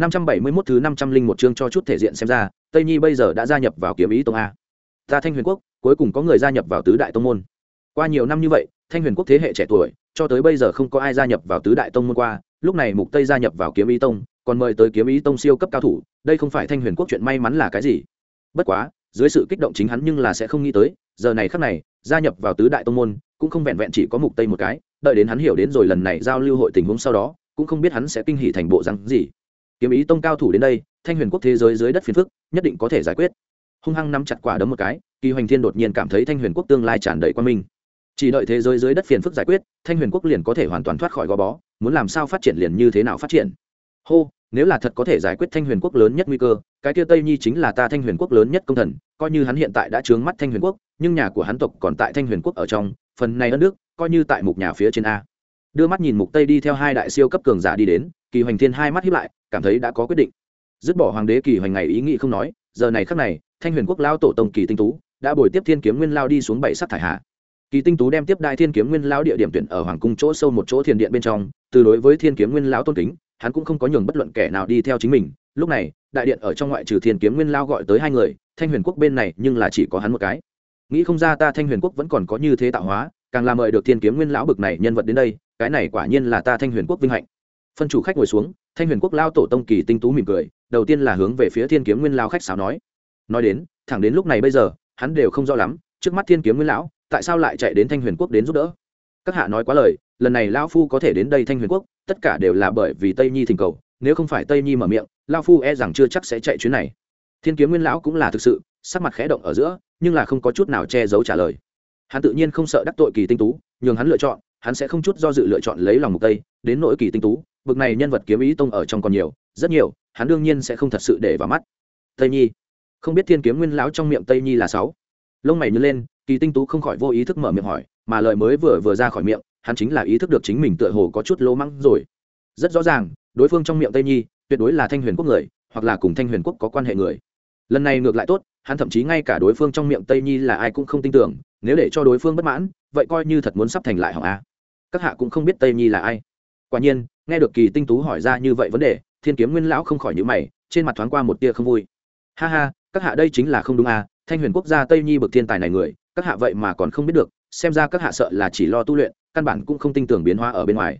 571 thứ 501 chương cho chút thể diện xem ra, Tây Nhi bây giờ đã gia nhập vào kiếm ý tông a. Ta Thanh Huyền Quốc, cuối cùng có người gia nhập vào tứ đại tông môn. Qua nhiều năm như vậy, Thanh Huyền Quốc thế hệ trẻ tuổi, cho tới bây giờ không có ai gia nhập vào tứ đại tông môn qua, lúc này Mục Tây gia nhập vào kiếm ý tông, còn mời tới kiếm ý tông siêu cấp cao thủ, đây không phải Thanh Huyền Quốc chuyện may mắn là cái gì? Bất quá, dưới sự kích động chính hắn nhưng là sẽ không nghĩ tới, giờ này khắc này, gia nhập vào tứ đại tông môn, cũng không vẹn vẹn chỉ có Mục Tây một cái, đợi đến hắn hiểu đến rồi lần này giao lưu hội tình huống sau đó, cũng không biết hắn sẽ kinh hỉ thành bộ dạng gì kiếm ý tông cao thủ đến đây, thanh huyền quốc thế giới dưới đất phiền phức, nhất định có thể giải quyết. Hung hăng nắm chặt quả đấm một cái, kỳ hoành thiên đột nhiên cảm thấy thanh huyền quốc tương lai tràn đầy quan minh. Chỉ đợi thế giới dưới đất phiền phức giải quyết, thanh huyền quốc liền có thể hoàn toàn thoát khỏi gò bó, muốn làm sao phát triển liền như thế nào phát triển. Hô, nếu là thật có thể giải quyết thanh huyền quốc lớn nhất nguy cơ, cái kia tây nhi chính là ta thanh huyền quốc lớn nhất công thần, coi như hắn hiện tại đã trướng mắt thanh huyền quốc, nhưng nhà của hắn tộc còn tại thanh huyền quốc ở trong, phần này đất nước, coi như tại mục nhà phía trên a. Đưa mắt nhìn mục tây đi theo hai đại siêu cấp cường giả đi đến, kỳ hoành thiên hai mắt hiếp lại cảm thấy đã có quyết định. Dứt bỏ hoàng đế kỳ hoành ngày ý nghĩ không nói, giờ này khắc này, thanh huyền quốc lao tổ tông kỳ tinh tú đã bồi tiếp thiên kiếm nguyên lao đi xuống bảy sắc thải hạ. Kỳ tinh tú đem tiếp đại thiên kiếm nguyên lao địa điểm tuyển ở hoàng cung chỗ sâu một chỗ thiền điện bên trong, từ đối với thiên kiếm nguyên lao tôn kính, hắn cũng không có nhường bất luận kẻ nào đi theo chính mình. Lúc này, đại điện ở trong ngoại trừ thiên kiếm nguyên lao gọi tới hai người, thanh huyền quốc bên này nhưng là chỉ có hắn một cái. Nghĩ không ra ta thanh huyền quốc vẫn còn có như thế tạo hóa, càng làm mời được thiên kiếm nguyên lão bực này nhân vật đến đây, cái này quả nhiên là ta thanh huyền quốc vinh hạnh phân chủ khách ngồi xuống, thanh huyền quốc lao tổ tông kỳ tinh tú mỉm cười, đầu tiên là hướng về phía thiên kiếm nguyên lao khách sáo nói. Nói đến, thẳng đến lúc này bây giờ, hắn đều không rõ lắm, trước mắt thiên kiếm nguyên lão, tại sao lại chạy đến thanh huyền quốc đến giúp đỡ? Các hạ nói quá lời, lần này lao phu có thể đến đây thanh huyền quốc, tất cả đều là bởi vì tây nhi thỉnh cầu, nếu không phải tây nhi mở miệng lao phu e rằng chưa chắc sẽ chạy chuyến này. Thiên kiếm nguyên lão cũng là thực sự, sắc mặt khẽ động ở giữa, nhưng là không có chút nào che giấu trả lời. Hắn tự nhiên không sợ đắc tội kỳ tinh tú, nhường hắn lựa chọn, hắn sẽ không chút do dự lựa chọn lấy lòng mục tây, đến nỗi kỳ tinh tú bực này nhân vật kiếm ý tông ở trong còn nhiều, rất nhiều, hắn đương nhiên sẽ không thật sự để vào mắt. Tây nhi, không biết thiên kiếm nguyên lão trong miệng tây nhi là sáu. Lông mày nhớ lên, kỳ tinh tú không khỏi vô ý thức mở miệng hỏi, mà lời mới vừa vừa ra khỏi miệng, hắn chính là ý thức được chính mình tựa hồ có chút lỗ mắng rồi. Rất rõ ràng, đối phương trong miệng tây nhi, tuyệt đối là thanh huyền quốc người, hoặc là cùng thanh huyền quốc có quan hệ người. Lần này ngược lại tốt, hắn thậm chí ngay cả đối phương trong miệng tây nhi là ai cũng không tin tưởng, nếu để cho đối phương bất mãn, vậy coi như thật muốn sắp thành lại hỏng a. Các hạ cũng không biết tây nhi là ai. Quả nhiên nghe được kỳ tinh tú hỏi ra như vậy vấn đề, thiên kiếm nguyên lão không khỏi nhữ mày, trên mặt thoáng qua một tia không vui. Ha ha, các hạ đây chính là không đúng à thanh huyền quốc gia tây nhi bực thiên tài này người, các hạ vậy mà còn không biết được, xem ra các hạ sợ là chỉ lo tu luyện, căn bản cũng không tin tưởng biến hóa ở bên ngoài.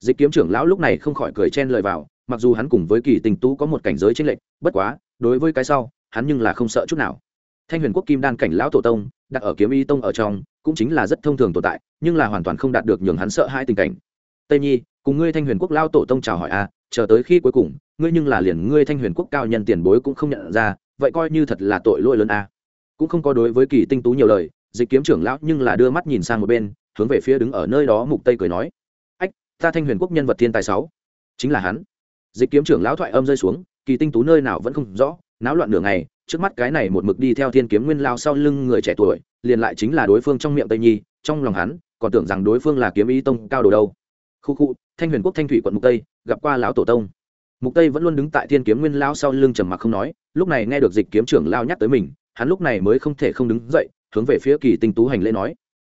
Dịch kiếm trưởng lão lúc này không khỏi cười chen lời vào, mặc dù hắn cùng với kỳ tinh tú có một cảnh giới tranh lệch, bất quá, đối với cái sau, hắn nhưng là không sợ chút nào. Thanh huyền quốc kim đan cảnh lão tổ tông, đặt ở kiếm y tông ở trong, cũng chính là rất thông thường tồn tại, nhưng là hoàn toàn không đạt được nhường hắn sợ hai tình cảnh tây nhi, cùng ngươi thanh huyền quốc lao tổ tông chào hỏi a chờ tới khi cuối cùng, ngươi nhưng là liền ngươi thanh huyền quốc cao nhân tiền bối cũng không nhận ra, vậy coi như thật là tội lỗi lớn a cũng không có đối với kỳ tinh tú nhiều lời, dịch kiếm trưởng lão nhưng là đưa mắt nhìn sang một bên, hướng về phía đứng ở nơi đó mục tây cười nói. Ách, ta thanh huyền quốc nhân vật thiên tài sáu. Chính là hắn. Dịch kiếm trưởng lão thoại âm rơi xuống, kỳ tinh tú nơi nào vẫn không rõ, náo loạn nửa ngày, trước mắt cái này một mực đi theo thiên kiếm nguyên lao sau lưng người trẻ tuổi, liền lại chính là đối phương trong miệng tây nhi, trong lòng hắn, còn tưởng rằng đối phương là kiếm ý tông cao đồ đâu khu khu, thanh huyền quốc thanh thủy quận mục tây, gặp qua lão tổ tông. Mục tây vẫn luôn đứng tại thiên kiếm nguyên lao sau lưng trầm mặc không nói, lúc này nghe được dịch kiếm trưởng lao nhắc tới mình, hắn lúc này mới không thể không đứng dậy, hướng về phía kỳ tinh tú hành lễ nói.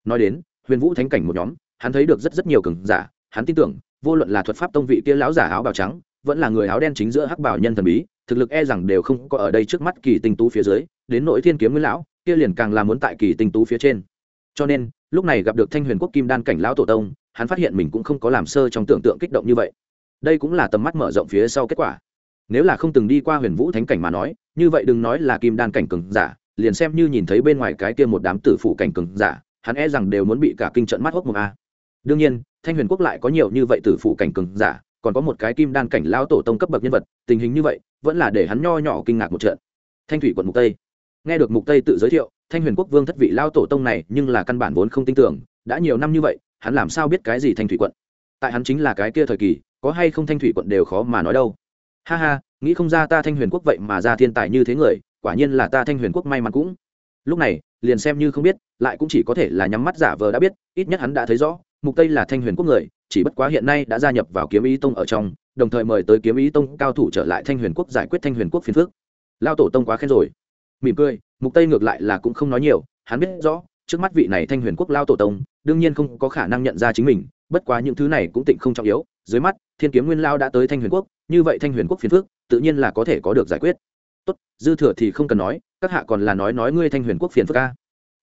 Nói đến, huyền vũ thánh cảnh một nhóm, hắn thấy được rất rất nhiều cường giả, hắn tin tưởng, vô luận là thuật pháp tông vị kia lão giả áo bào trắng, vẫn là người áo đen chính giữa hắc bảo nhân thần bí, thực lực e rằng đều không có ở đây trước mắt kỳ tinh tú phía dưới, đến nỗi thiên kiếm nguyên lão, kia liền càng là muốn tại kỳ tinh tú phía trên. Cho nên, lúc này gặp được thanh huyền quốc kim đan cảnh lão tổ tông hắn phát hiện mình cũng không có làm sơ trong tưởng tượng kích động như vậy. Đây cũng là tầm mắt mở rộng phía sau kết quả. Nếu là không từng đi qua huyền vũ thánh cảnh mà nói, như vậy đừng nói là kim đan cảnh cường giả, liền xem như nhìn thấy bên ngoài cái kia một đám tử phụ cảnh cường giả, hắn e rằng đều muốn bị cả kinh trận mắt hốc một a. Đương nhiên, thanh huyền quốc lại có nhiều như vậy tử phụ cảnh cường giả, còn có một cái kim đan cảnh lao tổ tông cấp bậc nhân vật, tình hình như vậy, vẫn là để hắn nho nhỏ kinh ngạc một trận. Thanh thủy quận mục tây. Nghe được mục tây tự giới thiệu, thanh huyền quốc vương thất vị lao tổ tông này nhưng là căn bản vốn không tin tưởng, đã nhiều năm như vậy hắn làm sao biết cái gì thanh thủy quận? Tại hắn chính là cái kia thời kỳ, có hay không thanh thủy quận đều khó mà nói đâu. Ha ha, nghĩ không ra ta thanh huyền quốc vậy mà ra thiên tài như thế người, quả nhiên là ta thanh huyền quốc may mắn cũng. Lúc này, liền xem như không biết, lại cũng chỉ có thể là nhắm mắt giả vờ đã biết, ít nhất hắn đã thấy rõ, mục tây là thanh huyền quốc người, chỉ bất quá hiện nay đã gia nhập vào kiếm ý tông ở trong, đồng thời mời tới kiếm ý tông cao thủ trở lại thanh huyền quốc giải quyết thanh huyền quốc phiền phước lao tổ tông quá khen rồi. Mỉm cười, mục tây ngược lại là cũng không nói nhiều, hắn biết rõ, trước mắt vị này thanh huyền quốc lao tổ tông đương nhiên không có khả năng nhận ra chính mình, bất quá những thứ này cũng tịnh không trọng yếu, dưới mắt, thiên kiếm nguyên lao đã tới thanh huyền quốc, như vậy thanh huyền quốc phiền phước tự nhiên là có thể có được giải quyết. Tốt, dư thừa thì không cần nói, các hạ còn là nói nói ngươi thanh huyền quốc phiền phức ca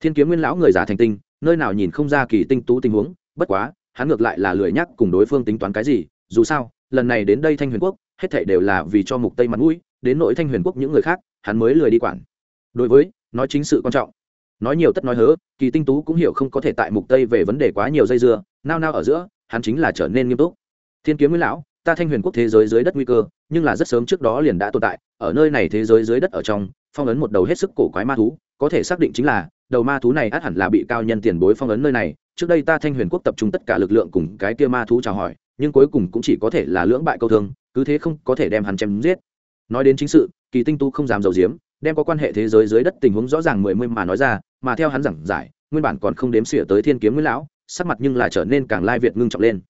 thiên kiếm nguyên lão người giả thành tinh, nơi nào nhìn không ra kỳ tinh tú tình huống, bất quá, hắn ngược lại là lười nhắc cùng đối phương tính toán cái gì, dù sao, lần này đến đây thanh huyền quốc, hết thảy đều là vì cho mục tây mặt mũi, đến nội thanh huyền quốc những người khác, hắn mới lười đi quản. Đối với, nói chính sự quan trọng nói nhiều tất nói hớ, kỳ tinh tú cũng hiểu không có thể tại mục tây về vấn đề quá nhiều dây dưa, nao nao ở giữa, hắn chính là trở nên nghiêm túc. Thiên kiếm nguyên lão, ta thanh huyền quốc thế giới dưới đất nguy cơ, nhưng là rất sớm trước đó liền đã tồn tại, ở nơi này thế giới dưới đất ở trong, phong ấn một đầu hết sức cổ quái ma thú, có thể xác định chính là, đầu ma thú này át hẳn là bị cao nhân tiền bối phong ấn nơi này, trước đây ta thanh huyền quốc tập trung tất cả lực lượng cùng cái kia ma thú chào hỏi, nhưng cuối cùng cũng chỉ có thể là lưỡng bại câu thương, cứ thế không có thể đem hắn chém giết. Nói đến chính sự, kỳ tinh tu không dám dầu diếm đem có quan hệ thế giới dưới đất tình huống rõ ràng mười mươi mà nói ra, mà theo hắn giảng giải, nguyên bản còn không đếm xỉa tới thiên kiếm nguyễn lão, sắc mặt nhưng là trở nên càng lai việt ngưng trọng lên.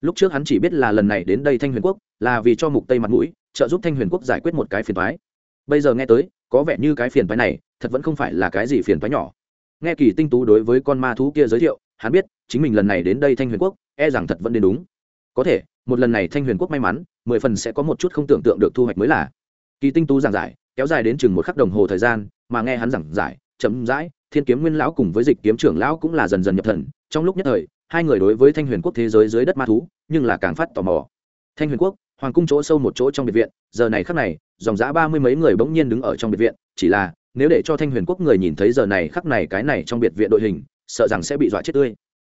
Lúc trước hắn chỉ biết là lần này đến đây thanh huyền quốc, là vì cho mục tây mặt mũi, trợ giúp thanh huyền quốc giải quyết một cái phiền toái. Bây giờ nghe tới, có vẻ như cái phiền toái này, thật vẫn không phải là cái gì phiền toái nhỏ. Nghe kỳ tinh tú đối với con ma thú kia giới thiệu, hắn biết, chính mình lần này đến đây thanh huyền quốc e rằng thật vẫn đến đúng. Có thể, một lần này thanh huyền quốc may mắn, mười phần sẽ có một chút không tưởng tượng được thu hoạch mới là. Kỳ tinh tú giảng giải kéo dài đến chừng một khắc đồng hồ thời gian, mà nghe hắn giảng giải chấm dãi thiên kiếm nguyên lão cùng với dịch kiếm trưởng lão cũng là dần dần nhập thần. Trong lúc nhất thời, hai người đối với thanh huyền quốc thế giới dưới đất ma thú, nhưng là càng phát tò mò. Thanh huyền quốc, hoàng cung chỗ sâu một chỗ trong biệt viện, giờ này khắc này, dòng giã ba mươi mấy người bỗng nhiên đứng ở trong biệt viện, chỉ là, nếu để cho thanh huyền quốc người nhìn thấy giờ này khắc này cái này trong biệt viện đội hình, sợ rằng sẽ bị dọa chết tươi.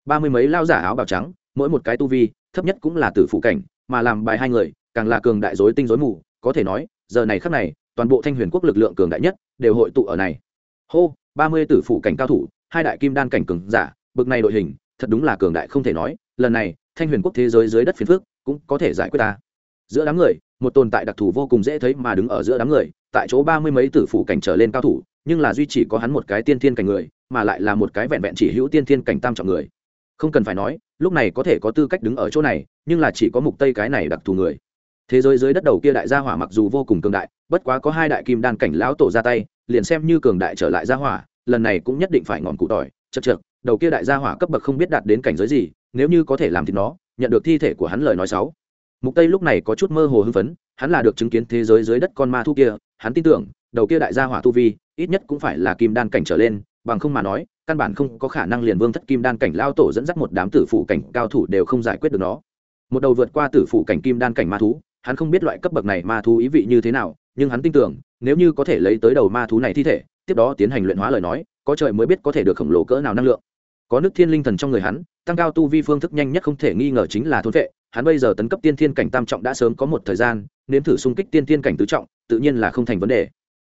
Ba mươi mấy lao giả áo bào trắng, mỗi một cái tu vi, thấp nhất cũng là từ phụ cảnh, mà làm bài hai người, càng là cường đại dối tinh dối mù, có thể nói, giờ này khắc này toàn bộ thanh huyền quốc lực lượng cường đại nhất đều hội tụ ở này. Hô, ba mươi tử phụ cảnh cao thủ, hai đại kim đan cảnh cường giả, bực này đội hình, thật đúng là cường đại không thể nói, lần này, thanh huyền quốc thế giới dưới đất phiền phước cũng có thể giải quyết ta. Giữa đám người, một tồn tại đặc thù vô cùng dễ thấy mà đứng ở giữa đám người, tại chỗ ba mươi mấy tử phủ cảnh trở lên cao thủ, nhưng là duy chỉ có hắn một cái tiên thiên cảnh người, mà lại là một cái vẹn vẹn chỉ hữu tiên thiên cảnh tam trọng người. Không cần phải nói, lúc này có thể có tư cách đứng ở chỗ này, nhưng là chỉ có mục tây cái này đặc thù người. Thế giới dưới đất đầu kia đại gia hỏa mặc dù vô cùng cường đại bất quá có hai đại kim đan cảnh lão tổ ra tay, liền xem như cường đại trở lại gia hỏa, lần này cũng nhất định phải ngọn cụ tỏi chật chật đầu kia đại gia hỏa cấp bậc không biết đạt đến cảnh giới gì, nếu như có thể làm thì nó, nhận được thi thể của hắn lời nói sáu mục tây lúc này có chút mơ hồ hưng phấn, hắn là được chứng kiến thế giới dưới đất con ma thu kia, hắn tin tưởng, đầu kia đại gia hỏa tu vi, ít nhất cũng phải là kim đan cảnh trở lên, bằng không mà nói, căn bản không có khả năng liền vương thất kim đan cảnh lao tổ dẫn dắt một đám tử phụ cảnh cao thủ đều không giải quyết được nó. Một đầu vượt qua tử phụ cảnh kim đan cảnh ma thú, hắn không biết loại cấp bậc này ma thú ý vị như thế nào nhưng hắn tin tưởng, nếu như có thể lấy tới đầu ma thú này thi thể, tiếp đó tiến hành luyện hóa lời nói, có trời mới biết có thể được khổng lồ cỡ nào năng lượng. Có nước thiên linh thần trong người hắn, tăng cao tu vi phương thức nhanh nhất không thể nghi ngờ chính là thôn vệ, hắn bây giờ tấn cấp tiên thiên cảnh tam trọng đã sớm có một thời gian, nếm thử xung kích tiên thiên cảnh tứ trọng, tự nhiên là không thành vấn đề.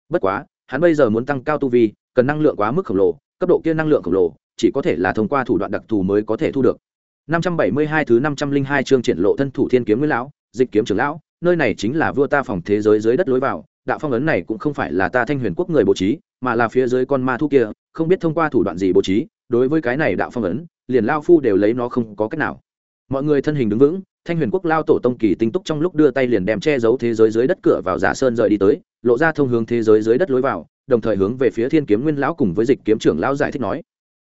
Bất quá, hắn bây giờ muốn tăng cao tu vi, cần năng lượng quá mức khổng lồ, cấp độ kia năng lượng khổng lồ, chỉ có thể là thông qua thủ đoạn đặc thù mới có thể thu được. 572 thứ 502 chương triển lộ thân thủ thiên kiếm nguyên lão, dịch kiếm trưởng lão nơi này chính là vua ta phòng thế giới dưới đất lối vào, đạo phong ấn này cũng không phải là ta thanh huyền quốc người bố trí, mà là phía dưới con ma thu kia, không biết thông qua thủ đoạn gì bố trí, đối với cái này đạo phong ấn, liền lao phu đều lấy nó không có cách nào. Mọi người thân hình đứng vững, thanh huyền quốc lao tổ tông kỳ tinh túc trong lúc đưa tay liền đem che giấu thế giới dưới đất cửa vào giả sơn rời đi tới, lộ ra thông hướng thế giới dưới đất lối vào, đồng thời hướng về phía thiên kiếm nguyên lão cùng với dịch kiếm trưởng lão giải thích nói,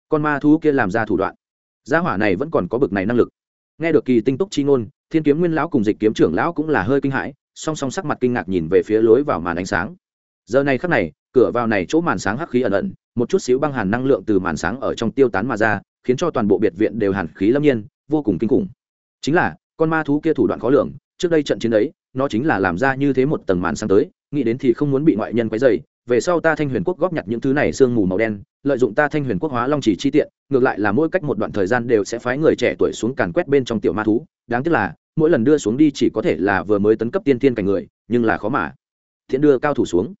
con ma thú kia làm ra thủ đoạn, gia hỏa này vẫn còn có bực này năng lực. Nghe được kỳ tinh túc chi ngôn thiên kiếm nguyên lão cùng dịch kiếm trưởng lão cũng là hơi kinh hãi, song song sắc mặt kinh ngạc nhìn về phía lối vào màn ánh sáng. Giờ này khắc này, cửa vào này chỗ màn sáng hắc khí ẩn ẩn, một chút xíu băng hàn năng lượng từ màn sáng ở trong tiêu tán mà ra, khiến cho toàn bộ biệt viện đều hàn khí lâm nhiên, vô cùng kinh khủng. Chính là, con ma thú kia thủ đoạn khó lường, trước đây trận chiến ấy, nó chính là làm ra như thế một tầng màn sáng tới, nghĩ đến thì không muốn bị ngoại nhân quấy dày về sau ta thanh huyền quốc góp nhặt những thứ này sương mù màu đen, lợi dụng ta thanh huyền quốc hóa long chỉ chi tiện, ngược lại là mỗi cách một đoạn thời gian đều sẽ phái người trẻ tuổi xuống càn quét bên trong tiểu ma thú. Đáng tiếc là, mỗi lần đưa xuống đi chỉ có thể là vừa mới tấn cấp tiên tiên cảnh người, nhưng là khó mà. Thiện đưa cao thủ xuống.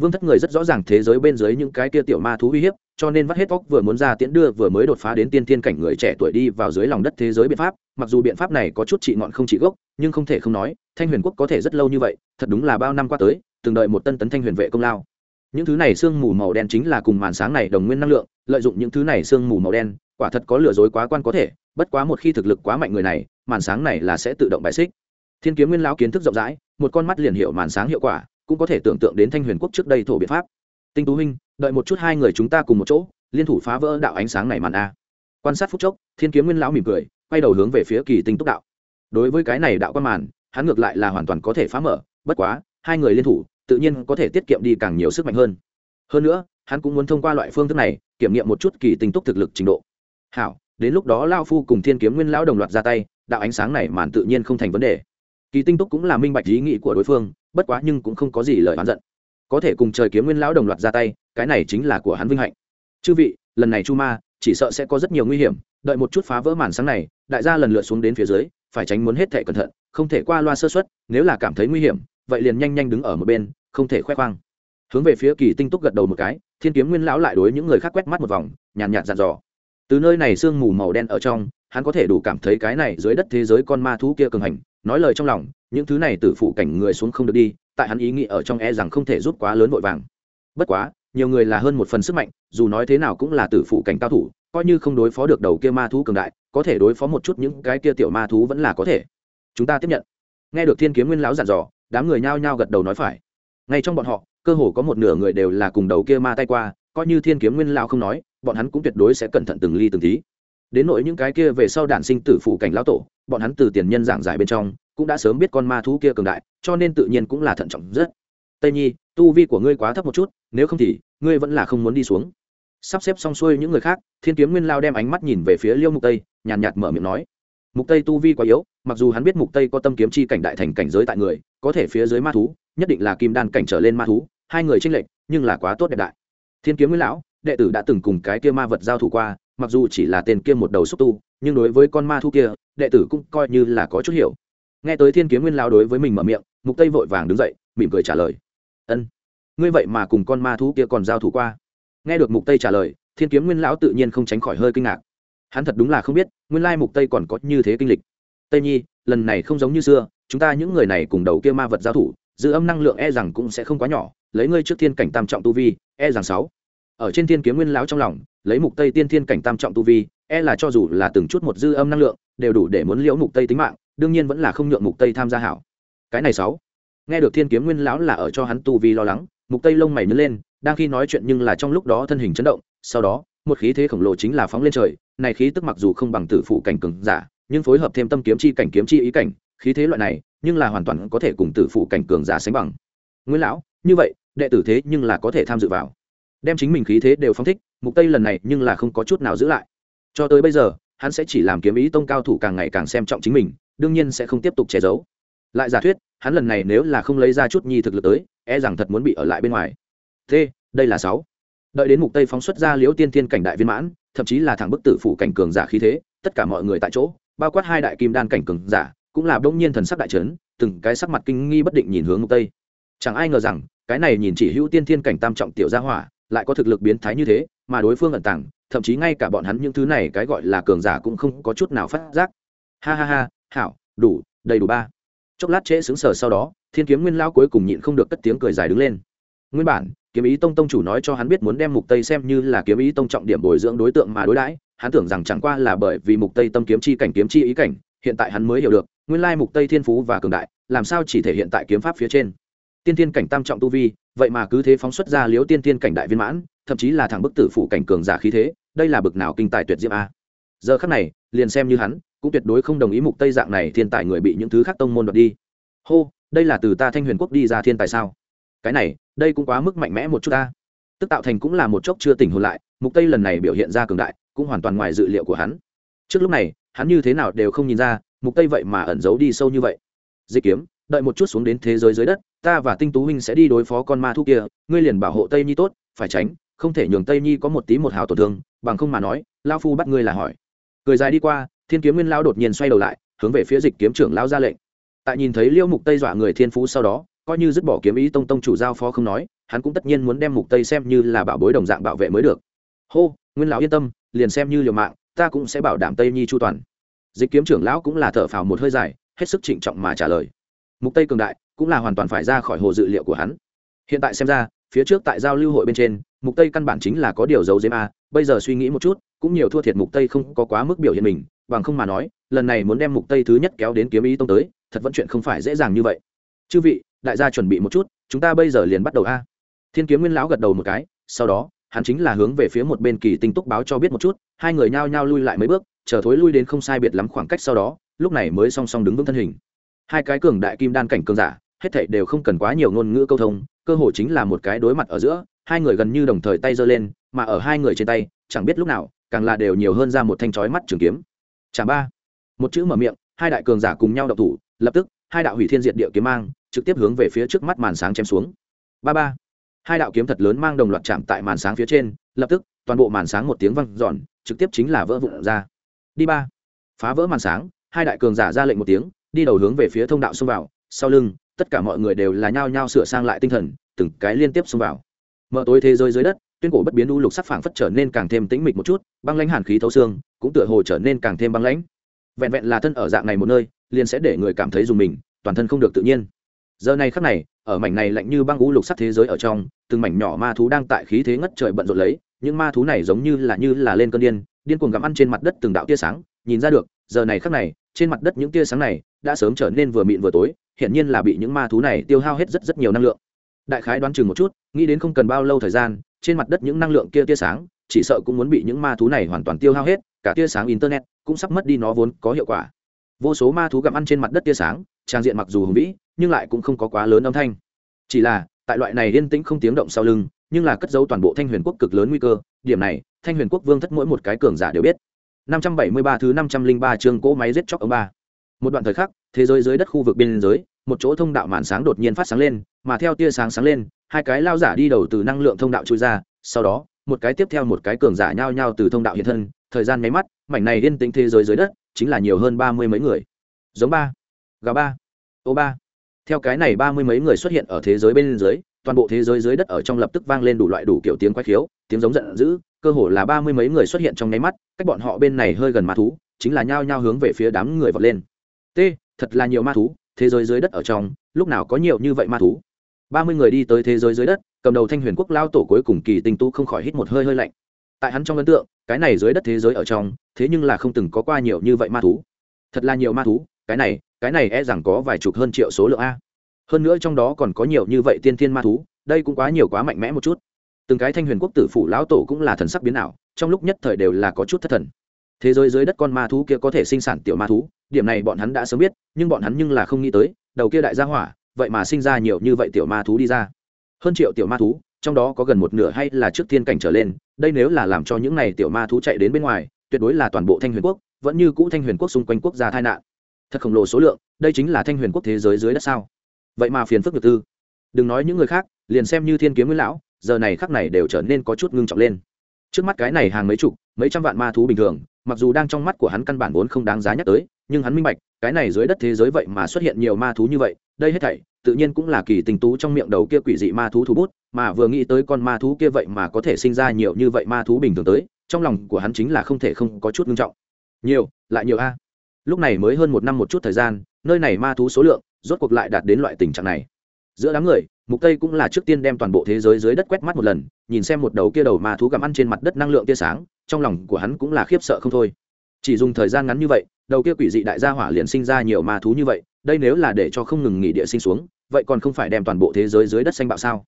Vương thất người rất rõ ràng thế giới bên dưới những cái kia tiểu ma thú uy hiếp, cho nên vắt hết óc vừa muốn ra tiễn đưa vừa mới đột phá đến tiên thiên cảnh người trẻ tuổi đi vào dưới lòng đất thế giới biện pháp. Mặc dù biện pháp này có chút trị ngọn không trị gốc, nhưng không thể không nói, thanh huyền quốc có thể rất lâu như vậy, thật đúng là bao năm qua tới, từng đợi một tân tấn thanh huyền vệ công lao những thứ này sương mù màu đen chính là cùng màn sáng này đồng nguyên năng lượng, lợi dụng những thứ này sương mù màu đen, quả thật có lừa dối quá quan có thể, bất quá một khi thực lực quá mạnh người này, màn sáng này là sẽ tự động bài xích. Thiên kiếm nguyên lão kiến thức rộng rãi, một con mắt liền hiệu màn sáng hiệu quả, cũng có thể tưởng tượng đến thanh huyền quốc trước đây thổ biện pháp. Tinh tú huynh, đợi một chút hai người chúng ta cùng một chỗ, liên thủ phá vỡ đạo ánh sáng này màn a. Quan sát phút chốc, thiên kiếm nguyên lão mỉm cười, quay đầu hướng về phía kỳ tinh túc đạo. Đối với cái này đạo quan màn, hắn ngược lại là hoàn toàn có thể phá mở, bất quá, hai người liên thủ tự nhiên có thể tiết kiệm đi càng nhiều sức mạnh hơn. Hơn nữa, hắn cũng muốn thông qua loại phương thức này, kiểm nghiệm một chút kỳ tinh túc thực lực trình độ. Hảo, đến lúc đó lao phu cùng thiên kiếm nguyên lão đồng loạt ra tay, đạo ánh sáng này màn tự nhiên không thành vấn đề. Kỳ tinh túc cũng là minh bạch ý nghĩ của đối phương, bất quá nhưng cũng không có gì lời oán giận. Có thể cùng trời kiếm nguyên lão đồng loạt ra tay, cái này chính là của hắn vinh hạnh. Chư vị, lần này chu ma, chỉ sợ sẽ có rất nhiều nguy hiểm, đợi một chút phá vỡ màn sáng này, đại gia lần lượt xuống đến phía dưới, phải tránh muốn hết thể cẩn thận, không thể qua loa sơ xuất nếu là cảm thấy nguy hiểm vậy liền nhanh nhanh đứng ở một bên, không thể khoe khoang. Hướng về phía kỳ tinh túc gật đầu một cái, thiên kiếm nguyên lão lại đối những người khác quét mắt một vòng, nhàn nhạt dặn dò. Từ nơi này sương mù màu đen ở trong, hắn có thể đủ cảm thấy cái này dưới đất thế giới con ma thú kia cường hành, nói lời trong lòng, những thứ này từ phụ cảnh người xuống không được đi, tại hắn ý nghĩ ở trong e rằng không thể rút quá lớn vội vàng. Bất quá, nhiều người là hơn một phần sức mạnh, dù nói thế nào cũng là tử phụ cảnh cao thủ, coi như không đối phó được đầu kia ma thú cường đại, có thể đối phó một chút những cái kia tiểu ma thú vẫn là có thể. Chúng ta tiếp nhận. Nghe được thiên kiếm nguyên lão dặn dò đám người nhao nhao gật đầu nói phải. Ngay trong bọn họ cơ hồ có một nửa người đều là cùng đầu kia ma tay qua coi như thiên kiếm nguyên lão không nói bọn hắn cũng tuyệt đối sẽ cẩn thận từng ly từng tí. Đến nỗi những cái kia về sau đản sinh tử phụ cảnh lão tổ bọn hắn từ tiền nhân giảng giải bên trong cũng đã sớm biết con ma thú kia cường đại cho nên tự nhiên cũng là thận trọng rất. Tây nhi tu vi của ngươi quá thấp một chút nếu không thì ngươi vẫn là không muốn đi xuống. Sắp xếp xong xuôi những người khác thiên kiếm nguyên lao đem ánh mắt nhìn về phía liêu mục tây nhàn nhạt, mở miệng nói. Mục tây tu vi quá yếu mặc dù hắn biết mục tây có tâm kiếm chi cảnh đại thành cảnh giới tại người có thể phía dưới ma thú, nhất định là kim đan cảnh trở lên ma thú, hai người tranh lệch, nhưng là quá tốt đẹp đại. Thiên kiếm nguyên lão, đệ tử đã từng cùng cái kia ma vật giao thủ qua, mặc dù chỉ là tên kia một đầu xúc tu, nhưng đối với con ma thú kia, đệ tử cũng coi như là có chút hiểu. Nghe tới thiên kiếm nguyên lão đối với mình mở miệng, mục tây vội vàng đứng dậy, mỉm cười trả lời. Ân, ngươi vậy mà cùng con ma thú kia còn giao thủ qua? Nghe được mục tây trả lời, thiên kiếm nguyên lão tự nhiên không tránh khỏi hơi kinh ngạc. Hắn thật đúng là không biết, nguyên lai mục tây còn có như thế kinh lịch. Tây nhi, lần này không giống như xưa chúng ta những người này cùng đầu kia ma vật giao thủ dư âm năng lượng e rằng cũng sẽ không quá nhỏ, lấy ngươi trước thiên cảnh tam trọng tu vi e rằng sáu. Ở trên thiên kiếm nguyên lão trong lòng, lấy mục tây tiên thiên cảnh tam trọng tu vi e là cho dù là từng chút một dư âm năng lượng, đều đủ để muốn liễu mục tây tính mạng, đương nhiên vẫn là không nhượng mục tây tham gia hảo. Cái này sáu. Nghe được thiên kiếm nguyên lão là ở cho hắn tu vi lo lắng, mục tây lông mày nứt lên, đang khi nói chuyện nhưng là trong lúc đó thân hình chấn động, sau đó, một khí thế khổng lồ chính là phóng lên trời, này khí tức mặc dù không bằng tử phụ cảnh cường giả, nhưng phối hợp thêm tâm kiếm chi cảnh kiếm chi ý cảnh khí thế loại này, nhưng là hoàn toàn có thể cùng tử phụ cảnh cường giả sánh bằng. Nguyên lão, như vậy, đệ tử thế nhưng là có thể tham dự vào. Đem chính mình khí thế đều phong thích, mục tây lần này nhưng là không có chút nào giữ lại. Cho tới bây giờ, hắn sẽ chỉ làm kiếm ý tông cao thủ càng ngày càng xem trọng chính mình, đương nhiên sẽ không tiếp tục che giấu. Lại giả thuyết, hắn lần này nếu là không lấy ra chút nhi thực lực tới e rằng thật muốn bị ở lại bên ngoài. Thế đây là sáu. Đợi đến mục tây phóng xuất ra liễu tiên thiên cảnh đại viên mãn, thậm chí là thẳng bức tử phủ cảnh cường giả khí thế, tất cả mọi người tại chỗ, bao quát hai đại kim đan cảnh cường giả cũng là đông nhiên thần sắc đại trấn từng cái sắc mặt kinh nghi bất định nhìn hướng mục tây. Chẳng ai ngờ rằng, cái này nhìn chỉ hữu tiên thiên cảnh tam trọng tiểu gia hỏa, lại có thực lực biến thái như thế, mà đối phương ẩn tàng, thậm chí ngay cả bọn hắn những thứ này cái gọi là cường giả cũng không có chút nào phát giác. Ha ha ha, hảo, đủ, đầy đủ ba. Chốc lát trễ xứng sở sau đó, thiên kiếm nguyên lao cuối cùng nhịn không được cất tiếng cười dài đứng lên. Nguyên bản, kiếm ý tông tông chủ nói cho hắn biết muốn đem mục tây xem như là kiếm ý tông trọng điểm bồi dưỡng đối tượng mà đối đãi, hắn tưởng rằng chẳng qua là bởi vì mục tây tâm kiếm chi cảnh, kiếm chi ý cảnh hiện tại hắn mới hiểu được, nguyên lai mục tây thiên phú và cường đại, làm sao chỉ thể hiện tại kiếm pháp phía trên. Tiên tiên cảnh tam trọng tu vi, vậy mà cứ thế phóng xuất ra liếu tiên tiên cảnh đại viên mãn, thậm chí là thẳng bức tử phủ cảnh cường giả khí thế, đây là bực nào kinh tài tuyệt diệm a. Giờ khắc này, liền xem như hắn, cũng tuyệt đối không đồng ý mục tây dạng này thiên tài người bị những thứ khác tông môn đoạt đi. Hô, đây là từ ta thanh huyền quốc đi ra thiên tài sao? Cái này, đây cũng quá mức mạnh mẽ một chút ta. Tức tạo thành cũng là một chốc chưa tỉnh hồn lại, mục tây lần này biểu hiện ra cường đại, cũng hoàn toàn ngoài dự liệu của hắn. Trước lúc này hắn như thế nào đều không nhìn ra, mục tây vậy mà ẩn giấu đi sâu như vậy. Dịch kiếm, đợi một chút xuống đến thế giới dưới đất, ta và tinh tú huynh sẽ đi đối phó con ma thu kia, ngươi liền bảo hộ tây nhi tốt, phải tránh, không thể nhường tây nhi có một tí một hào tổn thương, bằng không mà nói lao phu bắt ngươi là hỏi. Cười dài đi qua, thiên kiếm nguyên lao đột nhiên xoay đầu lại, hướng về phía dịch kiếm trưởng lao ra lệnh. Tại nhìn thấy liêu mục tây dọa người thiên phú sau đó, coi như dứt bỏ kiếm ý tông tông chủ giao phó không nói, hắn cũng tất nhiên muốn đem mục tây xem như là bảo bối đồng dạng bảo vệ mới được. Hô, nguyên lão yên tâm, liền xem như liều mạng ta cũng sẽ bảo đảm tây nhi chu toàn. Dịch kiếm trưởng lão cũng là thở phào một hơi dài, hết sức trịnh trọng mà trả lời. Mục tây cường đại cũng là hoàn toàn phải ra khỏi hồ dự liệu của hắn. Hiện tại xem ra, phía trước tại giao lưu hội bên trên, mục tây căn bản chính là có điều giấu giếm a, bây giờ suy nghĩ một chút, cũng nhiều thua thiệt mục tây không có quá mức biểu hiện mình, bằng không mà nói, lần này muốn đem mục tây thứ nhất kéo đến kiếm ý tông tới, thật vẫn chuyện không phải dễ dàng như vậy. Chư vị, đại gia chuẩn bị một chút, chúng ta bây giờ liền bắt đầu a. Thiên kiếm nguyên lão gật đầu một cái, sau đó hắn chính là hướng về phía một bên kỳ tinh túc báo cho biết một chút, hai người nhao nhao lui lại mấy bước, chờ thối lui đến không sai biệt lắm khoảng cách sau đó, lúc này mới song song đứng vững thân hình. Hai cái cường đại kim đan cảnh cường giả, hết thảy đều không cần quá nhiều ngôn ngữ câu thông, cơ hội chính là một cái đối mặt ở giữa, hai người gần như đồng thời tay giơ lên, mà ở hai người trên tay, chẳng biết lúc nào, càng là đều nhiều hơn ra một thanh chói mắt trường kiếm. Chả ba. Một chữ mở miệng, hai đại cường giả cùng nhau độc thủ, lập tức, hai đạo hủy thiên diệt địa kiếm mang, trực tiếp hướng về phía trước mắt màn sáng chém xuống. Ba ba hai đạo kiếm thật lớn mang đồng loạt chạm tại màn sáng phía trên, lập tức, toàn bộ màn sáng một tiếng văng giòn trực tiếp chính là vỡ vụn ra. Đi ba. Phá vỡ màn sáng, hai đại cường giả ra lệnh một tiếng, đi đầu hướng về phía thông đạo xông vào. Sau lưng, tất cả mọi người đều là nhao nhao sửa sang lại tinh thần, từng cái liên tiếp xông vào. Mở tối thế giới dưới đất, tuyên cổ bất biến u lục sắc phảng phất trở nên càng thêm tĩnh mịch một chút, băng lãnh hàn khí thấu xương, cũng tựa hồ trở nên càng thêm băng lãnh. Vẹn vẹn là thân ở dạng này một nơi, liền sẽ để người cảm thấy dùng mình, toàn thân không được tự nhiên. Giờ này khắc này, ở mảnh này lạnh như băng u lục sắc thế giới ở trong từng mảnh nhỏ ma thú đang tại khí thế ngất trời bận rộn lấy, những ma thú này giống như là như là lên cơn điên điên cuồng gặm ăn trên mặt đất từng đạo tia sáng, nhìn ra được, giờ này khắc này, trên mặt đất những tia sáng này đã sớm trở nên vừa mịn vừa tối, hiển nhiên là bị những ma thú này tiêu hao hết rất rất nhiều năng lượng. Đại khái đoán chừng một chút, nghĩ đến không cần bao lâu thời gian, trên mặt đất những năng lượng kia tia sáng, chỉ sợ cũng muốn bị những ma thú này hoàn toàn tiêu hao hết, cả tia sáng internet cũng sắp mất đi nó vốn có hiệu quả. Vô số ma thú gặm ăn trên mặt đất tia sáng, trang diện mặc dù hùng vĩ, nhưng lại cũng không có quá lớn âm thanh. Chỉ là tại loại này yên tĩnh không tiếng động sau lưng, nhưng là cất giấu toàn bộ thanh huyền quốc cực lớn nguy cơ, điểm này, thanh huyền quốc vương thất mỗi một cái cường giả đều biết. 573 thứ 503 chương cỗ máy giết chóc ông ba. Một đoạn thời khắc, thế giới dưới đất khu vực biên giới, một chỗ thông đạo màn sáng đột nhiên phát sáng lên, mà theo tia sáng sáng lên, hai cái lao giả đi đầu từ năng lượng thông đạo trôi ra, sau đó, một cái tiếp theo một cái cường giả nhao nhao từ thông đạo hiện thân, thời gian máy mắt, mảnh này yên tĩnh thế giới dưới đất, chính là nhiều hơn ba mươi mấy người. Giống ba, gà ba, ô ba theo cái này ba mươi mấy người xuất hiện ở thế giới bên dưới, toàn bộ thế giới dưới đất ở trong lập tức vang lên đủ loại đủ kiểu tiếng quái khiếu, tiếng giống giận dữ, cơ hồ là ba mươi mấy người xuất hiện trong nháy mắt, cách bọn họ bên này hơi gần ma thú, chính là nhao nhao hướng về phía đám người vọt lên. T, thật là nhiều ma thú, thế giới dưới đất ở trong, lúc nào có nhiều như vậy ma thú? Ba mươi người đi tới thế giới dưới đất, cầm đầu thanh huyền quốc lao tổ cuối cùng kỳ tinh tu không khỏi hít một hơi hơi lạnh. Tại hắn trong ấn tượng, cái này dưới đất thế giới ở trong, thế nhưng là không từng có qua nhiều như vậy ma thú. Thật là nhiều ma thú, cái này cái này e rằng có vài chục hơn triệu số lượng a. Hơn nữa trong đó còn có nhiều như vậy tiên thiên ma thú, đây cũng quá nhiều quá mạnh mẽ một chút. Từng cái thanh huyền quốc tử phủ lão tổ cũng là thần sắc biến ảo, trong lúc nhất thời đều là có chút thất thần. Thế giới dưới đất con ma thú kia có thể sinh sản tiểu ma thú, điểm này bọn hắn đã sớm biết, nhưng bọn hắn nhưng là không nghĩ tới, đầu kia đại gia hỏa, vậy mà sinh ra nhiều như vậy tiểu ma thú đi ra. Hơn triệu tiểu ma thú, trong đó có gần một nửa hay là trước thiên cảnh trở lên, đây nếu là làm cho những này tiểu ma thú chạy đến bên ngoài, tuyệt đối là toàn bộ thanh huyền quốc, vẫn như cũ thanh huyền quốc xung quanh quốc gia tai nạn thật khổng lồ số lượng, đây chính là thanh huyền quốc thế giới dưới đất sao? Vậy mà phiền phức được tư đừng nói những người khác, liền xem như thiên kiếm nguyên lão, giờ này khắc này đều trở nên có chút ngưng trọng lên. Trước mắt cái này hàng mấy chục, mấy trăm vạn ma thú bình thường, mặc dù đang trong mắt của hắn căn bản vốn không đáng giá nhắc tới, nhưng hắn minh bạch, cái này dưới đất thế giới vậy mà xuất hiện nhiều ma thú như vậy, đây hết thảy, tự nhiên cũng là kỳ tình tú trong miệng đầu kia quỷ dị ma thú thú bút, mà vừa nghĩ tới con ma thú kia vậy mà có thể sinh ra nhiều như vậy ma thú bình thường tới, trong lòng của hắn chính là không thể không có chút ngưng trọng. Nhiều, lại nhiều a lúc này mới hơn một năm một chút thời gian, nơi này ma thú số lượng rốt cuộc lại đạt đến loại tình trạng này. Giữa đám người, mục tây cũng là trước tiên đem toàn bộ thế giới dưới đất quét mắt một lần, nhìn xem một đầu kia đầu ma thú gặm ăn trên mặt đất năng lượng tia sáng, trong lòng của hắn cũng là khiếp sợ không thôi. Chỉ dùng thời gian ngắn như vậy, đầu kia quỷ dị đại gia hỏa liền sinh ra nhiều ma thú như vậy, đây nếu là để cho không ngừng nghỉ địa sinh xuống, vậy còn không phải đem toàn bộ thế giới dưới đất xanh bạo sao?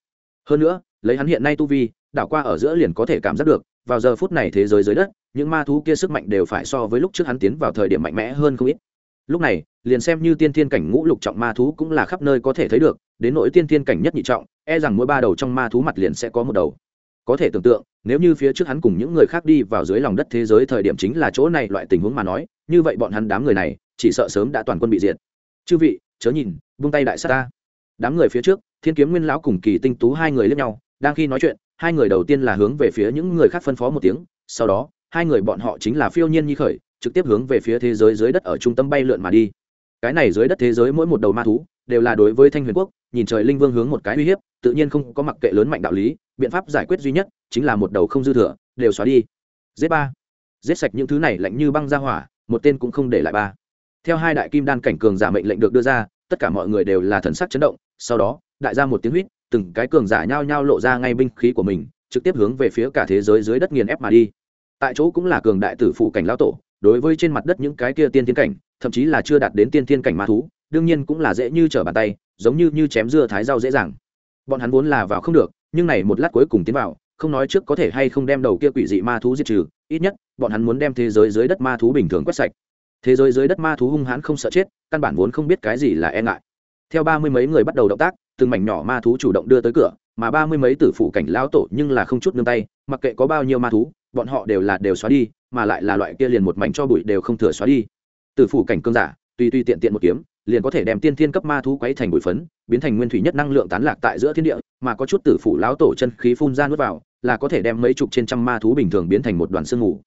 Hơn nữa, lấy hắn hiện nay tu vi, đảo qua ở giữa liền có thể cảm giác được vào giờ phút này thế giới dưới đất, những ma thú kia sức mạnh đều phải so với lúc trước hắn tiến vào thời điểm mạnh mẽ hơn không ít. Lúc này, liền xem như tiên thiên cảnh ngũ lục trọng ma thú cũng là khắp nơi có thể thấy được, đến nỗi tiên thiên cảnh nhất nhị trọng e rằng mỗi ba đầu trong ma thú mặt liền sẽ có một đầu. Có thể tưởng tượng, nếu như phía trước hắn cùng những người khác đi vào dưới lòng đất thế giới thời điểm chính là chỗ này loại tình huống mà nói, như vậy bọn hắn đám người này, chỉ sợ sớm đã toàn quân bị diệt. Chư vị, chớ nhìn, vung tay đại sát ta. Đám người phía trước, thiên kiếm nguyên lão cùng kỳ tinh tú hai người lướt nhau, đang khi nói chuyện hai người đầu tiên là hướng về phía những người khác phân phó một tiếng, sau đó, hai người bọn họ chính là phiêu nhiên nhi khởi, trực tiếp hướng về phía thế giới dưới đất ở trung tâm bay lượn mà đi. Cái này dưới đất thế giới mỗi một đầu ma thú, đều là đối với thanh huyền quốc, nhìn trời linh vương hướng một cái uy hiếp, tự nhiên không có mặc kệ lớn mạnh đạo lý, biện pháp giải quyết duy nhất, chính là một đầu không dư thừa, đều xóa đi. Giết ba. Giết sạch những thứ này lạnh như băng ra hỏa, một tên cũng không để lại ba. Theo hai đại kim đan cảnh cường giả mệnh lệnh được đưa ra, tất cả mọi người đều là thần sắc chấn động, sau đó, đại ra một tiếng huýt từng cái cường giả nhao nhao lộ ra ngay binh khí của mình, trực tiếp hướng về phía cả thế giới dưới đất nghiền ép mà đi. Tại chỗ cũng là cường đại tử phụ cảnh lão tổ, đối với trên mặt đất những cái kia tiên thiên cảnh, thậm chí là chưa đạt đến tiên thiên cảnh ma thú, đương nhiên cũng là dễ như trở bàn tay, giống như như chém dưa thái rau dễ dàng. Bọn hắn vốn là vào không được, nhưng này một lát cuối cùng tiến vào, không nói trước có thể hay không đem đầu kia quỷ dị ma thú diệt trừ, ít nhất, bọn hắn muốn đem thế giới dưới đất ma thú bình thường quét sạch. Thế giới dưới đất ma thú hung hãn không sợ chết, căn bản vốn không biết cái gì là e ngại. Theo ba mươi mấy người bắt đầu động tác từng mảnh nhỏ ma thú chủ động đưa tới cửa, mà ba mươi mấy tử phụ cảnh lão tổ nhưng là không chút nương tay, mặc kệ có bao nhiêu ma thú, bọn họ đều là đều xóa đi, mà lại là loại kia liền một mảnh cho bụi đều không thừa xóa đi. Tử phụ cảnh cương giả, tùy tùy tiện tiện một kiếm, liền có thể đem tiên thiên cấp ma thú quấy thành bụi phấn, biến thành nguyên thủy nhất năng lượng tán lạc tại giữa thiên địa, mà có chút tử phụ lão tổ chân khí phun ra nuốt vào, là có thể đem mấy chục trên trăm ma thú bình thường biến thành một đoàn sương ngủ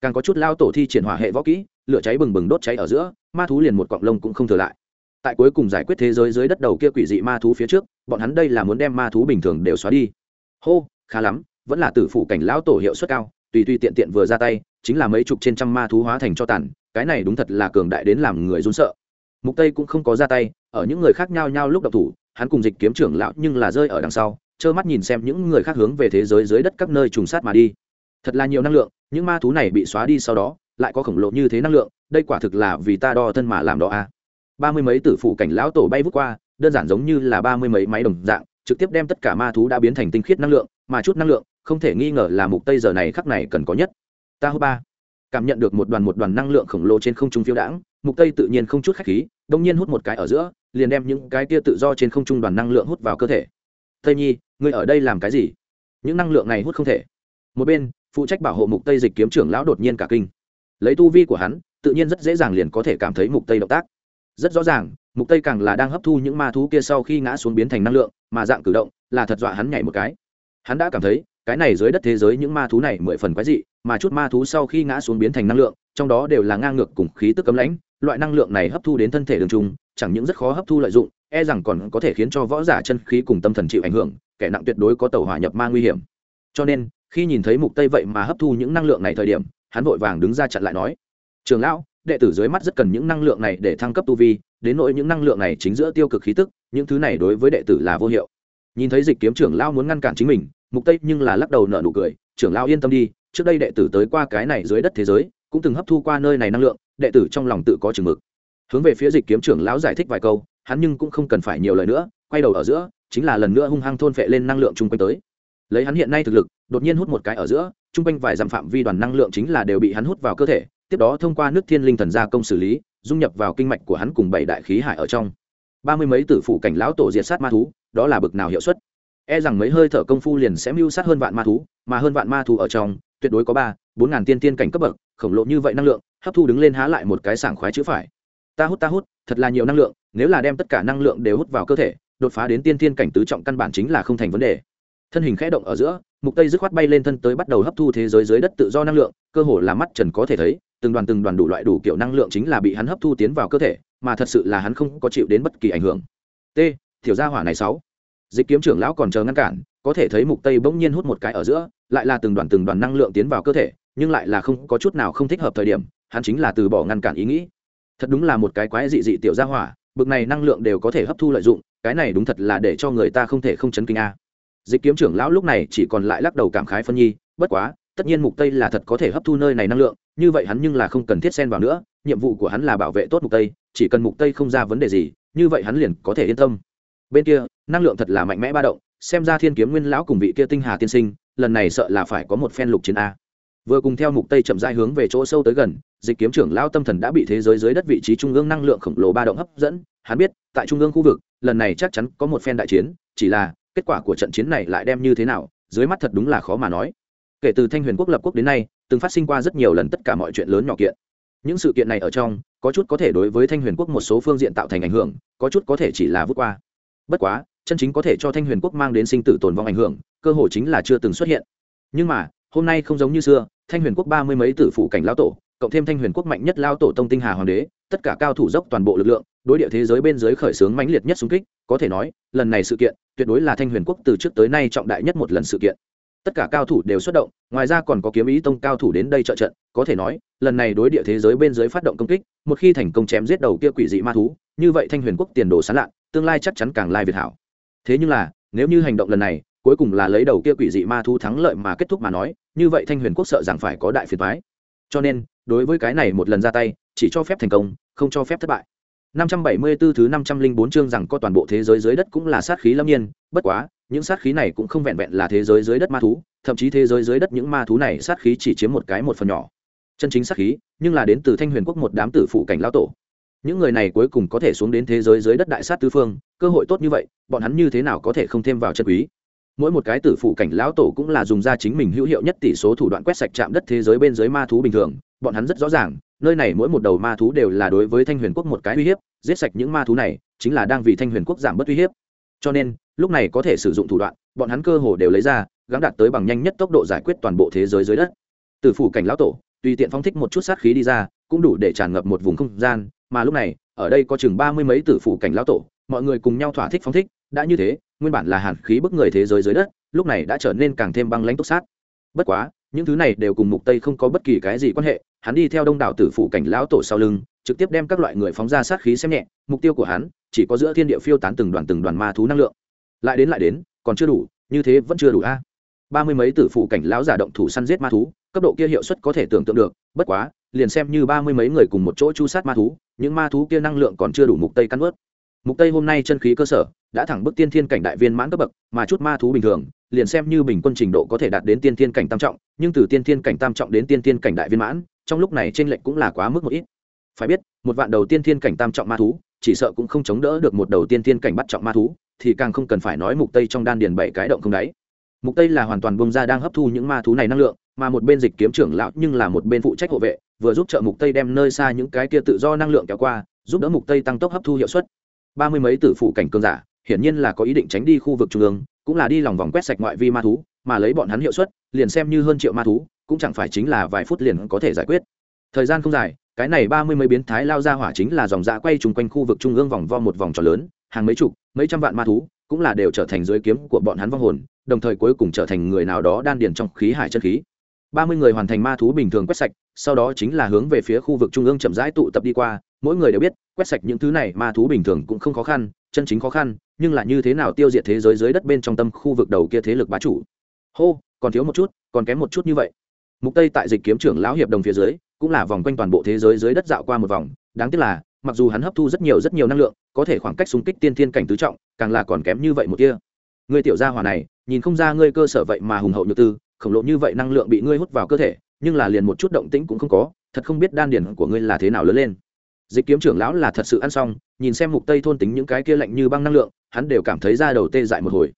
càng có chút lao tổ thi triển hỏa hệ võ kỹ, lửa cháy bừng bừng đốt cháy ở giữa, ma thú liền một cọng lông cũng không thừa lại tại cuối cùng giải quyết thế giới dưới đất đầu kia quỷ dị ma thú phía trước, bọn hắn đây là muốn đem ma thú bình thường đều xóa đi. Hô, khá lắm, vẫn là tử phụ cảnh lão tổ hiệu suất cao, tùy tùy tiện tiện vừa ra tay, chính là mấy chục trên trăm ma thú hóa thành cho tàn, cái này đúng thật là cường đại đến làm người run sợ. Mục tây cũng không có ra tay, ở những người khác nhau nhau lúc độc thủ, hắn cùng dịch kiếm trưởng lão nhưng là rơi ở đằng sau, trơ mắt nhìn xem những người khác hướng về thế giới dưới đất các nơi trùng sát mà đi. Thật là nhiều năng lượng, những ma thú này bị xóa đi sau đó, lại có khổng lồ như thế năng lượng, đây quả thực là vì ta đo thân mà làm đó a à ba mươi mấy tử phụ cảnh lão tổ bay vút qua, đơn giản giống như là ba mươi mấy máy đồng dạng, trực tiếp đem tất cả ma thú đã biến thành tinh khiết năng lượng, mà chút năng lượng, không thể nghi ngờ là mục tây giờ này khắc này cần có nhất. Ta hô ba. Cảm nhận được một đoàn một đoàn năng lượng khổng lồ trên không trung phiêu đãng, mục tây tự nhiên không chút khách khí, đông nhiên hút một cái ở giữa, liền đem những cái kia tự do trên không trung đoàn năng lượng hút vào cơ thể. Tây nhi, ngươi ở đây làm cái gì? Những năng lượng này hút không thể. Một bên, phụ trách bảo hộ mục tây dịch kiếm trưởng lão đột nhiên cả kinh. Lấy tu vi của hắn, tự nhiên rất dễ dàng liền có thể cảm thấy mục tây động tác rất rõ ràng, mục tây càng là đang hấp thu những ma thú kia sau khi ngã xuống biến thành năng lượng, mà dạng cử động là thật dọa hắn nhảy một cái. Hắn đã cảm thấy, cái này dưới đất thế giới những ma thú này mười phần quái dị, mà chút ma thú sau khi ngã xuống biến thành năng lượng, trong đó đều là ngang ngược cùng khí tức cấm lãnh, loại năng lượng này hấp thu đến thân thể đường trung, chẳng những rất khó hấp thu lợi dụng e rằng còn có thể khiến cho võ giả chân khí cùng tâm thần chịu ảnh hưởng, kẻ nặng tuyệt đối có tàu hỏa nhập ma nguy hiểm. Cho nên, khi nhìn thấy mục tây vậy mà hấp thu những năng lượng này thời điểm, hắn vội vàng đứng ra chặn lại nói, trường lão đệ tử dưới mắt rất cần những năng lượng này để thăng cấp tu vi, đến nỗi những năng lượng này chính giữa tiêu cực khí tức, những thứ này đối với đệ tử là vô hiệu. Nhìn thấy dịch kiếm trưởng lao muốn ngăn cản chính mình, mục tây nhưng là lắc đầu nở nụ cười, trưởng lao yên tâm đi, trước đây đệ tử tới qua cái này dưới đất thế giới, cũng từng hấp thu qua nơi này năng lượng, đệ tử trong lòng tự có chừng mực. Hướng về phía dịch kiếm trưởng lão giải thích vài câu, hắn nhưng cũng không cần phải nhiều lời nữa, quay đầu ở giữa, chính là lần nữa hung hăng thôn phệ lên năng lượng chung quanh tới. Lấy hắn hiện nay thực lực, đột nhiên hút một cái ở giữa, chung quanh vài dặm phạm vi đoàn năng lượng chính là đều bị hắn hút vào cơ thể tiếp đó thông qua nước thiên linh thần gia công xử lý, dung nhập vào kinh mạch của hắn cùng bảy đại khí hải ở trong. Ba mươi mấy tử phụ cảnh lão tổ diệt sát ma thú, đó là bực nào hiệu suất? E rằng mấy hơi thở công phu liền sẽ mưu sát hơn vạn ma thú, mà hơn vạn ma thú ở trong, tuyệt đối có ba, bốn ngàn tiên tiên cảnh cấp bậc, khổng lồ như vậy năng lượng, hấp thu đứng lên há lại một cái sảng khoái chữ phải. Ta hút ta hút, thật là nhiều năng lượng, nếu là đem tất cả năng lượng đều hút vào cơ thể, đột phá đến tiên tiên cảnh tứ trọng căn bản chính là không thành vấn đề. Thân hình khẽ động ở giữa, mục tây dứt khoát bay lên thân tới bắt đầu hấp thu thế giới dưới đất tự do năng lượng, cơ hồ là mắt trần có thể thấy từng đoàn từng đoàn đủ loại đủ kiểu năng lượng chính là bị hắn hấp thu tiến vào cơ thể, mà thật sự là hắn không có chịu đến bất kỳ ảnh hưởng. T thiểu gia hỏa này sáu. Dịch kiếm trưởng lão còn chờ ngăn cản, có thể thấy mục tây bỗng nhiên hút một cái ở giữa, lại là từng đoàn từng đoàn năng lượng tiến vào cơ thể, nhưng lại là không có chút nào không thích hợp thời điểm, hắn chính là từ bỏ ngăn cản ý nghĩ. Thật đúng là một cái quái dị dị tiểu gia hỏa, bực này năng lượng đều có thể hấp thu lợi dụng, cái này đúng thật là để cho người ta không thể không chấn kinh a. Dịch kiếm trưởng lão lúc này chỉ còn lại lắc đầu cảm khái phân nhi, bất quá tất nhiên mục tây là thật có thể hấp thu nơi này năng lượng, như vậy hắn nhưng là không cần thiết xen vào nữa, nhiệm vụ của hắn là bảo vệ tốt mục tây, chỉ cần mục tây không ra vấn đề gì, như vậy hắn liền có thể yên tâm. Bên kia, năng lượng thật là mạnh mẽ ba động, xem ra thiên kiếm nguyên lão cùng vị kia tinh hà tiên sinh, lần này sợ là phải có một phen lục chiến a. Vừa cùng theo mục tây chậm rãi hướng về chỗ sâu tới gần, dịch kiếm trưởng lão tâm thần đã bị thế giới dưới đất vị trí trung ương năng lượng khổng lồ ba động hấp dẫn, hắn biết, tại trung ương khu vực, lần này chắc chắn có một phen đại chiến, chỉ là, kết quả của trận chiến này lại đem như thế nào, dưới mắt thật đúng là khó mà nói kể từ thanh huyền quốc lập quốc đến nay, từng phát sinh qua rất nhiều lần tất cả mọi chuyện lớn nhỏ kiện. Những sự kiện này ở trong, có chút có thể đối với thanh huyền quốc một số phương diện tạo thành ảnh hưởng, có chút có thể chỉ là vút qua. Bất quá, chân chính có thể cho thanh huyền quốc mang đến sinh tử tồn vong ảnh hưởng, cơ hội chính là chưa từng xuất hiện. Nhưng mà, hôm nay không giống như xưa, thanh huyền quốc ba mươi mấy tử phụ cảnh lao tổ, cộng thêm thanh huyền quốc mạnh nhất lao tổ tông tinh hà hoàng đế, tất cả cao thủ dốc toàn bộ lực lượng, đối địa thế giới bên dưới khởi xướng mãnh liệt nhất xung kích, có thể nói, lần này sự kiện, tuyệt đối là thanh huyền quốc từ trước tới nay trọng đại nhất một lần sự kiện tất cả cao thủ đều xuất động ngoài ra còn có kiếm ý tông cao thủ đến đây trợ trận có thể nói lần này đối địa thế giới bên dưới phát động công kích một khi thành công chém giết đầu kia quỷ dị ma thú như vậy thanh huyền quốc tiền đồ sán lạn tương lai chắc chắn càng lai việt hảo. Thế nhưng là nếu như hành động lần này cuối cùng là lấy đầu kia quỷ dị ma thú thắng lợi mà kết thúc mà nói như vậy thanh huyền quốc sợ rằng phải có đại phiền thoái cho nên đối với cái này một lần ra tay chỉ cho phép thành công không cho phép thất bại. 574 thứ 504 chương rằng có toàn bộ thế giới dưới đất cũng là sát khí lâm nhiên, bất quá, những sát khí này cũng không vẹn vẹn là thế giới dưới đất ma thú, thậm chí thế giới dưới đất những ma thú này sát khí chỉ chiếm một cái một phần nhỏ. chân chính sát khí nhưng là đến từ thanh huyền quốc một đám tử phụ cảnh lão tổ. Những người này cuối cùng có thể xuống đến thế giới dưới đất đại sát tứ phương cơ hội tốt như vậy bọn hắn như thế nào có thể không thêm vào chân quý? Mỗi một cái tử phụ cảnh lão tổ cũng là dùng ra chính mình hữu hiệu nhất tỷ số thủ đoạn quét sạch chạm đất thế giới bên dưới ma thú bình thường bọn hắn rất rõ ràng nơi này mỗi một đầu ma thú đều là đối với thanh huyền quốc một cái uy hiếp giết sạch những ma thú này chính là đang vì thanh huyền quốc giảm bớt uy hiếp. Cho nên lúc này có thể sử dụng thủ đoạn, bọn hắn cơ hồ đều lấy ra gắn đạt tới bằng nhanh nhất tốc độ giải quyết toàn bộ thế giới dưới đất. Từ phủ cảnh lão tổ, tùy tiện phong thích một chút sát khí đi ra, cũng đủ để tràn ngập một vùng không gian, mà lúc này, ở đây có chừng ba mươi mấy tử phủ cảnh lão tổ, mọi người cùng nhau thỏa thích phong thích, đã như thế, nguyên bản là hàn khí bức người thế giới dưới đất, lúc này đã trở nên càng thêm băng lãnh túc sát. Bất quá, những thứ này đều cùng mục tây không có bất kỳ cái gì quan hệ, hắn đi theo đông đảo tử phủ cảnh lão tổ sau lưng, trực tiếp đem các loại người phóng ra sát khí xem nhẹ, mục tiêu của hắn chỉ có giữa thiên địa phiêu tán từng đoàn từng đoàn ma thú năng lượng lại đến lại đến, còn chưa đủ, như thế vẫn chưa đủ a. Ba mươi mấy tử phụ cảnh lão giả động thủ săn giết ma thú, cấp độ kia hiệu suất có thể tưởng tượng được, bất quá, liền xem như ba mươi mấy người cùng một chỗ chu sát ma thú, những ma thú kia năng lượng còn chưa đủ mục tây căn ướt mục tây hôm nay chân khí cơ sở, đã thẳng bước tiên thiên cảnh đại viên mãn cấp bậc, mà chút ma thú bình thường, liền xem như bình quân trình độ có thể đạt đến tiên thiên cảnh tam trọng, nhưng từ tiên thiên cảnh tam trọng đến tiên thiên cảnh đại viên mãn, trong lúc này trên lệnh cũng là quá mức một ít. Phải biết, một vạn đầu tiên thiên cảnh tam trọng ma thú, chỉ sợ cũng không chống đỡ được một đầu tiên thiên cảnh bắt trọng ma thú thì càng không cần phải nói mục tây trong đan điền bảy cái động không đáy. Mục tây là hoàn toàn bông ra đang hấp thu những ma thú này năng lượng, mà một bên dịch kiếm trưởng lão nhưng là một bên phụ trách hộ vệ, vừa giúp trợ mục tây đem nơi xa những cái kia tự do năng lượng kéo qua, giúp đỡ mục tây tăng tốc hấp thu hiệu suất. Ba mươi mấy tử phụ cảnh cường giả, hiển nhiên là có ý định tránh đi khu vực trung ương, cũng là đi lòng vòng quét sạch ngoại vi ma thú, mà lấy bọn hắn hiệu suất, liền xem như hơn triệu ma thú, cũng chẳng phải chính là vài phút liền có thể giải quyết. Thời gian không dài, cái này ba mươi mấy biến thái lao ra hỏa chính là dòng dạ quay chung quanh khu vực trung ương vòng vo một vòng tròn lớn, hàng mấy chục mấy trăm vạn ma thú cũng là đều trở thành dưới kiếm của bọn hắn vong hồn, đồng thời cuối cùng trở thành người nào đó đan điền trong khí hải chân khí. Ba mươi người hoàn thành ma thú bình thường quét sạch, sau đó chính là hướng về phía khu vực trung ương chậm rãi tụ tập đi qua. Mỗi người đều biết, quét sạch những thứ này ma thú bình thường cũng không khó khăn, chân chính khó khăn, nhưng là như thế nào tiêu diệt thế giới dưới đất bên trong tâm khu vực đầu kia thế lực bá chủ? Hô, còn thiếu một chút, còn kém một chút như vậy. Mục tây tại dịch kiếm trưởng lão hiệp đồng phía dưới, cũng là vòng quanh toàn bộ thế giới dưới đất dạo qua một vòng. Đáng tiếc là mặc dù hắn hấp thu rất nhiều rất nhiều năng lượng, có thể khoảng cách xung kích tiên thiên cảnh tứ trọng, càng là còn kém như vậy một kia người tiểu gia hỏa này, nhìn không ra ngươi cơ sở vậy mà hùng hậu như tư, khổng lồ như vậy năng lượng bị ngươi hút vào cơ thể, nhưng là liền một chút động tĩnh cũng không có, thật không biết đan điển của ngươi là thế nào lớn lên. Dịch kiếm trưởng lão là thật sự ăn xong, nhìn xem mục tây thôn tính những cái kia lạnh như băng năng lượng, hắn đều cảm thấy da đầu tê dại một hồi.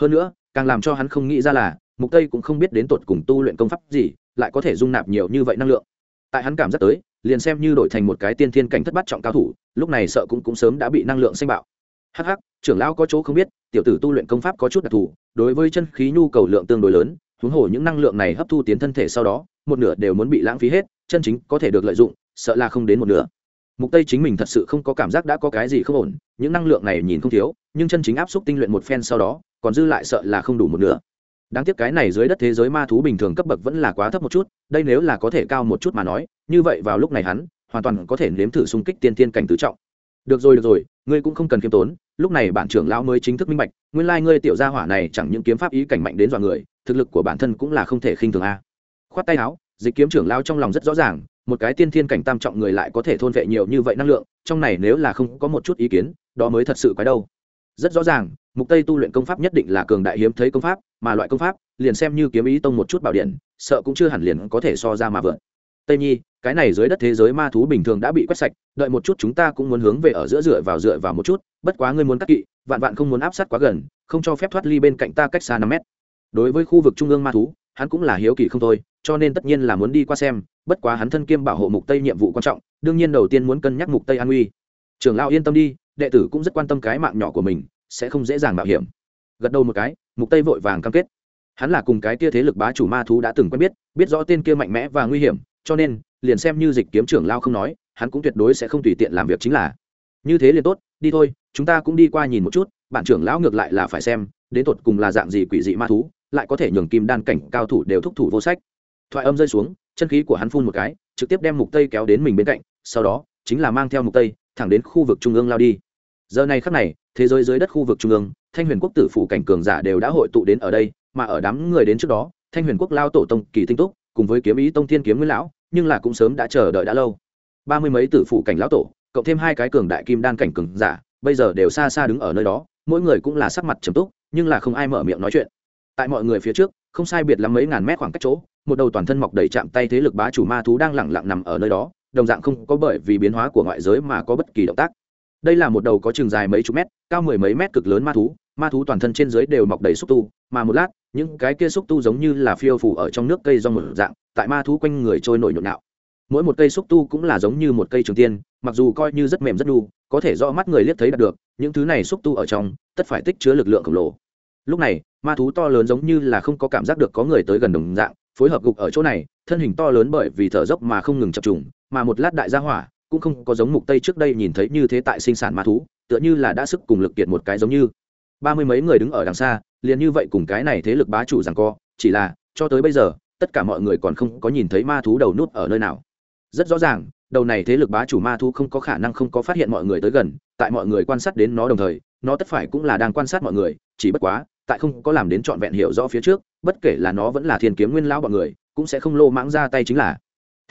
Hơn nữa, càng làm cho hắn không nghĩ ra là, mục tây cũng không biết đến tột cùng tu luyện công pháp gì, lại có thể dung nạp nhiều như vậy năng lượng. Tại hắn cảm giác tới liền xem như đổi thành một cái tiên thiên cảnh thất bát trọng cao thủ, lúc này sợ cũng cũng sớm đã bị năng lượng xanh bạo. Hắc hắc, trưởng lão có chỗ không biết, tiểu tử tu luyện công pháp có chút đặc thù, đối với chân khí nhu cầu lượng tương đối lớn, huống hồ những năng lượng này hấp thu tiến thân thể sau đó, một nửa đều muốn bị lãng phí hết, chân chính có thể được lợi dụng, sợ là không đến một nửa. Mục tây chính mình thật sự không có cảm giác đã có cái gì không ổn, những năng lượng này nhìn không thiếu, nhưng chân chính áp xúc tinh luyện một phen sau đó, còn dư lại sợ là không đủ một nửa đáng tiếc cái này dưới đất thế giới ma thú bình thường cấp bậc vẫn là quá thấp một chút, đây nếu là có thể cao một chút mà nói, như vậy vào lúc này hắn, hoàn toàn có thể nếm thử xung kích tiên tiên cảnh tứ trọng. Được rồi được rồi, ngươi cũng không cần khiêm tốn, lúc này bản trưởng lão mới chính thức minh bạch, nguyên lai ngươi tiểu gia hỏa này chẳng những kiếm pháp ý cảnh mạnh đến dọa người, thực lực của bản thân cũng là không thể khinh thường a. Khoát tay áo, dịch kiếm trưởng lão trong lòng rất rõ ràng, một cái tiên thiên cảnh tam trọng người lại có thể thôn vệ nhiều như vậy năng lượng, trong này nếu là không có một chút ý kiến, đó mới thật sự quái đâu. Rất rõ ràng, mục tây tu luyện công pháp nhất định là cường đại hiếm thấy công pháp mà loại công pháp, liền xem như kiếm ý tông một chút bảo điện, sợ cũng chưa hẳn liền có thể so ra mà vượt tây nhi, cái này dưới đất thế giới ma thú bình thường đã bị quét sạch, đợi một chút chúng ta cũng muốn hướng về ở giữa dựa vào dựa vào một chút, bất quá ngươi muốn cắt kỵ, vạn vạn không muốn áp sát quá gần, không cho phép thoát ly bên cạnh ta cách xa năm mét. Đối với khu vực trung ương ma thú, hắn cũng là hiếu kỳ không thôi, cho nên tất nhiên là muốn đi qua xem, bất quá hắn thân kiêm bảo hộ mục tây nhiệm vụ quan trọng, đương nhiên đầu tiên muốn cân nhắc mục tây an Uy. trưởng lão yên tâm đi, đệ tử cũng rất quan tâm cái mạng nhỏ của mình, sẽ không dễ dàng mạo hiểm. Gật đầu một cái mục tây vội vàng cam kết. Hắn là cùng cái kia thế lực bá chủ ma thú đã từng quen biết biết rõ tên kia mạnh mẽ và nguy hiểm, cho nên, liền xem như dịch kiếm trưởng lao không nói, hắn cũng tuyệt đối sẽ không tùy tiện làm việc chính là. Như thế liền tốt, đi thôi, chúng ta cũng đi qua nhìn một chút bản trưởng lão ngược lại là phải xem, đến tột cùng là dạng gì quỷ dị ma thú, lại có thể nhường kim đan cảnh cao thủ đều thúc thủ vô sách. Thoại âm rơi xuống, chân khí của hắn phun một cái, trực tiếp đem mục tây kéo đến mình bên cạnh, sau đó, chính là mang theo mục tây, thẳng đến khu vực trung ương lao đi giờ này khắc này, thế giới dưới đất khu vực trung ương, thanh huyền quốc tử phủ cảnh cường giả đều đã hội tụ đến ở đây, mà ở đám người đến trước đó, thanh huyền quốc lao tổ tông, kỳ tinh túc, cùng với kiếm ý tông thiên kiếm nguyên lão, nhưng là cũng sớm đã chờ đợi đã lâu. Ba mươi mấy tử phủ cảnh lão tổ, cộng thêm hai cái cường đại kim đan cảnh cường giả, bây giờ đều xa xa đứng ở nơi đó, mỗi người cũng là sắc mặt trầm túc, nhưng là không ai mở miệng nói chuyện. Tại mọi người phía trước, không sai biệt lắm mấy ngàn mét khoảng cách chỗ, một đầu toàn thân mọc đầy chạm tay thế lực bá chủ ma thú đang lẳng lặng nằm ở nơi đó, đồng dạng không có bởi vì biến hóa của ngoại giới mà có bất kỳ động tác đây là một đầu có chừng dài mấy chục mét, cao mười mấy mét cực lớn ma thú ma thú toàn thân trên dưới đều mọc đầy xúc tu, mà một lát, những cái kia xúc tu giống như là phiêu phủ ở trong nước cây do một dạng, tại ma thú quanh người trôi nổi nhộn nhạo. mỗi một cây xúc tu cũng là giống như một cây trường tiên, mặc dù coi như rất mềm rất đu, có thể do mắt người liếc thấy đạt được, những thứ này xúc tu ở trong, tất phải tích chứa lực lượng khổng lồ lúc này, ma thú to lớn giống như là không có cảm giác được có người tới gần đồng dạng, phối hợp gục ở chỗ này, thân hình to lớn bởi vì thở dốc mà không ngừng chập trùng, mà một lát đại gia hỏa cũng không có giống mục tây trước đây nhìn thấy như thế tại sinh sản ma thú, tựa như là đã sức cùng lực kiệt một cái giống như. Ba mươi mấy người đứng ở đằng xa, liền như vậy cùng cái này thế lực bá chủ rằng co, chỉ là, cho tới bây giờ, tất cả mọi người còn không có nhìn thấy ma thú đầu nút ở nơi nào. Rất rõ ràng, đầu này thế lực bá chủ ma thú không có khả năng không có phát hiện mọi người tới gần, tại mọi người quan sát đến nó đồng thời, nó tất phải cũng là đang quan sát mọi người, chỉ bất quá, tại không có làm đến trọn vẹn hiểu rõ phía trước, bất kể là nó vẫn là thiên kiếm nguyên lão bọn người, cũng sẽ không lô mãng ra tay chính là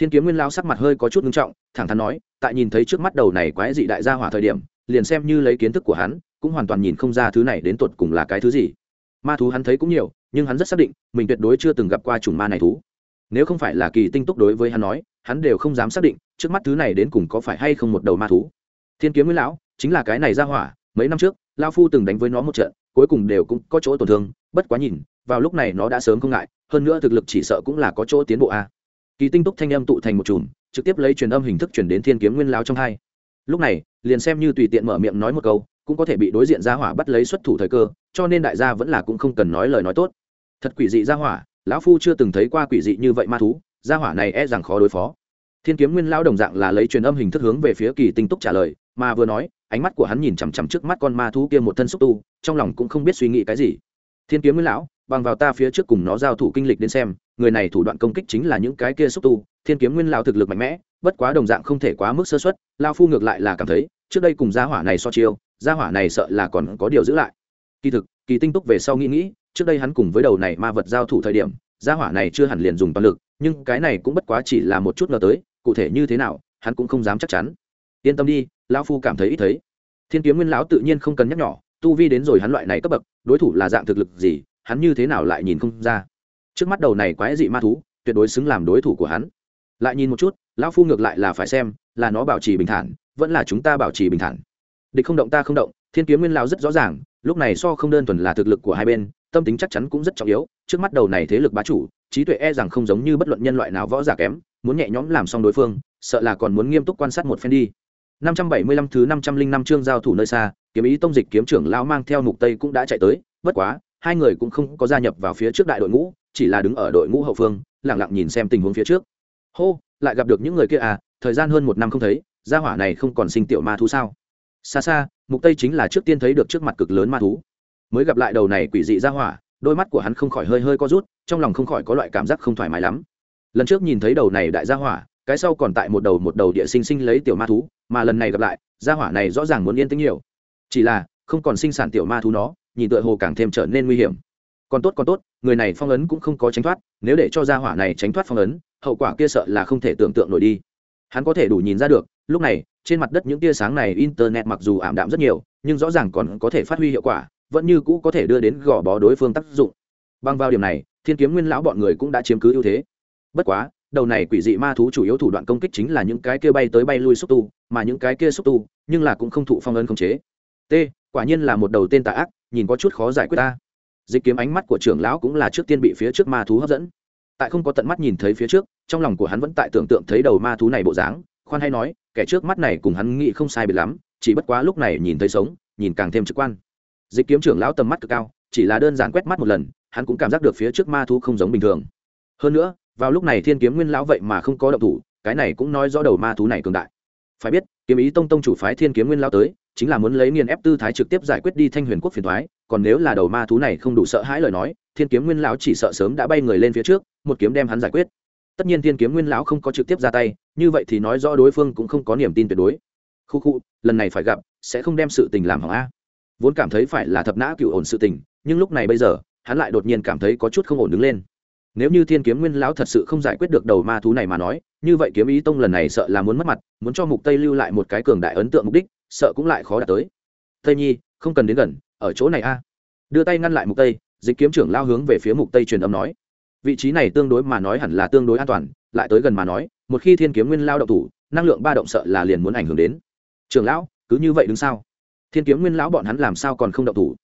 thiên kiếm nguyên lão sắc mặt hơi có chút ngưng trọng, thẳng thắn nói, tại nhìn thấy trước mắt đầu này quái dị đại gia hỏa thời điểm, liền xem như lấy kiến thức của hắn, cũng hoàn toàn nhìn không ra thứ này đến tột cùng là cái thứ gì. Ma thú hắn thấy cũng nhiều, nhưng hắn rất xác định, mình tuyệt đối chưa từng gặp qua chủng ma này thú. Nếu không phải là kỳ tinh túc đối với hắn nói, hắn đều không dám xác định trước mắt thứ này đến cùng có phải hay không một đầu ma thú. Thiên kiếm nguyên lão, chính là cái này ra hỏa, mấy năm trước, lao phu từng đánh với nó một trận, cuối cùng đều cũng có chỗ tổn thương, bất quá nhìn, vào lúc này nó đã sớm không ngại, hơn nữa thực lực chỉ sợ cũng là có chỗ tiến bộ a kỳ tinh túc thanh âm tụ thành một chùm, trực tiếp lấy truyền âm hình thức chuyển đến thiên kiếm nguyên lão trong hai. Lúc này, liền xem như tùy tiện mở miệng nói một câu, cũng có thể bị đối diện gia hỏa bắt lấy xuất thủ thời cơ, cho nên đại gia vẫn là cũng không cần nói lời nói tốt. Thật quỷ dị gia hỏa, lão phu chưa từng thấy qua quỷ dị như vậy ma thú, gia hỏa này e rằng khó đối phó. Thiên kiếm nguyên lão đồng dạng là lấy truyền âm hình thức hướng về phía kỳ tinh túc trả lời, mà vừa nói, ánh mắt của hắn nhìn chằm chằm trước mắt con ma thú kia một thân xúc tu, trong lòng cũng không biết suy nghĩ cái gì. Thiên kiếm nguyên lão bằng vào ta phía trước cùng nó giao thủ kinh lịch đến xem, người này thủ đoạn công kích chính là những cái kia xúc tu, thiên kiếm nguyên lão thực lực mạnh mẽ, bất quá đồng dạng không thể quá mức sơ xuất lao phu ngược lại là cảm thấy, trước đây cùng gia hỏa này so chiêu, gia hỏa này sợ là còn có điều giữ lại. Kỳ thực, kỳ tinh túc về sau nghĩ nghĩ, trước đây hắn cùng với đầu này ma vật giao thủ thời điểm, gia hỏa này chưa hẳn liền dùng toàn lực, nhưng cái này cũng bất quá chỉ là một chút ngờ tới, cụ thể như thế nào, hắn cũng không dám chắc chắn. Yên tâm đi, lão phu cảm thấy ít thấy. Thiên kiếm nguyên lão tự nhiên không cần nhắc nhỏ, tu vi đến rồi hắn loại này cấp bậc, đối thủ là dạng thực lực gì hắn như thế nào lại nhìn không ra? Trước mắt đầu này quái dị ma thú, tuyệt đối xứng làm đối thủ của hắn. Lại nhìn một chút, lão phu ngược lại là phải xem, là nó bảo trì bình thản, vẫn là chúng ta bảo trì bình thản. Địch không động ta không động, thiên kiếm nguyên lao rất rõ ràng, lúc này so không đơn thuần là thực lực của hai bên, tâm tính chắc chắn cũng rất trọng yếu, trước mắt đầu này thế lực bá chủ, trí tuệ e rằng không giống như bất luận nhân loại nào võ giả kém, muốn nhẹ nhõm làm xong đối phương, sợ là còn muốn nghiêm túc quan sát một phen đi. 575 thứ 505 chương giao thủ nơi xa, kiếm ý tông dịch kiếm trưởng lão mang theo mục tây cũng đã chạy tới, bất quá hai người cũng không có gia nhập vào phía trước đại đội ngũ, chỉ là đứng ở đội ngũ hậu phương, lặng lặng nhìn xem tình huống phía trước. Hô, lại gặp được những người kia à thời gian hơn một năm không thấy, gia hỏa này không còn sinh tiểu ma thú sao? Xa xa, mục tây chính là trước tiên thấy được trước mặt cực lớn ma thú. Mới gặp lại đầu này quỷ dị gia hỏa, đôi mắt của hắn không khỏi hơi hơi co rút, trong lòng không khỏi có loại cảm giác không thoải mái lắm. Lần trước nhìn thấy đầu này đại gia hỏa, cái sau còn tại một đầu một đầu địa sinh sinh lấy tiểu ma thú, mà lần này gặp lại, gia hỏa này rõ ràng muốn yên tĩnh nhiều. Chỉ là không còn sinh sản tiểu ma thú nó, nhìn tựa hồ càng thêm trở nên nguy hiểm. Còn tốt còn tốt, người này phong ấn cũng không có tránh thoát, nếu để cho gia hỏa này tránh thoát phong ấn, hậu quả kia sợ là không thể tưởng tượng nổi đi. Hắn có thể đủ nhìn ra được, lúc này, trên mặt đất những tia sáng này internet mặc dù ảm đạm rất nhiều, nhưng rõ ràng còn có thể phát huy hiệu quả, vẫn như cũ có thể đưa đến gò bó đối phương tác dụng. Bằng vào điểm này, thiên kiếm nguyên lão bọn người cũng đã chiếm cứ ưu thế. Bất quá, đầu này quỷ dị ma thú chủ yếu thủ đoạn công kích chính là những cái kia bay tới bay lui xúc tu, mà những cái kia xúc tu, nhưng là cũng không thụ phong ấn khống chế. T quả nhiên là một đầu tên tà ác, nhìn có chút khó giải quyết ta. Dịch kiếm ánh mắt của trưởng lão cũng là trước tiên bị phía trước ma thú hấp dẫn. Tại không có tận mắt nhìn thấy phía trước, trong lòng của hắn vẫn tại tưởng tượng thấy đầu ma thú này bộ dáng, khoan hay nói, kẻ trước mắt này cùng hắn nghĩ không sai biệt lắm, chỉ bất quá lúc này nhìn thấy sống, nhìn càng thêm trực quan. Dịch kiếm trưởng lão tầm mắt cực cao, chỉ là đơn giản quét mắt một lần, hắn cũng cảm giác được phía trước ma thú không giống bình thường. Hơn nữa, vào lúc này thiên kiếm nguyên lão vậy mà không có động thủ, cái này cũng nói rõ đầu ma thú này cường đại. Phải biết, kiếm ý tông tông chủ phái thiên kiếm nguyên lão tới chính là muốn lấy nghiền ép tư thái trực tiếp giải quyết đi thanh huyền quốc phiền thoái, còn nếu là đầu ma thú này không đủ sợ hãi lời nói, thiên kiếm nguyên lão chỉ sợ sớm đã bay người lên phía trước, một kiếm đem hắn giải quyết. Tất nhiên thiên kiếm nguyên lão không có trực tiếp ra tay, như vậy thì nói rõ đối phương cũng không có niềm tin tuyệt đối. Khu khu, lần này phải gặp, sẽ không đem sự tình làm hỏng a. Vốn cảm thấy phải là thập nã cựu ổn sự tình, nhưng lúc này bây giờ, hắn lại đột nhiên cảm thấy có chút không ổn đứng lên. Nếu như thiên kiếm nguyên lão thật sự không giải quyết được đầu ma thú này mà nói, như vậy kiếm ý tông lần này sợ là muốn mất mặt, muốn cho mục tây lưu lại một cái cường đại ấn tượng mục đích sợ cũng lại khó đạt tới. Tây nhi, không cần đến gần, ở chỗ này a. Đưa tay ngăn lại mục tây, dịch kiếm trưởng lao hướng về phía mục tây truyền âm nói. Vị trí này tương đối mà nói hẳn là tương đối an toàn, lại tới gần mà nói, một khi thiên kiếm nguyên lao động thủ, năng lượng ba động sợ là liền muốn ảnh hưởng đến. Trường lão, cứ như vậy đứng sao? Thiên kiếm nguyên lão bọn hắn làm sao còn không động thủ?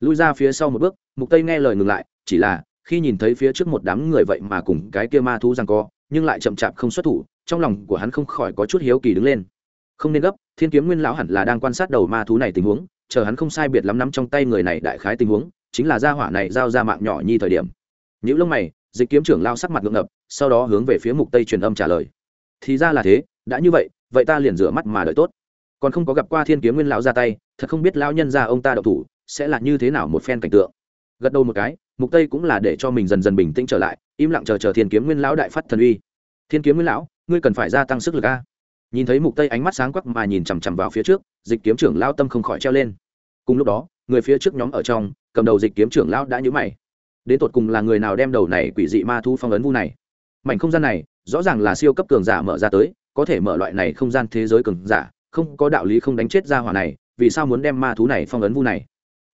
Lui ra phía sau một bước, mục tây nghe lời ngừng lại, chỉ là, khi nhìn thấy phía trước một đám người vậy mà cùng cái kia ma thú rằng co, nhưng lại chậm chạp không xuất thủ, trong lòng của hắn không khỏi có chút hiếu kỳ đứng lên. Không nên gấp thiên kiếm nguyên lão hẳn là đang quan sát đầu ma thú này tình huống, chờ hắn không sai biệt lắm nắm trong tay người này đại khái tình huống, chính là gia hỏa này giao ra mạng nhỏ nhi thời điểm. Những lông mày, dịch kiếm trưởng lao sắc mặt ngượng ngập, sau đó hướng về phía mục tây truyền âm trả lời. Thì ra là thế, đã như vậy vậy ta liền rửa mắt mà đợi tốt. Còn không có gặp qua thiên kiếm nguyên lão ra tay, thật không biết lão nhân ra ông ta đậu thủ, sẽ là như thế nào một phen cảnh tượng. Gật đầu một cái, mục tây cũng là để cho mình dần dần bình tĩnh trở lại, im lặng chờ chờ thiên kiếm nguyên lão đại phát thần uy. Thiên kiếm nguyên lão, ngươi cần phải gia tăng sức lực a nhìn thấy mục tây ánh mắt sáng quắc mà nhìn chằm chằm vào phía trước, dịch kiếm trưởng lao tâm không khỏi treo lên. Cùng lúc đó, người phía trước nhóm ở trong, cầm đầu dịch kiếm trưởng lao đã nhíu mày. Đến tột cùng là người nào đem đầu này quỷ dị ma thu phong ấn vu này? Mảnh không gian này, rõ ràng là siêu cấp cường giả mở ra tới, có thể mở loại này không gian thế giới cường giả, không có đạo lý không đánh chết ra hỏa này, vì sao muốn đem ma thú này phong ấn vu này?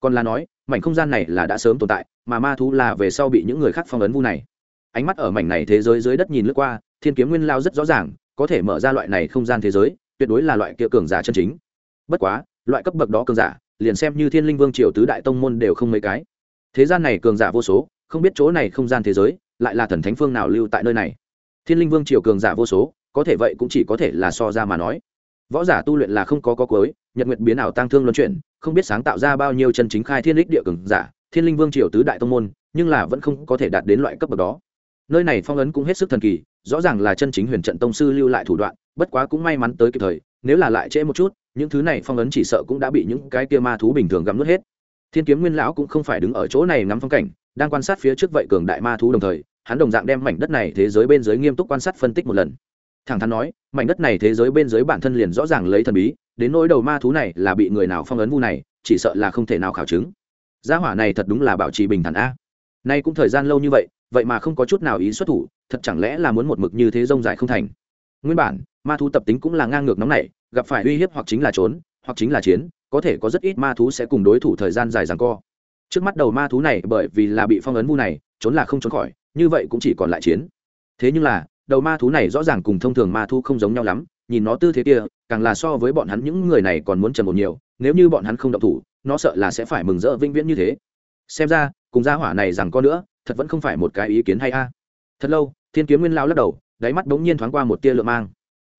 Còn là nói, mảnh không gian này là đã sớm tồn tại, mà ma thú là về sau bị những người khác phong ấn vu này. Ánh mắt ở mảnh này thế giới dưới đất nhìn lướt qua, thiên kiếm nguyên lao rất rõ ràng có thể mở ra loại này không gian thế giới, tuyệt đối là loại kia cường giả chân chính. Bất quá, loại cấp bậc đó cường giả, liền xem như thiên linh vương triều tứ đại tông môn đều không mấy cái. Thế gian này cường giả vô số, không biết chỗ này không gian thế giới, lại là thần thánh phương nào lưu tại nơi này? Thiên linh vương triều cường giả vô số, có thể vậy cũng chỉ có thể là so ra mà nói. Võ giả tu luyện là không có có cuối, nhật nguyệt biến ảo tăng thương luân chuyển, không biết sáng tạo ra bao nhiêu chân chính khai thiên đích địa cường giả, thiên linh vương triều tứ đại tông môn, nhưng là vẫn không có thể đạt đến loại cấp bậc đó. Nơi này phong ấn cũng hết sức thần kỳ rõ ràng là chân chính huyền trận tông sư lưu lại thủ đoạn, bất quá cũng may mắn tới kịp thời, nếu là lại trễ một chút, những thứ này phong ấn chỉ sợ cũng đã bị những cái kia ma thú bình thường gắm nuốt hết. Thiên kiếm nguyên lão cũng không phải đứng ở chỗ này ngắm phong cảnh, đang quan sát phía trước vậy cường đại ma thú đồng thời, hắn đồng dạng đem mảnh đất này thế giới bên dưới nghiêm túc quan sát phân tích một lần. Thẳng thắn nói, mảnh đất này thế giới bên dưới bản thân liền rõ ràng lấy thần bí, đến nỗi đầu ma thú này là bị người nào phong ấn vu này, chỉ sợ là không thể nào khảo chứng. Gia hỏa này thật đúng là bảo trì bình thản a. Nay cũng thời gian lâu như vậy vậy mà không có chút nào ý xuất thủ thật chẳng lẽ là muốn một mực như thế rông dài không thành? Nguyên bản, ma thú tập tính cũng là ngang ngược nóng này gặp phải uy hiếp hoặc chính là trốn, hoặc chính là chiến, có thể có rất ít ma thú sẽ cùng đối thủ thời gian dài rằng co. Trước mắt đầu ma thú này bởi vì là bị phong ấn vu này, trốn là không trốn khỏi, như vậy cũng chỉ còn lại chiến. Thế nhưng là, đầu ma thú này rõ ràng cùng thông thường ma thú không giống nhau lắm, nhìn nó tư thế kia, càng là so với bọn hắn những người này còn muốn trần một nhiều, nếu như bọn hắn không động thủ, nó sợ là sẽ phải mừng rỡ vĩnh viễn như thế. Xem ra, cùng gia hỏa này rằng có nữa, thật vẫn không phải một cái ý kiến hay a. Thật lâu thiên kiếm nguyên lao lắc đầu, đáy mắt bỗng nhiên thoáng qua một tia lượm mang.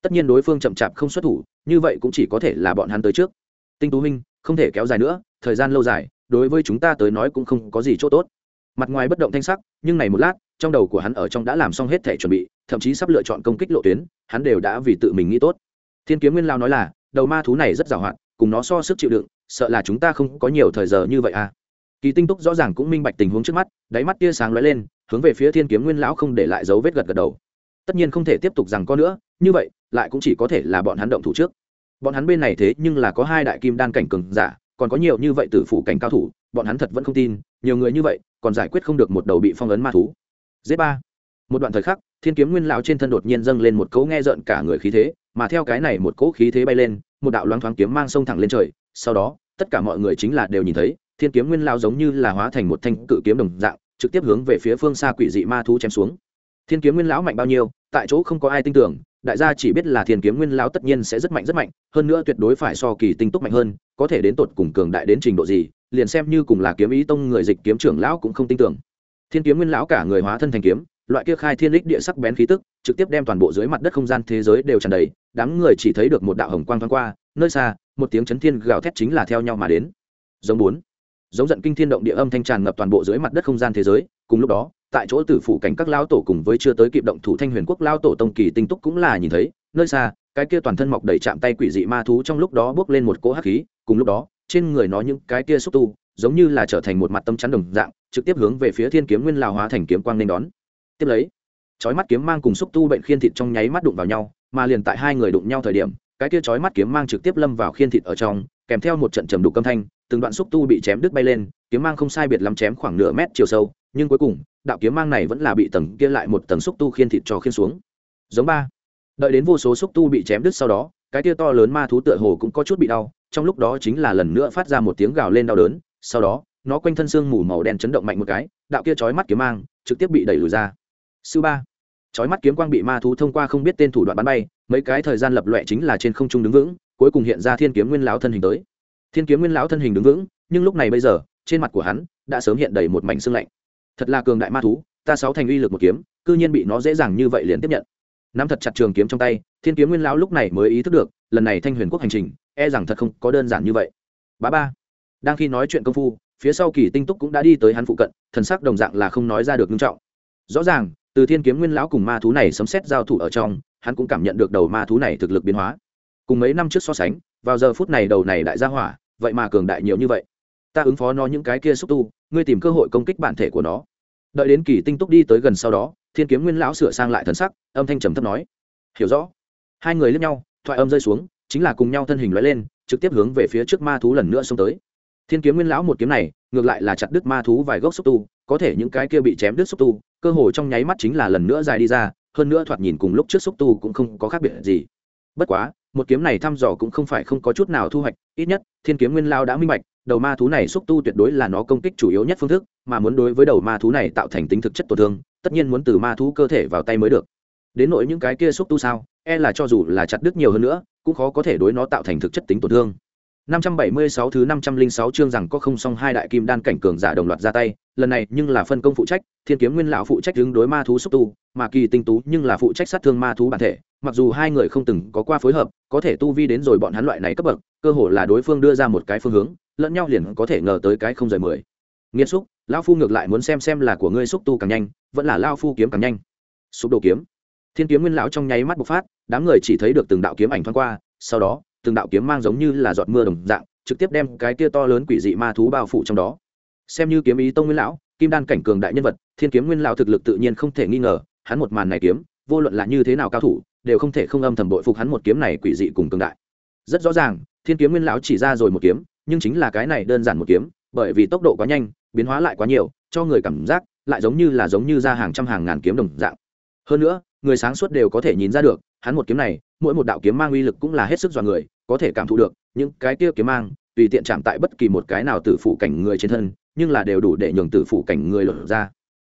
Tất nhiên đối phương chậm chạp không xuất thủ, như vậy cũng chỉ có thể là bọn hắn tới trước. Tinh tú minh, không thể kéo dài nữa, thời gian lâu dài, đối với chúng ta tới nói cũng không có gì chỗ tốt. Mặt ngoài bất động thanh sắc, nhưng này một lát, trong đầu của hắn ở trong đã làm xong hết thể chuẩn bị, thậm chí sắp lựa chọn công kích lộ tuyến, hắn đều đã vì tự mình nghĩ tốt. Thiên kiếm nguyên lao nói là, đầu ma thú này rất giàu hoạt cùng nó so sức chịu đựng, sợ là chúng ta không có nhiều thời giờ như vậy à. Kỳ tinh túc rõ ràng cũng minh bạch tình huống trước mắt, đáy mắt tia sáng lóe lên hướng về phía thiên kiếm nguyên lão không để lại dấu vết gật gật đầu. Tất nhiên không thể tiếp tục rằng có nữa, như vậy, lại cũng chỉ có thể là bọn hắn động thủ trước. Bọn hắn bên này thế nhưng là có hai đại kim đan cảnh cường giả, còn có nhiều như vậy tử phủ cảnh cao thủ, bọn hắn thật vẫn không tin, nhiều người như vậy, còn giải quyết không được một đầu bị phong ấn ma thú. Z ba. Một đoạn thời khắc, thiên kiếm nguyên lão trên thân đột nhiên dâng lên một cỗ nghe rợn cả người khí thế, mà theo cái này một cỗ khí thế bay lên, một đạo loáng thoáng kiếm mang sông thẳng lên trời, sau đó, tất cả mọi người chính là đều nhìn thấy, thiên kiếm nguyên lão giống như là hóa thành một thanh cự kiếm đồng dạng trực tiếp hướng về phía phương xa quỷ dị ma thú chém xuống. Thiên kiếm nguyên lão mạnh bao nhiêu, tại chỗ không có ai tin tưởng, đại gia chỉ biết là thiên kiếm nguyên lão tất nhiên sẽ rất mạnh rất mạnh, hơn nữa tuyệt đối phải so kỳ tinh túc mạnh hơn, có thể đến tột cùng cường đại đến trình độ gì, liền xem như cùng là kiếm ý tông người dịch kiếm trưởng lão cũng không tin tưởng. Thiên kiếm nguyên lão cả người hóa thân thành kiếm, loại kia khai thiên lích địa sắc bén khí tức, trực tiếp đem toàn bộ dưới mặt đất không gian thế giới đều tràn đầy, đám người chỉ thấy được một đạo hồng quang thoáng qua, nơi xa, một tiếng chấn thiên gào thét chính là theo nhau mà đến. Giống bốn giống giận kinh thiên động địa âm thanh tràn ngập toàn bộ dưới mặt đất không gian thế giới. Cùng lúc đó, tại chỗ tử phủ cảnh các lao tổ cùng với chưa tới kịp động thủ thanh huyền quốc lao tổ tông kỳ tinh túc cũng là nhìn thấy, nơi xa, cái kia toàn thân mọc đầy chạm tay quỷ dị ma thú trong lúc đó bước lên một cỗ hắc khí, cùng lúc đó, trên người nó những cái kia xúc tu, giống như là trở thành một mặt tâm chắn đồng dạng, trực tiếp hướng về phía thiên kiếm nguyên lào hóa thành kiếm quang nên đón. Tiếp lấy, chói mắt kiếm mang cùng xúc tu bệnh khiên thịt trong nháy mắt đụng vào nhau, mà liền tại hai người đụng nhau thời điểm cái kia chói mắt kiếm mang trực tiếp lâm vào khiên thịt ở trong, kèm theo một trận trầm đục âm thanh, từng đoạn xúc tu bị chém đứt bay lên, kiếm mang không sai biệt lắm chém khoảng nửa mét chiều sâu, nhưng cuối cùng, đạo kiếm mang này vẫn là bị tầng kia lại một tầng xúc tu khiên thịt cho khiên xuống. Giống ba. Đợi đến vô số xúc tu bị chém đứt sau đó, cái kia to lớn ma thú tựa hồ cũng có chút bị đau, trong lúc đó chính là lần nữa phát ra một tiếng gào lên đau đớn, sau đó, nó quanh thân xương mù màu đen chấn động mạnh một cái, đạo kia chói mắt kiếm mang trực tiếp bị đẩy lùi ra. Sư ba. Chói mắt kiếm quang bị ma thú thông qua không biết tên thủ đoạn bắn bay mấy cái thời gian lập loẹ chính là trên không trung đứng vững, cuối cùng hiện ra thiên kiếm nguyên lão thân hình tới. Thiên kiếm nguyên lão thân hình đứng vững, nhưng lúc này bây giờ, trên mặt của hắn đã sớm hiện đầy một mảnh xương lạnh. Thật là cường đại ma thú, ta sáu thành uy lực một kiếm, cư nhiên bị nó dễ dàng như vậy liền tiếp nhận. Nắm thật chặt trường kiếm trong tay, thiên kiếm nguyên lão lúc này mới ý thức được, lần này thanh huyền quốc hành trình e rằng thật không có đơn giản như vậy. Bá ba, đang khi nói chuyện công phu, phía sau kỳ tinh túc cũng đã đi tới hắn phụ cận, thần sắc đồng dạng là không nói ra được nghiêm trọng. Rõ ràng, từ thiên kiếm nguyên lão cùng ma thú này sấm xét giao thủ ở trong hắn cũng cảm nhận được đầu ma thú này thực lực biến hóa. Cùng mấy năm trước so sánh, vào giờ phút này đầu này đại gia hỏa, vậy mà cường đại nhiều như vậy. Ta ứng phó nó những cái kia xúc tu, ngươi tìm cơ hội công kích bản thể của nó. Đợi đến kỳ tinh túc đi tới gần sau đó, thiên kiếm nguyên lão sửa sang lại thần sắc, âm thanh trầm thấp nói. Hiểu rõ. Hai người lướt nhau, thoại âm rơi xuống, chính là cùng nhau thân hình lóe lên, trực tiếp hướng về phía trước ma thú lần nữa xông tới. Thiên kiếm nguyên lão một kiếm này, ngược lại là chặt đứt ma thú vài gốc xúc tu, có thể những cái kia bị chém đứt xúc tu, cơ hồ trong nháy mắt chính là lần nữa dài đi ra hơn nữa thoạt nhìn cùng lúc trước xúc tu cũng không có khác biệt gì. Bất quá, một kiếm này thăm dò cũng không phải không có chút nào thu hoạch, ít nhất, thiên kiếm nguyên lao đã minh bạch, đầu ma thú này xúc tu tuyệt đối là nó công kích chủ yếu nhất phương thức, mà muốn đối với đầu ma thú này tạo thành tính thực chất tổn thương, tất nhiên muốn từ ma thú cơ thể vào tay mới được. Đến nỗi những cái kia xúc tu sao e là cho dù là chặt đứt nhiều hơn nữa, cũng khó có thể đối nó tạo thành thực chất tính tổn thương. 576 thứ 506 chương rằng có không song hai đại kim đan cảnh cường giả đồng loạt ra tay, lần này nhưng là phân công phụ trách, Thiên Kiếm Nguyên lão phụ trách hướng đối ma thú xúc tu, mà Kỳ Tinh Tú nhưng là phụ trách sát thương ma thú bản thể, mặc dù hai người không từng có qua phối hợp, có thể tu vi đến rồi bọn hắn loại này cấp bậc, cơ hồ là đối phương đưa ra một cái phương hướng, lẫn nhau liền có thể ngờ tới cái không rời mười. Nghiệt xúc, lão phu ngược lại muốn xem xem là của ngươi xúc tu càng nhanh, vẫn là lão phu kiếm càng nhanh. Xúc đồ kiếm. Thiên Kiếm Nguyên lão trong nháy mắt bộc phát, đám người chỉ thấy được từng đạo kiếm ảnh thoáng qua, sau đó, từng đạo kiếm mang giống như là giọt mưa đồng dạng, trực tiếp đem cái kia to lớn quỷ dị ma thú bao phủ trong đó. Xem như kiếm ý tông nguyên lão, kim đan cảnh cường đại nhân vật, thiên kiếm nguyên lão thực lực tự nhiên không thể nghi ngờ, hắn một màn này kiếm, vô luận là như thế nào cao thủ, đều không thể không âm thầm bội phục hắn một kiếm này quỷ dị cùng cường đại. Rất rõ ràng, thiên kiếm nguyên lão chỉ ra rồi một kiếm, nhưng chính là cái này đơn giản một kiếm, bởi vì tốc độ quá nhanh, biến hóa lại quá nhiều, cho người cảm giác lại giống như là giống như ra hàng trăm hàng ngàn kiếm đồng dạng. Hơn nữa, người sáng suốt đều có thể nhìn ra được hắn một kiếm này, mỗi một đạo kiếm mang uy lực cũng là hết sức dọa người, có thể cảm thụ được, những cái kia kiếm mang, tùy tiện chạm tại bất kỳ một cái nào tử phụ cảnh người trên thân, nhưng là đều đủ để nhường tử phụ cảnh người lột ra.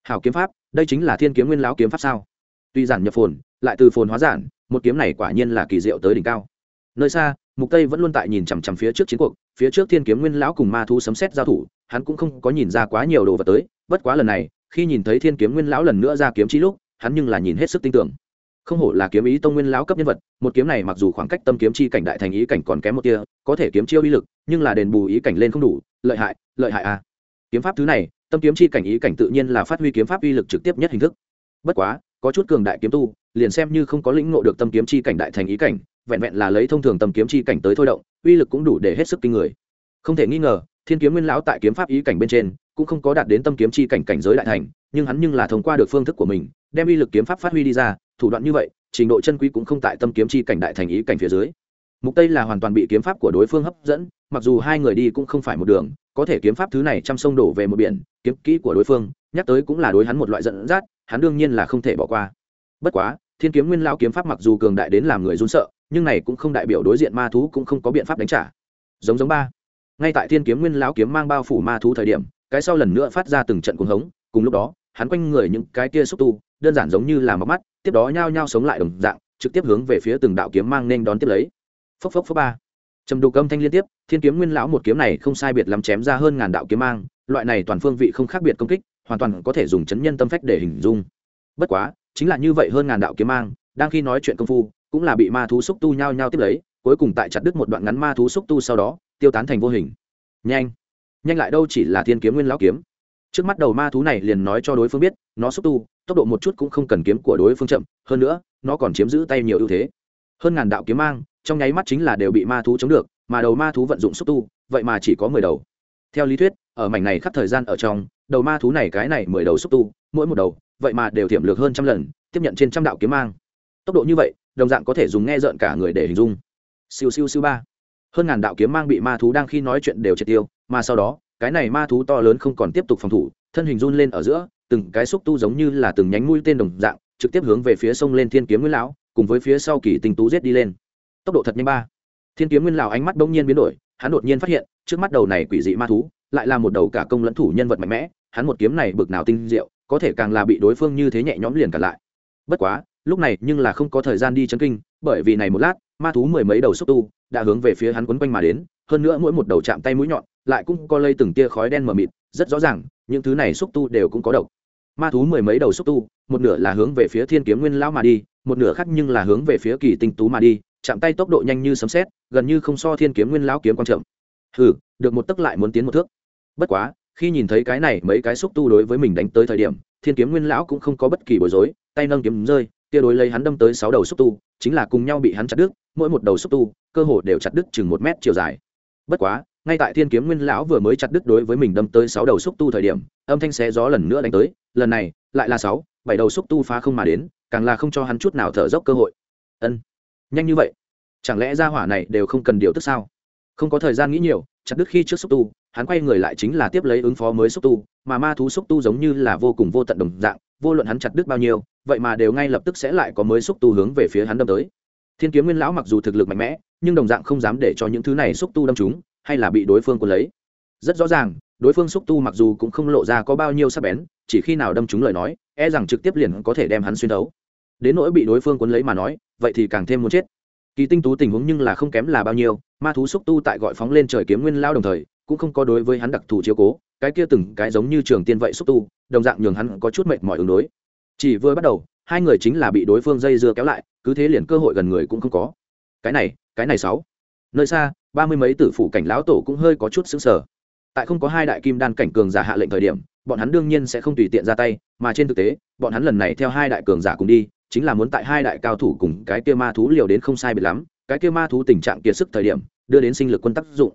Hảo kiếm pháp, đây chính là thiên kiếm nguyên lão kiếm pháp sao? Tuy giản nhập phồn, lại từ phồn hóa giản, một kiếm này quả nhiên là kỳ diệu tới đỉnh cao. Nơi xa, mục tây vẫn luôn tại nhìn chằm chằm phía trước chiến cuộc, phía trước thiên kiếm nguyên lão cùng ma thú sấm xét giao thủ, hắn cũng không có nhìn ra quá nhiều đồ vật tới, bất quá lần này, khi nhìn thấy thiên kiếm nguyên lão lần nữa ra kiếm chi lúc, hắn nhưng là nhìn hết sức tin tưởng không hổ là kiếm ý tông nguyên lão cấp nhân vật, một kiếm này mặc dù khoảng cách tâm kiếm chi cảnh đại thành ý cảnh còn kém một tia, có thể kiếm chiêu uy lực, nhưng là đền bù ý cảnh lên không đủ, lợi hại lợi hại à. Kiếm pháp thứ này, tâm kiếm chi cảnh ý cảnh tự nhiên là phát huy kiếm pháp uy lực trực tiếp nhất hình thức. Bất quá, có chút cường đại kiếm tu, liền xem như không có lĩnh ngộ được tâm kiếm chi cảnh đại thành ý cảnh, vẹn vẹn là lấy thông thường tâm kiếm chi cảnh tới thôi động, uy lực cũng đủ để hết sức kinh người. Không thể nghi ngờ, thiên kiếm nguyên lão tại kiếm pháp ý cảnh bên trên, cũng không có đạt đến tâm kiếm chi cảnh cảnh giới đại thành, nhưng hắn nhưng là thông qua được phương thức của mình, đem uy lực kiếm pháp phát huy đi ra thủ đoạn như vậy, trình độ chân quý cũng không tại tâm kiếm chi cảnh đại thành ý cảnh phía dưới. Mục tây là hoàn toàn bị kiếm pháp của đối phương hấp dẫn, mặc dù hai người đi cũng không phải một đường, có thể kiếm pháp thứ này trăm sông đổ về một biển, kiếm kỹ của đối phương, nhắc tới cũng là đối hắn một loại dẫn dắt, hắn đương nhiên là không thể bỏ qua. Bất quá, thiên kiếm nguyên lao kiếm pháp mặc dù cường đại đến làm người run sợ, nhưng này cũng không đại biểu đối diện ma thú cũng không có biện pháp đánh trả. Giống giống ba. Ngay tại thiên kiếm nguyên lão kiếm mang bao phủ ma thú thời điểm, cái sau lần nữa phát ra từng trận cuồng hống, cùng lúc đó hắn quanh người những cái kia xúc tu, đơn giản giống như là móc mắt, tiếp đó nhao nhao sống lại đồng dạng, trực tiếp hướng về phía từng đạo kiếm mang nên đón tiếp lấy. Phốc phốc phốc ba. Trầm đục âm thanh liên tiếp, thiên kiếm nguyên lão một kiếm này không sai biệt lắm chém ra hơn ngàn đạo kiếm mang, loại này toàn phương vị không khác biệt công kích, hoàn toàn có thể dùng chấn nhân tâm phách để hình dung. Bất quá, chính là như vậy hơn ngàn đạo kiếm mang, đang khi nói chuyện công phu, cũng là bị ma thú xúc tu nhao nhao tiếp lấy, cuối cùng tại chặt đứt một đoạn ngắn ma thú xúc tu sau đó, tiêu tán thành vô hình. Nhanh. Nhanh lại đâu chỉ là thiên kiếm nguyên lão kiếm trước mắt đầu ma thú này liền nói cho đối phương biết, nó xúc tu, tốc độ một chút cũng không cần kiếm của đối phương chậm, hơn nữa, nó còn chiếm giữ tay nhiều ưu thế. Hơn ngàn đạo kiếm mang, trong nháy mắt chính là đều bị ma thú chống được, mà đầu ma thú vận dụng xúc tu, vậy mà chỉ có mười đầu. Theo lý thuyết, ở mảnh này khắp thời gian ở trong, đầu ma thú này cái này mười đầu xúc tu, mỗi một đầu, vậy mà đều thiểm lược hơn trăm lần, tiếp nhận trên trăm đạo kiếm mang. Tốc độ như vậy, đồng dạng có thể dùng nghe rợn cả người để hình dung. Siêu siêu siêu ba. Hơn ngàn đạo kiếm mang bị ma thú đang khi nói chuyện đều triệt tiêu, mà sau đó cái này ma thú to lớn không còn tiếp tục phòng thủ, thân hình run lên ở giữa, từng cái xúc tu giống như là từng nhánh mũi tên đồng dạng, trực tiếp hướng về phía sông lên thiên kiếm nguyên lão, cùng với phía sau kỳ tinh tú giết đi lên. Tốc độ thật nhanh ba. Thiên kiếm nguyên lão ánh mắt bỗng nhiên biến đổi, hắn đột nhiên phát hiện, trước mắt đầu này quỷ dị ma thú, lại là một đầu cả công lẫn thủ nhân vật mạnh mẽ, hắn một kiếm này bực nào tinh diệu, có thể càng là bị đối phương như thế nhẹ nhõm liền cả lại. Bất quá, lúc này nhưng là không có thời gian đi chân kinh, bởi vì này một lát, ma thú mười mấy đầu xúc tu, đã hướng về phía hắn quấn quanh mà đến, hơn nữa mỗi một đầu chạm tay mũi nhọn lại cũng có lây từng tia khói đen mờ mịt, rất rõ ràng, những thứ này xúc tu đều cũng có độc. Ma thú mười mấy đầu xúc tu, một nửa là hướng về phía thiên kiếm nguyên lão mà đi, một nửa khác nhưng là hướng về phía kỳ tinh tú mà đi, chạm tay tốc độ nhanh như sấm xét gần như không so thiên kiếm nguyên lão kiếm quan trọng hừ, được một tấc lại muốn tiến một thước. Bất quá, khi nhìn thấy cái này mấy cái xúc tu đối với mình đánh tới thời điểm, thiên kiếm nguyên lão cũng không có bất kỳ bối rối, tay nâng kiếm rơi tia đối lấy hắn đâm tới sáu đầu xúc tu, chính là cùng nhau bị hắn chặt đứt, mỗi một đầu xúc tu, cơ hồ đều chặt đứt chừng một mét chiều dài. Bất quá ngay tại thiên kiếm nguyên lão vừa mới chặt đứt đối với mình đâm tới sáu đầu xúc tu thời điểm, âm thanh xé gió lần nữa đánh tới, lần này, lại là sáu, bảy đầu xúc tu phá không mà đến, càng là không cho hắn chút nào thở dốc cơ hội. Ân, nhanh như vậy? Chẳng lẽ ra hỏa này đều không cần điều tức sao? Không có thời gian nghĩ nhiều, chặt đứt khi trước xúc tu, hắn quay người lại chính là tiếp lấy ứng phó mới xúc tu, mà ma thú xúc tu giống như là vô cùng vô tận đồng dạng, vô luận hắn chặt đứt bao nhiêu, vậy mà đều ngay lập tức sẽ lại có mới xúc tu hướng về phía hắn đâm tới. Thiên kiếm nguyên lão mặc dù thực lực mạnh mẽ, nhưng đồng dạng không dám để cho những thứ này xúc tu đâm chúng hay là bị đối phương quân lấy. Rất rõ ràng, đối phương xúc tu mặc dù cũng không lộ ra có bao nhiêu sắc bén, chỉ khi nào đâm trúng lời nói e rằng trực tiếp liền có thể đem hắn xuyên thấu. Đến nỗi bị đối phương quân lấy mà nói, vậy thì càng thêm muốn chết. Kỳ tinh tú tình huống nhưng là không kém là bao nhiêu, ma thú xúc tu tại gọi phóng lên trời kiếm nguyên lao đồng thời, cũng không có đối với hắn đặc thù chiếu cố, cái kia từng cái giống như trường tiên vậy xúc tu, đồng dạng nhường hắn có chút mệt mỏi ứng đối. Chỉ vừa bắt đầu, hai người chính là bị đối phương dây dưa kéo lại, cứ thế liền cơ hội gần người cũng không có. Cái này cái này sáu. Nơi xa ba mươi mấy tử phủ cảnh lão tổ cũng hơi có chút xứng sở tại không có hai đại kim đan cảnh cường giả hạ lệnh thời điểm, bọn hắn đương nhiên sẽ không tùy tiện ra tay, mà trên thực tế, bọn hắn lần này theo hai đại cường giả cùng đi, chính là muốn tại hai đại cao thủ cùng cái kia ma thú liều đến không sai biệt lắm, cái kia ma thú tình trạng kiệt sức thời điểm, đưa đến sinh lực quân tác dụng.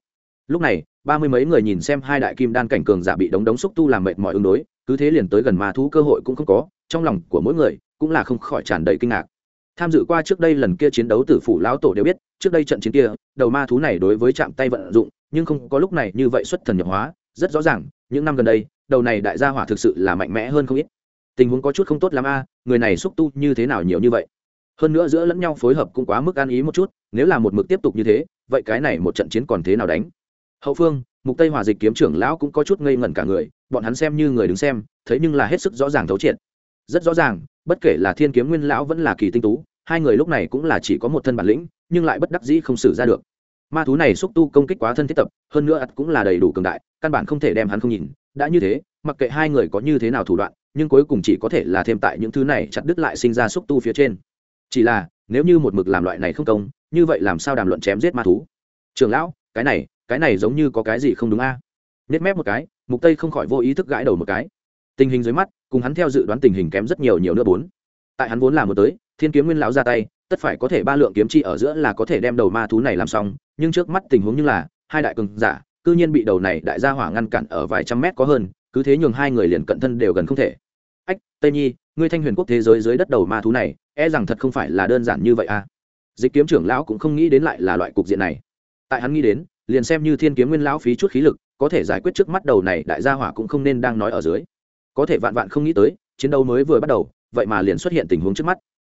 Lúc này, ba mươi mấy người nhìn xem hai đại kim đan cảnh cường giả bị đống đống xúc tu làm mệt mỏi ứng đối, cứ thế liền tới gần ma thú cơ hội cũng không có, trong lòng của mỗi người cũng là không khỏi tràn đầy kinh ngạc tham dự qua trước đây lần kia chiến đấu tử phủ lão tổ đều biết, trước đây trận chiến kia, đầu ma thú này đối với chạm tay vận dụng, nhưng không có lúc này như vậy xuất thần nhập hóa, rất rõ ràng, những năm gần đây, đầu này đại gia hỏa thực sự là mạnh mẽ hơn không ít. Tình huống có chút không tốt lắm a, người này xúc tu như thế nào nhiều như vậy? Hơn nữa giữa lẫn nhau phối hợp cũng quá mức an ý một chút, nếu là một mực tiếp tục như thế, vậy cái này một trận chiến còn thế nào đánh? Hậu phương, mục tây hòa dịch kiếm trưởng lão cũng có chút ngây ngẩn cả người, bọn hắn xem như người đứng xem thấy nhưng là hết sức rõ ràng thấu triệt. Rất rõ ràng bất kể là thiên kiếm nguyên lão vẫn là kỳ tinh tú, hai người lúc này cũng là chỉ có một thân bản lĩnh, nhưng lại bất đắc dĩ không xử ra được. Ma thú này xúc tu công kích quá thân thiết tập, hơn nữa ắt cũng là đầy đủ cường đại, căn bản không thể đem hắn không nhìn. Đã như thế, mặc kệ hai người có như thế nào thủ đoạn, nhưng cuối cùng chỉ có thể là thêm tại những thứ này chặt đứt lại sinh ra xúc tu phía trên. Chỉ là, nếu như một mực làm loại này không công, như vậy làm sao đàm luận chém giết ma thú? Trường lão, cái này cái này giống như có cái gì không đúng a? À? nết mép một cái, mục tây không khỏi vô ý thức gãi đầu một cái tình hình dưới mắt, cùng hắn theo dự đoán tình hình kém rất nhiều nhiều nữa bốn. Tại hắn vốn làm một tới, thiên kiếm nguyên lão ra tay, tất phải có thể ba lượng kiếm chi ở giữa là có thể đem đầu ma thú này làm xong, nhưng trước mắt tình huống như là, hai đại cường giả, cư nhiên bị đầu này đại gia hỏa ngăn cản ở vài trăm mét có hơn, cứ thế nhường hai người liền cận thân đều gần không thể. Ách, tây nhi, ngươi thanh huyền quốc thế giới dưới đất đầu ma thú này e rằng thật không phải là đơn giản như vậy à? Dịch kiếm trưởng lão cũng không nghĩ đến lại là loại cục diện này. Tại hắn nghĩ đến, liền xem như thiên kiếm nguyên lão phí chút khí lực, có thể giải quyết trước mắt đầu này đại gia hỏa cũng không nên đang nói ở dưới có thể vạn vạn không nghĩ tới, chiến đấu mới vừa bắt đầu, vậy mà liền xuất hiện tình huống trước mắt.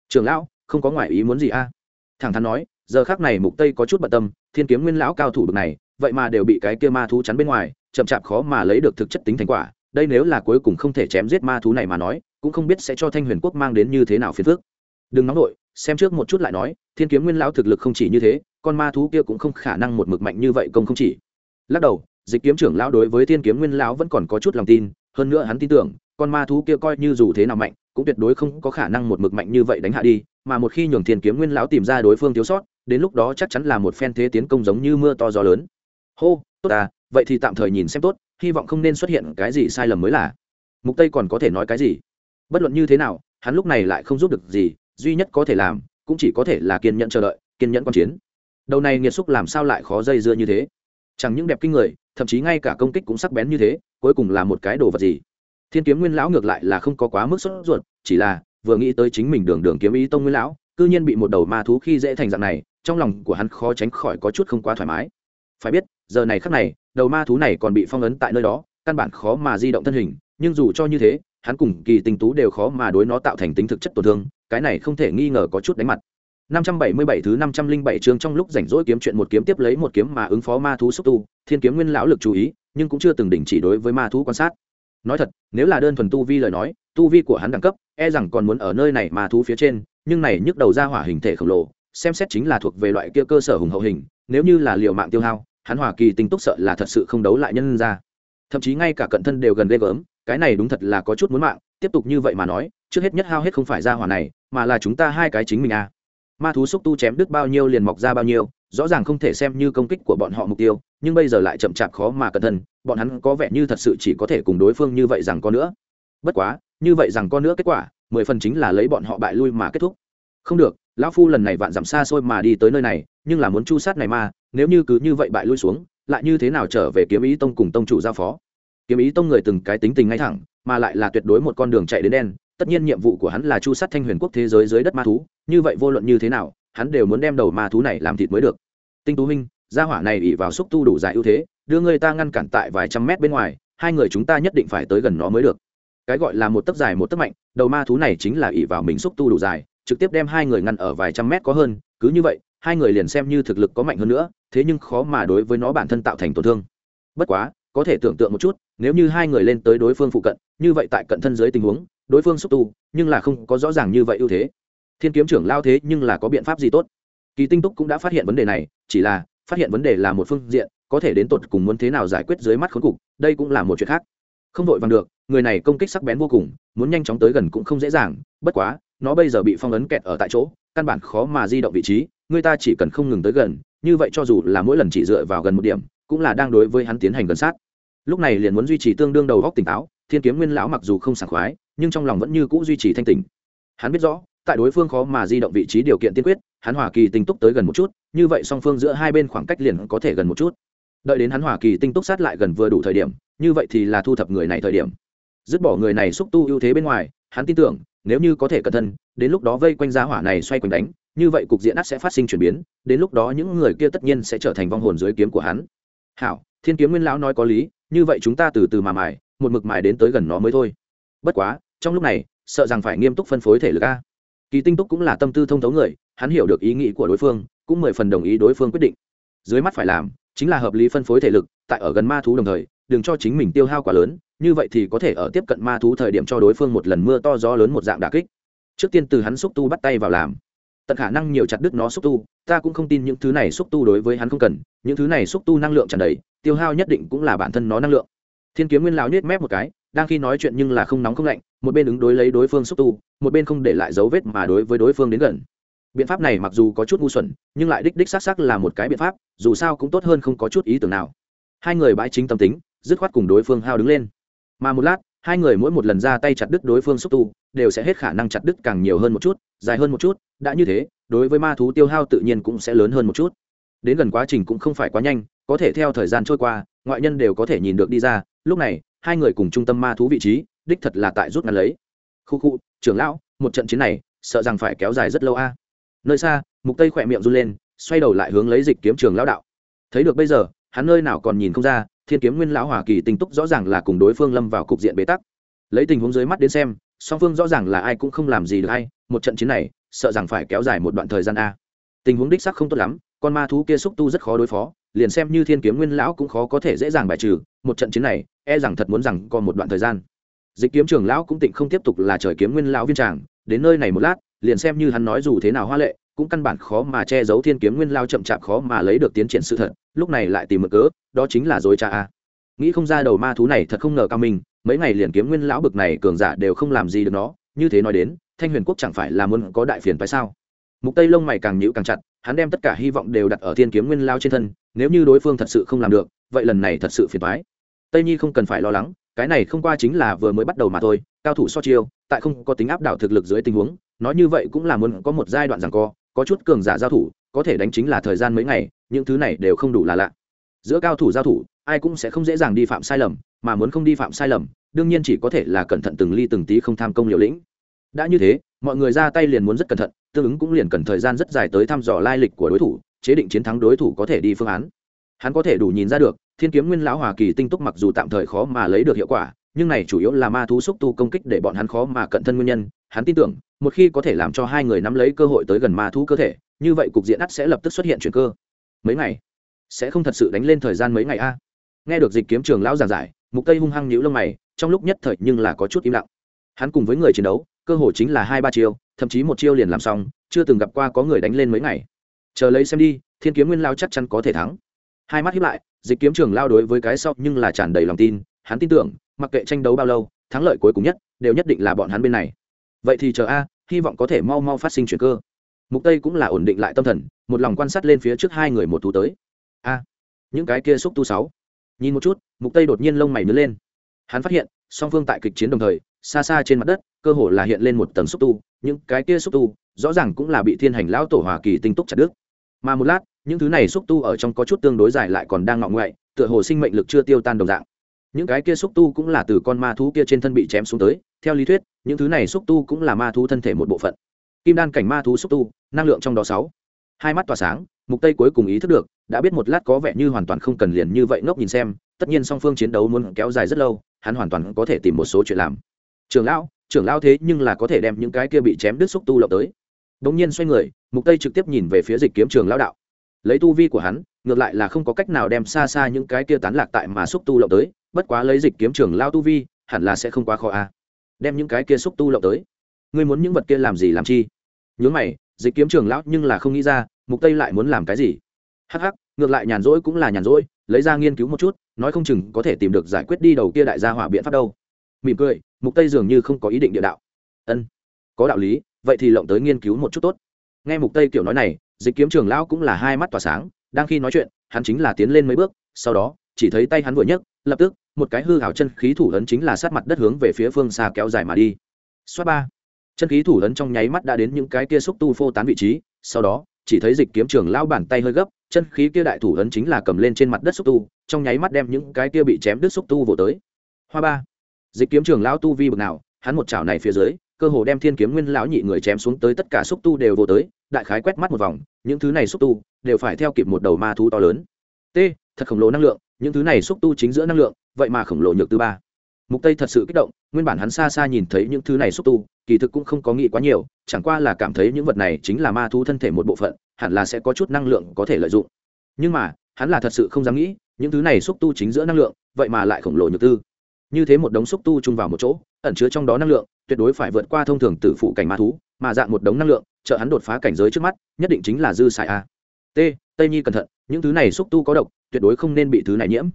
Trường lão, không có ngoại ý muốn gì a? À? thẳng thắn nói, giờ khác này mục tây có chút bận tâm, thiên kiếm nguyên lão cao thủ bực này, vậy mà đều bị cái kia ma thú chắn bên ngoài, chậm chạp khó mà lấy được thực chất tính thành quả. Đây nếu là cuối cùng không thể chém giết ma thú này mà nói, cũng không biết sẽ cho thanh huyền quốc mang đến như thế nào phiền phức. Đừng nóng nổi xem trước một chút lại nói, thiên kiếm nguyên lão thực lực không chỉ như thế, con ma thú kia cũng không khả năng một mực mạnh như vậy công không chỉ. Lắc đầu, dịch kiếm trưởng lão đối với thiên kiếm nguyên lão vẫn còn có chút lòng tin hơn nữa hắn tin tưởng, con ma thú kia coi như dù thế nào mạnh, cũng tuyệt đối không có khả năng một mực mạnh như vậy đánh hạ đi, mà một khi nhường thiên kiếm nguyên lão tìm ra đối phương thiếu sót, đến lúc đó chắc chắn là một phen thế tiến công giống như mưa to gió lớn. Hô, tốt à vậy thì tạm thời nhìn xem tốt, hy vọng không nên xuất hiện cái gì sai lầm mới là. Mục tây còn có thể nói cái gì? Bất luận như thế nào, hắn lúc này lại không giúp được gì, duy nhất có thể làm, cũng chỉ có thể là kiên nhẫn chờ đợi, kiên nhẫn quan chiến. Đầu này nghiệt xúc làm sao lại khó dây dưa như thế? Chẳng những đẹp kinh người, thậm chí ngay cả công kích cũng sắc bén như thế, cuối cùng là một cái đồ vật gì? Thiên kiếm nguyên lão ngược lại là không có quá mức sốt ruột, chỉ là vừa nghĩ tới chính mình đường đường kiếm ý tông nguyên lão, cư nhiên bị một đầu ma thú khi dễ thành dạng này, trong lòng của hắn khó tránh khỏi có chút không quá thoải mái. Phải biết, giờ này khắc này, đầu ma thú này còn bị phong ấn tại nơi đó, căn bản khó mà di động thân hình, nhưng dù cho như thế, hắn cùng kỳ tình tú đều khó mà đối nó tạo thành tính thực chất tổn thương, cái này không thể nghi ngờ có chút đánh mặt. 577 thứ 507 chương trong lúc rảnh rỗi kiếm chuyện một kiếm tiếp lấy một kiếm mà ứng phó ma thú xúc tu, Thiên kiếm nguyên lão lực chú ý, nhưng cũng chưa từng đình chỉ đối với ma thú quan sát. Nói thật, nếu là đơn thuần tu vi lời nói, tu vi của hắn đẳng cấp e rằng còn muốn ở nơi này ma thú phía trên nhưng này nhức đầu ra hỏa hình thể khổng lồ xem xét chính là thuộc về loại kia cơ sở hùng hậu hình nếu như là liều mạng tiêu hao hắn hỏa kỳ tinh túc sợ là thật sự không đấu lại nhân ra thậm chí ngay cả cận thân đều gần ghê gớm cái này đúng thật là có chút muốn mạng tiếp tục như vậy mà nói trước hết nhất hao hết không phải ra hỏa này mà là chúng ta hai cái chính mình à ma thú xúc tu chém đứt bao nhiêu liền mọc ra bao nhiêu, rõ ràng không thể xem như công kích của bọn họ mục tiêu, nhưng bây giờ lại chậm chạp khó mà cẩn thận, bọn hắn có vẻ như thật sự chỉ có thể cùng đối phương như vậy rằng có nữa. Bất quá, như vậy rằng có nữa kết quả, mười phần chính là lấy bọn họ bại lui mà kết thúc. Không được, lão phu lần này vạn dặm xa xôi mà đi tới nơi này, nhưng là muốn chu sát này mà, nếu như cứ như vậy bại lui xuống, lại như thế nào trở về kiếm ý tông cùng tông chủ giao phó? Kiếm ý tông người từng cái tính tình ngay thẳng, mà lại là tuyệt đối một con đường chạy đến đen, tất nhiên nhiệm vụ của hắn là chu sát thanh huyền quốc thế giới dưới đất ma thú như vậy vô luận như thế nào, hắn đều muốn đem đầu ma thú này làm thịt mới được. Tinh tú huynh, gia hỏa này ỉ vào xúc tu đủ dài ưu thế, đưa người ta ngăn cản tại vài trăm mét bên ngoài, hai người chúng ta nhất định phải tới gần nó mới được. Cái gọi là một tấc dài một tấc mạnh, đầu ma thú này chính là ỉ vào mình xúc tu đủ dài, trực tiếp đem hai người ngăn ở vài trăm mét có hơn, cứ như vậy, hai người liền xem như thực lực có mạnh hơn nữa, thế nhưng khó mà đối với nó bản thân tạo thành tổn thương. Bất quá, có thể tưởng tượng một chút, nếu như hai người lên tới đối phương phụ cận, như vậy tại cận thân dưới tình huống, đối phương xúc tu, nhưng là không có rõ ràng như vậy ưu thế thiên kiếm trưởng lao thế nhưng là có biện pháp gì tốt? Kỳ tinh túc cũng đã phát hiện vấn đề này, chỉ là, phát hiện vấn đề là một phương diện, có thể đến tột cùng muốn thế nào giải quyết dưới mắt khốn cục, đây cũng là một chuyện khác. Không vội vàng được, người này công kích sắc bén vô cùng, muốn nhanh chóng tới gần cũng không dễ dàng, bất quá, nó bây giờ bị phong ấn kẹt ở tại chỗ, căn bản khó mà di động vị trí, người ta chỉ cần không ngừng tới gần, như vậy cho dù là mỗi lần chỉ dựa vào gần một điểm, cũng là đang đối với hắn tiến hành gần sát. Lúc này liền muốn duy trì tương đương đầu góc tỉnh táo, thiên kiếm nguyên lão mặc dù không sảng khoái, nhưng trong lòng vẫn như cũ duy trì thanh tỉnh. Hắn biết rõ tại đối phương khó mà di động vị trí điều kiện tiên quyết, hắn hỏa kỳ tinh túc tới gần một chút, như vậy song phương giữa hai bên khoảng cách liền có thể gần một chút. Đợi đến hắn hỏa kỳ tinh túc sát lại gần vừa đủ thời điểm, như vậy thì là thu thập người này thời điểm. Dứt bỏ người này xúc tu ưu thế bên ngoài, hắn tin tưởng, nếu như có thể cẩn thân đến lúc đó vây quanh giá hỏa này xoay quanh đánh, như vậy cục diện ắt sẽ phát sinh chuyển biến, đến lúc đó những người kia tất nhiên sẽ trở thành vong hồn dưới kiếm của hắn. Hảo, thiên kiếm nguyên lão nói có lý, như vậy chúng ta từ từ mà mài, một mực mài đến tới gần nó mới thôi. Bất quá, trong lúc này, sợ rằng phải nghiêm túc phân phối thể lực a kỳ tinh túc cũng là tâm tư thông thấu người, hắn hiểu được ý nghĩ của đối phương, cũng mười phần đồng ý đối phương quyết định. Dưới mắt phải làm, chính là hợp lý phân phối thể lực, tại ở gần ma thú đồng thời, đừng cho chính mình tiêu hao quá lớn, như vậy thì có thể ở tiếp cận ma thú thời điểm cho đối phương một lần mưa to gió lớn một dạng đà kích. Trước tiên từ hắn xúc tu bắt tay vào làm. Tận khả năng nhiều chặt đứt nó xúc tu, ta cũng không tin những thứ này xúc tu đối với hắn không cần, những thứ này xúc tu năng lượng tràn đầy, tiêu hao nhất định cũng là bản thân nó năng lượng. Thiên kiếm nguyên lão nhét mép một cái đang khi nói chuyện nhưng là không nóng không lạnh, một bên ứng đối lấy đối phương xúc tu, một bên không để lại dấu vết mà đối với đối phương đến gần. Biện pháp này mặc dù có chút ngu xuẩn, nhưng lại đích đích xác xác là một cái biện pháp, dù sao cũng tốt hơn không có chút ý tưởng nào. Hai người bãi chính tâm tính, dứt khoát cùng đối phương hao đứng lên. Mà một lát, hai người mỗi một lần ra tay chặt đứt đối phương xúc tu, đều sẽ hết khả năng chặt đứt càng nhiều hơn một chút, dài hơn một chút, đã như thế, đối với ma thú tiêu hao tự nhiên cũng sẽ lớn hơn một chút. Đến gần quá trình cũng không phải quá nhanh, có thể theo thời gian trôi qua, ngoại nhân đều có thể nhìn được đi ra, lúc này hai người cùng trung tâm ma thú vị trí, đích thật là tại rút ngắn lấy. Khu khu, trưởng lão, một trận chiến này, sợ rằng phải kéo dài rất lâu a. Nơi xa, mục tây khỏe miệng run lên, xoay đầu lại hướng lấy dịch kiếm trường lão đạo. Thấy được bây giờ, hắn nơi nào còn nhìn không ra, thiên kiếm nguyên lão hòa kỳ tinh túc rõ ràng là cùng đối phương lâm vào cục diện bế tắc. Lấy tình huống dưới mắt đến xem, song phương rõ ràng là ai cũng không làm gì được hay, một trận chiến này, sợ rằng phải kéo dài một đoạn thời gian a. Tình huống đích sắc không tốt lắm, con ma thú kia xúc tu rất khó đối phó, liền xem như thiên kiếm nguyên lão cũng khó có thể dễ dàng bài trừ, một trận chiến này e rằng thật muốn rằng còn một đoạn thời gian. Dịch kiếm trường lão cũng tịnh không tiếp tục là trời kiếm nguyên lão viên tràng đến nơi này một lát liền xem như hắn nói dù thế nào hoa lệ cũng căn bản khó mà che giấu thiên kiếm nguyên lao chậm chạp khó mà lấy được tiến triển sự thật lúc này lại tìm mực cớ đó chính là dối cha a. Nghĩ không ra đầu ma thú này thật không ngờ cao mình, mấy ngày liền kiếm nguyên lão bực này cường giả đều không làm gì được nó như thế nói đến thanh huyền quốc chẳng phải là muốn có đại phiền phải sao? Mục tây lông mày càng nhíu càng chặt hắn đem tất cả hy vọng đều đặt ở thiên kiếm nguyên lao trên thân nếu như đối phương thật sự không làm được vậy lần này thật sự phiền toái tây nhi không cần phải lo lắng, cái này không qua chính là vừa mới bắt đầu mà thôi, cao thủ so chiêu, tại không có tính áp đảo thực lực dưới tình huống, nói như vậy cũng là muốn có một giai đoạn rằng co, có chút cường giả giao thủ, có thể đánh chính là thời gian mấy ngày, những thứ này đều không đủ là lạ. Giữa cao thủ giao thủ, ai cũng sẽ không dễ dàng đi phạm sai lầm, mà muốn không đi phạm sai lầm, đương nhiên chỉ có thể là cẩn thận từng ly từng tí không tham công liều lĩnh. Đã như thế, mọi người ra tay liền muốn rất cẩn thận, tương ứng cũng liền cần thời gian rất dài tới thăm dò lai lịch của đối thủ, chế định chiến thắng đối thủ có thể đi phương án. Hắn có thể đủ nhìn ra được thiên kiếm nguyên lão hòa kỳ tinh túc mặc dù tạm thời khó mà lấy được hiệu quả, nhưng này chủ yếu là ma thú xúc tu công kích để bọn hắn khó mà cận thân nguyên nhân. Hắn tin tưởng, một khi có thể làm cho hai người nắm lấy cơ hội tới gần ma thú cơ thể, như vậy cục diện ắt sẽ lập tức xuất hiện chuyển cơ. Mấy ngày? Sẽ không thật sự đánh lên thời gian mấy ngày a? Nghe được dịch kiếm trường lão giảng giải, mục tây hung hăng nhíu lông mày, trong lúc nhất thời nhưng là có chút im lặng. Hắn cùng với người chiến đấu, cơ hồ chính là hai ba chiêu, thậm chí một chiêu liền làm xong, chưa từng gặp qua có người đánh lên mấy ngày. Chờ lấy xem đi, thiên kiếm nguyên lao chắc chắn có thể thắng. Hai mắt hiếp lại dịch kiếm trường lao đối với cái sau nhưng là tràn đầy lòng tin, hắn tin tưởng, mặc kệ tranh đấu bao lâu, thắng lợi cuối cùng nhất, đều nhất định là bọn hắn bên này. Vậy thì chờ a, hy vọng có thể mau mau phát sinh chuyển cơ. Mục tây cũng là ổn định lại tâm thần, một lòng quan sát lên phía trước hai người một thú tới. A, những cái kia xúc tu sáu. Nhìn một chút, mục tây đột nhiên lông mày nứa lên. Hắn phát hiện, song phương tại kịch chiến đồng thời, xa xa trên mặt đất, cơ hồ là hiện lên một tầng xúc tu, những cái kia xúc tu, rõ ràng cũng là bị thiên hành lão tổ hòa kỳ tinh túc chặt đứt. Mà một lát những thứ này xúc tu ở trong có chút tương đối dài lại còn đang ngọ ngoại, tựa hồ sinh mệnh lực chưa tiêu tan đồng dạng. Những cái kia xúc tu cũng là từ con ma thú kia trên thân bị chém xuống tới, theo lý thuyết, những thứ này xúc tu cũng là ma thú thân thể một bộ phận. Kim đan cảnh ma thú xúc tu, năng lượng trong đó sáu. Hai mắt tỏa sáng, mục tây cuối cùng ý thức được, đã biết một lát có vẻ như hoàn toàn không cần liền như vậy ngốc nhìn xem, tất nhiên song phương chiến đấu muốn kéo dài rất lâu, hắn hoàn toàn có thể tìm một số chuyện làm. Trưởng lão trưởng lão thế nhưng là có thể đem những cái kia bị chém đứt xúc tu lộng tới. Bỗng nhiên xoay người, mục tây trực tiếp nhìn về phía dịch kiếm trường lão đạo lấy tu vi của hắn, ngược lại là không có cách nào đem xa xa những cái kia tán lạc tại mà xúc tu lộng tới, bất quá lấy dịch kiếm trường lao tu vi, hẳn là sẽ không quá khó a. Đem những cái kia xúc tu lộng tới. Ngươi muốn những vật kia làm gì làm chi? Nhướng mày, dịch kiếm trường lão nhưng là không nghĩ ra, mục tây lại muốn làm cái gì? Hắc hắc, ngược lại nhàn rỗi cũng là nhàn rỗi, lấy ra nghiên cứu một chút, nói không chừng có thể tìm được giải quyết đi đầu kia đại gia hỏa biện pháp đâu. Mỉm cười, mục tây dường như không có ý định địa đạo. Ân, có đạo lý, vậy thì lộng tới nghiên cứu một chút tốt. Nghe mục tây kiểu nói này dịch kiếm trường lão cũng là hai mắt tỏa sáng, đang khi nói chuyện, hắn chính là tiến lên mấy bước, sau đó, chỉ thấy tay hắn vừa nhấc, lập tức, một cái hư hảo chân khí thủ ấn chính là sát mặt đất hướng về phía phương xa kéo dài mà đi. Xoát ba. Chân khí thủ ấn trong nháy mắt đã đến những cái kia xúc tu phô tán vị trí, sau đó, chỉ thấy dịch kiếm trường lao bàn tay hơi gấp, chân khí kia đại thủ ấn chính là cầm lên trên mặt đất xúc tu, trong nháy mắt đem những cái kia bị chém đứt xúc tu vỗ tới. Hoa ba. Dịch kiếm trường lao tu vi bực nào, hắn một chảo này phía dưới, cơ hồ đem thiên kiếm nguyên lão nhị người chém xuống tới tất cả xúc tu đều vô tới đại khái quét mắt một vòng, những thứ này xúc tu đều phải theo kịp một đầu ma thú to lớn. T, thật khổng lồ năng lượng, những thứ này xúc tu chính giữa năng lượng, vậy mà khổng lồ nhược tư ba. Mục tây thật sự kích động, nguyên bản hắn xa xa nhìn thấy những thứ này xúc tu, kỳ thực cũng không có nghĩ quá nhiều, chẳng qua là cảm thấy những vật này chính là ma thú thân thể một bộ phận, hẳn là sẽ có chút năng lượng có thể lợi dụng. Nhưng mà, hắn là thật sự không dám nghĩ, những thứ này xúc tu chính giữa năng lượng, vậy mà lại khổng lồ nhược tư. Như thế một đống xúc tu chung vào một chỗ, ẩn chứa trong đó năng lượng, tuyệt đối phải vượt qua thông thường tử phụ cảnh ma thú, mà dạng một đống năng lượng trợ hắn đột phá cảnh giới trước mắt nhất định chính là dư xài a. T tây nhi cẩn thận những thứ này xúc tu có độc tuyệt đối không nên bị thứ này nhiễm.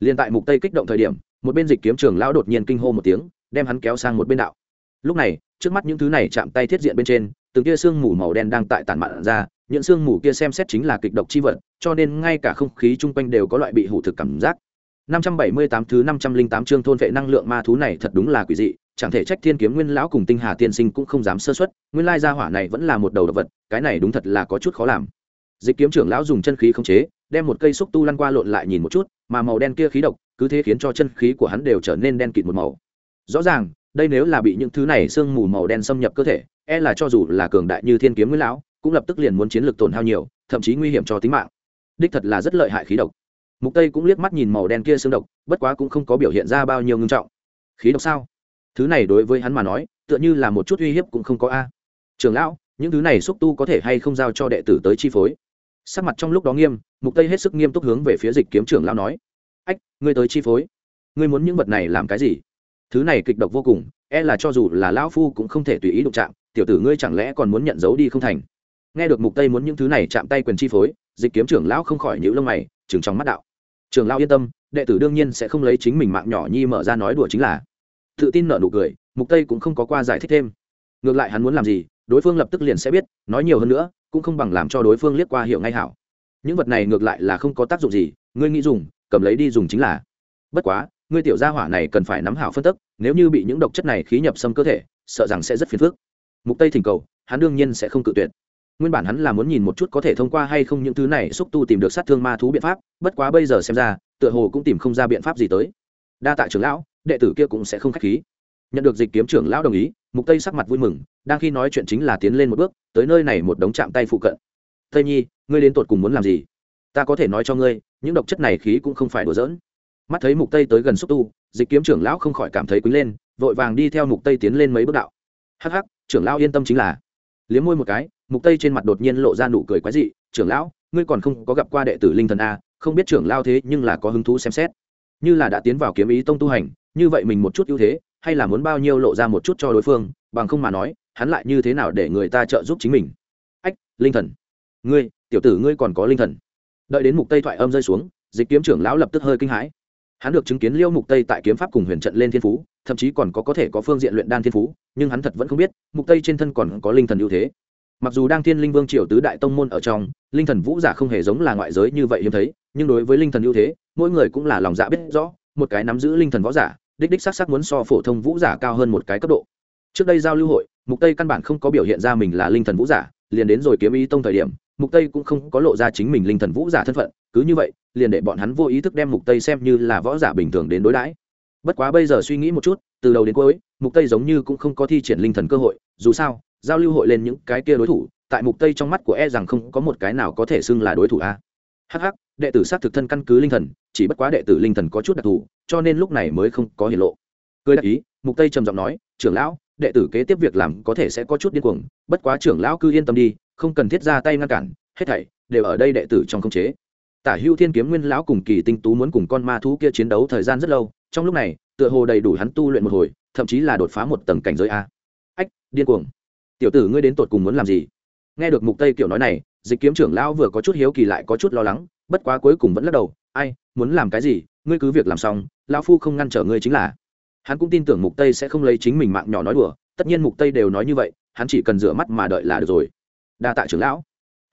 Liền tại mục tây kích động thời điểm một bên dịch kiếm trường lão đột nhiên kinh hô một tiếng đem hắn kéo sang một bên đạo. Lúc này trước mắt những thứ này chạm tay thiết diện bên trên từng kia sương mù màu đen đang tại tản mạn ra những sương mù kia xem xét chính là kịch độc chi vật cho nên ngay cả không khí chung quanh đều có loại bị hủ thực cảm giác. 578 thứ 508 chương thôn vệ năng lượng ma thú này thật đúng là quỷ dị, chẳng thể trách Thiên Kiếm Nguyên lão cùng Tinh Hà tiên sinh cũng không dám sơ suất, nguyên lai gia hỏa này vẫn là một đầu độc vật, cái này đúng thật là có chút khó làm. Dịch kiếm trưởng lão dùng chân khí khống chế, đem một cây xúc tu lăn qua lộn lại nhìn một chút, mà màu đen kia khí độc, cứ thế khiến cho chân khí của hắn đều trở nên đen kịt một màu. Rõ ràng, đây nếu là bị những thứ này sương mù màu đen xâm nhập cơ thể, e là cho dù là cường đại như Thiên Kiếm Nguyên lão, cũng lập tức liền muốn chiến lược tổn hao nhiều, thậm chí nguy hiểm cho tính mạng. Đích thật là rất lợi hại khí độc mục tây cũng liếc mắt nhìn màu đen kia xương độc bất quá cũng không có biểu hiện ra bao nhiêu ngưng trọng khí độc sao thứ này đối với hắn mà nói, tựa như là một chút uy hiếp cũng không có a. Trường lão, những thứ này xúc tu có thể hay không giao cho đệ tử tới chi phối? Sắc mặt trong lúc đó nghiêm, mục tây hết sức nghiêm túc hướng về phía dịch kiếm trưởng lão nói. Ách, ngươi tới chi phối? Ngươi muốn những vật này làm cái gì? Thứ này kịch độc vô cùng e là cho dù là lão phu cũng không thể tùy ý đụng chạm, tiểu tử ngươi chẳng lẽ còn muốn nhận giấu đi không thành? Nghe được mục tây muốn những thứ này chạm tay quyền chi phối, dịch kiếm trưởng lão không khỏi nhíu lông mày chừng trong mắt đạo. Trường lão yên tâm, đệ tử đương nhiên sẽ không lấy chính mình mạng nhỏ nhi mở ra nói đùa chính là tự tin nợ nụ cười, mục tây cũng không có qua giải thích thêm. Ngược lại hắn muốn làm gì, đối phương lập tức liền sẽ biết, nói nhiều hơn nữa, cũng không bằng làm cho đối phương liếc qua hiểu ngay hảo. Những vật này ngược lại là không có tác dụng gì, ngươi nghĩ dùng, cầm lấy đi dùng chính là. Bất quá, ngươi tiểu gia hỏa này cần phải nắm hảo phân tức, nếu như bị những độc chất này khí nhập xâm cơ thể, sợ rằng sẽ rất phiền phức. Mục tây thỉnh cầu, hắn đương nhiên sẽ không cự tuyệt. Nguyên bản hắn là muốn nhìn một chút có thể thông qua hay không những thứ này xúc tu tìm được sát thương ma thú biện pháp, bất quá bây giờ xem ra, tựa hồ cũng tìm không ra biện pháp gì tới. Đa tạ trưởng lão đệ tử kia cũng sẽ không k h á c h khí. Nhận được dịch kiếm trưởng lão đồng ý, mục tây sắc mặt vui mừng, đang khi nói chuyện chính là tiến lên một bước, tới nơi này một đống chạm tay phụ cận. Tây nhi, ngươi đến tột cùng muốn làm gì? Ta có thể nói cho ngươi, những độc chất này khí cũng không phải đùa giỡn. Mắt thấy mục tây tới gần xúc tu, dịch kiếm trưởng lão không khỏi cảm thấy quý lên, vội vàng đi theo mục tây tiến lên mấy bước đạo. Hắc hắc, trưởng lão yên tâm chính là. Liếm môi một cái, mục tây trên mặt đột nhiên lộ ra nụ cười quái dị, trưởng lão, ngươi còn không có gặp qua đệ tử linh thần a, không biết trưởng lao thế nhưng là có hứng thú xem xét. Như là đã tiến vào kiếm ý tông tu hành như vậy mình một chút ưu thế, hay là muốn bao nhiêu lộ ra một chút cho đối phương, bằng không mà nói, hắn lại như thế nào để người ta trợ giúp chính mình? Ách, linh thần. Ngươi, tiểu tử ngươi còn có linh thần. Đợi đến mục tây thoại âm rơi xuống, dịch kiếm trưởng lão lập tức hơi kinh hãi. Hắn được chứng kiến liêu mục tây tại kiếm pháp cùng huyền trận lên thiên phú, thậm chí còn có có thể có phương diện luyện đan thiên phú, nhưng hắn thật vẫn không biết, mục tây trên thân còn có linh thần ưu thế. Mặc dù đang thiên linh vương triều tứ đại tông môn ở trong, linh thần vũ giả không hề giống là ngoại giới như vậy hiếm thấy, nhưng đối với linh thần ưu thế, mỗi người cũng là lòng dạ biết rõ, một cái nắm giữ linh thần võ giả đích đích sắc sắc muốn so phổ thông vũ giả cao hơn một cái cấp độ. Trước đây giao lưu hội, mục tây căn bản không có biểu hiện ra mình là linh thần vũ giả, liền đến rồi kiếm ý tông thời điểm, mục tây cũng không có lộ ra chính mình linh thần vũ giả thân phận, cứ như vậy, liền để bọn hắn vô ý thức đem mục tây xem như là võ giả bình thường đến đối đãi. Bất quá bây giờ suy nghĩ một chút, từ đầu đến cuối, mục tây giống như cũng không có thi triển linh thần cơ hội, dù sao, giao lưu hội lên những cái kia đối thủ, tại mục tây trong mắt của e rằng không có một cái nào có thể xưng là đối thủ a. Hh đệ tử sát thực thân căn cứ linh thần chỉ bất quá đệ tử linh thần có chút đặc thù, cho nên lúc này mới không có hiển lộ. Cười đặc ý, mục tây trầm giọng nói, trưởng lão, đệ tử kế tiếp việc làm có thể sẽ có chút điên cuồng, bất quá trưởng lão cứ yên tâm đi, không cần thiết ra tay ngăn cản, hết thảy đều ở đây đệ tử trong khống chế. Tả hưu thiên kiếm nguyên lão cùng kỳ tinh tú muốn cùng con ma thú kia chiến đấu thời gian rất lâu, trong lúc này, tựa hồ đầy đủ hắn tu luyện một hồi, thậm chí là đột phá một tầng cảnh giới a. Ách, điên cuồng. Tiểu tử ngươi đến tột cùng muốn làm gì? Nghe được mục tây kiểu nói này, dịch kiếm trưởng lão vừa có chút hiếu kỳ lại có chút lo lắng, bất quá cuối cùng vẫn lắc đầu ai, muốn làm cái gì? Ngươi cứ việc làm xong, lão phu không ngăn trở ngươi chính là. Hắn cũng tin tưởng mục tây sẽ không lấy chính mình mạng nhỏ nói đùa, tất nhiên mục tây đều nói như vậy, hắn chỉ cần rửa mắt mà đợi là được rồi. Đa tạ trưởng lão.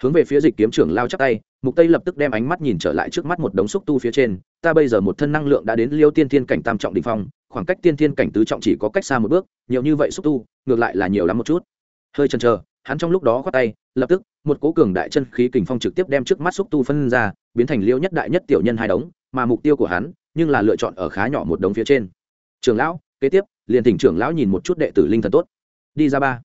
Hướng về phía dịch kiếm trưởng lao chắc tay, mục tây lập tức đem ánh mắt nhìn trở lại trước mắt một đống xúc tu phía trên, ta bây giờ một thân năng lượng đã đến liêu tiên thiên cảnh tam trọng đỉnh phong, khoảng cách tiên thiên cảnh tứ trọng chỉ có cách xa một bước, nhiều như vậy xúc tu, ngược lại là nhiều lắm một chút. Hơi chần chờ hắn trong lúc đó khoát tay, lập tức, một cố cường đại chân khí kình phong trực tiếp đem trước mắt xúc tu phân ra, biến thành liêu nhất đại nhất tiểu nhân hai đống, mà mục tiêu của hắn, nhưng là lựa chọn ở khá nhỏ một đống phía trên. Trưởng lão, kế tiếp, liền thỉnh trưởng lão nhìn một chút đệ tử linh thần tốt. Đi ra ba.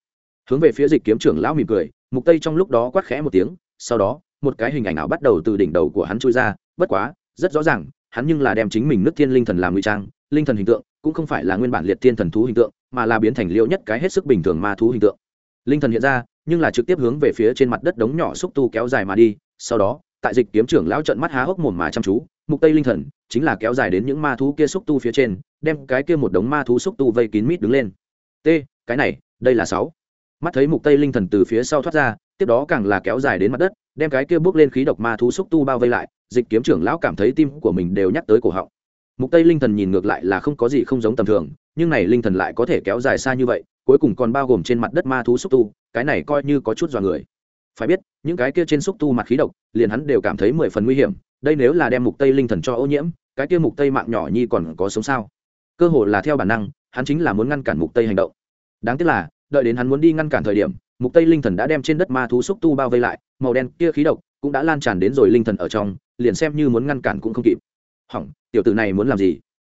Hướng về phía dịch kiếm trưởng lão mỉm cười, mục tây trong lúc đó quát khẽ một tiếng, sau đó, một cái hình ảnh ảo bắt đầu từ đỉnh đầu của hắn chui ra, bất quá, rất rõ ràng, hắn nhưng là đem chính mình nước thiên linh thần làm ngụy trang, linh thần hình tượng, cũng không phải là nguyên bản liệt thiên thần thú hình tượng, mà là biến thành liêu nhất cái hết sức bình thường ma thú hình tượng. Linh thần hiện ra nhưng là trực tiếp hướng về phía trên mặt đất đống nhỏ xúc tu kéo dài mà đi, sau đó, tại dịch kiếm trưởng lão trận mắt há hốc mồm mà chăm chú, mục tây linh thần, chính là kéo dài đến những ma thú kia xúc tu phía trên, đem cái kia một đống ma thú xúc tu vây kín mít đứng lên. T, cái này, đây là sáu. Mắt thấy mục tây linh thần từ phía sau thoát ra, tiếp đó càng là kéo dài đến mặt đất, đem cái kia bước lên khí độc ma thú xúc tu bao vây lại, dịch kiếm trưởng lão cảm thấy tim của mình đều nhắc tới cổ họng. Mục tây linh thần nhìn ngược lại là không có gì không giống tầm thường, nhưng này linh thần lại có thể kéo dài xa như vậy, cuối cùng còn bao gồm trên mặt đất ma thú xúc tu cái này coi như có chút dọa người. Phải biết, những cái kia trên xúc tu mặt khí độc, liền hắn đều cảm thấy mười phần nguy hiểm, đây nếu là đem mục tây linh thần cho ô nhiễm, cái kia mục tây mạng nhỏ nhi còn có sống sao? Cơ hội là theo bản năng, hắn chính là muốn ngăn cản mục tây hành động. Đáng tiếc là, đợi đến hắn muốn đi ngăn cản thời điểm, mục tây linh thần đã đem trên đất ma thú xúc tu bao vây lại, màu đen kia khí độc cũng đã lan tràn đến rồi linh thần ở trong, liền xem như muốn ngăn cản cũng không kịp. Hỏng, tiểu tử này muốn làm gì?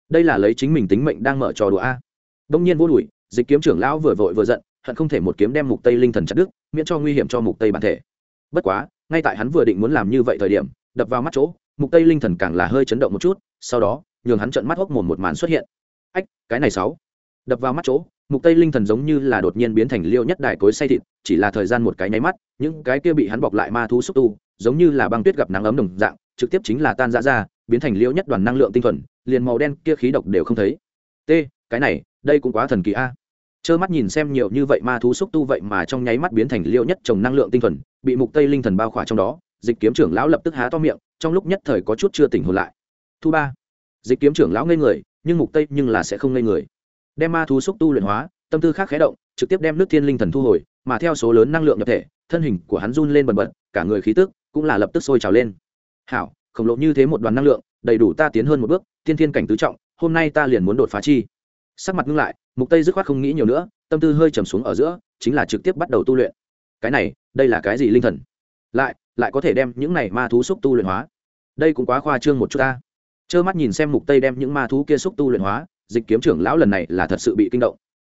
Đây là lấy chính mình tính mệnh đang mở trò đùa a. Đông nhiên vô đùi dịch kiếm trưởng lão vừa vội vừa giận hận không thể một kiếm đem mục tây linh thần chặt đứt, miễn cho nguy hiểm cho mục tây bản thể. Bất quá, ngay tại hắn vừa định muốn làm như vậy thời điểm, đập vào mắt chỗ, mục tây linh thần càng là hơi chấn động một chút, sau đó, nhường hắn trợn mắt hốc mồm một màn xuất hiện. Ách, cái này sáu. Đập vào mắt chỗ, mục tây linh thần giống như là đột nhiên biến thành liêu nhất đại cối say thịt, chỉ là thời gian một cái nháy mắt, những cái kia bị hắn bọc lại ma thú xúc tu, giống như là băng tuyết gặp nắng ấm đồng dạng, trực tiếp chính là tan rã ra, biến thành liêu nhất đoàn năng lượng tinh thuần, liền màu đen kia khí độc đều không thấy. T, cái này, đây cũng quá thần kỳ a trơ mắt nhìn xem nhiều như vậy ma thú xúc tu vậy mà trong nháy mắt biến thành liêu nhất trồng năng lượng tinh thuần, bị mục tây linh thần bao khỏa trong đó, dịch kiếm trưởng lão lập tức há to miệng, trong lúc nhất thời có chút chưa tỉnh hồn lại. Thu ba, dịch kiếm trưởng lão ngây người, nhưng mục tây nhưng là sẽ không ngây người. Đem ma thú xúc tu luyện hóa, tâm tư khác khé động, trực tiếp đem nước thiên linh thần thu hồi, mà theo số lớn năng lượng nhập thể, thân hình của hắn run lên bần bật, cả người khí tức cũng là lập tức sôi trào lên. Hảo, khổng lồ như thế một đoàn năng lượng, đầy đủ ta tiến hơn một bước tiên thiên cảnh tứ trọng, hôm nay ta liền muốn đột phá chi. Sắc mặt ngưng lại mục tây dứt khoát không nghĩ nhiều nữa, tâm tư hơi trầm xuống ở giữa, chính là trực tiếp bắt đầu tu luyện. Cái này, đây là cái gì linh thần? Lại lại có thể đem những này ma thú xúc tu luyện hóa. Đây cũng quá khoa trương một chút ta. Trơ mắt nhìn xem mục tây đem những ma thú kia xúc tu luyện hóa, dịch kiếm trưởng lão lần này là thật sự bị kinh động.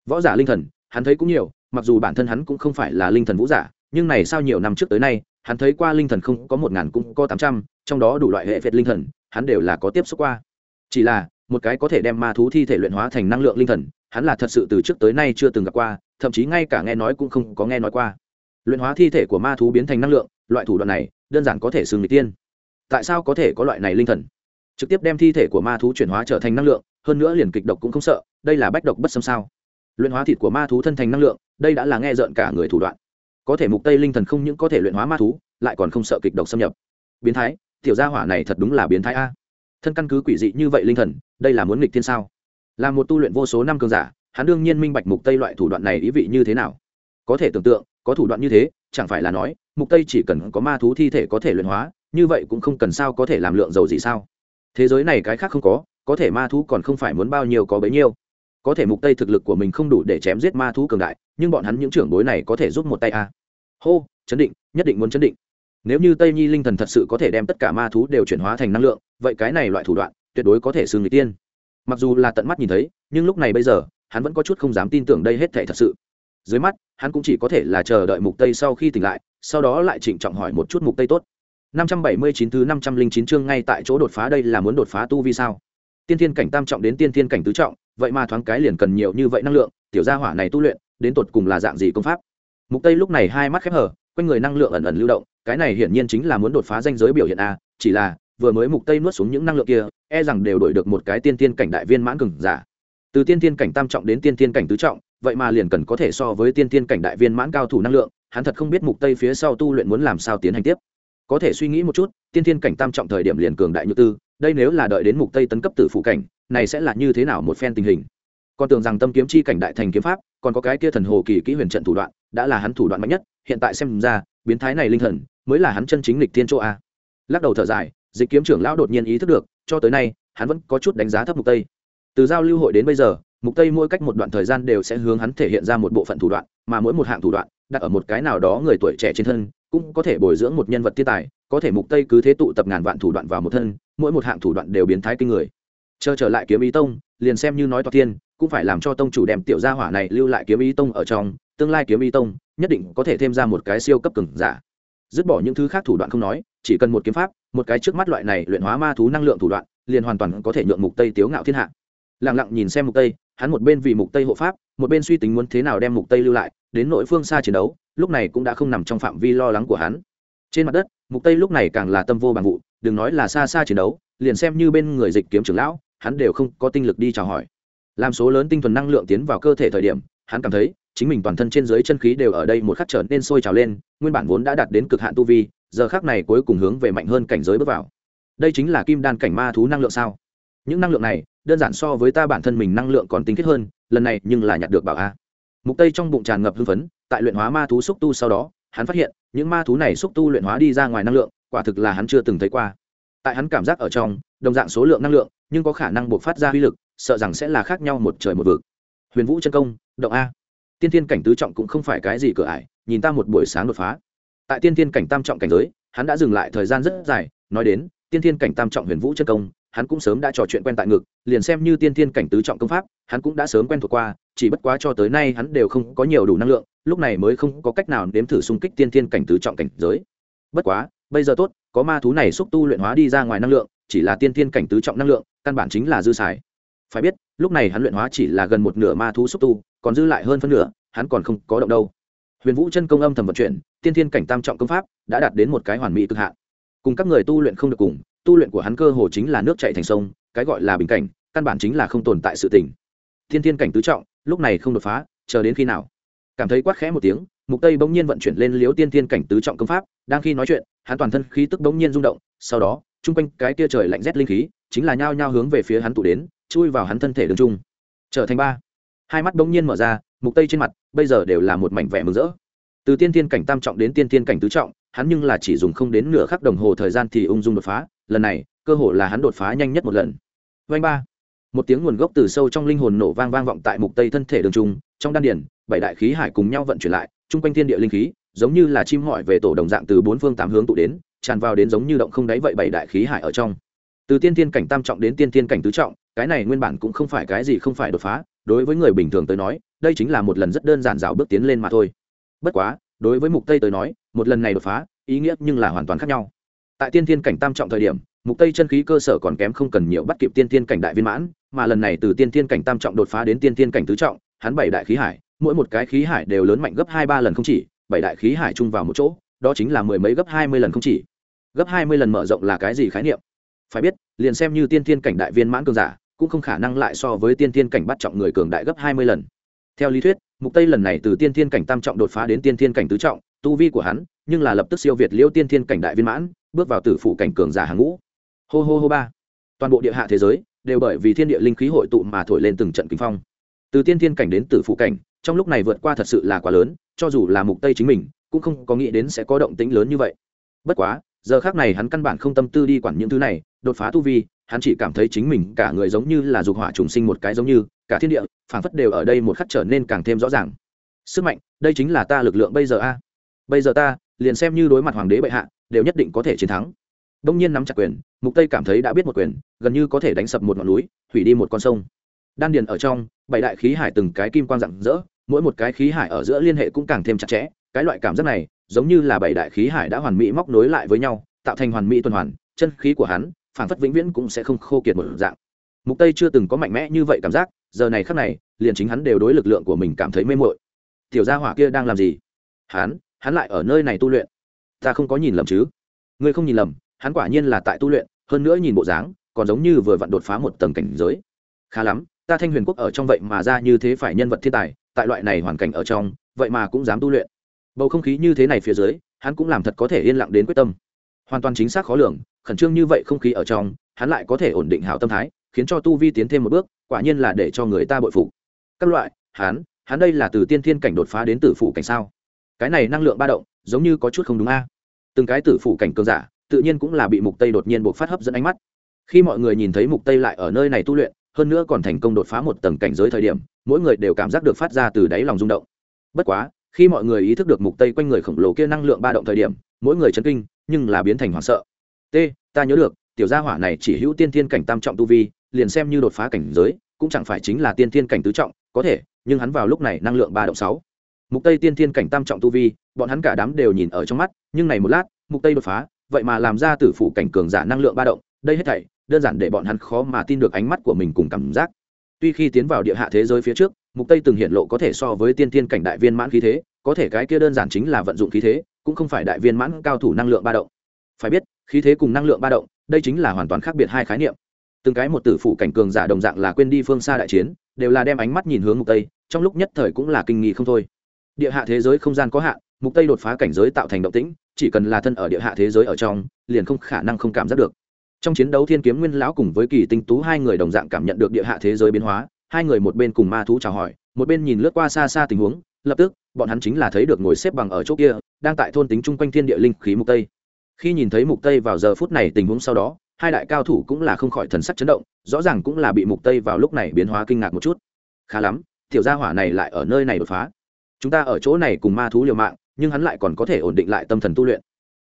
Võ giả linh thần, hắn thấy cũng nhiều, mặc dù bản thân hắn cũng không phải là linh thần vũ giả, nhưng này sao nhiều năm trước tới nay, hắn thấy qua linh thần không có một ngàn cũng có tám trăm, trong đó đủ loại hệ việt linh thần, hắn đều là có tiếp xúc qua. Chỉ là, một cái có thể đem ma thú thi thể luyện hóa thành năng lượng linh thần hắn là thật sự từ trước tới nay chưa từng gặp qua, thậm chí ngay cả nghe nói cũng không có nghe nói qua. Luyện hóa thi thể của ma thú biến thành năng lượng, loại thủ đoạn này, đơn giản có thể xưng người tiên. Tại sao có thể có loại này linh thần? Trực tiếp đem thi thể của ma thú chuyển hóa trở thành năng lượng, hơn nữa liền kịch độc cũng không sợ, đây là bách độc bất xâm sao? Luyện hóa thịt của ma thú thân thành năng lượng, đây đã là nghe rợn cả người thủ đoạn. Có thể mục tây linh thần không những có thể luyện hóa ma thú, lại còn không sợ kịch độc xâm nhập. Biến thái, tiểu gia hỏa này thật đúng là biến thái a. Thân căn cứ quỷ dị như vậy linh thần, đây là muốn nghịch thiên sao? Là một tu luyện vô số năm cường giả, hắn đương nhiên minh bạch mục tây loại thủ đoạn này ý vị như thế nào. Có thể tưởng tượng, có thủ đoạn như thế, chẳng phải là nói, mục tây chỉ cần có ma thú thi thể có thể luyện hóa, như vậy cũng không cần sao có thể làm lượng dầu gì sao? Thế giới này cái khác không có có thể ma thú còn không phải muốn bao nhiêu có bấy nhiêu. Có thể mục tây thực lực của mình không đủ để chém giết ma thú cường đại, nhưng bọn hắn những trưởng bối này có thể giúp một tay a à. hô, chấn định, nhất định muốn chấn định. Nếu như tây nhi linh thần thật sự có thể đem tất cả ma thú đều chuyển hóa thành năng lượng, vậy cái này loại thủ đoạn tuyệt đối có thể xương người tiên mặc dù là tận mắt nhìn thấy, nhưng lúc này bây giờ, hắn vẫn có chút không dám tin tưởng đây hết thể thật sự. Dưới mắt, hắn cũng chỉ có thể là chờ đợi mục tây sau khi tỉnh lại, sau đó lại trịnh trọng hỏi một chút mục tây tốt. 579 thứ 509 chương ngay tại chỗ đột phá đây là muốn đột phá tu vi sao? Tiên thiên cảnh tam trọng đến tiên thiên cảnh tứ trọng, vậy mà thoáng cái liền cần nhiều như vậy năng lượng, tiểu gia hỏa này tu luyện, đến tột cùng là dạng gì công pháp? Mục tây lúc này hai mắt khép hở quanh người năng lượng ẩn ẩn lưu động, cái này hiển nhiên chính là muốn đột phá danh giới biểu hiện a, chỉ là, vừa mới mục tây nuốt xuống những năng lượng kia e rằng đều đổi được một cái tiên tiên cảnh đại viên mãn cường giả. Từ tiên tiên cảnh tam trọng đến tiên tiên cảnh tứ trọng, vậy mà liền cần có thể so với tiên tiên cảnh đại viên mãn cao thủ năng lượng, hắn thật không biết mục tây phía sau tu luyện muốn làm sao tiến hành tiếp. Có thể suy nghĩ một chút, tiên tiên cảnh tam trọng thời điểm liền cường đại như tư, đây nếu là đợi đến mục tây tấn cấp tử phụ cảnh, này sẽ là như thế nào một phen tình hình? Còn tưởng rằng tâm kiếm chi cảnh đại thành kiếm pháp, còn có cái kia thần hồ kỳ kỹ huyền trận thủ đoạn, đã là hắn thủ đoạn mạnh nhất, hiện tại xem ra, biến thái này linh thần, mới là hắn chân chính lịch tiên chỗ a. Lắc đầu thở dài dịch kiếm trưởng lão đột nhiên ý thức được, cho tới nay, hắn vẫn có chút đánh giá thấp mục tây. Từ giao lưu hội đến bây giờ, mục tây mỗi cách một đoạn thời gian đều sẽ hướng hắn thể hiện ra một bộ phận thủ đoạn, mà mỗi một hạng thủ đoạn, đặt ở một cái nào đó người tuổi trẻ trên thân, cũng có thể bồi dưỡng một nhân vật thiên tài, có thể mục tây cứ thế tụ tập ngàn vạn thủ đoạn vào một thân, mỗi một hạng thủ đoạn đều biến thái kinh người. Chờ trở lại kiếm ý tông, liền xem như nói toa tiên, cũng phải làm cho tông chủ đem tiểu gia hỏa này lưu lại kiếm ý tông ở trong, tương lai kiếm ý tông, nhất định có thể thêm ra một cái siêu cấp cường giả dứt bỏ những thứ khác thủ đoạn không nói, chỉ cần một kiếm pháp, một cái trước mắt loại này luyện hóa ma thú năng lượng thủ đoạn, liền hoàn toàn có thể nhượng mục tây tiếu ngạo thiên hạ. Lặng lặng nhìn xem mục tây, hắn một bên vì mục tây hộ pháp, một bên suy tính muốn thế nào đem mục tây lưu lại, đến nội phương xa chiến đấu, lúc này cũng đã không nằm trong phạm vi lo lắng của hắn. Trên mặt đất, mục tây lúc này càng là tâm vô bằng vụ, đừng nói là xa xa chiến đấu, liền xem như bên người dịch kiếm trưởng lão, hắn đều không có tinh lực đi chào hỏi. Làm số lớn tinh thuần năng lượng tiến vào cơ thể thời điểm, hắn cảm thấy chính mình toàn thân trên dưới chân khí đều ở đây một khắc trở nên sôi trào lên, nguyên bản vốn đã đạt đến cực hạn tu vi, giờ khắc này cuối cùng hướng về mạnh hơn cảnh giới bước vào. Đây chính là kim đan cảnh ma thú năng lượng sao? Những năng lượng này, đơn giản so với ta bản thân mình năng lượng còn tinh khiết hơn, lần này nhưng là nhặt được bảo a. Mục tây trong bụng tràn ngập hưng phấn, tại luyện hóa ma thú xúc tu sau đó, hắn phát hiện, những ma thú này xúc tu luyện hóa đi ra ngoài năng lượng, quả thực là hắn chưa từng thấy qua. Tại hắn cảm giác ở trong, đồng dạng số lượng năng lượng, nhưng có khả năng buộc phát ra uy lực, sợ rằng sẽ là khác nhau một trời một vực. Huyền vũ chân công, động a tiên thiên cảnh tứ trọng cũng không phải cái gì cửa ải, nhìn ta một buổi sáng đột phá. Tại tiên thiên cảnh tam trọng cảnh giới, hắn đã dừng lại thời gian rất dài, nói đến, tiên thiên cảnh tam trọng huyền vũ chân công, hắn cũng sớm đã trò chuyện quen tại ngực, liền xem như tiên thiên cảnh tứ trọng công pháp, hắn cũng đã sớm quen thuộc qua, chỉ bất quá cho tới nay hắn đều không có nhiều đủ năng lượng, lúc này mới không có cách nào nếm thử xung kích tiên thiên cảnh tứ trọng cảnh giới. Bất quá, bây giờ tốt, có ma thú này xúc tu luyện hóa đi ra ngoài năng lượng, chỉ là tiên thiên cảnh tứ trọng năng lượng, căn bản chính là dư xài. Phải biết, lúc này hắn luyện hóa chỉ là gần một nửa ma thú xúc tu còn dư lại hơn phân nửa, hắn còn không có động đâu. Huyền vũ chân công âm thầm vận chuyển, tiên thiên cảnh tam trọng công pháp đã đạt đến một cái hoàn mỹ cực hạn. Cùng các người tu luyện không được cùng, tu luyện của hắn cơ hồ chính là nước chạy thành sông, cái gọi là bình cảnh, căn bản chính là không tồn tại sự tình. Thiên thiên cảnh tứ trọng, lúc này không đột phá, chờ đến khi nào? Cảm thấy quát khẽ một tiếng, mục tây bỗng nhiên vận chuyển lên liếu tiên thiên cảnh tứ trọng công pháp, đang khi nói chuyện, hắn toàn thân khí tức bỗng nhiên rung động, sau đó, chung quanh cái tia trời lạnh rét linh khí, chính là nhao nhao hướng về phía hắn tụ đến, chui vào hắn thân thể đường trung. Trở thành ba hai mắt bỗng nhiên mở ra, mục tây trên mặt, bây giờ đều là một mảnh vẻ mừng rỡ. Từ tiên thiên cảnh tam trọng đến tiên thiên cảnh tứ trọng, hắn nhưng là chỉ dùng không đến nửa khắc đồng hồ thời gian thì ung dung đột phá, lần này, cơ hội là hắn đột phá nhanh nhất một lần. Vanh ba. Một tiếng nguồn gốc từ sâu trong linh hồn nổ vang vang vọng tại mục tây thân thể đường trung, trong đan điển bảy đại khí hải cùng nhau vận chuyển lại, chung quanh thiên địa linh khí, giống như là chim hỏi về tổ đồng dạng từ bốn phương tám hướng tụ đến, tràn vào đến giống như động không đáy vậy bảy đại khí hải ở trong. Từ tiên thiên cảnh tam trọng đến tiên thiên cảnh tứ trọng, cái này nguyên bản cũng không phải cái gì không phải đột phá đối với người bình thường tới nói, đây chính là một lần rất đơn giản dạo bước tiến lên mà thôi. Bất quá, đối với mục tây tới nói, một lần này đột phá, ý nghĩa nhưng là hoàn toàn khác nhau. Tại tiên thiên cảnh tam trọng thời điểm, mục tây chân khí cơ sở còn kém không cần nhiều bắt kịp tiên thiên cảnh đại viên mãn, mà lần này từ tiên thiên cảnh tam trọng đột phá đến tiên thiên cảnh tứ trọng, hắn bảy đại khí hải, mỗi một cái khí hải đều lớn mạnh gấp hai ba lần không chỉ, bảy đại khí hải chung vào một chỗ, đó chính là mười mấy gấp hai mươi lần không chỉ. Gấp hai mươi lần mở rộng là cái gì khái niệm? Phải biết, liền xem như tiên thiên cảnh đại viên mãn cường giả cũng không khả năng lại so với tiên thiên cảnh bắt trọng người cường đại gấp hai mươi lần. Theo lý thuyết, mục tây lần này từ tiên thiên cảnh tam trọng đột phá đến tiên thiên cảnh tứ trọng, tu vi của hắn, nhưng là lập tức siêu việt liễu tiên thiên cảnh đại viên mãn, bước vào tử phủ cảnh cường giả hàng ngũ. Hô hô hô ba. Toàn bộ địa hạ thế giới đều bởi vì thiên địa linh khí hội tụ mà thổi lên từng trận kinh phong. Từ tiên thiên cảnh đến tử phủ cảnh, trong lúc này vượt qua thật sự là quá lớn, cho dù là mục tây chính mình, cũng không có nghĩ đến sẽ có động tĩnh lớn như vậy. Bất quá, giờ khác này hắn căn bản không tâm tư đi quản những thứ này, đột phá tu vi hắn chỉ cảm thấy chính mình cả người giống như là dục hỏa trùng sinh một cái giống như, cả thiên địa, phảng phất đều ở đây một khắc trở nên càng thêm rõ ràng. Sức mạnh, đây chính là ta lực lượng bây giờ a. Bây giờ ta, liền xem như đối mặt hoàng đế bệ hạ, đều nhất định có thể chiến thắng. Đông nhiên nắm chặt quyền, mục tây cảm thấy đã biết một quyền, gần như có thể đánh sập một ngọn núi hủy đi một con sông. Đan điền ở trong, bảy đại khí hải từng cái kim quang rạng rỡ, mỗi một cái khí hải ở giữa liên hệ cũng càng thêm chặt chẽ. Cái loại cảm giác này, giống như là bảy đại khí hải đã hoàn mỹ móc nối lại với nhau, tạo thành hoàn mỹ tuần hoàn, chân khí của hắn phản phất vĩnh viễn cũng sẽ không khô kiệt một dạng. Mục tây chưa từng có mạnh mẽ như vậy cảm giác, giờ này khắc này, liền chính hắn đều đối lực lượng của mình cảm thấy mê muội. Tiểu gia hỏa kia đang làm gì? Hắn hắn lại ở nơi này tu luyện. Ta không có nhìn lầm chứ? Ngươi không nhìn lầm, hắn quả nhiên là tại tu luyện, hơn nữa nhìn bộ dáng, còn giống như vừa vặn đột phá một tầng cảnh giới. Khá lắm, ta thanh huyền quốc ở trong vậy mà ra như thế phải nhân vật thiên tài, tại loại này hoàn cảnh ở trong, vậy mà cũng dám tu luyện. Bầu không khí như thế này phía dưới, hắn cũng làm thật có thể yên lặng đến quyết tâm hoàn toàn chính xác khó lường, khẩn trương như vậy không khí ở trong, hắn lại có thể ổn định hảo tâm thái, khiến cho tu vi tiến thêm một bước, quả nhiên là để cho người ta bội phục. Các loại, hắn hắn đây là từ tiên thiên cảnh đột phá đến tử phủ cảnh sao? Cái này năng lượng ba động, giống như có chút không đúng a. Từng cái tử phủ cảnh cường giả, tự nhiên cũng là bị mục tây đột nhiên buộc phát hấp dẫn ánh mắt. Khi mọi người nhìn thấy mục tây lại ở nơi này tu luyện, hơn nữa còn thành công đột phá một tầng cảnh giới thời điểm, mỗi người đều cảm giác được phát ra từ đáy lòng rung động. Bất quá khi mọi người ý thức được mục tây quanh người khổng lồ kia năng lượng ba động thời điểm, mỗi người chấn kinh, nhưng là biến thành hoảng sợ. T, ta nhớ được, tiểu gia hỏa này chỉ hữu tiên thiên cảnh tam trọng tu vi, liền xem như đột phá cảnh giới, cũng chẳng phải chính là tiên thiên cảnh tứ trọng, có thể, nhưng hắn vào lúc này năng lượng ba động sáu. Mục tây tiên thiên cảnh tam trọng tu vi, bọn hắn cả đám đều nhìn ở trong mắt, nhưng này một lát, mục tây đột phá, vậy mà làm ra tử phủ cảnh cường giả năng lượng ba động, đây hết thảy, đơn giản để bọn hắn khó mà tin được ánh mắt của mình cùng cảm giác. Tuy khi tiến vào địa hạ thế giới phía trước mục tây từng hiện lộ có thể so với tiên thiên cảnh đại viên mãn khí thế, có thể cái kia đơn giản chính là vận dụng khí thế, cũng không phải đại viên mãn cao thủ năng lượng ba động. Phải biết, khí thế cùng năng lượng ba động, đây chính là hoàn toàn khác biệt hai khái niệm. Từng cái một tử phụ cảnh cường giả đồng dạng là quên đi phương xa đại chiến, đều là đem ánh mắt nhìn hướng mục tây, trong lúc nhất thời cũng là kinh nghi không thôi. Địa hạ thế giới không gian có hạn, mục tây đột phá cảnh giới tạo thành động tĩnh, chỉ cần là thân ở địa hạ thế giới ở trong, liền không khả năng không cảm giác được. Trong chiến đấu thiên kiếm nguyên lão cùng với kỳ tinh tú hai người đồng dạng cảm nhận được địa hạ thế giới biến hóa hai người một bên cùng ma thú chào hỏi, một bên nhìn lướt qua xa xa tình huống, lập tức, bọn hắn chính là thấy được ngồi xếp bằng ở chỗ kia, đang tại thôn tính chung quanh thiên địa linh khí mục tây. Khi nhìn thấy mục tây vào giờ phút này tình huống sau đó, hai đại cao thủ cũng là không khỏi thần sắc chấn động, rõ ràng cũng là bị mục tây vào lúc này biến hóa kinh ngạc một chút. Khá lắm, tiểu gia hỏa này lại ở nơi này đột phá. Chúng ta ở chỗ này cùng ma thú liều mạng, nhưng hắn lại còn có thể ổn định lại tâm thần tu luyện.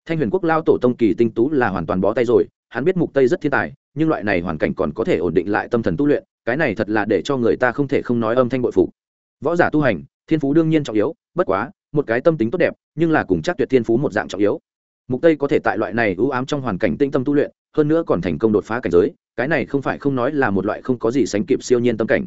Thanh huyền quốc lao tổ tông kỳ tinh tú là hoàn toàn bó tay rồi, hắn biết mục tây rất thiên tài, nhưng loại này hoàn cảnh còn có thể ổn định lại tâm thần tu luyện cái này thật là để cho người ta không thể không nói âm thanh bội phục. Võ giả tu hành, thiên phú đương nhiên trọng yếu, bất quá, một cái tâm tính tốt đẹp, nhưng là cùng chắc tuyệt thiên phú một dạng trọng yếu. Mục tây có thể tại loại này ưu ám trong hoàn cảnh tinh tâm tu luyện, hơn nữa còn thành công đột phá cảnh giới, cái này không phải không nói là một loại không có gì sánh kịp siêu nhiên tâm cảnh.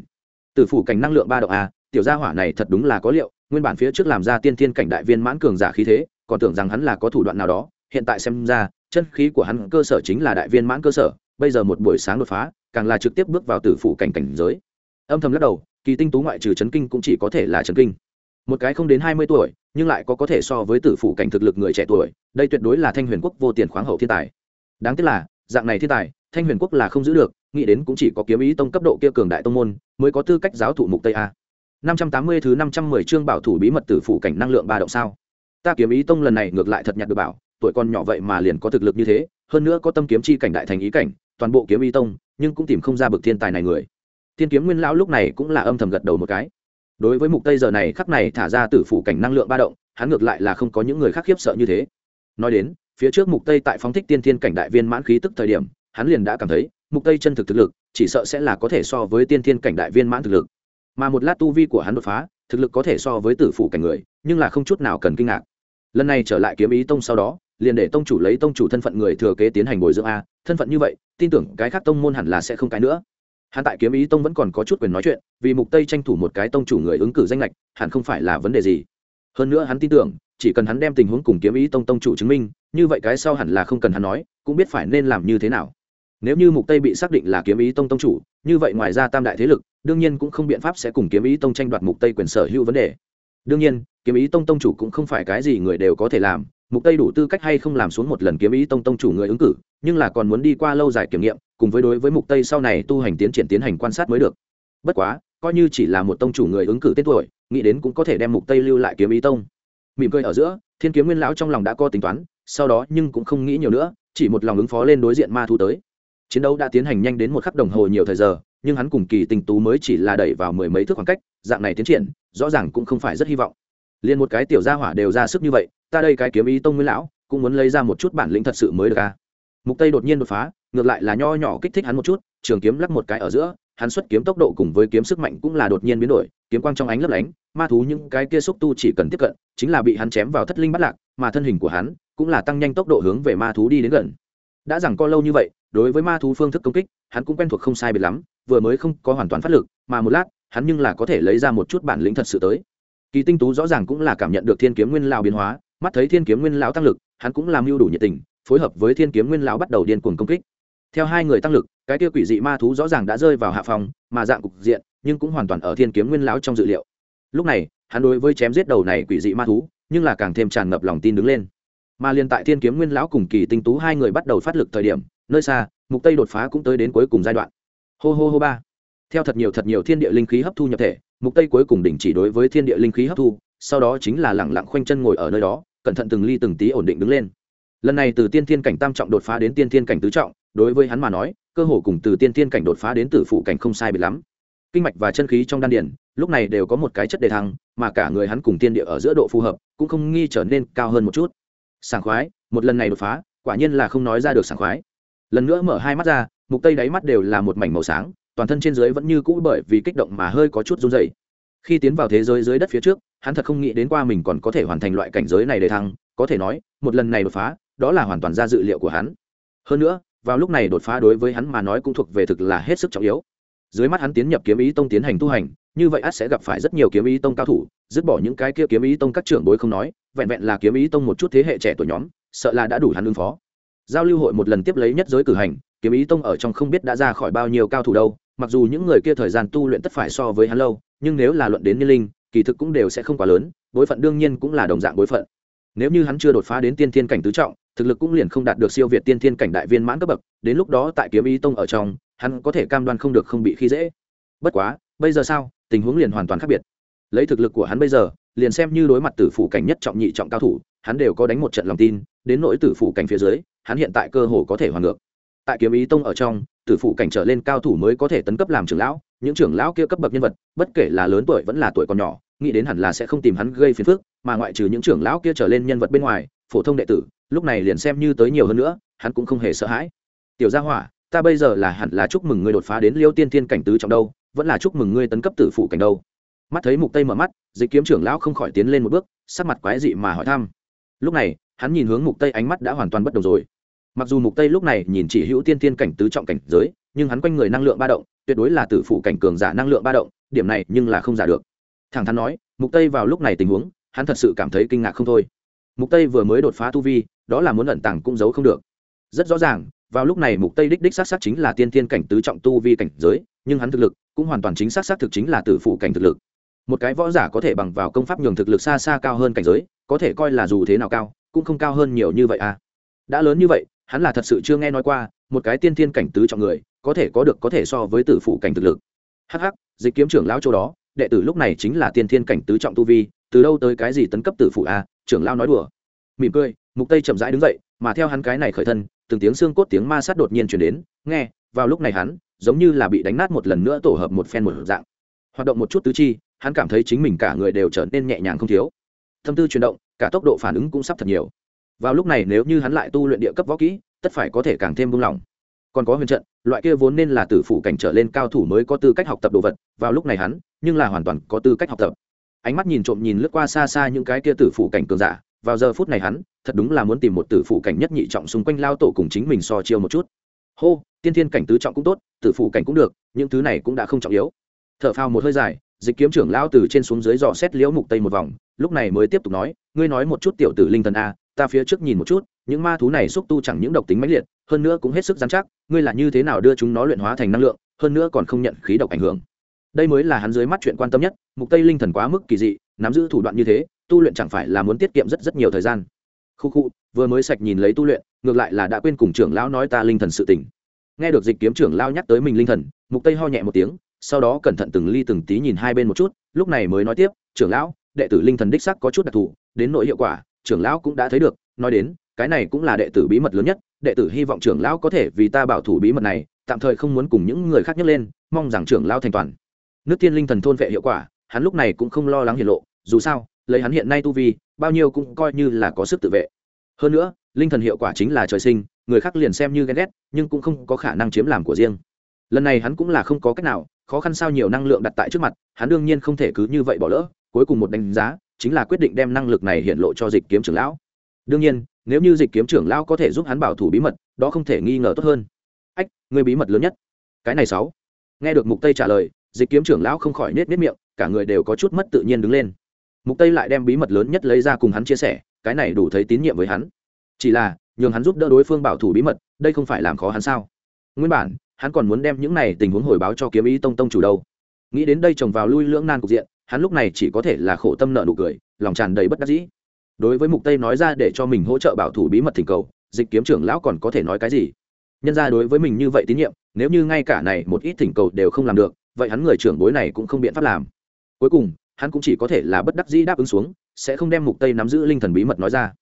Từ phủ cảnh năng lượng ba độ a, tiểu gia hỏa này thật đúng là có liệu, nguyên bản phía trước làm ra tiên thiên cảnh đại viên mãn cường giả khí thế, còn tưởng rằng hắn là có thủ đoạn nào đó, hiện tại xem ra, chân khí của hắn cơ sở chính là đại viên mãn cơ sở, bây giờ một buổi sáng đột phá càng là trực tiếp bước vào tử phủ cảnh cảnh giới. Âm thầm lắc đầu, kỳ tinh tú ngoại trừ chấn kinh cũng chỉ có thể là chấn kinh. Một cái không đến hai mươi tuổi, nhưng lại có có thể so với tử phủ cảnh thực lực người trẻ tuổi, đây tuyệt đối là thanh huyền quốc vô tiền khoáng hậu thiên tài. Đáng tiếc là, dạng này thiên tài, thanh huyền quốc là không giữ được, nghĩ đến cũng chỉ có kiếm ý tông cấp độ kia cường đại tông môn, mới có tư cách giáo thụ mục tây a. Năm trăm tám mươi thứ năm trăm mười chương bảo thủ bí mật tử phủ cảnh năng lượng ba động sao? Ta kiếm ý tông lần này ngược lại thật nhặt được bảo, tuổi con nhỏ vậy mà liền có thực lực như thế, hơn nữa có tâm kiếm chi cảnh đại thành ý cảnh, toàn bộ kiếm ý tông nhưng cũng tìm không ra bực thiên tài này người. Thiên kiếm nguyên lão lúc này cũng là âm thầm gật đầu một cái. Đối với mục tây giờ này, khắc này thả ra tử phủ cảnh năng lượng ba động, hắn ngược lại là không có những người khác khiếp sợ như thế. Nói đến, phía trước mục tây tại phóng thích tiên thiên cảnh đại viên mãn khí tức thời điểm, hắn liền đã cảm thấy, mục tây chân thực thực lực, chỉ sợ sẽ là có thể so với tiên thiên cảnh đại viên mãn thực lực. Mà một lát tu vi của hắn đột phá, thực lực có thể so với tử phủ cảnh người, nhưng là không chút nào cần kinh ngạc. Lần này trở lại kiếm ý tông sau đó, liền để tông chủ lấy tông chủ thân phận người thừa kế tiến hành bồi dưỡng a thân phận như vậy, tin tưởng cái khác tông môn hẳn là sẽ không cái nữa. Hắn tại kiếm ý tông vẫn còn có chút quyền nói chuyện, vì mục tây tranh thủ một cái tông chủ người ứng cử danh lệch, hẳn không phải là vấn đề gì. Hơn nữa hắn tin tưởng, chỉ cần hắn đem tình huống cùng kiếm ý tông tông chủ chứng minh, như vậy cái sau hẳn là không cần hắn nói, cũng biết phải nên làm như thế nào. Nếu như mục tây bị xác định là kiếm ý tông tông chủ, như vậy ngoài ra tam đại thế lực, đương nhiên cũng không biện pháp sẽ cùng kiếm ý tông tranh đoạt mục tây quyền sở hữu vấn đề. Đương nhiên, kiếm ý tông tông chủ cũng không phải cái gì người đều có thể làm mục tây đủ tư cách hay không làm xuống một lần kiếm ý tông tông chủ người ứng cử, nhưng là còn muốn đi qua lâu dài kiểm nghiệm, cùng với đối với mục tây sau này tu hành tiến triển tiến hành quan sát mới được. Bất quá, coi như chỉ là một tông chủ người ứng cử tên tuổi, nghĩ đến cũng có thể đem mục tây lưu lại kiếm ý tông. Mỉm cười ở giữa, thiên kiếm nguyên lão trong lòng đã có tính toán, sau đó nhưng cũng không nghĩ nhiều nữa, chỉ một lòng ứng phó lên đối diện ma thu tới. Chiến đấu đã tiến hành nhanh đến một khắc đồng hồ nhiều thời giờ, nhưng hắn cùng kỳ tình tú mới chỉ là đẩy vào mười mấy thước khoảng cách, dạng này tiến triển, rõ ràng cũng không phải rất hy vọng. Liền một cái tiểu gia hỏa đều ra sức như vậy ta đây cái kiếm ý tông nguyên lão, cũng muốn lấy ra một chút bản lĩnh thật sự mới được a mục tây đột nhiên đột phá, ngược lại là nho nhỏ kích thích hắn một chút, trường kiếm lắc một cái ở giữa, hắn xuất kiếm tốc độ cùng với kiếm sức mạnh cũng là đột nhiên biến đổi, kiếm quang trong ánh lấp lánh, ma thú những cái kia xúc tu chỉ cần tiếp cận, chính là bị hắn chém vào thất linh bắt lạc, mà thân hình của hắn cũng là tăng nhanh tốc độ hướng về ma thú đi đến gần. Đã rằng co lâu như vậy, đối với ma thú phương thức công kích, hắn cũng quen thuộc không sai biệt lắm, vừa mới không có hoàn toàn phát lực, mà một lát, hắn nhưng là có thể lấy ra một chút bản lĩnh thật sự tới. Kỳ tinh tú rõ ràng cũng là cảm nhận được thiên kiếm nguyên lao biến hóa mắt thấy thiên kiếm nguyên lão tăng lực, hắn cũng làm mưu đủ nhiệt tình, phối hợp với thiên kiếm nguyên lão bắt đầu điên cuồng công kích. Theo hai người tăng lực, cái kia quỷ dị ma thú rõ ràng đã rơi vào hạ phòng, mà dạng cục diện, nhưng cũng hoàn toàn ở thiên kiếm nguyên lão trong dự liệu. Lúc này, hắn đối với chém giết đầu này quỷ dị ma thú, nhưng là càng thêm tràn ngập lòng tin đứng lên. Mà liền tại thiên kiếm nguyên lão cùng kỳ tinh tú hai người bắt đầu phát lực thời điểm, nơi xa, mục tây đột phá cũng tới đến cuối cùng giai đoạn. Hô hô hô ba. Theo thật nhiều thật nhiều thiên địa linh khí hấp thu nhập thể, mục tây cuối cùng đỉnh chỉ đối với thiên địa linh khí hấp thu, sau đó chính là lẳng lặng khoanh chân ngồi ở nơi đó cẩn thận từng ly từng tí ổn định đứng lên. Lần này từ tiên thiên cảnh tam trọng đột phá đến tiên thiên cảnh tứ trọng, đối với hắn mà nói, cơ hồ cùng từ tiên thiên cảnh đột phá đến tử phụ cảnh không sai biệt lắm. Kinh mạch và chân khí trong đan điền, lúc này đều có một cái chất đề thăng, mà cả người hắn cùng tiên địa ở giữa độ phù hợp, cũng không nghi trở nên cao hơn một chút. Sảng khoái, một lần này đột phá, quả nhiên là không nói ra được sảng khoái. Lần nữa mở hai mắt ra, mục tây đáy mắt đều là một mảnh màu sáng, toàn thân trên dưới vẫn như cũ bởi vì kích động mà hơi có chút run rẩy khi tiến vào thế giới dưới đất phía trước, hắn thật không nghĩ đến qua mình còn có thể hoàn thành loại cảnh giới này để thăng, có thể nói, một lần này đột phá, đó là hoàn toàn ra dự liệu của hắn. Hơn nữa, vào lúc này đột phá đối với hắn mà nói cũng thuộc về thực là hết sức trọng yếu. Dưới mắt hắn tiến nhập kiếm ý tông tiến hành tu hành, như vậy ắt sẽ gặp phải rất nhiều kiếm ý tông cao thủ, dứt bỏ những cái kia kiếm ý tông các trưởng bối không nói, vẹn vẹn là kiếm ý tông một chút thế hệ trẻ tuổi nhóm, sợ là đã đủ hắn ứng phó. Giao lưu hội một lần tiếp lấy nhất giới cử hành, kiếm ý tông ở trong không biết đã ra khỏi bao nhiêu cao thủ đâu, mặc dù những người kia thời gian tu luyện tất phải so với hắn lâu nhưng nếu là luận đến niên linh, kỳ thực cũng đều sẽ không quá lớn, bối phận đương nhiên cũng là đồng dạng bối phận. Nếu như hắn chưa đột phá đến tiên thiên cảnh tứ trọng, thực lực cũng liền không đạt được siêu việt tiên thiên cảnh đại viên mãn cấp bậc, đến lúc đó tại kiếm ý tông ở trong, hắn có thể cam đoan không được không bị khi dễ. Bất quá, bây giờ sao? Tình huống liền hoàn toàn khác biệt. Lấy thực lực của hắn bây giờ, liền xem như đối mặt tử phủ cảnh nhất trọng nhị trọng cao thủ, hắn đều có đánh một trận lòng tin, đến nỗi tử phủ cảnh phía dưới, hắn hiện tại cơ hồ có thể hoàn ngược. Tại kiếm ý tông ở trong, tử phủ cảnh trở lên cao thủ mới có thể tấn cấp làm trưởng lão những trưởng lão kia cấp bậc nhân vật, bất kể là lớn tuổi vẫn là tuổi còn nhỏ, nghĩ đến hẳn là sẽ không tìm hắn gây phiền phức, mà ngoại trừ những trưởng lão kia trở lên nhân vật bên ngoài, phổ thông đệ tử, lúc này liền xem như tới nhiều hơn nữa, hắn cũng không hề sợ hãi. Tiểu gia hỏa, ta bây giờ là hẳn là chúc mừng ngươi đột phá đến liêu tiên thiên cảnh tứ trọng đâu, vẫn là chúc mừng ngươi tấn cấp tử phụ cảnh đâu. Mắt thấy mục tây mở mắt, dịch kiếm trưởng lão không khỏi tiến lên một bước, sắc mặt quái dị mà hỏi thăm. Lúc này, hắn nhìn hướng mục tây ánh mắt đã hoàn toàn bất đồng rồi. Mặc dù mục tây lúc này nhìn chỉ hữu tiên tiên cảnh tứ trọng cảnh giới nhưng hắn quanh người năng lượng ba động, tuyệt đối là tử phụ cảnh cường giả năng lượng ba động, điểm này nhưng là không giả được. Thẳng thắn nói, mục tây vào lúc này tình huống, hắn thật sự cảm thấy kinh ngạc không thôi. Mục tây vừa mới đột phá tu vi, đó là muốn ẩn tàng cũng giấu không được. Rất rõ ràng, vào lúc này mục tây đích đích sát sát chính là tiên thiên cảnh tứ trọng tu vi cảnh giới, nhưng hắn thực lực cũng hoàn toàn chính xác xác thực chính là tử phụ cảnh thực lực. Một cái võ giả có thể bằng vào công pháp nhường thực lực xa xa cao hơn cảnh giới, có thể coi là dù thế nào cao, cũng không cao hơn nhiều như vậy à. Đã lớn như vậy, hắn là thật sự chưa nghe nói qua, một cái tiên thiên cảnh tứ trọng người có thể có được có thể so với tử phụ cảnh thực lực. Hh dịch kiếm trưởng lão chỗ đó, đệ tử lúc này chính là tiên thiên cảnh tứ trọng tu vi, từ đâu tới cái gì tấn cấp tử phụ a? À? trưởng lão nói đùa. Mỉm cười, mục tây chậm rãi đứng dậy, mà theo hắn cái này khởi thân, từng tiếng xương cốt tiếng ma sát đột nhiên chuyển đến, nghe, vào lúc này hắn, giống như là bị đánh nát một lần nữa tổ hợp một phen một dạng. Hoạt động một chút tứ chi, hắn cảm thấy chính mình cả người đều trở nên nhẹ nhàng không thiếu. Tâm tư chuyển động, cả tốc độ phản ứng cũng sắp thật nhiều. Vào lúc này nếu như hắn lại tu luyện địa cấp võ kỹ, tất phải có thể càng thêm buông lỏng còn có huyền trận, loại kia vốn nên là tử phủ cảnh trở lên cao thủ mới có tư cách học tập đồ vật, vào lúc này hắn, nhưng là hoàn toàn có tư cách học tập. Ánh mắt nhìn trộm nhìn lướt qua xa xa những cái kia tử phủ cảnh cường giả, vào giờ phút này hắn, thật đúng là muốn tìm một tử phủ cảnh nhất nhị trọng xung quanh lao tổ cùng chính mình so chiêu một chút. Hô, tiên thiên cảnh tứ trọng cũng tốt, tử phủ cảnh cũng được, những thứ này cũng đã không trọng yếu. T h ở phao một hơi dài, dịch kiếm trưởng lao từ trên xuống dưới dò xét liễu mục tây một vòng, lúc này mới tiếp tục nói, ngươi nói một chút tiểu tử linh thần a, ta phía trước nhìn một chút những ma thú này xúc tu chẳng những độc tính mãnh liệt, hơn nữa cũng hết sức dán chắc, ngươi là như thế nào đưa chúng nó luyện hóa thành năng lượng, hơn nữa còn không nhận khí độc ảnh hưởng. Đây mới là hắn dưới mắt chuyện quan tâm nhất, mục tây linh thần quá mức kỳ dị, nắm giữ thủ đoạn như thế, tu luyện chẳng phải là muốn tiết kiệm rất rất nhiều thời gian. Khu khu, vừa mới sạch nhìn lấy tu luyện, ngược lại là đã quên cùng trưởng lão nói ta linh thần sự tình. Nghe được dịch kiếm trưởng lão nhắc tới mình linh thần, mục tây ho nhẹ một tiếng, sau đó cẩn thận từng ly từng tí nhìn hai bên một chút, lúc này mới nói tiếp, trưởng lão, đệ tử linh thần đích sắc có chút đặc thù, đến nội hiệu quả, trưởng lão cũng đã thấy được, nói đến cái này cũng là đệ tử bí mật lớn nhất, đệ tử hy vọng trưởng lão có thể vì ta bảo thủ bí mật này, tạm thời không muốn cùng những người khác nhắc lên, mong rằng trưởng lão thành toàn. Nước tiên linh thần thôn vệ hiệu quả, hắn lúc này cũng không lo lắng hiển lộ, dù sao, lấy hắn hiện nay tu vi, bao nhiêu cũng coi như là có sức tự vệ. Hơn nữa, linh thần hiệu quả chính là trời sinh, người khác liền xem như ghen ghét, nhưng cũng không có khả năng chiếm làm của riêng. Lần này hắn cũng là không có cách nào, khó khăn sao nhiều năng lượng đặt tại trước mặt, hắn đương nhiên không thể cứ như vậy bỏ lỡ, cuối cùng một đánh giá, chính là quyết định đem năng lực này hiện lộ cho dịch kiếm trưởng lão đương nhiên, nếu như dịch kiếm trưởng lão có thể giúp hắn bảo thủ bí mật, đó không thể nghi ngờ tốt hơn. Ách, người bí mật lớn nhất. Cái này sáu. Nghe được mục tây trả lời, dịch kiếm trưởng lão không khỏi nết nết miệng, cả người đều có chút mất tự nhiên đứng lên. Mục tây lại đem bí mật lớn nhất lấy ra cùng hắn chia sẻ, cái này đủ thấy tín nhiệm với hắn. Chỉ là, nhường hắn giúp đỡ đối phương bảo thủ bí mật, đây không phải làm khó hắn sao? Nguyên bản, hắn còn muốn đem những này tình huống hồi báo cho kiếm ý tông tông chủ đâu. Nghĩ đến đây trồng vào lui lưỡng nan cục diện, hắn lúc này chỉ có thể là khổ tâm nợ nụ cười, lòng tràn đầy bất đắc dĩ đối với mục tây nói ra để cho mình hỗ trợ bảo thủ bí mật thỉnh cầu, dịch kiếm trưởng lão còn có thể nói cái gì? Nhân ra đối với mình như vậy tín nhiệm, nếu như ngay cả này một ít thỉnh cầu đều không làm được, vậy hắn người trưởng bối này cũng không biện pháp làm. Cuối cùng, hắn cũng chỉ có thể là bất đắc dĩ đáp ứng xuống, sẽ không đem mục tây nắm giữ linh thần bí mật nói ra.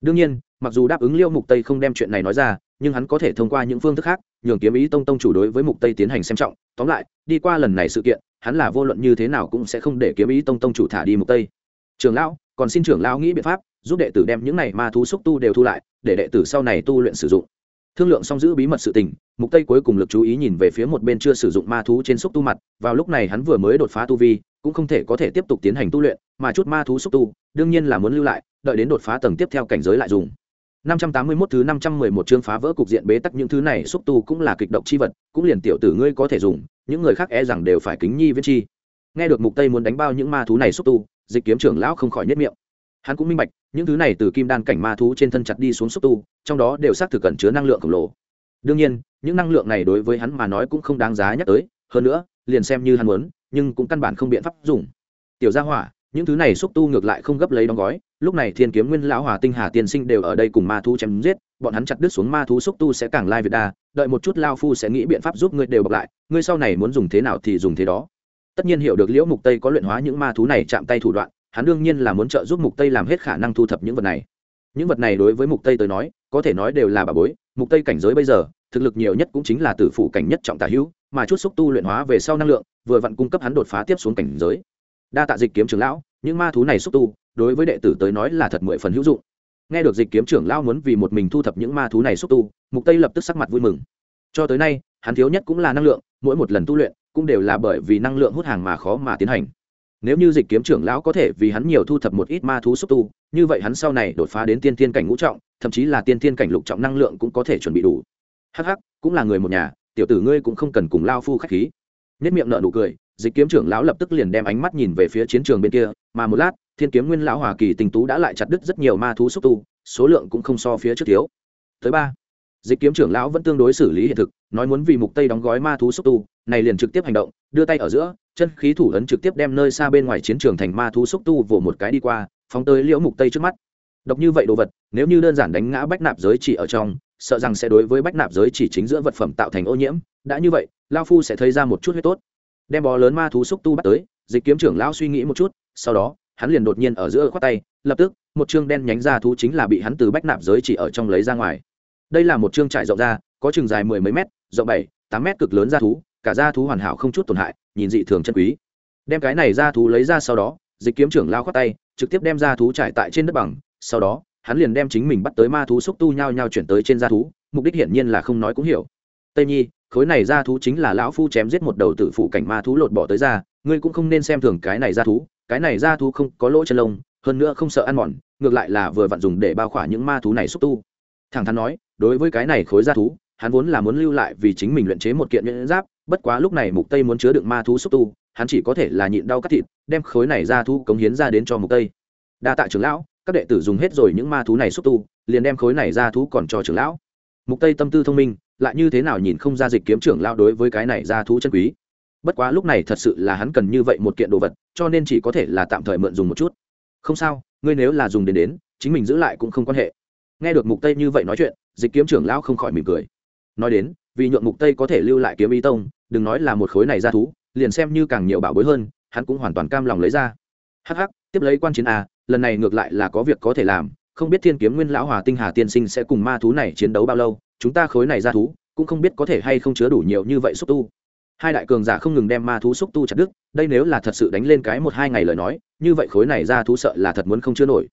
Đương nhiên, mặc dù đáp ứng liêu mục tây không đem chuyện này nói ra, nhưng hắn có thể thông qua những phương thức khác, nhường kiếm ý tông tông chủ đối với mục tây tiến hành xem trọng. Tóm lại, đi qua lần này sự kiện, hắn là vô luận như thế nào cũng sẽ không để kiếm ý tông tông chủ thả đi mục tây. Trưởng lão còn xin trưởng lão nghĩ biện pháp giúp đệ tử đem những này ma thú xúc tu đều thu lại để đệ tử sau này tu luyện sử dụng thương lượng xong giữ bí mật sự tình mục tây cuối cùng lực chú ý nhìn về phía một bên chưa sử dụng ma thú trên xúc tu mặt vào lúc này hắn vừa mới đột phá tu vi cũng không thể có thể tiếp tục tiến hành tu luyện mà chút ma thú xúc tu đương nhiên là muốn lưu lại đợi đến đột phá tầng tiếp theo cảnh giới lại dùng 581 thứ 511 chương phá vỡ cục diện bế tắc những thứ này xúc tu cũng là kịch độc chi vật, cũng liền tiểu tử ngươi có thể dùng, những người khác e rằng đều phải kính nhi viễn chi. Nghe được Mục Tây muốn đánh bao những ma thú này xúc tu, Dịch Kiếm trưởng lão không khỏi nhếch miệng. Hắn cũng minh bạch, những thứ này từ kim đan cảnh ma thú trên thân chặt đi xuống xúc tu, trong đó đều xác thực cẩn chứa năng lượng khổng lồ. Đương nhiên, những năng lượng này đối với hắn mà nói cũng không đáng giá nhắc tới, hơn nữa, liền xem như hắn muốn, nhưng cũng căn bản không biện pháp dùng. Tiểu gia hỏa, những thứ này xúc tu ngược lại không gấp lấy đóng gói lúc này thiên kiếm nguyên lão hòa tinh hà tiên sinh đều ở đây cùng ma thú chém giết bọn hắn chặt đứt xuống ma thú xúc tu sẽ càng lai việt đa đợi một chút lao phu sẽ nghĩ biện pháp giúp ngươi đều bọc lại ngươi sau này muốn dùng thế nào thì dùng thế đó tất nhiên hiểu được liễu mục tây có luyện hóa những ma thú này chạm tay thủ đoạn, hắn đương nhiên là muốn trợ giúp mục tây làm hết khả năng thu thập những vật này. Những vật này đối với mục tây tới nói, có thể nói đều là bà bối, mục tây cảnh giới bây giờ, thực lực nhiều nhất cũng chính là tử phủ cảnh nhất trọng tả hữu, mà chút xúc tu luyện hóa về sau năng lượng, vừa vặn cung cấp hắn đột phá tiếp xuống cảnh giới. Đa tạ dịch kiếm trưởng lão, những ma thú này xúc tu, đối với đệ tử tới nói là thật mười phần hữu dụng. Nghe được dịch kiếm trưởng lão muốn vì một mình thu thập những ma thú này xúc tu, mục tây lập tức sắc mặt vui mừng. Cho tới nay, hắn thiếu nhất cũng là năng lượng, mỗi một lần tu luyện cũng đều là bởi vì năng lượng hút hàng mà khó mà tiến hành. Nếu như dịch kiếm trưởng lão có thể vì hắn nhiều thu thập một ít ma thú xúc tu, như vậy hắn sau này đột phá đến tiên thiên cảnh ngũ trọng, thậm chí là tiên thiên cảnh lục trọng năng lượng cũng có thể chuẩn bị đủ. Hắc hắc, cũng là người một nhà, tiểu tử ngươi cũng không cần cùng lao phu khách khí. Nhất miệng nợ nụ cười, dịch kiếm trưởng lão lập tức liền đem ánh mắt nhìn về phía chiến trường bên kia, mà một lát, thiên kiếm nguyên lão hòa kỳ tình tú đã lại chặt đứt rất nhiều ma thú xúc tu, số lượng cũng không so phía trước thiếu. Thứ ba dịch kiếm trưởng lão vẫn tương đối xử lý hiện thực, nói muốn vì mục tây đóng gói ma thú xúc tu, này liền trực tiếp hành động, đưa tay ở giữa, chân khí thủ ấn trực tiếp đem nơi xa bên ngoài chiến trường thành ma thú xúc tu vồ một cái đi qua, phóng tới liễu mục tây trước mắt. Độc như vậy đồ vật, nếu như đơn giản đánh ngã bách nạp giới chỉ ở trong, sợ rằng sẽ đối với bách nạp giới chỉ chính giữa vật phẩm tạo thành ô nhiễm. Đã như vậy, lao phu sẽ thấy ra một chút huyết tốt. Đem bò lớn ma thú xúc tu bắt tới, dịch kiếm trưởng lão suy nghĩ một chút, sau đó, hắn liền đột nhiên ở giữa khoát tay, lập tức, một chương đen nhánh ra thú chính là bị hắn từ bách nạp giới chỉ ở trong lấy ra ngoài đây là một chương trại rộng ra, có chừng dài mười mấy mét, rộng bảy, tám mét cực lớn ra thú, cả da thú hoàn hảo không chút tổn hại, nhìn dị thường chân quý. Đem cái này ra thú lấy ra sau đó, dịch kiếm trưởng lao khoát tay, trực tiếp đem ra thú trải tại trên đất bằng, sau đó, hắn liền đem chính mình bắt tới ma thú xúc tu nhau nhau chuyển tới trên da thú, mục đích hiển nhiên là không nói cũng hiểu. Tây nhi, khối này ra thú chính là lão phu chém giết một đầu tử phụ cảnh ma thú lột bỏ tới ra, ngươi cũng không nên xem thường cái này ra thú, cái này ra thú không có lỗ chân lông, hơn nữa không sợ ăn mòn, ngược lại là vừa vặn dùng để bao khỏa những ma thú này xúc tu. Thẳng thắn nói đối với cái này khối ra thú, hắn vốn là muốn lưu lại vì chính mình luyện chế một kiện nhẫn giáp, bất quá lúc này mục tây muốn chứa đựng ma thú xúc tu, hắn chỉ có thể là nhịn đau cắt thịt, đem khối này ra thú cống hiến ra đến cho mục tây. Đa tạ trưởng lão, các đệ tử dùng hết rồi những ma thú này xúc tu, liền đem khối này ra thú còn cho trưởng lão. Mục tây tâm tư thông minh, lại như thế nào nhìn không ra dịch kiếm trưởng lão đối với cái này ra thú chân quý. Bất quá lúc này thật sự là hắn cần như vậy một kiện đồ vật, cho nên chỉ có thể là tạm thời mượn dùng một chút. Không sao, ngươi nếu là dùng đến đến, chính mình giữ lại cũng không quan hệ. Nghe được mục tây như vậy nói chuyện dịch kiếm trưởng lão không khỏi mỉm cười. Nói đến, vì nhượng mục tây có thể lưu lại kiếm ý tông, đừng nói là một khối này ra thú, liền xem như càng nhiều bảo bối hơn, hắn cũng hoàn toàn cam lòng lấy ra. Hắc hắc, tiếp lấy quan chiến a lần này ngược lại là có việc có thể làm, không biết thiên kiếm nguyên lão hòa tinh hà tiên sinh sẽ cùng ma thú này chiến đấu bao lâu, chúng ta khối này ra thú, cũng không biết có thể hay không chứa đủ nhiều như vậy xúc tu. Hai đại cường giả không ngừng đem ma thú xúc tu chặt đứt, đây nếu là thật sự đánh lên cái một hai ngày lời nói, như vậy khối này ra thú sợ là thật muốn không chứa nổi.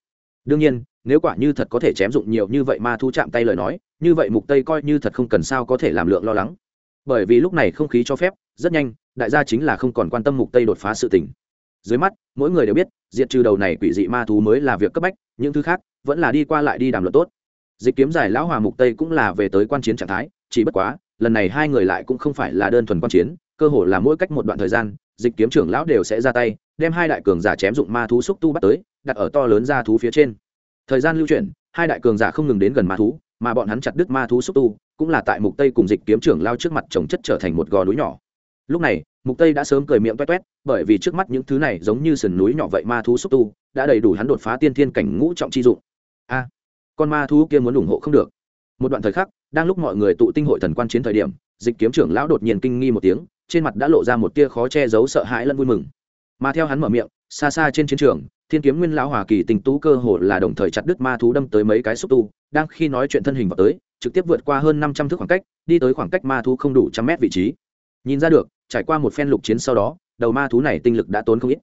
Đương nhiên nếu quả như thật có thể chém dụng nhiều như vậy ma thú chạm tay lời nói, như vậy mục tây coi như thật không cần sao có thể làm lượng lo lắng. Bởi vì lúc này không khí cho phép, rất nhanh, đại gia chính là không còn quan tâm mục tây đột phá sự tình. Dưới mắt, mỗi người đều biết, diệt trừ đầu này quỷ dị ma thú mới là việc cấp bách, những thứ khác vẫn là đi qua lại đi đàm luận tốt. Dịch kiếm giải lão hòa mục tây cũng là về tới quan chiến trạng thái, chỉ bất quá, lần này hai người lại cũng không phải là đơn thuần quan chiến, cơ hồ là mỗi cách một đoạn thời gian, dịch kiếm trưởng lão đều sẽ ra tay, đem hai đại cường giả chém dụng ma thú xúc tu bắt tới, đặt ở to lớn ra thú phía trên thời gian lưu chuyển, hai đại cường giả không ngừng đến gần ma thú, mà bọn hắn chặt đứt ma thú xúc tu, cũng là tại mục tây cùng dịch kiếm trưởng lao trước mặt trồng chất trở thành một gò núi nhỏ. Lúc này, mục tây đã sớm cười miệng toét toét bởi vì trước mắt những thứ này giống như sườn núi nhỏ vậy ma thú xúc tu, đã đầy đủ hắn đột phá tiên thiên cảnh ngũ trọng chi dụng. A, con ma thú kia muốn ủng hộ không được. Một đoạn thời khắc, đang lúc mọi người tụ tinh hội thần quan chiến thời điểm, dịch kiếm trưởng lão đột nhiên kinh nghi một tiếng, trên mặt đã lộ ra một tia khó che giấu sợ hãi lẫn vui mừng. Mà theo hắn mở miệng, xa xa trên chiến trường thiên kiếm nguyên lão hòa kỳ tình tú cơ hồ là đồng thời chặt đứt ma thú đâm tới mấy cái xúc tu, đang khi nói chuyện thân hình vào tới, trực tiếp vượt qua hơn năm trăm thước khoảng cách, đi tới khoảng cách ma thú không đủ trăm mét vị trí. Nhìn ra được, trải qua một phen lục chiến sau đó, đầu ma thú này tinh lực đã tốn không ít.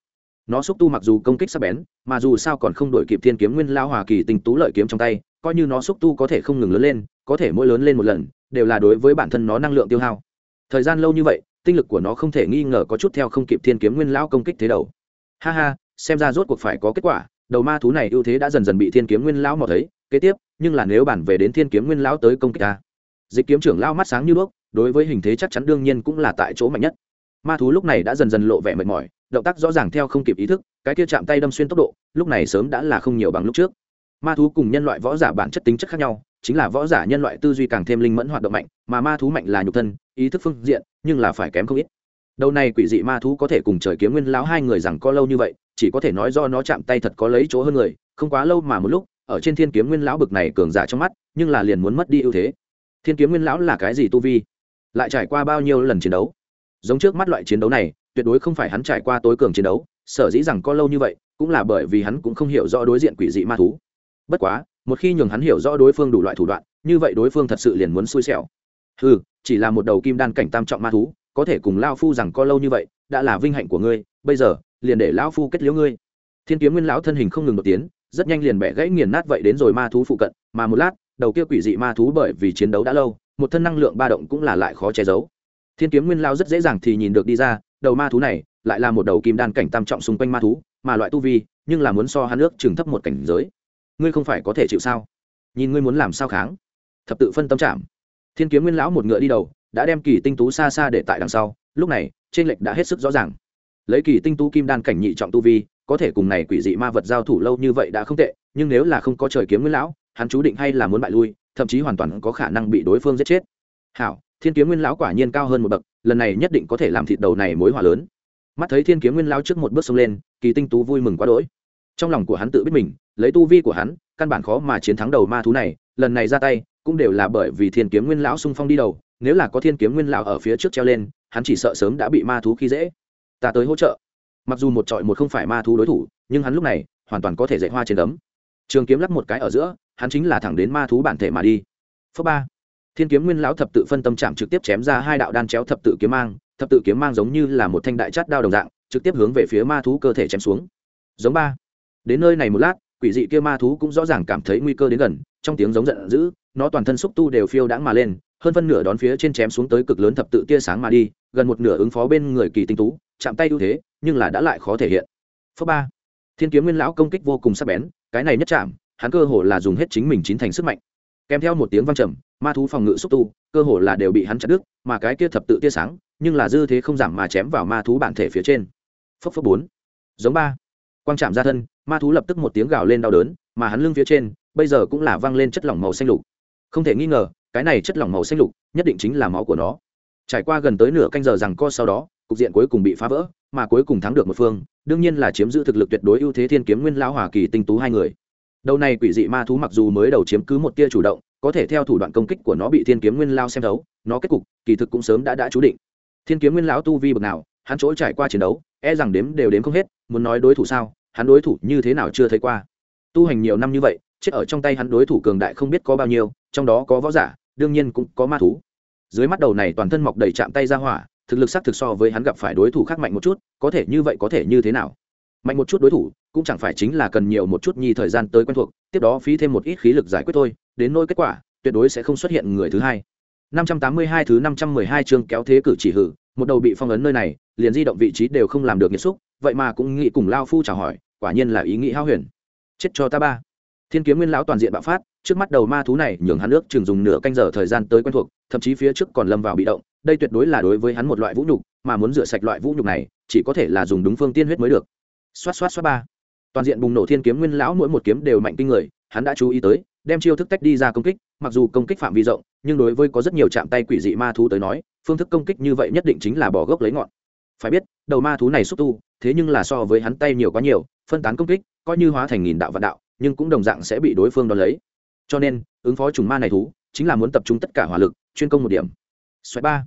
Nó xúc tu mặc dù công kích sắc bén, mà dù sao còn không đổi kịp thiên kiếm nguyên lao hòa kỳ tình tú lợi kiếm trong tay, coi như nó xúc tu có thể không ngừng lớn lên, có thể mỗi lớn lên một lần, đều là đối với bản thân nó năng lượng tiêu hao. Thời gian lâu như vậy, tinh lực của nó không thể nghi ngờ có chút theo không kịp thiên kiếm nguyên lão công kích thế đầu. Ha ha xem ra rốt cuộc phải có kết quả, đầu ma thú này ưu thế đã dần dần bị thiên kiếm nguyên lão mò thấy, kế tiếp, nhưng là nếu bản về đến thiên kiếm nguyên lão tới công kích ta. Dịch kiếm trưởng lao mắt sáng như đuốc, đối với hình thế chắc chắn đương nhiên cũng là tại chỗ mạnh nhất. Ma thú lúc này đã dần dần lộ vẻ mệt mỏi, động tác rõ ràng theo không kịp ý thức, cái kia chạm tay đâm xuyên tốc độ, lúc này sớm đã là không nhiều bằng lúc trước. Ma thú cùng nhân loại võ giả bản chất tính chất khác nhau, chính là võ giả nhân loại tư duy càng thêm linh mẫn hoạt động mạnh, mà ma thú mạnh là nhục thân, ý thức phương diện, nhưng là phải kém không ít. Đầu này quỷ dị ma thú có thể cùng trời kiếm nguyên lão hai người rằng có lâu như vậy chỉ có thể nói do nó chạm tay thật có lấy chỗ hơn người, không quá lâu mà một lúc, ở trên thiên kiếm nguyên lão bực này cường giả trong mắt, nhưng là liền muốn mất đi ưu thế. Thiên kiếm nguyên lão là cái gì tu vi? Lại trải qua bao nhiêu lần chiến đấu? Giống trước mắt loại chiến đấu này, tuyệt đối không phải hắn trải qua tối cường chiến đấu, sở dĩ rằng có lâu như vậy, cũng là bởi vì hắn cũng không hiểu rõ đối diện quỷ dị ma thú. Bất quá, một khi nhường hắn hiểu rõ đối phương đủ loại thủ đoạn, như vậy đối phương thật sự liền muốn xui xẻo. Ừ chỉ là một đầu kim đan cảnh tam trọng ma thú, có thể cùng lao phu rằng có lâu như vậy, đã là vinh hạnh của ngươi, bây giờ liền để lão phu kết liễu ngươi. Thiên kiếm nguyên lão thân hình không ngừng đột tiến, rất nhanh liền bẻ gãy nghiền nát vậy đến rồi ma thú phụ cận, mà một lát, đầu kia quỷ dị ma thú bởi vì chiến đấu đã lâu, một thân năng lượng ba động cũng là lại khó che giấu. Thiên kiếm nguyên lao rất dễ dàng thì nhìn được đi ra, đầu ma thú này lại là một đầu kim đan cảnh tam trọng xung quanh ma thú, mà loại tu vi, nhưng là muốn so hắn nước chừng thấp một cảnh giới. Ngươi không phải có thể chịu sao? Nhìn ngươi muốn làm sao kháng? Thập tự phân tâm chạm. thiên kiếm nguyên lão một ngựa đi đầu, đã đem kỳ tinh tú xa xa để tại đằng sau, lúc này, trên lệch đã hết sức rõ ràng lấy kỳ tinh tú kim đan cảnh nhị trọng tu vi, có thể cùng này quỷ dị ma vật giao thủ lâu như vậy đã không tệ, nhưng nếu là không có trời kiếm nguyên lão, hắn chú định hay là muốn bại lui, thậm chí hoàn toàn có khả năng bị đối phương giết chết. Hảo, thiên kiếm nguyên lão quả nhiên cao hơn một bậc, lần này nhất định có thể làm thịt đầu này mối hỏa lớn. Mắt thấy thiên kiếm nguyên lão trước một bước xông lên, kỳ tinh tú vui mừng quá đỗi. Trong lòng của hắn tự biết mình, lấy tu vi của hắn, căn bản khó mà chiến thắng đầu ma thú này, lần này ra tay, cũng đều là bởi vì thiên kiếm nguyên lão xung phong đi đầu, nếu là có thiên kiếm nguyên lão ở phía trước treo lên, hắn chỉ sợ sớm đã bị ma thú khi dễ ta tới hỗ trợ. Mặc dù một trọi một không phải ma thú đối thủ, nhưng hắn lúc này hoàn toàn có thể dạy hoa trên đấm trường kiếm lắc một cái ở giữa, hắn chính là thẳng đến ma thú bản thể mà đi. Phớ ba. Thiên kiếm nguyên lão thập tự phân tâm chạm trực tiếp chém ra hai đạo đan chéo thập tự kiếm mang, thập tự kiếm mang giống như là một thanh đại chát đao đồng dạng, trực tiếp hướng về phía ma thú cơ thể chém xuống. Giống ba. Đến nơi này một lát, quỷ dị kia ma thú cũng rõ ràng cảm thấy nguy cơ đến gần, trong tiếng giống giận dữ, nó toàn thân xúc tu đều phiêu đãng mà lên, hơn phân nửa đón phía trên chém xuống tới cực lớn thập tự tia sáng mà đi, gần một nửa ứng phó bên người kỳ tinh tú chạm tay ưu thế, nhưng là đã lại khó thể hiện. Phớ ba, thiên kiếm nguyên lão công kích vô cùng sắc bén, cái này nhất chạm, hắn cơ hồ là dùng hết chính mình chín thành sức mạnh. Kèm theo một tiếng vang trầm, ma thú phòng ngự xúc tu, cơ hồ là đều bị hắn chặt đứt, mà cái kia thập tự tia sáng, nhưng là dư thế không giảm mà chém vào ma thú bản thể phía trên. Phấp phấp bốn, giống ba, quang chạm ra thân, ma thú lập tức một tiếng gào lên đau đớn, mà hắn lưng phía trên, bây giờ cũng là văng lên chất lỏng màu xanh lục. Không thể nghi ngờ, cái này chất lỏng màu xanh lục, nhất định chính là máu của nó trải qua gần tới nửa canh giờ rằng co sau đó, cục diện cuối cùng bị phá vỡ, mà cuối cùng thắng được một phương, đương nhiên là chiếm giữ thực lực tuyệt đối ưu thế thiên kiếm nguyên lão hòa kỳ tinh tú hai người. Đầu này quỷ dị ma thú mặc dù mới đầu chiếm cứ một tia chủ động, có thể theo thủ đoạn công kích của nó bị thiên kiếm nguyên lao xem thấu, nó kết cục, kỳ thực cũng sớm đã đã chú định. Thiên kiếm nguyên lão tu vi bậc nào, hắn chỗ trải qua chiến đấu e rằng đếm đều đếm không hết, muốn nói đối thủ sao, hắn đối thủ như thế nào chưa thấy qua. Tu hành nhiều năm như vậy, chết ở trong tay hắn đối thủ cường đại không biết có bao nhiêu, trong đó có võ giả, đương nhiên cũng có ma thú dưới mắt đầu này toàn thân mọc đầy chạm tay ra hỏa, thực lực xác thực so với hắn gặp phải đối thủ khác mạnh một chút, có thể như vậy có thể như thế nào? Mạnh một chút đối thủ, cũng chẳng phải chính là cần nhiều một chút nhi thời gian tới quen thuộc, tiếp đó phí thêm một ít khí lực giải quyết thôi, đến nỗi kết quả, tuyệt đối sẽ không xuất hiện người thứ hai. 582 thứ 512 chương kéo thế cử chỉ hử, một đầu bị phong ấn nơi này, liền di động vị trí đều không làm được nhiệt xúc vậy mà cũng nghĩ cùng lao phu chào hỏi, quả nhiên là ý nghĩ hao huyền. Chết cho ta ba thiên kiếm nguyên lão toàn diện bạo phát, trước mắt đầu ma thú này nhường hắn nước chừng dùng nửa canh giờ thời gian tới quen thuộc, thậm chí phía trước còn lâm vào bị động, đây tuyệt đối là đối với hắn một loại vũ nhục, mà muốn rửa sạch loại vũ nhục này, chỉ có thể là dùng đúng phương tiên huyết mới được. Xoát xoát xoát ba. Toàn diện bùng nổ thiên kiếm nguyên lão mỗi một kiếm đều mạnh kinh người, hắn đã chú ý tới, đem chiêu thức tách đi ra công kích, mặc dù công kích phạm vi rộng, nhưng đối với có rất nhiều chạm tay quỷ dị ma thú tới nói, phương thức công kích như vậy nhất định chính là bỏ gốc lấy ngọn. Phải biết, đầu ma thú này xúc tu, thế nhưng là so với hắn tay nhiều quá nhiều, phân tán công kích, coi như hóa thành nghìn đạo vạn đạo nhưng cũng đồng dạng sẽ bị đối phương đón lấy. Cho nên, ứng phó trùng ma này thú, chính là muốn tập trung tất cả hỏa lực, chuyên công một điểm. Xoáy ba.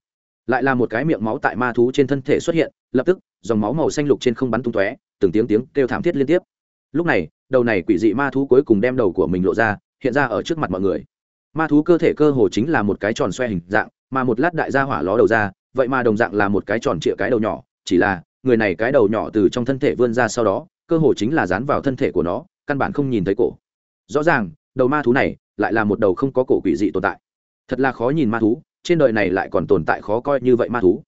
Lại là một cái miệng máu tại ma thú trên thân thể xuất hiện, lập tức, dòng máu màu xanh lục trên không bắn tung tóe, từng tiếng tiếng kêu thảm thiết liên tiếp. Lúc này, đầu này quỷ dị ma thú cuối cùng đem đầu của mình lộ ra, hiện ra ở trước mặt mọi người. Ma thú cơ thể cơ hồ chính là một cái tròn xoe hình dạng, mà một lát đại gia hỏa ló đầu ra, vậy mà đồng dạng là một cái tròn trịa cái đầu nhỏ, chỉ là, người này cái đầu nhỏ từ trong thân thể vươn ra sau đó, cơ hồ chính là dán vào thân thể của nó căn bản không nhìn thấy cổ. Rõ ràng, đầu ma thú này lại là một đầu không có cổ quỷ dị tồn tại. Thật là khó nhìn ma thú, trên đời này lại còn tồn tại khó coi như vậy ma thú.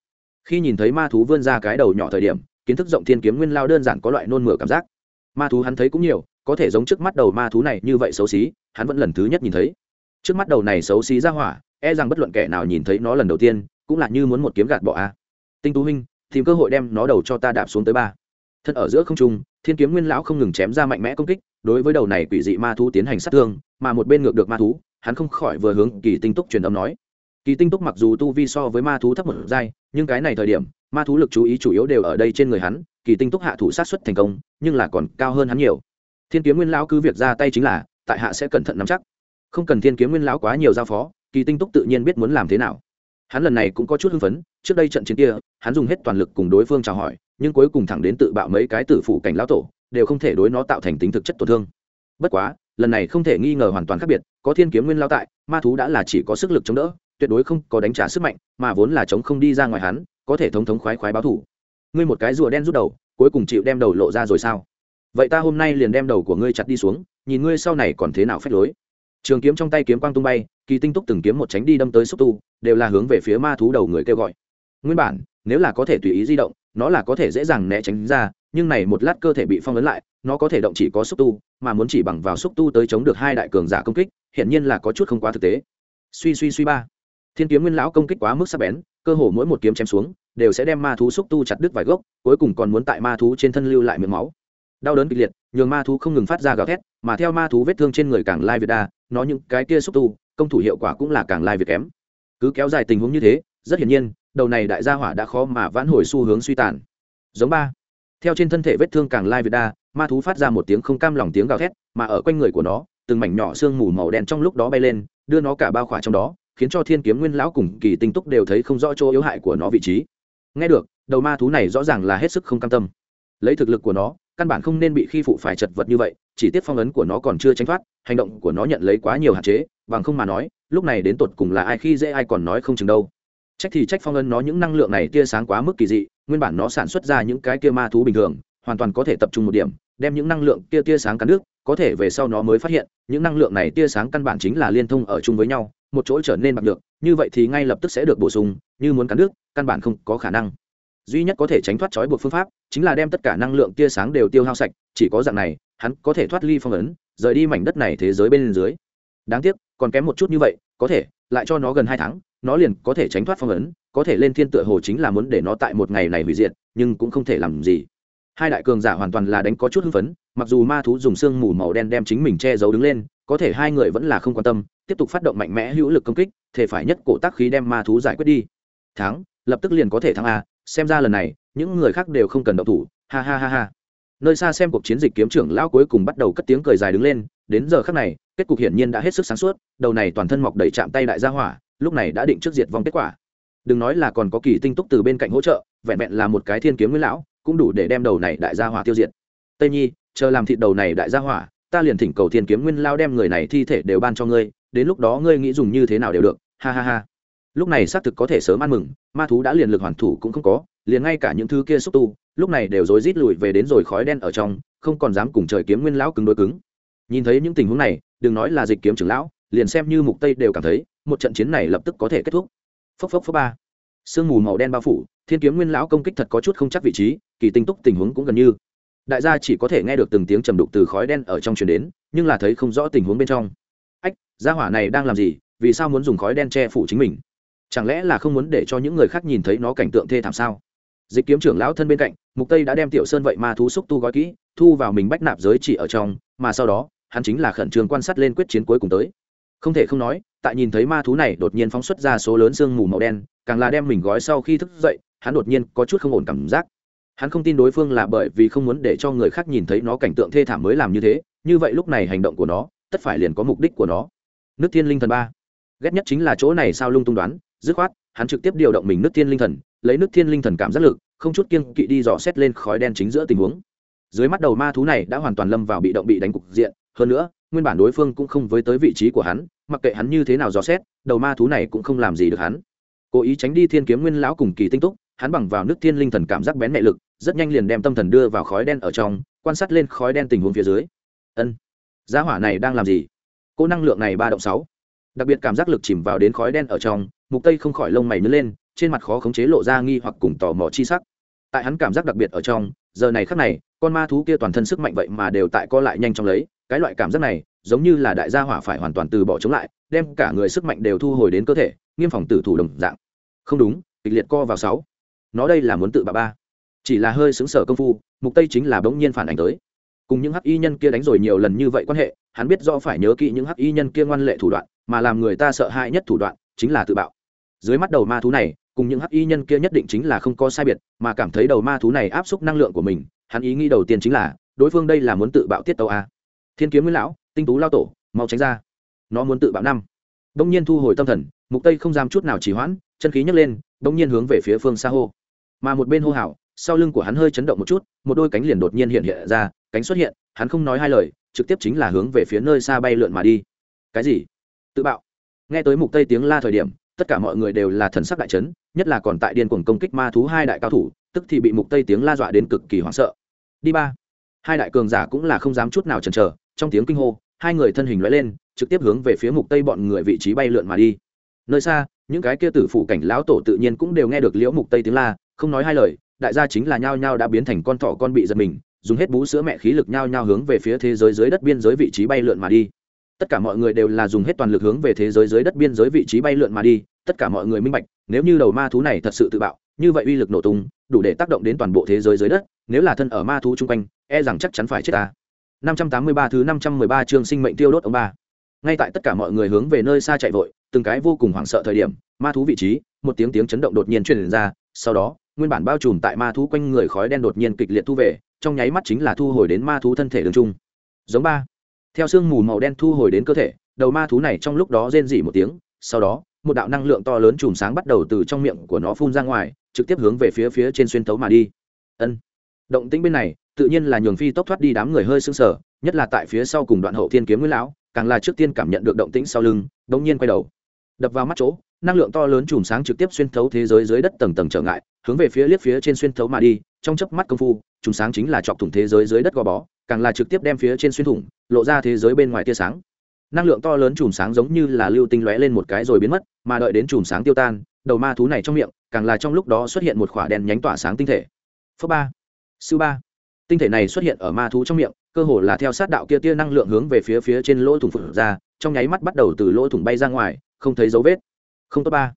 Khi nhìn thấy ma thú vươn ra cái đầu nhỏ thời điểm, kiến thức rộng thiên kiếm nguyên lao đơn giản có loại nôn mửa cảm giác. Ma thú hắn thấy cũng nhiều, có thể giống trước mắt đầu ma thú này như vậy xấu xí, hắn vẫn lần thứ nhất nhìn thấy. Trước mắt đầu này xấu xí ra hỏa e rằng bất luận kẻ nào nhìn thấy nó lần đầu tiên, cũng là như muốn một kiếm gạt bỏ a. Tinh tú huynh, tìm cơ hội đem nó đầu cho ta đạp xuống tới ba thân ở giữa không trung, thiên kiếm nguyên lão không ngừng chém ra mạnh mẽ công kích, đối với đầu này quỷ dị ma thú tiến hành sát thương, mà một bên ngược được ma thú, hắn không khỏi vừa hướng kỳ tinh túc truyền âm nói. Kỳ tinh túc mặc dù tu vi so với ma thú thấp một giai, nhưng cái này thời điểm, ma thú lực chú ý chủ yếu đều ở đây trên người hắn, kỳ tinh túc hạ thủ sát xuất thành công, nhưng là còn cao hơn hắn nhiều. Thiên kiếm nguyên lão cứ việc ra tay chính là, tại hạ sẽ cẩn thận nắm chắc. Không cần thiên kiếm nguyên lão quá nhiều giao phó, kỳ tinh túc tự nhiên biết muốn làm thế nào hắn lần này cũng có chút hưng phấn, trước đây trận chiến kia, hắn dùng hết toàn lực cùng đối phương chào hỏi, nhưng cuối cùng thẳng đến tự bạo mấy cái tử phủ cảnh lão tổ, đều không thể đối nó tạo thành tính thực chất tổn thương. Bất quá, lần này không thể nghi ngờ hoàn toàn khác biệt, có thiên kiếm nguyên lao tại, ma thú đã là chỉ có sức lực chống đỡ, tuyệt đối không có đánh trả sức mạnh, mà vốn là chống không đi ra ngoài hắn, có thể thống thống khoái khoái báo thủ. Ngươi một cái rùa đen rút đầu, cuối cùng chịu đem đầu lộ ra rồi sao? Vậy ta hôm nay liền đem đầu của ngươi chặt đi xuống, nhìn ngươi sau này còn thế nào phép lối trường kiếm trong tay kiếm quang tung bay, kỳ tinh túc từng kiếm một tránh đi đâm tới xúc tu, đều là hướng về phía ma thú đầu người kêu gọi. Nguyên bản, nếu là có thể tùy ý di động, nó là có thể dễ dàng né tránh ra, nhưng này một lát cơ thể bị phong ấn lại, nó có thể động chỉ có xúc tu, mà muốn chỉ bằng vào xúc tu tới chống được hai đại cường giả công kích hiện nhiên là có chút không quá thực tế. Suy suy suy ba. Thiên kiếm nguyên lão công kích quá mức sắc bén, cơ hồ mỗi một kiếm chém xuống, đều sẽ đem ma thú xúc tu chặt đứt vài gốc, cuối cùng còn muốn tại ma thú trên thân lưu lại miệng máu. Đau đớn kịch liệt, nhường ma thú không ngừng phát ra gào thét, mà theo ma thú vết thương trên người càng lai việt đa nó những cái kia xúc tu, công thủ hiệu quả cũng là càng lai việc kém. Cứ kéo dài tình huống như thế, rất hiển nhiên, đầu này đại gia hỏa đã khó mà vãn hồi xu hướng suy tàn. Giống ba. Theo trên thân thể vết thương càng lai việt đa, ma thú phát ra một tiếng không cam lòng tiếng gào thét, mà ở quanh người của nó, từng mảnh nhỏ sương mù màu đen trong lúc đó bay lên, đưa nó cả bao khỏa trong đó, khiến cho thiên kiếm nguyên lão cùng kỳ tinh túc đều thấy không rõ chỗ yếu hại của nó vị trí. Nghe được, đầu ma thú này rõ ràng là hết sức không cam tâm. Lấy thực lực của nó căn bản không nên bị khi phụ phải chật vật như vậy, chỉ tiếc phong ấn của nó còn chưa tránh thoát, hành động của nó nhận lấy quá nhiều hạn chế, bằng không mà nói, lúc này đến tột cùng là ai khi dễ ai còn nói không chừng đâu. Trách thì trách phong ấn nó những năng lượng này tia sáng quá mức kỳ dị, nguyên bản nó sản xuất ra những cái kia ma thú bình thường, hoàn toàn có thể tập trung một điểm, đem những năng lượng tia tia sáng cắn nước có thể về sau nó mới phát hiện, những năng lượng này tia sáng căn bản chính là liên thông ở chung với nhau, một chỗ trở nên bằng được như vậy thì ngay lập tức sẽ được bổ sung, như muốn cắn nước căn bản không có khả năng duy nhất có thể tránh thoát trói buộc phương pháp chính là đem tất cả năng lượng tia sáng đều tiêu hao sạch, chỉ có dạng này, hắn có thể thoát ly phong ấn, rời đi mảnh đất này thế giới bên dưới. Đáng tiếc, còn kém một chút như vậy, có thể, lại cho nó gần hai tháng, nó liền có thể tránh thoát phong ấn, có thể lên thiên tựa hồ chính là muốn để nó tại một ngày này hủy diệt, nhưng cũng không thể làm gì. Hai đại cường giả hoàn toàn là đánh có chút hưng phấn, mặc dù ma thú dùng sương mù màu đen đem chính mình che giấu đứng lên, có thể hai người vẫn là không quan tâm, tiếp tục phát động mạnh mẽ hữu lực công kích, thể phải nhất cổ tác khí đem ma thú giải quyết đi. Thắng, lập tức liền có thể thắng a xem ra lần này, những người khác đều không cần động thủ, ha ha ha ha. Nơi xa xem cuộc chiến dịch kiếm trưởng lão cuối cùng bắt đầu cất tiếng cười dài đứng lên, đến giờ khác này, kết cục hiển nhiên đã hết sức sáng suốt, đầu này toàn thân mọc đầy chạm tay đại gia hỏa, lúc này đã định trước diệt vong kết quả. Đừng nói là còn có kỳ tinh túc từ bên cạnh hỗ trợ, vẹn vẹn là một cái thiên kiếm nguyên lão, cũng đủ để đem đầu này đại gia hỏa tiêu diệt. Tây nhi, chờ làm thịt đầu này đại gia hỏa, ta liền thỉnh cầu thiên kiếm nguyên lao đem người này thi thể đều ban cho ngươi, đến lúc đó ngươi nghĩ dùng như thế nào đều được, ha ha ha lúc này xác thực có thể sớm ăn mừng, ma thú đã liền lực hoàn thủ cũng không có, liền ngay cả những thứ kia xúc tu, lúc này đều rối rít lùi về đến rồi khói đen ở trong, không còn dám cùng trời kiếm nguyên lão cứng đối cứng. Nhìn thấy những tình huống này, đừng nói là dịch kiếm trưởng lão, liền xem như mục tây đều cảm thấy, một trận chiến này lập tức có thể kết thúc. Phốc phốc phốc ba. Sương mù màu đen bao phủ, thiên kiếm nguyên lão công kích thật có chút không chắc vị trí, kỳ tinh túc tình huống cũng gần như. Đại gia chỉ có thể nghe được từng tiếng trầm đục từ khói đen ở trong truyền đến, nhưng là thấy không rõ tình huống bên trong. Ách, gia hỏa này đang làm gì? Vì sao muốn dùng khói đen che phủ chính mình? Chẳng lẽ là không muốn để cho những người khác nhìn thấy nó cảnh tượng thê thảm sao? Dịch kiếm trưởng lão thân bên cạnh, mục tây đã đem tiểu sơn vậy ma thú xúc tu gói kỹ, thu vào mình bách nạp giới chỉ ở trong, mà sau đó, hắn chính là khẩn trương quan sát lên quyết chiến cuối cùng tới. Không thể không nói, tại nhìn thấy ma thú này đột nhiên phóng xuất ra số lớn sương mù màu đen, càng là đem mình gói sau khi thức dậy, hắn đột nhiên có chút không ổn cảm giác. Hắn không tin đối phương là bởi vì không muốn để cho người khác nhìn thấy nó cảnh tượng thê thảm mới làm như thế, như vậy lúc này hành động của nó, tất phải liền có mục đích của nó. Nước thiên linh thần ba. Ghét nhất chính là chỗ này sao lung tung đoán dứt khoát, hắn trực tiếp điều động mình nước thiên linh thần, lấy nước thiên linh thần cảm giác lực, không chút kiêng kỵ đi dò xét lên khói đen chính giữa tình huống. Dưới mắt đầu ma thú này đã hoàn toàn lâm vào bị động bị đánh cục diện, hơn nữa, nguyên bản đối phương cũng không với tới vị trí của hắn, mặc kệ hắn như thế nào dò xét, đầu ma thú này cũng không làm gì được hắn. Cố ý tránh đi thiên kiếm nguyên lão cùng kỳ tinh túc, hắn bằng vào nước thiên linh thần cảm giác bén mẹ lực, rất nhanh liền đem tâm thần đưa vào khói đen ở trong, quan sát lên khói đen tình huống phía dưới. Ân giá hỏa này đang làm gì? Cô năng lượng này ba động sáu đặc biệt cảm giác lực chìm vào đến khói đen ở trong, mục tây không khỏi lông mày nhớ lên, trên mặt khó khống chế lộ ra nghi hoặc cùng tò mò chi sắc. Tại hắn cảm giác đặc biệt ở trong, giờ này khắc này, con ma thú kia toàn thân sức mạnh vậy mà đều tại co lại nhanh chóng lấy, cái loại cảm giác này, giống như là đại gia hỏa phải hoàn toàn từ bỏ chống lại, đem cả người sức mạnh đều thu hồi đến cơ thể, nghiêm phòng tử thủ đồng dạng. Không đúng, kịch liệt co vào sáu. Nó đây là muốn tự bà ba. Chỉ là hơi xứng sở công phu, mục tây chính là bỗng nhiên phản ảnh tới cùng những hắc y nhân kia đánh rồi nhiều lần như vậy quan hệ, hắn biết do phải nhớ kỹ những hắc y nhân kia ngoan lệ thủ đoạn, mà làm người ta sợ hãi nhất thủ đoạn chính là tự bạo. Dưới mắt đầu ma thú này, cùng những hắc y nhân kia nhất định chính là không có sai biệt, mà cảm thấy đầu ma thú này áp suất năng lượng của mình, hắn ý nghĩ đầu tiên chính là, đối phương đây là muốn tự bạo tiết tàu a. Thiên kiếm nguyên lão, tinh tú lao tổ, mau tránh ra. Nó muốn tự bạo năm. Đông nhiên thu hồi tâm thần, mục tây không dám chút nào trì hoãn, chân khí nhấc lên, đông nhiên hướng về phía phương xa hô. Mà một bên hô hào sau lưng của hắn hơi chấn động một chút, một đôi cánh liền đột nhiên hiện hiện ra, cánh xuất hiện, hắn không nói hai lời, trực tiếp chính là hướng về phía nơi xa bay lượn mà đi. Cái gì? Tự bạo. Nghe tới mục tây tiếng la thời điểm, tất cả mọi người đều là thần sắc đại chấn, nhất là còn tại điên cuồng công kích ma thú hai đại cao thủ, tức thì bị mục tây tiếng la dọa đến cực kỳ hoảng sợ. Đi ba. Hai đại cường giả cũng là không dám chút nào chần chờ, trong tiếng kinh hô, hai người thân hình lóe lên, trực tiếp hướng về phía mục tây bọn người vị trí bay lượn mà đi. Nơi xa, những cái kia tử phụ cảnh lão tổ tự nhiên cũng đều nghe được liễu mục tây tiếng la, không nói hai lời đại gia chính là nhao nhao đã biến thành con thỏ con bị giật mình, dùng hết bú sữa mẹ khí lực nhao nhao hướng về phía thế giới dưới đất biên giới vị trí bay lượn mà đi. Tất cả mọi người đều là dùng hết toàn lực hướng về thế giới dưới đất biên giới vị trí bay lượn mà đi, tất cả mọi người minh bạch, nếu như đầu ma thú này thật sự tự bạo, như vậy uy lực nổ tung, đủ để tác động đến toàn bộ thế giới dưới đất, nếu là thân ở ma thú chung quanh e rằng chắc chắn phải chết ta. 583 thứ 513 chương sinh mệnh tiêu đốt ông ba. Ngay tại tất cả mọi người hướng về nơi xa chạy vội, từng cái vô cùng hoảng sợ thời điểm, ma thú vị trí, một tiếng tiếng chấn động đột nhiên truyền ra, sau đó nguyên bản bao trùm tại ma thú quanh người khói đen đột nhiên kịch liệt thu về, trong nháy mắt chính là thu hồi đến ma thú thân thể đường trung. Giống ba. Theo sương mù màu đen thu hồi đến cơ thể, đầu ma thú này trong lúc đó rên rỉ một tiếng, sau đó, một đạo năng lượng to lớn chùm sáng bắt đầu từ trong miệng của nó phun ra ngoài, trực tiếp hướng về phía phía trên xuyên thấu mà đi. Ân. Động tĩnh bên này, tự nhiên là nhường phi tốc thoát đi đám người hơi sưng sờ, nhất là tại phía sau cùng đoạn hậu thiên kiếm nguyễn lão, càng là trước tiên cảm nhận được động tĩnh sau lưng, đống nhiên quay đầu. Đập vào mắt chỗ, năng lượng to lớn chùm sáng trực tiếp xuyên thấu thế giới dưới đất tầng tầng trở ngại hướng về phía liếc phía trên xuyên thấu mà đi, trong chớp mắt công phu chùm sáng chính là chọc thủng thế giới dưới đất gò bó, càng là trực tiếp đem phía trên xuyên thủng, lộ ra thế giới bên ngoài tia sáng. Năng lượng to lớn chùm sáng giống như là lưu tinh lóe lên một cái rồi biến mất, mà đợi đến chùm sáng tiêu tan, đầu ma thú này trong miệng, càng là trong lúc đó xuất hiện một khỏa đèn nhánh tỏa sáng tinh thể. Phước ba sư ba. Tinh thể này xuất hiện ở ma thú trong miệng, cơ hồ là theo sát đạo kia tia năng lượng hướng về phía phía trên lỗ thủng phượng ra, trong nháy mắt bắt đầu từ lỗ thủng bay ra ngoài, không thấy dấu vết. Không tốt ba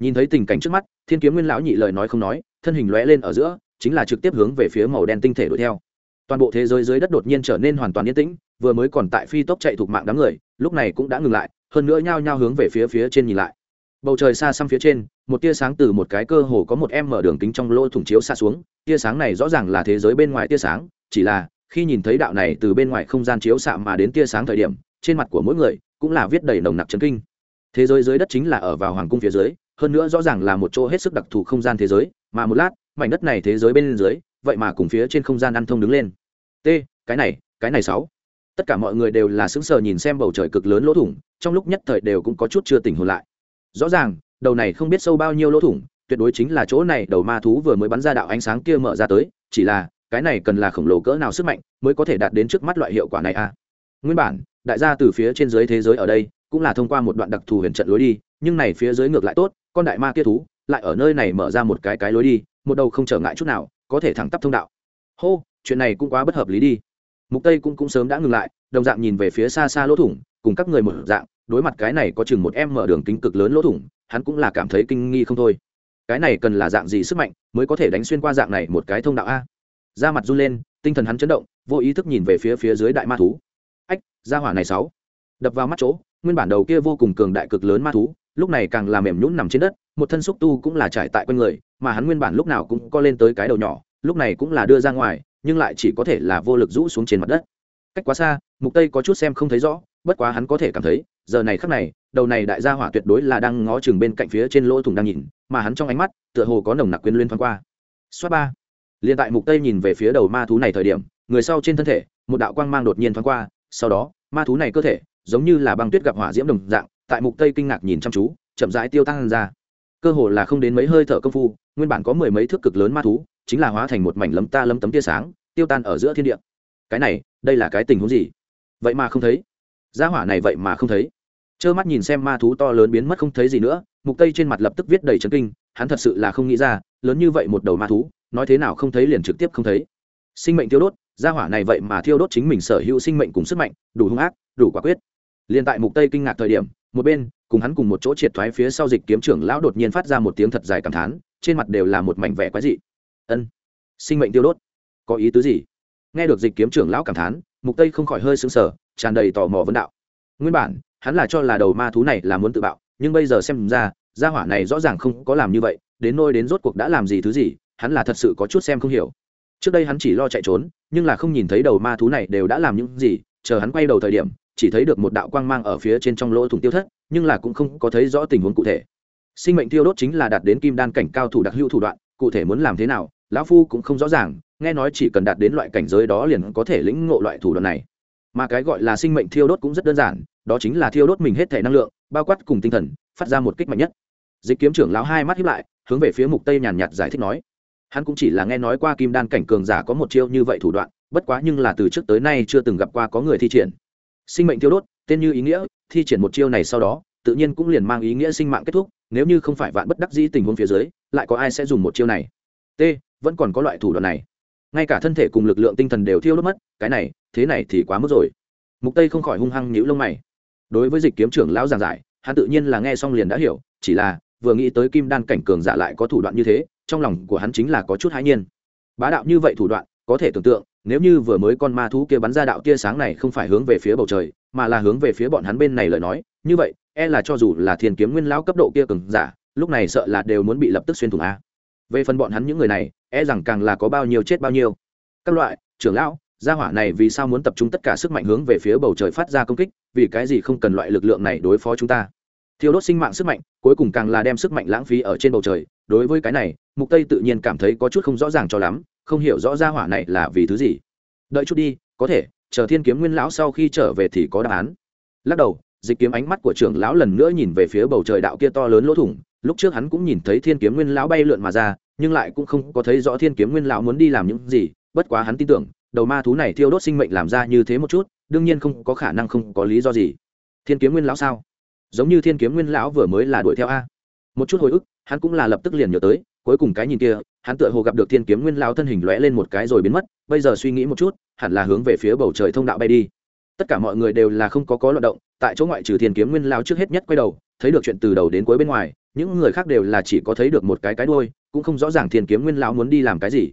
nhìn thấy tình cảnh trước mắt, thiên kiếm nguyên lão nhị lời nói không nói, thân hình lóe lên ở giữa, chính là trực tiếp hướng về phía màu đen tinh thể đuổi theo. Toàn bộ thế giới dưới đất đột nhiên trở nên hoàn toàn yên tĩnh, vừa mới còn tại phi tốc chạy thuộc mạng đám người, lúc này cũng đã ngừng lại, hơn nữa nhao nhao hướng về phía phía trên nhìn lại. Bầu trời xa xăm phía trên, một tia sáng từ một cái cơ hồ có một em mở đường kính trong lỗ thủng chiếu xa xuống, tia sáng này rõ ràng là thế giới bên ngoài tia sáng, chỉ là, khi nhìn thấy đạo này từ bên ngoài không gian chiếu xạ mà đến tia sáng thời điểm, trên mặt của mỗi người cũng là viết đầy nồng nặc chấn kinh. Thế giới dưới đất chính là ở vào hoàng cung phía dưới hơn nữa rõ ràng là một chỗ hết sức đặc thù không gian thế giới, mà một lát, mảnh đất này thế giới bên dưới, vậy mà cùng phía trên không gian ăn thông đứng lên. T, cái này cái này sáu. Tất cả mọi người đều là sững sờ nhìn xem bầu trời cực lớn lỗ thủng, trong lúc nhất thời đều cũng có chút chưa tỉnh hồn lại. Rõ ràng, đầu này không biết sâu bao nhiêu lỗ thủng, tuyệt đối chính là chỗ này đầu ma thú vừa mới bắn ra đạo ánh sáng kia mở ra tới, chỉ là, cái này cần là khổng lồ cỡ nào sức mạnh mới có thể đạt đến trước mắt loại hiệu quả này a à? nguyên bản, đại gia từ phía trên dưới thế giới ở đây, cũng là thông qua một đoạn đặc thù huyền trận lối đi, nhưng này phía dưới ngược lại tốt con đại ma kia thú lại ở nơi này mở ra một cái cái lối đi, một đầu không trở ngại chút nào, có thể thẳng tắp thông đạo. Hô, chuyện này cũng quá bất hợp lý đi. Mục tây cũng cũng sớm đã ngừng lại, đồng dạng nhìn về phía xa xa lỗ thủng, cùng các người một dạng, đối mặt cái này có chừng một em mở đường kính cực lớn lỗ thủng, hắn cũng là cảm thấy kinh nghi không thôi. Cái này cần là dạng gì sức mạnh mới có thể đánh xuyên qua dạng này một cái thông đạo a? Da mặt run lên, tinh thần hắn chấn động, vô ý thức nhìn về phía phía dưới đại ma thú. Ách ra hỏa này sáu. Đập vào mắt chỗ, nguyên bản đầu kia vô cùng cường đại cực lớn ma thú lúc này càng làm mềm nhũn nằm trên đất, một thân xúc tu cũng là trải tại quanh người, mà hắn nguyên bản lúc nào cũng co lên tới cái đầu nhỏ, lúc này cũng là đưa ra ngoài, nhưng lại chỉ có thể là vô lực rũ xuống trên mặt đất. Cách quá xa, mục tây có chút xem không thấy rõ, bất quá hắn có thể cảm thấy, giờ này khắc này, đầu này đại gia hỏa tuyệt đối là đang ngó chừng bên cạnh phía trên lỗ thủng đang nhìn, mà hắn trong ánh mắt, tựa hồ có nồng nặc quyến luyến thoáng qua. Xoát ba. Liền tại mục tây nhìn về phía đầu ma thú này thời điểm, người sau trên thân thể, một đạo quang mang đột nhiên thoáng qua, sau đó, ma thú này cơ thể, giống như là băng tuyết gặp hỏa diễm đồng dạng tại mục tây kinh ngạc nhìn chăm chú, chậm rãi tiêu tăng ra. Cơ hồ là không đến mấy hơi thở công phu, nguyên bản có mười mấy thước cực lớn ma thú, chính là hóa thành một mảnh lấm ta lấm tấm tia sáng, tiêu tan ở giữa thiên địa. Cái này, đây là cái tình huống gì? Vậy mà không thấy. Gia hỏa này vậy mà không thấy. Trơ mắt nhìn xem ma thú to lớn biến mất không thấy gì nữa, mục tây trên mặt lập tức viết đầy chấn kinh, hắn thật sự là không nghĩ ra, lớn như vậy một đầu ma thú, nói thế nào không thấy liền trực tiếp không thấy. Sinh mệnh tiêu đốt, gia hỏa này vậy mà thiêu đốt chính mình sở hữu sinh mệnh cùng sức mạnh, đủ hung ác, đủ quả quyết. Liền tại mục tây kinh ngạc thời điểm một bên, cùng hắn cùng một chỗ triệt thoái phía sau dịch kiếm trưởng lão đột nhiên phát ra một tiếng thật dài cảm thán, trên mặt đều là một mảnh vẻ quái dị. Ân, sinh mệnh tiêu đốt. Có ý tứ gì? Nghe được dịch kiếm trưởng lão cảm thán, mục tây không khỏi hơi sững sờ, tràn đầy tò mò vấn đạo. Nguyên bản, hắn là cho là đầu ma thú này là muốn tự bạo, nhưng bây giờ xem ra, gia hỏa này rõ ràng không có làm như vậy, đến nôi đến rốt cuộc đã làm gì thứ gì, hắn là thật sự có chút xem không hiểu. Trước đây hắn chỉ lo chạy trốn, nhưng là không nhìn thấy đầu ma thú này đều đã làm những gì, chờ hắn quay đầu thời điểm chỉ thấy được một đạo quang mang ở phía trên trong lỗ thủng tiêu thất, nhưng là cũng không có thấy rõ tình huống cụ thể. Sinh mệnh tiêu đốt chính là đạt đến kim đan cảnh cao thủ đặc hữu thủ đoạn, cụ thể muốn làm thế nào, lão phu cũng không rõ ràng, nghe nói chỉ cần đạt đến loại cảnh giới đó liền có thể lĩnh ngộ loại thủ đoạn này. Mà cái gọi là sinh mệnh thiêu đốt cũng rất đơn giản, đó chính là thiêu đốt mình hết thể năng lượng, bao quát cùng tinh thần, phát ra một kích mạnh nhất. Dịch kiếm trưởng lão hai mắt hiếp lại, hướng về phía mục tây nhàn nhạt giải thích nói, hắn cũng chỉ là nghe nói qua kim đan cảnh cường giả có một chiêu như vậy thủ đoạn, bất quá nhưng là từ trước tới nay chưa từng gặp qua có người thi triển sinh mệnh thiêu đốt, tên như ý nghĩa, thi triển một chiêu này sau đó, tự nhiên cũng liền mang ý nghĩa sinh mạng kết thúc, nếu như không phải vạn bất đắc dĩ tình huống phía dưới, lại có ai sẽ dùng một chiêu này? T, vẫn còn có loại thủ đoạn này. Ngay cả thân thể cùng lực lượng tinh thần đều thiêu đốt mất, cái này, thế này thì quá mức rồi. Mục tây không khỏi hung hăng nhíu lông mày. Đối với dịch kiếm trưởng lão giảng giải, hắn tự nhiên là nghe xong liền đã hiểu, chỉ là, vừa nghĩ tới kim đan cảnh cường giả lại có thủ đoạn như thế, trong lòng của hắn chính là có chút hãi nhiên. Bá đạo như vậy thủ đoạn, có thể tưởng tượng nếu như vừa mới con ma thú kia bắn ra đạo tia sáng này không phải hướng về phía bầu trời, mà là hướng về phía bọn hắn bên này lời nói, như vậy e là cho dù là thiên kiếm nguyên lão cấp độ kia cường giả, lúc này sợ là đều muốn bị lập tức xuyên thủng a. Về phần bọn hắn những người này e rằng càng là có bao nhiêu chết bao nhiêu. Các loại, trưởng lão, gia hỏa này vì sao muốn tập trung tất cả sức mạnh hướng về phía bầu trời phát ra công kích, vì cái gì không cần loại lực lượng này đối phó chúng ta? Thiêu đốt sinh mạng sức mạnh, cuối cùng càng là đem sức mạnh lãng phí ở trên bầu trời. Đối với cái này, mục tây tự nhiên cảm thấy có chút không rõ ràng cho lắm, không hiểu rõ ra hỏa này là vì thứ gì. Đợi chút đi, có thể, chờ thiên kiếm nguyên lão sau khi trở về thì có đáp án. Lắc đầu, dịch kiếm ánh mắt của trưởng lão lần nữa nhìn về phía bầu trời đạo kia to lớn lỗ thủng. Lúc trước hắn cũng nhìn thấy thiên kiếm nguyên lão bay lượn mà ra, nhưng lại cũng không có thấy rõ thiên kiếm nguyên lão muốn đi làm những gì. Bất quá hắn tin tưởng, đầu ma thú này thiêu đốt sinh mệnh làm ra như thế một chút, đương nhiên không có khả năng không có lý do gì. Thiên kiếm nguyên lão sao? Giống như thiên kiếm nguyên lão vừa mới là đuổi theo a. Một chút hồi ức, hắn cũng là lập tức liền nhớ tới, cuối cùng cái nhìn kia, hắn tựa hồ gặp được thiên kiếm nguyên lão thân hình lóe lên một cái rồi biến mất, bây giờ suy nghĩ một chút, hẳn là hướng về phía bầu trời thông đạo bay đi. Tất cả mọi người đều là không có có loạt động, tại chỗ ngoại trừ thiên kiếm nguyên lão trước hết nhất quay đầu, thấy được chuyện từ đầu đến cuối bên ngoài, những người khác đều là chỉ có thấy được một cái cái đuôi, cũng không rõ ràng thiên kiếm nguyên lão muốn đi làm cái gì.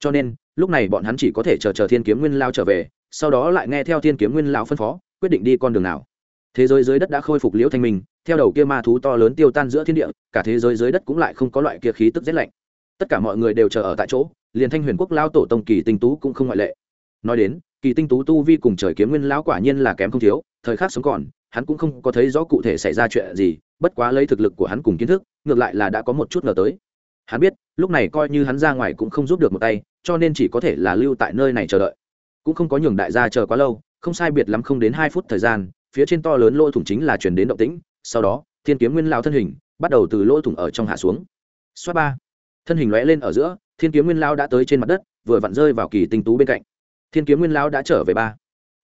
Cho nên, lúc này bọn hắn chỉ có thể chờ chờ thiên kiếm nguyên lão trở về, sau đó lại nghe theo thiên kiếm nguyên lão phân phó, quyết định đi con đường nào thế giới dưới đất đã khôi phục liễu thanh minh, theo đầu kia ma thú to lớn tiêu tan giữa thiên địa, cả thế giới dưới đất cũng lại không có loại kia khí tức rét lạnh. Tất cả mọi người đều chờ ở tại chỗ, liền thanh huyền quốc lao tổ tông kỳ tinh tú cũng không ngoại lệ. Nói đến, kỳ tinh tú tu vi cùng trời kiếm nguyên lão quả nhiên là kém không thiếu, thời khắc sống còn, hắn cũng không có thấy rõ cụ thể xảy ra chuyện gì, bất quá lấy thực lực của hắn cùng kiến thức, ngược lại là đã có một chút ngờ tới. Hắn biết, lúc này coi như hắn ra ngoài cũng không giúp được một tay, cho nên chỉ có thể là lưu tại nơi này chờ đợi. Cũng không có nhường đại gia chờ quá lâu, không sai biệt lắm không đến hai phút thời gian phía trên to lớn lỗ thủng chính là chuyển đến động tĩnh, sau đó, thiên kiếm nguyên lao thân hình bắt đầu từ lỗ thủng ở trong hạ xuống. Xoát ba. Thân hình lóe lên ở giữa, thiên kiếm nguyên lao đã tới trên mặt đất, vừa vặn rơi vào kỳ tinh tú bên cạnh. Thiên kiếm nguyên lão đã trở về ba.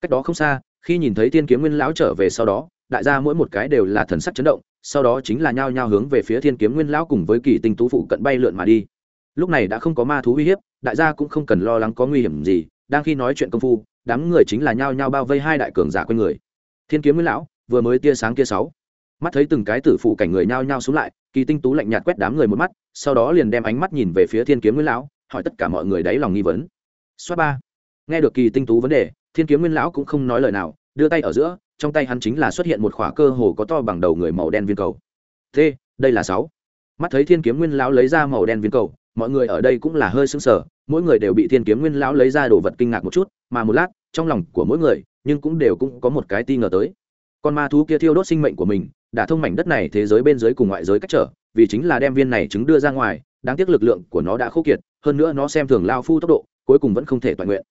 Cách đó không xa, khi nhìn thấy thiên kiếm nguyên lão trở về sau đó, đại gia mỗi một cái đều là thần sắc chấn động, sau đó chính là nhao nhao hướng về phía thiên kiếm nguyên lão cùng với kỳ tinh tú phụ cận bay lượn mà đi. Lúc này đã không có ma thú uy hiếp, đại gia cũng không cần lo lắng có nguy hiểm gì, đang khi nói chuyện công phu, đám người chính là nhao nhao bao vây hai đại cường giả quanh người thiên kiếm nguyên lão, vừa mới tia sáng kia sáu. Mắt thấy từng cái tử phụ cảnh người nhao nhao xuống lại, kỳ tinh tú lạnh nhạt quét đám người một mắt, sau đó liền đem ánh mắt nhìn về phía thiên kiếm nguyên lão, hỏi tất cả mọi người đáy lòng nghi vấn. Xoát ba. Nghe được kỳ tinh tú vấn đề, thiên kiếm nguyên lão cũng không nói lời nào, đưa tay ở giữa, trong tay hắn chính là xuất hiện một khỏa cơ hồ có to bằng đầu người màu đen viên cầu. T đây là sáu. Mắt thấy thiên kiếm nguyên lão lấy ra màu đen viên cầu, mọi người ở đây cũng là hơi sững sờ, mỗi người đều bị thiên kiếm nguyên lão lấy ra đồ vật kinh ngạc một chút, mà một lát, trong lòng của mỗi người nhưng cũng đều cũng có một cái ti ngờ tới. Con ma thú kia thiêu đốt sinh mệnh của mình, đã thông mảnh đất này thế giới bên dưới cùng ngoại giới cách trở, vì chính là đem viên này trứng đưa ra ngoài, đáng tiếc lực lượng của nó đã khô kiệt, hơn nữa nó xem thường lao phu tốc độ, cuối cùng vẫn không thể toàn nguyện.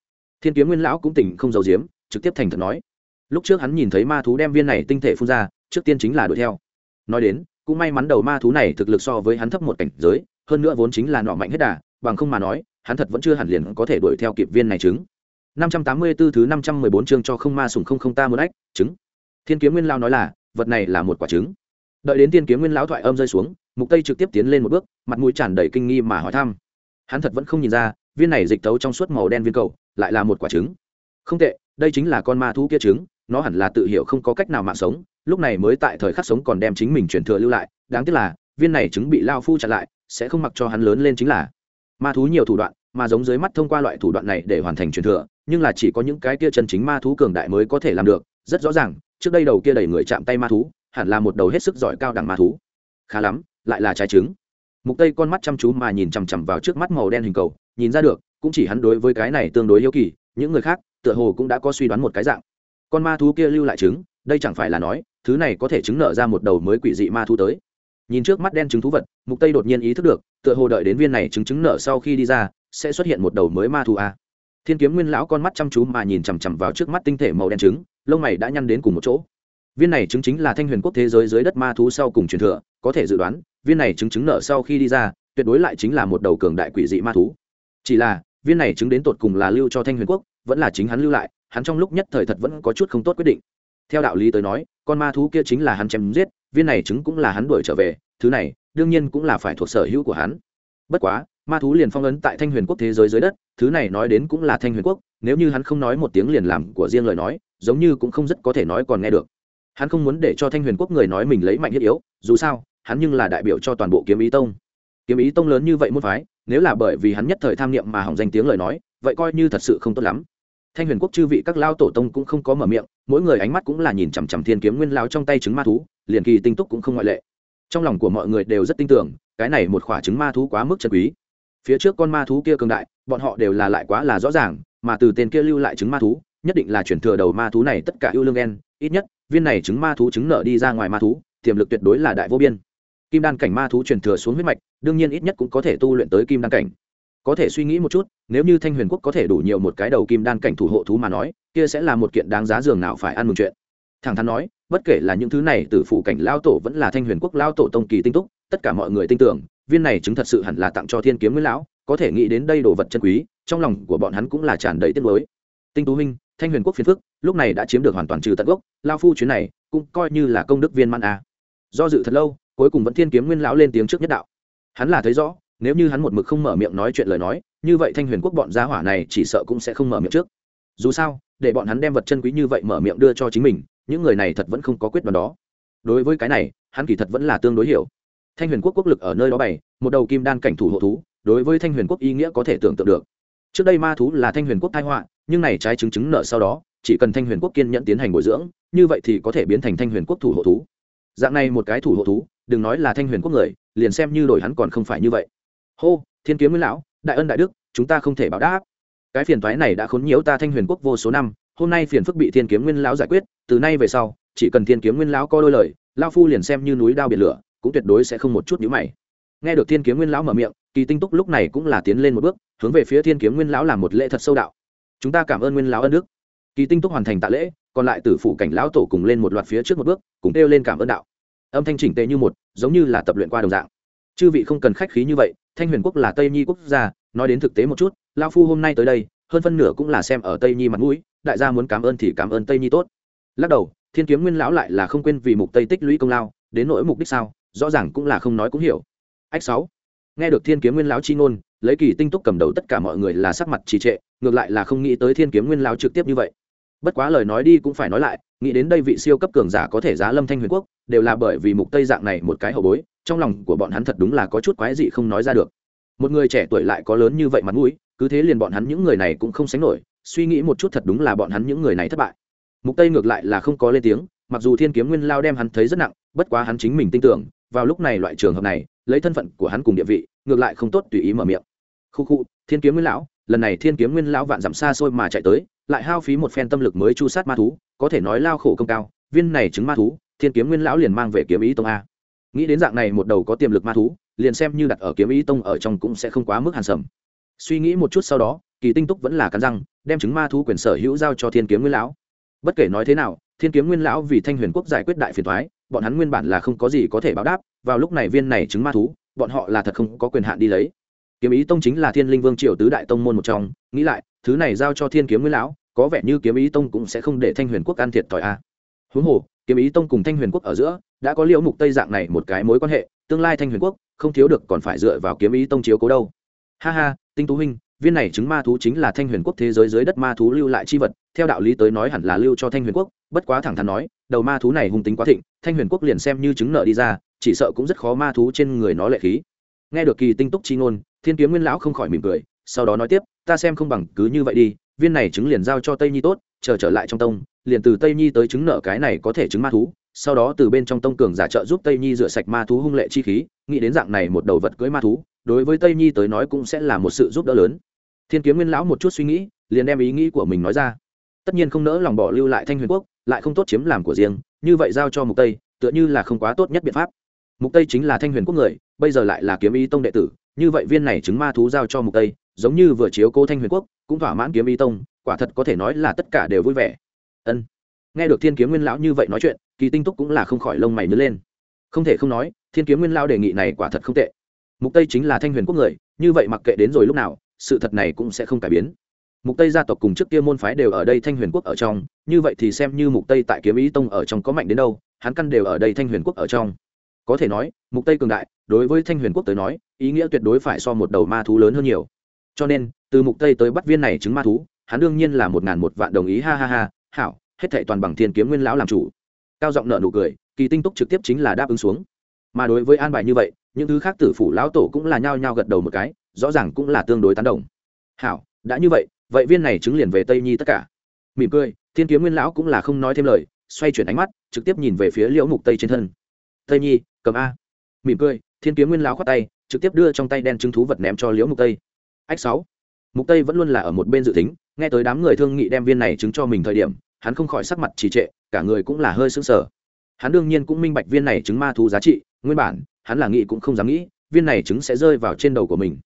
Thiên kiếm nguyên lão cũng tỉnh không giấu giếm, trực tiếp thành thật nói. Lúc trước hắn nhìn thấy ma thú đem viên này tinh thể phun ra, trước tiên chính là đuổi theo. Nói đến, cũng may mắn đầu ma thú này thực lực so với hắn thấp một cảnh giới, hơn nữa vốn chính là nọ mạnh hết đà, bằng không mà nói, hắn thật vẫn chưa hẳn liền có thể đuổi theo kịp viên này trứng. 584 thứ 514 chương cho không ma sủng không không ta muốn ách, trứng. Thiên kiếm nguyên lão nói là, vật này là một quả trứng. Đợi đến thiên kiếm nguyên lão thoại âm rơi xuống, mục tây trực tiếp tiến lên một bước, mặt mũi tràn đầy kinh nghi mà hỏi thăm. Hắn thật vẫn không nhìn ra, viên này dịch tấu trong suốt màu đen viên cầu, lại là một quả trứng. Không tệ, đây chính là con ma thú kia trứng, nó hẳn là tự hiểu không có cách nào mạng sống, lúc này mới tại thời khắc sống còn đem chính mình truyền thừa lưu lại, đáng tiếc là, viên này trứng bị lao phu chặn lại, sẽ không mặc cho hắn lớn lên chính là. Ma thú nhiều thủ đoạn, mà giống dưới mắt thông qua loại thủ đoạn này để hoàn thành truyền thừa nhưng là chỉ có những cái kia chân chính ma thú cường đại mới có thể làm được, rất rõ ràng, trước đây đầu kia đầy người chạm tay ma thú, hẳn là một đầu hết sức giỏi cao đẳng ma thú. Khá lắm, lại là trái trứng. Mục tây con mắt chăm chú mà nhìn chằm chằm vào trước mắt màu đen hình cầu, nhìn ra được, cũng chỉ hắn đối với cái này tương đối hiếu kỳ, những người khác, tựa hồ cũng đã có suy đoán một cái dạng. Con ma thú kia lưu lại trứng, đây chẳng phải là nói, thứ này có thể chứng nở ra một đầu mới quỷ dị ma thú tới. Nhìn trước mắt đen trứng thú vật, mục tây đột nhiên ý thức được, tựa hồ đợi đến viên này trứng trứng nở sau khi đi ra, sẽ xuất hiện một đầu mới ma thú a thiên kiếm nguyên lão con mắt chăm chú mà nhìn chằm chằm vào trước mắt tinh thể màu đen trứng, lông mày đã nhăn đến cùng một chỗ. Viên này chứng chính là thanh huyền quốc thế giới dưới đất ma thú sau cùng truyền thừa, có thể dự đoán, viên này chứng chứng nợ sau khi đi ra, tuyệt đối lại chính là một đầu cường đại quỷ dị ma thú. Chỉ là, viên này chứng đến tột cùng là lưu cho thanh huyền quốc, vẫn là chính hắn lưu lại, hắn trong lúc nhất thời thật vẫn có chút không tốt quyết định. Theo đạo lý tới nói, con ma thú kia chính là hắn chém giết, viên này chứng cũng là hắn đuổi trở về, thứ này, đương nhiên cũng là phải thuộc sở hữu của hắn. Bất quá, ma thú liền phong ấn tại thanh huyền quốc thế giới dưới đất thứ này nói đến cũng là thanh huyền quốc, nếu như hắn không nói một tiếng liền làm của riêng lời nói, giống như cũng không rất có thể nói còn nghe được. Hắn không muốn để cho thanh huyền quốc người nói mình lấy mạnh thiết yếu, dù sao, hắn nhưng là đại biểu cho toàn bộ kiếm ý tông. Kiếm ý tông lớn như vậy muốn phái, nếu là bởi vì hắn nhất thời tham niệm mà hỏng danh tiếng lời nói, vậy coi như thật sự không tốt lắm. Thanh huyền quốc chư vị các lao tổ tông cũng không có mở miệng, mỗi người ánh mắt cũng là nhìn chằm chằm thiên kiếm nguyên lao trong tay trứng ma thú, liền kỳ tinh túc cũng không ngoại lệ. Trong lòng của mọi người đều rất tin tưởng, cái này một khoả trứng ma thú quá mức chân quý. Phía trước con ma thú kia cường đại bọn họ đều là lại quá là rõ ràng, mà từ tên kia lưu lại trứng ma thú, nhất định là chuyển thừa đầu ma thú này tất cả ưu lương đen ít nhất, viên này trứng ma thú trứng nợ đi ra ngoài ma thú, tiềm lực tuyệt đối là đại vô biên. Kim đan cảnh ma thú truyền thừa xuống huyết mạch, đương nhiên ít nhất cũng có thể tu luyện tới kim đan cảnh. Có thể suy nghĩ một chút, nếu như thanh huyền quốc có thể đủ nhiều một cái đầu kim đan cảnh thủ hộ thú mà nói, kia sẽ là một kiện đáng giá giường nào phải ăn mừng chuyện. Thẳng thắn nói, bất kể là những thứ này từ phụ cảnh lao tổ vẫn là thanh huyền quốc lao tổ tông kỳ tinh túc, tất cả mọi người tin tưởng, viên này chứng thật sự hẳn là tặng cho thiên kiếm nguyễn lão có thể nghĩ đến đây đồ vật chân quý, trong lòng của bọn hắn cũng là tràn đầy tiếc nuối. Tinh tú minh, thanh huyền quốc phiền phức, lúc này đã chiếm được hoàn toàn trừ tận gốc, lao phu chuyến này cũng coi như là công đức viên man a. Do dự thật lâu, cuối cùng vẫn thiên kiếm nguyên lão lên tiếng trước nhất đạo. Hắn là thấy rõ, nếu như hắn một mực không mở miệng nói chuyện lời nói, như vậy thanh huyền quốc bọn gia hỏa này chỉ sợ cũng sẽ không mở miệng trước. Dù sao, để bọn hắn đem vật chân quý như vậy mở miệng đưa cho chính mình, những người này thật vẫn không có quyết đoán đó. Đối với cái này, hắn kỳ thật vẫn là tương đối hiểu. Thanh huyền quốc quốc lực ở nơi đó bày, một đầu kim đan cảnh thủ hộ thú đối với thanh huyền quốc ý nghĩa có thể tưởng tượng được. Trước đây ma thú là thanh huyền quốc thái họa, nhưng này trái chứng chứng nợ sau đó, chỉ cần thanh huyền quốc kiên nhẫn tiến hành bồi dưỡng, như vậy thì có thể biến thành thanh huyền quốc thủ hộ thú. Dạng này một cái thủ hộ thú, đừng nói là thanh huyền quốc người, liền xem như đổi hắn còn không phải như vậy. Hô, thiên kiếm nguyên lão, đại ân đại đức, chúng ta không thể báo đáp. Cái phiền toái này đã khốn nhiễu ta thanh huyền quốc vô số năm, hôm nay phiền phức bị thiên kiếm nguyên lão giải quyết, từ nay về sau, chỉ cần thiên kiếm nguyên lão có đôi lời lao phu liền xem như núi đao biển lửa, cũng tuyệt đối sẽ không một chút nhữ mày nghe được thiên kiếm nguyên lão mở miệng, kỳ tinh túc lúc này cũng là tiến lên một bước, hướng về phía thiên kiếm nguyên lão làm một lễ thật sâu đạo. Chúng ta cảm ơn nguyên lão ân đức. Kỳ tinh túc hoàn thành tạ lễ, còn lại tử Phủ cảnh lão tổ cùng lên một loạt phía trước một bước, cùng kêu lên cảm ơn đạo. Âm thanh chỉnh tề như một, giống như là tập luyện qua đồng dạng. Chư vị không cần khách khí như vậy, thanh huyền quốc là tây nhi quốc gia, nói đến thực tế một chút lao phu hôm nay tới đây, hơn phân nửa cũng là xem ở tây nhi mặt mũi, đại gia muốn cảm ơn thì cảm ơn tây nhi tốt. Lắc đầu, thiên kiếm nguyên lão lại là không quên vì mục tây tích lũy công lao, đến nỗi mục đích sao, rõ ràng cũng là không nói cũng hiểu ách sáu. Nghe được thiên kiếm nguyên lão chi ngôn, lấy kỳ tinh túc cầm đầu tất cả mọi người là sắc mặt trì trệ, ngược lại là không nghĩ tới thiên kiếm nguyên lão trực tiếp như vậy. Bất quá lời nói đi cũng phải nói lại, nghĩ đến đây vị siêu cấp cường giả có thể giá lâm thanh huyền quốc, đều là bởi vì mục tây dạng này một cái hậu bối, trong lòng của bọn hắn thật đúng là có chút quái dị không nói ra được. Một người trẻ tuổi lại có lớn như vậy mặt mũi, cứ thế liền bọn hắn những người này cũng không sánh nổi, suy nghĩ một chút thật đúng là bọn hắn những người này thất bại. Mục tây ngược lại là không có lên tiếng, mặc dù thiên kiếm nguyên lao đem hắn thấy rất nặng, bất quá hắn chính mình tin tưởng, vào lúc này loại trường hợp này lấy thân phận của hắn cùng địa vị, ngược lại không tốt tùy ý mở miệng. Khu khu, thiên kiếm nguyên lão, lần này thiên kiếm nguyên lão vạn dặm xa xôi mà chạy tới, lại hao phí một phen tâm lực mới chu sát ma thú, có thể nói lao khổ công cao, viên này chứng ma thú, thiên kiếm nguyên lão liền mang về kiếm ý tông a. Nghĩ đến dạng này một đầu có tiềm lực ma thú, liền xem như đặt ở kiếm ý tông ở trong cũng sẽ không quá mức hàn sầm. Suy nghĩ một chút sau đó, kỳ tinh túc vẫn là cắn răng, đem chứng ma thú quyền sở hữu giao cho thiên kiếm nguyên lão. Bất kể nói thế nào, thiên kiếm nguyên lão vì thanh huyền quốc giải quyết đại phiền thoái bọn hắn nguyên bản là không có gì có thể báo đáp vào lúc này viên này chứng ma thú, bọn họ là thật không có quyền hạn đi lấy kiếm ý tông chính là thiên linh vương triều tứ đại tông môn một trong, nghĩ lại, thứ này giao cho thiên kiếm nguyên lão, có vẻ như kiếm ý tông cũng sẽ không để thanh huyền quốc ăn thiệt thòi a à. huống hồ, kiếm ý tông cùng thanh huyền quốc ở giữa, đã có liễu mục tây dạng này một cái mối quan hệ, tương lai thanh huyền quốc không thiếu được còn phải dựa vào kiếm ý tông chiếu cố đâu ha ha, tinh tú huynh, viên này chứng ma thú chính là thanh huyền quốc thế giới dưới đất ma thú lưu lại chi vật, theo đạo lý tới nói hẳn là lưu cho thanh huyền quốc, bất quá thẳng thắn nói, đầu ma thú này hung tính quá thịnh, thanh huyền quốc liền xem như chứng nợ đi ra chỉ sợ cũng rất khó ma thú trên người nó lệ khí. Nghe được kỳ tinh túc chi ngôn, thiên kiếm nguyên lão không khỏi mỉm cười, sau đó nói tiếp, ta xem không bằng cứ như vậy đi, viên này trứng liền giao cho tây nhi tốt, chờ trở lại trong tông, liền từ tây nhi tới chứng nợ cái này có thể chứng ma thú, sau đó từ bên trong tông cường giả trợ giúp tây nhi rửa sạch ma thú hung lệ chi khí, nghĩ đến dạng này một đầu vật cưới ma thú, đối với tây nhi tới nói cũng sẽ là một sự giúp đỡ lớn. Thiên kiếm nguyên lão một chút suy nghĩ, liền đem ý nghĩ của mình nói ra. Tất nhiên không nỡ lòng bỏ lưu lại thanh huyền quốc, lại không tốt chiếm làm của riêng, như vậy giao cho mục tây, tựa như là không quá tốt nhất biện pháp mục tây chính là thanh huyền quốc người, bây giờ lại là kiếm ý tông đệ tử, như vậy viên này chứng ma thú giao cho mục tây, giống như vừa chiếu cố thanh huyền quốc, cũng thỏa mãn kiếm ý tông, quả thật có thể nói là tất cả đều vui vẻ. Ân. Nghe được thiên kiếm nguyên lão như vậy nói chuyện, kỳ tinh túc cũng là không khỏi lông mày nứt lên. Không thể không nói, thiên kiếm nguyên lão đề nghị này quả thật không tệ. Mục tây chính là thanh huyền quốc người, như vậy mặc kệ đến rồi lúc nào, sự thật này cũng sẽ không cải biến. Mục tây gia tộc cùng trước kia môn phái đều ở đây thanh huyền quốc ở trong, như vậy thì xem như mục tây tại kiếm ý tông ở trong có mạnh đến đâu, hắn căn đều ở đây thanh huyền quốc ở trong có thể nói, mục tây cường đại, đối với thanh huyền quốc tới nói, ý nghĩa tuyệt đối phải so một đầu ma thú lớn hơn nhiều. Cho nên, từ mục tây tới bắt viên này chứng ma thú, hắn đương nhiên là một ngàn một vạn đồng ý, ha ha ha, hảo, hết thảy toàn bằng thiên kiếm nguyên lão làm chủ. Cao giọng nợ nụ cười, kỳ tinh túc trực tiếp chính là đáp ứng xuống. Mà đối với an bài như vậy, những thứ khác tử phủ lão tổ cũng là nhao nhao gật đầu một cái, rõ ràng cũng là tương đối tán đồng. Hảo, đã như vậy vậy viên này chứng liền về tây nhi tất cả. Mỉm cười, thiên kiếm nguyên lão cũng là không nói thêm lời, xoay chuyển ánh mắt, trực tiếp nhìn về phía liễu mục tây trên thân. Tây nhi cầm a mỉm cười thiên kiếm nguyên lão khoát tay trực tiếp đưa trong tay đen chứng thú vật ném cho liễu mục tây ách sáu mục tây vẫn luôn là ở một bên dự tính nghe tới đám người thương nghị đem viên này chứng cho mình thời điểm hắn không khỏi sắc mặt trì trệ cả người cũng là hơi sững sờ hắn đương nhiên cũng minh bạch viên này chứng ma thú giá trị nguyên bản hắn là nghĩ cũng không dám nghĩ viên này chứng sẽ rơi vào trên đầu của mình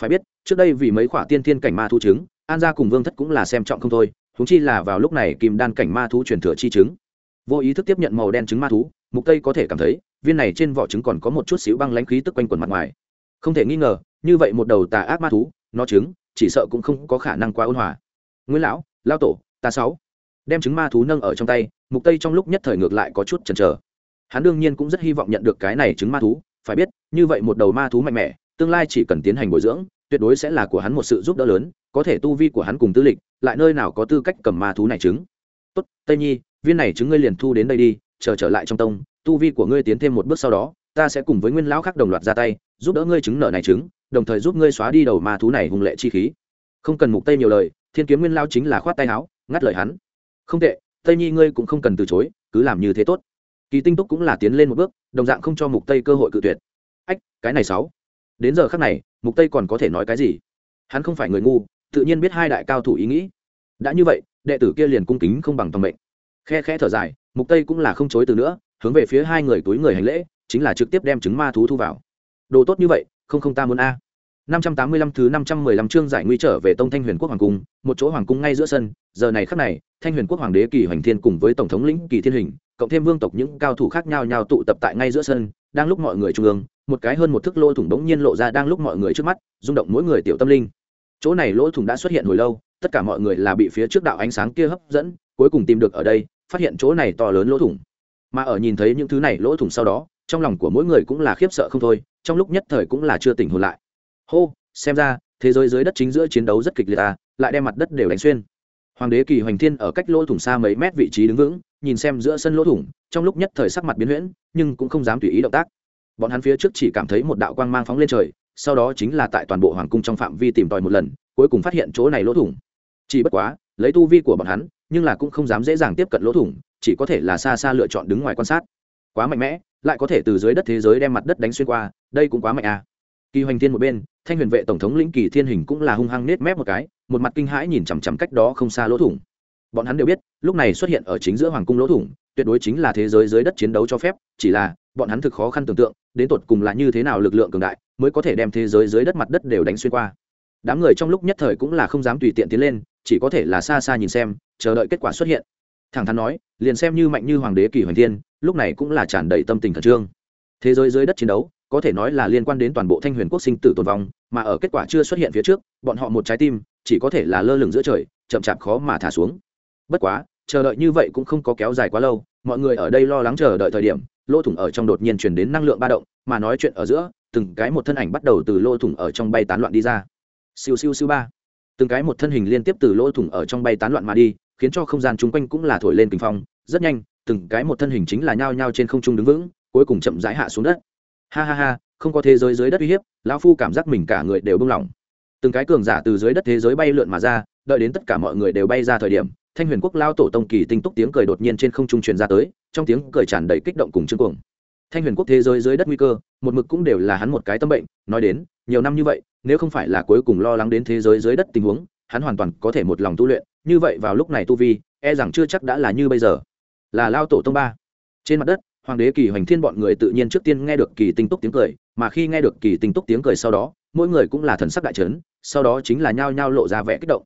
phải biết trước đây vì mấy khoả tiên thiên cảnh ma thú trứng an gia cùng vương thất cũng là xem trọng không thôi thúng chi là vào lúc này kim đan cảnh ma thú truyền thừa chi trứng vô ý thức tiếp nhận màu đen trứng ma thú mục tây có thể cảm thấy viên này trên vỏ trứng còn có một chút xíu băng lãnh khí tức quanh quần mặt ngoài. Không thể nghi ngờ, như vậy một đầu tà ác ma thú, nó trứng, chỉ sợ cũng không có khả năng quá ôn hòa. Nguyễn lão lao tổ, ta sáu. Đem trứng ma thú nâng ở trong tay, mục tây trong lúc nhất thời ngược lại có chút chần chờ. Hắn đương nhiên cũng rất hy vọng nhận được cái này trứng ma thú, phải biết, như vậy một đầu ma thú mạnh mẽ, tương lai chỉ cần tiến hành bồi dưỡng, tuyệt đối sẽ là của hắn một sự giúp đỡ lớn, có thể tu vi của hắn cùng tư lịch, lại nơi nào có tư cách cầm ma thú này trứng. Tốt, tây nhi, viên này trứng ngươi liền thu đến đây đi, chờ trở lại trong tông tu vi của ngươi tiến thêm một bước sau đó ta sẽ cùng với nguyên lão khác đồng loạt ra tay giúp đỡ ngươi chứng nợ này chứng, đồng thời giúp ngươi xóa đi đầu ma thú này hùng lệ chi khí. Không cần mục tây nhiều lời thiên kiếm nguyên lao chính là khoát tay áo ngắt lời hắn. Không tệ tây nhi ngươi cũng không cần từ chối cứ làm như thế tốt. Kỳ tinh túc cũng là tiến lên một bước đồng dạng không cho mục tây cơ hội cự tuyệt. Ách cái này sáu. Đến giờ khắc này mục tây còn có thể nói cái gì? Hắn không phải người ngu tự nhiên biết hai đại cao thủ ý nghĩ. Đã như vậy đệ tử kia liền cung kính không bằng tòng mệnh. Khe khẽ thở dài mục tây cũng là không chối từ nữa hướng về phía hai người túi người hành lễ chính là trực tiếp đem trứng ma thú thu vào đồ tốt như vậy không không ta muốn a 585 thứ 515 chương giải nguy trở về Tông Thanh Huyền Quốc hoàng cung, một chỗ hoàng cung ngay giữa sân, giờ này khắc này, Thanh Huyền Quốc hoàng đế Kỳ Hoành Thiên cùng với tổng thống lĩnh Kỳ Thiên Hình, cộng thêm vương tộc những cao thủ khác nhau nhau tụ tập tại ngay giữa sân, đang lúc mọi người trung ương, một cái hơn một thước lỗ thủng bỗng nhiên lộ ra đang lúc mọi người trước mắt, rung động mỗi người tiểu tâm linh. Chỗ này lỗ thủng đã xuất hiện hồi lâu, tất cả mọi người là bị phía trước đạo ánh sáng kia hấp dẫn, cuối cùng tìm được ở đây, phát hiện chỗ này to lớn lỗ thủng. Mà ở nhìn thấy những thứ này lỗ thủng sau đó, trong lòng của mỗi người cũng là khiếp sợ không thôi, trong lúc nhất thời cũng là chưa tỉnh hồn lại. Hô, xem ra thế giới dưới đất chính giữa chiến đấu rất kịch liệt ta lại đem mặt đất đều đánh xuyên. Hoàng đế kỳ hoành thiên ở cách lỗ thủng xa mấy mét vị trí đứng vững nhìn xem giữa sân lỗ thủng trong lúc nhất thời sắc mặt biến huyễn nhưng cũng không dám tùy ý động tác. Bọn hắn phía trước chỉ cảm thấy một đạo quang mang phóng lên trời sau đó chính là tại toàn bộ hoàng cung trong phạm vi tìm tòi một lần cuối cùng phát hiện chỗ này lỗ thủng. Chỉ bất quá lấy tu vi của bọn hắn nhưng là cũng không dám dễ dàng tiếp cận lỗ thủng chỉ có thể là xa xa lựa chọn đứng ngoài quan sát. Quá mạnh mẽ, lại có thể từ dưới đất thế giới đem mặt đất đánh xuyên qua, đây cũng quá mạnh à. Kỳ hoành thiên một bên, thanh huyền vệ tổng thống lĩnh kỳ thiên hình cũng là hung hăng nết mép một cái, một mặt kinh hãi nhìn chằm chằm cách đó không xa lỗ thủng. Bọn hắn đều biết, lúc này xuất hiện ở chính giữa hoàng cung lỗ thủng, tuyệt đối chính là thế giới dưới đất chiến đấu cho phép, chỉ là, bọn hắn thực khó khăn tưởng tượng, đến tột cùng là như thế nào lực lượng cường đại, mới có thể đem thế giới dưới đất mặt đất đều đánh xuyên qua. Đám người trong lúc nhất thời cũng là không dám tùy tiện tiến lên, chỉ có thể là xa xa nhìn xem, chờ đợi kết quả xuất hiện thẳng thắn nói, liền xem như mạnh như hoàng đế kỳ hoành thiên, lúc này cũng là tràn đầy tâm tình khẩn trương. Thế giới dưới đất chiến đấu, có thể nói là liên quan đến toàn bộ thanh huyền quốc sinh tử tồn vong, mà ở kết quả chưa xuất hiện phía trước, bọn họ một trái tim, chỉ có thể là lơ lửng giữa trời, chậm chạp khó mà thả xuống. Bất quá, chờ đợi như vậy cũng không có kéo dài quá lâu, mọi người ở đây lo lắng chờ đợi thời điểm, lỗ thủng ở trong đột nhiên chuyển đến năng lượng ba động, mà nói chuyện ở giữa, từng cái một thân ảnh bắt đầu từ lỗ thủng ở trong bay tán loạn đi ra. Siêu siêu siêu ba. Từng cái một thân hình liên tiếp từ lỗ thủng ở trong bay tán loạn mà đi khiến cho không gian chung quanh cũng là thổi lên kinh phong, rất nhanh, từng cái một thân hình chính là nhao nhao trên không trung đứng vững, cuối cùng chậm rãi hạ xuống đất. Ha ha ha, không có thế giới dưới đất uy hiếp, lão phu cảm giác mình cả người đều bông lỏng. Từng cái cường giả từ dưới đất thế giới bay lượn mà ra, đợi đến tất cả mọi người đều bay ra thời điểm, thanh huyền quốc lao tổ tông kỳ tinh túc tiếng cười đột nhiên trên không trung truyền ra tới, trong tiếng cười tràn đầy kích động cùng chương cuồng. Thanh huyền quốc thế giới dưới đất nguy cơ, một mực cũng đều là hắn một cái tâm bệnh, nói đến, nhiều năm như vậy, nếu không phải là cuối cùng lo lắng đến thế giới dưới đất tình huống, hắn hoàn toàn có thể một lòng tu luyện như vậy vào lúc này tu vi e rằng chưa chắc đã là như bây giờ. Là lao tổ tông ba. Trên mặt đất, hoàng đế kỳ hoành thiên bọn người tự nhiên trước tiên nghe được kỳ tinh túc tiếng cười, mà khi nghe được kỳ tinh túc tiếng cười sau đó, mỗi người cũng là thần sắc đại trấn sau đó chính là nhao nhao lộ ra vẻ kích động.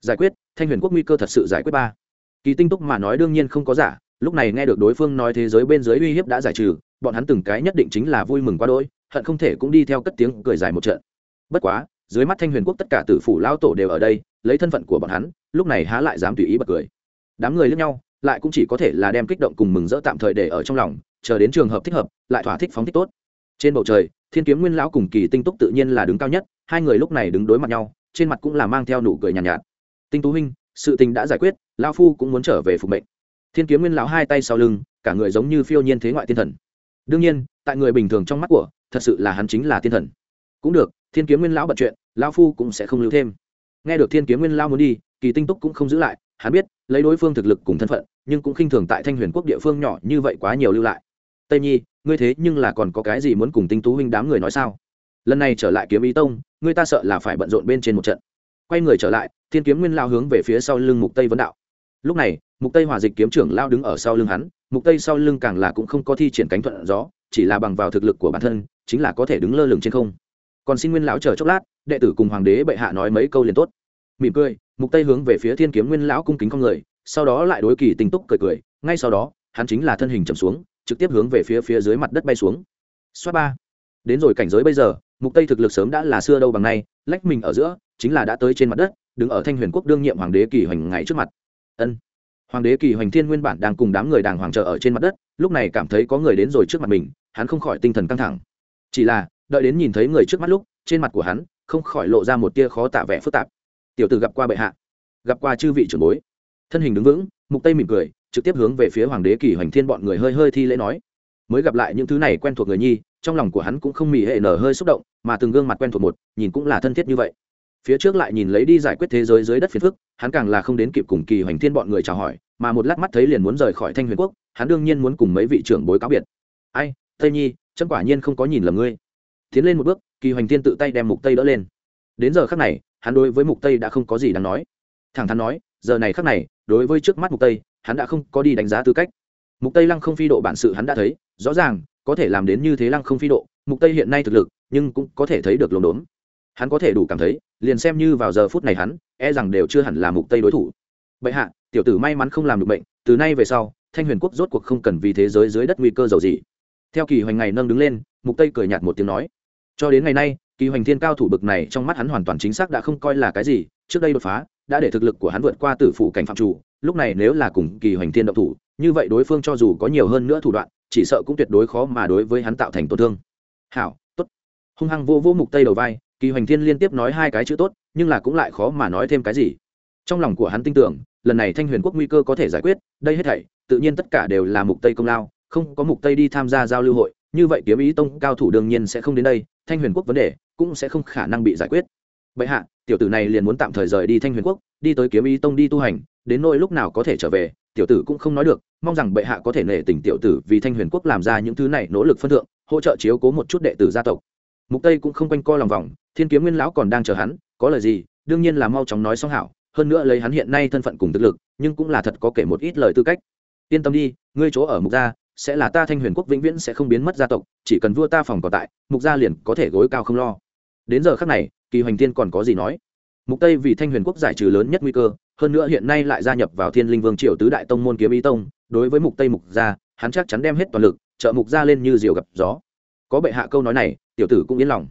Giải quyết, thanh huyền quốc nguy cơ thật sự giải quyết ba. Kỳ tinh túc mà nói đương nhiên không có giả, lúc này nghe được đối phương nói thế giới bên dưới uy hiếp đã giải trừ, bọn hắn từng cái nhất định chính là vui mừng quá đôi hận không thể cũng đi theo cất tiếng cười dài một trận. Bất quá, dưới mắt thanh huyền quốc tất cả tử phủ lao tổ đều ở đây lấy thân phận của bọn hắn lúc này há lại dám tùy ý bật cười. Đám người lẫn nhau lại cũng chỉ có thể là đem kích động cùng mừng rỡ tạm thời để ở trong lòng chờ đến trường hợp thích hợp lại thỏa thích phóng thích tốt. Trên bầu trời thiên kiếm nguyên lão cùng kỳ tinh túc tự nhiên là đứng cao nhất hai người lúc này đứng đối mặt nhau trên mặt cũng là mang theo nụ cười nhàn nhạt, nhạt. Tinh tú huynh sự tình đã giải quyết lão phu cũng muốn trở về phục mệnh. Thiên kiếm nguyên lão hai tay sau lưng cả người giống như phiêu nhiên thế ngoại thiên thần. Đương nhiên tại người bình thường trong mắt của thật sự là hắn chính là thiên thần. Cũng được thiên kiếm nguyên lão bận chuyện lão phu cũng sẽ không lưu thêm nghe được thiên kiếm nguyên lão muốn đi, kỳ tinh túc cũng không giữ lại, hắn biết, lấy đối phương thực lực cùng thân phận, nhưng cũng khinh thường tại thanh huyền quốc địa phương nhỏ như vậy quá nhiều lưu lại. Tây nhi, ngươi thế nhưng là còn có cái gì muốn cùng tinh tú huynh đám người nói sao? Lần này trở lại kiếm ý tông, ngươi ta sợ là phải bận rộn bên trên một trận. Quay người trở lại, thiên kiếm nguyên lao hướng về phía sau lưng mục tây vấn đạo. Lúc này, mục tây hòa dịch kiếm trưởng lao đứng ở sau lưng hắn, mục tây sau lưng càng là cũng không có thi triển cánh thuận gió, chỉ là bằng vào thực lực của bản thân, chính là có thể đứng lơ lửng trên không. Còn xin nguyên lão chờ chốc lát đệ tử cùng hoàng đế bệ hạ nói mấy câu liền tốt. Mỉm cười, mục tây hướng về phía thiên kiếm nguyên lão cung kính con người, sau đó lại đối kỳ tinh túc cười cười, ngay sau đó, hắn chính là thân hình chầm xuống, trực tiếp hướng về phía phía dưới mặt đất bay xuống. Xoát ba. Đến rồi cảnh giới bây giờ, mục tây thực lực sớm đã là xưa đâu bằng nay, lách mình ở giữa, chính là đã tới trên mặt đất, đứng ở thanh huyền quốc đương nhiệm hoàng đế kỳ hoành ngày trước mặt. Ân. Hoàng đế kỳ hoành thiên nguyên bản đang cùng đám người đàng hoàng trợ ở trên mặt đất, lúc này cảm thấy có người đến rồi trước mặt mình, hắn không khỏi tinh thần căng thẳng. Chỉ là, đợi đến nhìn thấy người trước mắt lúc, trên mặt của hắn không khỏi lộ ra một tia khó tả vẻ phức tạp. Tiểu tử gặp qua bệ hạ, gặp qua chư vị trưởng bối. Thân hình đứng vững, mục tây mỉm cười, trực tiếp hướng về phía hoàng đế kỳ hoành thiên bọn người hơi hơi thi lễ nói. Mới gặp lại những thứ này quen thuộc người nhi, trong lòng của hắn cũng không mỉ hệ nở hơi xúc động, mà từng gương mặt quen thuộc một, nhìn cũng là thân thiết như vậy. Phía trước lại nhìn lấy đi giải quyết thế giới dưới đất phiền phức, hắn càng là không đến kịp cùng kỳ hoành thiên bọn người chào hỏi, mà một lát mắt thấy liền muốn rời khỏi thanh huyền quốc, hắn đương nhiên muốn cùng mấy vị trưởng bối cáo biệt. Ai, tây nhi chân quả nhiên không có nhìn lầm ngươi. Tiến lên một bước kỳ hoành thiên tự tay đem mục tây đỡ lên. Đến giờ khắc này, hắn đối với mục tây đã không có gì đáng nói. Thẳng thắn nói, giờ này khắc này, đối với trước mắt mục tây, hắn đã không có đi đánh giá tư cách. Mục tây lăng không phi độ bản sự hắn đã thấy, rõ ràng, có thể làm đến như thế lăng không phi độ, mục tây hiện nay thực lực, nhưng cũng có thể thấy được lồn đốn. Hắn có thể đủ cảm thấy, liền xem như vào giờ phút này hắn e rằng đều chưa hẳn là mục tây đối thủ. Bệ hạ, tiểu tử may mắn không làm được bệnh, từ nay về sau, thanh huyền quốc rốt cuộc không cần vì thế giới dưới đất nguy cơ dầu gì. Theo kỳ hoành ngày nâng đứng lên, mục tây cười nhạt một tiếng nói cho đến ngày nay, kỳ hoành thiên cao thủ bực này trong mắt hắn hoàn toàn chính xác đã không coi là cái gì, trước đây đột phá, đã để thực lực của hắn vượt qua tử phủ cảnh phạm chủ, lúc này nếu là cùng kỳ hoành thiên động thủ, như vậy đối phương cho dù có nhiều hơn nữa thủ đoạn, chỉ sợ cũng tuyệt đối khó mà đối với hắn tạo thành tổn thương. Hảo, tốt. Hung hăng vô vô mục tây đầu vai, kỳ hoành thiên liên tiếp nói hai cái chữ tốt, nhưng là cũng lại khó mà nói thêm cái gì. Trong lòng của hắn tin tưởng, lần này thanh huyền quốc nguy cơ có thể giải quyết, đây hết thảy, tự nhiên tất cả đều là mục tây công lao, không có mục tây đi tham gia giao lưu hội, như vậy kiếm ý tông cao thủ đương nhiên sẽ không đến đây thanh huyền quốc vấn đề cũng sẽ không khả năng bị giải quyết. Vậy hạ, tiểu tử này liền muốn tạm thời rời đi thanh huyền quốc, đi tới kiếm ý tông đi tu hành, đến nỗi lúc nào có thể trở về, tiểu tử cũng không nói được, mong rằng bệ hạ có thể nể tình tiểu tử vì thanh huyền quốc làm ra những thứ này nỗ lực phân thượng, hỗ trợ chiếu cố một chút đệ tử gia tộc. Mục tây cũng không quanh co lòng vòng, thiên kiếm nguyên lão còn đang chờ hắn, có lời gì, đương nhiên là mau chóng nói xong hảo, hơn nữa lấy hắn hiện nay thân phận cùng thực lực, nhưng cũng là thật có kể một ít lời tư cách. Yên tâm đi, ngươi chỗ ở mục gia sẽ là ta thanh huyền quốc vĩnh viễn sẽ không biến mất gia tộc, chỉ cần vua ta phòng còn tại, mục gia liền có thể gối cao không lo. Đến giờ khắc này, kỳ hoành tiên còn có gì nói? Mục tây vì thanh huyền quốc giải trừ lớn nhất nguy cơ, hơn nữa hiện nay lại gia nhập vào thiên linh vương triều tứ đại tông môn kiếm ý tông, đối với mục tây mục gia, hắn chắc chắn đem hết toàn lực, trợ mục gia lên như diều gặp gió. Có bệ hạ câu nói này, tiểu tử cũng yên lòng.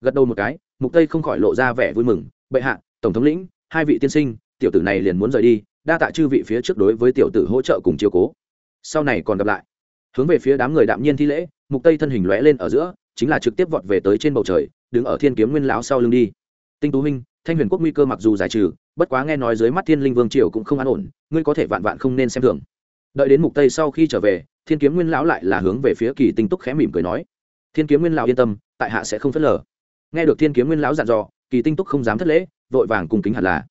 Gật đầu một cái, mục tây không khỏi lộ ra vẻ vui mừng. Bệ hạ, tổng thống lĩnh, hai vị tiên sinh, tiểu tử này liền muốn rời đi, đa tạ chư vị phía trước đối với tiểu tử hỗ trợ cùng chiếu cố. Sau này còn gặp lại hướng về phía đám người đạm nhiên thi lễ, mục tây thân hình lóe lên ở giữa, chính là trực tiếp vọt về tới trên bầu trời, đứng ở thiên kiếm nguyên lão sau lưng đi. Tinh tú minh thanh huyền quốc nguy cơ mặc dù giải trừ, bất quá nghe nói dưới mắt thiên linh vương triều cũng không an ổn, ngươi có thể vạn vạn không nên xem thường. Đợi đến mục tây sau khi trở về, thiên kiếm nguyên lão lại là hướng về phía kỳ tinh túc khẽ mỉm cười nói, thiên kiếm nguyên lão yên tâm, tại hạ sẽ không phớt lờ. Nghe được thiên kiếm nguyên lão dặn dò, kỳ tinh túc không dám thất lễ, vội vàng cùng kính hẳn là,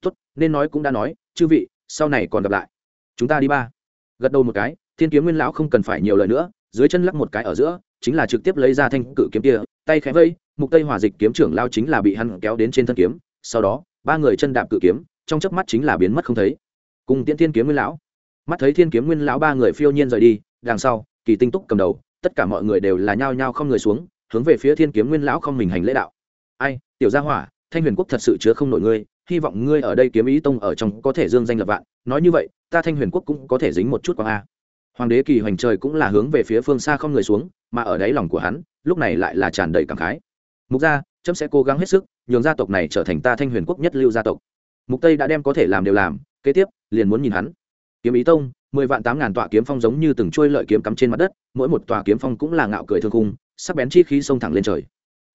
tốt, nên nói cũng đã nói, chư vị, sau này còn gặp lại. Chúng ta đi ba. Gật đầu một cái thiên kiếm nguyên lão không cần phải nhiều lời nữa, dưới chân lắc một cái ở giữa, chính là trực tiếp lấy ra thanh cự kiếm kia, tay khẽ vây, mục tây hòa dịch kiếm trưởng lao chính là bị hắn kéo đến trên thân kiếm, sau đó, ba người chân đạp cự kiếm, trong chớp mắt chính là biến mất không thấy. Cùng tiễn thiên kiếm nguyên lão. Mắt thấy thiên kiếm nguyên lão ba người phiêu nhiên rời đi, đằng sau, kỳ tinh túc cầm đầu, tất cả mọi người đều là nhao nhao không người xuống, hướng về phía thiên kiếm nguyên lão không mình hành lễ đạo. Ai, tiểu gia hỏa, thanh huyền quốc thật sự chứa không nổi ngươi, hy vọng ngươi ở đây kiếm ý tông ở trong có thể dương danh lập vạn, nói như vậy, ta thanh huyền quốc cũng có thể dính một chút quang a hoàng đế kỳ hoành trời cũng là hướng về phía phương xa không người xuống, mà ở đáy lòng của hắn, lúc này lại là tràn đầy cảm khái. Mục gia trâm sẽ cố gắng hết sức, nhường gia tộc này trở thành ta thanh huyền quốc nhất lưu gia tộc. Mục tây đã đem có thể làm đều làm, kế tiếp, liền muốn nhìn hắn. Kiếm ý tông, mười vạn tám ngàn tọa kiếm phong giống như từng trôi lợi kiếm cắm trên mặt đất, mỗi một tòa kiếm phong cũng là ngạo cười thương khung, sắc bén chi khí xông thẳng lên trời.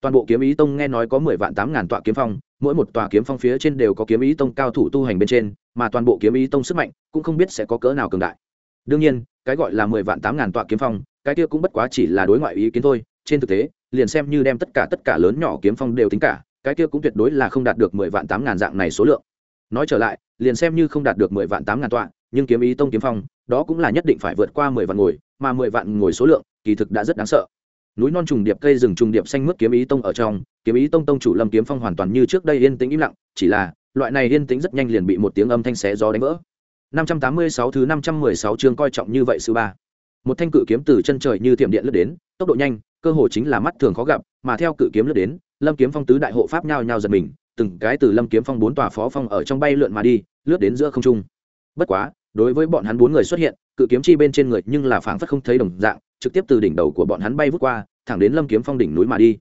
Toàn bộ kiếm ý tông nghe nói có mười vạn tám ngàn tọa kiếm phong, mỗi một tòa kiếm phong phía trên đều có kiếm ý tông cao thủ tu hành bên trên, mà toàn bộ kiếm ý tông sức mạnh cũng không biết sẽ có cỡ nào cường đại đương nhiên, cái gọi là mười vạn tám ngàn tọa kiếm phong, cái kia cũng bất quá chỉ là đối ngoại ý kiến thôi. Trên thực tế, liền xem như đem tất cả tất cả lớn nhỏ kiếm phong đều tính cả, cái kia cũng tuyệt đối là không đạt được mười vạn tám ngàn dạng này số lượng. Nói trở lại, liền xem như không đạt được mười vạn tám ngàn tọa, nhưng kiếm ý tông kiếm phong, đó cũng là nhất định phải vượt qua mười vạn ngồi, mà mười vạn ngồi số lượng, kỳ thực đã rất đáng sợ. Núi non trùng điệp, cây rừng trùng điệp xanh mướt kiếm ý tông ở trong, kiếm ý tông tông chủ lâm kiếm phong hoàn toàn như trước đây yên tĩnh im lặng, chỉ là, loại này yên tĩnh rất nhanh liền bị một tiếng âm thanh xé gió đánh vỡ. 586 thứ 516 chương coi trọng như vậy sư ba. Một thanh cự kiếm từ chân trời như thiểm điện lướt đến, tốc độ nhanh, cơ hồ chính là mắt thường khó gặp, mà theo cự kiếm lướt đến, lâm kiếm phong tứ đại hộ pháp nhao nhao giật mình, từng cái từ lâm kiếm phong bốn tòa phó phong ở trong bay lượn mà đi, lướt đến giữa không trung. Bất quá, đối với bọn hắn bốn người xuất hiện, cự kiếm chi bên trên người nhưng là phảng phất không thấy đồng dạng, trực tiếp từ đỉnh đầu của bọn hắn bay vút qua, thẳng đến lâm kiếm phong đỉnh núi mà đi.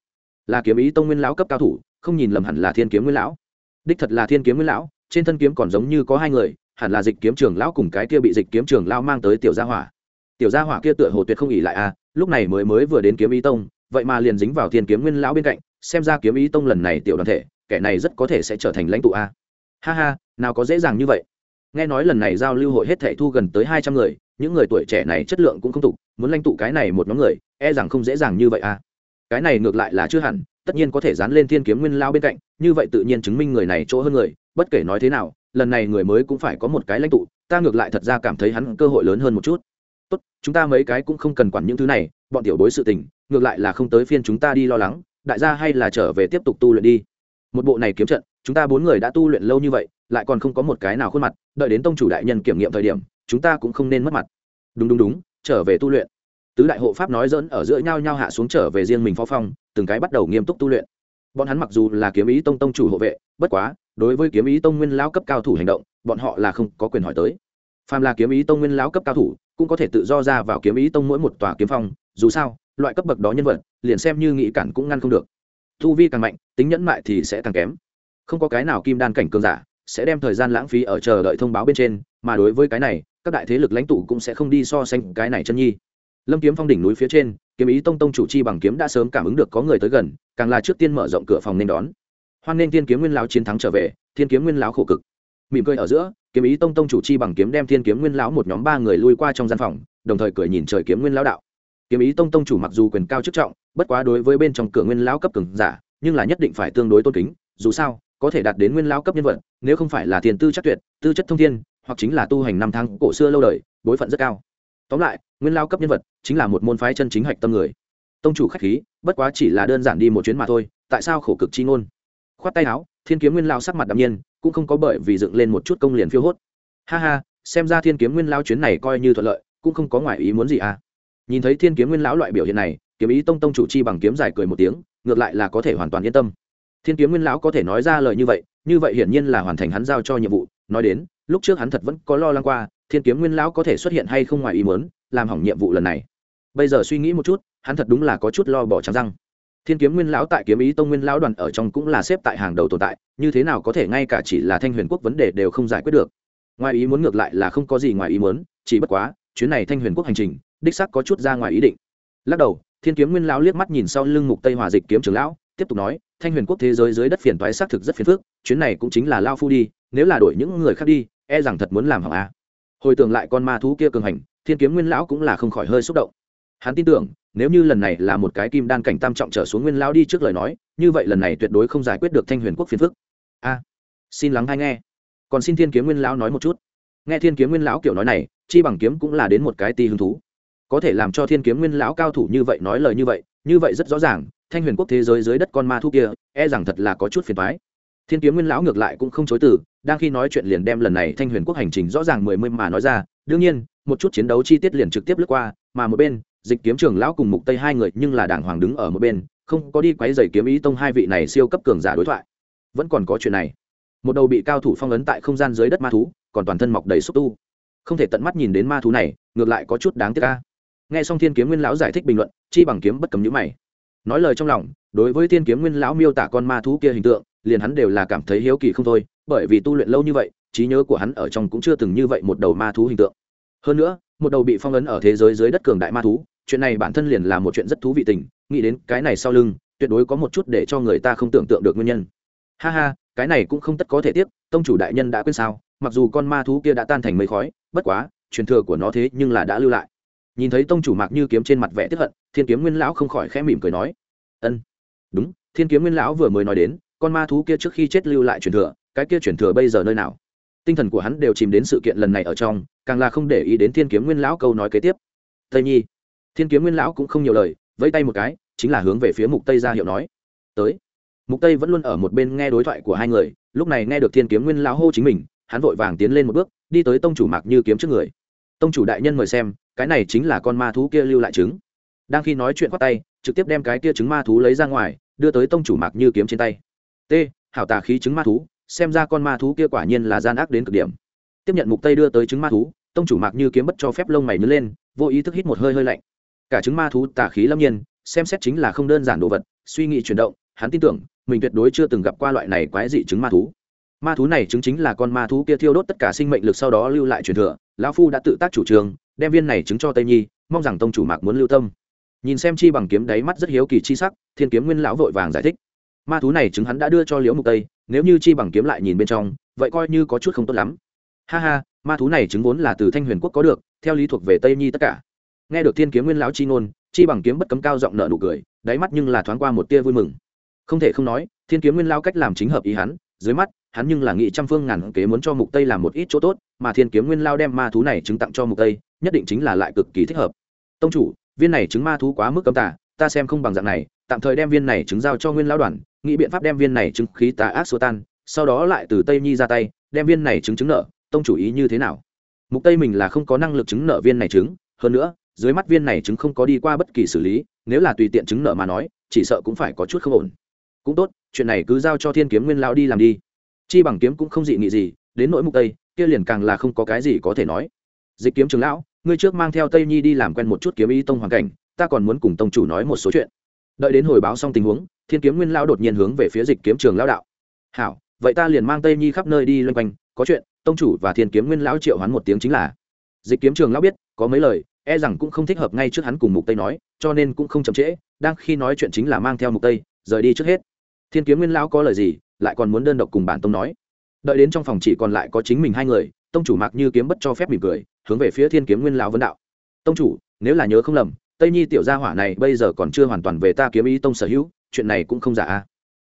Là kiếm ý tông nguyên lão cấp cao thủ, không nhìn lầm hẳn là thiên kiếm nguyên lão. Đích thật là thiên kiếm nguyên lão, trên thân kiếm còn giống như có hai người hẳn là dịch kiếm trường lão cùng cái kia bị dịch kiếm trường lão mang tới tiểu gia hỏa. Tiểu gia hỏa kia tựa hồ tuyệt không ỉ lại a lúc này mới mới vừa đến kiếm ý tông, vậy mà liền dính vào thiên kiếm nguyên lão bên cạnh, xem ra kiếm ý tông lần này tiểu đoàn thể, kẻ này rất có thể sẽ trở thành lãnh tụ a. Ha ha, nào có dễ dàng như vậy. Nghe nói lần này giao lưu hội hết thảy thu gần tới hai trăm người, những người tuổi trẻ này chất lượng cũng không tục, muốn lãnh tụ cái này một nhóm người e rằng không dễ dàng như vậy a cái này ngược lại là chưa hẳn, tất nhiên có thể dán lên thiên kiếm nguyên lao bên cạnh, như vậy tự nhiên chứng minh người này chỗ hơn người, bất kể nói thế nào lần này người mới cũng phải có một cái lãnh tụ, ta ngược lại thật ra cảm thấy hắn cơ hội lớn hơn một chút. Tốt, chúng ta mấy cái cũng không cần quản những thứ này, bọn tiểu bối sự tình, ngược lại là không tới phiên chúng ta đi lo lắng, đại gia hay là trở về tiếp tục tu luyện đi. Một bộ này kiếm trận, chúng ta bốn người đã tu luyện lâu như vậy, lại còn không có một cái nào khuôn mặt, đợi đến tông chủ đại nhân kiểm nghiệm thời điểm, chúng ta cũng không nên mất mặt. Đúng đúng đúng, trở về tu luyện. Tứ đại hộ pháp nói dẫn ở giữa nhau nhau hạ xuống trở về riêng mình phó phong, từng cái bắt đầu nghiêm túc tu luyện. Bọn hắn mặc dù là kiếm ý tông tông chủ hộ vệ, bất quá đối với kiếm ý tông nguyên lão cấp cao thủ hành động, bọn họ là không có quyền hỏi tới. Phàm là kiếm ý tông nguyên lão cấp cao thủ, cũng có thể tự do ra vào kiếm ý tông mỗi một tòa kiếm phong, dù sao, loại cấp bậc đó nhân vật, liền xem như nghị cản cũng ngăn không được. Thu vi càng mạnh, tính nhẫn mại thì sẽ càng kém. Không có cái nào kim đan cảnh cường giả sẽ đem thời gian lãng phí ở chờ đợi thông báo bên trên, mà đối với cái này, các đại thế lực lãnh tụ cũng sẽ không đi so sánh cái này chân nhi. Lâm kiếm phong đỉnh núi phía trên, kiếm ý tông tông chủ chi bằng kiếm đã sớm cảm ứng được có người tới gần, càng là trước tiên mở rộng cửa phòng nên đón hoan nên thiên kiếm nguyên lão chiến thắng trở về, thiên kiếm nguyên lão khổ cực. Mỉm cười ở giữa, kiếm ý tông tông chủ chi bằng kiếm đem thiên kiếm nguyên lão một nhóm ba người lui qua trong gian phòng, đồng thời cười nhìn trời kiếm nguyên lão đạo. Kiếm ý tông tông chủ mặc dù quyền cao chức trọng, bất quá đối với bên trong cửa nguyên lão cấp cường giả, nhưng là nhất định phải tương đối tôn kính, dù sao, có thể đạt đến nguyên lão cấp nhân vật, nếu không phải là tiền tư chắc tuyệt, tư chất thông thiên, hoặc chính là tu hành năm tháng cổ xưa lâu đời, bối phận rất cao. Tóm lại, nguyên lao cấp nhân vật chính là một môn phái chân chính hạch tâm người. Tông chủ khách khí, bất quá chỉ là đơn giản đi một chuyến mà thôi, tại sao khổ cực chi ngôn? Khoát tay áo, thiên kiếm nguyên lao sắc mặt đ ạ m nhiên, cũng không có bởi vì dựng lên một chút công liền phiêu hốt. Ha ha, xem ra thiên kiếm nguyên lao chuyến này coi như thuận lợi, cũng không có ngoại ý muốn gì à. Nhìn thấy thiên kiếm nguyên lão loại biểu hiện này, kiếm ý tông tông chủ chi bằng kiếm dài cười một tiếng, ngược lại là có thể hoàn toàn yên tâm. Thiên kiếm nguyên lão có thể nói ra lời như vậy như vậy hiển nhiên là hoàn thành hắn giao cho nhiệm vụ. Nói đến, lúc trước hắn thật vẫn có lo lắng qua, thiên kiếm nguyên lão có thể xuất hiện hay không ngoài ý muốn, làm hỏng nhiệm vụ lần này. Bây giờ suy nghĩ một chút, hắn thật đúng là có chút lo bỏ trắng răng thiên kiếm nguyên lão tại kiếm ý tông nguyên lão đoàn ở trong cũng là xếp tại hàng đầu tồn tại, như thế nào có thể ngay cả chỉ là thanh huyền quốc vấn đề đều không giải quyết được. Ngoài ý muốn ngược lại là không có gì ngoài ý muốn, chỉ bất quá, chuyến này thanh huyền quốc hành trình, đích sắc có chút ra ngoài ý định. Lắc đầu, thiên kiếm nguyên lão liếc mắt nhìn sau lưng mục tây hòa dịch kiếm trưởng lão, tiếp tục nói, thanh huyền quốc thế giới dưới đất phiền toái xác thực rất phiền phức, chuyến này cũng chính là lao phu đi, nếu là đổi những người khác đi e rằng thật muốn làm hỏng a. Hồi tưởng lại con ma thú kia cường hành, thiên kiếm nguyên lão cũng là không khỏi hơi xúc động hắn tin tưởng, nếu như lần này là một cái kim đan cảnh tam trọng trở xuống nguyên lão đi trước lời nói, như vậy lần này tuyệt đối không giải quyết được thanh huyền quốc phiền phức. A, xin lắng hay nghe. Còn xin thiên kiếm nguyên lão nói một chút. Nghe thiên kiếm nguyên lão kiểu nói này, chi bằng kiếm cũng là đến một cái ti hứng thú. Có thể làm cho thiên kiếm nguyên lão cao thủ như vậy nói lời như vậy như vậy rất rõ ràng, thanh huyền quốc thế giới dưới đất con ma thu kia e rằng thật là có chút phiền thoái thiên kiếm nguyên lão ngược lại cũng không chối từ, đang khi nói chuyện liền đem lần này thanh huyền quốc hành trình rõ ràng mười mươi mà nói ra. Đương nhiên, một chút chiến đấu chi tiết liền trực tiếp lướt qua, mà một bên dịch kiếm trường lão cùng mục tây hai người nhưng là đàng hoàng đứng ở một bên, không có đi quấy giày kiếm ý tông hai vị này siêu cấp cường giả đối thoại. Vẫn còn có chuyện này. Một đầu bị cao thủ phong ấn tại không gian dưới đất ma thú, còn toàn thân mọc đầy xúc tu. Không thể tận mắt nhìn đến ma thú này, ngược lại có chút đáng tiếc ca nghe xong thiên kiếm nguyên lão giải thích bình luận, chi bằng kiếm bất cầm nhữ mày. Nói lời trong lòng, đối với thiên kiếm nguyên lão miêu tả con ma thú kia hình tượng, liền hắn đều là cảm thấy hiếu kỳ không thôi, bởi vì tu luyện lâu như vậy, trí nhớ của hắn ở trong cũng chưa từng như vậy một đầu ma thú hình tượng. Hơn nữa, một đầu bị phong ấn ở thế giới dưới đất cường đại ma thú chuyện này bản thân liền là một chuyện rất thú vị tình, nghĩ đến cái này sau lưng, tuyệt đối có một chút để cho người ta không tưởng tượng được nguyên nhân. Ha ha, cái này cũng không tất có thể tiếp tông chủ đại nhân đã quên sao, mặc dù con ma thú kia đã tan thành mây khói, bất quá, truyền thừa của nó thế nhưng là đã lưu lại. Nhìn thấy tông chủ mạc như kiếm trên mặt vẽ tiếp hận, thiên kiếm nguyên lão không khỏi khẽ mỉm cười nói, ân, đúng, thiên kiếm nguyên lão vừa mới nói đến, con ma thú kia trước khi chết lưu lại truyền thừa, cái kia truyền thừa bây giờ nơi nào? Tinh thần của hắn đều chìm đến sự kiện lần này ở trong, càng là không để ý đến thiên kiếm nguyên lão câu nói kế tiếp. Tây nhi thiên kiếm nguyên lão cũng không nhiều lời, vẫy tay một cái, chính là hướng về phía mục tây ra hiệu nói. Tới. Mục tây vẫn luôn ở một bên nghe đối thoại của hai người, lúc này nghe được thiên kiếm nguyên lão hô chính mình, hắn vội vàng tiến lên một bước, đi tới tông chủ mạc như kiếm trước người. Tông chủ đại nhân mời xem, cái này chính là con ma thú kia lưu lại trứng. Đang khi nói chuyện khoát tay, trực tiếp đem cái kia trứng ma thú lấy ra ngoài, đưa tới tông chủ mạc như kiếm trên tay. T, hảo tà khí trứng ma thú, xem ra con ma thú kia quả nhiên là gian ác đến cực điểm. Tiếp nhận mục tây đưa tới trứng ma thú, tông chủ mạc như kiếm bất cho phép lông mày nứt lên, vô ý thức hít một hơi hơi lạnh cả trứng ma thú tà khí lâm nhiên, xem xét chính là không đơn giản đồ vật, suy nghĩ chuyển động, hắn tin tưởng, mình tuyệt đối chưa từng gặp qua loại này quái dị trứng ma thú. Ma thú này chứng chính là con ma thú kia thiêu đốt tất cả sinh mệnh lực sau đó lưu lại truyền thừa, lão phu đã tự tác chủ trương, đem viên này chứng cho tây nhi, mong rằng tông chủ mạc muốn lưu tâm. Nhìn xem chi bằng kiếm đáy mắt rất hiếu kỳ chi sắc, thiên kiếm nguyên lão vội vàng giải thích. Ma thú này chứng hắn đã đưa cho liễu mục tây, nếu như chi bằng kiếm lại nhìn bên trong, vậy coi như có chút không tốt lắm. Ha ha, ma thú này chứng vốn là từ thanh huyền quốc có được, theo lý thuộc về tây nhi tất cả nghe được thiên kiếm nguyên lão chi ngôn, chi bằng kiếm bất cấm cao giọng nợ nụ cười, đáy mắt nhưng là thoáng qua một tia vui mừng. Không thể không nói, thiên kiếm nguyên lao cách làm chính hợp ý hắn, dưới mắt, hắn nhưng là nghị trăm phương ngàn kế muốn cho mục tây làm một ít chỗ tốt, mà thiên kiếm nguyên lao đem ma thú này chứng tặng cho mục tây, nhất định chính là lại cực kỳ thích hợp. Tông chủ, viên này chứng ma thú quá mức cấm tả ta xem không bằng dạng này, tạm thời đem viên này chứng giao cho nguyên lao đoàn, nghĩ biện pháp đem viên này chứng khí tà ác xua tan, sau đó lại từ tây nhi ra tay, đem viên này chứng chứng nợ, tông chủ ý như thế nào? Mục tây mình là không có năng lực chứng nợ viên này chứng, hơn nữa dưới mắt viên này chứng không có đi qua bất kỳ xử lý, nếu là tùy tiện chứng nợ mà nói, chỉ sợ cũng phải có chút không ổn. Cũng tốt, chuyện này cứ giao cho thiên kiếm nguyên lao đi làm đi. Chi bằng kiếm cũng không dị nghị gì, đến nỗi mục tây, kia liền càng là không có cái gì có thể nói. Dịch kiếm trường lão, ngươi trước mang theo tây nhi đi làm quen một chút kiếm ý tông hoàn cảnh, ta còn muốn cùng tông chủ nói một số chuyện. Đợi đến hồi báo xong tình huống, thiên kiếm nguyên lao đột nhiên hướng về phía dịch kiếm trường lao đạo. Hảo, vậy ta liền mang tây nhi khắp nơi đi loanh quanh, có chuyện, tông chủ và thiên kiếm nguyên lão triệu hoán một tiếng chính là. Dịch kiếm trường lão biết, có mấy lời e rằng cũng không thích hợp ngay trước hắn cùng mục tây nói, cho nên cũng không chậm trễ, đang khi nói chuyện chính là mang theo mục tây, rời đi trước hết. Thiên kiếm nguyên lão có lời gì, lại còn muốn đơn độc cùng bản tông nói. Đợi đến trong phòng chỉ còn lại có chính mình hai người, tông chủ mặc như kiếm bất cho phép mỉm cười, hướng về phía thiên kiếm nguyên lão vấn đạo. Tông chủ, nếu là nhớ không lầm, tây nhi tiểu gia hỏa này bây giờ còn chưa hoàn toàn về ta kiếm ý tông sở hữu, chuyện này cũng không giả a.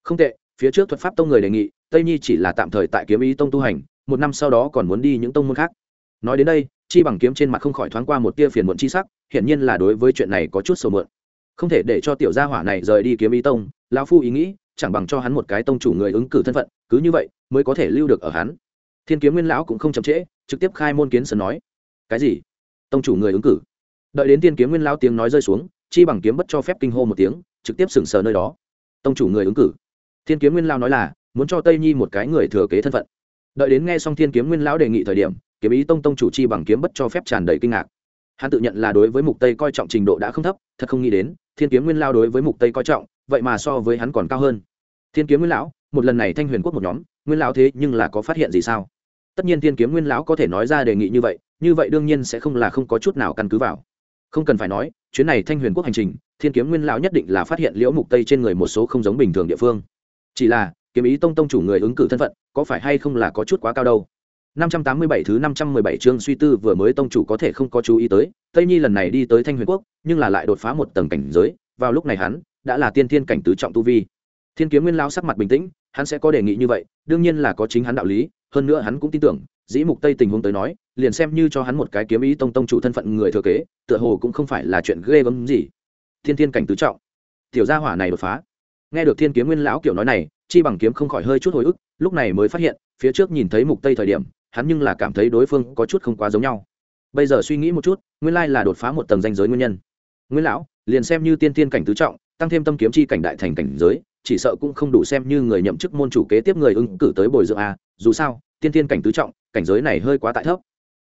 Không tệ, phía trước thuật pháp tông người đề nghị, tây nhi chỉ là tạm thời tại kiếm ý tông tu hành, một năm sau đó còn muốn đi những tông môn khác. Nói đến đây chi bằng kiếm trên mặt không khỏi thoáng qua một tia phiền muộn chi sắc, hiển nhiên là đối với chuyện này có chút sầu muộn không thể để cho tiểu gia hỏa này rời đi kiếm ý tông, lão phu ý nghĩ, chẳng bằng cho hắn một cái tông chủ người ứng cử thân phận, cứ như vậy mới có thể lưu được ở hắn. Thiên kiếm nguyên lão cũng không chậm trễ, trực tiếp khai môn kiến sơn nói, cái gì? Tông chủ người ứng cử? Đợi đến thiên kiếm nguyên lão tiếng nói rơi xuống, chi bằng kiếm bất cho phép kinh hô một tiếng, trực tiếp sừng sờ nơi đó. Tông chủ người ứng cử? Thiên kiếm nguyên lão nói là, muốn cho tây nhi một cái người thừa kế thân phận. Đợi đến nghe xong thiên kiếm nguyên lão đề nghị thời điểm kiếm ý tông tông chủ chi bằng kiếm bất cho phép tràn đầy kinh ngạc. Hắn tự nhận là đối với mục tây coi trọng trình độ đã không thấp, thật không nghĩ đến, thiên kiếm nguyên lao đối với mục tây coi trọng, vậy mà so với hắn còn cao hơn. Thiên kiếm nguyên lão, một lần này thanh huyền quốc một nhóm, nguyên lão thế nhưng là có phát hiện gì sao? Tất nhiên thiên kiếm nguyên lão có thể nói ra đề nghị như vậy như vậy đương nhiên sẽ không là không có chút nào căn cứ vào. Không cần phải nói, chuyến này thanh huyền quốc hành trình, thiên kiếm nguyên lão nhất định là phát hiện liễu mục tây trên người một số không giống bình thường địa phương. Chỉ là, kiếm ý tông tông chủ người ứng cử thân phận, có phải hay không là có chút quá cao đâu? 587 thứ 517 chương suy tư vừa mới tông chủ có thể không có chú ý tới, Tây Nhi lần này đi tới Thanh Huyền Quốc, nhưng là lại đột phá một tầng cảnh giới, vào lúc này hắn đã là tiên thiên cảnh tứ trọng tu vi. Thiên Kiếm Nguyên lão sắc mặt bình tĩnh, hắn sẽ có đề nghị như vậy, đương nhiên là có chính hắn đạo lý, hơn nữa hắn cũng tin tưởng, dĩ mục Tây tình huống tới nói, liền xem như cho hắn một cái kiếm ý tông tông chủ thân phận người thừa kế, tựa hồ cũng không phải là chuyện ghê gớm gì. Thiên thiên cảnh tứ trọng, tiểu gia hỏa này đột phá. Nghe được Thiên Kiếm Nguyên lão kiểu nói này, chi bằng kiếm không khỏi hơi chút hồi ức, lúc này mới phát hiện, phía trước nhìn thấy mục Tây thời điểm, hắn nhưng là cảm thấy đối phương có chút không quá giống nhau. Bây giờ suy nghĩ một chút, nguyên lai là đột phá một tầng danh giới nguyên nhân. Nguyên lão, liền xem như tiên tiên cảnh tứ trọng, tăng thêm tâm kiếm chi cảnh đại thành cảnh giới, chỉ sợ cũng không đủ xem như người nhậm chức môn chủ kế tiếp người ứng cử tới bồi dưỡng a. Dù sao, tiên tiên cảnh tứ trọng, cảnh giới này hơi quá tại thấp.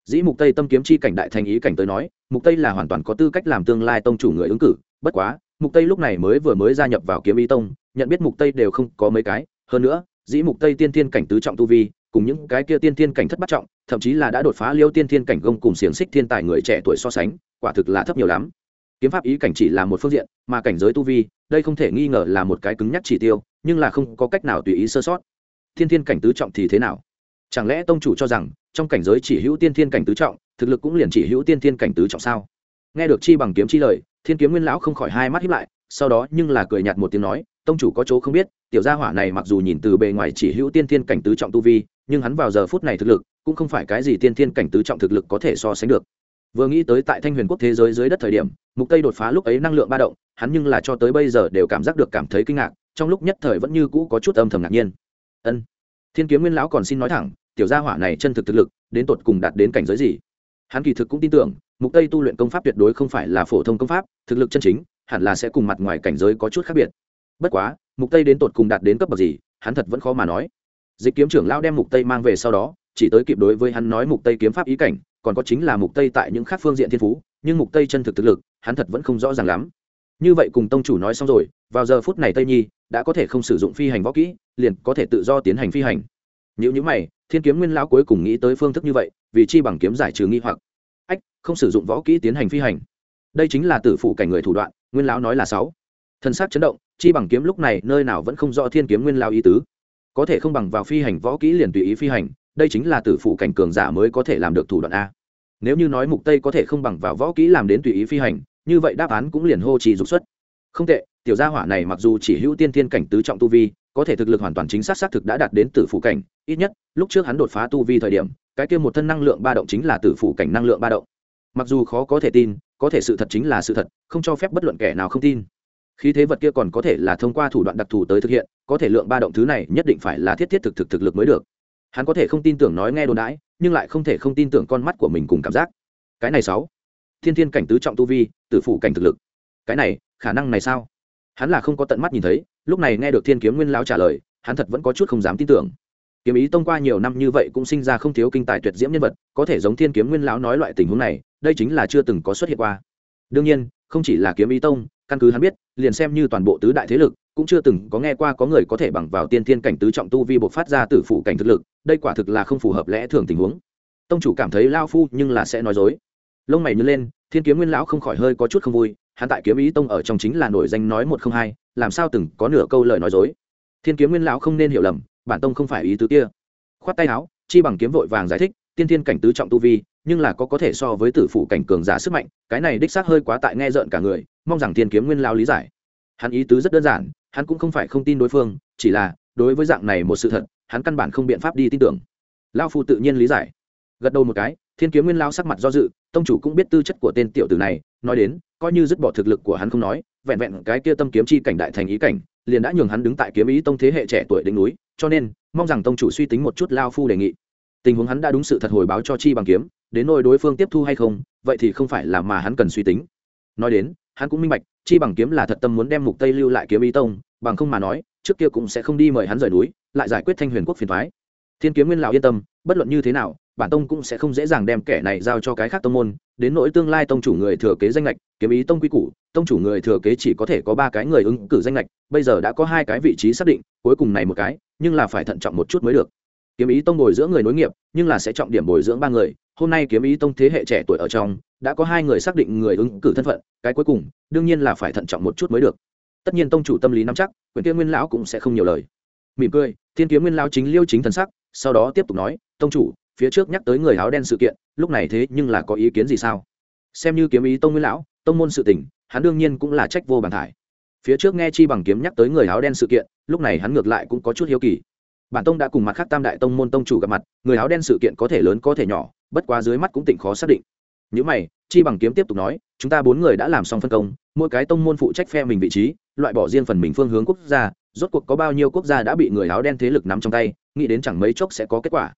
Dĩ mục tây tâm kiếm chi cảnh đại thành ý cảnh tới nói, mục tây là hoàn toàn có tư cách làm tương lai tông chủ người ứng cử, bất quá, mục tây lúc này mới vừa mới gia nhập vào kiếm y tông, nhận biết mục tây đều không có mấy cái. Hơn nữa, dĩ mục tây tiên tiên cảnh tứ trọng tu vi cùng những cái kia tiên thiên cảnh thất bắt trọng, thậm chí là đã đột phá liêu tiên thiên cảnh gông cùng xiềng xích thiên tài người trẻ tuổi so sánh, quả thực là thấp nhiều lắm. Kiếm pháp ý cảnh chỉ là một phương diện, mà cảnh giới tu vi, đây không thể nghi ngờ là một cái cứng nhắc chỉ tiêu, nhưng là không có cách nào tùy ý sơ sót. Thiên thiên cảnh tứ trọng thì thế nào? Chẳng lẽ tông chủ cho rằng, trong cảnh giới chỉ hữu tiên thiên cảnh tứ trọng, thực lực cũng liền chỉ hữu tiên thiên cảnh tứ trọng sao? Nghe được chi bằng kiếm chi lời, thiên kiếm nguyên lão không khỏi hai mắt hiếp lại, sau đó nhưng là cười nhạt một tiếng nói, tông chủ có chỗ không biết, tiểu gia hỏa này mặc dù nhìn từ bề ngoài chỉ hữu tiên thiên cảnh tứ trọng tu vi nhưng hắn vào giờ phút này thực lực, cũng không phải cái gì tiên thiên cảnh tứ trọng thực lực có thể so sánh được. Vừa nghĩ tới tại thanh huyền quốc thế giới dưới đất thời điểm, mục tây đột phá lúc ấy năng lượng ba động, hắn nhưng là cho tới bây giờ đều cảm giác được cảm thấy kinh ngạc, trong lúc nhất thời vẫn như cũ có chút âm thầm ngạc nhiên. Ân, thiên kiếm nguyên lão còn xin nói thẳng, tiểu gia hỏa này chân thực thực lực, đến tột cùng đạt đến cảnh giới gì? Hắn kỳ thực cũng tin tưởng, mục tây tu luyện công pháp tuyệt đối không phải là phổ thông công pháp, thực lực chân chính, hẳn là sẽ cùng mặt ngoài cảnh giới có chút khác biệt. Bất quá, mục tây đến tột cùng đạt đến cấp bậc gì, hắn thật vẫn khó mà nói dịch kiếm trưởng lao đem mục tây mang về sau đó, chỉ tới kịp đối với hắn nói mục tây kiếm pháp ý cảnh, còn có chính là mục tây tại những khác phương diện thiên phú, nhưng mục tây chân thực thực lực, hắn thật vẫn không rõ ràng lắm. Như vậy cùng tông chủ nói xong rồi, vào giờ phút này tây nhi đã có thể không sử dụng phi hành võ kỹ, liền có thể tự do tiến hành phi hành. Nếu như mày, thiên kiếm nguyên lão cuối cùng nghĩ tới phương thức như vậy, vì chi bằng kiếm giải trừ nghi hoặc. Ách, không sử dụng võ kỹ tiến hành phi hành. Đây chính là tử phụ cảnh người thủ đoạn, nguyên lão nói là sáu. Thân xác chấn động, chi bằng kiếm lúc này nơi nào vẫn không rõ thiên kiếm nguyên lao ý tứ có thể không bằng vào phi hành võ kỹ liền tùy ý phi hành, đây chính là tử phụ cảnh cường giả mới có thể làm được thủ đoạn a. Nếu như nói mục tây có thể không bằng vào võ kỹ làm đến tùy ý phi hành, như vậy đáp án cũng liền hô trì dục xuất. Không tệ, tiểu gia hỏa này mặc dù chỉ hữu tiên thiên cảnh tứ trọng tu vi, có thể thực lực hoàn toàn chính xác xác thực đã đạt đến tử phụ cảnh, ít nhất, lúc trước hắn đột phá tu vi thời điểm, cái kia một thân năng lượng ba động chính là tử phụ cảnh năng lượng ba động. Mặc dù khó có thể tin, có thể sự thật chính là sự thật, không cho phép bất luận kẻ nào không tin. Khí thế vật kia còn có thể là thông qua thủ đoạn đặc thù tới thực hiện có thể lượng ba động thứ này nhất định phải là thiết thiết thực thực thực lực mới được. Hắn có thể không tin tưởng nói nghe đồn đãi, nhưng lại không thể không tin tưởng con mắt của mình cùng cảm giác. Cái này sáu. Thiên thiên cảnh tứ trọng tu vi, tử phủ cảnh thực lực. Cái này, khả năng này sao? Hắn là không có tận mắt nhìn thấy, lúc này nghe được thiên kiếm nguyên lão trả lời, hắn thật vẫn có chút không dám tin tưởng. Kiếm ý tông qua nhiều năm như vậy cũng sinh ra không thiếu kinh tài tuyệt diễm nhân vật, có thể giống thiên kiếm nguyên lão nói loại tình huống này, đây chính là chưa từng có xuất hiện qua. Đương nhiên, không chỉ là kiếm ý tông, căn cứ hắn biết, liền xem như toàn bộ tứ đại thế lực cũng chưa từng có nghe qua có người có thể bằng vào tiên thiên cảnh tứ trọng tu vi bộc phát ra tử phụ cảnh thực lực, đây quả thực là không phù hợp lẽ thường tình huống. Tông chủ cảm thấy lao phu nhưng là sẽ nói dối. Lông mày nhớ lên, thiên kiếm nguyên lão không khỏi hơi có chút không vui, hắn tại kiếm ý tông ở trong chính là nổi danh nói một không hai, làm sao từng có nửa câu lời nói dối. Thiên kiếm nguyên lão không nên hiểu lầm, bản tông không phải ý tứ kia. Khoát tay áo, chi bằng kiếm vội vàng giải thích, tiên thiên cảnh tứ trọng tu vi, nhưng là có có thể so với tử phụ cảnh cường giả sức mạnh, cái này đích xác hơi quá tại nghe rợn cả người, mong rằng thiên kiếm nguyên lao lý giải. Hắn ý tứ rất đơn giản hắn cũng không phải không tin đối phương, chỉ là, đối với dạng này một sự thật, hắn căn bản không biện pháp đi tin tưởng. Lao phu tự nhiên lý giải. Gật đầu một cái, thiên kiếm nguyên lao sắc mặt do dự, tông chủ cũng biết tư chất của tên tiểu tử này, nói đến, coi như dứt bỏ thực lực của hắn không nói, vẹn vẹn cái kia tâm kiếm chi cảnh đại thành ý cảnh, liền đã nhường hắn đứng tại kiếm ý tông thế hệ trẻ tuổi đỉnh núi, cho nên, mong rằng tông chủ suy tính một chút lao phu đề nghị. Tình huống hắn đã đúng sự thật hồi báo cho chi bằng kiếm, đến nôi đối phương tiếp thu hay không, vậy thì không phải là mà hắn cần suy tính. Nói đến, hắn cũng minh bạch chi bằng kiếm là thật tâm muốn đem mục tây lưu lại kiếm ý tông, bằng không mà nói, trước kia cũng sẽ không đi mời hắn rời núi, lại giải quyết thanh huyền quốc phiền thoái. Thiên kiếm nguyên lão yên tâm, bất luận như thế nào, bản tông cũng sẽ không dễ dàng đem kẻ này giao cho cái khác tông môn, đến nỗi tương lai tông chủ người thừa kế danh lệch kiếm ý tông quy củ, tông chủ người thừa kế chỉ có thể có ba cái người ứng cử danh lệch bây giờ đã có hai cái vị trí xác định, cuối cùng này một cái, nhưng là phải thận trọng một chút mới được. Kiếm ý tông bồi dưỡng người nối nghiệp, nhưng là sẽ trọng điểm bồi dưỡng ba người, hôm nay kiếm ý tông thế hệ trẻ tuổi ở trong đã có hai người xác định người ứng cử thân phận, cái cuối cùng, đương nhiên là phải thận trọng một chút mới được. Tất nhiên tông chủ tâm lý nắm chắc, quyền tiên nguyên lão cũng sẽ không nhiều lời. Mỉm cười, thiên kiếm nguyên lão chính liêu chính thần sắc, sau đó tiếp tục nói, tông chủ, phía trước nhắc tới người áo đen sự kiện, lúc này thế nhưng là có ý kiến gì sao? Xem như kiếm ý tông nguyên lão, tông môn sự tình, hắn đương nhiên cũng là trách vô bàn thải. Phía trước nghe chi bằng kiếm nhắc tới người áo đen sự kiện, lúc này hắn ngược lại cũng có chút hiếu kỳ. Bản tông đã cùng mặt khác tam đại tông môn tông chủ gặp mặt, người áo đen sự kiện có thể lớn có thể nhỏ, bất quá dưới mắt cũng tỉnh khó xác định những mày, chi bằng kiếm tiếp tục nói, chúng ta bốn người đã làm xong phân công, mỗi cái tông môn phụ trách phe mình vị trí, loại bỏ riêng phần mình phương hướng quốc gia, rốt cuộc có bao nhiêu quốc gia đã bị người áo đen thế lực nắm trong tay, nghĩ đến chẳng mấy chốc sẽ có kết quả.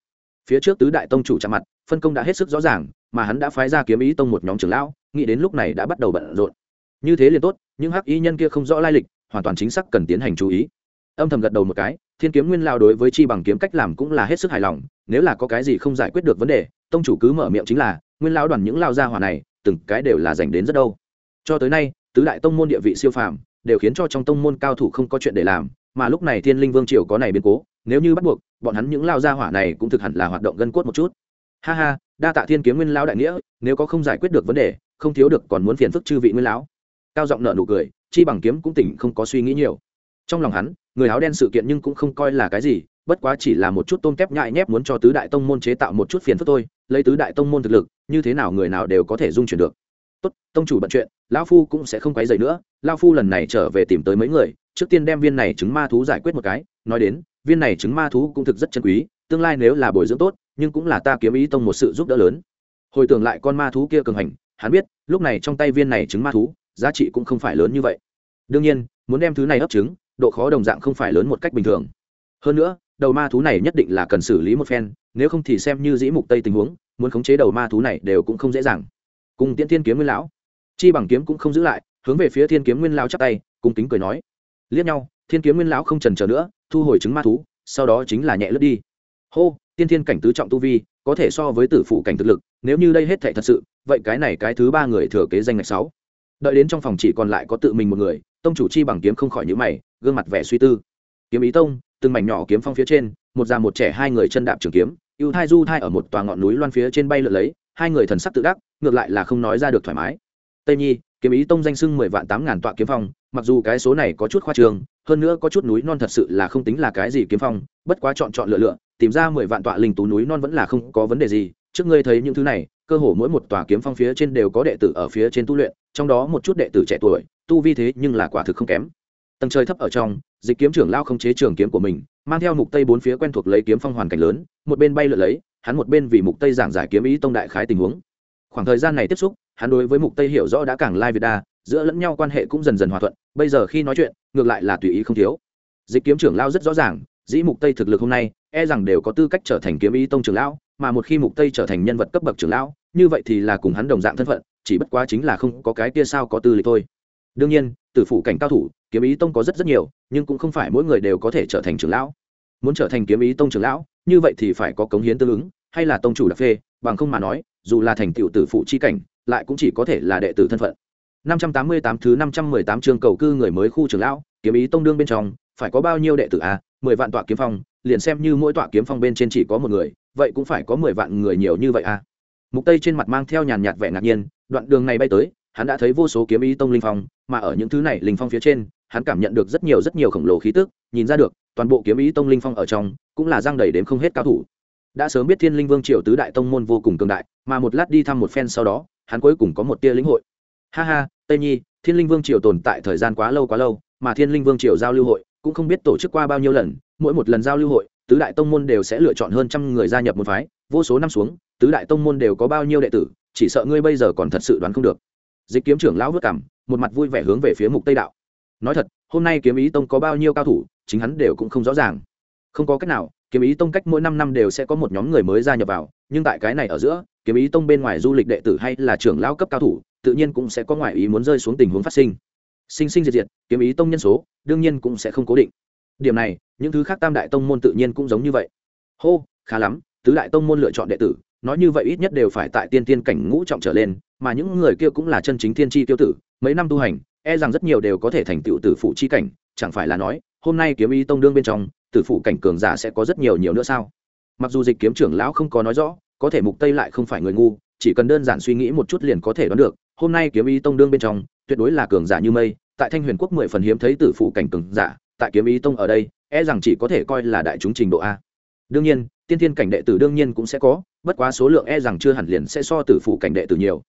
Phía trước tứ đại tông chủ chạm mặt, phân công đã hết sức rõ ràng, mà hắn đã phái ra kiếm ý tông một nhóm trưởng lão, nghĩ đến lúc này đã bắt đầu bận rộn. Như thế liền tốt nhưng hắc y nhân kia không rõ lai lịch, hoàn toàn chính xác cần tiến hành chú ý. Âm thầm gật đầu một cái, thiên kiếm nguyên lao đối với chi bằng kiếm cách làm cũng là hết sức hài lòng, nếu là có cái gì không giải quyết được vấn đề, tông chủ cứ mở miệng chính là nguyên lao đoàn những lao gia hỏa này, từng cái đều là dành đến rất đâu. Cho tới nay, tứ đại tông môn địa vị siêu phàm, đều khiến cho trong tông môn cao thủ không có chuyện để làm, mà lúc này thiên linh vương triều có này biến cố, nếu như bắt buộc, bọn hắn những lao gia hỏa này cũng thực hẳn là hoạt động gân cốt một chút. Ha ha, đa tạ thiên kiếm nguyên lão đại nghĩa, nếu có không giải quyết được vấn đề, không thiếu được còn muốn phiền phức chư vị nguyên lão. Cao giọng nợ nụ cười, chi bằng kiếm cũng tỉnh không có suy nghĩ nhiều. Trong lòng hắn, người áo đen sự kiện nhưng cũng không coi là cái gì bất quá chỉ là một chút tôm kép nhại nhép muốn cho tứ đại tông môn chế tạo một chút phiền phức thôi, lấy tứ đại tông môn thực lực, như thế nào người nào đều có thể dung chuyển được. Tốt, tông chủ bận chuyện, lão phu cũng sẽ không quấy dày nữa, lão phu lần này trở về tìm tới mấy người, trước tiên đem viên này trứng ma thú giải quyết một cái, nói đến, viên này trứng ma thú cũng thực rất chân quý, tương lai nếu là bồi dưỡng tốt, nhưng cũng là ta kiếm ý tông một sự giúp đỡ lớn. Hồi tưởng lại con ma thú kia cường hành, hắn biết, lúc này trong tay viên này trứng ma thú, giá trị cũng không phải lớn như vậy. Đương nhiên, muốn đem thứ này ấp trứng, độ khó đồng dạng không phải lớn một cách bình thường. Hơn nữa đầu ma thú này nhất định là cần xử lý một phen, nếu không thì xem như dĩ mục tây tình huống, muốn khống chế đầu ma thú này đều cũng không dễ dàng. Cùng tiễn thiên kiếm nguyên lão, chi bằng kiếm cũng không giữ lại, hướng về phía thiên kiếm nguyên lão chắp tay cùng kính cười nói. Liếc nhau, thiên kiếm nguyên lão không trần chờ nữa, thu hồi chứng ma thú, sau đó chính là nhẹ lướt đi. Hô, tiên thiên cảnh tứ trọng tu vi, có thể so với tử phụ cảnh thực lực, nếu như đây hết thệ thật sự, vậy cái này cái thứ ba người thừa kế danh ngạch sáu. Đợi đến trong phòng chỉ còn lại có tự mình một người, tông chủ chi bằng kiếm không khỏi nhíu mày, gương mặt vẻ suy tư. Kiếm ý tông từng mảnh nhỏ kiếm phong phía trên, một già một trẻ hai người chân đạp trường kiếm, ưu thai du thai ở một tòa ngọn núi loan phía trên bay lượn lấy, hai người thần sắc tự đắc, ngược lại là không nói ra được thoải mái. Tây nhi, kiếm ý tông danh sưng mười vạn tám ngàn tọa kiếm phong, mặc dù cái số này có chút khoa trường hơn nữa có chút núi non thật sự là không tính là cái gì kiếm phong, bất quá chọn chọn lựa lựa, tìm ra mười vạn tọa linh tú núi non vẫn là không có vấn đề gì. Trước ngươi thấy những thứ này, cơ hồ mỗi một tòa kiếm phong phía trên đều có đệ tử ở phía trên tu luyện, trong đó một chút đệ tử trẻ tuổi, tu vi thế nhưng là quả thực không kém tầng trời thấp ở trong, dịch kiếm trưởng lao không chế trường kiếm của mình, mang theo mục tây bốn phía quen thuộc lấy kiếm phong hoàn cảnh lớn, một bên bay lượn lấy, hắn một bên vì mục tây giảng giải kiếm ý tông đại khái tình huống. Khoảng thời gian này tiếp xúc, hắn đối với mục tây hiểu rõ đã càng lai việt đa, giữa lẫn nhau quan hệ cũng dần dần hòa thuận, bây giờ khi nói chuyện, ngược lại là tùy ý không thiếu. Dịch kiếm trưởng lao rất rõ ràng, dĩ mục tây thực lực hôm nay e rằng đều có tư cách trở thành kiếm ý tông trưởng lão, mà một khi mục tây trở thành nhân vật cấp bậc trưởng lão, như vậy thì là cùng hắn đồng dạng thân phận, chỉ bất quá chính là không có cái kia sao có tư lịch thôi. Đương nhiên, tử phụ cảnh cao thủ kiếm ý tông có rất rất nhiều, nhưng cũng không phải mỗi người đều có thể trở thành trưởng lão. Muốn trở thành kiếm ý tông trưởng lão, như vậy thì phải có cống hiến tương ứng, hay là tông chủ đặc phê, bằng không mà nói, dù là thành tựu tử phụ chi cảnh, lại cũng chỉ có thể là đệ tử thân phận. 588 thứ 518 chương cầu cư người mới khu trưởng lão, kiếm ý tông đương bên trong, phải có bao nhiêu đệ tử a? Mười vạn tọa kiếm phong, liền xem như mỗi tọa kiếm phong bên trên chỉ có một người, vậy cũng phải có mười vạn người nhiều như vậy a? Mục tây trên mặt mang theo nhàn nhạt vẻ ngạc nhiên, đoạn đường này bay tới, hắn đã thấy vô số kiếm ý tông linh phong, mà ở những thứ này linh phong phía trên hắn cảm nhận được rất nhiều rất nhiều khổng lồ khí tức, nhìn ra được, toàn bộ kiếm ý tông linh phong ở trong, cũng là giang đầy đến không hết cao thủ. Đã sớm biết thiên linh vương triều tứ đại tông môn vô cùng cường đại, mà một lát đi thăm một phen sau đó, hắn cuối cùng có một tia lĩnh hội. Ha ha, tây nhi, thiên linh vương triều tồn tại thời gian quá lâu quá lâu, mà thiên linh vương triều giao lưu hội cũng không biết tổ chức qua bao nhiêu lần, mỗi một lần giao lưu hội, tứ đại tông môn đều sẽ lựa chọn hơn trăm người gia nhập một phái, vô số năm xuống, tứ đại tông môn đều có bao nhiêu đệ tử, chỉ sợ ngươi bây giờ còn thật sự đoán không được. Dịch kiếm trưởng lão vất cảm, một mặt vui vẻ hướng về phía mục tây đạo nói thật, hôm nay kiếm ý tông có bao nhiêu cao thủ, chính hắn đều cũng không rõ ràng. Không có cách nào, kiếm ý tông cách mỗi năm năm đều sẽ có một nhóm người mới gia nhập vào, nhưng tại cái này ở giữa, kiếm ý tông bên ngoài du lịch đệ tử hay là trưởng lao cấp cao thủ, tự nhiên cũng sẽ có ngoại ý muốn rơi xuống tình huống phát sinh. Sinh sinh diệt diệt, kiếm ý tông nhân số, đương nhiên cũng sẽ không cố định. Điểm này, những thứ khác tam đại tông môn tự nhiên cũng giống như vậy. Hô, khá lắm, tứ đại tông môn lựa chọn đệ tử, nói như vậy ít nhất đều phải tại tiên tiên cảnh ngũ trọng trở lên, mà những người kia cũng là chân chính thiên tri tiêu tử, mấy năm tu hành e rằng rất nhiều đều có thể thành tựu tử phụ chi cảnh, chẳng phải là nói, hôm nay kiếm ý tông đương bên trong, tử phụ cảnh cường giả sẽ có rất nhiều nhiều nữa sao? Mặc dù dịch kiếm trưởng lão không có nói rõ, có thể mục tây lại không phải người ngu, chỉ cần đơn giản suy nghĩ một chút liền có thể đoán được, hôm nay kiếm ý tông đương bên trong, tuyệt đối là cường giả như mây, tại thanh huyền quốc mười phần hiếm thấy tử phụ cảnh cường giả, tại kiếm ý tông ở đây e rằng chỉ có thể coi là đại chúng trình độ a. Đương nhiên, tiên thiên cảnh đệ tử đương nhiên cũng sẽ có, bất quá số lượng e rằng chưa hẳn liền sẽ so tử phụ cảnh đệ tử nhiều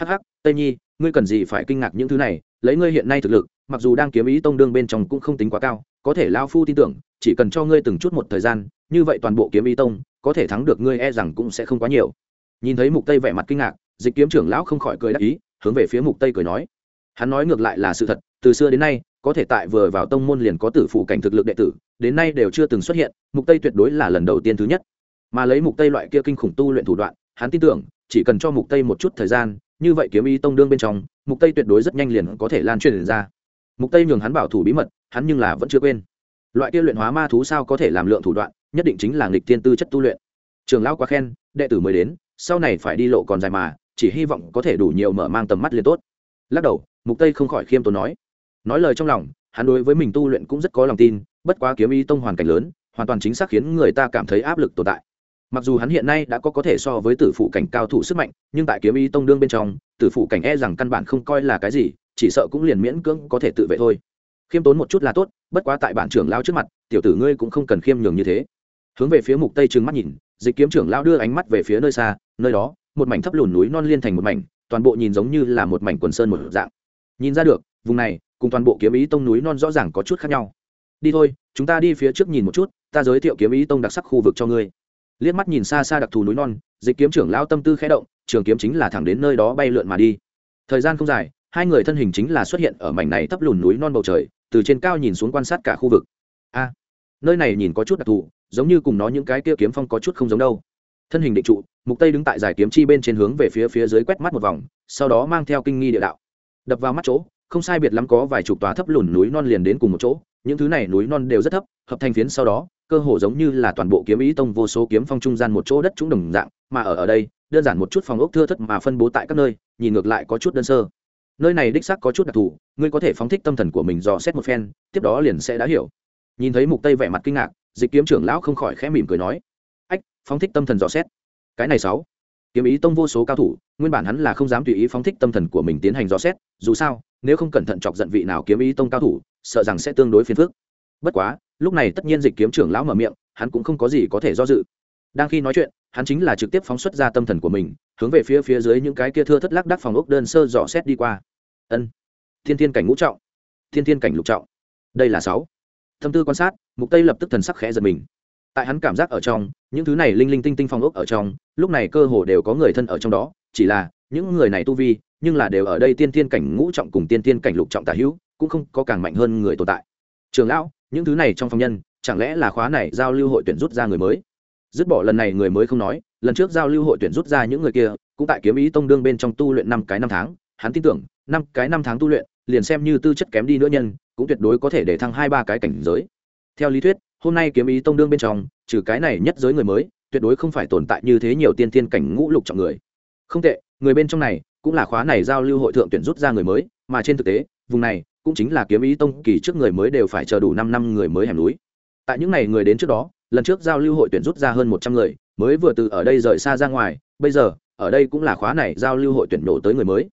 hh tây nhi, ngươi cần gì phải kinh ngạc những thứ này, lấy ngươi hiện nay thực lực, mặc dù đang kiếm ý tông đương bên trong cũng không tính quá cao, có thể lao phu tin tưởng, chỉ cần cho ngươi từng chút một thời gian, như vậy toàn bộ kiếm ý tông, có thể thắng được ngươi e rằng cũng sẽ không quá nhiều. Nhìn thấy mục tây vẻ mặt kinh ngạc, dịch kiếm trưởng lão không khỏi cười đắc ý, hướng về phía mục tây cười nói. Hắn nói ngược lại là sự thật, từ xưa đến nay, có thể tại vừa vào tông môn liền có tử phụ cảnh thực lực đệ tử, đến nay đều chưa từng xuất hiện, mục tây tuyệt đối là lần đầu tiên thứ nhất. Mà lấy mục tây loại kia kinh khủng tu luyện thủ đoạn, hắn tin tưởng, chỉ cần cho mục tây một chút thời gian như vậy kiếm ý tông đương bên trong, mục tây tuyệt đối rất nhanh liền có thể lan truyền ra. Mục tây nhường hắn bảo thủ bí mật, hắn nhưng là vẫn chưa quên. Loại kia luyện hóa ma thú sao có thể làm lượng thủ đoạn, nhất định chính là nghịch thiên tư chất tu luyện. Trường lão quá khen, đệ tử mới đến, sau này phải đi lộ còn dài mà, chỉ hy vọng có thể đủ nhiều mở mang tầm mắt liền tốt. Lắc đầu, mục tây không khỏi khiêm tốn nói. Nói lời trong lòng, hắn đối với mình tu luyện cũng rất có lòng tin, bất quá kiếm ý tông hoàn cảnh lớn, hoàn toàn chính xác khiến người ta cảm thấy áp lực tồn tại mặc dù hắn hiện nay đã có có thể so với tử phụ cảnh cao thủ sức mạnh, nhưng tại kiếm ý tông đương bên trong, tử phụ cảnh e rằng căn bản không coi là cái gì, chỉ sợ cũng liền miễn cưỡng có thể tự vệ thôi. Khiêm tốn một chút là tốt, bất quá tại bản trưởng lao trước mặt, tiểu tử ngươi cũng không cần khiêm nhường như thế. Hướng về phía mục tây trừng mắt nhìn, dịch kiếm trưởng lao đưa ánh mắt về phía nơi xa, nơi đó, một mảnh thấp lùn núi non liên thành một mảnh, toàn bộ nhìn giống như là một mảnh quần sơn một dạng. Nhìn ra được, vùng này, cùng toàn bộ kiếm ý tông núi non rõ ràng có chút khác nhau. Đi thôi, chúng ta đi phía trước nhìn một chút, ta giới thiệu kiếm ý tông đặc sắc khu vực cho ngươi liếc mắt nhìn xa xa đặc thù núi non, dịch kiếm trưởng lao tâm tư khẽ động, trường kiếm chính là thẳng đến nơi đó bay lượn mà đi. Thời gian không dài, hai người thân hình chính là xuất hiện ở mảnh này thấp lùn núi non bầu trời, từ trên cao nhìn xuống quan sát cả khu vực. A, nơi này nhìn có chút đặc thù, giống như cùng nó những cái kia kiếm phong có chút không giống đâu. Thân hình định trụ, mục tây đứng tại giải kiếm chi bên trên hướng về phía phía dưới quét mắt một vòng, sau đó mang theo kinh nghi địa đạo. Đập vào mắt chỗ, không sai biệt lắm có vài chục tòa thấp lùn núi non liền đến cùng một chỗ những thứ này núi non đều rất thấp, hợp thành phiến sau đó, cơ hồ giống như là toàn bộ kiếm ý tông vô số kiếm phong trung gian một chỗ đất trũng đồng dạng, mà ở ở đây, đơn giản một chút phòng ốc thưa thất mà phân bố tại các nơi, nhìn ngược lại có chút đơn sơ. Nơi này đích xác có chút đặc thù, ngươi có thể phóng thích tâm thần của mình dò xét một phen, tiếp đó liền sẽ đã hiểu. Nhìn thấy mục tây vẻ mặt kinh ngạc, dịch kiếm trưởng lão không khỏi khẽ mỉm cười nói, ách, phóng thích tâm thần dò xét. Cái này sáu. Kiếm ý tông vô số cao thủ, nguyên bản hắn là không dám tùy ý phóng thích tâm thần của mình tiến hành dò xét, dù sao, nếu không cẩn thận chọc giận vị nào kiếm ý tông cao thủ sợ rằng sẽ tương đối phiền phức. Bất quá, lúc này tất nhiên dịch kiếm trưởng lão mở miệng, hắn cũng không có gì có thể do dự. Đang khi nói chuyện, hắn chính là trực tiếp phóng xuất ra tâm thần của mình, hướng về phía phía dưới những cái kia thưa thất lác đắc phòng ốc đơn sơ dò xét đi qua. Ân. Thiên thiên cảnh ngũ trọng. Thiên thiên cảnh lục trọng. Đây là sáu. Thâm tư quan sát, mục tây lập tức thần sắc khẽ giật mình. Tại hắn cảm giác ở trong, những thứ này linh linh tinh tinh phòng ốc ở trong, lúc này cơ hồ đều có người thân ở trong đó, chỉ là, những người này tu vi, nhưng là đều ở đây tiên tiên cảnh ngũ trọng cùng tiên tiên cảnh lục trọng tả hữu cũng không có càng mạnh hơn người tồn tại. Trường lão, những thứ này trong phong nhân, chẳng lẽ là khóa này giao lưu hội tuyển rút ra người mới? Dứt bỏ lần này người mới không nói, lần trước giao lưu hội tuyển rút ra những người kia, cũng tại kiếm ý tông đương bên trong tu luyện năm cái năm tháng. Hắn tin tưởng, năm cái năm tháng tu luyện, liền xem như tư chất kém đi nữa nhân, cũng tuyệt đối có thể để thăng hai ba cái cảnh giới. Theo lý thuyết, hôm nay kiếm ý tông đương bên trong, trừ cái này nhất giới người mới, tuyệt đối không phải tồn tại như thế nhiều tiên tiên cảnh ngũ lục trọng người. Không tệ, người bên trong này, cũng là khóa này giao lưu hội thượng tuyển rút ra người mới, mà trên thực tế, vùng này cũng chính là kiếm ý tông kỳ trước người mới đều phải chờ đủ năm năm người mới hẻm núi. Tại những ngày người đến trước đó, lần trước giao lưu hội tuyển rút ra hơn một trăm người, mới vừa từ ở đây rời xa ra ngoài, bây giờ, ở đây cũng là khóa này giao lưu hội tuyển nổ tới người mới.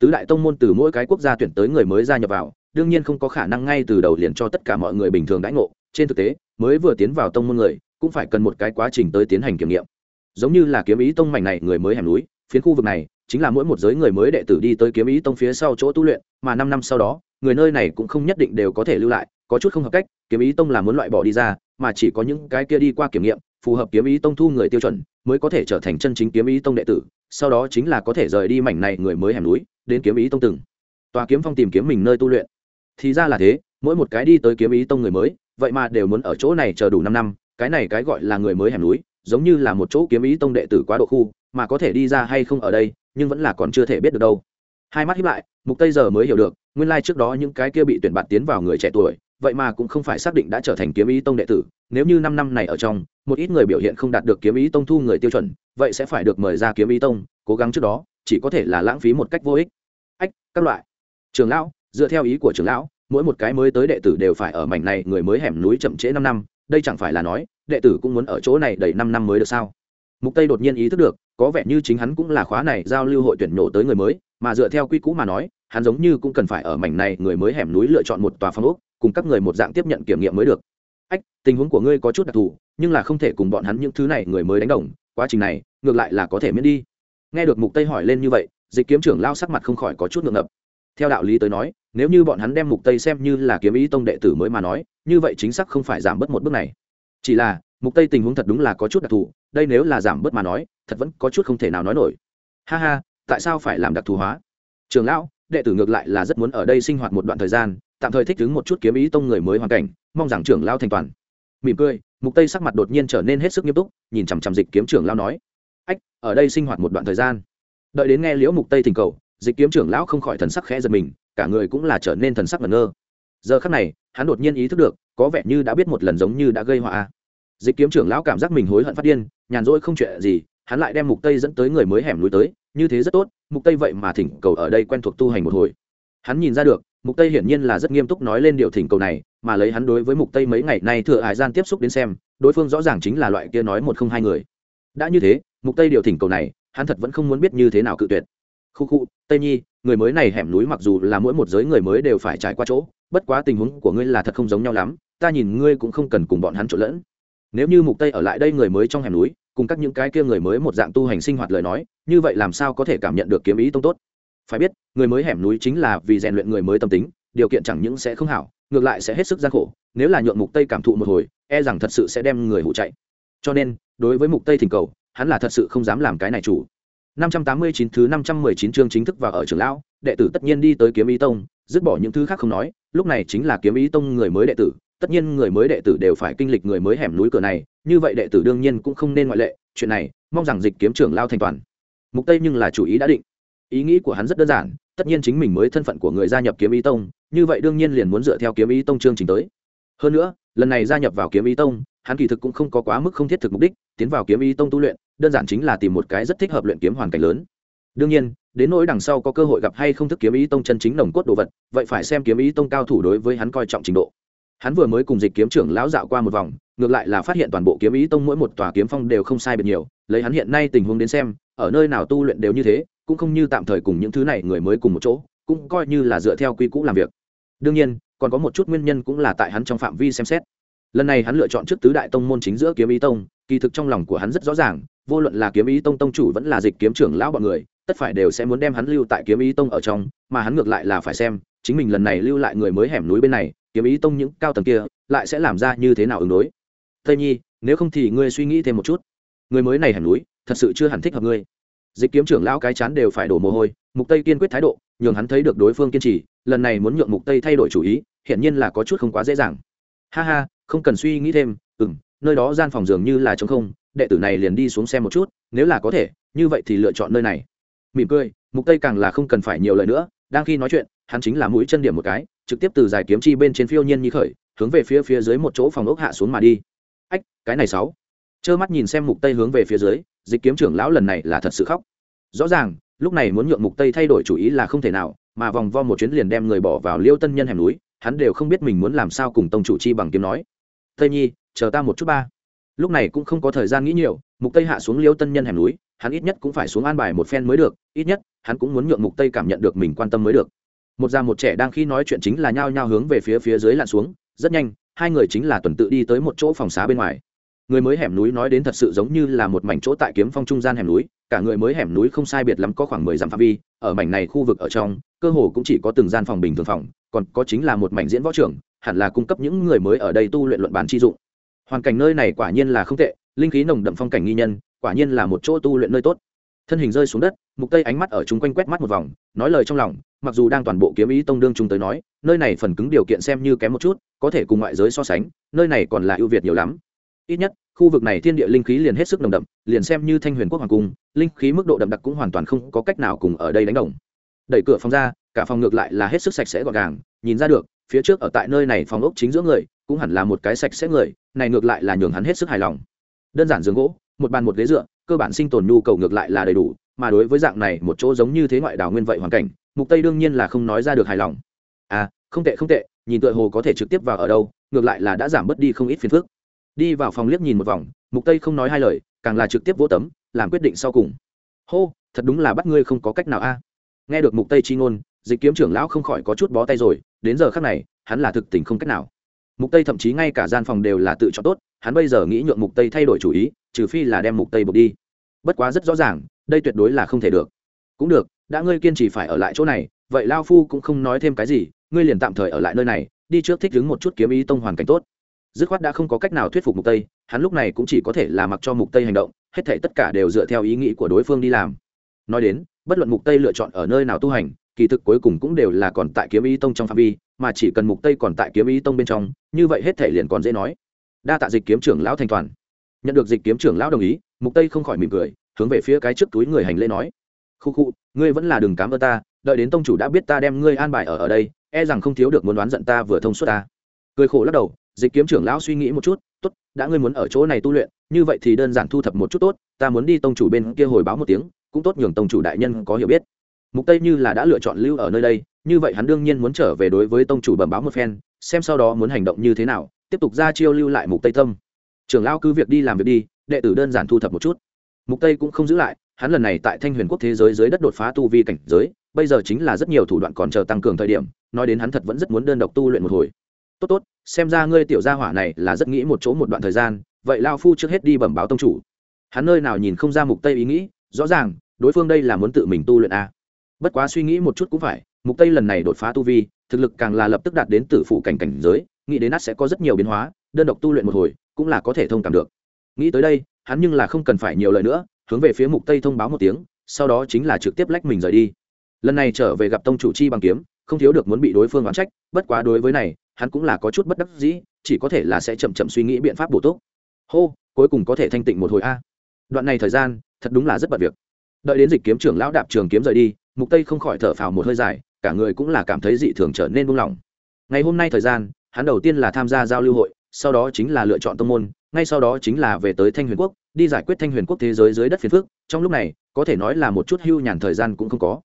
Tứ đại tông môn từ mỗi cái quốc gia tuyển tới người mới gia nhập vào, đương nhiên không có khả năng ngay từ đầu liền cho tất cả mọi người bình thường đãi ngộ. Trên thực tế, mới vừa tiến vào tông môn người, cũng phải cần một cái quá trình tới tiến hành kiểm nghiệm. Giống như là kiếm ý tông mảnh này người mới hẻm núi, phiến khu vực này, chính là mỗi một giới người mới đệ tử đi tới kiếm ý tông phía sau chỗ tu luyện, mà năm năm sau đó người nơi này cũng không nhất định đều có thể lưu lại, có chút không hợp cách, kiếm ý tông là muốn loại bỏ đi ra, mà chỉ có những cái kia đi qua kiểm nghiệm, phù hợp kiếm ý tông thu người tiêu chuẩn, mới có thể trở thành chân chính kiếm ý tông đệ tử, sau đó chính là có thể rời đi mảnh này người mới hẻm núi, đến kiếm ý tông từng. Tòa kiếm phong tìm kiếm mình nơi tu luyện. Thì ra là thế, mỗi một cái đi tới kiếm ý tông người mới, vậy mà đều muốn ở chỗ này chờ đủ năm năm, cái này cái gọi là người mới hẻm núi, giống như là một chỗ kiếm ý tông đệ tử quá độ khu, mà có thể đi ra hay không ở đây, nhưng vẫn là còn chưa thể biết được đâu. Hai mắt hiếp lại, mục tây giờ mới hiểu được nguyên lai trước đó những cái kia bị tuyển bạt tiến vào người trẻ tuổi, vậy mà cũng không phải xác định đã trở thành kiếm ý tông đệ tử. Nếu như năm năm này ở trong, một ít người biểu hiện không đạt được kiếm ý tông thu người tiêu chuẩn, vậy sẽ phải được mời ra kiếm ý tông, cố gắng trước đó, chỉ có thể là lãng phí một cách vô ích. Ách, các loại. Trường lão, dựa theo ý của trường lão, mỗi một cái mới tới đệ tử đều phải ở mảnh này người mới hẻm núi chậm trễ năm năm, đây chẳng phải là nói, đệ tử cũng muốn ở chỗ này đầy năm năm mới được sao? Mục tây đột nhiên ý thức được có vẻ như chính hắn cũng là khóa này giao lưu hội tuyển nhổ tới người mới, mà dựa theo quy cũ mà nói, hắn giống như cũng cần phải ở mảnh này người mới hẻm núi lựa chọn một tòa phong ốc, cùng các người một dạng tiếp nhận kiểm nghiệm mới được. Ách, tình huống của ngươi có chút đặc thù, nhưng là không thể cùng bọn hắn những thứ này người mới đánh đồng, quá trình này, ngược lại là có thể miễn đi. Nghe được mục tây hỏi lên như vậy, dịch kiếm trưởng lao sắc mặt không khỏi có chút ngượng ngập. Theo đạo lý tới nói, nếu như bọn hắn đem mục tây xem như là kiếm ý tông đệ tử mới mà nói, như vậy chính xác không phải giảm bớt một bước này. Chỉ là mục tây tình huống thật đúng là có chút đặc thù, đây nếu là giảm bớt mà nói, thật vẫn có chút không thể nào nói nổi. Ha ha, tại sao phải làm đặc thù hóa? Trường lão, đệ tử ngược lại là rất muốn ở đây sinh hoạt một đoạn thời gian, tạm thời thích ứng một chút kiếm ý tông người mới hoàn cảnh, mong rằng trưởng lao thành toàn. Mỉm cười, mục tây sắc mặt đột nhiên trở nên hết sức nghiêm túc, nhìn chằm chằm dịch kiếm trưởng lao nói. Ách, ở đây sinh hoạt một đoạn thời gian. Đợi đến nghe liễu mục tây thỉnh cầu, dịch kiếm trưởng lão không khỏi thần sắc khẽ giật mình, cả người cũng là trở nên thần sắc ngẩn ngơ. Giờ khắc này, hắn đột nhiên ý thức được, có vẻ như đã biết một lần giống như đã gây họa dịch kiếm trưởng lão cảm giác mình hối hận phát điên, nhàn rỗi không chuyện gì, hắn lại đem mục tây dẫn tới người mới hẻm núi tới, như thế rất tốt, mục tây vậy mà thỉnh cầu ở đây quen thuộc tu hành một hồi. Hắn nhìn ra được, mục tây hiển nhiên là rất nghiêm túc nói lên điều thỉnh cầu này, mà lấy hắn đối với mục tây mấy ngày nay thừa hải gian tiếp xúc đến xem, đối phương rõ ràng chính là loại kia nói một không hai người. Đã như thế, mục tây điều thỉnh cầu này, hắn thật vẫn không muốn biết như thế nào cự tuyệt. Khu khu, tây nhi, người mới này hẻm núi mặc dù là mỗi một giới người mới đều phải trải qua chỗ, bất quá tình huống của ngươi là thật không giống nhau lắm, ta nhìn ngươi cũng không cần cùng bọn hắn trộn lẫn nếu như mục tây ở lại đây người mới trong hẻm núi, cùng các những cái kia người mới một dạng tu hành sinh hoạt lời nói, như vậy làm sao có thể cảm nhận được kiếm ý tông tốt? Phải biết, người mới hẻm núi chính là vì rèn luyện người mới tâm tính, điều kiện chẳng những sẽ không hảo, ngược lại sẽ hết sức gian khổ, nếu là nhượng mục tây cảm thụ một hồi e rằng thật sự sẽ đem người hụ chạy. Cho nên, đối với mục tây thỉnh cầu, hắn là thật sự không dám làm cái này chủ. 589 thứ 519 chương chính thức vào ở trường lão, đệ tử tất nhiên đi tới kiếm ý tông, dứt bỏ những thứ khác không nói lúc này chính là kiếm ý tông người mới đệ tử, tất nhiên người mới đệ tử đều phải kinh lịch người mới hẻm núi cửa này, như vậy đệ tử đương nhiên cũng không nên ngoại lệ, chuyện này, mong rằng dịch kiếm trưởng lao thành toàn. Mục tây nhưng là chủ ý đã định. Ý nghĩ của hắn rất đơn giản, tất nhiên chính mình mới thân phận của người gia nhập kiếm ý tông, như vậy đương nhiên liền muốn dựa theo kiếm ý tông chương trình tới. Hơn nữa, lần này gia nhập vào kiếm ý tông, hắn kỳ thực cũng không có quá mức không thiết thực mục đích, tiến vào kiếm ý tông tu luyện, đơn giản chính là tìm một cái rất thích hợp luyện kiếm hoàn cảnh lớn đương nhiên, đến nỗi đằng sau có cơ hội gặp hay không thức kiếm ý tông chân chính nồng cốt đồ vật, vậy phải xem kiếm ý tông cao thủ đối với hắn coi trọng trình độ. Hắn vừa mới cùng dịch kiếm trưởng lão dạo qua một vòng, ngược lại là phát hiện toàn bộ kiếm ý tông mỗi một tòa kiếm phong đều không sai biệt nhiều, lấy hắn hiện nay tình huống đến xem, ở nơi nào tu luyện đều như thế, cũng không như tạm thời cùng những thứ này người mới cùng một chỗ, cũng coi như là dựa theo quy cũ làm việc. Đương nhiên, còn có một chút nguyên nhân cũng là tại hắn trong phạm vi xem xét. Lần này hắn lựa chọn trước tứ đại tông môn chính giữa kiếm ý tông, kỳ thực trong lòng của hắn rất rõ ràng, vô luận là kiếm ý tông tông chủ vẫn là dịch kiếm trưởng lão bọn người tất phải đều sẽ muốn đem hắn lưu tại kiếm ý tông ở trong, mà hắn ngược lại là phải xem, chính mình lần này lưu lại người mới hẻm núi bên này, kiếm ý tông những cao tầng kia, lại sẽ làm ra như thế nào ứng đối? Tây nhi, nếu không thì ngươi suy nghĩ thêm một chút. Người mới này hẻm núi, thật sự chưa hẳn thích hợp ngươi. Dịch kiếm trưởng lão cái chán đều phải đổ mồ hôi, mục tây kiên quyết thái độ, nhường hắn thấy được đối phương kiên trì, lần này muốn nhượng mục tây thay đổi chủ ý hiện nhiên là có chút không quá dễ dàng. Ha ha, không cần suy nghĩ thêm, ừm, nơi đó gian phòng dường như là trống không, đệ tử này liền đi xuống xem một chút, nếu là có thể, như vậy thì lựa chọn nơi này mỉm cười, mục tây càng là không cần phải nhiều lời nữa, đang khi nói chuyện, hắn chính là mũi chân điểm một cái, trực tiếp từ giải kiếm chi bên trên phiêu nhiên như khởi, hướng về phía phía dưới một chỗ phòng ốc hạ xuống mà đi. Ách, cái này sáu. Trơ mắt nhìn xem mục tây hướng về phía dưới, dịch kiếm trưởng lão lần này là thật sự khóc. Rõ ràng, lúc này muốn nhượng mục tây thay đổi chủ ý là không thể nào, mà vòng vo một chuyến liền đem người bỏ vào liêu tân nhân hẻm núi, hắn đều không biết mình muốn làm sao cùng tông chủ chi bằng kiếm nói. Tây nhi, chờ ta một chút ba lúc này cũng không có thời gian nghĩ nhiều, mục tây hạ xuống liêu tân nhân hẻm núi, hắn ít nhất cũng phải xuống an bài một phen mới được, ít nhất, hắn cũng muốn nhượng mục tây cảm nhận được mình quan tâm mới được. Một già một trẻ đang khi nói chuyện chính là nhao nhao hướng về phía phía dưới lặn xuống, rất nhanh, hai người chính là tuần tự đi tới một chỗ phòng xá bên ngoài. Người mới hẻm núi nói đến thật sự giống như là một mảnh chỗ tại kiếm phong trung gian hẻm núi, cả người mới hẻm núi không sai biệt lắm có khoảng mười dặm phạm vi, ở mảnh này khu vực ở trong, cơ hồ cũng chỉ có từng gian phòng bình thường phòng, còn có chính là một mảnh diễn võ trưởng, hẳn là cung cấp những người mới ở đây tu luyện luận bàn chi dụng hoàn cảnh nơi này quả nhiên là không tệ, linh khí nồng đậm phong cảnh nghi nhân, quả nhiên là một chỗ tu luyện nơi tốt. Thân hình rơi xuống đất, mục tây ánh mắt ở chung quanh quét mắt một vòng, nói lời trong lòng, mặc dù đang toàn bộ kiếm ý tông đương chúng tới nói, nơi này phần cứng điều kiện xem như kém một chút, có thể cùng ngoại giới so sánh, nơi này còn là ưu việt nhiều lắm. Ít nhất, khu vực này thiên địa linh khí liền hết sức nồng đậm, liền xem như thanh huyền quốc hoàng cung, linh khí mức độ đậm đặc cũng hoàn toàn không có cách nào cùng ở đây đánh đồng. Đẩy cửa phòng ra, cả phòng ngược lại là hết sức sạch sẽ gọn gàng, nhìn ra được, phía trước ở tại nơi này phòng ốc chính giữa người cũng hẳn là một cái sạch sẽ người, này ngược lại là nhường hắn hết sức hài lòng. Đơn giản giường gỗ, một bàn một ghế dựa, cơ bản sinh tồn nhu cầu ngược lại là đầy đủ, mà đối với dạng này, một chỗ giống như thế ngoại đảo nguyên vậy hoàn cảnh, mục tây đương nhiên là không nói ra được hài lòng. À không tệ không tệ, nhìn tựa hồ có thể trực tiếp vào ở đâu, ngược lại là đã giảm bớt đi không ít phiền phức. Đi vào phòng liếc nhìn một vòng, mục tây không nói hai lời, càng là trực tiếp vỗ tấm, làm quyết định sau cùng. Hô, thật đúng là bắt ngươi không có cách nào a. Nghe được mục tây chi ngôn, dịch kiếm trưởng lão không khỏi có chút bó tay rồi, đến giờ khắc này, hắn là thực tình không cách nào mục tây thậm chí ngay cả gian phòng đều là tự chọn tốt, hắn bây giờ nghĩ nhượng mục tây thay đổi chủ ý, trừ phi là đem mục tây buộc đi. Bất quá rất rõ ràng, đây tuyệt đối là không thể được. Cũng được, đã ngươi kiên trì phải ở lại chỗ này, vậy lao phu cũng không nói thêm cái gì, ngươi liền tạm thời ở lại nơi này, đi trước thích đứng một chút kiếm ý tông hoàn cảnh tốt. Dứt khoát đã không có cách nào thuyết phục mục tây, hắn lúc này cũng chỉ có thể là mặc cho mục tây hành động, hết thể tất cả đều dựa theo ý nghĩ của đối phương đi làm. Nói đến, bất luận mục tây lựa chọn ở nơi nào tu hành, kỳ thực cuối cùng cũng đều là còn tại kiếm ý tông trong phạm vi mà chỉ cần mục tây còn tại kiếm ý tông bên trong, như vậy hết thể liền còn dễ nói. Đa tạ dịch kiếm trưởng lão thành toàn. Nhận được dịch kiếm trưởng lão đồng ý, mục tây không khỏi mỉm cười, hướng về phía cái trước túi người hành lễ nói. Khu khu, ngươi vẫn là đừng cám ơn ta, đợi đến tông chủ đã biết ta đem ngươi an bài ở ở đây e rằng không thiếu được muốn đoán giận ta vừa thông suốt ta. Cười khổ lắc đầu, dịch kiếm trưởng lão suy nghĩ một chút, tốt, đã ngươi muốn ở chỗ này tu luyện, như vậy thì đơn giản thu thập một chút tốt, ta muốn đi tông chủ bên kia hồi báo một tiếng, cũng tốt nhường tông chủ đại nhân có hiểu biết. Mục tây như là đã lựa chọn lưu ở nơi đây như vậy hắn đương nhiên muốn trở về đối với tông chủ bẩm báo một phen, xem sau đó muốn hành động như thế nào, tiếp tục ra chiêu lưu lại mục tây tâm. Trưởng lão cứ việc đi làm việc đi, đệ tử đơn giản thu thập một chút. Mục tây cũng không giữ lại, hắn lần này tại thanh huyền quốc thế giới dưới đất đột phá tu vi cảnh giới, bây giờ chính là rất nhiều thủ đoạn còn chờ tăng cường thời điểm, nói đến hắn thật vẫn rất muốn đơn độc tu luyện một hồi. Tốt tốt, xem ra ngươi tiểu gia hỏa này là rất nghĩ một chỗ một đoạn thời gian, vậy lao phu trước hết đi bẩm báo tông chủ. Hắn nơi nào nhìn không ra mục tây ý nghĩ, rõ ràng, đối phương đây là muốn tự mình tu luyện a bất quá suy nghĩ một chút cũng phải mục tây lần này đột phá tu vi, thực lực càng là lập tức đạt đến tử phụ cảnh cảnh giới, nghĩ đến nát sẽ có rất nhiều biến hóa, đơn độc tu luyện một hồi, cũng là có thể thông cảm được. Nghĩ tới đây, hắn nhưng là không cần phải nhiều lời nữa, hướng về phía mục tây thông báo một tiếng, sau đó chính là trực tiếp lách mình rời đi. Lần này trở về gặp tông chủ chi bằng kiếm, không thiếu được muốn bị đối phương oán trách, bất quá đối với này, hắn cũng là có chút bất đắc dĩ, chỉ có thể là sẽ chậm chậm suy nghĩ biện pháp bổ túc. Hô, cuối cùng có thể thanh tịnh một hồi a. Đoạn này thời gian, thật đúng là rất bận việc. Đợi đến dịch kiếm trưởng lão đạp trường kiếm rời đi, mục tây không khỏi thở phào một hơi dài cả người cũng là cảm thấy dị thường trở nên buông lỏng. Ngày hôm nay thời gian, hắn đầu tiên là tham gia giao lưu hội, sau đó chính là lựa chọn tông môn, ngay sau đó chính là về tới thanh huyền quốc, đi giải quyết thanh huyền quốc thế giới dưới đất phiền phước trong lúc này, có thể nói là một chút hưu nhàn thời gian cũng không có.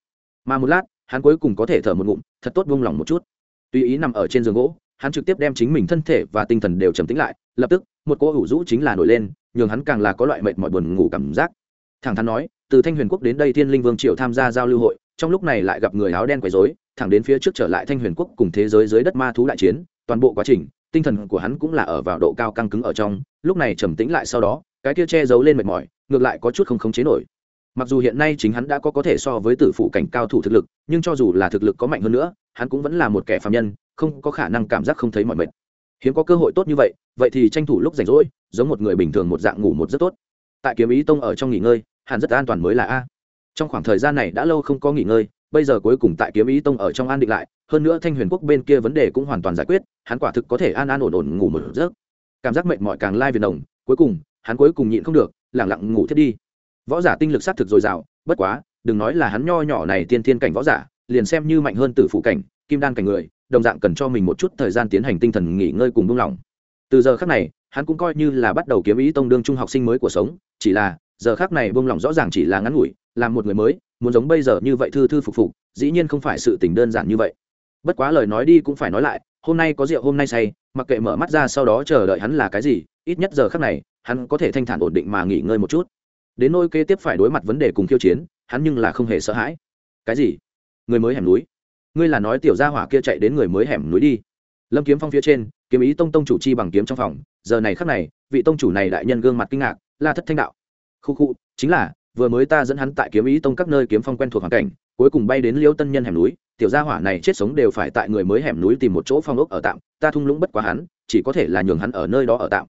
Mà một lát, hắn cuối cùng có thể thở một ngụm, thật tốt buông lỏng một chút. Tùy ý nằm ở trên giường gỗ, hắn trực tiếp đem chính mình thân thể và tinh thần đều trầm tĩnh lại, lập tức, một cỗ ủ rũ chính là nổi lên, nhường hắn càng là có loại mệt mỏi buồn ngủ cảm giác. Thẳng thắn nói, từ thanh huyền quốc đến đây thiên linh vương triều tham gia giao lưu hội trong lúc này lại gặp người áo đen quấy rối, thẳng đến phía trước trở lại thanh huyền quốc cùng thế giới dưới đất ma thú đại chiến, toàn bộ quá trình, tinh thần của hắn cũng là ở vào độ cao căng cứng ở trong, lúc này trầm tĩnh lại sau đó, cái kia che giấu lên mệt mỏi, ngược lại có chút không khống chế nổi. Mặc dù hiện nay chính hắn đã có có thể so với tử phụ cảnh cao thủ thực lực, nhưng cho dù là thực lực có mạnh hơn nữa, hắn cũng vẫn là một kẻ phạm nhân, không có khả năng cảm giác không thấy mọi mệt. Hiếm có cơ hội tốt như vậy vậy thì tranh thủ lúc rảnh rỗi, giống một người bình thường một dạng ngủ một rất tốt. Tại kiếm ý tông ở trong nghỉ ngơi hẳn rất an toàn mới là a trong khoảng thời gian này đã lâu không có nghỉ ngơi, bây giờ cuối cùng tại kiếm ý tông ở trong an định lại, hơn nữa thanh huyền quốc bên kia vấn đề cũng hoàn toàn giải quyết, hắn quả thực có thể an an ổn ổn ngủ một giấc. Cảm giác mệt mỏi càng lai về đồng cuối cùng, hắn cuối cùng nhịn không được, lẳng lặng ngủ thiết đi. Võ giả tinh lực s á t thực dồi dào, bất quá, đừng nói là hắn nho nhỏ này tiên thiên cảnh võ giả, liền xem như mạnh hơn từ phụ cảnh, kim đan cảnh người, đồng dạng cần cho mình một chút thời gian tiến hành tinh thần nghỉ ngơi cùng buông lỏng. Từ giờ khác này, hắn cũng coi như là bắt đầu kiếm ý tông đương trung học sinh mới của sống, chỉ là giờ khác này buông lỏng rõ ràng chỉ là ngắn ngủi, làm một người mới, muốn giống bây giờ như vậy thư thư phục phục, dĩ nhiên không phải sự tình đơn giản như vậy. Bất quá lời nói đi cũng phải nói lại, hôm nay có rượu, hôm nay say, mặc kệ mở mắt ra sau đó chờ đợi hắn là cái gì, ít nhất giờ khác này, hắn có thể thanh thản ổn định mà nghỉ ngơi một chút. Đến nôi kế tiếp phải đối mặt vấn đề cùng khiêu chiến, hắn nhưng là không hề sợ hãi. Cái gì? Người mới hẻm núi. Ngươi là nói tiểu gia hỏa kia chạy đến người mới hẻm núi đi. Lâm kiếm phong phía trên, kiếm ý tông tông chủ chi bằng kiếm trong phòng, giờ này khắc này, vị tông chủ này đại nhân gương mặt kinh ngạc, la thất thanh đạo khu khu, chính là, vừa mới ta dẫn hắn tại kiếm ý tông các nơi kiếm phong quen thuộc hoàn cảnh, cuối cùng bay đến liêu tân nhân hẻm núi, tiểu gia hỏa này chết sống đều phải tại người mới hẻm núi tìm một chỗ phong ốc ở tạm, ta thung lũng bất quá hắn, chỉ có thể là nhường hắn ở nơi đó ở tạm.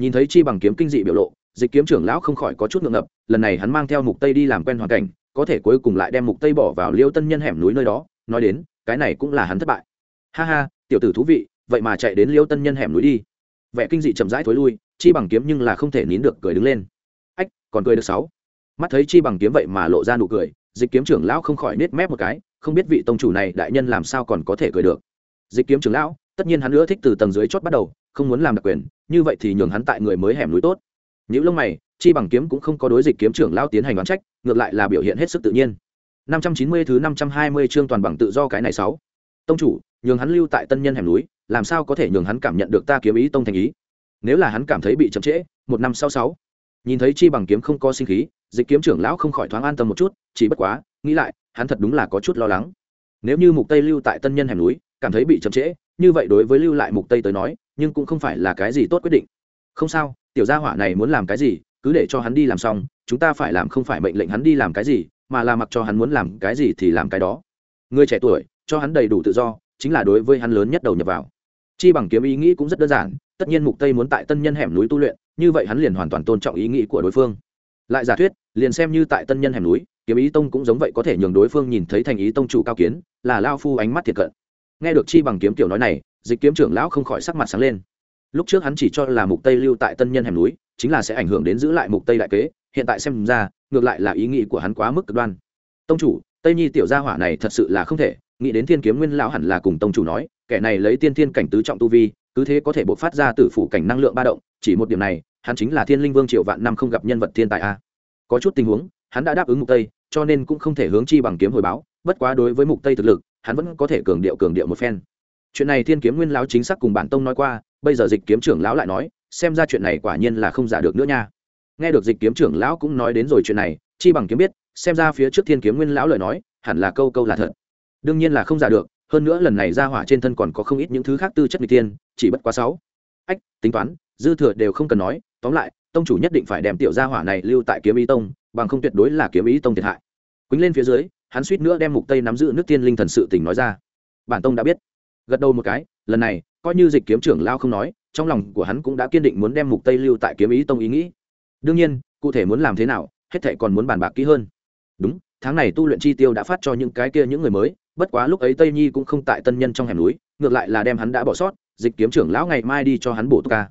Nhìn thấy chi bằng kiếm kinh dị biểu lộ, dịch kiếm trưởng lão không khỏi có chút ngượng ngập, lần này hắn mang theo mục tây đi làm quen hoàn cảnh, có thể cuối cùng lại đem mục tây bỏ vào liêu tân nhân hẻm núi nơi đó, nói đến, cái này cũng là hắn thất bại. Ha ha, tiểu tử thú vị, vậy mà chạy đến liêu tân nhân hẻm núi đi. Vẻ kinh dị chậm rãi thối lui, chi bằng kiếm nhưng là không thể nín được cười đứng lên còn cười được sáu. Mắt thấy chi bằng kiếm vậy mà lộ ra nụ cười, dịch kiếm trưởng lão không khỏi nết mép một cái, không biết vị tông chủ này đại nhân làm sao còn có thể cười được. Dịch kiếm trưởng lão, tất nhiên hắn nữa thích từ tầng dưới chót bắt đầu, không muốn làm đặc quyền, như vậy thì nhường hắn tại người mới hẻm núi tốt. Những lông mày, chi bằng kiếm cũng không có đối dịch kiếm trưởng lão tiến hành đoán trách, ngược lại là biểu hiện hết sức tự nhiên. 590 thứ 520 chương toàn bằng tự do cái này sáu. Tông chủ, nhường hắn lưu tại tân nhân hẻm núi, làm sao có thể nhường hắn cảm nhận được ta kiếm ý tông thành ý? Nếu là hắn cảm thấy bị chậm trễ, một năm sau sáu nhìn thấy chi bằng kiếm không có sinh khí, dịch kiếm trưởng lão không khỏi thoáng an tâm một chút, chỉ bất quá, nghĩ lại, hắn thật đúng là có chút lo lắng. Nếu như mục tây lưu tại tân nhân hẻm núi, cảm thấy bị chậm trễ, như vậy đối với lưu lại mục tây tới nói, nhưng cũng không phải là cái gì tốt quyết định. Không sao, tiểu gia hỏa này muốn làm cái gì, cứ để cho hắn đi làm xong, chúng ta phải làm không phải mệnh lệnh hắn đi làm cái gì, mà là mặc cho hắn muốn làm cái gì thì làm cái đó. Người trẻ tuổi, cho hắn đầy đủ tự do, chính là đối với hắn lớn nhất đầu nhập vào. Chi bằng kiếm ý nghĩ cũng rất đơn giản, tất nhiên mục tây muốn tại tân nhân hẻm núi tu luyện như vậy hắn liền hoàn toàn tôn trọng ý nghĩ của đối phương. Lại giả thuyết, liền xem như tại tân nhân hẻm núi, kiếm ý tông cũng giống vậy có thể nhường đối phương nhìn thấy thành ý tông chủ cao kiến, là lao phu ánh mắt thiệt cận. Nghe được chi bằng kiếm tiểu nói này, dịch kiếm trưởng lão không khỏi sắc mặt sáng lên. Lúc trước hắn chỉ cho là mục tây lưu tại tân nhân hẻm núi, chính là sẽ ảnh hưởng đến giữ lại mục tây đại kế, hiện tại xem ra, ngược lại là ý nghĩ của hắn quá mức cực đoan. Tông chủ, tây nhi tiểu gia hỏa này thật sự là không thể, nghĩ đến thiên kiếm nguyên lão hẳn là cùng tông chủ nói, kẻ này lấy tiên thiên cảnh tứ trọng tu vi cứ thế có thể bộc phát ra từ phủ cảnh năng lượng ba động, chỉ một điểm này, hắn chính là thiên linh vương triệu vạn năm không gặp nhân vật thiên tài a. Có chút tình huống, hắn đã đáp ứng mục tây, cho nên cũng không thể hướng chi bằng kiếm hồi báo, bất quá đối với mục tây thực lực, hắn vẫn có thể cường điệu cường điệu một phen. Chuyện này thiên kiếm nguyên lão chính xác cùng bản tông nói qua, bây giờ dịch kiếm trưởng lão lại nói, xem ra chuyện này quả nhiên là không giả được nữa nha. Nghe được dịch kiếm trưởng lão cũng nói đến rồi chuyện này, chi bằng kiếm biết, xem ra phía trước thiên kiếm nguyên lão lời nói, hẳn là câu câu là thật. Đương nhiên là không giả được hơn nữa lần này ra hỏa trên thân còn có không ít những thứ khác tư chất n tiên chỉ bất quá sáu. Ách, tính toán, dư thừa đều không cần nói, tóm lại, tông chủ nhất định phải đem tiểu gia hỏa này lưu tại kiếm ý tông, bằng không tuyệt đối là kiếm ý tông thiệt hại. Quýnh lên phía dưới, hắn suýt nữa đem mục tây nắm giữ nước tiên linh thần sự tình nói ra. Bản tông đã biết. Gật đầu một cái, lần này, coi như dịch kiếm trưởng lao không nói, trong lòng của hắn cũng đã kiên định muốn đem mục tây lưu tại kiếm ý tông ý nghĩ. Đương nhiên, cụ thể muốn làm thế nào, hết thệ còn muốn bàn bạc kỹ hơn. Đúng, tháng này tu luyện chi tiêu đã phát cho những cái kia những người mới bất quá lúc ấy tây nhi cũng không tại tân nhân trong hẻm núi, ngược lại là đem hắn đã bỏ sót, dịch kiếm trưởng lão ngày mai đi cho hắn bổ túc ca.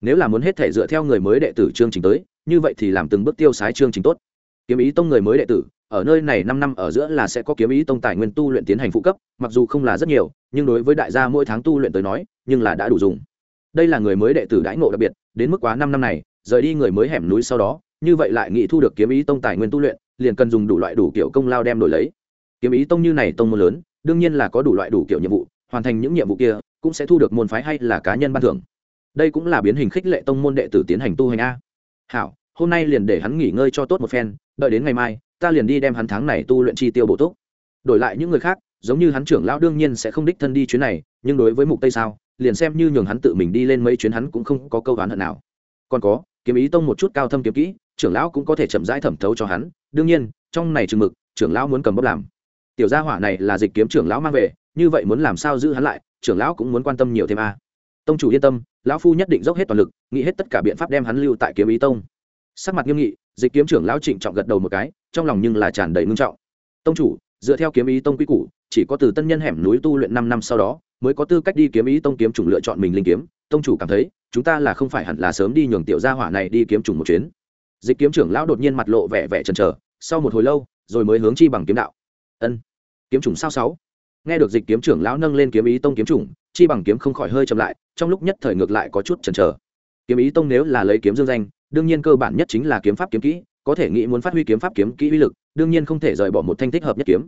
Nếu là muốn hết thể dựa theo người mới đệ tử chương trình tới, như vậy thì làm từng bước tiêu sái chương trình tốt. Kiếm ý tông người mới đệ tử, ở nơi này năm năm ở giữa là sẽ có kiếm ý tông tài nguyên tu luyện tiến hành phụ cấp, mặc dù không là rất nhiều, nhưng đối với đại gia mỗi tháng tu luyện tới nói, nhưng là đã đủ dùng. Đây là người mới đệ tử đãi ngộ đặc biệt, đến mức quá năm năm này, rời đi người mới hẻm núi sau đó, như vậy lại nghĩ thu được kiếm ý tông tài nguyên tu luyện, liền cần dùng đủ loại đủ kiểu công lao đem đổi lấy kiếm ý tông như này tông môn lớn, đương nhiên là có đủ loại đủ kiểu nhiệm vụ, hoàn thành những nhiệm vụ kia, cũng sẽ thu được môn phái hay là cá nhân ban thưởng. Đây cũng là biến hình khích lệ tông môn đệ tử tiến hành tu hành a. Hảo, hôm nay liền để hắn nghỉ ngơi cho tốt một phen, đợi đến ngày mai, ta liền đi đem hắn tháng này tu luyện chi tiêu bổ túc. Đổi lại những người khác, giống như hắn trưởng lão đương nhiên sẽ không đích thân đi chuyến này, nhưng đối với mục tây sao, liền xem như nhường hắn tự mình đi lên mấy chuyến hắn cũng không có câu đoán hận nào. Còn có, kiếm ý tông một chút cao thâm kiếm kỹ, trưởng lão cũng có thể chậm rãi thẩm thấu cho hắn, đương nhiên, trong này chừng mực, trưởng lão muốn cầm bốc làm tiểu gia hỏa này là dịch kiếm trưởng lão mang về, như vậy muốn làm sao giữ hắn lại, trưởng lão cũng muốn quan tâm nhiều thêm a. Tông chủ yên tâm, lão phu nhất định dốc hết toàn lực, nghĩ hết tất cả biện pháp đem hắn lưu tại kiếm ý tông. Sắc mặt nghiêm nghị, dịch kiếm trưởng lão trịnh trọng gật đầu một cái, trong lòng nhưng là tràn đầy ngưng trọng. Tông chủ, dựa theo kiếm ý tông quy củ, chỉ có từ tân nhân hẻm núi tu luyện năm năm sau đó, mới có tư cách đi kiếm ý tông kiếm chủng lựa chọn mình linh kiếm. Tông chủ cảm thấy, chúng ta là không phải hẳn là sớm đi nhường tiểu gia hỏa này đi kiếm chủng một chuyến. Dịch kiếm trưởng lão đột nhiên mặt lộ vẻ vẻ chần chờ, sau một hồi lâu, rồi mới hướng chi bằng kiếm đạo. Ân kiếm trùng sao sáu. Nghe được dịch kiếm trưởng lão nâng lên kiếm ý tông kiếm trùng chi bằng kiếm không khỏi hơi chậm lại, trong lúc nhất thời ngược lại có chút chần chờ. Kiếm ý tông nếu là lấy kiếm dương danh, đương nhiên cơ bản nhất chính là kiếm pháp kiếm kỹ, có thể nghĩ muốn phát huy kiếm pháp kiếm kỹ uy lực, đương nhiên không thể rời bỏ một thanh thích hợp nhất kiếm.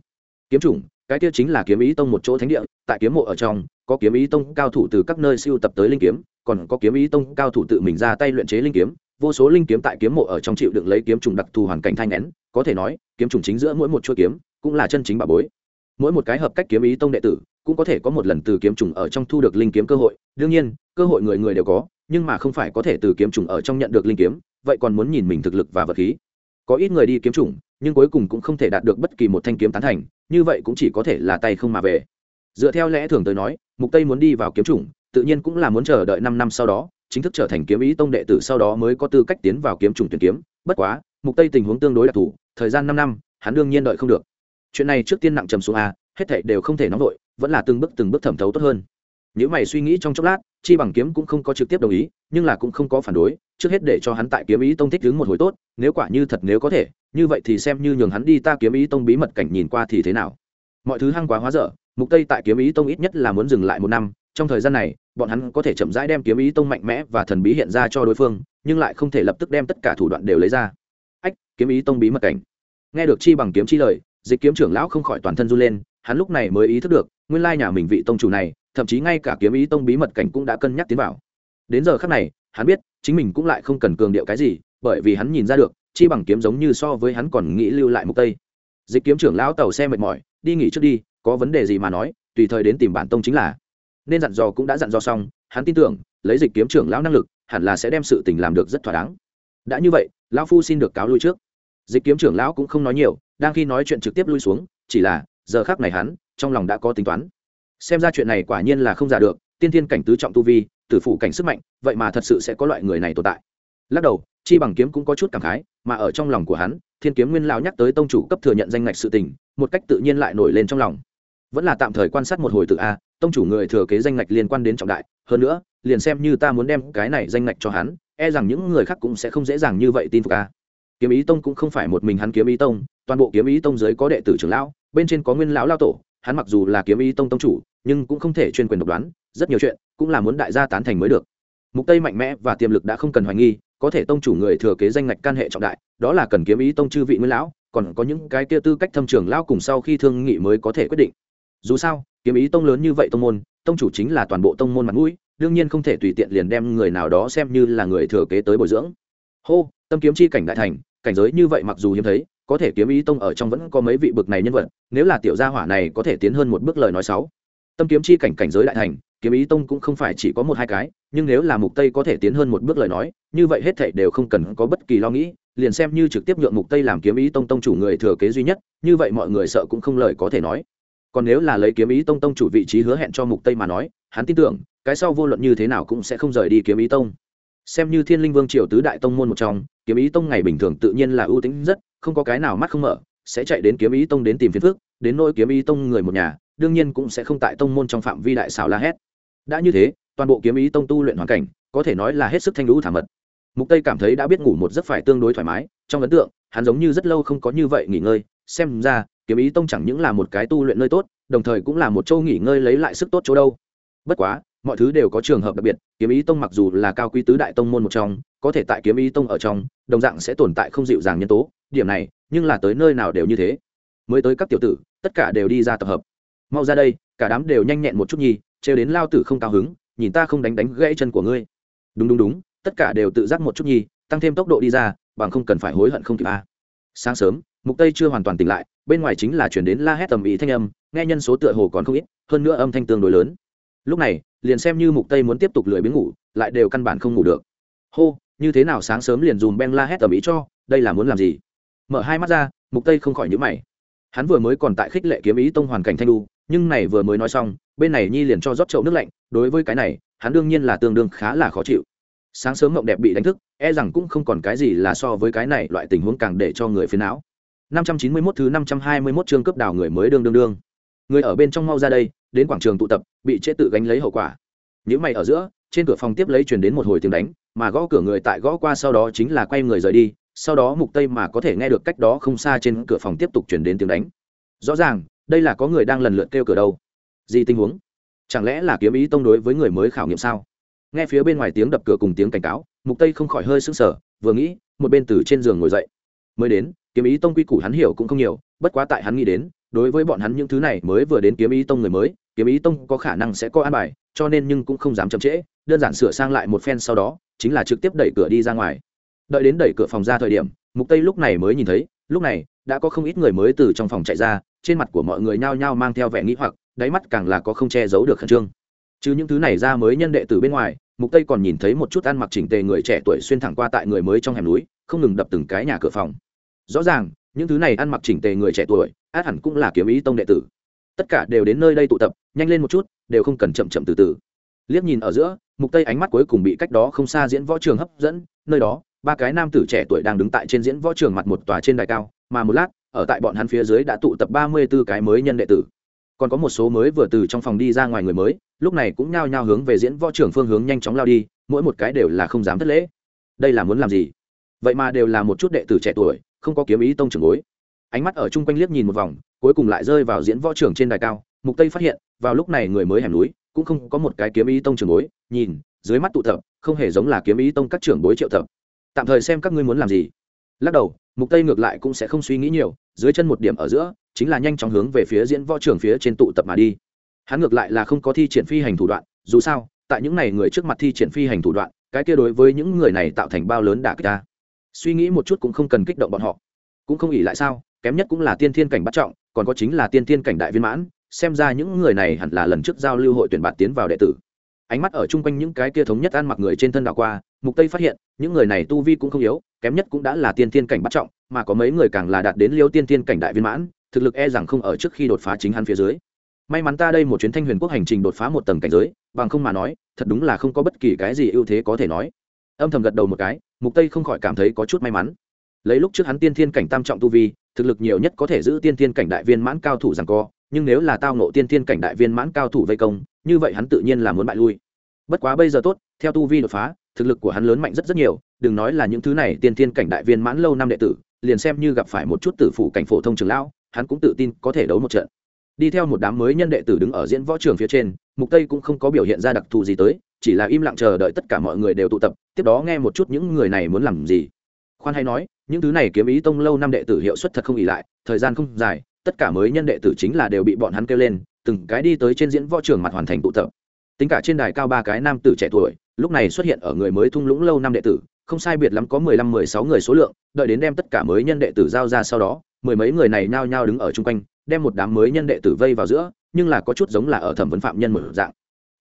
Kiếm chủng, cái kia chính là kiếm ý tông một chỗ thánh địa, tại kiếm mộ ở trong, có kiếm ý tông cao thủ từ các nơi siêu tập tới linh kiếm, còn có kiếm ý tông cao thủ tự mình ra tay luyện chế linh kiếm, vô số linh kiếm tại kiếm mộ ở trong chịu đựng lấy kiếm trùng đặc thù hoàn cảnh thanh nén, có thể nói, kiếm trùng chính giữa mỗi một chuỗi kiếm, cũng là chân chính bà bối mỗi một cái hợp cách kiếm ý tông đệ tử cũng có thể có một lần từ kiếm trùng ở trong thu được linh kiếm cơ hội. Đương nhiên, cơ hội người người đều có, nhưng mà không phải có thể từ kiếm trùng ở trong nhận được linh kiếm, vậy còn muốn nhìn mình thực lực và vật khí. Có ít người đi kiếm trùng, nhưng cuối cùng cũng không thể đạt được bất kỳ một thanh kiếm tán thành, như vậy cũng chỉ có thể là tay không mà về. Dựa theo lẽ thường tới nói, mục tây muốn đi vào kiếm trùng, tự nhiên cũng là muốn chờ đợi 5 năm sau đó, chính thức trở thành kiếm ý tông đệ tử sau đó mới có tư cách tiến vào kiếm trùng tuyển kiếm. Bất quá, mục tây tình huống tương đối đặc thù, thời gian 5 năm, hắn đương nhiên đợi không được chuyện này trước tiên nặng trầm xuống a, hết thảy đều không thể nóng vội, vẫn là từng bước từng bước thẩm thấu tốt hơn. Nếu mày suy nghĩ trong chốc lát, chi bằng kiếm cũng không có trực tiếp đồng ý, nhưng là cũng không có phản đối, trước hết để cho hắn tại kiếm ý tông thích đứng một hồi tốt, nếu quả như thật nếu có thể, như vậy thì xem như nhường hắn đi ta kiếm ý tông bí mật cảnh nhìn qua thì thế nào. Mọi thứ hăng quá hóa dở, mục tây tại kiếm ý tông ít nhất là muốn dừng lại một năm, trong thời gian này, bọn hắn có thể chậm rãi đem kiếm ý tông mạnh mẽ và thần bí hiện ra cho đối phương, nhưng lại không thể lập tức đem tất cả thủ đoạn đều lấy ra. Ách, kiếm ý tông bí mật cảnh. Nghe được chi bằng kiếm chi lời dịch kiếm trưởng lão không khỏi toàn thân run lên, hắn lúc này mới ý thức được, nguyên lai nhà mình vị tông chủ này, thậm chí ngay cả kiếm ý tông bí mật cảnh cũng đã cân nhắc tiến vào. Đến giờ khắc này, hắn biết, chính mình cũng lại không cần cường điệu cái gì, bởi vì hắn nhìn ra được, chi bằng kiếm giống như so với hắn còn nghĩ lưu lại mục tây. Dịch kiếm trưởng lão tàu xe mệt mỏi, đi nghỉ trước đi, có vấn đề gì mà nói, tùy thời đến tìm bản tông chính là. Nên dặn dò cũng đã dặn dò xong, hắn tin tưởng, lấy dịch kiếm trưởng lão năng lực, hẳn là sẽ đem sự tình làm được rất thỏa đáng. Đã như vậy, lão phu xin được cáo lui trước dịch kiếm trưởng lão cũng không nói nhiều, đang khi nói chuyện trực tiếp lui xuống, chỉ là, giờ khác này hắn, trong lòng đã có tính toán. Xem ra chuyện này quả nhiên là không giả được, tiên thiên cảnh tứ trọng tu vi, tử phủ cảnh sức mạnh, vậy mà thật sự sẽ có loại người này tồn tại. Lắc đầu, chi bằng kiếm cũng có chút cảm khái, mà ở trong lòng của hắn, thiên kiếm nguyên lão nhắc tới tông chủ cấp thừa nhận danh ngạch sự tình, một cách tự nhiên lại nổi lên trong lòng. Vẫn là tạm thời quan sát một hồi tự a, tông chủ người thừa kế danh ngạch liên quan đến trọng đại, hơn nữa, liền xem như ta muốn đem cái này danh ngạch cho hắn e rằng những người khác cũng sẽ không dễ dàng như vậy tin phục a kiếm ý tông cũng không phải một mình hắn kiếm ý tông, toàn bộ kiếm ý tông giới có đệ tử trưởng lão, bên trên có nguyên lão lao tổ, hắn mặc dù là kiếm ý tông tông chủ, nhưng cũng không thể chuyên quyền độc đoán, rất nhiều chuyện cũng là muốn đại gia tán thành mới được. Mục tây mạnh mẽ và tiềm lực đã không cần hoài nghi, có thể tông chủ người thừa kế danh ngạch can hệ trọng đại, đó là cần kiếm ý tông chư vị nguyên lão, còn có những cái kia tư cách thâm trưởng lão cùng sau khi thương nghị mới có thể quyết định. Dù sao, kiếm ý tông lớn như vậy tông môn, tông chủ chính là toàn bộ tông môn mặt mũi, đương nhiên không thể tùy tiện liền đem người nào đó xem như là người thừa kế tới bồi dưỡng. Hô, tâm kiếm chi cảnh đại thành cảnh giới như vậy mặc dù hiếm thấy, có thể kiếm ý tông ở trong vẫn có mấy vị bực này nhân vật, nếu là tiểu gia hỏa này có thể tiến hơn một bước lời nói sáu. Tâm kiếm chi cảnh cảnh giới đại thành, kiếm ý tông cũng không phải chỉ có một hai cái, nhưng nếu là mục tây có thể tiến hơn một bước lời nói, như vậy hết thảy đều không cần có bất kỳ lo nghĩ, liền xem như trực tiếp nhượng mục tây làm kiếm ý tông tông chủ người thừa kế duy nhất, như vậy mọi người sợ cũng không lời có thể nói. Còn nếu là lấy kiếm ý tông tông chủ vị trí hứa hẹn cho mục tây mà nói, hắn tin tưởng, cái sau vô luận như thế nào cũng sẽ không rời đi kiếm ý tông. Xem như thiên linh vương triều tứ đại tông môn một trong kiếm ý tông ngày bình thường tự nhiên là ưu tính rất, không có cái nào mắt không mở, sẽ chạy đến kiếm ý tông đến tìm phiền Phước. đến nỗi kiếm ý tông người một nhà, đương nhiên cũng sẽ không tại tông môn trong phạm vi đại xảo la hét đã như thế, toàn bộ kiếm ý tông tu luyện hoàn cảnh, có thể nói là hết sức thanh lũ thả mật mục tây cảm thấy đã biết ngủ một giấc phải tương đối thoải mái, trong ấn tượng, hắn giống như rất lâu không có như vậy nghỉ ngơi, xem ra, kiếm ý tông chẳng những là một cái tu luyện nơi tốt, đồng thời cũng là một châu nghỉ ngơi lấy lại sức tốt chỗ đâu bất quá mọi thứ đều có trường hợp đặc biệt, kiếm ý tông mặc dù là cao quý tứ đại tông môn một trong, có thể tại kiếm ý tông ở trong, đồng dạng sẽ tồn tại không dịu dàng nhân tố, điểm này, nhưng là tới nơi nào đều như thế. Mới tới các tiểu tử, tất cả đều đi ra tập hợp. Mau ra đây, cả đám đều nhanh nhẹn một chút nhi trêu đến lao tử không cao hứng, nhìn ta không đánh đánh gãy chân của ngươi. Đúng đúng đúng, tất cả đều tự giác một chút nhi tăng thêm tốc độ đi ra, bằng không cần phải hối hận không kịp a. Sáng sớm, mục tây chưa hoàn toàn tỉnh lại, bên ngoài chính là chuyển đến la hét tầm ý thanh âm, nghe nhân số tựa hồ còn không ít, hơn nữa âm thanh tương đối lớn. Lúc này liền xem như mục tây muốn tiếp tục lười biếng ngủ, lại đều căn bản không ngủ được. Hô, như thế nào sáng sớm liền dùm ben la hét tầm ý cho, đây là muốn làm gì? Mở hai mắt ra, mục tây không khỏi nhíu mày. Hắn vừa mới còn tại khích lệ kiếm ý tông hoàn cảnh thanh đu, nhưng này vừa mới nói xong, bên này nhi liền cho rót chậu nước lạnh, đối với cái này, hắn đương nhiên là tương đương khá là khó chịu. Sáng sớm mộng đẹp bị đánh thức e rằng cũng không còn cái gì là so với cái này loại tình huống càng để cho người phiền não. 591 thứ 521 chương cấp đào người mới đương đương đương. Người ở bên trong mau ra đây đến quảng trường tụ tập, bị chết tự gánh lấy hậu quả. Những mày ở giữa, trên cửa phòng tiếp lấy truyền đến một hồi tiếng đánh, mà gõ cửa người tại gõ qua sau đó chính là quay người rời đi, sau đó mục tây mà có thể nghe được cách đó không xa trên cửa phòng tiếp tục truyền đến tiếng đánh. Rõ ràng, đây là có người đang lần lượt kêu cửa đâu. Gì tình huống? Chẳng lẽ là kiếm ý tông đối với người mới khảo nghiệm sao? Nghe phía bên ngoài tiếng đập cửa cùng tiếng cảnh cáo, mục tây không khỏi hơi sững sờ, vừa nghĩ, một bên từ trên giường ngồi dậy. Mới đến, kiếm ý tông quy củ hắn hiểu cũng không nhiều, bất quá tại hắn nghĩ đến đối với bọn hắn những thứ này mới vừa đến kiếm ý tông người mới, kiếm ý tông có khả năng sẽ có an bài, cho nên nhưng cũng không dám chậm trễ, đơn giản sửa sang lại một phen sau đó, chính là trực tiếp đẩy cửa đi ra ngoài. Đợi đến đẩy cửa phòng ra thời điểm, mục tây lúc này mới nhìn thấy, lúc này, đã có không ít người mới từ trong phòng chạy ra, trên mặt của mọi người nhao nhao mang theo vẻ nghĩ hoặc, đáy mắt càng là có không che giấu được khẩn trương. Chứ những thứ này ra mới nhân đệ từ bên ngoài, mục tây còn nhìn thấy một chút ăn mặc chỉnh tề người trẻ tuổi xuyên thẳng qua tại người mới trong hẻm núi, không ngừng đập từng cái nhà cửa phòng. Rõ ràng, những thứ này ăn mặc chỉnh tề người trẻ tuổi át hẳn cũng là kiếm ý tông đệ tử. Tất cả đều đến nơi đây tụ tập, nhanh lên một chút, đều không cần chậm chậm từ từ. Liếc nhìn ở giữa, mục tây ánh mắt cuối cùng bị cách đó không xa diễn võ trường hấp dẫn, nơi đó, ba cái nam tử trẻ tuổi đang đứng tại trên diễn võ trường mặt một tòa trên đài cao, mà một lát, ở tại bọn hắn phía dưới đã tụ tập 34 cái mới nhân đệ tử. Còn có một số mới vừa từ trong phòng đi ra ngoài người mới, lúc này cũng nhao nhao hướng về diễn võ trưởng phương hướng nhanh chóng lao đi, mỗi một cái đều là không dám thất lễ. Đây là muốn làm gì? Vậy mà đều là một chút đệ tử trẻ tuổi, không có kiếm ý tông trưởng bối ánh mắt ở chung quanh liếc nhìn một vòng, cuối cùng lại rơi vào diễn võ trưởng trên đài cao. Mục tây phát hiện, vào lúc này người mới hẻm núi, cũng không có một cái kiếm ý tông trưởng bối, nhìn, dưới mắt tụ tập, không hề giống là kiếm ý tông các trưởng bối triệu tập. Tạm thời xem các ngươi muốn làm gì. Lắc đầu, mục tây ngược lại cũng sẽ không suy nghĩ nhiều, dưới chân một điểm ở giữa, chính là nhanh chóng hướng về phía diễn võ trưởng phía trên tụ tập mà đi. Hắn ngược lại là không có thi triển phi hành thủ đoạn, dù sao, tại những này người trước mặt thi triển phi hành thủ đoạn, cái kia đối với những người này tạo thành bao lớn đả kích ta. Suy nghĩ một chút cũng không cần kích động bọn họ. Cũng không ỉ lại sao? Kém nhất cũng là tiên thiên cảnh bắt trọng, còn có chính là tiên thiên cảnh đại viên mãn, xem ra những người này hẳn là lần trước giao lưu hội tuyển bạt tiến vào đệ tử. Ánh mắt ở chung quanh những cái kia thống nhất ăn mặc người trên thân đảo qua, mục tây phát hiện, những người này tu vi cũng không yếu, kém nhất cũng đã là tiên thiên cảnh bắt trọng, mà có mấy người càng là đạt đến liêu tiên thiên cảnh đại viên mãn, thực lực e rằng không ở trước khi đột phá chính hắn phía dưới. May mắn ta đây một chuyến thanh huyền quốc hành trình đột phá một tầng cảnh giới, bằng không mà nói, thật đúng là không có bất kỳ cái gì ưu thế có thể nói. Âm thầm gật đầu một cái, mục tây không khỏi cảm thấy có chút may mắn. Lấy lúc trước hắn tiên thiên cảnh tam trọng tu vi thực lực nhiều nhất có thể giữ tiên thiên cảnh đại viên mãn cao thủ rằng co, nhưng nếu là tao nộ tiên thiên cảnh đại viên mãn cao thủ vây công, như vậy hắn tự nhiên là muốn bại lui. Bất quá bây giờ tốt, theo tu vi đột phá, thực lực của hắn lớn mạnh rất rất nhiều, đừng nói là những thứ này, tiên thiên cảnh đại viên mãn lâu năm đệ tử, liền xem như gặp phải một chút tử phụ cảnh phổ thông trường lão, hắn cũng tự tin có thể đấu một trận. Đi theo một đám mới nhân đệ tử đứng ở diễn võ trường phía trên, mục tây cũng không có biểu hiện ra đặc thù gì tới, chỉ là im lặng chờ đợi tất cả mọi người đều tụ tập, tiếp đó nghe một chút những người này muốn làm gì. Khoan hay nói những thứ này kiếm ý tông lâu năm đệ tử hiệu suất thật không ỉ lại, thời gian không dài, tất cả mới nhân đệ tử chính là đều bị bọn hắn kêu lên, từng cái đi tới trên diễn võ trường mặt hoàn thành tụ tập. Tính cả trên đài cao ba cái nam tử trẻ tuổi, lúc này xuất hiện ở người mới thung lũng lâu năm đệ tử, không sai biệt lắm có mười lăm, mười sáu người số lượng, đợi đến đem tất cả mới nhân đệ tử giao ra sau đó, mười mấy người này nhao nhao đứng ở chung quanh, đem một đám mới nhân đệ tử vây vào giữa, nhưng là có chút giống là ở thẩm vấn phạm nhân một dạng.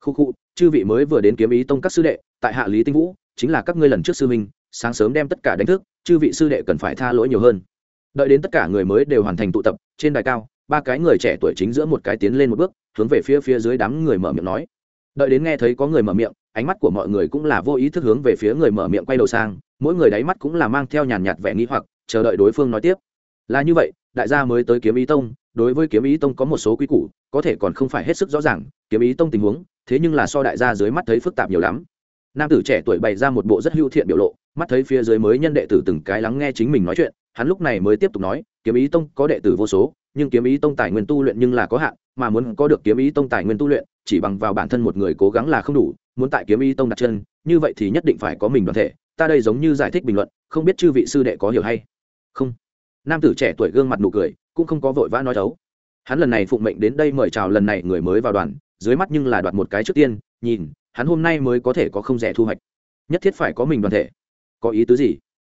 Khu khu, chư vị mới vừa đến kiếm ý tông các sư đệ, tại hạ lý tinh vũ, chính là các ngươi lần trước sư minh sáng sớm đem tất cả đánh thức chư vị sư đệ cần phải tha lỗi nhiều hơn. Đợi đến tất cả người mới đều hoàn thành tụ tập, trên đài cao, ba cái người trẻ tuổi chính giữa một cái tiến lên một bước, hướng về phía phía dưới đám người mở miệng nói. Đợi đến nghe thấy có người mở miệng, ánh mắt của mọi người cũng là vô ý thức hướng về phía người mở miệng quay đầu sang, mỗi người đáy mắt cũng là mang theo nhàn nhạt vẻ nghi hoặc, chờ đợi đối phương nói tiếp. Là như vậy, đại gia mới tới kiếm ý tông, đối với kiếm ý tông có một số quy củ, có thể còn không phải hết sức rõ ràng, kiếm ý tông tình huống, thế nhưng là so đại gia dưới mắt thấy phức tạp nhiều lắm. Nam tử trẻ tuổi bày ra một bộ rất hữu thiện biểu lộ mắt thấy phía dưới mới nhân đệ tử từng cái lắng nghe chính mình nói chuyện, hắn lúc này mới tiếp tục nói, kiếm ý tông có đệ tử vô số, nhưng kiếm ý tông tài nguyên tu luyện nhưng là có hạn, mà muốn có được kiếm ý tông tài nguyên tu luyện, chỉ bằng vào bản thân một người cố gắng là không đủ, muốn tại kiếm ý tông đặt chân, như vậy thì nhất định phải có mình đoàn thể, ta đây giống như giải thích bình luận, không biết chư vị sư đệ có hiểu hay không? Nam tử trẻ tuổi gương mặt nụ cười, cũng không có vội vã nói thấu hắn lần này phụng mệnh đến đây mời chào lần này người mới vào đoàn, dưới mắt nhưng là đoạt một cái trước tiên, nhìn, hắn hôm nay mới có thể có không rẻ thu hoạch. Nhất thiết phải có mình đoàn thể có ý tứ gì?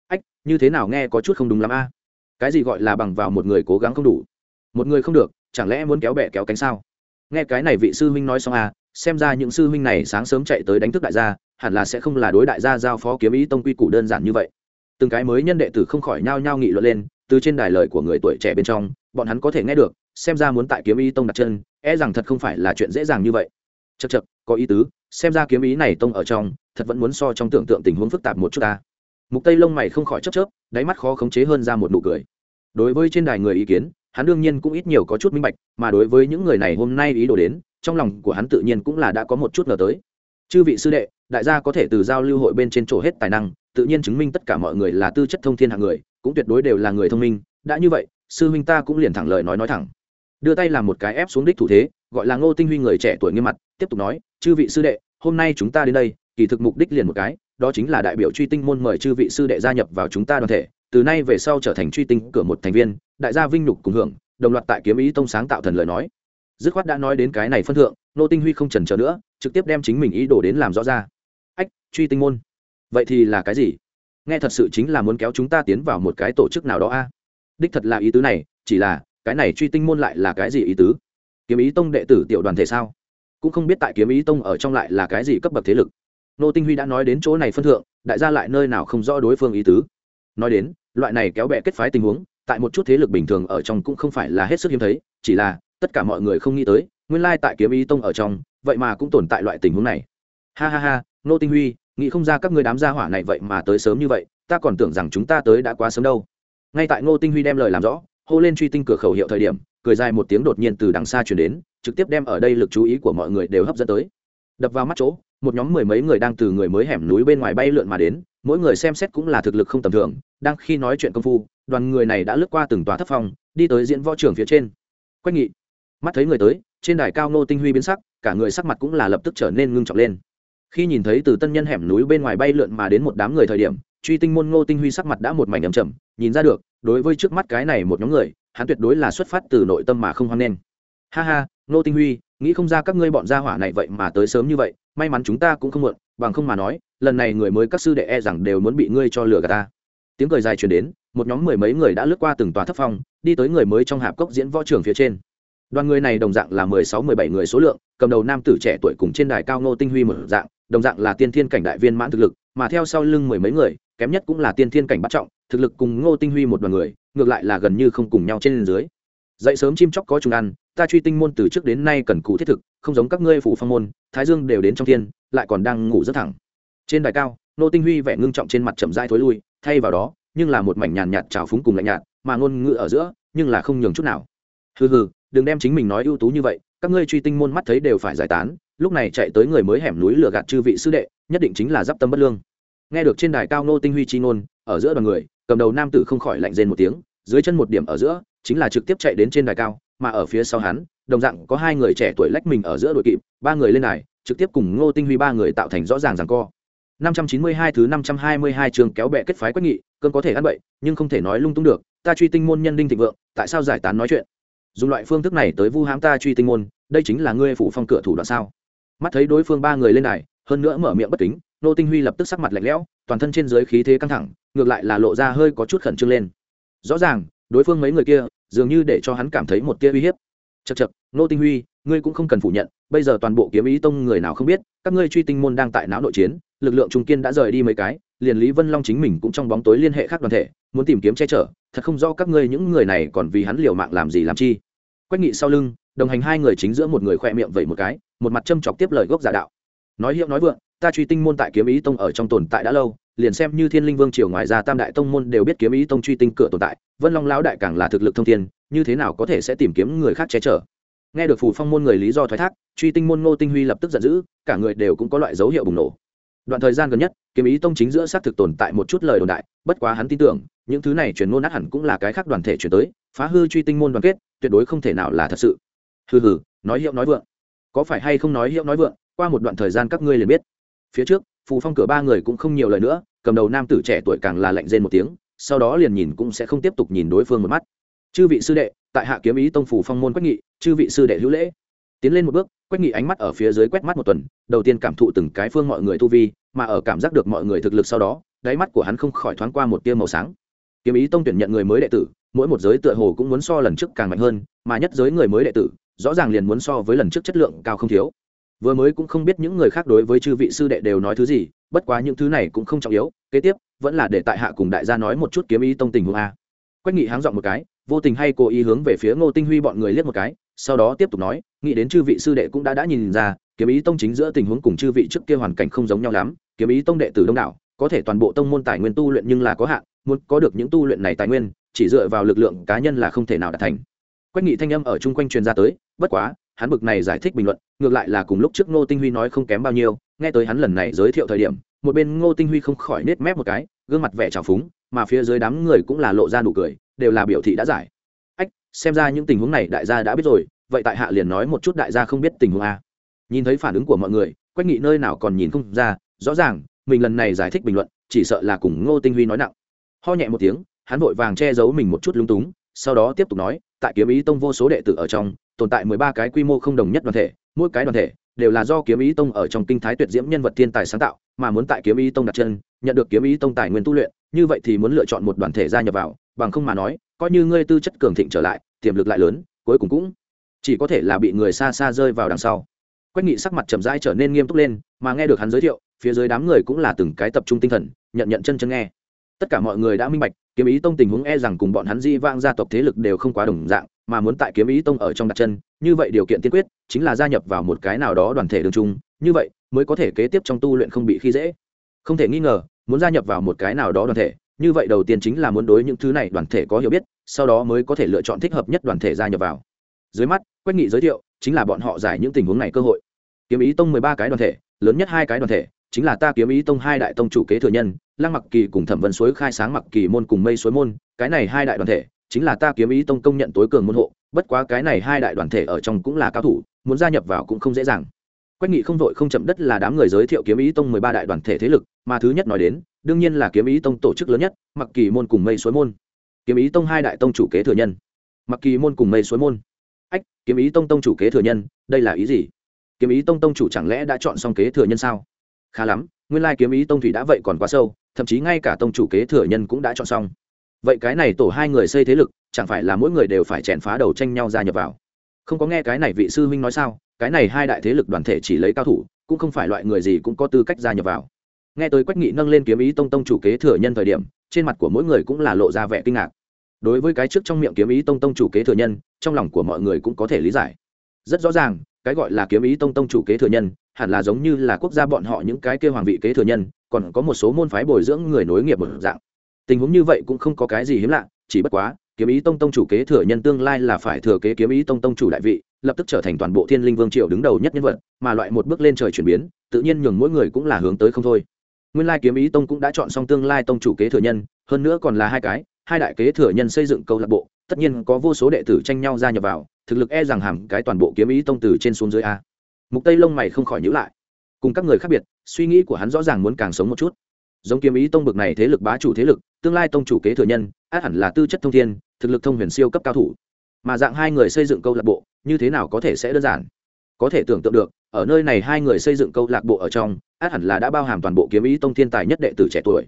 Ách, như thế nào nghe có chút không đúng lắm a? Cái gì gọi là bằng vào một người cố gắng không đủ? Một người không được, chẳng lẽ muốn kéo bẹ kéo cánh sao? Nghe cái này vị sư huynh nói xong a, xem ra những sư huynh này sáng sớm chạy tới đánh thức đại gia, hẳn là sẽ không là đối đại gia giao phó kiếm ý tông quy củ đơn giản như vậy. Từng cái mới nhân đệ tử không khỏi nhao nhao nghị luận lên, từ trên đài lời của người tuổi trẻ bên trong, bọn hắn có thể nghe được, xem ra muốn tại kiếm ý tông đặt chân e rằng thật không phải là chuyện dễ dàng như vậy. Chật chật có ý tứ, xem ra kiếm ý này tông ở trong, thật vẫn muốn so trong tưởng tượng tình huống phức tạp một chút ta mục tây lông mày không khỏi chớp chớp, đáy mắt khó khống chế hơn ra một nụ cười. Đối với trên đài người ý kiến, hắn đương nhiên cũng ít nhiều có chút minh bạch, mà đối với những người này hôm nay ý đồ đến, trong lòng của hắn tự nhiên cũng là đã có một chút ngờ tới. Chư vị sư đệ, đại gia có thể từ giao lưu hội bên trên chỗ hết tài năng, tự nhiên chứng minh tất cả mọi người là tư chất thông thiên hạng người, cũng tuyệt đối đều là người thông minh. Đã như vậy, sư huynh ta cũng liền thẳng lời nói nói thẳng. Đưa tay làm một cái ép xuống đích thủ thế, gọi là ngô tinh huy người trẻ tuổi nghiêm mặt, tiếp tục nói, chư vị sư đệ, hôm nay chúng ta đến đây, kỳ thực mục đích liền một cái đó chính là đại biểu truy tinh môn mời chư vị sư đệ gia nhập vào chúng ta đoàn thể, từ nay về sau trở thành truy tinh cửa một thành viên, đại gia vinh nhục cùng hưởng, đồng loạt tại kiếm ý tông sáng tạo thần lời nói. Dứt khoát đã nói đến cái này phân thượng, nô tinh huy không trần chờ nữa, trực tiếp đem chính mình ý đồ đến làm rõ ra. Ách, truy tinh môn. Vậy thì là cái gì? Nghe thật sự chính là muốn kéo chúng ta tiến vào một cái tổ chức nào đó a? Đích thật là ý tứ này, chỉ là, cái này truy tinh môn lại là cái gì ý tứ? Kiếm ý tông đệ tử tiểu đoàn thể sao? Cũng không biết tại kiếm ý tông ở trong lại là cái gì cấp bậc thế lực nô tinh huy đã nói đến chỗ này phân thượng, đại gia lại nơi nào không rõ đối phương ý tứ. Nói đến, loại này kéo bẹ kết phái tình huống, tại một chút thế lực bình thường ở trong cũng không phải là hết sức hiếm thấy, chỉ là, tất cả mọi người không nghĩ tới, nguyên lai tại kiếm ý tông ở trong, vậy mà cũng tồn tại loại tình huống này. Ha ha ha, nô tinh huy, nghĩ không ra các người đám gia hỏa này vậy mà tới sớm như vậy, ta còn tưởng rằng chúng ta tới đã quá sớm đâu. Ngay tại ngô tinh huy đem lời làm rõ, hô lên truy tinh cửa khẩu hiệu thời điểm, cười dài một tiếng đột nhiên từ đằng xa chuyển đến, trực tiếp đem ở đây lực chú ý của mọi người đều hấp dẫn tới. Đập vào mắt chỗ một nhóm mười mấy người đang từ người mới hẻm núi bên ngoài bay lượn mà đến, mỗi người xem xét cũng là thực lực không tầm thường, đang khi nói chuyện công phu, đoàn người này đã lướt qua từng tòa thấp phòng đi tới diễn võ trường phía trên. Quách nghị, mắt thấy người tới, trên đài cao nô tinh huy biến sắc, cả người sắc mặt cũng là lập tức trở nên ngưng trọng lên. Khi nhìn thấy từ tân nhân hẻm núi bên ngoài bay lượn mà đến một đám người thời điểm, truy tinh môn ngô tinh huy sắc mặt đã một mảnh ầm chầm nhìn ra được, đối với trước mắt cái này một nhóm người, hắn tuyệt đối là xuất phát từ nội tâm mà không hoan nghênh. Ha ha Nô tinh huy, nghĩ không ra các ngươi bọn gia hỏa này vậy mà tới sớm như vậy, may mắn chúng ta cũng không muộn, bằng không mà nói, lần này người mới các sư đệ e rằng đều muốn bị ngươi cho lừa gạt ta. Tiếng cười dài truyền đến, một nhóm mười mấy người đã lướt qua từng tòa thấp phong, đi tới người mới trong hạp cốc diễn võ trường phía trên. Đoàn người này đồng dạng là mười sáu, mười bảy người số lượng, cầm đầu nam tử trẻ tuổi cùng trên đài cao ngô tinh huy một dạng, đồng dạng là tiên thiên cảnh đại viên mãn thực lực, mà theo sau lưng mười mấy người, kém nhất cũng là tiên thiên cảnh bắt trọng, thực lực cùng ngô tinh huy một đoàn người, ngược lại là gần như không cùng nhau trên dưới. Dậy sớm chim chóc có chúng ăn ta truy tinh môn từ trước đến nay cần cụ thiết thực, không giống các ngươi phủ phong môn, thái dương đều đến trong thiên, lại còn đang ngủ rất thẳng. Trên đài cao, nô tinh huy vẻ ngưng trọng trên mặt chậm dai thối lui, thay vào đó, nhưng là một mảnh nhàn nhạt trào phúng cùng lạnh nhạt, mà ngôn ngữ ở giữa, nhưng là không nhường chút nào. Hừ hừ, đừng đem chính mình nói ưu tú như vậy, các ngươi truy tinh môn mắt thấy đều phải giải tán, lúc này chạy tới người mới hẻm núi lừa gạt chư vị sư đệ, nhất định chính là giáp tâm bất lương. Nghe được trên đài cao nô tinh huy chi ngôn, ở giữa đoàn người, cầm đầu nam tử không khỏi lạnh rên một tiếng, dưới chân một điểm ở giữa, chính là trực tiếp chạy đến trên đài cao mà ở phía sau hắn đồng dạng có hai người trẻ tuổi lách mình ở giữa đội kịp ba người lên này trực tiếp cùng ngô tinh huy ba người tạo thành rõ ràng rằng co. 592 thứ 522 trường kéo bè kết phái quyết nghị cơn có thể ăn bậy nhưng không thể nói lung tung được ta truy tinh môn nhân đinh thịnh vượng tại sao giải tán nói chuyện? Dùng loại phương thức này tới vu hãm ta truy tinh môn đây chính là ngươi phủ phong cửa thủ đoạn sao? Mắt thấy đối phương ba người lên này, hơn nữa mở miệng bất kính nô tinh huy lập tức sắc mặt lạnh lẽo toàn thân trên dưới khí thế căng thẳng ngược lại là lộ ra hơi có chút khẩn trương lên. Rõ ràng đối phương mấy người kia dường như để cho hắn cảm thấy một tia uy hiếp. Chật chật nô tinh huy, ngươi cũng không cần phủ nhận, bây giờ toàn bộ kiếm ý tông người nào không biết, các ngươi truy tinh môn đang tại não nội chiến, lực lượng trung kiên đã rời đi mấy cái, liền lý vân long chính mình cũng trong bóng tối liên hệ khác đoàn thể, muốn tìm kiếm che chở, thật không rõ các ngươi những người này còn vì hắn liều mạng làm gì làm chi. Quách nghị sau lưng, đồng hành hai người chính giữa một người khoe miệng vậy một cái, một mặt châm chọc tiếp lời gốc giả đạo. Nói hiệu nói vượng, ta truy tinh môn tại kiếm ý tông ở trong tồn tại đã lâu liền xem như thiên linh vương triều ngoài ra tam đại tông môn đều biết kiếm ý tông truy tinh cửa tồn tại, vân long lão đại càng là thực lực thông thiên, như thế nào có thể sẽ tìm kiếm người khác che chở? Nghe được phù phong môn người lý do thoái thác, truy tinh môn ngô tinh huy lập tức giận dữ, cả người đều cũng có loại dấu hiệu bùng nổ. Đoạn thời gian gần nhất, kiếm ý tông chính giữa xác thực tồn tại một chút lời đồn đại, bất quá hắn tin tưởng, những thứ này truyền ngôn nát hẳn cũng là cái khác đoàn thể chuyển tới, phá hư truy tinh môn đoàn kết, tuyệt đối không thể nào là thật sự. Hừ hừ, nói hiệu nói vượng. Có phải hay không nói hiệu nói vượng, qua một đoạn thời gian các ngươi liền biết. Phía trước, phù phong cửa ba người cũng không nhiều lời nữa cầm đầu nam tử trẻ tuổi càng là lạnh rên một tiếng, sau đó liền nhìn cũng sẽ không tiếp tục nhìn đối phương một mắt. Chư vị sư đệ, tại hạ kiếm ý tông phủ phong môn quách nghị, chư vị sư đệ hữu lễ. Tiến lên một bước, quách nghị ánh mắt ở phía dưới quét mắt một tuần, đầu tiên cảm thụ từng cái phương mọi người tu vi, mà ở cảm giác được mọi người thực lực sau đó, đáy mắt của hắn không khỏi thoáng qua một tia màu sáng. Kiếm ý tông tuyển nhận người mới đệ tử, mỗi một giới tựa hồ cũng muốn so lần trước càng mạnh hơn, mà nhất giới người mới đệ tử, rõ ràng liền muốn so với lần trước chất lượng cao không thiếu vừa mới cũng không biết những người khác đối với chư vị sư đệ đều nói thứ gì, bất quá những thứ này cũng không trọng yếu, kế tiếp, vẫn là để tại hạ cùng đại gia nói một chút kiếm ý tông tình huống a. Quách nghị háng dọn một cái, vô tình hay cố ý hướng về phía ngô tinh huy bọn người liếc một cái, sau đó tiếp tục nói, nghĩ đến chư vị sư đệ cũng đã đã nhìn ra, kiếm ý tông chính giữa tình huống cùng chư vị trước kia hoàn cảnh không giống nhau lắm, kiếm ý tông đệ tử đông đảo, có thể toàn bộ tông môn tài nguyên tu luyện nhưng là có hạn, muốn có được những tu luyện này tài nguyên, chỉ dựa vào lực lượng cá nhân là không thể nào đạt thành. Quách nghị thanh âm ở chung quanh truyền ra tới, bất quá hắn bực này giải thích bình luận, ngược lại là cùng lúc trước ngô tinh huy nói không kém bao nhiêu, nghe tới hắn lần này giới thiệu thời điểm, một bên ngô tinh huy không khỏi nết mép một cái, gương mặt vẻ trào phúng, mà phía dưới đám người cũng là lộ ra nụ cười, đều là biểu thị đã giải. Ách, xem ra những tình huống này đại gia đã biết rồi, vậy tại hạ liền nói một chút đại gia không biết tình huống a. Nhìn thấy phản ứng của mọi người, quách nghị nơi nào còn nhìn không ra, rõ ràng, mình lần này giải thích bình luận, chỉ sợ là cùng ngô tinh huy nói nặng. Ho nhẹ một tiếng, hắn vội vàng che giấu mình một chút lung túng, sau đó tiếp tục nói, tại kiếm ý tông vô số đệ tử ở trong tồn tại mười ba cái quy mô không đồng nhất đoàn thể, mỗi cái đoàn thể đều là do kiếm ý tông ở trong kinh thái tuyệt diễm nhân vật thiên tài sáng tạo, mà muốn tại kiếm ý tông đặt chân, nhận được kiếm ý tông tài nguyên tu luyện, như vậy thì muốn lựa chọn một đoàn thể gia nhập vào, bằng không mà nói, coi như ngươi tư chất cường thịnh trở lại, tiềm lực lại lớn, cuối cùng cũng chỉ có thể là bị người xa xa rơi vào đằng sau. Quách nghị sắc mặt chậm rãi trở nên nghiêm túc lên, mà nghe được hắn giới thiệu, phía dưới đám người cũng là từng cái tập trung tinh thần, nhận nhận chân chân nghe. Tất cả mọi người đã minh bạch, kiếm ý tông tình huống e rằng cùng bọn hắn di vang gia tộc thế lực đều không quá đồng dạng mà muốn tại kiếm ý tông ở trong đặt chân, như vậy điều kiện tiên quyết chính là gia nhập vào một cái nào đó đoàn thể đường chung, như vậy mới có thể kế tiếp trong tu luyện không bị khi dễ. Không thể nghi ngờ, muốn gia nhập vào một cái nào đó đoàn thể, như vậy đầu tiên chính là muốn đối những thứ này đoàn thể có hiểu biết, sau đó mới có thể lựa chọn thích hợp nhất đoàn thể gia nhập vào. Dưới mắt, quách nghị giới thiệu chính là bọn họ giải những tình huống này cơ hội. Kiếm ý tông mười ba cái đoàn thể, lớn nhất hai cái đoàn thể, chính là ta kiếm ý tông hai đại tông chủ kế thừa nhân, lăng mặc kỳ cùng thẩm vân suối khai sáng mặc kỳ môn cùng mây suối môn, cái này hai đại đoàn thể chính là ta kiếm ý tông công nhận tối cường môn hộ, bất quá cái này hai đại đoàn thể ở trong cũng là cao thủ, muốn gia nhập vào cũng không dễ dàng. Quách nghị không vội không chậm đất là đám người giới thiệu kiếm ý tông mười ba đại đoàn thể thế lực, mà thứ nhất nói đến, đương nhiên là kiếm ý tông tổ chức lớn nhất, mặc kỳ môn cùng mây suối môn. Kiếm ý tông hai đại tông chủ kế thừa nhân. Mặc kỳ môn cùng mây suối môn. Ách, kiếm ý tông tông chủ kế thừa nhân, đây là ý gì? Kiếm ý tông tông chủ chẳng lẽ đã chọn xong kế thừa nhân sao? Khá lắm, nguyên lai kiếm ý tông thủy đã vậy còn quá sâu, thậm chí ngay cả tông chủ kế thừa nhân cũng đã chọn xong vậy cái này tổ hai người xây thế lực, chẳng phải là mỗi người đều phải chèn phá đầu tranh nhau gia nhập vào? Không có nghe cái này vị sư huynh nói sao? Cái này hai đại thế lực đoàn thể chỉ lấy cao thủ, cũng không phải loại người gì cũng có tư cách gia nhập vào. Nghe tới quách nghị nâng lên kiếm ý tông tông chủ kế thừa nhân thời điểm, trên mặt của mỗi người cũng là lộ ra vẻ kinh ngạc. Đối với cái trước trong miệng kiếm ý tông tông chủ kế thừa nhân, trong lòng của mọi người cũng có thể lý giải. Rất rõ ràng, cái gọi là kiếm ý tông tông chủ kế thừa nhân, hẳn là giống như là quốc gia bọn họ những cái kêu hoàng vị kế thừa nhân, còn có một số môn phái bồi dưỡng người nối nghiệp một dạng tình huống như vậy cũng không có cái gì hiếm lạ, chỉ bất quá, kiếm ý tông tông chủ kế thừa nhân tương lai là phải thừa kế kiếm ý tông tông chủ đại vị, lập tức trở thành toàn bộ thiên linh vương triều đứng đầu nhất nhân vật, mà loại một bước lên trời chuyển biến, tự nhiên nhường mỗi người cũng là hướng tới không thôi. Nguyên lai kiếm ý tông cũng đã chọn xong tương lai tông chủ kế thừa nhân, hơn nữa còn là hai cái, hai đại kế thừa nhân xây dựng câu lạc bộ, tất nhiên có vô số đệ tử tranh nhau gia nhập vào, thực lực e rằng hàm cái toàn bộ kiếm ý tông từ trên xuống dưới a. Mục tây lông mày không khỏi nhữ lại. Cùng các người khác biệt, suy nghĩ của hắn rõ ràng muốn càng sống một chút giống kiếm ý tông bực này thế lực bá chủ thế lực, tương lai tông chủ kế thừa nhân, át hẳn là tư chất thông thiên, thực lực thông huyền siêu cấp cao thủ. Mà dạng hai người xây dựng câu lạc bộ, như thế nào có thể sẽ đơn giản? Có thể tưởng tượng được, ở nơi này hai người xây dựng câu lạc bộ ở trong, át hẳn là đã bao hàm toàn bộ kiếm ý tông thiên tài nhất đệ tử trẻ tuổi.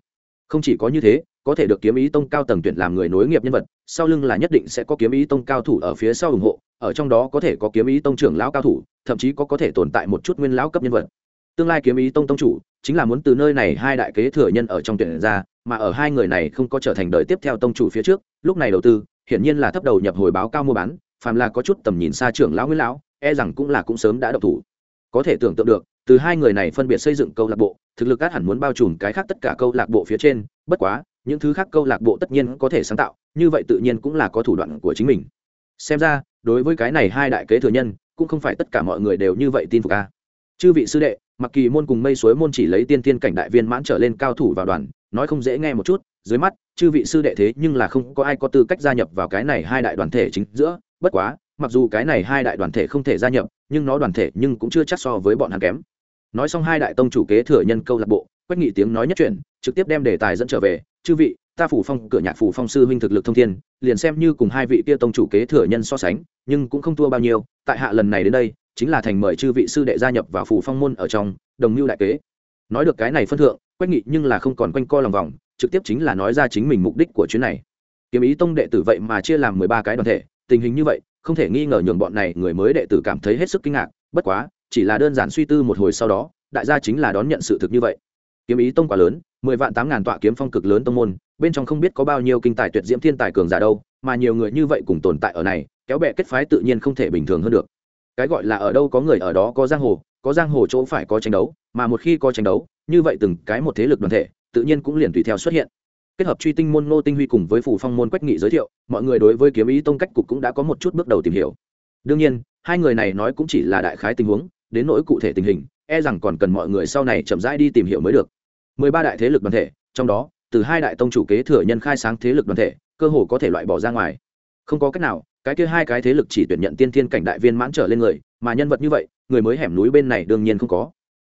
Không chỉ có như thế, có thể được kiếm ý tông cao tầng tuyển làm người nối nghiệp nhân vật, sau lưng là nhất định sẽ có kiếm ý tông cao thủ ở phía sau ủng hộ, ở trong đó có thể có kiếm ý tông trưởng lão cao thủ, thậm chí có có thể tồn tại một chút nguyên lão cấp nhân vật tương lai kiếm ý tông tông chủ chính là muốn từ nơi này hai đại kế thừa nhân ở trong tuyển ra, mà ở hai người này không có trở thành đời tiếp theo tông chủ phía trước, lúc này đầu tư, hiển nhiên là thấp đầu nhập hồi báo cao mua bán, phàm là có chút tầm nhìn xa trưởng lão nguyễn lão e rằng cũng là cũng sớm đã độc thủ. Có thể tưởng tượng được, từ hai người này phân biệt xây dựng câu lạc bộ, thực lực át hẳn muốn bao trùm cái khác tất cả câu lạc bộ phía trên, bất quá, những thứ khác câu lạc bộ tất nhiên có thể sáng tạo, như vậy tự nhiên cũng là có thủ đoạn của chính mình. Xem ra, đối với cái này hai đại kế thừa nhân, cũng không phải tất cả mọi người đều như vậy tin phục a. Chư vị sư đệ mặc kỳ môn cùng mây suối môn chỉ lấy tiên tiên cảnh đại viên mãn trở lên cao thủ vào đoàn, nói không dễ nghe một chút, dưới mắt, chư vị sư đệ thế nhưng là không có ai có tư cách gia nhập vào cái này hai đại đoàn thể chính giữa, bất quá, mặc dù cái này hai đại đoàn thể không thể gia nhập, nhưng nó đoàn thể nhưng cũng chưa chắc so với bọn hắn kém. Nói xong hai đại tông chủ kế thừa nhân câu lạc bộ, quách nghị tiếng nói nhất chuyện trực tiếp đem đề tài dẫn trở về, chư vị, ta phủ phong, cửa nhạc phủ phong sư huynh thực lực thông thiên, liền xem như cùng hai vị kia tông chủ kế thừa nhân so sánh, nhưng cũng không thua bao nhiêu, tại hạ lần này đến đây chính là thành mời chư vị sư đệ gia nhập vào phủ phong môn ở trong, đồng mưu đại kế. Nói được cái này phân thượng, quách nghị nhưng là không còn quanh co lòng vòng, trực tiếp chính là nói ra chính mình mục đích của chuyến này. Kiếm ý tông đệ tử vậy mà chia làm mười ba cái đoàn thể, tình hình như vậy, không thể nghi ngờ nhường bọn này người mới đệ tử cảm thấy hết sức kinh ngạc, bất quá, chỉ là đơn giản suy tư một hồi sau đó, đại gia chính là đón nhận sự thực như vậy. Kiếm ý tông quá lớn, mười vạn tám ngàn tọa kiếm phong cực lớn tông môn, bên trong không biết có bao nhiêu kinh tài tuyệt diễm thiên tài cường giả đâu, mà nhiều người như vậy cùng tồn tại ở này, kéo bè kết phái tự nhiên không thể bình thường hơn được cái gọi là ở đâu có người ở đó có giang hồ, có giang hồ chỗ phải có tranh đấu, mà một khi có tranh đấu, như vậy từng cái một thế lực đoàn thể, tự nhiên cũng liền tùy theo xuất hiện. Kết hợp truy tinh môn ngô tinh huy cùng với phủ phong môn quách nghị giới thiệu, mọi người đối với kiếm ý tông cách cục cũng đã có một chút bước đầu tìm hiểu. Đương nhiên, hai người này nói cũng chỉ là đại khái tình huống, đến nỗi cụ thể tình hình e rằng còn cần mọi người sau này chậm rãi đi tìm hiểu mới được. Mười ba đại thế lực đoàn thể, trong đó, từ hai đại tông chủ kế thừa nhân khai sáng thế lực đoàn thể, cơ hồ có thể loại bỏ ra ngoài. Không có cách nào cái kia hai cái thế lực chỉ tuyển nhận tiên thiên cảnh đại viên mãn trở lên người, mà nhân vật như vậy, người mới hẻm núi bên này đương nhiên không có.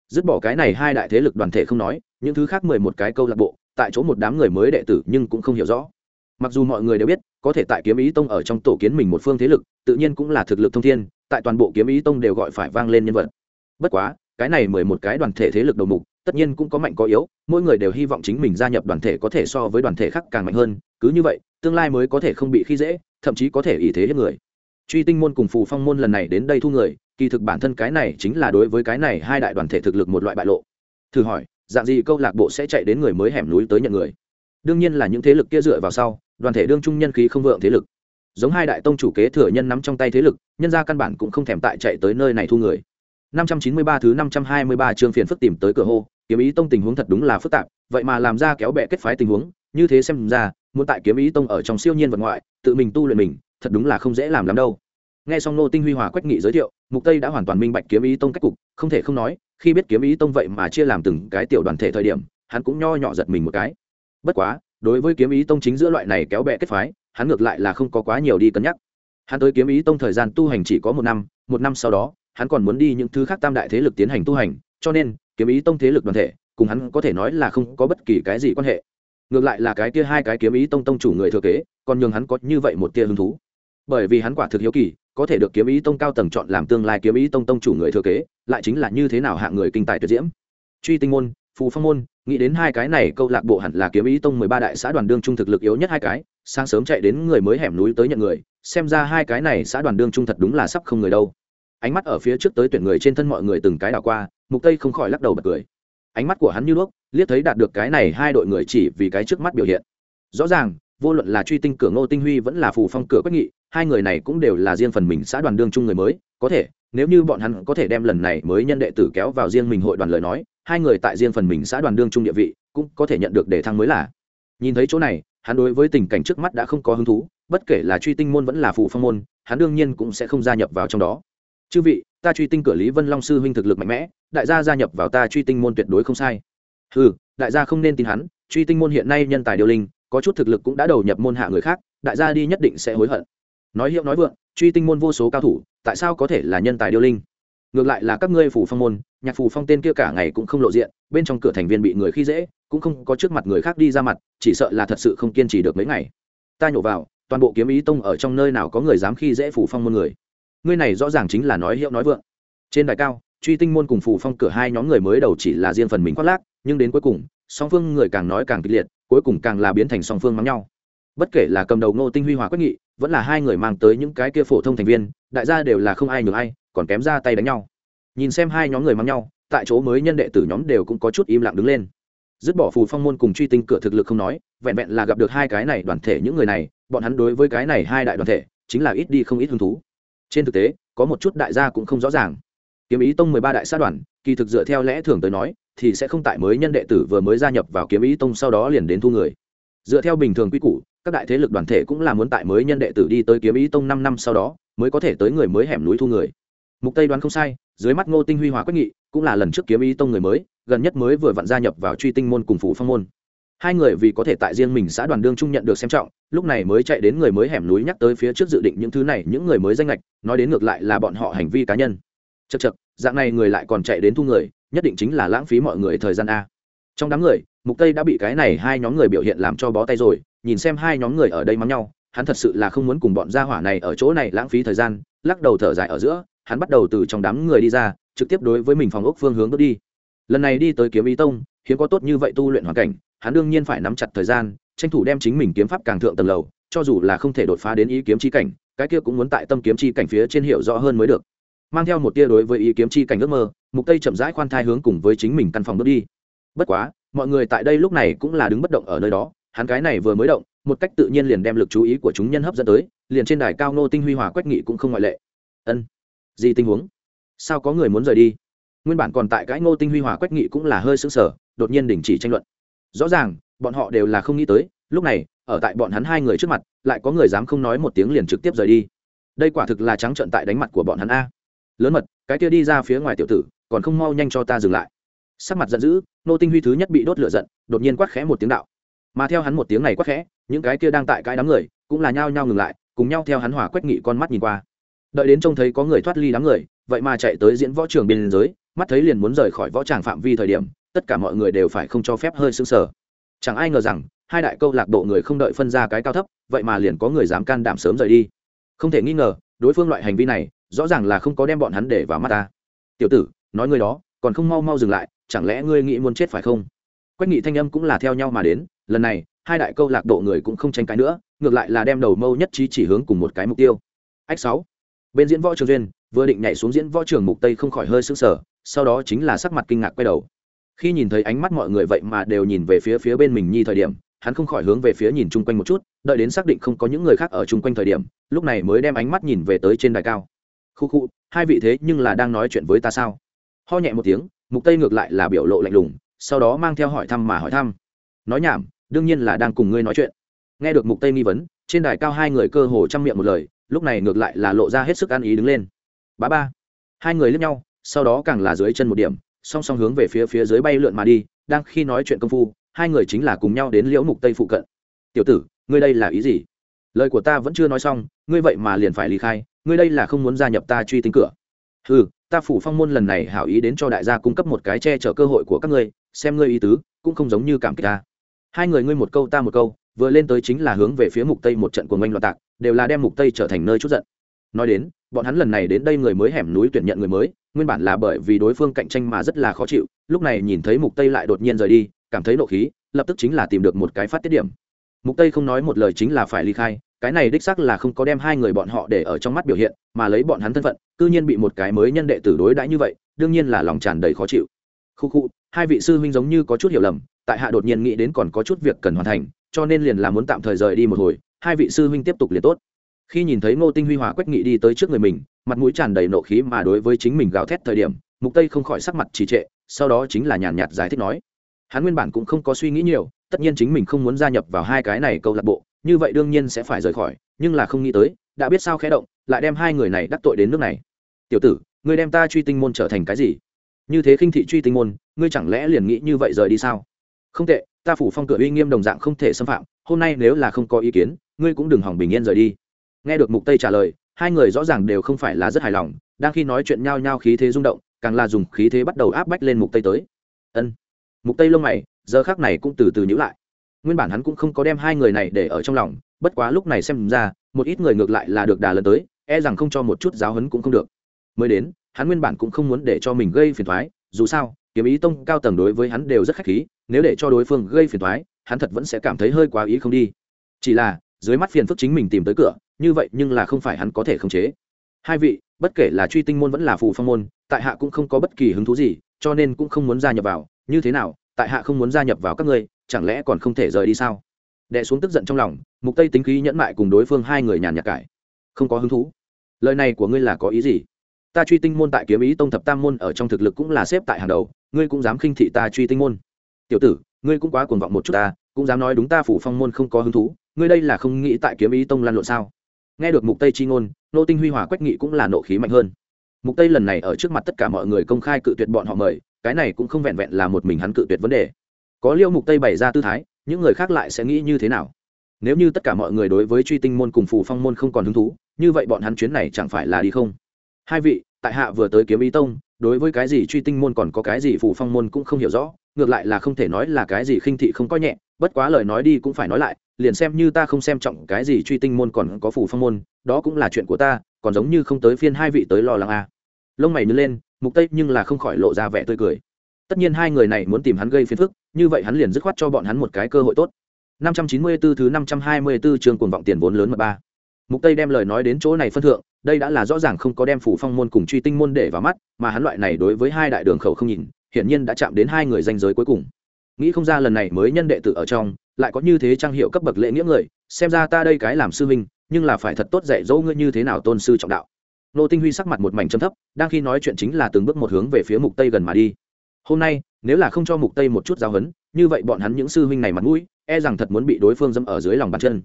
Dứt bỏ cái này hai đại thế lực đoàn thể không nói, những thứ khác mười một cái câu lạc bộ, tại chỗ một đám người mới đệ tử nhưng cũng không hiểu rõ. Mặc dù mọi người đều biết, có thể tại kiếm ý tông ở trong tổ kiến mình một phương thế lực, tự nhiên cũng là thực lực thông thiên, tại toàn bộ kiếm ý tông đều gọi phải vang lên nhân vật. Bất quá cái này mười một cái đoàn thể thế lực đầu mục, tất nhiên cũng có mạnh có yếu, mỗi người đều hy vọng chính mình gia nhập đoàn thể có thể so với đoàn thể khác càng mạnh hơn, cứ như vậy, tương lai mới có thể không bị khi dễ, thậm chí có thể ý thế hết người. Truy tinh môn cùng phù phong môn lần này đến đây thu người, kỳ thực bản thân cái này chính là đối với cái này hai đại đoàn thể thực lực một loại bại lộ. Thử hỏi, dạng gì câu lạc bộ sẽ chạy đến người mới hẻm núi tới nhận người? Đương nhiên là những thế lực kia dựa vào sau, đoàn thể đương trung nhân khí không vượng thế lực. Giống hai đại tông chủ kế thừa nhân nắm trong tay thế lực, nhân ra căn bản cũng không thèm tại chạy tới nơi này thu người. 593 thứ 523 chương phiền phức tìm tới cửa hô, kiếm ý tông tình huống thật đúng là phức tạp, vậy mà làm ra kéo bè kết phái tình huống, như thế xem ra, muốn tại kiếm ý tông ở trong siêu nhiên vật ngoại, tự mình tu luyện mình, thật đúng là không dễ làm lắm đâu. Nghe xong nô tinh huy hòa quách nghị giới thiệu, mục tây đã hoàn toàn minh bạch kiếm ý tông cách cục, không thể không nói, khi biết kiếm ý tông vậy mà chia làm từng cái tiểu đoàn thể thời điểm, hắn cũng nho nhỏ giật mình một cái. Bất quá, đối với kiếm ý tông chính giữa loại này kéo bè kết phái, hắn ngược lại là không có quá nhiều đi cân nhắc. Hắn tới kiếm ý tông thời gian tu hành chỉ có một năm một năm sau đó hắn còn muốn đi những thứ khác tam đại thế lực tiến hành tu hành, cho nên, kiếm ý tông thế lực đoàn thể, cùng hắn có thể nói là không có bất kỳ cái gì quan hệ. Ngược lại là cái kia hai cái kiếm ý tông tông chủ người thừa kế, còn nhường hắn có như vậy một tia hứng thú. Bởi vì hắn quả thực hiếu kỳ, có thể được kiếm ý tông cao tầng chọn làm tương lai kiếm ý tông tông chủ người thừa kế, lại chính là như thế nào hạng người kinh tài tuyệt diễm. Truy tinh môn, phù phong môn, nghĩ đến hai cái này, câu lạc bộ hẳn là kiếm ý tông mười ba đại xã đoàn đương trung thực lực yếu nhất hai cái, sáng sớm chạy đến người mới hẻm núi tới nhận người, xem ra hai cái này xã đoàn đương trung thật đúng là sắp không người đâu ánh mắt ở phía trước tới tuyển người trên thân mọi người từng cái đảo qua, mục tây không khỏi lắc đầu bật cười. Ánh mắt của hắn như đuốc, liếc thấy đạt được cái này hai đội người chỉ vì cái trước mắt biểu hiện. Rõ ràng, vô luận là truy tinh cửa ngô tinh huy vẫn là phù phong cửa quách nghị, hai người này cũng đều là riêng phần mình xã đoàn đương chung người mới, có thể, nếu như bọn hắn có thể đem lần này mới nhân đệ tử kéo vào riêng mình hội đoàn lời nói, hai người tại riêng phần mình xã đoàn đương chung địa vị, cũng có thể nhận được đề thăng mới là. Nhìn thấy chỗ này, hắn đối với tình cảnh trước mắt đã không có hứng thú, bất kể là truy tinh môn vẫn là phù phong môn, hắn đương nhiên cũng sẽ không gia nhập vào trong đó chư vị, ta truy tinh cửa lý vân long sư huynh thực lực mạnh mẽ, đại gia gia nhập vào ta truy tinh môn tuyệt đối không sai. Ừ đại gia không nên tin hắn, truy tinh môn hiện nay nhân tài điều linh, có chút thực lực cũng đã đầu nhập môn hạ người khác, đại gia đi nhất định sẽ hối hận. Nói hiệu nói vượng, truy tinh môn vô số cao thủ, tại sao có thể là nhân tài điêu linh? Ngược lại là các ngươi phủ phong môn, nhạc phủ phong tên kia cả ngày cũng không lộ diện, bên trong cửa thành viên bị người khi dễ, cũng không có trước mặt người khác đi ra mặt, chỉ sợ là thật sự không kiên trì được mấy ngày. Ta nhổ vào, toàn bộ kiếm ý tông ở trong nơi nào có người dám khi dễ phủ phong môn người? Ngươi này rõ ràng chính là nói hiệu nói vượng. Trên đài cao, truy tinh môn cùng Phù phong cửa hai nhóm người mới đầu chỉ là riêng phần mình khoác lác, nhưng đến cuối cùng, song phương người càng nói càng kịch liệt, cuối cùng càng là biến thành song phương mắng nhau. Bất kể là cầm đầu ngô tinh huy hòa quyết nghị, vẫn là hai người mang tới những cái kia phổ thông thành viên, đại gia đều là không ai nhường ai, còn kém ra tay đánh nhau. Nhìn xem hai nhóm người mắng nhau, tại chỗ mới nhân đệ tử nhóm đều cũng có chút im lặng đứng lên. Dứt bỏ phù phong môn cùng truy tinh cửa thực lực không nói, vẹn vẹn là gặp được hai cái này đoàn thể những người này, bọn hắn đối với cái này hai đại đoàn thể, chính là ít đi không ít hứng thú trên thực tế, có một chút đại gia cũng không rõ ràng. Kiếm ý tông mười ba đại sát đoàn, kỳ thực dựa theo lẽ thường tới nói, thì sẽ không tại mới nhân đệ tử vừa mới gia nhập vào kiếm ý tông sau đó liền đến thu người. Dựa theo bình thường quy củ, các đại thế lực đoàn thể cũng là muốn tại mới nhân đệ tử đi tới kiếm ý tông năm năm sau đó, mới có thể tới người mới hẻm núi thu người. Mục tây đoán không sai, dưới mắt ngô tinh huy hòa quyết nghị cũng là lần trước kiếm ý tông người mới, gần nhất mới vừa vặn gia nhập vào truy tinh môn cùng phủ phong môn hai người vì có thể tại riêng mình xã đoàn đương trung nhận được xem trọng, lúc này mới chạy đến người mới hẻm núi nhắc tới phía trước dự định những thứ này, những người mới danh lệch nói đến ngược lại là bọn họ hành vi cá nhân. Chật chật dạng này người lại còn chạy đến thu người, nhất định chính là lãng phí mọi người thời gian a. Trong đám người, mục tây đã bị cái này hai nhóm người biểu hiện làm cho bó tay rồi, nhìn xem hai nhóm người ở đây mắng nhau, hắn thật sự là không muốn cùng bọn gia hỏa này ở chỗ này lãng phí thời gian, lắc đầu thở dài ở giữa, hắn bắt đầu từ trong đám người đi ra, trực tiếp đối với mình phòng ốc phương hướng bước đi. Lần này đi tới kiếm ý tông, hiếm có tốt như vậy tu luyện hoàn cảnh hắn đương nhiên phải nắm chặt thời gian, tranh thủ đem chính mình kiếm pháp càng thượng tầng lầu, cho dù là không thể đột phá đến ý kiếm chi cảnh, cái kia cũng muốn tại tâm kiếm chi cảnh phía trên hiểu rõ hơn mới được. Mang theo một tia đối với ý kiếm chi cảnh ước mơ, mục tây chậm rãi khoan thai hướng cùng với chính mình căn phòng bước đi. Bất quá, mọi người tại đây lúc này cũng là đứng bất động ở nơi đó, hắn cái này vừa mới động, một cách tự nhiên liền đem lực chú ý của chúng nhân hấp dẫn tới, liền trên đài cao nô tinh huy hòa quách nghị cũng không ngoại lệ. Ân, gì tình huống? Sao có người muốn rời đi? Nguyên bản còn tại cãi ngô tinh huy hòa quách nghị cũng là hơi sững sờ, đột nhiên đình chỉ tranh luận rõ ràng, bọn họ đều là không nghĩ tới, lúc này, ở tại bọn hắn hai người trước mặt, lại có người dám không nói một tiếng liền trực tiếp rời đi. Đây quả thực là trắng trợn tại đánh mặt của bọn hắn a. Lớn mật, cái kia đi ra phía ngoài tiểu tử, còn không mau nhanh cho ta dừng lại. Sắc mặt giận dữ, nô tinh huy thứ nhất bị đốt lửa giận, đột nhiên quát khẽ một tiếng đạo. Mà theo hắn một tiếng này quát khẽ, những cái kia đang tại cái đám người, cũng là nhao nhao ngừng lại, cùng nhau theo hắn hỏa quét nghị con mắt nhìn qua. Đợi đến trông thấy có người thoát ly đám người, vậy mà chạy tới diễn võ trường biên giới, mắt thấy liền muốn rời khỏi võ tràng phạm vi thời điểm tất cả mọi người đều phải không cho phép hơi sững sờ. Chẳng ai ngờ rằng, hai đại câu lạc bộ người không đợi phân ra cái cao thấp, vậy mà liền có người dám can đảm sớm rời đi. Không thể nghi ngờ, đối phương loại hành vi này, rõ ràng là không có đem bọn hắn để vào mắt ta. Tiểu tử, nói ngươi đó, còn không mau mau dừng lại, chẳng lẽ ngươi nghĩ muốn chết phải không? Quách nghị thanh âm cũng là theo nhau mà đến, lần này, hai đại câu lạc bộ người cũng không tranh cãi nữa, ngược lại là đem đầu mâu nhất trí chỉ hướng cùng một cái mục tiêu. Ách sáu. Bên diễn võ trường duyên, vừa định nhảy xuống diễn võ trường mục tây không khỏi hơi sững sờ, sau đó chính là sắc mặt kinh ngạc quay đầu khi nhìn thấy ánh mắt mọi người vậy mà đều nhìn về phía phía bên mình nhi thời điểm, hắn không khỏi hướng về phía nhìn chung quanh một chút, đợi đến xác định không có những người khác ở chung quanh thời điểm, lúc này mới đem ánh mắt nhìn về tới trên đài cao. Khu khu, hai vị thế nhưng là đang nói chuyện với ta sao? Ho nhẹ một tiếng, mục tây ngược lại là biểu lộ lạnh lùng, sau đó mang theo hỏi thăm mà hỏi thăm. Nói nhảm, đương nhiên là đang cùng ngươi nói chuyện. Nghe được mục tây nghi vấn, trên đài cao hai người cơ hồ chăm miệng một lời, lúc này ngược lại là lộ ra hết sức ăn ý đứng lên. Bá ba. Hai người lướt nhau, sau đó càng là dưới chân một điểm song song hướng về phía phía dưới bay lượn mà đi, đang khi nói chuyện công phu, hai người chính là cùng nhau đến liễu mục tây phụ cận. Tiểu tử, ngươi đây là ý gì? Lời của ta vẫn chưa nói xong, ngươi vậy mà liền phải ly khai, ngươi đây là không muốn gia nhập ta truy tính cửa. Ừ ta phủ phong môn lần này hảo ý đến cho đại gia cung cấp một cái che chở cơ hội của các ngươi, xem ngươi ý tứ, cũng không giống như cảm kích ta. Hai người ngươi một câu ta một câu, vừa lên tới chính là hướng về phía mục tây một trận của ngoanh loạn tạc, đều là đem mục tây trở thành nơi chút giận nói đến, bọn hắn lần này đến đây người mới hẻm núi tuyển nhận người mới, nguyên bản là bởi vì đối phương cạnh tranh mà rất là khó chịu, lúc này nhìn thấy mục tây lại đột nhiên rời đi, cảm thấy nộ khí, lập tức chính là tìm được một cái phát tiết điểm. Mục tây không nói một lời chính là phải ly khai, cái này đích xác là không có đem hai người bọn họ để ở trong mắt biểu hiện, mà lấy bọn hắn thân phận, cư nhiên bị một cái mới nhân đệ tử đối đãi như vậy, đương nhiên là lòng tràn đầy khó chịu. Khu khu, hai vị sư huynh giống như có chút hiểu lầm, tại hạ đột nhiên nghĩ đến còn có chút việc cần hoàn thành, cho nên liền là muốn tạm thời rời đi một hồi, hai vị sư huynh tiếp tục liền tốt khi nhìn thấy ngô tinh huy hòa quách nghị đi tới trước người mình, mặt mũi tràn đầy nộ khí mà đối với chính mình gào thét thời điểm, mục tây không khỏi sắc mặt trì trệ, sau đó chính là nhàn nhạt giải thích nói, hắn nguyên bản cũng không có suy nghĩ nhiều, tất nhiên chính mình không muốn gia nhập vào hai cái này câu lạc bộ, như vậy đương nhiên sẽ phải rời khỏi, nhưng là không nghĩ tới, đã biết sao khẽ động, lại đem hai người này đắc tội đến nước này. Tiểu tử, ngươi đem ta truy tinh môn trở thành cái gì? Như thế khinh thị truy tinh môn, ngươi chẳng lẽ liền nghĩ như vậy rời đi sao? Không tệ, ta phủ phong cửa uy nghiêm đồng dạng không thể xâm phạm, hôm nay nếu là không có ý kiến, ngươi cũng đừng hỏng bình yên rời đi nghe được mục tây trả lời, hai người rõ ràng đều không phải là rất hài lòng, đang khi nói chuyện nhau nhau khí thế rung động, càng là dùng khí thế bắt đầu áp bách lên mục tây tới. Ân. Mục tây lông mày, giờ khác này cũng từ từ nhữ lại. Nguyên bản hắn cũng không có đem hai người này để ở trong lòng, bất quá lúc này xem ra, một ít người ngược lại là được đà lần tới e rằng không cho một chút giáo hấn cũng không được. Mới đến, hắn nguyên bản cũng không muốn để cho mình gây phiền thoái dù sao, kiếm ý tông cao tầng đối với hắn đều rất khách khí, nếu để cho đối phương gây phiền thoái hắn thật vẫn sẽ cảm thấy hơi quá ý không đi. Chỉ là, dưới mắt phiền phức chính mình tìm tới cửa như vậy nhưng là không phải hắn có thể khống chế. Hai vị, bất kể là truy tinh môn vẫn là phù phong môn, tại hạ cũng không có bất kỳ hứng thú gì, cho nên cũng không muốn gia nhập vào. Như thế nào, tại hạ không muốn gia nhập vào các ngươi, chẳng lẽ còn không thể rời đi sao? Đệ xuống tức giận trong lòng, mục tây tính khí nhẫn mại cùng đối phương hai người nhàn nhạt cải không có hứng thú. Lời này của ngươi là có ý gì? Ta truy tinh môn tại kiếm ý tông thập tam môn ở trong thực lực cũng là xếp tại hàng đầu, ngươi cũng dám khinh thị ta truy tinh môn. Tiểu tử, ngươi cũng quá cuồng vọng một chút ta, cũng dám nói đúng ta phủ phong môn không có hứng thú, ngươi đây là không nghĩ tại kiếm ý tông lan lộn sao? Nghe được mục tây chi ngôn, nô tinh huy hòa quách nghị cũng là nộ khí mạnh hơn. Mục tây lần này ở trước mặt tất cả mọi người công khai cự tuyệt bọn họ mời, cái này cũng không vẹn vẹn là một mình hắn cự tuyệt vấn đề. Có liêu mục tây bày ra tư thái, những người khác lại sẽ nghĩ như thế nào? Nếu như tất cả mọi người đối với truy tinh môn cùng phù phong môn không còn hứng thú, như vậy bọn hắn chuyến này chẳng phải là đi không? Hai vị, tại hạ vừa tới kiếm ý tông, đối với cái gì truy tinh môn còn có cái gì phù phong môn cũng không hiểu rõ, ngược lại là không thể nói là cái gì khinh thị không coi nhẹ bất quá lời nói đi cũng phải nói lại, liền xem như ta không xem trọng cái gì truy tinh môn còn có phủ phong môn, đó cũng là chuyện của ta, còn giống như không tới phiên hai vị tới lo lắng a. À. lông mày nhớ lên, mục tây nhưng là không khỏi lộ ra vẻ tươi cười. Tất nhiên hai người này muốn tìm hắn gây phiền phức, như vậy hắn liền dứt khoát cho bọn hắn một cái cơ hội tốt. 594 thứ 524 trường cuồng vọng tiền vốn lớn mà ba. Mục tây đem lời nói đến chỗ này phân thượng, đây đã là rõ ràng không có đem phủ phong môn cùng truy tinh môn để vào mắt, mà hắn loại này đối với hai đại đường khẩu không nhìn, hiển nhiên đã chạm đến hai người danh giới cuối cùng nghĩ không ra lần này mới nhân đệ tử ở trong, lại có như thế trang hiệu cấp bậc lễ nghĩa người, xem ra ta đây cái làm sư huynh, nhưng là phải thật tốt dạy dỗ ngươi như thế nào tôn sư trọng đạo. Nô tinh huy sắc mặt một mảnh châm thấp, đang khi nói chuyện chính là từng bước một hướng về phía mục tây gần mà đi. Hôm nay, nếu là không cho mục tây một chút giáo hấn như vậy bọn hắn những sư huynh này mặt mũi e rằng thật muốn bị đối phương dâm ở dưới lòng bàn chân.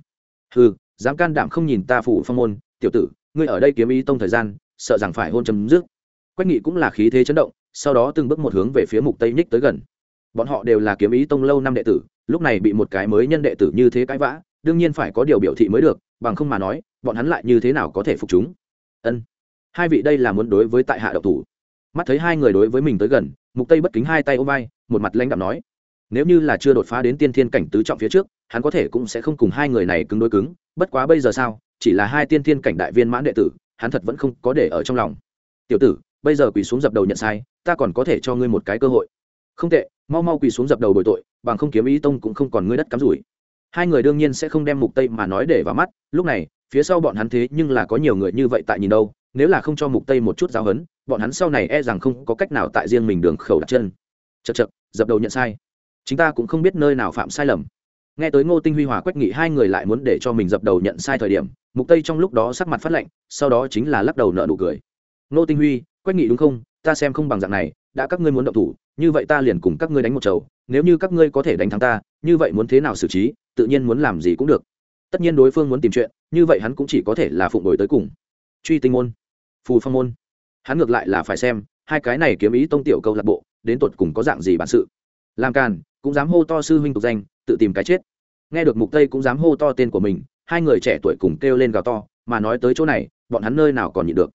Hừ, dám can đảm không nhìn ta phủ phong môn, tiểu tử, ngươi ở đây kiếm ý tông thời gian, sợ rằng phải hôn chấm dứt. Quách nghị cũng là khí thế chấn động, sau đó từng bước một hướng về phía mục tây nhích tới gần bọn họ đều là kiếm ý tông lâu năm đệ tử, lúc này bị một cái mới nhân đệ tử như thế cãi vã, đương nhiên phải có điều biểu thị mới được, bằng không mà nói, bọn hắn lại như thế nào có thể phục chúng? Ân. Hai vị đây là muốn đối với tại hạ độc thủ. Mắt thấy hai người đối với mình tới gần, mục tây bất kính hai tay ôm vai, một mặt lãnh đạm nói, nếu như là chưa đột phá đến tiên thiên cảnh tứ trọng phía trước, hắn có thể cũng sẽ không cùng hai người này cứng đối cứng, bất quá bây giờ sao, chỉ là hai tiên thiên cảnh đại viên mãn đệ tử, hắn thật vẫn không có để ở trong lòng. Tiểu tử, bây giờ quỳ xuống dập đầu nhận sai, ta còn có thể cho ngươi một cái cơ hội. Không tệ mau mau quỳ xuống dập đầu bồi tội, bằng không kiếm ý tông cũng không còn ngươi đất cắm rủi. Hai người đương nhiên sẽ không đem mục tây mà nói để vào mắt, lúc này, phía sau bọn hắn thế nhưng là có nhiều người như vậy tại nhìn đâu, nếu là không cho mục tây một chút giáo hấn bọn hắn sau này e rằng không có cách nào tại riêng mình đường khẩu đặt chân. Chật chật dập đầu nhận sai. Chúng ta cũng không biết nơi nào phạm sai lầm. Nghe tới ngô tinh huy hòa quách nghị hai người lại muốn để cho mình dập đầu nhận sai thời điểm, mục tây trong lúc đó sắc mặt phát lạnh, sau đó chính là lắc đầu nợ nụ cười. Ngô tinh huy, quách nghị đúng không? Ta xem không bằng dạng này, đã các ngươi muốn động thủ như vậy ta liền cùng các ngươi đánh một chầu, nếu như các ngươi có thể đánh thắng ta, như vậy muốn thế nào xử trí, tự nhiên muốn làm gì cũng được. Tất nhiên đối phương muốn tìm chuyện, như vậy hắn cũng chỉ có thể là phụng đổi tới cùng. Truy tinh môn, phù phong môn. Hắn ngược lại là phải xem, hai cái này kiếm ý tông tiểu câu lạc bộ, đến tột cùng có dạng gì bản sự. Làm càn, cũng dám hô to sư huynh tục danh, tự tìm cái chết. Nghe được mục tây cũng dám hô to tên của mình, hai người trẻ tuổi cùng kêu lên gào to, mà nói tới chỗ này, bọn hắn nơi nào còn nhịn được.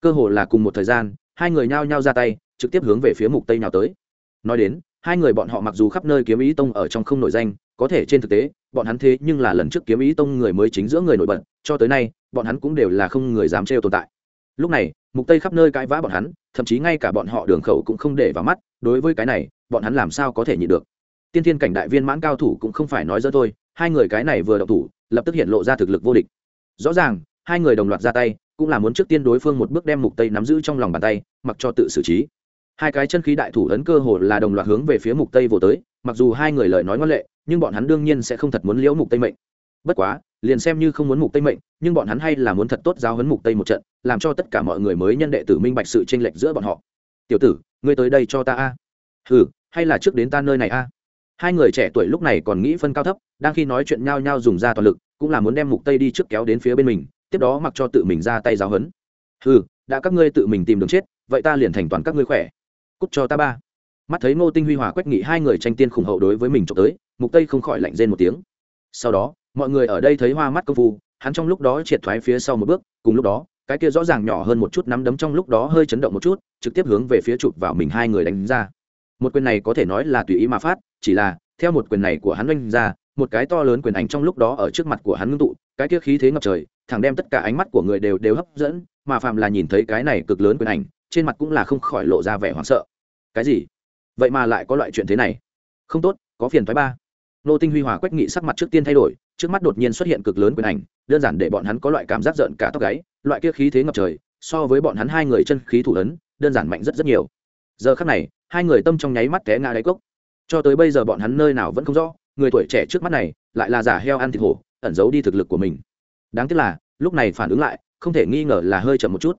Cơ hồ là cùng một thời gian, hai người nhao nhao ra tay, trực tiếp hướng về phía mục tây nào tới nói đến, hai người bọn họ mặc dù khắp nơi kiếm ý tông ở trong không nổi danh, có thể trên thực tế, bọn hắn thế nhưng là lần trước kiếm ý tông người mới chính giữa người nổi bật, cho tới nay, bọn hắn cũng đều là không người dám trêu tồn tại. Lúc này, mục tây khắp nơi cãi vã bọn hắn, thậm chí ngay cả bọn họ đường khẩu cũng không để vào mắt, đối với cái này, bọn hắn làm sao có thể nhịn được? Tiên thiên cảnh đại viên mãn cao thủ cũng không phải nói dỡ thôi, hai người cái này vừa độc thủ, lập tức hiện lộ ra thực lực vô địch. Rõ ràng, hai người đồng loạt ra tay, cũng là muốn trước tiên đối phương một bước đem mục tây nắm giữ trong lòng bàn tay, mặc cho tự xử trí hai cái chân khí đại thủ ấn cơ hồ là đồng loạt hướng về phía mục tây vồ tới, mặc dù hai người lời nói ngoan lệ, nhưng bọn hắn đương nhiên sẽ không thật muốn liễu mục tây mệnh. Bất quá, liền xem như không muốn mục tây mệnh, nhưng bọn hắn hay là muốn thật tốt giáo huấn mục tây một trận, làm cho tất cả mọi người mới nhân đệ tử minh bạch sự chênh lệch giữa bọn họ. Tiểu tử, ngươi tới đây cho ta a. Hừ, hay là trước đến ta nơi này a? Hai người trẻ tuổi lúc này còn nghĩ phân cao thấp, đang khi nói chuyện nhau nhau dùng ra toàn lực, cũng là muốn đem mục tây đi trước kéo đến phía bên mình, tiếp đó mặc cho tự mình ra tay giáo hấn hừ, đã các ngươi tự mình tìm đường chết, vậy ta liền thành toàn các ngươi khỏe cút cho ta ba. Mắt thấy ngô tinh huy hòa quách nghị hai người tranh tiên khủng hậu đối với mình trộm tới, mục tây không khỏi lạnh rên một tiếng. Sau đó, mọi người ở đây thấy hoa mắt công phu, hắn trong lúc đó triệt thoái phía sau một bước, cùng lúc đó, cái kia rõ ràng nhỏ hơn một chút nắm đấm trong lúc đó hơi chấn động một chút, trực tiếp hướng về phía chụp vào mình hai người đánh ra. Một quyền này có thể nói là tùy ý mà phát, chỉ là, theo một quyền này của hắn đánh ra, một cái to lớn quyền ảnh trong lúc đó ở trước mặt của hắn ngưng tụ, cái kia khí thế ngập trời, thẳng đem tất cả ánh mắt của người đều đều hấp dẫn, mà phạm là nhìn thấy cái này cực lớn quyền ảnh trên mặt cũng là không khỏi lộ ra vẻ hoảng sợ. Cái gì? Vậy mà lại có loại chuyện thế này? Không tốt, có phiền thoái ba. Nô tinh huy hòa quách nghị sắc mặt trước tiên thay đổi, trước mắt đột nhiên xuất hiện cực lớn quyền ảnh, đơn giản để bọn hắn có loại cảm giác giận cả tóc gáy, loại kia khí thế ngập trời, so với bọn hắn hai người chân khí thủ lớn đơn giản mạnh rất rất nhiều. Giờ khắc này, hai người tâm trong nháy mắt té ngã đáy cốc. Cho tới bây giờ bọn hắn nơi nào vẫn không rõ, người tuổi trẻ trước mắt này lại là giả heo ăn thịt hổ, ẩn giấu đi thực lực của mình. Đáng tiếc là, lúc này phản ứng lại, không thể nghi ngờ là hơi chậm một chút.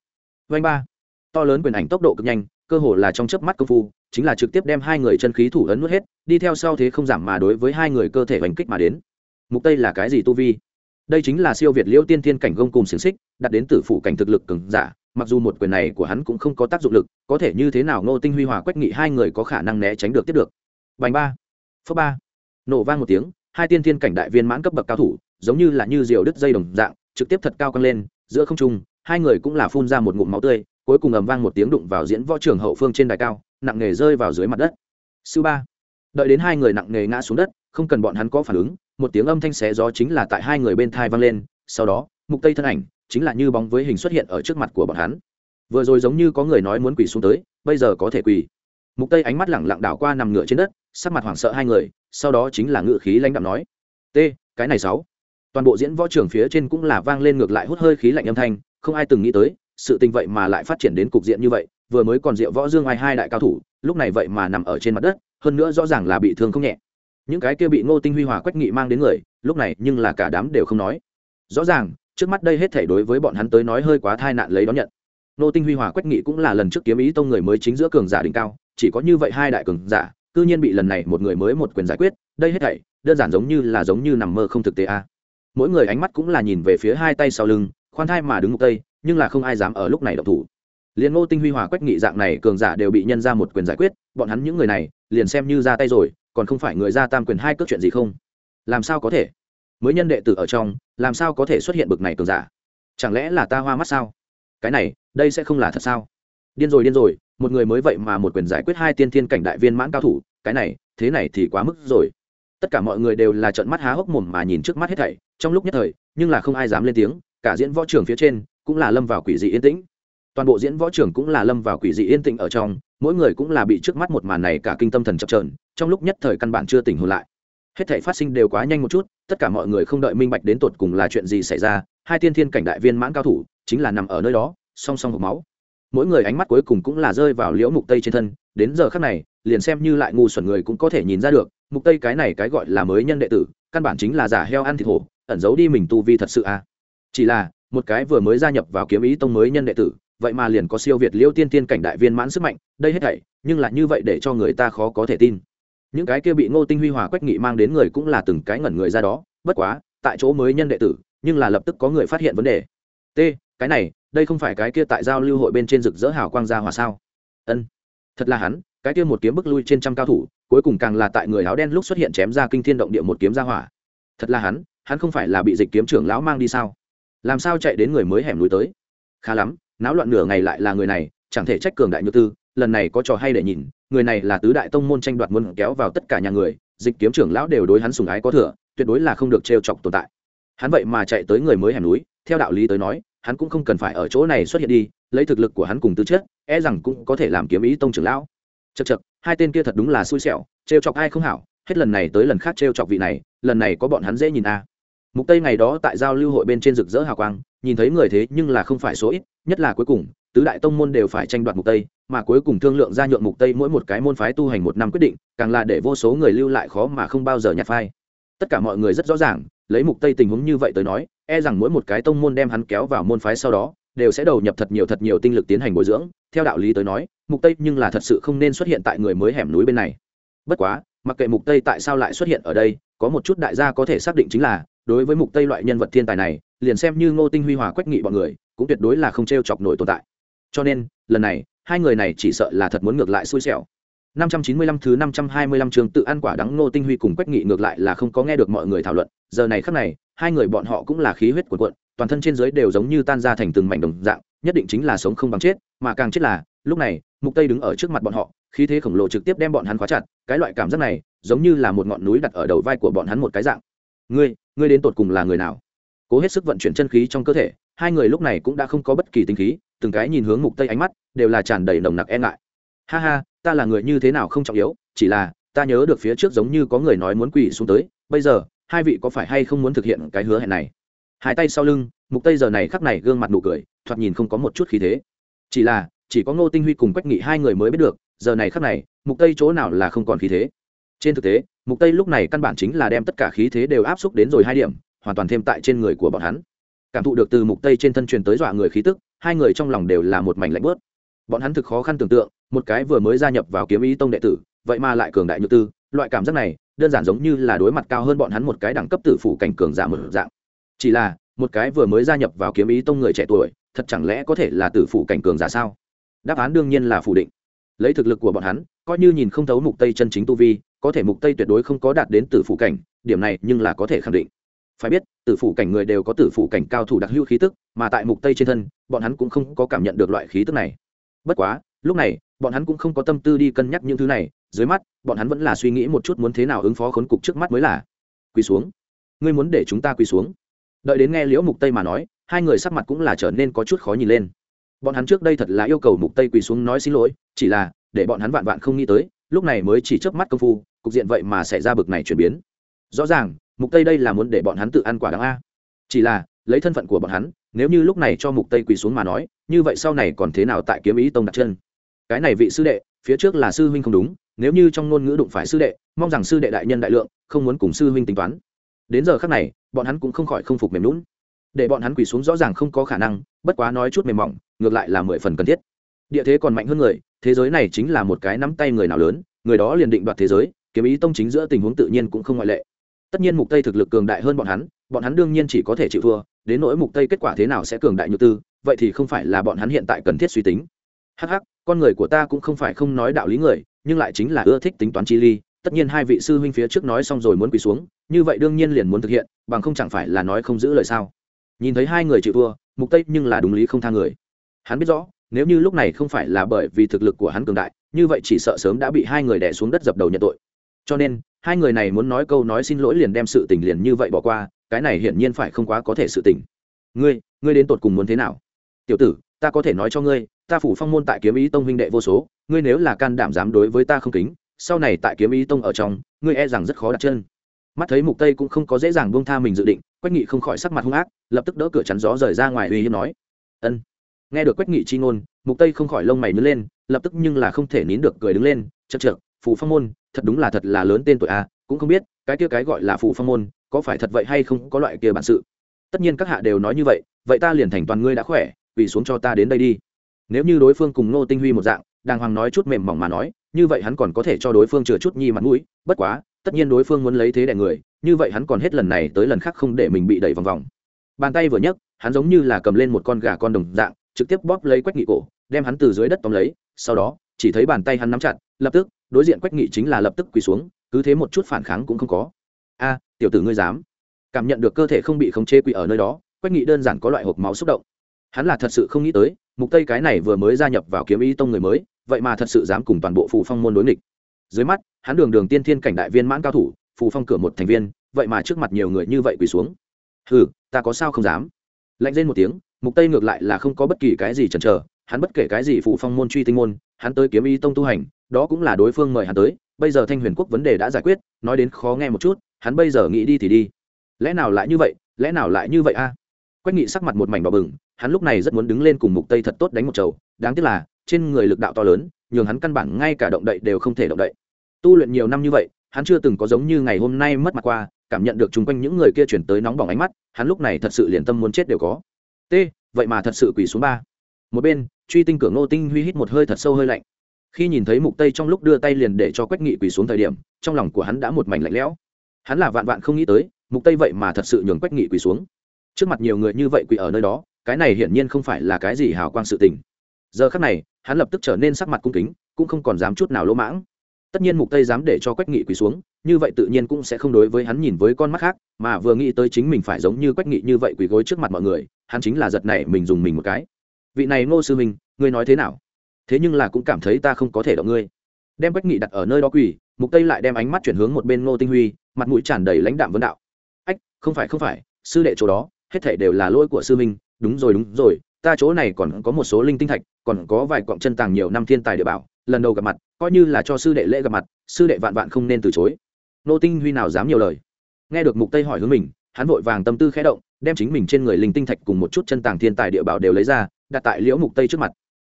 Vanh ba to lớn quyền ảnh tốc độ cực nhanh, cơ hồ là trong chớp mắt công phu, chính là trực tiếp đem hai người chân khí thủ ấn nuốt hết, đi theo sau thế không giảm mà đối với hai người cơ thể hành kích mà đến. Mục tây là cái gì tu vi? Đây chính là siêu việt liễu tiên thiên cảnh gông cùng xiềng xích, đặt đến tử phủ cảnh thực lực cường giả, mặc dù một quyền này của hắn cũng không có tác dụng lực, có thể như thế nào ngô tinh huy hòa quách nghị hai người có khả năng né tránh được tiếp được. Bành ba phớ ba, nổ vang một tiếng, hai tiên thiên cảnh đại viên mãn cấp bậc cao thủ, giống như là như diều đứt dây đồng dạng, trực tiếp thật cao căng lên, giữa không trung, hai người cũng là phun ra một ngụm máu tươi cuối cùng ầm vang một tiếng đụng vào diễn võ trường hậu phương trên đài cao, nặng nề rơi vào dưới mặt đất. Sư ba, đợi đến hai người nặng nề ngã xuống đất, không cần bọn hắn có phản ứng, một tiếng âm thanh xé gió chính là tại hai người bên thai vang lên, sau đó, mục tây thân ảnh chính là như bóng với hình xuất hiện ở trước mặt của bọn hắn. Vừa rồi giống như có người nói muốn quỳ xuống tới, bây giờ có thể quỳ. Mục tây ánh mắt lẳng lặng đảo qua nằm ngửa trên đất, sắc mặt hoảng sợ hai người, sau đó chính là ngự khí lãnh đạm nói t cái này sáu. Toàn bộ diễn võ trưởng phía trên cũng là vang lên ngược lại hút hơi khí lạnh âm thanh, không ai từng nghĩ tới sự tình vậy mà lại phát triển đến cục diện như vậy, vừa mới còn diệu võ dương ai hai đại cao thủ, lúc này vậy mà nằm ở trên mặt đất, hơn nữa rõ ràng là bị thương không nhẹ. Những cái kia bị ngô tinh huy hòa quách nghị mang đến người, lúc này nhưng là cả đám đều không nói. Rõ ràng, trước mắt đây hết thể đối với bọn hắn tới nói hơi quá thai nạn lấy đón nhận. Ngô tinh huy hòa quách nghị cũng là lần trước kiếm ý tông người mới chính giữa cường giả đỉnh cao, chỉ có như vậy hai đại cường giả, cư nhiên bị lần này một người mới một quyền giải quyết, đây hết thảy, đơn giản giống như là giống như nằm mơ không thực tế a. À. mỗi người ánh mắt cũng là nhìn về phía hai tay sau lưng, khoan thai mà đứng một tây nhưng là không ai dám ở lúc này động thủ. Liền ngô tinh huy hòa quách nghị dạng này cường giả đều bị nhân ra một quyền giải quyết, bọn hắn những người này, liền xem như ra tay rồi, còn không phải người ra tam quyền hai cước chuyện gì không? Làm sao có thể? Mới nhân đệ tử ở trong, làm sao có thể xuất hiện bực này cường giả? Chẳng lẽ là ta hoa mắt sao? Cái này, đây sẽ không là thật sao? Điên rồi điên rồi, một người mới vậy mà một quyền giải quyết hai tiên thiên cảnh đại viên mãn cao thủ, cái này, thế này thì quá mức rồi. Tất cả mọi người đều là trợn mắt há hốc mồm mà nhìn trước mắt hết thảy, trong lúc nhất thời, nhưng là không ai dám lên tiếng, cả diễn võ trường phía trên cũng là lâm vào quỷ dị yên tĩnh. Toàn bộ diễn võ trưởng cũng là lâm vào quỷ dị yên tĩnh ở trong, mỗi người cũng là bị trước mắt một màn này cả kinh tâm thần chập trờn trong lúc nhất thời căn bản chưa tỉnh hồn lại. Hết thảy phát sinh đều quá nhanh một chút, tất cả mọi người không đợi minh bạch đến tột cùng là chuyện gì xảy ra, hai tiên thiên cảnh đại viên mãn cao thủ chính là nằm ở nơi đó, song song hộp máu. Mỗi người ánh mắt cuối cùng cũng là rơi vào liễu mục tây trên thân, đến giờ khắc này, liền xem như lại ngu xuẩn người cũng có thể nhìn ra được, mục tây cái này cái gọi là mới nhân đệ tử, căn bản chính là giả heo ăn thịt hổ, ẩn giấu đi mình tu vi thật sự à. Chỉ là một cái vừa mới gia nhập vào kiếm ý tông mới nhân đệ tử, vậy mà liền có siêu việt liêu tiên tiên cảnh đại viên mãn sức mạnh, đây hết thảy, nhưng là như vậy để cho người ta khó có thể tin. Những cái kia bị ngô tinh huy hòa quách nghị mang đến người cũng là từng cái ngẩn người ra đó, bất quá, tại chỗ mới nhân đệ tử, nhưng là lập tức có người phát hiện vấn đề. T, cái này, đây không phải cái kia tại giao lưu hội bên trên rực rỡ hào quang gia hòa sao? Ân, thật là hắn, cái kia một kiếm bức lui trên trăm cao thủ, cuối cùng càng là tại người áo đen lúc xuất hiện chém ra kinh thiên động địa một kiếm gia hỏa. Thật là hắn hắn không phải là bị dịch kiếm trưởng lão mang đi sao? Làm sao chạy đến người mới hẻm núi tới? Khá lắm, náo loạn nửa ngày lại là người này, chẳng thể trách cường đại như tư, lần này có trò hay để nhìn, người này là tứ đại tông môn tranh đoạt môn kéo vào tất cả nhà người, dịch kiếm trưởng lão đều đối hắn sùng ái có thừa, tuyệt đối là không được trêu chọc tồn tại. Hắn vậy mà chạy tới người mới hẻm núi, theo đạo lý tới nói, hắn cũng không cần phải ở chỗ này xuất hiện đi, lấy thực lực của hắn cùng tư chất e rằng cũng có thể làm kiếm ý tông trưởng lão. Chật chật hai tên kia thật đúng là xui xẻo, trêu chọc ai không hảo, hết lần này tới lần khác trêu chọc vị này, lần này có bọn hắn dễ nhìn a mục tây ngày đó tại giao lưu hội bên trên rực rỡ hào quang, nhìn thấy người thế nhưng là không phải số ít, nhất là cuối cùng, tứ đại tông môn đều phải tranh đoạt mục tây, mà cuối cùng thương lượng ra nhượng mục tây mỗi một cái môn phái tu hành một năm quyết định, càng là để vô số người lưu lại khó mà không bao giờ nhặt phai. Tất cả mọi người rất rõ ràng, lấy mục tây tình huống như vậy tới nói e rằng mỗi một cái tông môn đem hắn kéo vào môn phái sau đó, đều sẽ đầu nhập thật nhiều thật nhiều tinh lực tiến hành bồi dưỡng. Theo đạo lý tới nói, mục tây nhưng là thật sự không nên xuất hiện tại người mới hẻm núi bên này. Bất quá, mặc kệ mục tây tại sao lại xuất hiện ở đây, có một chút đại gia có thể xác định chính là đối với mục tây loại nhân vật thiên tài này, liền xem như ngô tinh huy hòa quách nghị bọn người, cũng tuyệt đối là không t chọc nổi tồn tại. Cho nên, lần này, hai người này chỉ sợ là thật muốn ngược lại xui xẻo. 595 thứ 525 trường tự ăn quả đắng ngô tinh huy cùng quách nghị ngược lại là không có nghe được mọi người thảo luận. Giờ này khắc này, hai người bọn họ cũng là khí huyết cuộn cuộn, toàn thân trên dưới đều giống như tan ra thành từng mảnh đồng dạng, nhất định chính là sống không bằng chết, mà càng chết là, lúc này, mục tây đứng ở trước mặt bọn họ, khí thế khổng lồ trực tiếp đem bọn hắn khóa chặt, cái loại cảm giác này, giống như là một ngọn núi đặt ở đầu vai của bọn hắn một cái dạng. Ngươi ngươi đến tột cùng là người nào? Cố hết sức vận chuyển chân khí trong cơ thể, hai người lúc này cũng đã không có bất kỳ tính khí, từng cái nhìn hướng mục tây ánh mắt, đều là tràn đầy nồng nặc e ngại. Ha ha, ta là người như thế nào không trọng yếu, chỉ là, ta nhớ được phía trước giống như có người nói muốn quỳ xuống tới, bây giờ, hai vị có phải hay không muốn thực hiện cái hứa hẹn này? Hai tay sau lưng, mục tây giờ này khắc này gương mặt nụ cười, thoạt nhìn không có một chút khí thế. Chỉ là, chỉ có ngô tinh huy cùng quách nghị hai người mới biết được, giờ này khắc này, mục tây chỗ nào là không còn khí thế? Trên thực tế mục tây lúc này căn bản chính là đem tất cả khí thế đều áp xúc đến rồi hai điểm, hoàn toàn thêm tại trên người của bọn hắn. Cảm thụ được từ mục tây trên thân truyền tới dọa người khí tức, hai người trong lòng đều là một mảnh lạnh bớt bọn hắn thực khó khăn tưởng tượng, một cái vừa mới gia nhập vào kiếm ý tông đệ tử, vậy mà lại cường đại như tư, loại cảm giác này, đơn giản giống như là đối mặt cao hơn bọn hắn một cái đẳng cấp tử phủ cảnh cường giả một dạng. Chỉ là, một cái vừa mới gia nhập vào kiếm ý tông người trẻ tuổi, thật chẳng lẽ có thể là tử phủ cảnh cường giả sao? Đáp án đương nhiên là phủ định. Lấy thực lực của bọn hắn, coi như nhìn không thấu mục tây chân chính tu vi có thể mục tây tuyệt đối không có đạt đến tử phủ cảnh, điểm này nhưng là có thể khẳng định. Phải biết, tử phủ cảnh người đều có tử phủ cảnh cao thủ đặc hữu khí tức, mà tại mục tây trên thân, bọn hắn cũng không có cảm nhận được loại khí tức này. Bất quá, lúc này, bọn hắn cũng không có tâm tư đi cân nhắc những thứ này, dưới mắt, bọn hắn vẫn là suy nghĩ một chút muốn thế nào ứng phó khốn cục trước mắt mới là. Quỳ xuống. Ngươi muốn để chúng ta quỳ xuống. Đợi đến nghe liễu mục tây mà nói, hai người sắc mặt cũng là trở nên có chút khó nhìn lên. Bọn hắn trước đây thật là yêu cầu mục tây quỳ xuống nói xin lỗi, chỉ là, để bọn hắn vạn vạn không nghĩ tới, lúc này mới chỉ chớp mắt công phu cục diện vậy mà xảy ra bực này chuyển biến. Rõ ràng, mục tây đây là muốn để bọn hắn tự ăn quả đáng a. Chỉ là, lấy thân phận của bọn hắn, nếu như lúc này cho mục tây quỳ xuống mà nói, như vậy sau này còn thế nào tại kiếm ý tông đặt chân? Cái này vị sư đệ, phía trước là sư huynh không đúng, nếu như trong ngôn ngữ đụng phải sư đệ, mong rằng sư đệ đại nhân đại lượng, không muốn cùng sư huynh tính toán. Đến giờ khắc này, bọn hắn cũng không khỏi không phục mềm lún để bọn hắn quỳ xuống rõ ràng không có khả năng, bất quá nói chút mềm mỏng, ngược lại là mười phần cần thiết. Địa thế còn mạnh hơn người, thế giới này chính là một cái nắm tay người nào lớn, người đó liền định đoạt thế giới kiếm ý tông chính giữa tình huống tự nhiên cũng không ngoại lệ. Tất nhiên mục tây thực lực cường đại hơn bọn hắn bọn hắn đương nhiên chỉ có thể chịu thua, đến nỗi mục tây kết quả thế nào sẽ cường đại như tư, vậy thì không phải là bọn hắn hiện tại cần thiết suy tính. Hắc hắc, con người của ta cũng không phải không nói đạo lý người, nhưng lại chính là ưa thích tính toán chi ly, tất nhiên hai vị sư huynh phía trước nói xong rồi muốn quỳ xuống, như vậy đương nhiên liền muốn thực hiện, bằng không chẳng phải là nói không giữ lời sao. Nhìn thấy hai người chịu thua, mục tây nhưng là đúng lý không tha người. Hắn biết rõ, nếu như lúc này không phải là bởi vì thực lực của hắn cường đại, như vậy chỉ sợ sớm đã bị hai người đè xuống đất dập đầu nhận tội cho nên, hai người này muốn nói câu nói xin lỗi liền đem sự tình liền như vậy bỏ qua, cái này hiển nhiên phải không quá có thể sự tình. Ngươi ngươi đến tột cùng muốn thế nào? Tiểu tử, ta có thể nói cho ngươi, ta phủ phong môn tại kiếm ý tông huynh đệ vô số, ngươi nếu là can đảm dám đối với ta không kính, sau này tại kiếm ý tông ở trong, ngươi e rằng rất khó đặt chân. Mắt thấy mục tây cũng không có dễ dàng buông tha mình dự định, quách nghị không khỏi sắc mặt hung ác, lập tức đỡ cửa chắn gió rời ra ngoài uy hiếp nói. Ân. Nghe được quách nghị chi ngôn, mục tây không khỏi lông mày nhớ lên, lập tức nhưng là không thể nín được cười đứng lên chật chật phủ phong môn thật đúng là thật là lớn tên tuổi a, cũng không biết, cái kia cái gọi là phủ phong môn, có phải thật vậy hay không, có loại kia bản sự. Tất nhiên các hạ đều nói như vậy vậy ta liền thành toàn ngươi đã khỏe vì xuống cho ta đến đây đi. Nếu như đối phương cùng ngô tinh huy một dạng, đàng hoàng nói chút mềm mỏng mà nói, như vậy hắn còn có thể cho đối phương chừa chút nhi mặt mũi, bất quá, tất nhiên đối phương muốn lấy thế đẻ người, như vậy hắn còn hết lần này tới lần khác không để mình bị đẩy vòng vòng. Bàn tay vừa nhấc, hắn giống như là cầm lên một con gà con đồng dạng, trực tiếp bóp lấy quách nghị cổ, đem hắn từ dưới đất tóm lấy, sau đó, chỉ thấy bàn tay hắn nắm chặt, lập tức đối diện quách nghị chính là lập tức quỳ xuống, cứ thế một chút phản kháng cũng không có. A, tiểu tử ngươi dám. Cảm nhận được cơ thể không bị khống chế quỳ ở nơi đó, quách nghị đơn giản có loại hộp máu xúc động. Hắn là thật sự không nghĩ tới, mục tây cái này vừa mới gia nhập vào kiếm ý tông người mới, vậy mà thật sự dám cùng toàn bộ phù phong môn đối nghịch. Dưới mắt, hắn đường đường tiên thiên cảnh đại viên mãn cao thủ, phù phong cửa một thành viên, vậy mà trước mặt nhiều người như vậy quỳ xuống. Hừ, ta có sao không dám. Lạnh lên một tiếng, mục tây ngược lại là không có bất kỳ cái gì chần chờ, hắn bất kể cái gì phù phong môn truy tinh môn, hắn tới kiếm ý tông tu hành đó cũng là đối phương mời hắn tới, bây giờ thanh huyền quốc vấn đề đã giải quyết, nói đến khó nghe một chút, hắn bây giờ nghĩ đi thì đi. Lẽ nào lại như vậy? Lẽ nào lại như vậy a? Quách nghị sắc mặt một mảnh đỏ bừng, hắn lúc này rất muốn đứng lên cùng mục tây thật tốt đánh một chầu, đáng tiếc là, trên người lực đạo to lớn, nhường hắn căn bản ngay cả động đậy đều không thể động đậy. Tu luyện nhiều năm như vậy, hắn chưa từng có giống như ngày hôm nay mất mặt qua, cảm nhận được chung quanh những người kia chuyển tới nóng bỏng ánh mắt, hắn lúc này thật sự liền tâm muốn chết đều có. T, vậy mà thật sự quỳ xuống ba. Một bên, truy tinh cửa ngô tinh huy hít một hơi thật sâu hơi lạnh khi nhìn thấy mục tây trong lúc đưa tay liền để cho quách nghị quỳ xuống thời điểm, trong lòng của hắn đã một mảnh lạnh lẽo. Hắn là vạn vạn không nghĩ tới, mục tây vậy mà thật sự nhường quách nghị quỳ xuống. Trước mặt nhiều người như vậy quỳ ở nơi đó, cái này hiển nhiên không phải là cái gì hào quang sự tình. Giờ khắc này, hắn lập tức trở nên sắc mặt cung kính, cũng không còn dám chút nào lỗ mãng. Tất nhiên mục tây dám để cho quách nghị quỳ xuống, như vậy tự nhiên cũng sẽ không đối với hắn nhìn với con mắt khác, mà vừa nghĩ tới chính mình phải giống như quách nghị như vậy quỳ gối trước mặt mọi người, hắn chính là giật này mình dùng mình một cái. Vị này ngô sư minh, ngươi nói thế nào? Thế nhưng là cũng cảm thấy ta không có thể động ngươi. Đem quách nghị đặt ở nơi đó quỳ, mục tây lại đem ánh mắt chuyển hướng một bên ngô tinh huy, mặt mũi tràn đầy lãnh đạm vấn đạo. Ách, không phải không phải, sư đệ chỗ đó, hết thảy đều là lỗi của sư minh đúng rồi đúng rồi, ta chỗ này còn có một số linh tinh thạch, còn có vài cọng chân tàng nhiều năm thiên tài địa bảo, lần đầu gặp mặt, coi như là cho sư đệ lễ gặp mặt, sư đệ vạn vạn không nên từ chối. Nô tinh huy nào dám nhiều lời? Nghe được mục tây hỏi hướng mình, hắn vội vàng tâm tư khẽ động, đem chính mình trên người linh tinh thạch cùng một chút chân tàng thiên tài địa bảo đều lấy ra, đặt tại liễu mục tây trước mặt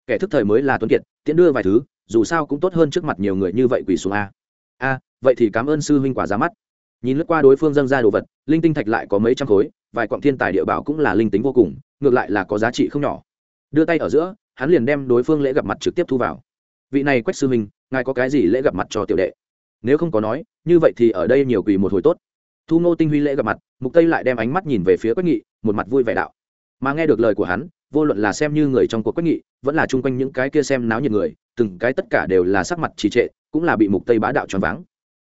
kẻ thức thời mới là tuấn kiệt, tiễn đưa vài thứ, dù sao cũng tốt hơn trước mặt nhiều người như vậy quỳ xuống a. A, vậy thì cảm ơn sư huynh quả ra mắt. Nhìn lướt qua đối phương dâng ra đồ vật, linh tinh thạch lại có mấy trăm khối, vài quặng thiên tài địa bảo cũng là linh tính vô cùng, ngược lại là có giá trị không nhỏ. Đưa tay ở giữa, hắn liền đem đối phương lễ gặp mặt trực tiếp thu vào. Vị này quách sư huynh, ngài có cái gì lễ gặp mặt cho tiểu đệ? Nếu không có nói, như vậy thì ở đây nhiều quỳ một hồi tốt. Thu ngô tinh huy lễ gặp mặt, mục tây lại đem ánh mắt nhìn về phía quách nghị, một mặt vui vẻ đạo. Mà nghe được lời của hắn vô luận là xem như người trong cuộc quyết nghị, vẫn là chung quanh những cái kia xem náo nhiệt người, từng cái tất cả đều là sắc mặt trì trệ, cũng là bị mục tây bá đạo choáng váng.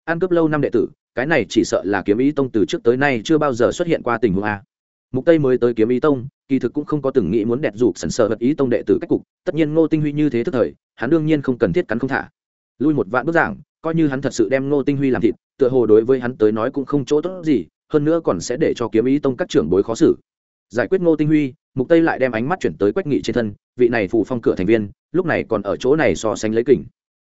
Ăn cướp lâu năm đệ tử, cái này chỉ sợ là kiếm ý tông từ trước tới nay chưa bao giờ xuất hiện qua tình huống a. Mục tây mới tới kiếm ý tông, kỳ thực cũng không có từng nghĩ muốn đẹp dục sần sờ vật ý tông đệ tử cách cục, tất nhiên ngô tinh huy như thế thức thời, hắn đương nhiên không cần thiết cắn không thả. Lui một vạn bước giảng, coi như hắn thật sự đem ngô tinh huy làm thịt, tựa hồ đối với hắn tới nói cũng không chỗ tốt gì, hơn nữa còn sẽ để cho kiếm ý tông các trưởng bối khó xử. Giải quyết ngô tinh huy mục tây lại đem ánh mắt chuyển tới quách nghị trên thân, vị này phù phong cửa thành viên, lúc này còn ở chỗ này so sánh lấy kình.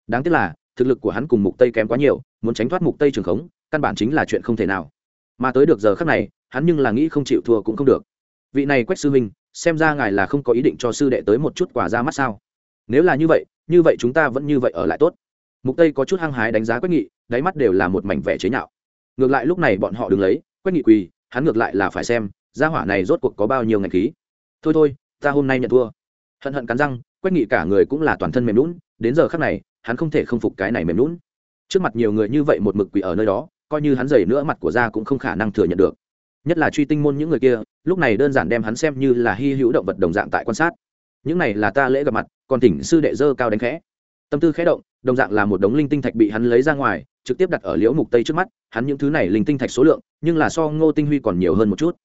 Đáng tiếc là, thực lực của hắn cùng mục tây kém quá nhiều, muốn tránh thoát mục tây trường khống, căn bản chính là chuyện không thể nào. Mà tới được giờ khắc này, hắn nhưng là nghĩ không chịu thua cũng không được. Vị này quách sư huynh, xem ra ngài là không có ý định cho sư đệ tới một chút quả ra mắt sao? Nếu là như vậy như vậy chúng ta vẫn như vậy ở lại tốt. Mục tây có chút hăng hái đánh giá quách nghị, đáy mắt đều là một mảnh vẻ chế nhạo. Ngược lại lúc này bọn họ đứng lấy, quách nghị quỳ, hắn ngược lại là phải xem, gia hỏa này rốt cuộc có bao nhiêu ngành khí thôi thôi, ta hôm nay nhận thua. Hận hận cắn răng, quách nghị cả người cũng là toàn thân mềm lún đến giờ khác này, hắn không thể không phục cái này mềm lún trước mặt nhiều người như vậy một mực quỷ ở nơi đó, coi như hắn dày nữa mặt của da cũng không khả năng thừa nhận được. Nhất là truy tinh môn những người kia, lúc này đơn giản đem hắn xem như là hy hữu động vật đồng dạng tại quan sát. Những này là ta lễ gặp mặt, còn tỉnh sư đệ dơ cao đánh khẽ. Tâm tư khẽ động, đồng dạng là một đống linh tinh thạch bị hắn lấy ra ngoài, trực tiếp đặt ở liễu mục tây trước mắt, hắn những thứ này linh tinh thạch số lượng, nhưng là so ngô tinh huy còn nhiều hơn một chút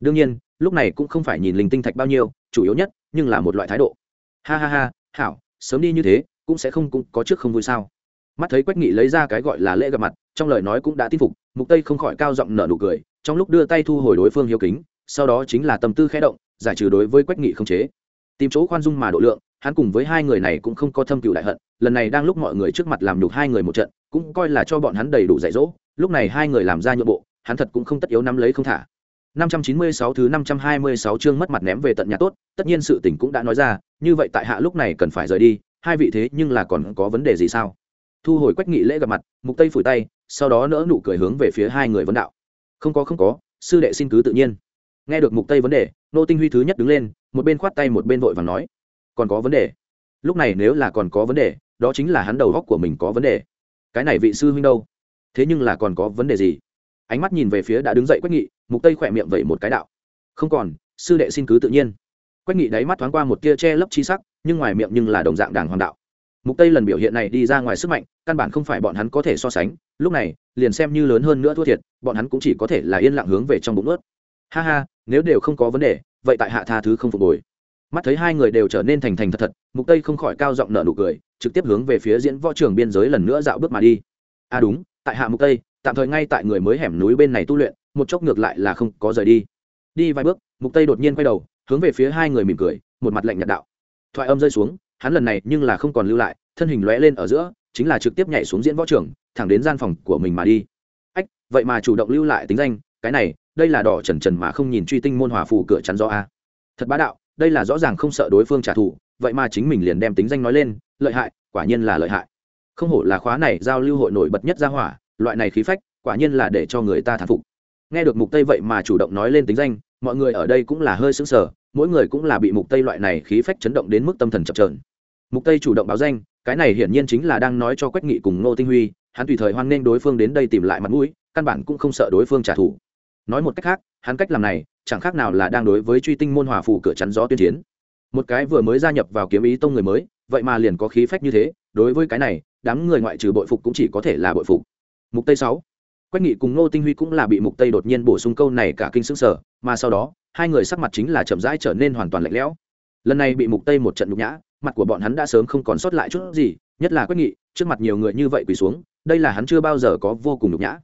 đương nhiên, lúc này cũng không phải nhìn linh tinh thạch bao nhiêu, chủ yếu nhất, nhưng là một loại thái độ. Ha ha ha, hảo, sớm đi như thế, cũng sẽ không cũng có trước không vui sao? Mắt thấy quách nghị lấy ra cái gọi là lễ gặp mặt, trong lời nói cũng đã tin phục, mục tây không khỏi cao giọng nở nụ cười, trong lúc đưa tay thu hồi đối phương hiếu kính, sau đó chính là tâm tư khẽ động, giải trừ đối với quách nghị không chế. Tìm chỗ khoan dung mà độ lượng, hắn cùng với hai người này cũng không có thâm cựu đại hận, lần này đang lúc mọi người trước mặt làm nhục hai người một trận, cũng coi là cho bọn hắn đầy đủ dạy dỗ, lúc này hai người làm ra nhượng bộ, hắn thật cũng không tất yếu nắm lấy không thả. 596 thứ 526 chương mất mặt ném về tận nhà tốt, tất nhiên sự tình cũng đã nói ra, như vậy tại hạ lúc này cần phải rời đi, hai vị thế nhưng là còn có vấn đề gì sao? Thu hồi Quách Nghị lễ gặp mặt, Mục Tây phủi tay, sau đó nỡ nụ cười hướng về phía hai người vấn đạo. Không có không có, sư đệ xin cứ tự nhiên. Nghe được Mục Tây vấn đề, Nô Tinh Huy thứ nhất đứng lên, một bên khoát tay một bên vội vàng nói, còn có vấn đề. Lúc này nếu là còn có vấn đề, đó chính là hắn đầu góc của mình có vấn đề. Cái này vị sư huynh đâu? Thế nhưng là còn có vấn đề gì? ánh mắt nhìn về phía đã đứng dậy quách nghị mục tây khỏe miệng vậy một cái đạo. Không còn, sư đệ xin cứ tự nhiên. Quách nghị đáy mắt thoáng qua một tia che lấp chi sắc, nhưng ngoài miệng nhưng là đồng dạng đảng hoàng đạo. Mục tây lần biểu hiện này đi ra ngoài sức mạnh, căn bản không phải bọn hắn có thể so sánh, lúc này, liền xem như lớn hơn nữa thua thiệt, bọn hắn cũng chỉ có thể là yên lặng hướng về trong bụng ướt ha ha, nếu đều không có vấn đề, vậy tại hạ tha thứ không phục hồi. Mắt thấy hai người đều trở nên thành thành thật thật, mục tây không khỏi cao giọng nở nụ cười, trực tiếp hướng về phía diễn võ trường biên giới lần nữa dạo bước mà đi. À đúng, tại hạ mục tây, tạm thời ngay tại người mới hẻm núi bên này tu luyện một chốc ngược lại là không có rời đi. Đi vài bước, mục tây đột nhiên quay đầu, hướng về phía hai người mỉm cười, một mặt lạnh nhạt đạo. Thoại âm rơi xuống, hắn lần này nhưng là không còn lưu lại, thân hình lóe lên ở giữa, chính là trực tiếp nhảy xuống diễn võ trường thẳng đến gian phòng của mình mà đi. Ách, vậy mà chủ động lưu lại tính danh, cái này, đây là đỏ trần trần mà không nhìn truy tinh môn hòa phù cửa chắn do a. Thật bá đạo, đây là rõ ràng không sợ đối phương trả thù, vậy mà chính mình liền đem tính danh nói lên, lợi hại, quả nhiên là lợi hại. Không hổ là khóa này giao lưu hội nổi bật nhất ra hỏa, loại này khí phách, quả nhiên là để cho người ta thán phục nghe được mục tây vậy mà chủ động nói lên tính danh, mọi người ở đây cũng là hơi sững sờ, mỗi người cũng là bị mục tây loại này khí phách chấn động đến mức tâm thần chập chờn. Mục tây chủ động báo danh, cái này hiển nhiên chính là đang nói cho quách nghị cùng ngô tinh huy, hắn tùy thời hoan nghênh đối phương đến đây tìm lại mặt mũi, căn bản cũng không sợ đối phương trả thù. Nói một cách khác, hắn cách làm này, chẳng khác nào là đang đối với truy tinh môn hòa phủ cửa chắn gió tuyên chiến. Một cái vừa mới gia nhập vào kiếm ý tông người mới, vậy mà liền có khí phách như thế, đối với cái này, đám người ngoại trừ bội phục cũng chỉ có thể là bội phục. Mục tây 6 quách nghị cùng ngô tinh huy cũng là bị mục tây đột nhiên bổ sung câu này cả kinh sững sở mà sau đó, hai người sắc mặt chính là chậm rãi trở nên hoàn toàn lạnh lẽo. Lần này bị mục tây một trận nhục nhã, mặt của bọn hắn đã sớm không còn sót lại chút gì, nhất là quách nghị, trước mặt nhiều người như vậy quỳ xuống, đây là hắn chưa bao giờ có vô cùng nhục nhã.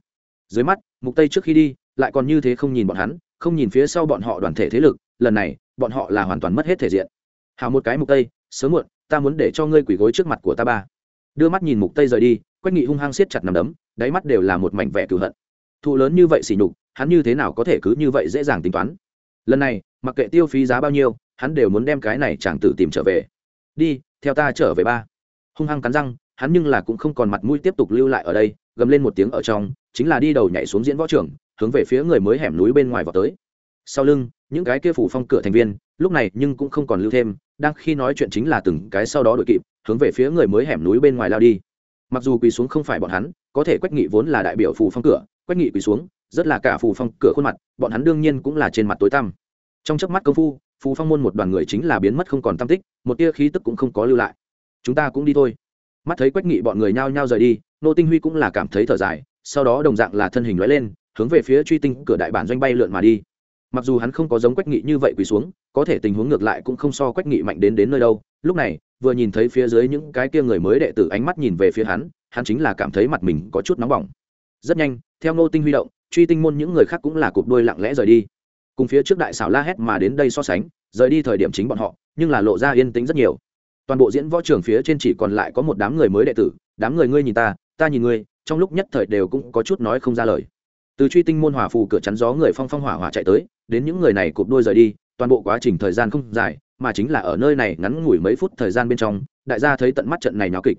Dưới mắt, mục tây trước khi đi, lại còn như thế không nhìn bọn hắn, không nhìn phía sau bọn họ đoàn thể thế lực, lần này, bọn họ là hoàn toàn mất hết thể diện. Hào một cái mục tây, sớm muộn, ta muốn để cho ngươi quỳ gối trước mặt của ta ba đưa mắt nhìn mục tây rời đi, quách nghị hung hăng siết chặt nằm đấm, đáy mắt đều là một mảnh vẻ cửu hận. Thụ lớn như vậy xỉ nhục, hắn như thế nào có thể cứ như vậy dễ dàng tính toán? Lần này, mặc kệ tiêu phí giá bao nhiêu, hắn đều muốn đem cái này chàng tử tìm trở về. Đi, theo ta trở về ba. Hung hăng cắn răng, hắn nhưng là cũng không còn mặt mũi tiếp tục lưu lại ở đây, gầm lên một tiếng ở trong, chính là đi đầu nhảy xuống diễn võ trường hướng về phía người mới hẻm núi bên ngoài vào tới. Sau lưng, những cái kia phủ phong cửa thành viên, lúc này nhưng cũng không còn lưu thêm, đang khi nói chuyện chính là từng cái sau đó đội kịp hướng về phía người mới hẻm núi bên ngoài lao đi. Mặc dù quỳ xuống không phải bọn hắn, có thể quách nghị vốn là đại biểu phù phong cửa, quách nghị quỳ xuống, rất là cả phù phong cửa khuôn mặt, bọn hắn đương nhiên cũng là trên mặt tối tăm. Trong chớp mắt công phu, phù phong môn một đoàn người chính là biến mất không còn tam tích, một tia khí tức cũng không có lưu lại. Chúng ta cũng đi thôi. Mắt thấy quách nghị bọn người nhao nhao rời đi, nô tinh huy cũng là cảm thấy thở dài, sau đó đồng dạng là thân hình lóe lên, hướng về phía truy tinh cửa đại bản doanh bay lượn mà đi. Mặc dù hắn không có giống quách nghị như vậy quỳ xuống, có thể tình huống ngược lại cũng không so quách nghị mạnh đến đến nơi đâu, lúc này vừa nhìn thấy phía dưới những cái kia người mới đệ tử ánh mắt nhìn về phía hắn hắn chính là cảm thấy mặt mình có chút nóng bỏng. Rất nhanh, theo ngô tinh huy động, truy tinh môn những người khác cũng là cụp đôi lặng lẽ rời đi. Cùng phía trước đại xảo la hét mà đến đây so sánh, rời đi thời điểm chính bọn họ, nhưng là lộ ra yên tĩnh rất nhiều. Toàn bộ diễn võ trường phía trên chỉ còn lại có một đám người mới đệ tử, đám người ngươi nhìn ta ta nhìn ngươi. Trong lúc nhất thời đều cũng có chút nói không ra lời. Từ truy tinh môn hỏa phù cửa chắn gió người phong phong hỏa hỏa chạy tới, đến những người này cụp đôi rời đi toàn bộ quá trình thời gian không dài, mà chính là ở nơi này ngắn ngủi mấy phút thời gian bên trong, đại gia thấy tận mắt trận này nháo kịch.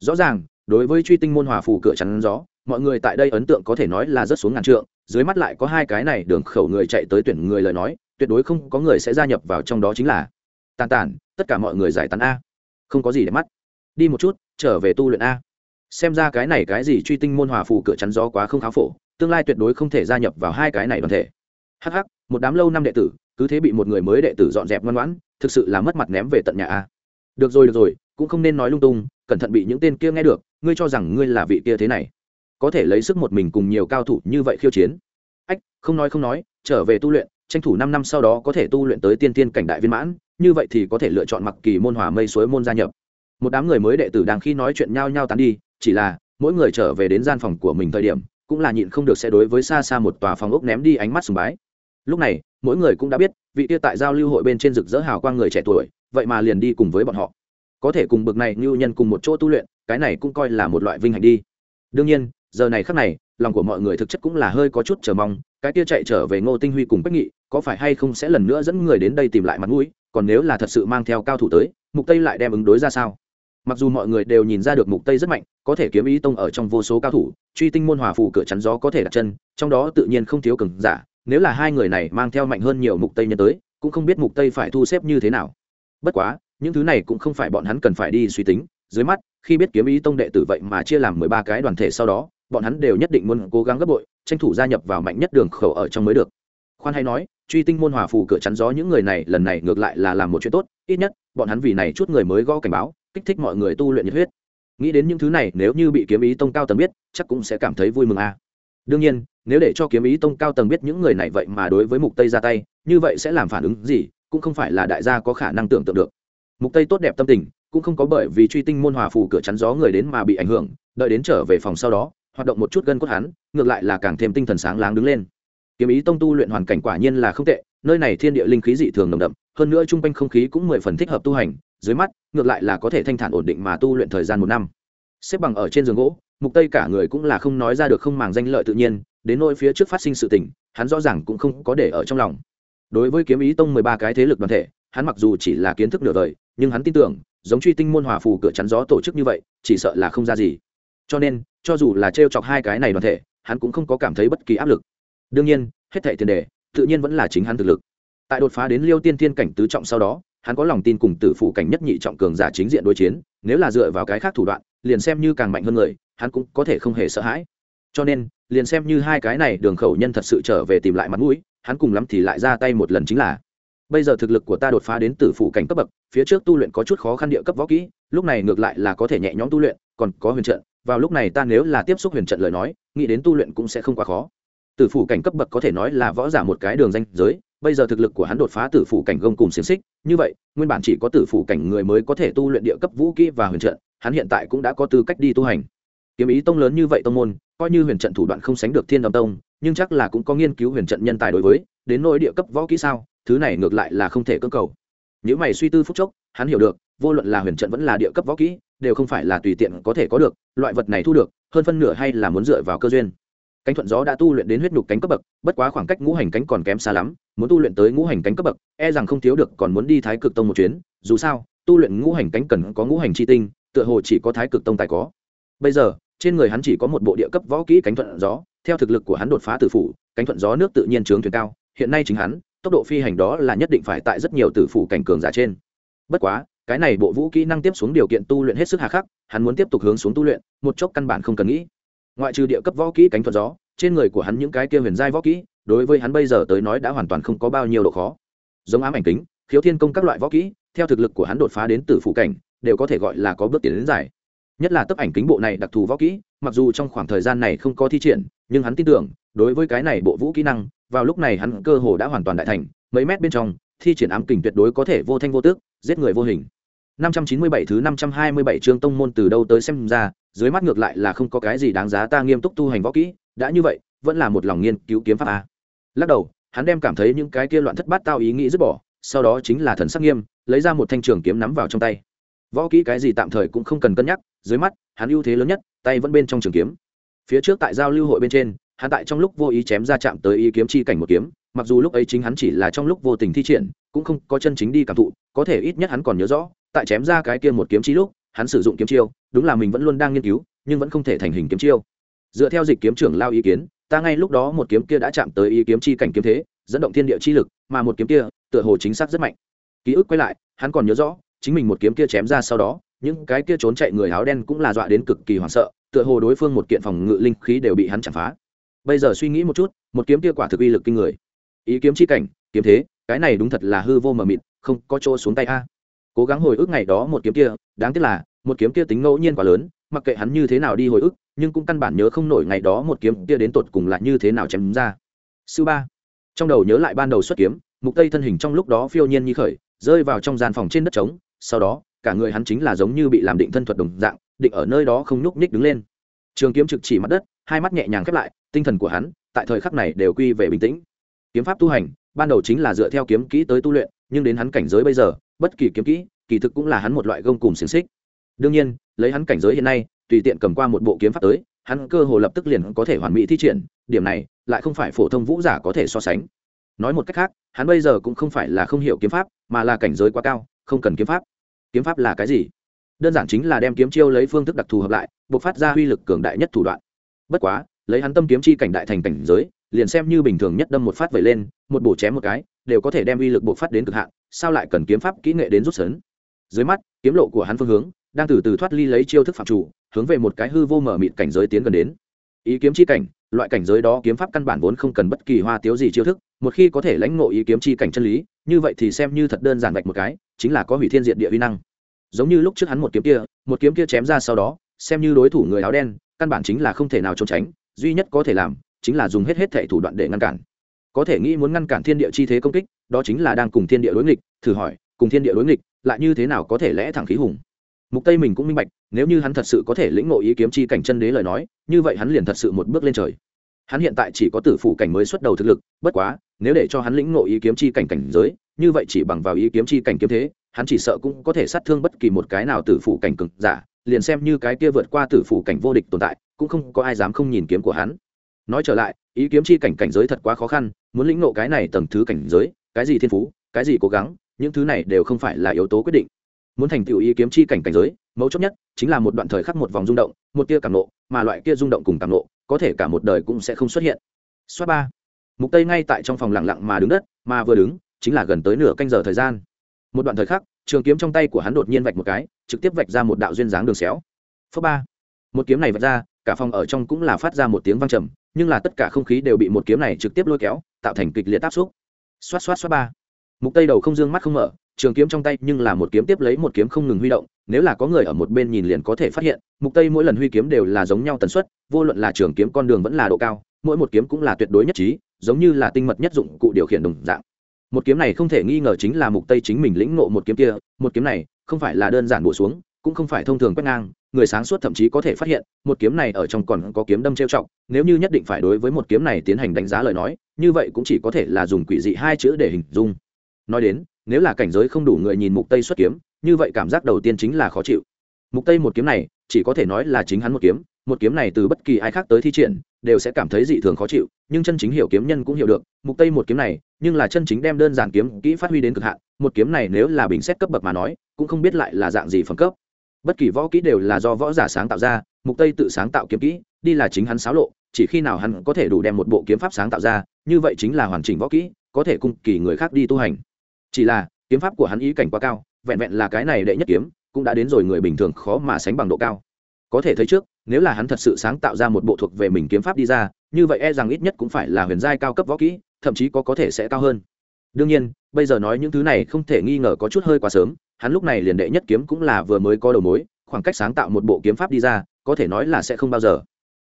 Rõ ràng, đối với truy tinh môn hòa phù cửa chắn gió, mọi người tại đây ấn tượng có thể nói là rất xuống ngàn trượng, dưới mắt lại có hai cái này đường khẩu người chạy tới tuyển người lời nói, tuyệt đối không có người sẽ gia nhập vào trong đó chính là. Tàn tản tất cả mọi người giải tán a. Không có gì để mắt. Đi một chút, trở về tu luyện a. Xem ra cái này cái gì truy tinh môn hòa phù cửa chắn gió quá không khá phổ, tương lai tuyệt đối không thể gia nhập vào hai cái này đoàn thể. Hh một đám lâu năm đệ tử cứ thế bị một người mới đệ tử dọn dẹp ngoan ngoãn, thực sự là mất mặt ném về tận nhà a. Được rồi được rồi, cũng không nên nói lung tung, cẩn thận bị những tên kia nghe được, ngươi cho rằng ngươi là vị kia thế này. Có thể lấy sức một mình cùng nhiều cao thủ như vậy khiêu chiến. Ách, không nói không nói, trở về tu luyện, tranh thủ năm năm sau đó có thể tu luyện tới tiên tiên cảnh đại viên mãn, như vậy thì có thể lựa chọn mặc kỳ môn hòa mây suối môn gia nhập. Một đám người mới đệ tử đang khi nói chuyện nhau nhau tán đi, chỉ là, mỗi người trở về đến gian phòng của mình thời điểm, cũng là nhịn không được sẽ đối với xa xa một tòa phòng ốc ném đi ánh mắt sùng bái lúc này, mỗi người cũng đã biết, vị kia tại giao lưu hội bên trên rực rỡ hào quang người trẻ tuổi, vậy mà liền đi cùng với bọn họ. Có thể cùng bực này như nhân cùng một chỗ tu luyện, cái này cũng coi là một loại vinh hạnh đi. Đương nhiên, giờ này khắc này, lòng của mọi người thực chất cũng là hơi có chút chờ mong, cái kia chạy trở về ngô tinh huy cùng bách nghị, có phải hay không sẽ lần nữa dẫn người đến đây tìm lại mặt mũi, còn nếu là thật sự mang theo cao thủ tới, mục tây lại đem ứng đối ra sao? Mặc dù mọi người đều nhìn ra được mục tây rất mạnh, có thể kiếm ý tông ở trong vô số cao thủ, truy tinh môn hòa phù cửa chắn gió có thể đặt chân, trong đó tự nhiên không thiếu cường giả nếu là hai người này mang theo mạnh hơn nhiều mục tây nhân tới, cũng không biết mục tây phải thu xếp như thế nào. Bất quá, những thứ này cũng không phải bọn hắn cần phải đi suy tính. Dưới mắt, khi biết kiếm ý tông đệ tử vậy mà chia làm 13 cái đoàn thể sau đó, bọn hắn đều nhất định muốn cố gắng gấp bội, tranh thủ gia nhập vào mạnh nhất đường khẩu ở trong mới được. Khoan hay nói, truy tinh môn hòa phù cửa chắn gió những người này lần này ngược lại là làm một chuyện tốt, ít nhất, bọn hắn vì này chút người mới gõ cảnh báo, kích thích mọi người tu luyện nhiệt huyết. Nghĩ đến những thứ này, nếu như bị kiếm ý tông cao tầng biết, chắc cũng sẽ cảm thấy vui mừng a à. đương nhiên nếu để cho kiếm ý tông cao tầng biết những người này vậy mà đối với mục tây ra tay, như vậy sẽ làm phản ứng gì, cũng không phải là đại gia có khả năng tưởng tượng được. Mục tây tốt đẹp tâm tình, cũng không có bởi vì truy tinh môn hòa phù cửa chắn gió người đến mà bị ảnh hưởng, đợi đến trở về phòng sau đó, hoạt động một chút gân cốt hắn, ngược lại là càng thêm tinh thần sáng láng đứng lên. Kiếm ý tông tu luyện hoàn cảnh quả nhiên là không tệ, nơi này thiên địa linh khí dị thường nồng đậm, hơn nữa trung quanh không khí cũng mười phần thích hợp tu hành, dưới mắt, ngược lại là có thể thanh thản ổn định mà tu luyện thời gian một năm xếp bằng ở trên giường gỗ, mục tây cả người cũng là không nói ra được không màng danh lợi tự nhiên, đến nỗi phía trước phát sinh sự tình, hắn rõ ràng cũng không có để ở trong lòng. Đối với kiếm ý tông 13 cái thế lực đoàn thể, hắn mặc dù chỉ là kiến thức nửa đời, nhưng hắn tin tưởng, giống truy tinh môn hòa phù cửa chắn gió tổ chức như vậy, chỉ sợ là không ra gì. Cho nên, cho dù là trêu chọc hai cái này đoàn thể, hắn cũng không có cảm thấy bất kỳ áp lực. Đương nhiên, hết thệ tiền đề, tự nhiên vẫn là chính hắn thực lực. Tại đột phá đến liêu tiên thiên cảnh tứ trọng sau đó, hắn có lòng tin cùng tử phụ cảnh nhất nhị trọng cường giả chính diện đối chiến, nếu là dựa vào cái khác thủ đoạn liền xem như càng mạnh hơn người, hắn cũng có thể không hề sợ hãi. Cho nên, liền xem như hai cái này đường khẩu nhân thật sự trở về tìm lại mặt mũi, hắn cùng lắm thì lại ra tay một lần chính là, bây giờ thực lực của ta đột phá đến tử phủ cảnh cấp bậc, phía trước tu luyện có chút khó khăn địa cấp võ kỹ, lúc này ngược lại là có thể nhẹ nhõm tu luyện, còn có huyền trận, vào lúc này ta nếu là tiếp xúc huyền trận lời nói, nghĩ đến tu luyện cũng sẽ không quá khó. Tử phủ cảnh cấp bậc có thể nói là võ giả một cái đường danh giới, bây giờ thực lực của hắn đột phá tử phủ cảnh gông cùng xiềng xích, như vậy, nguyên bản chỉ có tử phủ cảnh người mới có thể tu luyện địa cấp vũ kỹ và huyền trận hắn hiện tại cũng đã có tư cách đi tu hành. Kiếm ý tông lớn như vậy tông môn, coi như huyền trận thủ đoạn không sánh được thiên đồng tông, nhưng chắc là cũng có nghiên cứu huyền trận nhân tài đối với, đến nỗi địa cấp võ kỹ sao, thứ này ngược lại là không thể cơ cầu. Nếu mày suy tư phúc chốc, hắn hiểu được, vô luận là huyền trận vẫn là địa cấp võ kỹ, đều không phải là tùy tiện có thể có được, loại vật này thu được, hơn phân nửa hay là muốn dựa vào cơ duyên. Cánh thuận gió đã tu luyện đến huyết nhục cánh cấp bậc, bất quá khoảng cách ngũ hành cánh còn kém xa lắm, muốn tu luyện tới ngũ hành cánh cấp bậc e rằng không thiếu được còn muốn đi thái cực tông một chuyến, dù sao, tu luyện ngũ hành cánh cần có ngũ hành chi tinh tựa hồ chỉ có thái cực tông tài có. Bây giờ, trên người hắn chỉ có một bộ địa cấp võ kỹ cánh thuận gió, theo thực lực của hắn đột phá tử phủ, cánh thuận gió nước tự nhiên trướng thuyền cao, hiện nay chính hắn, tốc độ phi hành đó là nhất định phải tại rất nhiều tử phủ cảnh cường giả trên. Bất quá, cái này bộ vũ kỹ năng tiếp xuống điều kiện tu luyện hết sức hà khắc, hắn muốn tiếp tục hướng xuống tu luyện, một chốc căn bản không cần nghĩ. Ngoại trừ địa cấp võ kỹ cánh thuật gió, trên người của hắn những cái kia huyền giai võ kỹ, đối với hắn bây giờ tới nói đã hoàn toàn không có bao nhiêu độ khó. Giống ám ảnh kính, khiếu thiên công các loại võ kỹ, theo thực lực của hắn đột phá đến tử phụ cảnh đều có thể gọi là có bước tiến đến giải nhất là tấp ảnh kính bộ này đặc thù võ kỹ mặc dù trong khoảng thời gian này không có thi triển nhưng hắn tin tưởng đối với cái này bộ vũ kỹ năng vào lúc này hắn cơ hồ đã hoàn toàn đại thành mấy mét bên trong thi triển ám kình tuyệt đối có thể vô thanh vô tước giết người vô hình 597 thứ 527 chương tông môn từ đâu tới xem ra, dưới mắt ngược lại là không có cái gì đáng giá ta nghiêm túc tu hành võ kỹ, đã như vậy, vẫn là một lòng nghiên cứu kiếm pháp a. Lắc đầu, hắn đem cảm thấy những cái kia loạn thất bát tao ý nghĩ dứt bỏ, sau đó chính là thần sắc nghiêm, lấy ra một thanh trường kiếm nắm vào trong tay. Võ kỹ cái gì tạm thời cũng không cần cân nhắc, dưới mắt, hắn ưu thế lớn nhất, tay vẫn bên trong trường kiếm. Phía trước tại giao lưu hội bên trên, hắn tại trong lúc vô ý chém ra chạm tới ý kiếm chi cảnh một kiếm, mặc dù lúc ấy chính hắn chỉ là trong lúc vô tình thi triển, cũng không có chân chính đi cảm thụ, có thể ít nhất hắn còn nhớ rõ, tại chém ra cái kia một kiếm chi lúc hắn sử dụng kiếm chiêu đúng là mình vẫn luôn đang nghiên cứu nhưng vẫn không thể thành hình kiếm chiêu dựa theo dịch kiếm trưởng lao ý kiến ta ngay lúc đó một kiếm kia đã chạm tới ý kiếm chi cảnh kiếm thế dẫn động thiên địa chi lực mà một kiếm kia tựa hồ chính xác rất mạnh ký ức quay lại hắn còn nhớ rõ chính mình một kiếm kia chém ra sau đó, những cái kia trốn chạy người áo đen cũng là dọa đến cực kỳ hoảng sợ, tựa hồ đối phương một kiện phòng ngự linh khí đều bị hắn chạm phá. Bây giờ suy nghĩ một chút, một kiếm kia quả thực uy lực kinh người. Ý kiếm chi cảnh, kiếm thế, cái này đúng thật là hư vô mờ mịt, không có chỗ xuống tay a. Cố gắng hồi ức ngày đó một kiếm kia, đáng tiếc là, một kiếm kia tính ngẫu nhiên quá lớn, mặc kệ hắn như thế nào đi hồi ức, nhưng cũng căn bản nhớ không nổi ngày đó một kiếm kia đến tột cùng là như thế nào chém ra. Sư ba, trong đầu nhớ lại ban đầu xuất kiếm, mục tây thân hình trong lúc đó phiêu nhiên như khởi, rơi vào trong gian phòng trên đất trống sau đó, cả người hắn chính là giống như bị làm định thân thuật đồng dạng, định ở nơi đó không nhúc nhích đứng lên. Trường kiếm trực chỉ mặt đất, hai mắt nhẹ nhàng khép lại, tinh thần của hắn tại thời khắc này đều quy về bình tĩnh. Kiếm pháp tu hành, ban đầu chính là dựa theo kiếm kỹ tới tu luyện, nhưng đến hắn cảnh giới bây giờ, bất kỳ kiếm kỹ, kỳ thực cũng là hắn một loại gông cùng xiềng xích. Đương nhiên, lấy hắn cảnh giới hiện nay, tùy tiện cầm qua một bộ kiếm pháp tới, hắn cơ hồ lập tức liền có thể hoàn mỹ thi triển, điểm này lại không phải phổ thông vũ giả có thể so sánh. Nói một cách khác, hắn bây giờ cũng không phải là không hiểu kiếm pháp, mà là cảnh giới quá cao không cần kiếm pháp. Kiếm pháp là cái gì? Đơn giản chính là đem kiếm chiêu lấy phương thức đặc thù hợp lại buộc phát ra uy lực cường đại nhất thủ đoạn. Bất quá, lấy hắn tâm kiếm chi cảnh đại thành cảnh giới, liền xem như bình thường nhất đâm một phát vẩy lên, một bổ chém một cái, đều có thể đem uy lực buộc phát đến cực hạn, sao lại cần kiếm pháp kỹ nghệ đến rút sớn dưới mắt, kiếm lộ của hắn phương hướng đang từ từ thoát ly lấy chiêu thức phạm chủ, hướng về một cái hư vô mở mịt cảnh giới tiến gần đến. Ý kiếm chi cảnh, loại cảnh giới đó kiếm pháp căn bản vốn không cần bất kỳ hoa tiếu gì chiêu thức, một khi có thể lãnh ngộ ý kiếm chi cảnh chân lý như vậy thì xem như thật đơn giản vạch một cái, chính là có hủy thiên diện địa uy năng. Giống như lúc trước hắn một kiếm kia, một kiếm kia chém ra sau đó, xem như đối thủ người áo đen, căn bản chính là không thể nào trốn tránh, duy nhất có thể làm, chính là dùng hết hết thể thủ đoạn để ngăn cản. Có thể nghĩ muốn ngăn cản thiên địa chi thế công kích, đó chính là đang cùng thiên địa đối nghịch, thử hỏi, cùng thiên địa đối nghịch, lại như thế nào có thể lẽ thẳng khí hùng? Mục tây mình cũng minh bạch, nếu như hắn thật sự có thể lĩnh ngộ ý kiếm chi cảnh chân đế lời nói, như vậy hắn liền thật sự một bước lên trời. Hắn hiện tại chỉ có tử phủ cảnh mới xuất đầu thực lực, bất quá nếu để cho hắn lĩnh ngộ ý kiếm chi cảnh cảnh giới, như vậy chỉ bằng vào ý kiếm chi cảnh kiếm thế, hắn chỉ sợ cũng có thể sát thương bất kỳ một cái nào tử phủ cảnh cực giả, liền xem như cái kia vượt qua tử phủ cảnh vô địch tồn tại, cũng không có ai dám không nhìn kiếm của hắn. Nói trở lại, ý kiếm chi cảnh cảnh giới thật quá khó khăn, muốn lĩnh ngộ cái này tầng thứ cảnh giới, cái gì thiên phú, cái gì cố gắng, những thứ này đều không phải là yếu tố quyết định. Muốn thành tựu ý kiếm chi cảnh cảnh giới, mấu chốt nhất chính là một đoạn thời khắc một vòng rung động, một tia cảm nộ, mà loại kia rung động cùng cảm nộ, có thể cả một đời cũng sẽ không xuất hiện. Xoát ba mục tây ngay tại trong phòng lặng lặng mà đứng đất, mà vừa đứng, chính là gần tới nửa canh giờ thời gian. Một đoạn thời khắc, trường kiếm trong tay của hắn đột nhiên vạch một cái, trực tiếp vạch ra một đạo duyên dáng đường xéo. Phước ba. Một kiếm này vạch ra, cả phòng ở trong cũng là phát ra một tiếng vang trầm, nhưng là tất cả không khí đều bị một kiếm này trực tiếp lôi kéo, tạo thành kịch liệt áp xúc. Xoát xoát xoát ba. Mục tây đầu không dương mắt không mở, trường kiếm trong tay nhưng là một kiếm tiếp lấy một kiếm không ngừng huy động, nếu là có người ở một bên nhìn liền có thể phát hiện, mục tây mỗi lần huy kiếm đều là giống nhau tần suất, vô luận là trường kiếm con đường vẫn là độ cao, mỗi một kiếm cũng là tuyệt đối nhất trí giống như là tinh mật nhất dụng cụ điều khiển đồng dạng. Một kiếm này không thể nghi ngờ chính là mục tây chính mình lĩnh ngộ một kiếm kia, một kiếm này không phải là đơn giản bổ xuống, cũng không phải thông thường quét ngang, người sáng suốt thậm chí có thể phát hiện, một kiếm này ở trong còn có kiếm đâm trêu trọng nếu như nhất định phải đối với một kiếm này tiến hành đánh giá lời nói, như vậy cũng chỉ có thể là dùng quỷ dị hai chữ để hình dung. Nói đến, nếu là cảnh giới không đủ người nhìn mục tây xuất kiếm, như vậy cảm giác đầu tiên chính là khó chịu mục tây một kiếm này, chỉ có thể nói là chính hắn một kiếm một kiếm này từ bất kỳ ai khác tới thi triển, đều sẽ cảm thấy dị thường khó chịu, nhưng chân chính hiểu kiếm nhân cũng hiểu được, mục tây một kiếm này, nhưng là chân chính đem đơn giản kiếm kỹ phát huy đến cực hạn, một kiếm này nếu là bình xét cấp bậc mà nói, cũng không biết lại là dạng gì phẩm cấp. Bất kỳ võ kỹ đều là do võ giả sáng tạo ra, mục tây tự sáng tạo kiếm kỹ, đi là chính hắn xáo lộ, chỉ khi nào hắn có thể đủ đem một bộ kiếm pháp sáng tạo ra, như vậy chính là hoàn chỉnh võ kỹ, có thể cung kỳ người khác đi tu hành. Chỉ là, kiếm pháp của hắn ý cảnh quá cao, vẹn vẹn là cái này đệ nhất kiếm cũng đã đến rồi người bình thường khó mà sánh bằng độ cao. Có thể thấy trước, nếu là hắn thật sự sáng tạo ra một bộ thuộc về mình kiếm pháp đi ra, như vậy e rằng ít nhất cũng phải là huyền giai cao cấp võ kỹ, thậm chí có có thể sẽ cao hơn. Đương nhiên, bây giờ nói những thứ này không thể nghi ngờ có chút hơi quá sớm, hắn lúc này liền đệ nhất kiếm cũng là vừa mới có đầu mối, khoảng cách sáng tạo một bộ kiếm pháp đi ra, có thể nói là sẽ không bao giờ.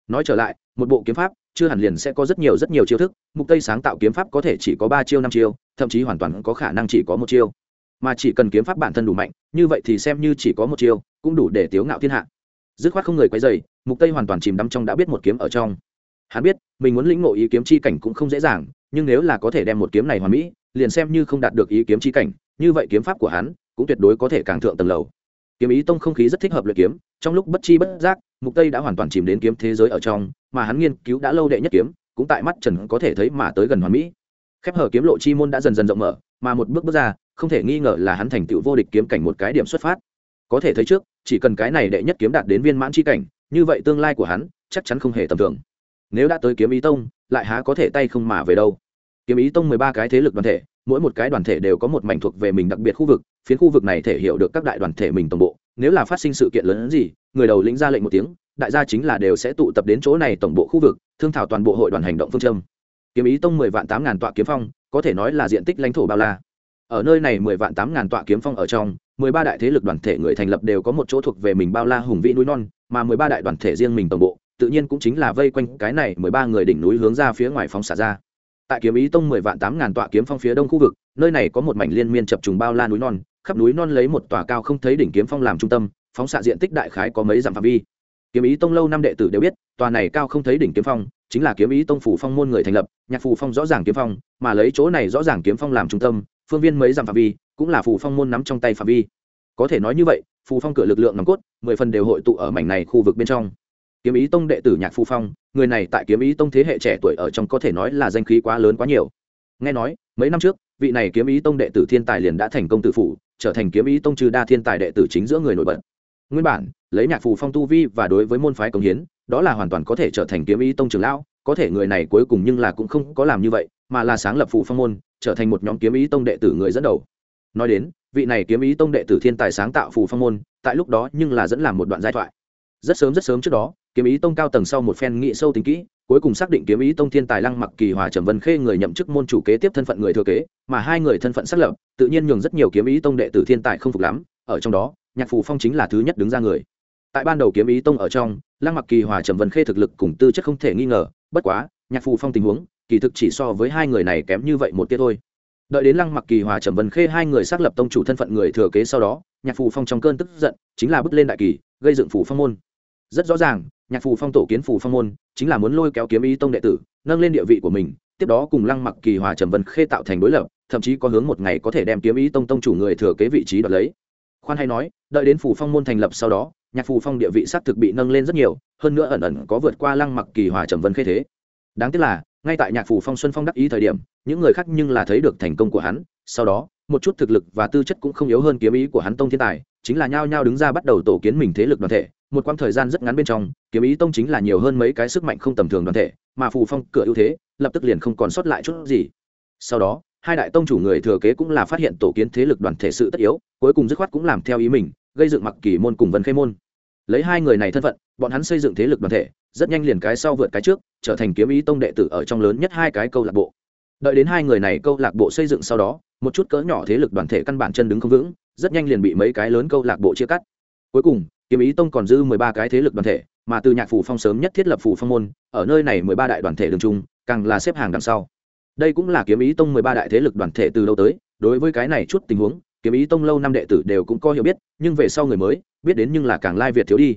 Nói trở lại, một bộ kiếm pháp, chưa hẳn liền sẽ có rất nhiều rất nhiều chiêu thức, mục tây sáng tạo kiếm pháp có thể chỉ có ba chiêu năm chiêu, thậm chí hoàn toàn có khả năng chỉ có một chiêu mà chỉ cần kiếm pháp bản thân đủ mạnh, như vậy thì xem như chỉ có một chiêu, cũng đủ để tiếu ngạo thiên hạ. Dứt khoát không người quấy dày mục tây hoàn toàn chìm đắm trong đã biết một kiếm ở trong. Hắn biết, mình muốn lĩnh ngộ ý kiếm chi cảnh cũng không dễ dàng, nhưng nếu là có thể đem một kiếm này hoàn mỹ, liền xem như không đạt được ý kiếm chi cảnh, như vậy kiếm pháp của hắn cũng tuyệt đối có thể càng thượng tầng lầu. Kiếm ý tông không khí rất thích hợp luyện kiếm, trong lúc bất chi bất giác, mục tây đã hoàn toàn chìm đến kiếm thế giới ở trong, mà hắn nghiên cứu đã lâu đệ nhất kiếm, cũng tại mắt trần có thể thấy mà tới gần hoàn mỹ. Khép hở kiếm lộ chi môn đã dần dần rộng mở, mà một bước bước ra không thể nghi ngờ là hắn thành tựu vô địch kiếm cảnh một cái điểm xuất phát. Có thể thấy trước, chỉ cần cái này đệ nhất kiếm đạt đến viên mãn chi cảnh, như vậy tương lai của hắn, chắc chắn không hề tầm thường. Nếu đã tới kiếm ý tông, lại há có thể tay không mà về đâu. Kiếm ý tông mười ba cái thế lực đoàn thể, mỗi một cái đoàn thể đều có một mảnh thuộc về mình đặc biệt khu vực phiến khu vực này thể hiểu được các đại đoàn thể mình tổng bộ. Nếu là phát sinh sự kiện lớn hơn gì, người đầu lĩnh ra lệnh một tiếng, đại gia chính là đều sẽ tụ tập đến chỗ này tổng bộ khu vực, thương thảo toàn bộ hội đoàn hành động phương châm. Kiếm ý tông mười vạn tám ngàn tọa kiếm phong, có thể nói là diện tích lãnh thổ bao la ở nơi này mười vạn tám ngàn tọa kiếm phong ở trong, mười ba đại thế lực đoàn thể người thành lập đều có một chỗ thuộc về mình bao la hùng vĩ núi non, mà mười ba đại đoàn thể riêng mình tổng bộ, tự nhiên cũng chính là vây quanh cái này mười ba người đỉnh núi hướng ra phía ngoài phóng xả ra. Tại kiếm ý tông mười vạn tám ngàn tọa kiếm phong phía đông khu vực, nơi này có một mảnh liên miên chập trùng bao la núi non, khắp núi non lấy một tòa cao không thấy đỉnh kiếm phong làm trung tâm, phóng xạ diện tích đại khái có mấy dặm phạm vi. Kiếm ý tông lâu năm đệ tử đều biết, tòa này cao không thấy đỉnh kiếm phong, chính là kiếm ý tông phủ phong môn người thành lập, nhạc phủ phong rõ ràng kiếm phong, mà lấy chỗ này rõ ràng kiếm phong làm trung tâm phương viên mấy dặm phạm vi, cũng là Phù phong môn nắm trong tay phạm vi. Có thể nói như vậy, phù phong cửa lực lượng nòng cốt, mười phần đều hội tụ ở mảnh này khu vực bên trong. Kiếm ý tông đệ tử nhạc phù phong, người này tại kiếm ý tông thế hệ trẻ tuổi ở trong có thể nói là danh khí quá lớn quá nhiều. Nghe nói, mấy năm trước, vị này kiếm ý tông đệ tử thiên tài liền đã thành công tự phủ trở thành kiếm ý tông trừ đa thiên tài đệ tử chính giữa người nổi bật. Nguyên bản, lấy nhạc phù phong tu vi và đối với môn phái công hiến, đó là hoàn toàn có thể trở thành kiếm ý tông trường lão, có thể người này cuối cùng nhưng là cũng không có làm như vậy mà là sáng lập phù phong môn, trở thành một nhóm kiếm ý tông đệ tử người dẫn đầu. Nói đến, vị này kiếm ý tông đệ tử thiên tài sáng tạo phù phong môn, tại lúc đó nhưng là dẫn làm một đoạn giai thoại. Rất sớm rất sớm trước đó, kiếm ý tông cao tầng sau một phen nghị sâu tính kỹ, cuối cùng xác định kiếm ý tông thiên tài lăng mặc kỳ hòa trầm vân khê người nhậm chức môn chủ kế tiếp thân phận người thừa kế, mà hai người thân phận xác lập, tự nhiên nhường rất nhiều kiếm ý tông đệ tử thiên tài không phục lắm, ở trong đó, nhạc phù phong chính là thứ nhất đứng ra người. Tại ban đầu kiếm ý tông ở trong, lăng mặc kỳ hòa trầm vân khê thực lực cùng tư chất không thể nghi ngờ, bất quá, nhạc phù phong tình huống kỳ thực chỉ so với hai người này kém như vậy một tia thôi. Đợi đến lăng mặc kỳ hòa trầm vân khê hai người xác lập tông chủ thân phận người thừa kế sau đó, nhạc phù phong trong cơn tức giận chính là bước lên đại kỳ, gây dựng phủ phong môn. Rất rõ ràng, nhạc phù phong tổ kiến phủ phong môn chính là muốn lôi kéo kiếm ý tông đệ tử, nâng lên địa vị của mình, tiếp đó cùng lăng mặc kỳ hòa trầm vân khê tạo thành đối lập, thậm chí có hướng một ngày có thể đem kiếm ý tông tông chủ người thừa kế vị trí đoạt lấy. Khoan hay nói, đợi đến phủ phong môn thành lập sau đó, nhạc phù phong địa vị xác thực bị nâng lên rất nhiều, hơn nữa ẩn ẩn có vượt qua lăng mặc kỳ hòa trầm vân khê thế. Đáng tiếc là ngay tại nhạc phủ phong xuân phong đắc ý thời điểm, những người khác nhưng là thấy được thành công của hắn. Sau đó, một chút thực lực và tư chất cũng không yếu hơn kiếm ý của hắn tông thiên tài, chính là nhao nhao đứng ra bắt đầu tổ kiến mình thế lực đoàn thể. Một quãng thời gian rất ngắn bên trong, kiếm ý tông chính là nhiều hơn mấy cái sức mạnh không tầm thường đoàn thể, mà phù phong cửa ưu thế, lập tức liền không còn sót lại chút gì. Sau đó, hai đại tông chủ người thừa kế cũng là phát hiện tổ kiến thế lực đoàn thể sự tất yếu, cuối cùng dứt khoát cũng làm theo ý mình, gây dựng mặc kỳ môn cùng vân khê môn. Lấy hai người này thân phận, bọn hắn xây dựng thế lực đoàn thể rất nhanh liền cái sau vượt cái trước, trở thành kiếm ý tông đệ tử ở trong lớn nhất hai cái câu lạc bộ. Đợi đến hai người này câu lạc bộ xây dựng sau đó, một chút cỡ nhỏ thế lực đoàn thể căn bản chân đứng không vững, rất nhanh liền bị mấy cái lớn câu lạc bộ chia cắt. Cuối cùng, kiếm ý tông còn dư mười ba cái thế lực đoàn thể, mà từ nhạc phủ phong sớm nhất thiết lập phủ phong môn, ở nơi này mười ba đại đoàn thể đường trung càng là xếp hàng đằng sau. Đây cũng là kiếm ý tông mười ba đại thế lực đoàn thể từ lâu tới, đối với cái này chút tình huống, kiếm ý tông lâu năm đệ tử đều cũng có hiểu biết, nhưng về sau người mới, biết đến nhưng là càng lai việt thiếu đi.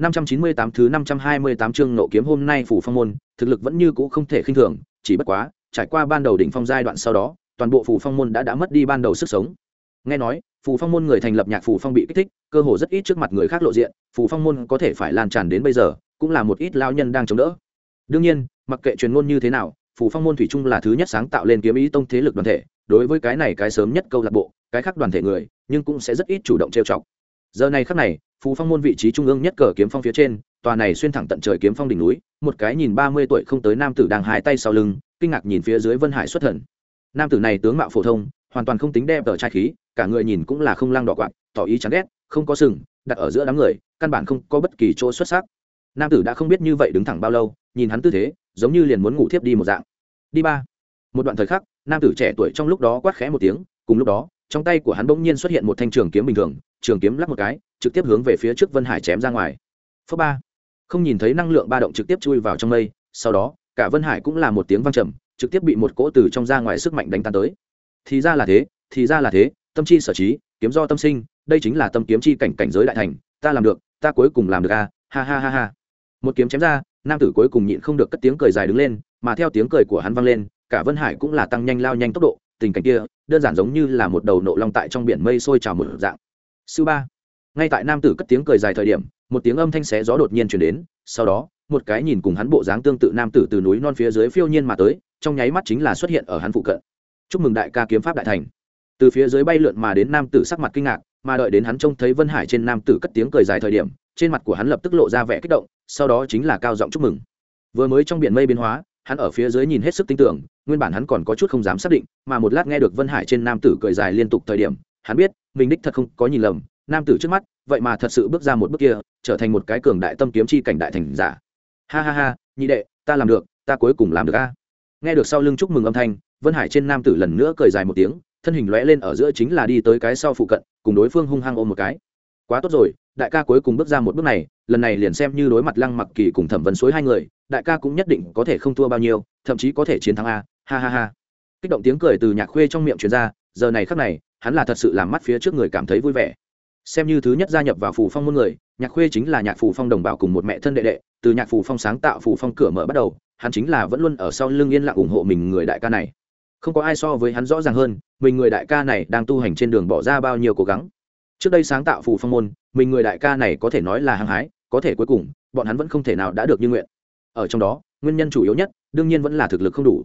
598 thứ 528 chương nộ kiếm hôm nay phủ phong môn, thực lực vẫn như cũ không thể khinh thường, chỉ bất quá, trải qua ban đầu đỉnh phong giai đoạn sau đó, toàn bộ phủ phong môn đã đã mất đi ban đầu sức sống. Nghe nói, phủ phong môn người thành lập nhạc phủ phong bị kích thích, cơ hồ rất ít trước mặt người khác lộ diện, phủ phong môn có thể phải lan tràn đến bây giờ, cũng là một ít lao nhân đang chống đỡ. Đương nhiên, mặc kệ truyền ngôn như thế nào, phủ phong môn thủy chung là thứ nhất sáng tạo lên kiếm ý tông thế lực đoàn thể, đối với cái này cái sớm nhất câu lạc bộ, cái khác đoàn thể người, nhưng cũng sẽ rất ít chủ động trêu chọc. Giờ này khắc này, phù phong môn vị trí trung ương nhất cờ kiếm phong phía trên tòa này xuyên thẳng tận trời kiếm phong đỉnh núi một cái nhìn ba mươi tuổi không tới nam tử đang hai tay sau lưng kinh ngạc nhìn phía dưới vân hải xuất thần. Nam tử này tướng mạo phổ thông hoàn toàn không tính đẹp tờ trai khí cả người nhìn cũng là không lăng đỏ quạt tỏ ý chán ghét không có sừng đặt ở giữa đám người căn bản không có bất kỳ chỗ xuất sắc. Nam tử đã không biết như vậy đứng thẳng bao lâu nhìn hắn tư thế giống như liền muốn ngủ thiếp đi một dạng. Đi ba. Một đoạn thời khắc nam tử trẻ tuổi trong lúc đó quát khẽ một tiếng cùng lúc đó trong tay của hắn bỗng nhiên xuất hiện một thanh trường kiếm bình thường, trường kiếm lắc một cái, trực tiếp hướng về phía trước vân hải chém ra ngoài. Phớ ba. Không nhìn thấy năng lượng ba động trực tiếp chui vào trong mây, sau đó, cả vân hải cũng là một tiếng vang trầm, trực tiếp bị một cỗ từ trong ra ngoài sức mạnh đánh tan tới. Thì ra là thế, thì ra là thế, tâm chi sở trí, kiếm do tâm sinh, đây chính là tâm kiếm chi cảnh cảnh giới đại thành, ta làm được, ta cuối cùng làm được a ha ha ha ha. Một kiếm chém ra, nam tử cuối cùng nhịn không được cất tiếng cười dài đứng lên, mà theo tiếng cười của hắn vang lên, cả vân hải cũng là tăng nhanh lao nhanh tốc độ tình cảnh kia, đơn giản giống như là một đầu nộ long tại trong biển mây sôi trào một dạng. Sư ba. Ngay tại nam tử cất tiếng cười dài thời điểm, một tiếng âm thanh xé gió đột nhiên chuyển đến, sau đó, một cái nhìn cùng hắn bộ dáng tương tự nam tử từ núi non phía dưới phiêu nhiên mà tới, trong nháy mắt chính là xuất hiện ở hắn phụ cận. Chúc mừng đại ca kiếm pháp đại thành. Từ phía dưới bay lượn mà đến nam tử sắc mặt kinh ngạc, mà đợi đến hắn trông thấy vân hải trên nam tử cất tiếng cười dài thời điểm, trên mặt của hắn lập tức lộ ra vẻ kích động, sau đó chính là cao giọng chúc mừng. Vừa mới trong biển mây biến hóa hắn ở phía dưới nhìn hết sức tin tưởng, nguyên bản hắn còn có chút không dám xác định, mà một lát nghe được vân hải trên nam tử cười dài liên tục thời điểm, hắn biết, mình đích thật không có nhìn lầm, nam tử trước mắt, vậy mà thật sự bước ra một bước kia, trở thành một cái cường đại tâm kiếm chi cảnh đại thành giả. Ha ha ha, nhị đệ, ta làm được, ta cuối cùng làm được a. Nghe được sau lưng chúc mừng âm thanh, vân hải trên nam tử lần nữa cười dài một tiếng, thân hình lóe lên ở giữa chính là đi tới cái sau phụ cận, cùng đối phương hung hăng ôm một cái. Quá tốt rồi đại ca cuối cùng bước ra một bước này, lần này liền xem như đối mặt lăng mặc kỳ cùng thẩm vấn suối hai người, đại ca cũng nhất định có thể không thua bao nhiêu, thậm chí có thể chiến thắng a, ha ha ha. Kích động tiếng cười từ nhạc khuê trong miệng truyền ra, giờ này khắc này, hắn là thật sự làm mắt phía trước người cảm thấy vui vẻ. Xem như thứ nhất gia nhập vào phủ phong môn người, nhạc khuê chính là nhạc phủ phong đồng bào cùng một mẹ thân đệ đệ, từ nhạc phủ phong sáng tạo phủ phong cửa mở bắt đầu, hắn chính là vẫn luôn ở sau lưng yên lặng ủng hộ mình người đại ca này. Không có ai so với hắn rõ ràng hơn, mình người đại ca này đang tu hành trên đường bỏ ra bao nhiêu cố gắng trước đây sáng tạo phù phong môn, mình người đại ca này có thể nói là hăng hái, có thể cuối cùng, bọn hắn vẫn không thể nào đã được như nguyện. Ở trong đó, nguyên nhân chủ yếu nhất, đương nhiên vẫn là thực lực không đủ.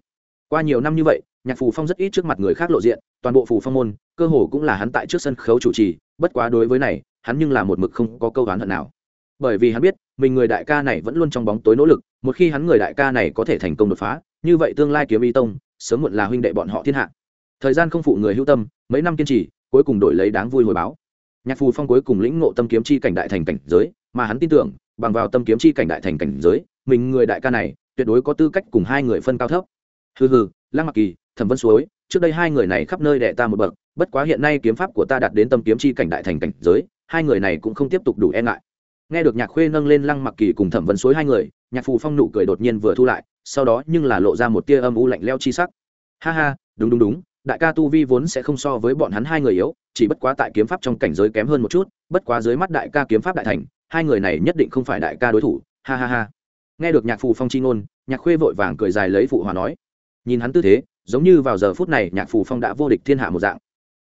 Qua nhiều năm như vậy, nhạc phù phong rất ít trước mặt người khác lộ diện, toàn bộ phù phong môn, cơ hồ cũng là hắn tại trước sân khấu chủ trì, bất quá đối với này, hắn nhưng là một mực không có câu đoán hận nào. Bởi vì hắn biết, mình người đại ca này vẫn luôn trong bóng tối nỗ lực, một khi hắn người đại ca này có thể thành công đột phá, như vậy tương lai kiếm y tông, sớm muộn là huynh đệ bọn họ thiên hạ. Thời gian không phụ người hữu tâm, mấy năm kiên trì, cuối cùng đổi lấy đáng vui hồi báo nhạc phù phong cuối cùng lĩnh ngộ tâm kiếm chi cảnh đại thành cảnh giới, mà hắn tin tưởng, bằng vào tâm kiếm chi cảnh đại thành cảnh giới, mình người đại ca này, tuyệt đối có tư cách cùng hai người phân cao thấp. Hừ hừ, lăng mặc kỳ, thẩm vân suối, trước đây hai người này khắp nơi đệ ta một bậc, bất quá hiện nay kiếm pháp của ta đạt đến tâm kiếm chi cảnh đại thành cảnh giới, hai người này cũng không tiếp tục đủ e ngại. Nghe được nhạc khuê nâng lên lăng mặc kỳ cùng thẩm vân suối hai người, nhạc phù phong nụ cười đột nhiên vừa thu lại, sau đó nhưng là lộ ra một tia âm u lạnh leo chi sắc. Ha ha, đúng đúng đúng đại ca tu vi vốn sẽ không so với bọn hắn hai người yếu, chỉ bất quá tại kiếm pháp trong cảnh giới kém hơn một chút, bất quá dưới mắt đại ca kiếm pháp đại thành, hai người này nhất định không phải đại ca đối thủ, ha ha ha. Nghe được nhạc phù phong chi ngôn, nhạc khuê vội vàng cười dài lấy phụ hòa nói, nhìn hắn tư thế, giống như vào giờ phút này nhạc phù phong đã vô địch thiên hạ một dạng.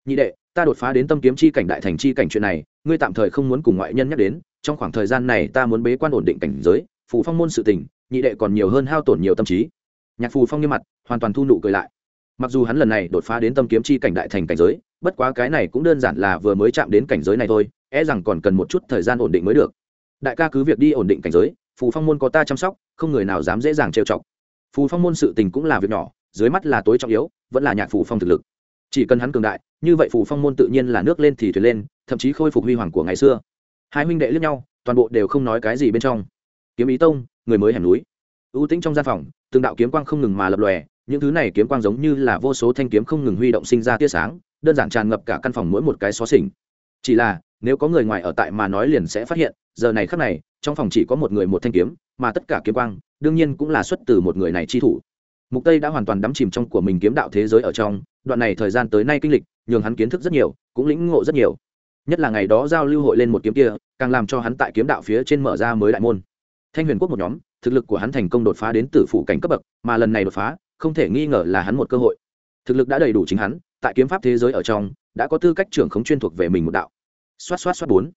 Nhị đệ, ta đột phá đến tâm kiếm chi cảnh đại thành chi cảnh chuyện này, ngươi tạm thời không muốn cùng ngoại nhân nhắc đến, trong khoảng thời gian này ta muốn bế quan ổn định cảnh giới, phù phong môn sự tình, nhị đệ còn nhiều hơn hao tổn nhiều tâm trí. Nhạc phù phong như mặt, hoàn toàn thu nụ cười lại mặc dù hắn lần này đột phá đến tâm kiếm chi cảnh đại thành cảnh giới, bất quá cái này cũng đơn giản là vừa mới chạm đến cảnh giới này thôi e rằng còn cần một chút thời gian ổn định mới được. Đại ca cứ việc đi ổn định cảnh giới, phù phong môn có ta chăm sóc, không người nào dám dễ dàng trêu chọc. Phù phong môn sự tình cũng là việc nhỏ, dưới mắt là tối trọng yếu, vẫn là nhạc phù phong thực lực. Chỉ cần hắn cường đại, như vậy phù phong môn tự nhiên là nước lên thì thuyền lên, thậm chí khôi phục huy hoàng của ngày xưa. Hai huynh đệ lướt nhau, toàn bộ đều không nói cái gì bên trong. Kiếm ý tông, người mới hẻm núi. Ưu tĩnh trong gian phòng, từng đạo kiếm quang không ngừng mà lập lòe những thứ này kiếm quang giống như là vô số thanh kiếm không ngừng huy động sinh ra tia sáng, đơn giản tràn ngập cả căn phòng mỗi một cái xó xỉnh. Chỉ là, nếu có người ngoài ở tại mà nói liền sẽ phát hiện, giờ này khắc này, trong phòng chỉ có một người một thanh kiếm, mà tất cả kiếm quang, đương nhiên cũng là xuất từ một người này chi thủ. Mục tây đã hoàn toàn đắm chìm trong của mình kiếm đạo thế giới ở trong, đoạn này thời gian tới nay kinh lịch, nhường hắn kiến thức rất nhiều, cũng lĩnh ngộ rất nhiều. Nhất là ngày đó giao lưu hội lên một kiếm kia, càng làm cho hắn tại kiếm đạo phía trên mở ra mới đại môn. Thanh huyền quốc một nhóm, thực lực của hắn thành công đột phá đến tử phủ cảnh cấp bậc, mà lần này đột phá không thể nghi ngờ là hắn một cơ hội. Thực lực đã đầy đủ chính hắn, tại kiếm pháp thế giới ở trong, đã có tư cách trưởng khống chuyên thuộc về mình một đạo. Xoát xoát xoát bốn.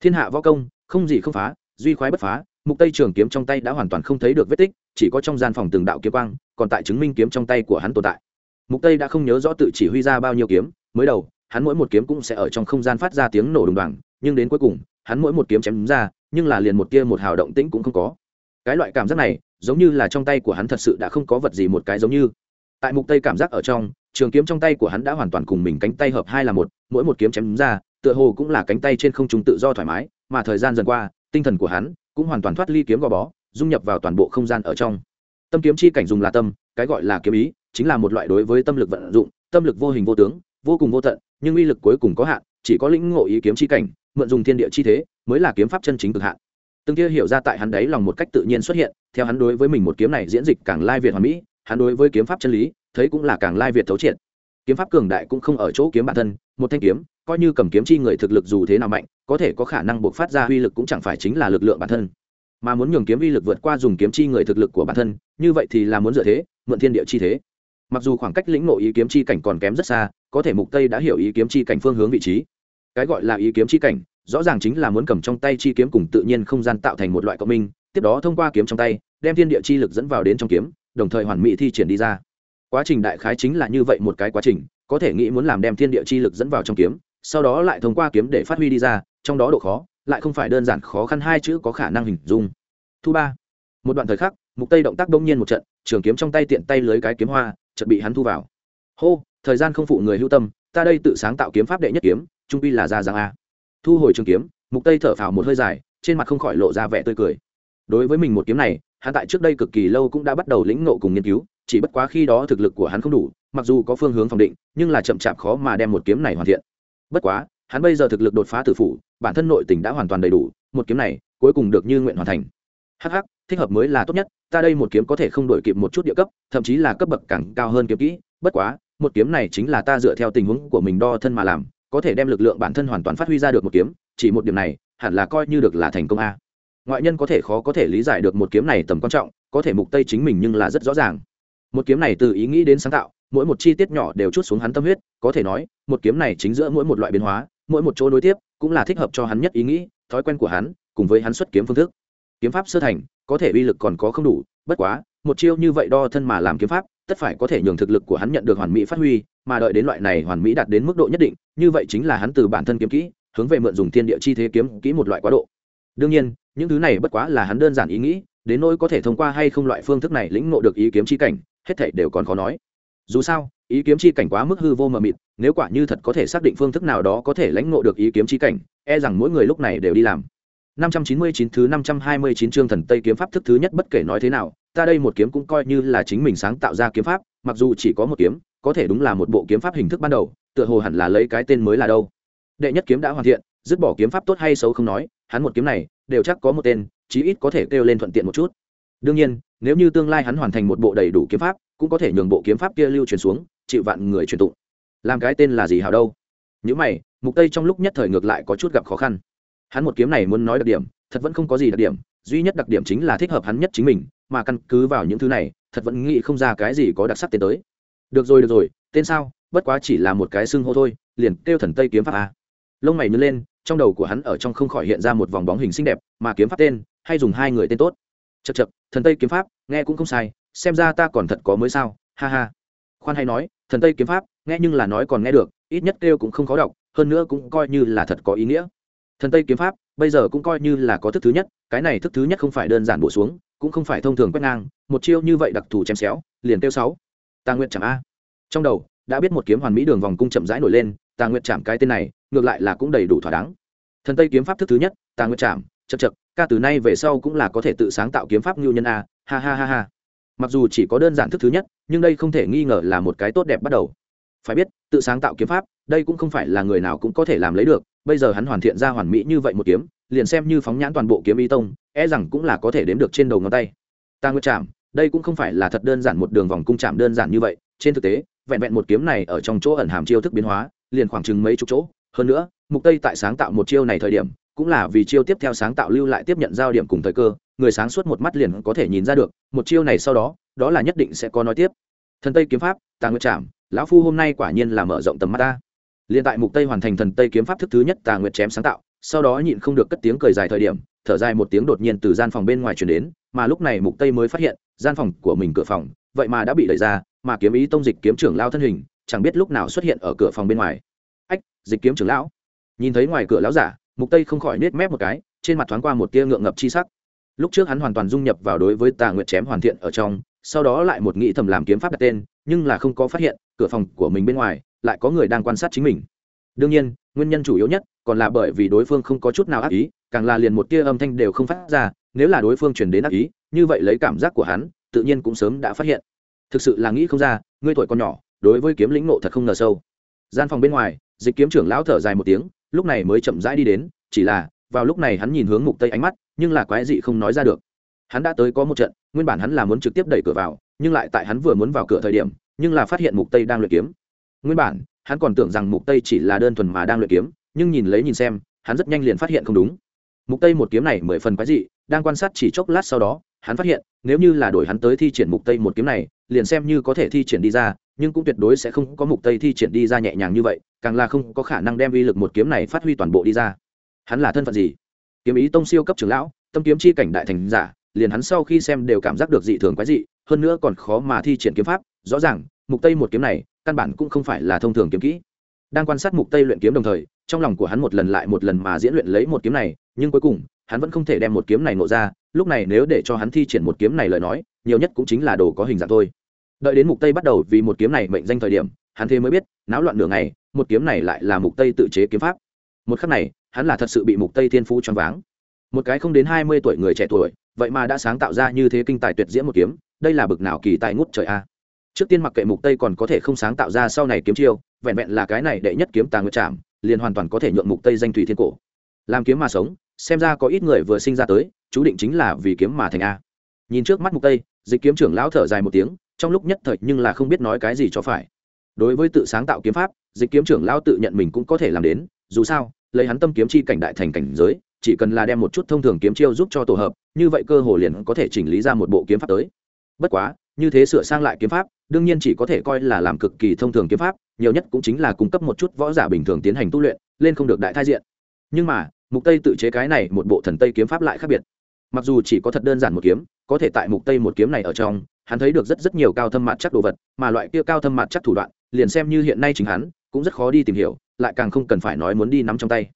Thiên hạ võ công, không gì không phá, duy khoái bất phá, mục tây trường kiếm trong tay đã hoàn toàn không thấy được vết tích, chỉ có trong gian phòng từng đạo kiếm quang, còn tại chứng minh kiếm trong tay của hắn tồn tại. Mục tây đã không nhớ rõ tự chỉ huy ra bao nhiêu kiếm, mới đầu, hắn mỗi một kiếm cũng sẽ ở trong không gian phát ra tiếng nổ đùng đoàng, nhưng đến cuối cùng, hắn mỗi một kiếm chém ra, nhưng là liền một tia một hào động tĩnh cũng không có. Cái loại cảm giác này giống như là trong tay của hắn thật sự đã không có vật gì một cái giống như. Tại mục tây cảm giác ở trong, trường kiếm trong tay của hắn đã hoàn toàn cùng mình cánh tay hợp hai là một, mỗi một kiếm chém ra, tựa hồ cũng là cánh tay trên không trung tự do thoải mái, mà thời gian dần qua, tinh thần của hắn cũng hoàn toàn thoát ly kiếm gò bó, dung nhập vào toàn bộ không gian ở trong. Tâm kiếm chi cảnh dùng là tâm, cái gọi là kiếm ý, chính là một loại đối với tâm lực vận dụng, tâm lực vô hình vô tướng, vô cùng vô tận, nhưng uy lực cuối cùng có hạn, chỉ có lĩnh ngộ ý kiếm chi cảnh, mượn dùng thiên địa chi thế, mới là kiếm pháp chân chính cực hạn từng kia hiểu ra tại hắn đấy lòng một cách tự nhiên xuất hiện, theo hắn đối với mình một kiếm này diễn dịch càng lai việt hoàn mỹ, hắn đối với kiếm pháp chân lý, thấy cũng là càng lai việt thấu triệt. Kiếm pháp cường đại cũng không ở chỗ kiếm bản thân, một thanh kiếm, coi như cầm kiếm chi người thực lực dù thế nào mạnh, có thể có khả năng buộc phát ra uy lực cũng chẳng phải chính là lực lượng bản thân. Mà muốn nhường kiếm uy lực vượt qua dùng kiếm chi người thực lực của bản thân, như vậy thì là muốn dựa thế, mượn thiên địa chi thế. Mặc dù khoảng cách lĩnh ngộ ý kiếm chi cảnh còn kém rất xa, có thể mục tây đã hiểu ý kiếm chi cảnh phương hướng vị trí. Cái gọi là ý kiếm chi cảnh rõ ràng chính là muốn cầm trong tay chi kiếm cùng tự nhiên không gian tạo thành một loại cộng minh, tiếp đó thông qua kiếm trong tay, đem thiên địa chi lực dẫn vào đến trong kiếm, đồng thời hoàn mỹ thi triển đi ra. Quá trình đại khái chính là như vậy một cái quá trình, có thể nghĩ muốn làm đem thiên địa chi lực dẫn vào trong kiếm, sau đó lại thông qua kiếm để phát huy đi ra, trong đó độ khó, lại không phải đơn giản khó khăn hai chữ có khả năng hình dung. Thứ ba. Một đoạn thời khắc, mục tây động tác đông nhiên một trận, trường kiếm trong tay tiện tay lưới cái kiếm hoa, chợt bị hắn thu vào. Hô, thời gian không phụ người hưu tâm, ta đây tự sáng tạo kiếm pháp đệ nhất kiếm, trung pi là ra rằng a thu hồi trường kiếm, mục tây thở phào một hơi dài, trên mặt không khỏi lộ ra vẻ tươi cười. Đối với mình một kiếm này, hắn tại trước đây cực kỳ lâu cũng đã bắt đầu lĩnh ngộ cùng nghiên cứu, chỉ bất quá khi đó thực lực của hắn không đủ, mặc dù có phương hướng phòng định, nhưng là chậm chạp khó mà đem một kiếm này hoàn thiện. Bất quá, hắn bây giờ thực lực đột phá tử phủ, bản thân nội tình đã hoàn toàn đầy đủ, một kiếm này cuối cùng được như nguyện hoàn thành. Hh thích hợp mới là tốt nhất, ta đây một kiếm có thể không đổi kịp một chút địa cấp, thậm chí là cấp bậc càng cao hơn kiếm kỹ, bất quá, một kiếm này chính là ta dựa theo tình huống của mình đo thân mà làm có thể đem lực lượng bản thân hoàn toàn phát huy ra được một kiếm, chỉ một điểm này, hẳn là coi như được là thành công a. Ngoại nhân có thể khó có thể lý giải được một kiếm này tầm quan trọng, có thể mục tây chính mình nhưng là rất rõ ràng. Một kiếm này từ ý nghĩ đến sáng tạo, mỗi một chi tiết nhỏ đều chút xuống hắn tâm huyết, có thể nói, một kiếm này chính giữa mỗi một loại biến hóa, mỗi một chỗ nối tiếp, cũng là thích hợp cho hắn nhất ý nghĩ, thói quen của hắn, cùng với hắn xuất kiếm phương thức. Kiếm pháp sơ thành, có thể uy lực còn có không đủ, bất quá, một chiêu như vậy đo thân mà làm kiếm pháp, tất phải có thể nhường thực lực của hắn nhận được hoàn mỹ phát huy mà đợi đến loại này hoàn mỹ đạt đến mức độ nhất định, như vậy chính là hắn từ bản thân kiếm kỹ, hướng về mượn dùng thiên địa chi thế kiếm kỹ một loại quá độ. Đương nhiên, những thứ này bất quá là hắn đơn giản ý nghĩ, đến nỗi có thể thông qua hay không loại phương thức này lĩnh ngộ được ý kiếm chi cảnh, hết thảy đều còn khó nói. Dù sao, ý kiếm chi cảnh quá mức hư vô mờ mịt, nếu quả như thật có thể xác định phương thức nào đó có thể lãnh ngộ được ý kiếm chi cảnh e rằng mỗi người lúc này đều đi làm. 599 thứ 529 chương thần tây kiếm pháp thức thứ nhất bất kể nói thế nào, ta đây một kiếm cũng coi như là chính mình sáng tạo ra kiếm pháp, mặc dù chỉ có một kiếm có thể đúng là một bộ kiếm pháp hình thức ban đầu, tựa hồ hẳn là lấy cái tên mới là đâu. Đệ nhất kiếm đã hoàn thiện, dứt bỏ kiếm pháp tốt hay xấu không nói, hắn một kiếm này, đều chắc có một tên, chí ít có thể kêu lên thuận tiện một chút. Đương nhiên, nếu như tương lai hắn hoàn thành một bộ đầy đủ kiếm pháp, cũng có thể nhường bộ kiếm pháp kia lưu truyền xuống, chịu vạn người truyền tụng. Làm cái tên là gì hào đâu? Những mày, mục tây trong lúc nhất thời ngược lại có chút gặp khó khăn. Hắn một kiếm này muốn nói đặc điểm, thật vẫn không có gì đặc điểm, duy nhất đặc điểm chính là thích hợp hắn nhất chính mình, mà căn cứ vào những thứ này, thật vẫn nghĩ không ra cái gì có đặc sắc tiến tới được rồi được rồi, tên sao? Bất quá chỉ là một cái xưng hô thôi, liền kêu thần tây kiếm pháp a. Lông mày nhớ lên, trong đầu của hắn ở trong không khỏi hiện ra một vòng bóng hình xinh đẹp, mà kiếm pháp tên, hay dùng hai người tên tốt. Chật chật thần tây kiếm pháp, nghe cũng không sai, xem ra ta còn thật có mới sao, ha ha. Khoan hay nói, thần tây kiếm pháp, nghe nhưng là nói còn nghe được, ít nhất kêu cũng không khó đọc, hơn nữa cũng coi như là thật có ý nghĩa. Thần tây kiếm pháp, bây giờ cũng coi như là có thức thứ nhất, cái này thức thứ nhất không phải đơn giản bổ xuống, cũng không phải thông thường quét ngang, một chiêu như vậy đặc thù chém xéo, liền kêu sáu tà nguyện chạm a. Trong đầu, đã biết một kiếm hoàn mỹ đường vòng cung chậm rãi nổi lên, tà nguyện chạm cái tên này, ngược lại là cũng đầy đủ thỏa đáng. Thần tây kiếm pháp thức thứ nhất, tà nguyện chạm chật chật ca từ nay về sau cũng là có thể tự sáng tạo kiếm pháp ngưu nhân a, ha ha ha ha. Mặc dù chỉ có đơn giản thức thứ nhất, nhưng đây không thể nghi ngờ là một cái tốt đẹp bắt đầu. Phải biết, tự sáng tạo kiếm pháp, đây cũng không phải là người nào cũng có thể làm lấy được, bây giờ hắn hoàn thiện ra hoàn mỹ như vậy một kiếm, liền xem như phóng nhãn toàn bộ kiếm y tông e rằng cũng là có thể đếm được trên đầu ngón tay. Ta nguyệt chạm đây cũng không phải là thật đơn giản một đường vòng cung chạm đơn giản như vậy, trên thực tế, vẹn vẹn một kiếm này ở trong chỗ ẩn hàm chiêu thức biến hóa, liền khoảng chừng mấy chục chỗ. Hơn nữa, mục tây tại sáng tạo một chiêu này thời điểm, cũng là vì chiêu tiếp theo sáng tạo lưu lại tiếp nhận giao điểm cùng thời cơ, người sáng suốt một mắt liền có thể nhìn ra được, một chiêu này sau đó đó là nhất định sẽ có nói tiếp. Thần tây kiếm pháp, tà nguyệt chạm lão phu hôm nay quả nhiên là mở rộng tầm mắt ta. Liền tại mục tây hoàn thành thần tây kiếm pháp thức thứ nhất tà nguyệt chém sáng tạo, sau đó nhịn không được cất tiếng cười dài thời điểm, thở dài một tiếng đột nhiên từ gian phòng bên ngoài chuyển đến, mà lúc này mục tây mới phát hiện gian phòng của mình cửa phòng, vậy mà đã bị đẩy ra, mà kiếm ý tông dịch kiếm trưởng lao thân hình, chẳng biết lúc nào xuất hiện ở cửa phòng bên ngoài. Ách, dịch kiếm trưởng lão. Nhìn thấy ngoài cửa lão giả, mục tây không khỏi nết mép một cái, trên mặt thoáng qua một tia ngượng ngập chi sắc. Lúc trước hắn hoàn toàn dung nhập vào đối với tà nguyệt chém hoàn thiện ở trong, sau đó lại một nghĩ thầm làm kiếm pháp đặt tên, nhưng là không có phát hiện, cửa phòng của mình bên ngoài, lại có người đang quan sát chính mình. Đương nhiên, nguyên nhân chủ yếu nhất còn là bởi vì đối phương không có chút nào ác ý càng là liền một tia âm thanh đều không phát ra, nếu là đối phương truyền đến ác ý, như vậy lấy cảm giác của hắn, tự nhiên cũng sớm đã phát hiện. Thực sự là nghĩ không ra, ngươi tuổi còn nhỏ, đối với kiếm lĩnh nộ thật không ngờ sâu. Gian phòng bên ngoài, dịch kiếm trưởng lão thở dài một tiếng, lúc này mới chậm rãi đi đến, chỉ là, vào lúc này hắn nhìn hướng mục tây ánh mắt, nhưng là quái dị không nói ra được. Hắn đã tới có một trận, nguyên bản hắn là muốn trực tiếp đẩy cửa vào, nhưng lại tại hắn vừa muốn vào cửa thời điểm, nhưng là phát hiện mục tây đang luyện kiếm. Nguyên bản, hắn còn tưởng rằng mục tây chỉ là đơn thuần mà đang luyện kiếm, nhưng nhìn lấy nhìn xem, hắn rất nhanh liền phát hiện không đúng mục tây một kiếm này mười phần quái dị, đang quan sát chỉ chốc lát sau đó, hắn phát hiện, nếu như là đổi hắn tới thi triển mục tây một kiếm này, liền xem như có thể thi triển đi ra, nhưng cũng tuyệt đối sẽ không có mục tây thi triển đi ra nhẹ nhàng như vậy, càng là không có khả năng đem uy lực một kiếm này phát huy toàn bộ đi ra. Hắn là thân phận gì? Kiếm ý tông siêu cấp trưởng lão, tâm kiếm chi cảnh đại thành giả, liền hắn sau khi xem đều cảm giác được dị thường quái dị, hơn nữa còn khó mà thi triển kiếm pháp, rõ ràng, mục tây một kiếm này, căn bản cũng không phải là thông thường kiếm kỹ đang quan sát mục tây luyện kiếm đồng thời, trong lòng của hắn một lần lại một lần mà diễn luyện lấy một kiếm này, nhưng cuối cùng, hắn vẫn không thể đem một kiếm này nộ ra, lúc này nếu để cho hắn thi triển một kiếm này lời nói, nhiều nhất cũng chính là đồ có hình dạng thôi. Đợi đến mục tây bắt đầu vì một kiếm này mệnh danh thời điểm, hắn thế mới biết, náo loạn nửa ngày, một kiếm này lại là mục tây tự chế kiếm pháp. Một khắc này, hắn là thật sự bị mục tây thiên phú choáng váng. Một cái không đến 20 tuổi người trẻ tuổi, vậy mà đã sáng tạo ra như thế kinh tài tuyệt diễm một kiếm, đây là bực nào kỳ tài ngút trời a trước tiên mặc kệ mục tây còn có thể không sáng tạo ra sau này kiếm chiêu vẹn vẹn là cái này đệ nhất kiếm tà nguyệt chạm, liền hoàn toàn có thể nhượng mục tây danh thủy thiên cổ. Làm kiếm mà sống xem ra có ít người vừa sinh ra tới chú định chính là vì kiếm mà thành a. Nhìn trước mắt mục tây dịch kiếm trưởng lão thở dài một tiếng trong lúc nhất thời nhưng là không biết nói cái gì cho phải. Đối với tự sáng tạo kiếm pháp dịch kiếm trưởng lão tự nhận mình cũng có thể làm đến dù sao lấy hắn tâm kiếm chi cảnh đại thành cảnh giới chỉ cần là đem một chút thông thường kiếm chiêu giúp cho tổ hợp như vậy cơ hồ liền có thể chỉnh lý ra một bộ kiếm pháp tới. Bất quá như thế sửa sang lại kiếm pháp đương nhiên chỉ có thể coi là làm cực kỳ thông thường kiếm pháp, nhiều nhất cũng chính là cung cấp một chút võ giả bình thường tiến hành tu luyện, lên không được đại thai diện. Nhưng mà, mục tây tự chế cái này một bộ thần tây kiếm pháp lại khác biệt. Mặc dù chỉ có thật đơn giản một kiếm, có thể tại mục tây một kiếm này ở trong, hắn thấy được rất rất nhiều cao thâm mặt chắc đồ vật, mà loại kia cao thâm mặt chắc thủ đoạn, liền xem như hiện nay chính hắn, cũng rất khó đi tìm hiểu, lại càng không cần phải nói muốn đi nắm trong tay.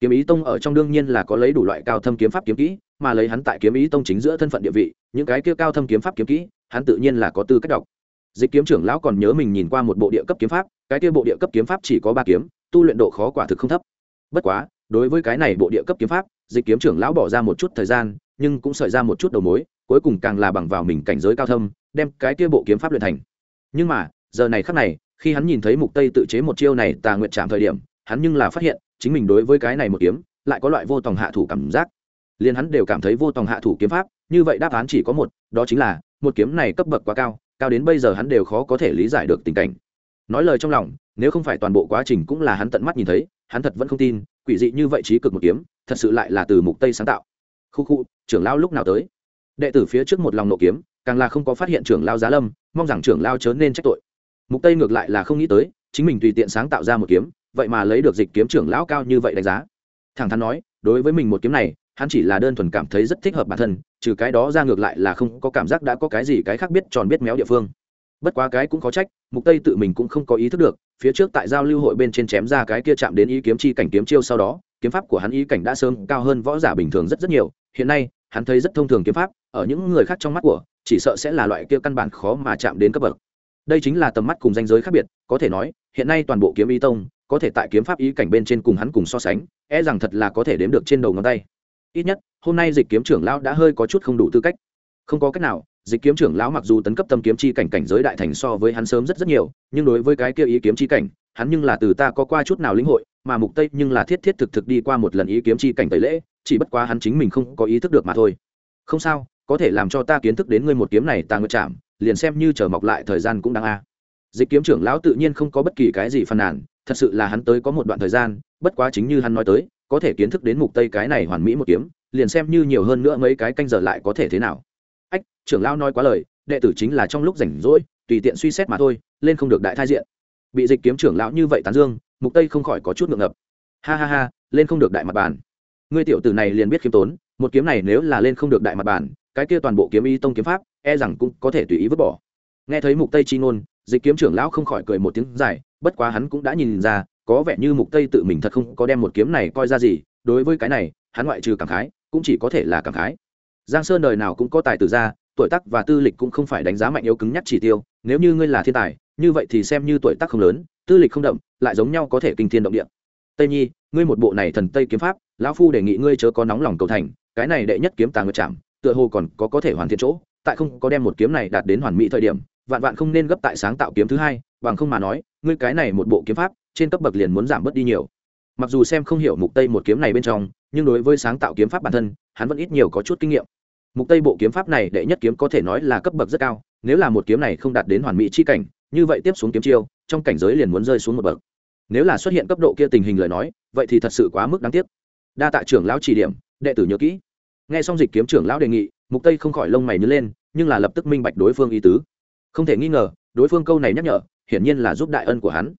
Kiếm ý tông ở trong đương nhiên là có lấy đủ loại cao thâm kiếm pháp kiếm kỹ, mà lấy hắn tại kiếm ý tông chính giữa thân phận địa vị, những cái kia cao thâm kiếm pháp kiếm kỹ, hắn tự nhiên là có tư cách đọc dịch kiếm trưởng lão còn nhớ mình nhìn qua một bộ địa cấp kiếm pháp, cái kia bộ địa cấp kiếm pháp chỉ có ba kiếm, tu luyện độ khó quả thực không thấp. Bất quá, đối với cái này bộ địa cấp kiếm pháp, dịch kiếm trưởng lão bỏ ra một chút thời gian, nhưng cũng sợi ra một chút đầu mối, cuối cùng càng là bằng vào mình cảnh giới cao thâm, đem cái kia bộ kiếm pháp luyện thành. Nhưng mà, giờ này khắc này, khi hắn nhìn thấy mục tây tự chế một chiêu này tà nguyện chạm thời điểm, hắn nhưng là phát hiện, chính mình đối với cái này một kiếm, lại có loại vô tòng hạ thủ cảm giác. Liền hắn đều cảm thấy vô tòng hạ thủ kiếm pháp, như vậy đáp án chỉ có một, đó chính là, một kiếm này cấp bậc quá cao cao đến bây giờ hắn đều khó có thể lý giải được tình cảnh. Nói lời trong lòng, nếu không phải toàn bộ quá trình cũng là hắn tận mắt nhìn thấy, hắn thật vẫn không tin, quỷ dị như vậy trí cực một kiếm, thật sự lại là từ mục tây sáng tạo. Khu khu, trưởng lao lúc nào tới? Đệ tử phía trước một lòng nộ kiếm, càng là không có phát hiện trưởng lao giá lâm, mong rằng trưởng lao chớ nên trách tội. Mục tây ngược lại là không nghĩ tới, chính mình tùy tiện sáng tạo ra một kiếm, vậy mà lấy được dịch kiếm trưởng lão cao như vậy đánh giá. Thẳng thắn nói, đối với mình một kiếm này hắn chỉ là đơn thuần cảm thấy rất thích hợp bản thân, trừ cái đó ra ngược lại là không có cảm giác đã có cái gì cái khác biết tròn biết méo địa phương. Bất quá cái cũng có trách, mục tây tự mình cũng không có ý thức được, phía trước tại giao lưu hội bên trên chém ra cái kia chạm đến ý kiếm chi cảnh kiếm chiêu sau đó, kiếm pháp của hắn ý cảnh đã sớm cao hơn võ giả bình thường rất rất nhiều, hiện nay, hắn thấy rất thông thường kiếm pháp, ở những người khác trong mắt của, chỉ sợ sẽ là loại kia căn bản khó mà chạm đến cấp bậc. Đây chính là tầm mắt cùng danh giới khác biệt, có thể nói, hiện nay toàn bộ kiếm ý tông, có thể tại kiếm pháp ý cảnh bên trên cùng hắn cùng so sánh e rằng thật là có thể đếm được trên đầu ngón tay ít nhất, hôm nay dịch kiếm trưởng lão đã hơi có chút không đủ tư cách. Không có cách nào, dịch kiếm trưởng lão mặc dù tấn cấp tâm kiếm chi cảnh cảnh giới đại thành so với hắn sớm rất rất nhiều, nhưng đối với cái kia ý kiếm chi cảnh, hắn nhưng là từ ta có qua chút nào lĩnh hội, mà mục tây nhưng là thiết thiết thực thực đi qua một lần ý kiếm chi cảnh tẩy lễ, chỉ bất quá hắn chính mình không có ý thức được mà thôi. Không sao, có thể làm cho ta kiến thức đến ngươi một kiếm này ta nguyện chạm, liền xem như chờ mọc lại thời gian cũng đáng a. Dịch kiếm trưởng lão tự nhiên không có bất kỳ cái gì phàn nàn, thật sự là hắn tới có một đoạn thời gian, bất quá chính như hắn nói tới có thể kiến thức đến mục tây cái này hoàn mỹ một kiếm, liền xem như nhiều hơn nữa mấy cái canh giờ lại có thể thế nào. Ách, trưởng lão nói quá lời, đệ tử chính là trong lúc rảnh rỗi, tùy tiện suy xét mà thôi, lên không được đại thai diện. Bị dịch kiếm trưởng lão như vậy tán dương, mục tây không khỏi có chút ngượng ngập. Ha ha ha, lên không được đại mặt bàn. Ngươi tiểu tử này liền biết kiếm tốn, một kiếm này nếu là lên không được đại mặt bàn, cái kia toàn bộ kiếm y tông kiếm pháp e rằng cũng có thể tùy ý vứt bỏ. Nghe thấy mục tây chi ngôn, dịch kiếm trưởng lão không khỏi cười một tiếng dài, bất quá hắn cũng đã nhìn ra có vẻ như mục tây tự mình thật không có đem một kiếm này coi ra gì, đối với cái này, hắn ngoại trừ cảm khái, cũng chỉ có thể là cảm khái. Giang sơn đời nào cũng có tài tử ra, tuổi tác và tư lịch cũng không phải đánh giá mạnh yếu cứng nhắc chỉ tiêu, nếu như ngươi là thiên tài, như vậy thì xem như tuổi tác không lớn, tư lịch không đậm, lại giống nhau có thể kinh thiên động địa. Tây nhi, ngươi một bộ này thần tây kiếm pháp, lão phu đề nghị ngươi chớ có nóng lòng cầu thành, cái này đệ nhất kiếm tàng ngược chạm, tựa hồ còn có có thể hoàn thiện chỗ, tại không có đem một kiếm này đạt đến hoàn mỹ thời điểm, vạn vạn không nên gấp tại sáng tạo kiếm thứ hai, bằng không mà nói, ngươi cái này một bộ kiếm pháp trên cấp bậc liền muốn giảm bớt đi nhiều. Mặc dù xem không hiểu mục tây một kiếm này bên trong, nhưng đối với sáng tạo kiếm pháp bản thân, hắn vẫn ít nhiều có chút kinh nghiệm. Mục tây bộ kiếm pháp này đệ nhất kiếm có thể nói là cấp bậc rất cao, nếu là một kiếm này không đạt đến hoàn mỹ chi cảnh, như vậy tiếp xuống kiếm chiêu, trong cảnh giới liền muốn rơi xuống một bậc. Nếu là xuất hiện cấp độ kia tình hình lời nói, vậy thì thật sự quá mức đáng tiếc. Đa tạ trưởng lão chỉ điểm, đệ tử nhớ kỹ. Nghe xong dịch kiếm trưởng lão đề nghị, mục tây không khỏi lông mày nhớ lên, nhưng là lập tức minh bạch đối phương ý tứ. Không thể nghi ngờ, đối phương câu này nhắc nhở, hiển nhiên là giúp đại ân của hắn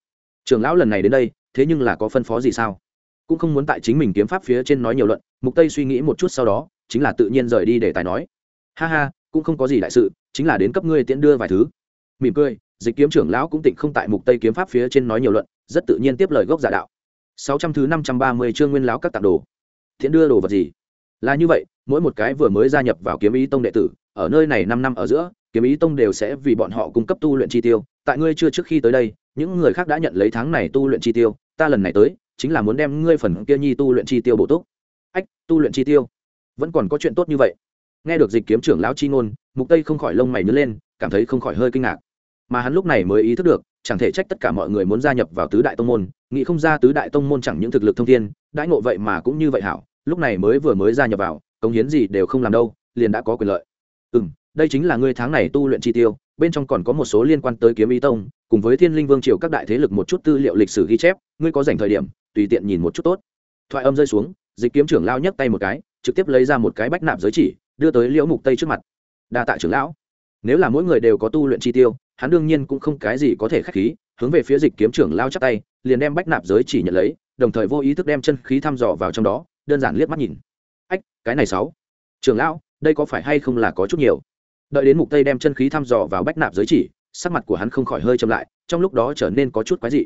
trưởng lão lần này đến đây, thế nhưng là có phân phó gì sao? Cũng không muốn tại chính mình kiếm pháp phía trên nói nhiều luận, mục tây suy nghĩ một chút sau đó, chính là tự nhiên rời đi để tài nói. Ha ha, cũng không có gì đại sự, chính là đến cấp ngươi tiễn đưa vài thứ. Mỉm cười, dịch kiếm trưởng lão cũng tịnh không tại mục tây kiếm pháp phía trên nói nhiều luận, rất tự nhiên tiếp lời gốc giả đạo. 600 thứ 530 chương nguyên lão các tặng đồ. Tiễn đưa đồ vật gì? Là như vậy, mỗi một cái vừa mới gia nhập vào kiếm ý tông đệ tử, ở nơi này năm năm ở giữa kiếm ý tông đều sẽ vì bọn họ cung cấp tu luyện chi tiêu. Tại ngươi chưa trước khi tới đây, những người khác đã nhận lấy tháng này tu luyện chi tiêu. Ta lần này tới, chính là muốn đem ngươi phần kia nhi tu luyện chi tiêu bổ túc. Ách, tu luyện chi tiêu? Vẫn còn có chuyện tốt như vậy. Nghe được dịch kiếm trưởng lão chi ngôn, mục tây không khỏi lông mày nhớ lên, cảm thấy không khỏi hơi kinh ngạc. Mà hắn lúc này mới ý thức được, chẳng thể trách tất cả mọi người muốn gia nhập vào tứ đại tông môn, nghĩ không ra tứ đại tông môn chẳng những thực lực thông thiên, đãi ngộ vậy mà cũng như vậy hảo. Lúc này mới vừa mới gia nhập vào, cống hiến gì đều không làm đâu, liền đã có quyền lợi. Ừ đây chính là ngươi tháng này tu luyện chi tiêu, bên trong còn có một số liên quan tới kiếm ý tông, cùng với thiên linh vương triều các đại thế lực một chút tư liệu lịch sử ghi chép, ngươi có dành thời điểm, tùy tiện nhìn một chút tốt. Thoại âm rơi xuống, dịch kiếm trưởng lao nhấc tay một cái, trực tiếp lấy ra một cái bách nạp giới chỉ, đưa tới liễu mục tây trước mặt. Đa tạ trưởng lão. Nếu là mỗi người đều có tu luyện chi tiêu, hắn đương nhiên cũng không cái gì có thể khách khí, hướng về phía dịch kiếm trưởng lao chắp tay, liền đem bách nạp giới chỉ nhận lấy, đồng thời vô ý thức đem chân khí thăm dò vào trong đó, đơn giản liếc mắt nhìn. Ách, cái này sáu. Trưởng lão, đây có phải hay không là có chút nhiều? Đợi đến mục tây đem chân khí thăm dò vào bách nạp giới chỉ, sắc mặt của hắn không khỏi hơi chậm lại, trong lúc đó trở nên có chút quái dị.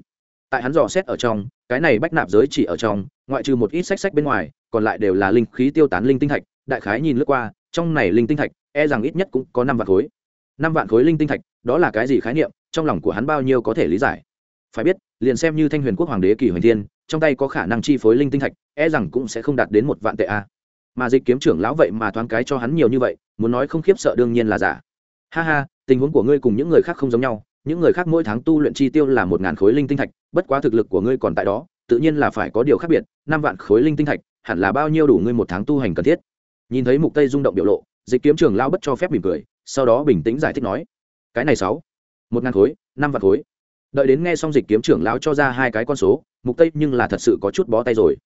Tại hắn dò xét ở trong, cái này bách nạp giới chỉ ở trong, ngoại trừ một ít sách sách bên ngoài, còn lại đều là linh khí tiêu tán linh tinh thạch. Đại khái nhìn lướt qua, trong này linh tinh thạch e rằng ít nhất cũng có năm vạn khối. Năm vạn khối linh tinh thạch, đó là cái gì khái niệm, trong lòng của hắn bao nhiêu có thể lý giải. Phải biết, liền xem như thanh huyền quốc hoàng đế kỳ huyền thiên, trong tay có khả năng chi phối linh tinh thạch e rằng cũng sẽ không đạt đến một vạn tệ a mà dịch kiếm trưởng lão vậy mà thoáng cái cho hắn nhiều như vậy, muốn nói không khiếp sợ đương nhiên là giả. Ha ha, tình huống của ngươi cùng những người khác không giống nhau, những người khác mỗi tháng tu luyện chi tiêu là một ngàn khối linh tinh thạch, bất quá thực lực của ngươi còn tại đó, tự nhiên là phải có điều khác biệt, năm vạn khối linh tinh thạch, hẳn là bao nhiêu đủ ngươi một tháng tu hành cần thiết. Nhìn thấy mục tây rung động biểu lộ, dịch kiếm trưởng lão bất cho phép mỉm cười, sau đó bình tĩnh giải thích nói, cái này sáu, một ngàn khối, năm vạn khối. Đợi đến nghe xong dịch kiếm trưởng lão cho ra hai cái con số, mục tây nhưng là thật sự có chút bó tay rồi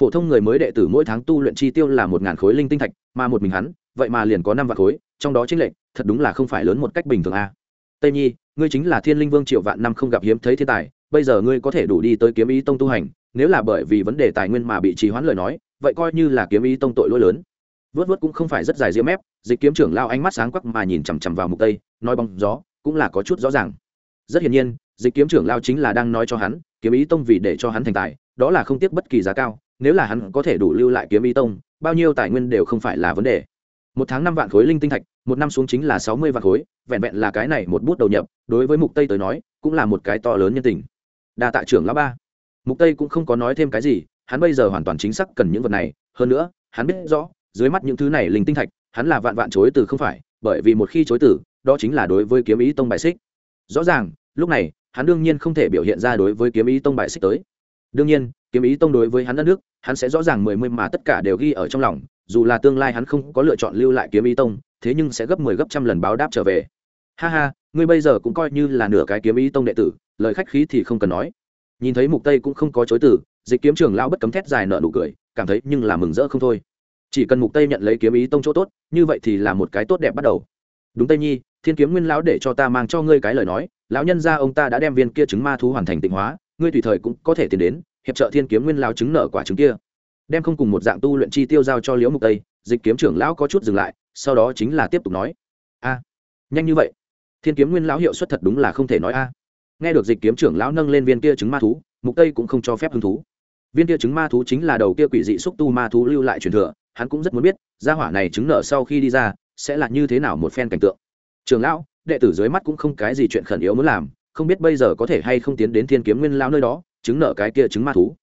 phổ thông người mới đệ tử mỗi tháng tu luyện chi tiêu là một ngàn khối linh tinh thạch, mà một mình hắn, vậy mà liền có năm vạn khối, trong đó chính lệnh thật đúng là không phải lớn một cách bình thường a. Tây nhi, ngươi chính là thiên linh vương triệu vạn năm không gặp hiếm thấy thiên tài, bây giờ ngươi có thể đủ đi tới kiếm ý tông tu hành, nếu là bởi vì vấn đề tài nguyên mà bị trì hoãn lời nói, vậy coi như là kiếm ý tông tội lỗi lớn. Vớt vớt cũng không phải rất dài diễm mép, dịch kiếm trưởng lao ánh mắt sáng quắc mà nhìn chằm chằm vào mục tây, nói bóng gió, cũng là có chút rõ ràng. Rất hiển nhiên, dịch kiếm trưởng lao chính là đang nói cho hắn, kiếm ý tông vì để cho hắn thành tài đó là không tiếc bất kỳ giá cao, nếu là hắn có thể đủ lưu lại kiếm y tông, bao nhiêu tài nguyên đều không phải là vấn đề. Một tháng năm vạn khối linh tinh thạch, một năm xuống chính là sáu mươi vạn khối, vẹn vẹn là cái này một bút đầu nhập, đối với mục tây tới nói, cũng là một cái to lớn nhân tình. Đa tạ trưởng lão ba. Mục tây cũng không có nói thêm cái gì, hắn bây giờ hoàn toàn chính xác cần những vật này, hơn nữa, hắn biết rõ, dưới mắt những thứ này linh tinh thạch, hắn là vạn vạn chối từ không phải, bởi vì một khi chối từ, đó chính là đối với kiếm ý tông bài xích. Rõ ràng, lúc này, hắn đương nhiên không thể biểu hiện ra đối với kiếm ý tông bài xích tới đương nhiên, kiếm ý tông đối với hắn đất nước, hắn sẽ rõ ràng mười mươi mà tất cả đều ghi ở trong lòng, dù là tương lai hắn không có lựa chọn lưu lại kiếm ý tông, thế nhưng sẽ gấp mười 10 gấp trăm lần báo đáp trở về. Ha ha, ngươi bây giờ cũng coi như là nửa cái kiếm ý tông đệ tử, lời khách khí thì không cần nói. Nhìn thấy mục tây cũng không có chối từ, dịch kiếm trường lao bất cấm thét dài nợ nụ cười, cảm thấy nhưng là mừng rỡ không thôi. Chỉ cần mục tây nhận lấy kiếm ý tông chỗ tốt, như vậy thì là một cái tốt đẹp bắt đầu. Đúng tây nhi, thiên kiếm nguyên lão để cho ta mang cho ngươi cái lời nói, lão nhân gia ông ta đã đem viên kia trứng ma thú hoàn thành tịnh hóa ngươi tùy thời cũng có thể tiến đến, hiệp trợ thiên kiếm nguyên lão trứng nợ quả trứng kia. Đem không cùng một dạng tu luyện chi tiêu giao cho liễu mục tây, dịch kiếm trưởng lão có chút dừng lại, sau đó chính là tiếp tục nói. A, nhanh như vậy. Thiên kiếm nguyên lão hiệu suất thật đúng là không thể nói a. Nghe được dịch kiếm trưởng lão nâng lên viên kia trứng ma thú, mục tây cũng không cho phép hứng thú. Viên kia trứng ma thú chính là đầu kia quỷ dị xúc tu ma thú lưu lại truyền thừa, hắn cũng rất muốn biết, gia hỏa này trứng nợ sau khi đi ra, sẽ là như thế nào một phen cảnh tượng. Trường lão, đệ tử dưới mắt cũng không cái gì chuyện khẩn yếu muốn làm không biết bây giờ có thể hay không tiến đến thiên kiếm nguyên lão nơi đó, chứng nợ cái kia trứng ma thú.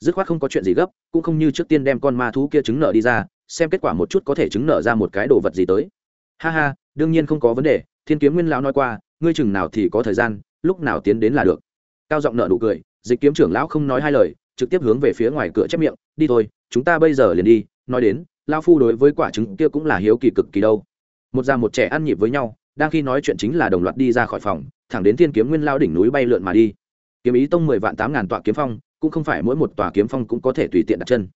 Dứt khoát không có chuyện gì gấp, cũng không như trước tiên đem con ma thú kia trứng nợ đi ra, xem kết quả một chút có thể chứng nợ ra một cái đồ vật gì tới. Ha ha, đương nhiên không có vấn đề, thiên kiếm nguyên lão nói qua, ngươi chừng nào thì có thời gian, lúc nào tiến đến là được. Cao giọng nợ nụ cười, dịch kiếm trưởng lão không nói hai lời, trực tiếp hướng về phía ngoài cửa chép miệng, đi thôi, chúng ta bây giờ liền đi, nói đến lao phu đối với quả trứng kia cũng là hiếu kỳ cực kỳ đâu. Một già một trẻ ăn nhịp với nhau, đang khi nói chuyện chính là đồng loạt đi ra khỏi phòng thẳng đến thiên kiếm nguyên lao đỉnh núi bay lượn mà đi. Kiếm ý tông mười vạn tám ngàn tọa kiếm phong, cũng không phải mỗi một tòa kiếm phong cũng có thể tùy tiện đặt chân.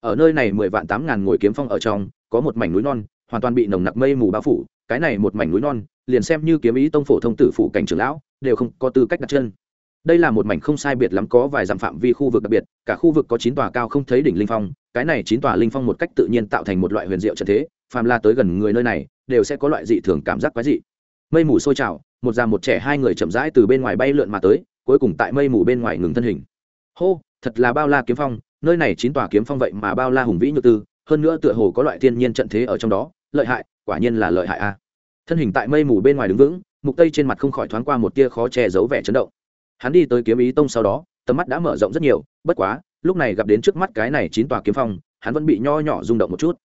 Ở nơi này mười vạn tám ngàn ngồi kiếm phong ở trong, có một mảnh núi non, hoàn toàn bị nồng nặc mây mù bao phủ, cái này một mảnh núi non, liền xem như kiếm ý tông phổ thông tử phủ cảnh trưởng lão, đều không có tư cách đặt chân. Đây là một mảnh không sai biệt lắm có vài dặm phạm vi khu vực đặc biệt, cả khu vực có chín tòa cao không thấy đỉnh linh phong, cái này chín tòa linh phong một cách tự nhiên tạo thành một loại huyền diệu trận thế, phàm la tới gần người nơi này, đều sẽ có loại dị thường cảm giác quái dị. Mây mù sôi trào một già một trẻ hai người chậm rãi từ bên ngoài bay lượn mà tới, cuối cùng tại mây mù bên ngoài ngừng thân hình. Hô, thật là bao la kiếm phong, nơi này chín tòa kiếm phong vậy mà bao la hùng vĩ như tư, hơn nữa tựa hồ có loại thiên nhiên trận thế ở trong đó, lợi hại, quả nhiên là lợi hại a. Thân hình tại mây mù bên ngoài đứng vững, mục tây trên mặt không khỏi thoáng qua một tia khó che giấu vẻ chấn động. Hắn đi tới kiếm ý tông sau đó, tầm mắt đã mở rộng rất nhiều, bất quá, lúc này gặp đến trước mắt cái này chín tòa kiếm phong, hắn vẫn bị nho nhỏ rung động một chút.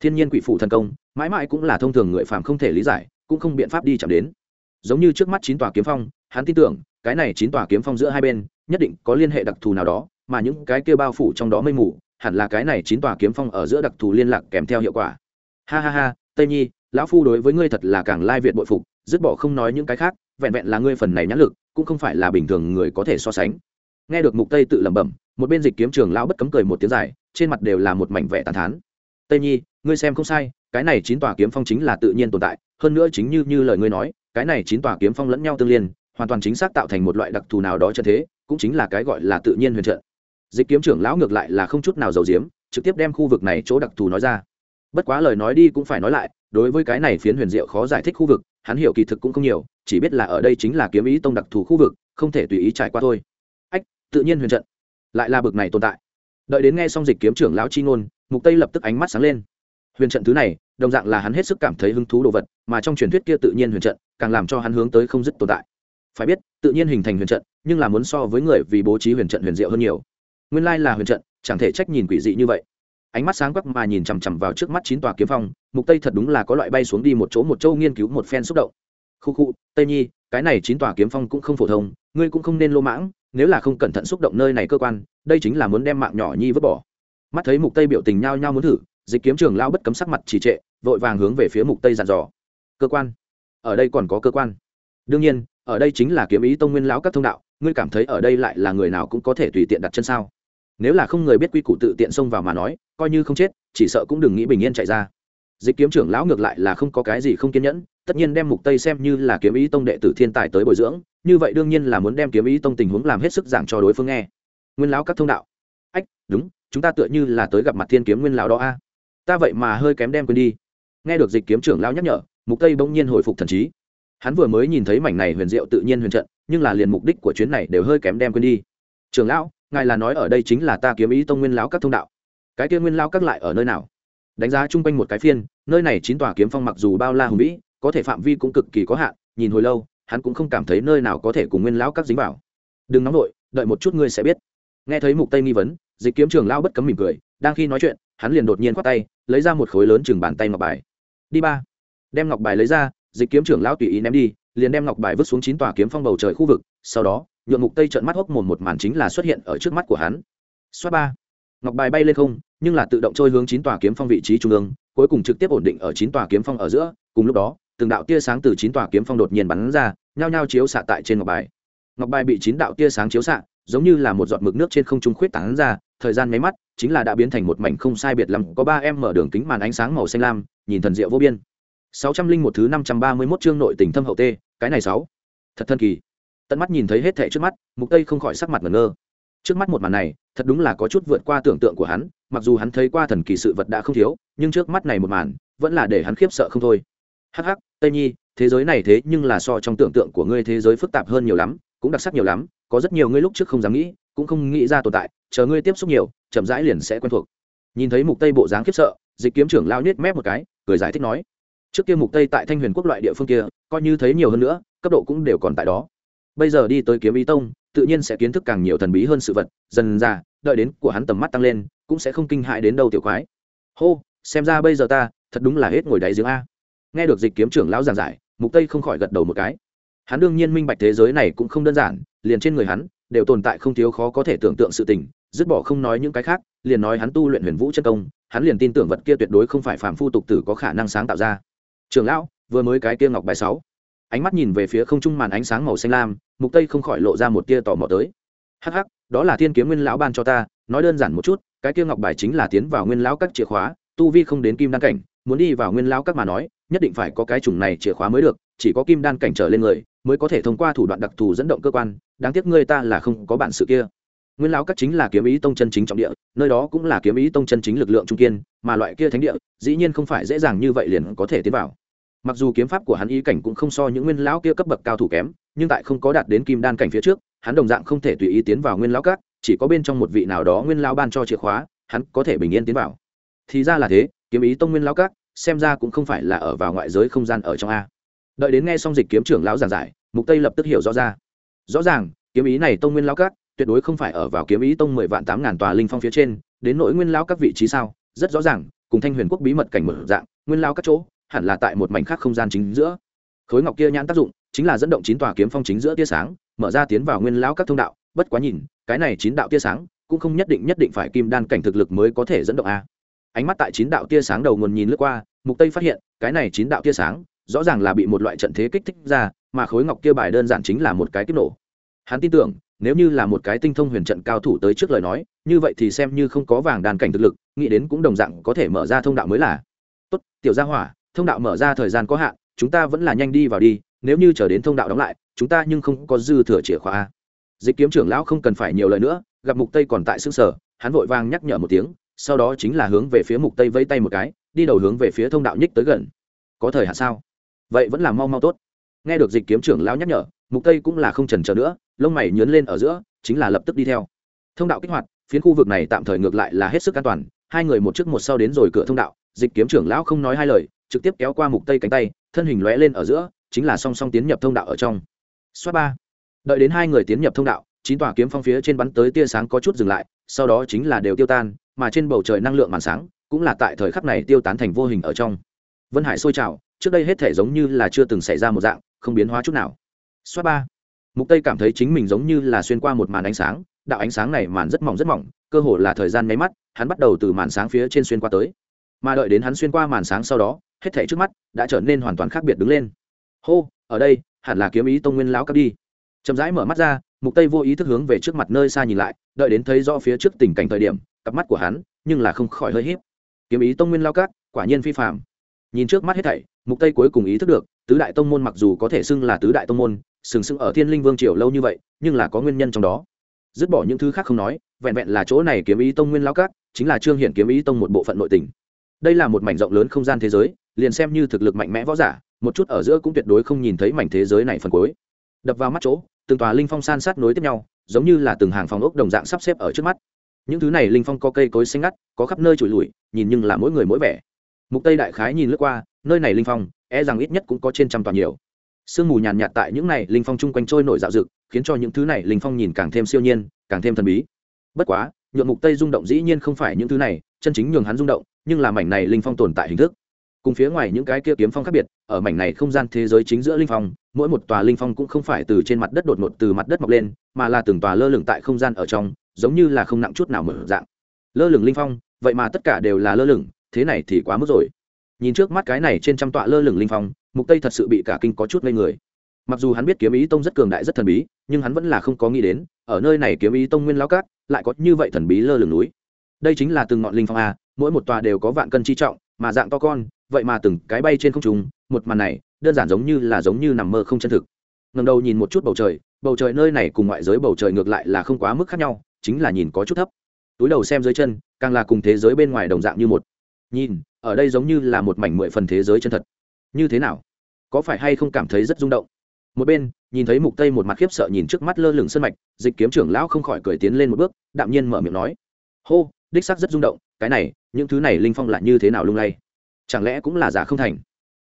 Thiên nhiên quỷ phủ thần công, mãi mãi cũng là thông thường người phàm không thể lý giải, cũng không biện pháp đi chạm đến giống như trước mắt chín tòa kiếm phong, hắn tin tưởng, cái này chín tòa kiếm phong giữa hai bên, nhất định có liên hệ đặc thù nào đó, mà những cái kia bao phủ trong đó mây mù, hẳn là cái này chín tòa kiếm phong ở giữa đặc thù liên lạc kèm theo hiệu quả. Ha ha ha, tây nhi, lão phu đối với ngươi thật là càng lai việt bội phục, dứt bỏ không nói những cái khác, vẹn vẹn là ngươi phần này nhãn lực, cũng không phải là bình thường người có thể so sánh. Nghe được mục tây tự lẩm bẩm, một bên dịch kiếm trường lão bất cấm cười một tiếng dài, trên mặt đều là một mảnh vẻ tàn thán. Tây nhi, ngươi xem không sai, cái này chín tòa kiếm phong chính là tự nhiên tồn tại, hơn nữa chính như như lời ngươi nói cái này chín tòa kiếm phong lẫn nhau tương liên, hoàn toàn chính xác tạo thành một loại đặc thù nào đó cho thế, cũng chính là cái gọi là tự nhiên huyền trận. Dịch kiếm trưởng lão ngược lại là không chút nào giàu diếm trực tiếp đem khu vực này chỗ đặc thù nói ra. Bất quá lời nói đi cũng phải nói lại, đối với cái này phiến huyền diệu khó giải thích khu vực, hắn hiểu kỳ thực cũng không nhiều, chỉ biết là ở đây chính là kiếm ý tông đặc thù khu vực, không thể tùy ý trải qua thôi. Ách, tự nhiên huyền trận. Lại là bực này tồn tại. Đợi đến nghe xong dịch kiếm trưởng lão chi ngôn, mục tây lập tức ánh mắt sáng lên. Huyền trận thứ này đồng dạng là hắn hết sức cảm thấy hứng thú đồ vật, mà trong truyền thuyết kia tự nhiên huyền trận, càng làm cho hắn hướng tới không dứt tồn tại. Phải biết, tự nhiên hình thành huyền trận, nhưng là muốn so với người vì bố trí huyền trận huyền diệu hơn nhiều. Nguyên lai là huyền trận, chẳng thể trách nhìn quỷ dị như vậy. Ánh mắt sáng quắc mà nhìn chằm chằm vào trước mắt chín tòa kiếm phong, mục tây thật đúng là có loại bay xuống đi một chỗ một châu nghiên cứu một phen xúc động. Khu khu, tây nhi, cái này chín tòa kiếm phong cũng không phổ thông, ngươi cũng không nên lô mãng, nếu là không cẩn thận xúc động nơi này cơ quan, đây chính là muốn đem mạng nhỏ nhi vứt bỏ. Mắt thấy mục tây biểu tình nhao nhao muốn thử dịch kiếm trường lao bất cấm sắc mặt trì trệ, vội vàng hướng về phía mục tây dặn dò. Cơ quan? Ở đây còn có cơ quan. Đương nhiên, ở đây chính là kiếm ý tông nguyên lão các thông đạo, ngươi cảm thấy ở đây lại là người nào cũng có thể tùy tiện đặt chân sao? Nếu là không người biết quy củ tự tiện xông vào mà nói, coi như không chết, chỉ sợ cũng đừng nghĩ bình yên chạy ra. Dịch kiếm trưởng lão ngược lại là không có cái gì không kiên nhẫn, tất nhiên đem mục tây xem như là kiếm ý tông đệ tử thiên tài tới bồi dưỡng, như vậy đương nhiên là muốn đem kiếm ý tông tình huống làm hết sức giảng cho đối phương nghe. Nguyên lão các thông đạo. Ách, đúng, chúng ta tựa như là tới gặp mặt thiên kiếm nguyên lão đó a ta vậy mà hơi kém đem quên đi. Nghe được dịch kiếm trưởng lão nhắc nhở, mục tây bỗng nhiên hồi phục thần trí. Hắn vừa mới nhìn thấy mảnh này huyền diệu tự nhiên huyền trận, nhưng là liền mục đích của chuyến này đều hơi kém đem quên đi. Trưởng lão, ngài là nói ở đây chính là ta kiếm ý tông nguyên lão các thông đạo. Cái kia nguyên lão các lại ở nơi nào? Đánh giá chung quanh một cái phiên, nơi này chín tòa kiếm phong mặc dù bao la hùng vĩ, có thể phạm vi cũng cực kỳ có hạn, nhìn hồi lâu, hắn cũng không cảm thấy nơi nào có thể cùng nguyên lão các dính vào. Đừng nóng nổi đợi một chút ngươi sẽ biết. Nghe thấy mục tây nghi vấn, dịch kiếm trường lão bất cấm mỉm cười đang khi nói chuyện, hắn liền đột nhiên khoác tay, lấy ra một khối lớn chừng bàn tay ngọc bài. Đi ba. Đem ngọc bài lấy ra, dịch kiếm trưởng lão tùy ý ném đi, liền đem ngọc bài vứt xuống chín tòa kiếm phong bầu trời khu vực, sau đó nhuộm mục tây trợn mắt hốc mồm một màn chính là xuất hiện ở trước mắt của hắn. Xoát ba. Ngọc bài bay lên không, nhưng là tự động trôi hướng chín tòa kiếm phong vị trí trung ương, cuối cùng trực tiếp ổn định ở chín tòa kiếm phong ở giữa, cùng lúc đó, từng đạo tia sáng từ chín tòa kiếm phong đột nhiên bắn ra, nhao nhao chiếu xạ tại trên ngọc bài. Ngọc bài bị chín đạo tia sáng chiếu xạ giống như là một giọt mực nước trên không trung khuyết tán ra, thời gian mấy mắt, chính là đã biến thành một mảnh không sai biệt lắm, có ba em mở đường kính màn ánh sáng màu xanh lam, nhìn thần diệu vô biên. sáu trăm linh một thứ năm trăm ba mươi 531 chương nội tình thâm hậu tê cái này sáu. Thật thần kỳ. Tận mắt nhìn thấy hết thảy trước mắt, mục tây không khỏi sắc mặt ngẩn ngơ. Trước mắt một màn này, thật đúng là có chút vượt qua tưởng tượng của hắn, mặc dù hắn thấy qua thần kỳ sự vật đã không thiếu, nhưng trước mắt này một màn, vẫn là để hắn khiếp sợ không thôi. Hắc hắc, tây nhi, thế giới này thế nhưng là so trong tưởng tượng của ngươi thế giới phức tạp hơn nhiều lắm, cũng đặc sắc nhiều lắm có rất nhiều ngươi lúc trước không dám nghĩ, cũng không nghĩ ra tồn tại, chờ ngươi tiếp xúc nhiều, chậm rãi liền sẽ quen thuộc. Nhìn thấy mục tây bộ dáng khiếp sợ, dịch kiếm trưởng lao nhếch mép một cái, cười giải thích nói, trước kia mục tây tại thanh huyền quốc loại địa phương kia, coi như thấy nhiều hơn nữa, cấp độ cũng đều còn tại đó. Bây giờ đi tới kiếm ý tông, tự nhiên sẽ kiến thức càng nhiều thần bí hơn sự vật, dần ra đợi đến của hắn tầm mắt tăng lên, cũng sẽ không kinh hại đến đâu tiểu quái. Hô, xem ra bây giờ ta, thật đúng là hết ngồi đáy giếng a. Nghe được dịch kiếm trưởng lão giảng giải, mục tây không khỏi gật đầu một cái. Hắn đương nhiên minh bạch thế giới này cũng không đơn giản liền trên người hắn đều tồn tại không thiếu khó có thể tưởng tượng sự tình, dứt bỏ không nói những cái khác, liền nói hắn tu luyện huyền vũ chân công, hắn liền tin tưởng vật kia tuyệt đối không phải phàm phu tục tử có khả năng sáng tạo ra. Trường lão, vừa mới cái kia ngọc bài sáu, ánh mắt nhìn về phía không trung màn ánh sáng màu xanh lam, mục tây không khỏi lộ ra một tia tò mò tới. Hắc hắc, đó là thiên kiếm nguyên lão ban cho ta, nói đơn giản một chút, cái kia ngọc bài chính là tiến vào nguyên lão các chìa khóa, tu vi không đến kim đan cảnh, muốn đi vào nguyên lão các mà nói, nhất định phải có cái chủng này chìa khóa mới được, chỉ có kim đan cảnh trở lên người mới có thể thông qua thủ đoạn đặc thù dẫn động cơ quan, đáng tiếc ngươi ta là không có bản sự kia. Nguyên lão các chính là kiếm ý tông chân chính trọng địa, nơi đó cũng là kiếm ý tông chân chính lực lượng trung kiên, mà loại kia thánh địa, dĩ nhiên không phải dễ dàng như vậy liền có thể tiến vào. Mặc dù kiếm pháp của hắn ý cảnh cũng không so những nguyên lão kia cấp bậc cao thủ kém, nhưng tại không có đạt đến kim đan cảnh phía trước, hắn đồng dạng không thể tùy ý tiến vào nguyên lão các, chỉ có bên trong một vị nào đó nguyên lão ban cho chìa khóa, hắn có thể bình yên tiến vào. Thì ra là thế, kiếm ý tông nguyên lão các, xem ra cũng không phải là ở vào ngoại giới không gian ở trong a đợi đến nghe xong dịch kiếm trưởng lão giảng giải, mục tây lập tức hiểu rõ ra. Rõ ràng, kiếm ý này tông nguyên lão các, tuyệt đối không phải ở vào kiếm ý tông mười vạn tám ngàn tòa linh phong phía trên, đến nỗi nguyên lão các vị trí sao, rất rõ ràng, cùng thanh huyền quốc bí mật cảnh mở dạng, nguyên lão các chỗ, hẳn là tại một mảnh khác không gian chính giữa. Khối ngọc kia nhãn tác dụng, chính là dẫn động chín tòa kiếm phong chính giữa tia sáng, mở ra tiến vào nguyên lão các thông đạo. Bất quá nhìn, cái này chín đạo tia sáng, cũng không nhất định nhất định phải kim đan cảnh thực lực mới có thể dẫn động a. Ánh mắt tại chín đạo tia sáng đầu nguồn nhìn lướt qua, mục tây phát hiện, cái này chín đạo tia sáng rõ ràng là bị một loại trận thế kích thích ra, mà khối ngọc kia bài đơn giản chính là một cái kích nổ. Hắn tin tưởng, nếu như là một cái tinh thông huyền trận cao thủ tới trước lời nói, như vậy thì xem như không có vàng đàn cảnh thực lực, nghĩ đến cũng đồng dạng có thể mở ra thông đạo mới là. Tốt, tiểu gia hỏa, thông đạo mở ra thời gian có hạn, chúng ta vẫn là nhanh đi vào đi, nếu như chờ đến thông đạo đóng lại, chúng ta nhưng không có dư thừa chìa khóa dịch kiếm trưởng lão không cần phải nhiều lời nữa, gặp mục tây còn tại xương sở hắn vội vàng nhắc nhở một tiếng, sau đó chính là hướng về phía mục tây vây tay một cái, đi đầu hướng về phía thông đạo nhích tới gần. Có thời hạn sao? Vậy vẫn là mau mau tốt. Nghe được dịch kiếm trưởng lão nhắc nhở, mục tây cũng là không chần chờ nữa, lông mày nhướn lên ở giữa, chính là lập tức đi theo. Thông đạo kích hoạt, phiến khu vực này tạm thời ngược lại là hết sức an toàn, hai người một trước một sau đến rồi cửa thông đạo, dịch kiếm trưởng lão không nói hai lời, trực tiếp kéo qua mục tây cánh tay, thân hình lóe lên ở giữa, chính là song song tiến nhập thông đạo ở trong. Xoát ba. Đợi đến hai người tiến nhập thông đạo, chín tòa kiếm phong phía trên bắn tới tia sáng có chút dừng lại, sau đó chính là đều tiêu tan, mà trên bầu trời năng lượng màn sáng cũng là tại thời khắc này tiêu tán thành vô hình ở trong vân hải sôi trào, trước đây hết thể giống như là chưa từng xảy ra một dạng, không biến hóa chút nào. Xoát ba, mục tây cảm thấy chính mình giống như là xuyên qua một màn ánh sáng, đạo ánh sáng này màn rất mỏng rất mỏng, cơ hồ là thời gian nháy mắt, hắn bắt đầu từ màn sáng phía trên xuyên qua tới. Mà đợi đến hắn xuyên qua màn sáng sau đó, hết thể trước mắt đã trở nên hoàn toàn khác biệt đứng lên. Hô, ở đây, hẳn là kiếm ý tông nguyên lão cấp đi. Chậm rãi mở mắt ra, mục tây vô ý thức hướng về trước mặt nơi xa nhìn lại, đợi đến thấy rõ phía trước tình cảnh thời điểm, cặp mắt của hắn nhưng là không khỏi hơi híp. Kiếm ý tông nguyên lao cát quả nhiên phi phạm nhìn trước mắt hết thảy, mục tây cuối cùng ý thức được, tứ đại tông môn mặc dù có thể xưng là tứ đại tông môn, sừng sững ở thiên linh vương triều lâu như vậy, nhưng là có nguyên nhân trong đó. Dứt bỏ những thứ khác không nói, vẹn vẹn là chỗ này kiếm ý tông nguyên lao cát chính là trương hiển kiếm ý tông một bộ phận nội tình. Đây là một mảnh rộng lớn không gian thế giới, liền xem như thực lực mạnh mẽ võ giả, một chút ở giữa cũng tuyệt đối không nhìn thấy mảnh thế giới này phần cuối. Đập vào mắt chỗ, từng tòa linh phong san sát nối tiếp nhau, giống như là từng hàng phòng ốc đồng dạng sắp xếp ở trước mắt. Những thứ này linh phong có cây cối xanh ngắt, có khắp nơi trụi lùi, nhìn nhưng là mỗi người mỗi vẻ mục tây đại khái nhìn lướt qua, nơi này linh phong e rằng ít nhất cũng có trên trăm tòa nhiều. Sương mù nhàn nhạt tại những này linh phong chung quanh trôi nổi dạo dực khiến cho những thứ này linh phong nhìn càng thêm siêu nhiên, càng thêm thần bí. Bất quá nhuộm mục tây rung động dĩ nhiên không phải những thứ này, chân chính nhường hắn rung động, nhưng là mảnh này linh phong tồn tại hình thức. Cùng phía ngoài những cái kia kiếm phong khác biệt, ở mảnh này không gian thế giới chính giữa linh phong, mỗi một tòa linh phong cũng không phải từ trên mặt đất đột ngột từ mặt đất mọc lên, mà là từng tòa lơ lửng tại không gian ở trong, giống như là không nặng chút nào mở dạng. Lơ lửng linh phong, vậy mà tất cả đều là lơ lửng thế này thì quá mức rồi. Nhìn trước mắt cái này trên trăm tọa lơ lửng linh phong, mục tây thật sự bị cả kinh có chút ngây người. Mặc dù hắn biết kiếm ý tông rất cường đại rất thần bí, nhưng hắn vẫn là không có nghĩ đến, ở nơi này kiếm ý tông nguyên lao cát, lại có như vậy thần bí lơ lửng núi. Đây chính là từng ngọn linh phong a, mỗi một tòa đều có vạn cân chi trọng, mà dạng to con, vậy mà từng cái bay trên không trung, một màn này, đơn giản giống như là giống như nằm mơ không chân thực. Ngầm đầu nhìn một chút bầu trời bầu trời nơi này cùng ngoại giới bầu trời ngược lại là không quá mức khác nhau, chính là nhìn có chút thấp. Túi đầu xem dưới chân, càng là cùng thế giới bên ngoài đồng dạng như một nhìn, ở đây giống như là một mảnh mười phần thế giới chân thật. Như thế nào? Có phải hay không cảm thấy rất rung động? Một bên, nhìn thấy mục tây một mặt khiếp sợ nhìn trước mắt lơ lửng sân mạch, dịch kiếm trưởng lão không khỏi cười tiến lên một bước, đạm nhiên mở miệng nói, hô, đích xác rất rung động, cái này, những thứ này linh phong là như thế nào lung lay? Chẳng lẽ cũng là giả không thành?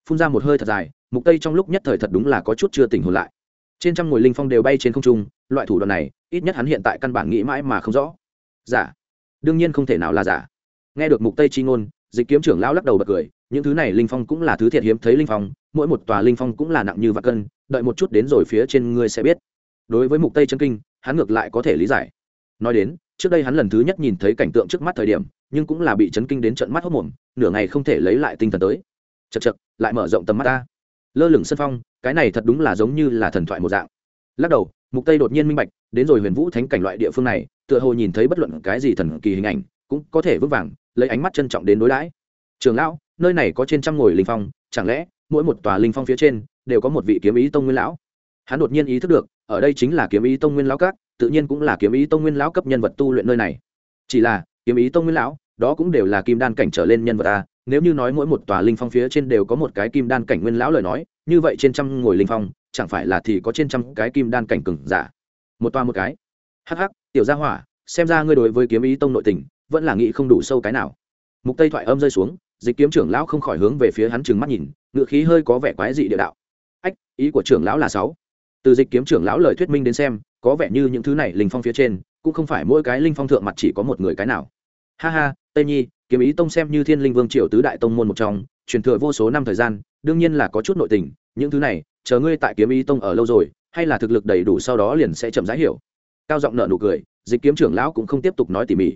Phun ra một hơi thật dài, mục tây trong lúc nhất thời thật đúng là có chút chưa tỉnh hồn lại. Trên trăm ngồi linh phong đều bay trên không trung, loại thủ đoạn này, ít nhất hắn hiện tại căn bản nghĩ mãi mà không rõ. Giả? Đương nhiên không thể nào là giả. Nghe được mục tây chi ngôn dịch kiếm trưởng lão lắc đầu bật cười, những thứ này linh phong cũng là thứ thiệt hiếm, thấy linh phong, mỗi một tòa linh phong cũng là nặng như vạn cân, đợi một chút đến rồi phía trên ngươi sẽ biết. Đối với mục tây chân kinh, hắn ngược lại có thể lý giải. Nói đến, trước đây hắn lần thứ nhất nhìn thấy cảnh tượng trước mắt thời điểm, nhưng cũng là bị chấn kinh đến trận mắt hốc mồm, nửa ngày không thể lấy lại tinh thần tới. Chật chật lại mở rộng tầm mắt ta. Lơ lửng sân phong, cái này thật đúng là giống như là thần thoại một dạng. Lắc đầu, mục tây đột nhiên minh bạch, đến rồi huyền vũ thánh cảnh loại địa phương này, tựa hồ nhìn thấy bất luận cái gì thần kỳ hình ảnh, cũng có thể vững vàng lấy ánh mắt trân trọng đến đối đãi. Trường lão, nơi này có trên trăm ngồi linh phong, chẳng lẽ mỗi một tòa linh phong phía trên đều có một vị kiếm ý tông nguyên lão? Hắn đột nhiên ý thức được, ở đây chính là kiếm ý tông nguyên lão các, tự nhiên cũng là kiếm ý tông nguyên lão cấp nhân vật tu luyện nơi này. Chỉ là, kiếm ý tông nguyên lão, đó cũng đều là kim đan cảnh trở lên nhân vật ta nếu như nói mỗi một tòa linh phong phía trên đều có một cái kim đan cảnh nguyên lão lời nói, như vậy trên trăm ngồi linh phong, chẳng phải là thì có trên trăm cái kim đan cảnh cừng giả? Một toa một cái. Hắc hắc, tiểu gia hỏa, xem ra ngươi đối với kiếm ý tông nội tình vẫn là nghĩ không đủ sâu cái nào. Mục tây thoại âm rơi xuống, dịch kiếm trưởng lão không khỏi hướng về phía hắn trừng mắt nhìn ngựa khí hơi có vẻ quái dị địa đạo. Ách, ý của trưởng lão là sáu. Từ dịch kiếm trưởng lão lời thuyết minh đến xem, có vẻ như những thứ này linh phong phía trên, cũng không phải mỗi cái linh phong thượng mặt chỉ có một người cái nào. Ha ha, tây nhi, kiếm ý tông xem như thiên linh vương triều tứ đại tông môn một trong, truyền thừa vô số năm thời gian, đương nhiên là có chút nội tình, những thứ này, chờ ngươi tại kiếm ý tông ở lâu rồi, hay là thực lực đầy đủ sau đó liền sẽ chậm rãi hiểu. Cao giọng nợ nụ cười, dịch kiếm trưởng lão cũng không tiếp tục nói tỉ mỉ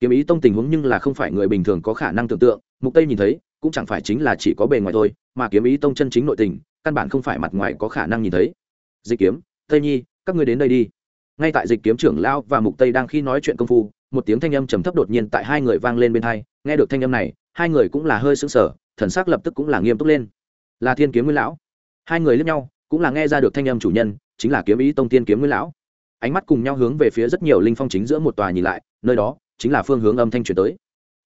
kiếm ý tông tình huống nhưng là không phải người bình thường có khả năng tưởng tượng, mục tây nhìn thấy, cũng chẳng phải chính là chỉ có bề ngoài thôi, mà kiếm ý tông chân chính nội tình, căn bản không phải mặt ngoài có khả năng nhìn thấy. Dịch kiếm, tây nhi, các ngươi đến đây đi. Ngay tại dịch kiếm trưởng lão và mục tây đang khi nói chuyện công phu, một tiếng thanh âm trầm thấp đột nhiên tại hai người vang lên bên hai, nghe được thanh âm này, hai người cũng là hơi sững sờ, thần sắc lập tức cũng là nghiêm túc lên. Là thiên kiếm nguyên lão. Hai người liếc nhau, cũng là nghe ra được thanh âm chủ nhân, chính là kiếm ý tông tiên kiếm nguyên lão. Ánh mắt cùng nhau hướng về phía rất nhiều linh phong chính giữa một tòa nhìn lại, nơi đó chính là phương hướng âm thanh chuyển tới.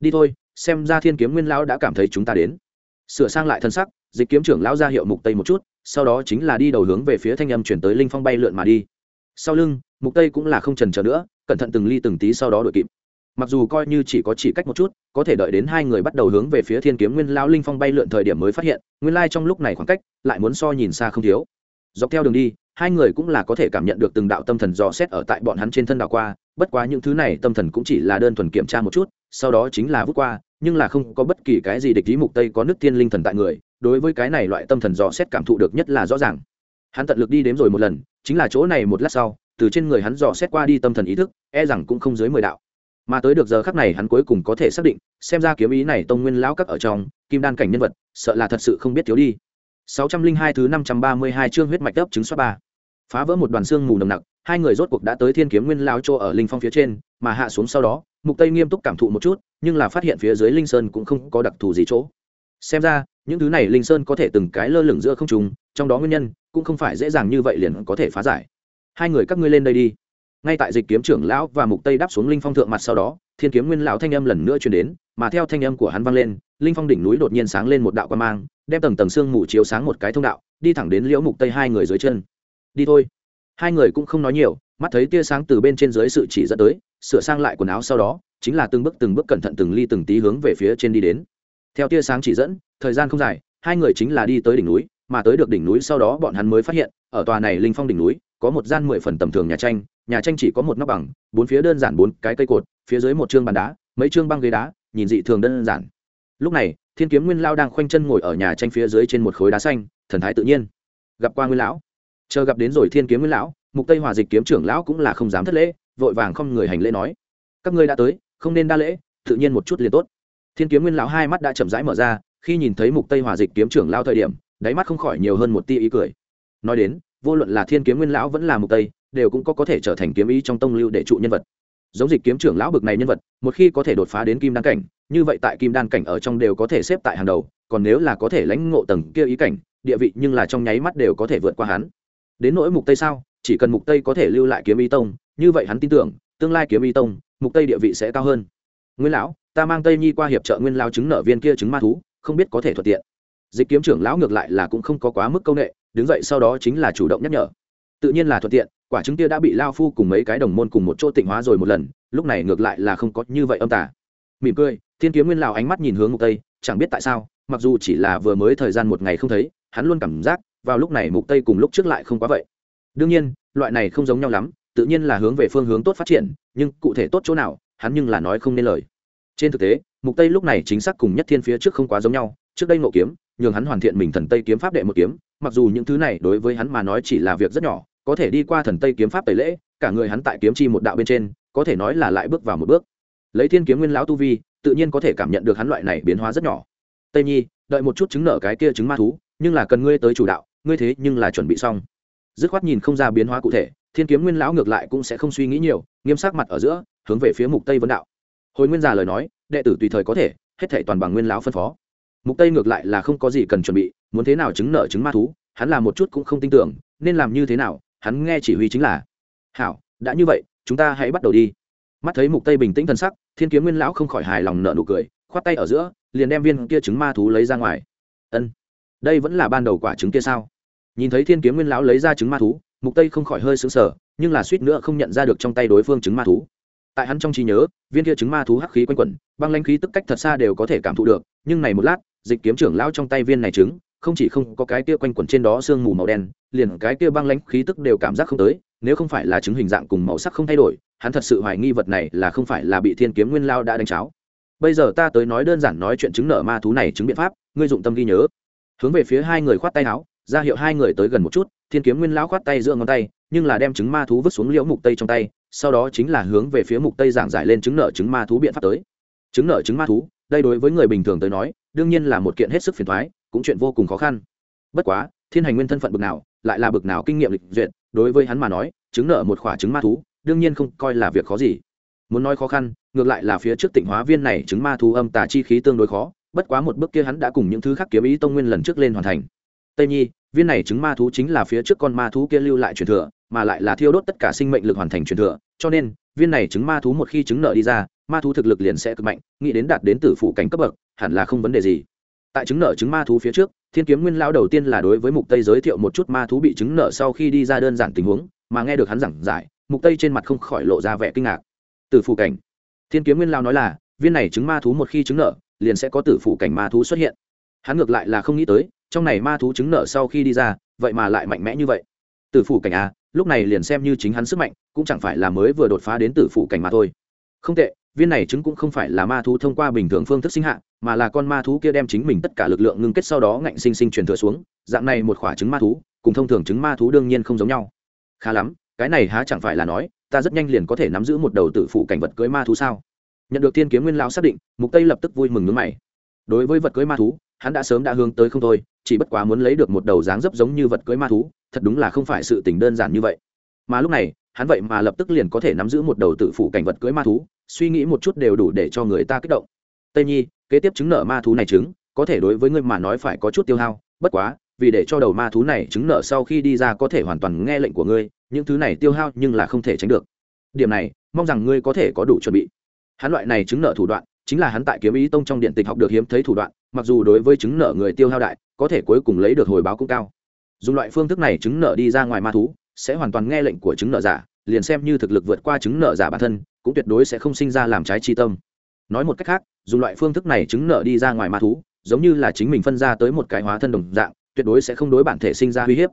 Đi thôi, xem ra thiên kiếm nguyên lão đã cảm thấy chúng ta đến. Sửa sang lại thân sắc, dịch kiếm trưởng lão ra hiệu mục tây một chút, sau đó chính là đi đầu hướng về phía thanh âm chuyển tới linh phong bay lượn mà đi. Sau lưng, mục tây cũng là không trần chờ nữa, cẩn thận từng ly từng tí sau đó đội kịp. Mặc dù coi như chỉ có chỉ cách một chút, có thể đợi đến hai người bắt đầu hướng về phía thiên kiếm nguyên lão linh phong bay lượn thời điểm mới phát hiện, nguyên lai trong lúc này khoảng cách, lại muốn so nhìn xa không thiếu. Dọc theo đường đi, hai người cũng là có thể cảm nhận được từng đạo tâm thần dò xét ở tại bọn hắn trên thân đảo qua bất quá những thứ này tâm thần cũng chỉ là đơn thuần kiểm tra một chút, sau đó chính là vút qua, nhưng là không có bất kỳ cái gì địch ý mục tây có nước tiên linh thần tại người, đối với cái này loại tâm thần dò xét cảm thụ được nhất là rõ ràng. Hắn tận lực đi đếm rồi một lần, chính là chỗ này một lát sau, từ trên người hắn dò xét qua đi tâm thần ý thức e rằng cũng không dưới mười đạo. Mà tới được giờ khắc này hắn cuối cùng có thể xác định, xem ra kiếm ý này tông nguyên lão các ở trong, kim đan cảnh nhân vật, sợ là thật sự không biết thiếu đi. 602 thứ 532 chương huyết mạch đốc chứng số 3. Phá vỡ một đoàn xương mù nồng nặc, hai người rốt cuộc đã tới Thiên Kiếm Nguyên lão chỗ ở linh phong phía trên, mà hạ xuống sau đó, Mục Tây nghiêm túc cảm thụ một chút, nhưng là phát hiện phía dưới linh sơn cũng không có đặc thù gì chỗ. Xem ra, những thứ này linh sơn có thể từng cái lơ lửng giữa không trung, trong đó nguyên nhân cũng không phải dễ dàng như vậy liền có thể phá giải. Hai người các ngươi lên đây đi. Ngay tại dịch kiếm trưởng lão và Mục Tây đáp xuống linh phong thượng mặt sau đó, Thiên Kiếm Nguyên lão thanh âm lần nữa truyền đến, mà theo thanh âm của hắn vang lên, linh phong đỉnh núi đột nhiên sáng lên một đạo quang mang, đem tầng tầng xương mù chiếu sáng một cái thông đạo đi thẳng đến liễu mục tây hai người dưới chân đi thôi. Hai người cũng không nói nhiều, mắt thấy tia sáng từ bên trên dưới sự chỉ dẫn tới, sửa sang lại quần áo sau đó, chính là từng bước từng bước cẩn thận từng ly từng tí hướng về phía trên đi đến. Theo tia sáng chỉ dẫn, thời gian không dài, hai người chính là đi tới đỉnh núi, mà tới được đỉnh núi sau đó bọn hắn mới phát hiện, ở tòa này linh phong đỉnh núi, có một gian mười phần tầm thường nhà tranh nhà tranh chỉ có một nóc bằng, bốn phía đơn giản bốn cái cây cột, phía dưới một chương bàn đá, mấy chương băng ghế đá, nhìn dị thường đơn giản. Lúc này, thiên kiếm nguyên lao đang khoanh chân ngồi ở nhà tranh phía dưới trên một khối đá xanh, thần thái tự nhiên. Gặp qua nguyên lão chờ gặp đến rồi thiên kiếm nguyên lão, mục tây hòa dịch kiếm trưởng lão cũng là không dám thất lễ, vội vàng không người hành lễ nói, các ngươi đã tới, không nên đa lễ, tự nhiên một chút liền tốt. Thiên kiếm nguyên lão hai mắt đã chậm rãi mở ra, khi nhìn thấy mục tây hòa dịch kiếm trưởng lão thời điểm, đáy mắt không khỏi nhiều hơn một tia ý cười. Nói đến, vô luận là thiên kiếm nguyên lão vẫn là mục tây, đều cũng có có thể trở thành kiếm ý trong tông lưu để trụ nhân vật. Giống dịch kiếm trưởng lão bực này nhân vật, một khi có thể đột phá đến kim đan cảnh, như vậy tại kim đan cảnh ở trong đều có thể xếp tại hàng đầu, còn nếu là có thể lãnh ngộ tầng kia ý cảnh, địa vị nhưng là trong nháy mắt đều có thể vượt qua hắn đến nỗi mục tây sao? Chỉ cần mục tây có thể lưu lại kiếm y tông, như vậy hắn tin tưởng, tương lai kiếm y tông, mục tây địa vị sẽ cao hơn. Nguyên lão, ta mang tây nhi qua hiệp trợ nguyên lao chứng nợ viên kia chứng ma thú, không biết có thể thuận tiện. Dịch kiếm trưởng lão ngược lại là cũng không có quá mức công nghệ đứng dậy sau đó chính là chủ động nhắc nhở. Tự nhiên là thuận tiện, quả trứng kia đã bị lao phu cùng mấy cái đồng môn cùng một chỗ tịnh hóa rồi một lần, lúc này ngược lại là không có như vậy âm tả mỉm cười, thiên kiếm nguyên lào ánh mắt nhìn hướng mục tây, chẳng biết tại sao, mặc dù chỉ là vừa mới thời gian một ngày không thấy, hắn luôn cảm giác vào lúc này mục tây cùng lúc trước lại không quá vậy. Đương nhiên, loại này không giống nhau lắm, tự nhiên là hướng về phương hướng tốt phát triển, nhưng cụ thể tốt chỗ nào, hắn nhưng là nói không nên lời. Trên thực tế, mục tây lúc này chính xác cùng nhất thiên phía trước không quá giống nhau, trước đây ngộ kiếm, nhường hắn hoàn thiện mình thần tây kiếm pháp đệ một kiếm, mặc dù những thứ này đối với hắn mà nói chỉ là việc rất nhỏ, có thể đi qua thần tây kiếm pháp tẩy lễ, cả người hắn tại kiếm chi một đạo bên trên, có thể nói là lại bước vào một bước. Lấy thiên kiếm nguyên lão tu vi, tự nhiên có thể cảm nhận được hắn loại này biến hóa rất nhỏ. Tây nhi, đợi một chút chứng nợ cái kia chứng ma thú, nhưng là cần ngươi tới chủ đạo ngươi thế nhưng là chuẩn bị xong. Dứt khoát nhìn không ra biến hóa cụ thể, thiên kiếm nguyên lão ngược lại cũng sẽ không suy nghĩ nhiều, nghiêm sắc mặt ở giữa, hướng về phía mục tây vấn đạo. Hồi nguyên già lời nói, đệ tử tùy thời có thể, hết thể toàn bằng nguyên lão phân phó. Mục tây ngược lại là không có gì cần chuẩn bị, muốn thế nào chứng nợ chứng ma thú, hắn là một chút cũng không tin tưởng, nên làm như thế nào, hắn nghe chỉ huy chính là, hảo, đã như vậy, chúng ta hãy bắt đầu đi. Mắt thấy mục tây bình tĩnh thần sắc, thiên kiếm nguyên lão không khỏi hài lòng nợ nụ cười, khoát tay ở giữa, liền đem viên kia trứng ma thú lấy ra ngoài. Ân, đây vẫn là ban đầu quả trứng kia sao? Nhìn thấy thiên kiếm nguyên lão lấy ra trứng ma thú, mục tây không khỏi hơi sững sờ, nhưng là suýt nữa không nhận ra được trong tay đối phương trứng ma thú. Tại hắn trong trí nhớ, viên kia trứng ma thú hắc khí quanh quẩn, băng lãnh khí tức cách thật xa đều có thể cảm thụ được, nhưng này một lát, dịch kiếm trưởng lão trong tay viên này trứng, không chỉ không có cái kia quanh quẩn trên đó sương mù màu đen, liền cái kia băng lãnh khí tức đều cảm giác không tới, nếu không phải là trứng hình dạng cùng màu sắc không thay đổi, hắn thật sự hoài nghi vật này là không phải là bị thiên kiếm nguyên lao đã đánh cháo. Bây giờ ta tới nói đơn giản nói chuyện chứng nợ ma thú này chứng biện pháp, ngươi dụng tâm ghi nhớ. Hướng về phía hai người khoát tay áo ra hiệu hai người tới gần một chút, thiên kiếm nguyên lão khoát tay giữa ngón tay, nhưng là đem trứng ma thú vứt xuống liễu mục tây trong tay, sau đó chính là hướng về phía mục tây giảng giải lên trứng nợ trứng ma thú biện pháp tới. Trứng nợ trứng ma thú, đây đối với người bình thường tới nói, đương nhiên là một kiện hết sức phiền thoái cũng chuyện vô cùng khó khăn. Bất quá, thiên hành nguyên thân phận bực nào, lại là bực nào kinh nghiệm lịch duyệt, đối với hắn mà nói chứng nợ một khỏa trứng ma thú, đương nhiên không coi là việc khó gì. Muốn nói khó khăn, ngược lại là phía trước tỉnh hóa viên này chứng ma thú âm tà chi khí tương đối khó, bất quá một bước kia hắn đã cùng những thứ khác kiếm ý tông nguyên lần trước lên hoàn thành tây nhi, viên này chứng ma thú chính là phía trước con ma thú kia lưu lại truyền thừa, mà lại là thiêu đốt tất cả sinh mệnh lực hoàn thành truyền thừa, cho nên, viên này chứng ma thú một khi chứng nợ đi ra, ma thú thực lực liền sẽ cực mạnh, nghĩ đến đạt đến tử phủ cảnh cấp bậc, hẳn là không vấn đề gì. Tại chứng nợ chứng ma thú phía trước, thiên kiếm nguyên lão đầu tiên là đối với mục tây giới thiệu một chút ma thú bị chứng nợ sau khi đi ra đơn giản tình huống, mà nghe được hắn giảng giải, mục tây trên mặt không khỏi lộ ra vẻ kinh ngạc. Tử phủ cảnh. Thiên kiếm nguyên lão nói là, viên này chứng ma thú một khi chứng nợ, liền sẽ có tử phủ cảnh ma thú xuất hiện. Hắn ngược lại là không nghĩ tới trong này ma thú chứng nợ sau khi đi ra, vậy mà lại mạnh mẽ như vậy. Tử phủ cảnh a, lúc này liền xem như chính hắn sức mạnh, cũng chẳng phải là mới vừa đột phá đến tử phủ cảnh mà thôi. Không tệ, viên này chứng cũng không phải là ma thú thông qua bình thường phương thức sinh hạ, mà là con ma thú kia đem chính mình tất cả lực lượng ngưng kết sau đó ngạnh sinh sinh truyền thừa xuống, dạng này một quả trứng ma thú, cùng thông thường trứng ma thú đương nhiên không giống nhau. Khá lắm, cái này há chẳng phải là nói, ta rất nhanh liền có thể nắm giữ một đầu tử phụ cảnh vật cưới ma thú sao? Nhận được thiên kiếm nguyên lão xác định, mục tây lập tức vui mừng nước mày. Đối với vật cưới ma thú hắn đã sớm đã hướng tới không thôi, chỉ bất quá muốn lấy được một đầu dáng dấp giống như vật cưới ma thú, thật đúng là không phải sự tình đơn giản như vậy. Mà lúc này, hắn vậy mà lập tức liền có thể nắm giữ một đầu tự phụ cảnh vật cưới ma thú, suy nghĩ một chút đều đủ để cho người ta kích động. Tây nhi, kế tiếp chứng nợ ma thú này chứng có thể đối với ngươi mà nói phải có chút tiêu hao, bất quá, vì để cho đầu ma thú này chứng nợ sau khi đi ra có thể hoàn toàn nghe lệnh của ngươi, những thứ này tiêu hao nhưng là không thể tránh được. Điểm này, mong rằng ngươi có thể có đủ chuẩn bị. Hắn loại này chứng nợ thủ đoạn chính là hắn tại kiếm ý tông trong điện tịch học được hiếm thấy thủ đoạn, mặc dù đối với chứng nợ người tiêu hao đại, có thể cuối cùng lấy được hồi báo cũng cao. Dùng loại phương thức này chứng nợ đi ra ngoài ma thú, sẽ hoàn toàn nghe lệnh của chứng nợ giả, liền xem như thực lực vượt qua chứng nợ giả bản thân, cũng tuyệt đối sẽ không sinh ra làm trái chi tâm. Nói một cách khác, dùng loại phương thức này chứng nợ đi ra ngoài ma thú, giống như là chính mình phân ra tới một cái hóa thân đồng dạng, tuyệt đối sẽ không đối bản thể sinh ra uy hiếp.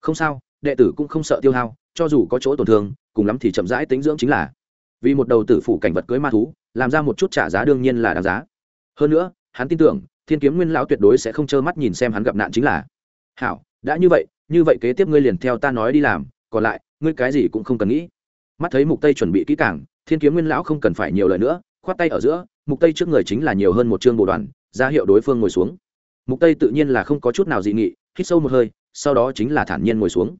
Không sao, đệ tử cũng không sợ tiêu hao, cho dù có chỗ tổn thương, cùng lắm thì chậm rãi tính dưỡng chính là. Vì một đầu tử phủ cảnh vật cưới ma thú làm ra một chút trả giá đương nhiên là đáng giá. Hơn nữa, hắn tin tưởng, thiên kiếm nguyên lão tuyệt đối sẽ không trơ mắt nhìn xem hắn gặp nạn chính là. Hảo, đã như vậy như vậy kế tiếp ngươi liền theo ta nói đi làm, còn lại, ngươi cái gì cũng không cần nghĩ. Mắt thấy mục tây chuẩn bị kỹ càng, thiên kiếm nguyên lão không cần phải nhiều lời nữa, khoát tay ở giữa, mục tây trước người chính là nhiều hơn một chương bộ đoàn, ra hiệu đối phương ngồi xuống. Mục tây tự nhiên là không có chút nào dị nghị, hít sâu một hơi, sau đó chính là thản nhiên ngồi xuống.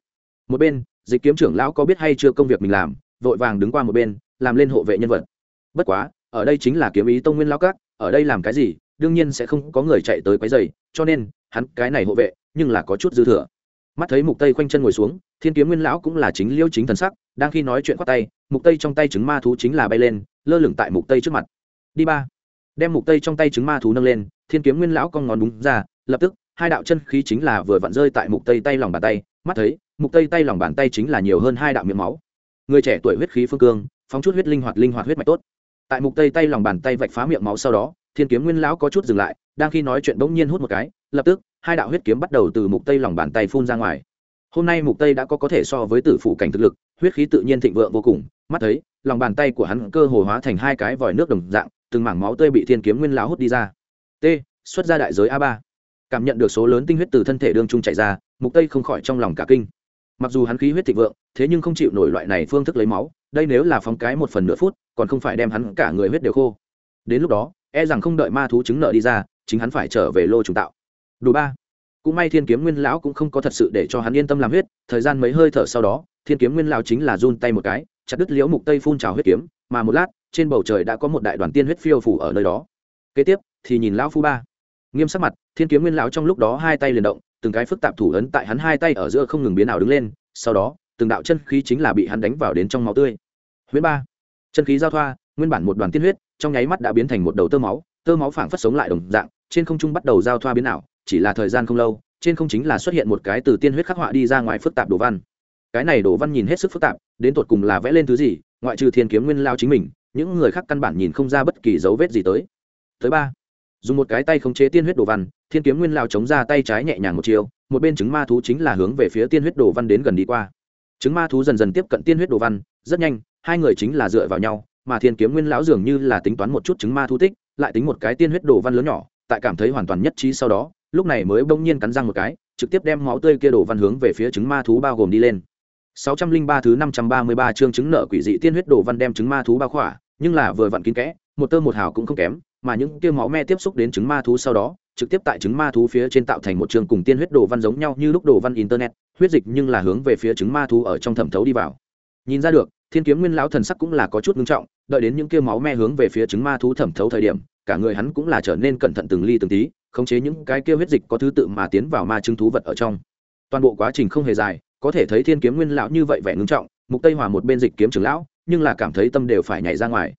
Một bên, dịch kiếm trưởng lão có biết hay chưa công việc mình làm, vội vàng đứng qua một bên, làm lên hộ vệ nhân vật. Bất quá ở đây chính là kiếm ý tông nguyên lão các, ở đây làm cái gì, đương nhiên sẽ không có người chạy tới quấy giày cho nên, hắn cái này hộ vệ, nhưng là có chút dư thừa. Mắt thấy mục tây khoanh chân ngồi xuống, thiên kiếm nguyên lão cũng là chính liêu chính thần sắc, đang khi nói chuyện khoát tay, mục tây trong tay trứng ma thú chính là bay lên, lơ lửng tại mục tây trước mặt. Đi ba. Đem mục tây trong tay trứng ma thú nâng lên, thiên kiếm nguyên lão con ngón đúng ra, lập tức, hai đạo chân khí chính là vừa vặn rơi tại mục tây tay lòng bàn tay, mắt thấy, mục tây tay lòng bàn tay chính là nhiều hơn hai đạo miệng máu. Người trẻ tuổi huyết khí phương cương, phóng chút huyết linh hoạt linh hoạt huyết mạch tốt tại mục tây tay lòng bàn tay vạch phá miệng máu sau đó, thiên kiếm nguyên lão có chút dừng lại, đang khi nói chuyện bỗng nhiên hút một cái, lập tức, hai đạo huyết kiếm bắt đầu từ mục tây lòng bàn tay phun ra ngoài. Hôm nay mục tây đã có có thể so với tử phụ cảnh thực lực, huyết khí tự nhiên thịnh vượng vô cùng, mắt thấy, lòng bàn tay của hắn cơ hồ hóa thành hai cái vòi nước đồng dạng, từng mảng máu tươi bị thiên kiếm nguyên lão hút đi ra. T, xuất ra đại giới a 3 cảm nhận được số lớn tinh huyết từ thân thể đương trung chạy ra, mục tây không khỏi trong lòng cả kinh. Mặc dù hắn khí huyết thịnh vượng, thế nhưng không chịu nổi loại này phương thức lấy máu đây nếu là phóng cái một phần nửa phút, còn không phải đem hắn cả người huyết đều khô. Đến lúc đó e rằng không đợi ma thú chứng nợ đi ra, chính hắn phải trở về lô trùng tạo. Đủ ba. Cũng may thiên kiếm nguyên lão cũng không có thật sự để cho hắn yên tâm làm huyết, thời gian mấy hơi thở sau đó, thiên kiếm nguyên lão chính là run tay một cái, chặt đứt liễu mục tây phun trào huyết kiếm, mà một lát, trên bầu trời đã có một đại đoàn tiên huyết phiêu phủ ở nơi đó. Kế tiếp, thì nhìn lão phu ba. Nghiêm sắc mặt, thiên kiếm nguyên lão trong lúc đó hai tay liền động, từng cái phức tạp thủ ấn tại hắn hai tay ở giữa không ngừng biến ảo đứng lên, sau đó, từng đạo chân khí chính là bị hắn đánh vào đến trong máu tươi huyết ba. Chân khí giao thoa, nguyên bản một đoàn tiên huyết, trong nháy mắt đã biến thành một đầu tơ máu tơ máu phảng phất sống lại đồng dạng, trên không trung bắt đầu giao thoa biến ảo, chỉ là thời gian không lâu, trên không chính là xuất hiện một cái từ tiên huyết khắc họa đi ra ngoài phức tạp đồ văn. Cái này đồ văn nhìn hết sức phức tạp, đến tột cùng là vẽ lên thứ gì, ngoại trừ thiên kiếm nguyên lao chính mình, những người khác căn bản nhìn không ra bất kỳ dấu vết gì tới. Thứ ba, dùng một cái tay khống chế tiên huyết đồ văn, thiên kiếm nguyên lao chống ra tay trái nhẹ nhàng một chiều, một bên chứng ma thú chính là hướng về phía tiên huyết đồ văn đến gần đi qua. Chứng ma thú dần dần tiếp cận tiên huyết đồ văn, rất nhanh hai người chính là dựa vào nhau mà thiên kiếm nguyên lão dường như là tính toán một chút trứng ma thú tích lại tính một cái tiên huyết đồ văn lớn nhỏ tại cảm thấy hoàn toàn nhất trí sau đó lúc này mới bỗng nhiên cắn răng một cái trực tiếp đem máu tươi kia đồ văn hướng về phía trứng ma thú bao gồm đi lên 603 thứ 533 chương chứng nợ quỷ dị tiên huyết đồ văn đem trứng ma thú bao khỏa, nhưng là vừa vặn kín kẽ, một tơ một hào cũng không kém, mà những kia máu me tiếp xúc đến trứng ma thú sau đó, trực tiếp tại trứng ma thú phía trên tạo thành một trường cùng tiên huyết đồ văn giống nhau như lúc đồ văn internet, huyết dịch nhưng là hướng về phía trứng ma thú ở trong thẩm thấu đi vào. Nhìn ra được, Thiên Kiếm Nguyên lão thần sắc cũng là có chút nghiêm trọng, đợi đến những kia máu me hướng về phía trứng ma thú thẩm thấu thời điểm, cả người hắn cũng là trở nên cẩn thận từng ly từng tí, khống chế những cái kia huyết dịch có thứ tự mà tiến vào ma trứng thú vật ở trong. Toàn bộ quá trình không hề dài, có thể thấy Thiên Kiếm Nguyên lão như vậy vẻ ngưng trọng, Mục Tây Hòa một bên dịch kiếm trưởng lão, nhưng là cảm thấy tâm đều phải nhảy ra ngoài.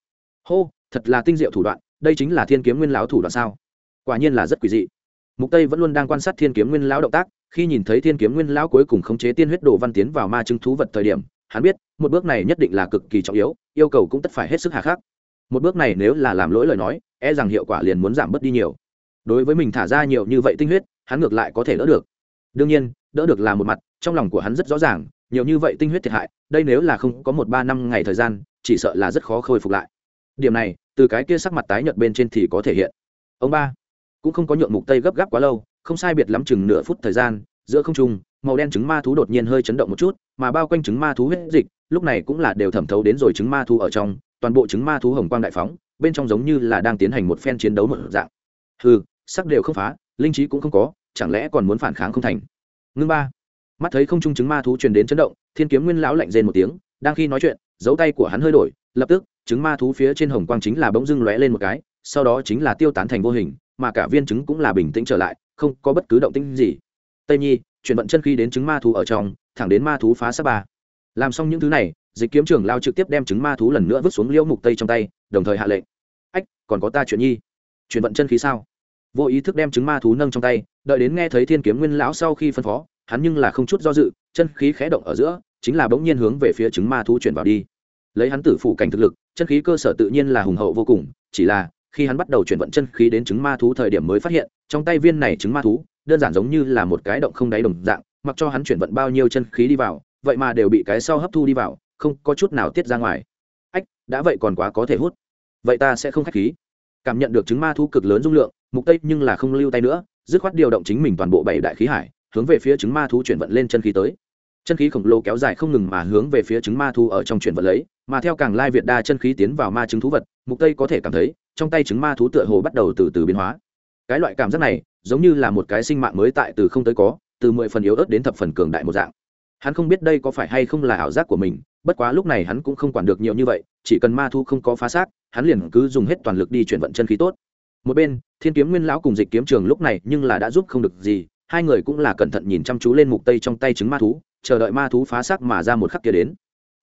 Hô, thật là tinh diệu thủ đoạn, đây chính là Thiên Kiếm Nguyên lão thủ đoạn sao? Quả nhiên là rất quỷ dị mục tây vẫn luôn đang quan sát thiên kiếm nguyên lão động tác khi nhìn thấy thiên kiếm nguyên lão cuối cùng khống chế tiên huyết đồ văn tiến vào ma chứng thú vật thời điểm hắn biết, một bước này nhất định là cực kỳ trọng yếu, yêu cầu cũng tất phải hết sức hà khắc. Một bước này nếu là làm lỗi lời nói e rằng hiệu quả liền muốn giảm bớt đi nhiều. Đối với mình thả ra nhiều như vậy tinh huyết, hắn ngược lại có thể đỡ được. Đương nhiên, đỡ được là một mặt, trong lòng của hắn rất rõ ràng, nhiều như vậy tinh huyết thiệt hại, đây nếu là không có một ba năm ngày thời gian, chỉ sợ là rất khó khôi phục lại. Điểm này, từ cái kia sắc mặt tái nhợt bên trên thì có thể hiện. Ông ba cũng không có nhượng mục tây gấp gáp quá lâu, không sai biệt lắm chừng nửa phút thời gian, giữa không trung màu đen trứng ma thú đột nhiên hơi chấn động một chút, mà bao quanh trứng ma thú huyết dịch, lúc này cũng là đều thẩm thấu đến rồi trứng ma thú ở trong, toàn bộ trứng ma thú hồng quang đại phóng, bên trong giống như là đang tiến hành một phen chiến đấu một dạng. Hừ, sắc đều không phá, linh trí cũng không có, chẳng lẽ còn muốn phản kháng không thành? Ngưng ba. Mắt thấy không trung trứng ma thú truyền đến chấn động, thiên kiếm nguyên lão lạnh rên một tiếng, đang khi nói chuyện, dấu tay của hắn hơi đổi, lập tức, trứng ma thú phía trên hồng quang chính là bỗng dưng lóe lên một cái, sau đó chính là tiêu tán thành vô hình, mà cả viên trứng cũng là bình tĩnh trở lại, không có bất cứ động tĩnh gì. Tây nhi chuyển vận chân khí đến trứng ma thú ở trong, thẳng đến ma thú phá sát ba. Làm xong những thứ này, dịch kiếm trưởng lao trực tiếp đem trứng ma thú lần nữa vứt xuống liễu mục tây trong tay, đồng thời hạ lệnh. Ách, còn có ta chuyện nhi. Chuyển vận chân khí sao? Vô ý thức đem trứng ma thú nâng trong tay, đợi đến nghe thấy thiên kiếm nguyên lão sau khi phân phó, hắn nhưng là không chút do dự, chân khí khẽ động ở giữa, chính là bỗng nhiên hướng về phía trứng ma thú chuyển vào đi. Lấy hắn tử phủ cảnh thực lực, chân khí cơ sở tự nhiên là hùng hậu vô cùng, chỉ là khi hắn bắt đầu chuyển vận chân khí đến trứng ma thú thời điểm mới phát hiện, trong tay viên này trứng ma thú đơn giản giống như là một cái động không đáy đồng dạng, mặc cho hắn chuyển vận bao nhiêu chân khí đi vào, vậy mà đều bị cái sau hấp thu đi vào, không có chút nào tiết ra ngoài. Ách, đã vậy còn quá có thể hút. Vậy ta sẽ không k h á c h khí. Cảm nhận được trứng ma thú cực lớn dung lượng, mục tây nhưng là không lưu tay nữa, dứt khoát điều động chính mình toàn bộ bảy đại khí hải, hướng về phía trứng ma thú chuyển vận lên chân khí tới. Chân khí khổng lồ kéo dài không ngừng mà hướng về phía trứng ma thú ở trong chuyển vận lấy, mà theo càng lai việt đa chân khí tiến vào ma trứng thú vật, mục tây có thể cảm thấy, trong tay trứng ma thú tựa hồ bắt đầu từ từ biến hóa. Cái loại cảm giác này giống như là một cái sinh mạng mới tại từ không tới có, từ mười phần yếu ớt đến thập phần cường đại một dạng. Hắn không biết đây có phải hay không là ảo giác của mình, bất quá lúc này hắn cũng không quản được nhiều như vậy, chỉ cần ma thu không có phá xác, hắn liền cứ dùng hết toàn lực đi chuyển vận chân khí tốt. Một bên, thiên kiếm nguyên lão cùng dịch kiếm trường lúc này nhưng là đã giúp không được gì, hai người cũng là cẩn thận nhìn chăm chú lên mục tây trong tay trứng ma thú, chờ đợi ma thú phá xác mà ra một khắc kia đến.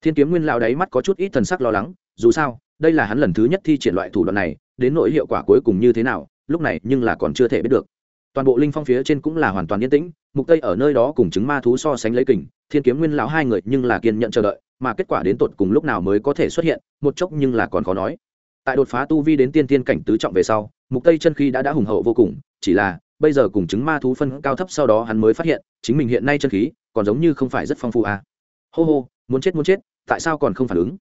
Thiên kiếm nguyên lão đáy mắt có chút ít thần sắc lo lắng, dù sao, đây là hắn lần thứ nhất thi triển loại thủ đoạn này, đến nỗi hiệu quả cuối cùng như thế nào, lúc này nhưng là còn chưa thể biết được toàn bộ linh phong phía trên cũng là hoàn toàn yên tĩnh, mục tây ở nơi đó cùng chứng ma thú so sánh lấy kình, thiên kiếm nguyên lão hai người nhưng là kiên nhận chờ đợi, mà kết quả đến tột cùng lúc nào mới có thể xuất hiện, một chốc nhưng là còn khó nói. Tại đột phá tu vi đến tiên tiên cảnh tứ trọng về sau, mục tây chân khí đã đã hùng hậu vô cùng, chỉ là, bây giờ cùng chứng ma thú phân cao thấp sau đó hắn mới phát hiện, chính mình hiện nay chân khí, còn giống như không phải rất phong phú à. hô hô, muốn chết muốn chết, tại sao còn không phản ứng?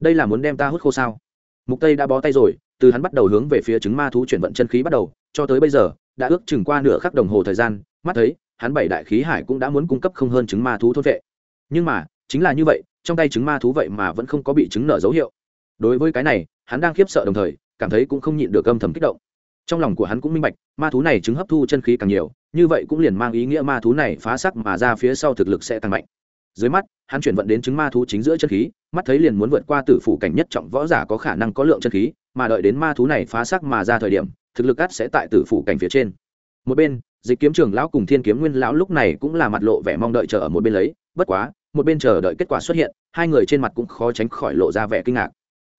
Đây là muốn đem ta hút khô sao? Mục tây đã bó tay rồi, từ hắn bắt đầu hướng về phía chứng ma thú chuyển vận chân khí bắt đầu, cho tới bây giờ đã ước chừng qua nửa khắc đồng hồ thời gian, mắt thấy, hắn bảy đại khí hải cũng đã muốn cung cấp không hơn trứng ma thú thôn vệ. Nhưng mà, chính là như vậy, trong tay trứng ma thú vậy mà vẫn không có bị trứng nở dấu hiệu. Đối với cái này, hắn đang khiếp sợ đồng thời, cảm thấy cũng không nhịn được âm thầm kích động. Trong lòng của hắn cũng minh bạch, ma thú này trứng hấp thu chân khí càng nhiều, như vậy cũng liền mang ý nghĩa ma thú này phá sắc mà ra phía sau thực lực sẽ tăng mạnh. Dưới mắt, hắn chuyển vận đến chứng ma thú chính giữa chân khí, mắt thấy liền muốn vượt qua tử phủ cảnh nhất trọng võ giả có khả năng có lượng chân khí, mà đợi đến ma thú này phá sắc mà ra thời điểm thực lực cát sẽ tại tử phủ cảnh phía trên. Một bên, dịch kiếm trường lão cùng thiên kiếm nguyên lão lúc này cũng là mặt lộ vẻ mong đợi chờ ở một bên lấy, bất quá, một bên chờ đợi kết quả xuất hiện, hai người trên mặt cũng khó tránh khỏi lộ ra vẻ kinh ngạc.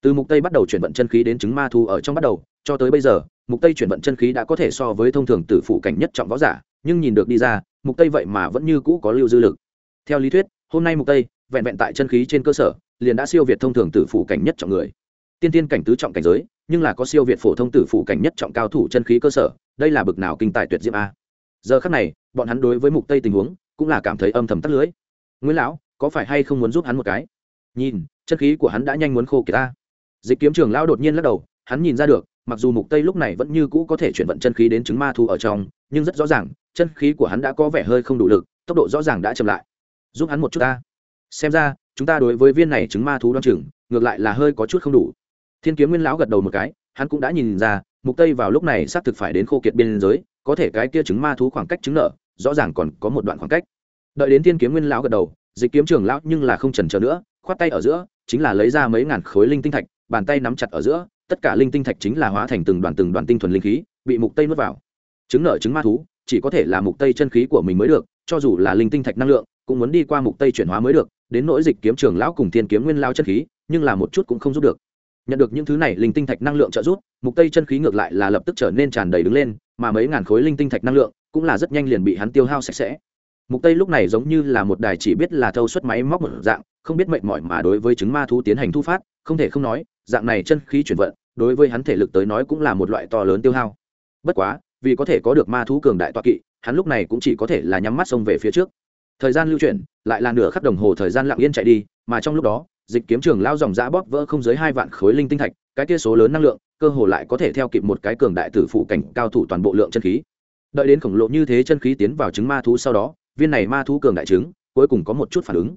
Từ mục tây bắt đầu chuyển vận chân khí đến chứng ma thu ở trong bắt đầu, cho tới bây giờ, mục tây chuyển vận chân khí đã có thể so với thông thường tử phủ cảnh nhất trọng võ giả, nhưng nhìn được đi ra, mục tây vậy mà vẫn như cũ có lưu dư lực. Theo lý thuyết, hôm nay mục tây vẹn vẹn tại chân khí trên cơ sở, liền đã siêu việt thông thường tử phủ cảnh nhất trọng người tiên tiên cảnh tứ trọng cảnh giới, nhưng là có siêu việt phổ thông tử phụ cảnh nhất trọng cao thủ chân khí cơ sở, đây là bực nào kinh tài tuyệt diễm a. Giờ khắc này, bọn hắn đối với mục tây tình huống, cũng là cảm thấy âm thầm tắt lưới. Nguyễn lão, có phải hay không muốn giúp hắn một cái? Nhìn, chân khí của hắn đã nhanh muốn khô kiệt ta dịch kiếm trường lão đột nhiên lắc đầu, hắn nhìn ra được, mặc dù mục tây lúc này vẫn như cũ có thể chuyển vận chân khí đến chứng ma thu ở trong, nhưng rất rõ ràng, chân khí của hắn đã có vẻ hơi không đủ lực, tốc độ rõ ràng đã chậm lại. Giúp hắn một chút ta xem ra, chúng ta đối với viên này chứng ma thú đoan chừng, ngược lại là hơi có chút không đủ thiên kiếm nguyên lão gật đầu một cái, hắn cũng đã nhìn ra, mục tây vào lúc này xác thực phải đến khô kiệt biên giới, có thể cái kia chứng ma thú khoảng cách chứng nợ, rõ ràng còn có một đoạn khoảng cách. Đợi đến thiên kiếm nguyên lão gật đầu, dịch kiếm trường lão nhưng là không chần chờ nữa, khoát tay ở giữa, chính là lấy ra mấy ngàn khối linh tinh thạch, bàn tay nắm chặt ở giữa, tất cả linh tinh thạch chính là hóa thành từng đoàn từng đoàn tinh thuần linh khí, bị mục tây nuốt vào. Chứng nợ chứng ma thú, chỉ có thể là mục tây chân khí của mình mới được, cho dù là linh tinh thạch năng lượng, cũng muốn đi qua mục tây chuyển hóa mới được, đến nỗi dịch kiếm trường lão cùng thiên kiếm nguyên lao chân khí, nhưng là một chút cũng không giúp được nhận được những thứ này, linh tinh thạch năng lượng trợ giúp, mục tây chân khí ngược lại là lập tức trở nên tràn đầy đứng lên, mà mấy ngàn khối linh tinh thạch năng lượng cũng là rất nhanh liền bị hắn tiêu hao sạch sẽ. Mục tây lúc này giống như là một đài chỉ biết là thâu suất máy móc một dạng, không biết mệnh mỏi mà đối với chứng ma thú tiến hành thu phát, không thể không nói, dạng này chân khí chuyển vận, đối với hắn thể lực tới nói cũng là một loại to lớn tiêu hao. Bất quá, vì có thể có được ma thú cường đại toa kỵ, hắn lúc này cũng chỉ có thể là nhắm mắt xông về phía trước. Thời gian lưu chuyển, lại là nửa khắc đồng hồ thời gian lặng yên chạy đi, mà trong lúc đó dịch kiếm trường lao dòng giã bóp vỡ không dưới hai vạn khối linh tinh thạch, cái kia số lớn năng lượng, cơ hồ lại có thể theo kịp một cái cường đại tử phụ cảnh cao thủ toàn bộ lượng chân khí. Đợi đến khổng lồ như thế chân khí tiến vào trứng ma thú sau đó, viên này ma thú cường đại trứng, cuối cùng có một chút phản ứng.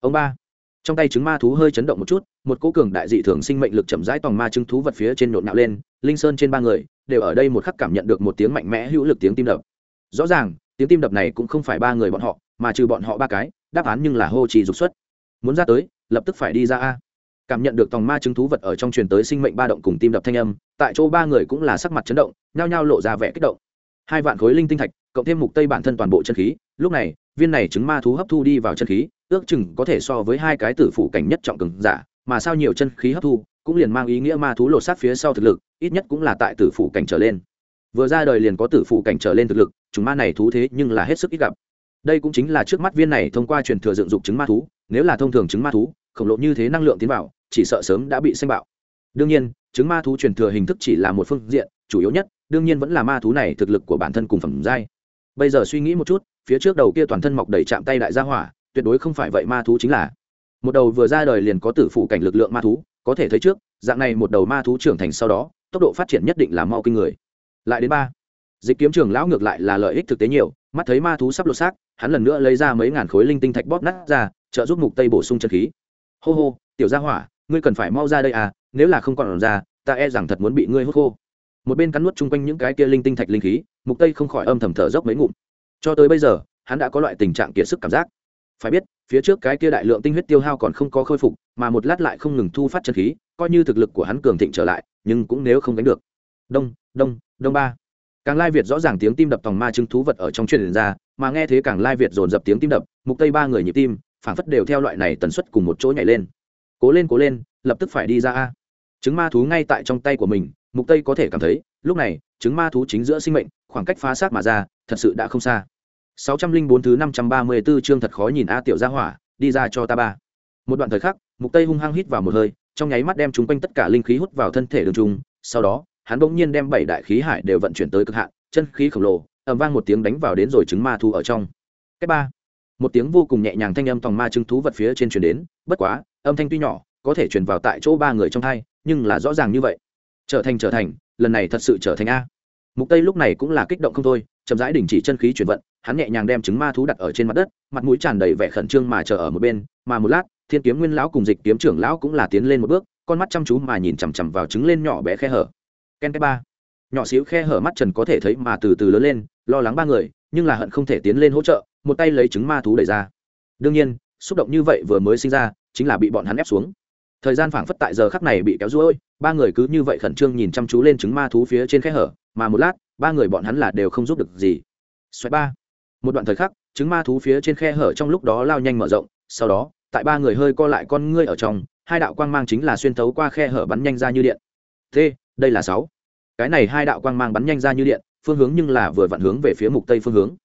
Ông ba, trong tay trứng ma thú hơi chấn động một chút, một cỗ cường đại dị thường sinh mệnh lực chậm rãi tòng ma trứng thú vật phía trên nhộn nạo lên, linh sơn trên ba người đều ở đây một khắc cảm nhận được một tiếng mạnh mẽ hữu lực tiếng tim đập. Rõ ràng, tiếng tim đập này cũng không phải ba người bọn họ, mà trừ bọn họ ba cái, đáp án nhưng là hô trì dục xuất. Muốn ra tới lập tức phải đi ra a. Cảm nhận được tòng ma chứng thú vật ở trong truyền tới sinh mệnh ba động cùng tim đập thanh âm, tại chỗ ba người cũng là sắc mặt chấn động, nhao nhao lộ ra vẻ kích động. Hai vạn khối linh tinh thạch, cộng thêm mục tây bản thân toàn bộ chân khí, lúc này, viên này chứng ma thú hấp thu đi vào chân khí, ước chừng có thể so với hai cái tử phủ cảnh nhất trọng cường giả, mà sao nhiều chân khí hấp thu, cũng liền mang ý nghĩa ma thú lột sát phía sau thực lực, ít nhất cũng là tại tử phủ cảnh trở lên. Vừa ra đời liền có tử phủ cảnh trở lên thực lực, chúng ma này thú thế nhưng là hết sức ít gặp. Đây cũng chính là trước mắt viên này thông qua truyền thừa dựng dục chứng ma thú, nếu là thông thường chứng ma thú khổng lồ như thế năng lượng tiến vào, chỉ sợ sớm đã bị xanh bạo. Đương nhiên, chứng ma thú truyền thừa hình thức chỉ là một phương diện, chủ yếu nhất, đương nhiên vẫn là ma thú này thực lực của bản thân cùng phẩm giai. Bây giờ suy nghĩ một chút, phía trước đầu kia toàn thân mọc đầy chạm tay đại gia hỏa, tuyệt đối không phải vậy ma thú chính là. Một đầu vừa ra đời liền có tử phụ cảnh lực lượng ma thú, có thể thấy trước, dạng này một đầu ma thú trưởng thành sau đó, tốc độ phát triển nhất định là mau kinh người. Lại đến ba. Dịch kiếm trường lão ngược lại là lợi ích thực tế nhiều, mắt thấy ma thú sắp lột xác, hắn lần nữa lấy ra mấy ngàn khối linh tinh thạch bóp nát ra, trợ giúp mục tây bổ sung chân khí hô hô, tiểu gia hỏa, ngươi cần phải mau ra đây à nếu là không còn ra, ta e rằng thật muốn bị ngươi hút khô. Một bên cắn nuốt chung quanh những cái kia linh tinh thạch linh khí, mục tây không khỏi âm thầm thở dốc mấy ngụm. Cho tới bây giờ, hắn đã có loại tình trạng kiệt sức cảm giác. Phải biết, phía trước cái kia đại lượng tinh huyết tiêu hao còn không có khôi phục, mà một lát lại không ngừng thu phát chân khí, coi như thực lực của hắn cường thịnh trở lại, nhưng cũng nếu không đánh được. Đông đông đông ba. Càng lai việt rõ ràng tiếng tim đập tòng ma chứng thú vật ở trong truyền ra, mà nghe thế càng lai việt dồn dập tiếng tim đập, mục tây ba người nhịp tim Phản phất đều theo loại này tần suất cùng một chỗ nhảy lên. Cố lên cố lên, lập tức phải đi ra a. Trứng ma thú ngay tại trong tay của mình, mục tây có thể cảm thấy, lúc này, trứng ma thú chính giữa sinh mệnh, khoảng cách phá sát mà ra, thật sự đã không xa. 604 thứ 534 chương thật khó nhìn a tiểu gia hỏa, đi ra cho ta ba. Một đoạn thời khắc, mục tây hung hăng hít vào một hơi, trong nháy mắt đem chúng quanh tất cả linh khí hút vào thân thể đường trung, sau đó, hắn bỗng nhiên đem bảy đại khí hải đều vận chuyển tới cực hạn, chân khí khổng lồ, ầm vang một tiếng đánh vào đến rồi trứng ma thú ở trong. Cái ba một tiếng vô cùng nhẹ nhàng thanh âm tòng ma trứng thú vật phía trên truyền đến, bất quá, âm thanh tuy nhỏ, có thể truyền vào tại chỗ ba người trong hai, nhưng là rõ ràng như vậy. Trở thành trở thành, lần này thật sự trở thành a. Mục tây lúc này cũng là kích động không thôi, chậm rãi đình chỉ chân khí chuyển vận, hắn nhẹ nhàng đem trứng ma thú đặt ở trên mặt đất, mặt mũi tràn đầy vẻ khẩn trương mà chờ ở một bên, mà một lát, thiên kiếm nguyên lão cùng dịch kiếm trưởng lão cũng là tiến lên một bước, con mắt chăm chú mà nhìn chằm chằm vào trứng lên nhỏ bé khe hở. Ken cái ba. Nhỏ xíu khe hở mắt trần có thể thấy mà từ từ lớn lên, lo lắng ba người, nhưng là hận không thể tiến lên hỗ trợ một tay lấy trứng ma thú đẩy ra. Đương nhiên, xúc động như vậy vừa mới sinh ra, chính là bị bọn hắn ép xuống. Thời gian phảng phất tại giờ khắc này bị kéo ruôi ba người cứ như vậy khẩn trương nhìn chăm chú lên trứng ma thú phía trên khe hở, mà một lát, ba người bọn hắn là đều không giúp được gì. Xoáy ba. Một đoạn thời khắc, trứng ma thú phía trên khe hở trong lúc đó lao nhanh mở rộng, sau đó, tại ba người hơi co lại con ngươi ở trong, hai đạo quang mang chính là xuyên thấu qua khe hở bắn nhanh ra như điện. T, đây là sáu. Cái này hai đạo quang mang bắn nhanh ra như điện, phương hướng nhưng là vừa vặn hướng về phía mục tây phương hướng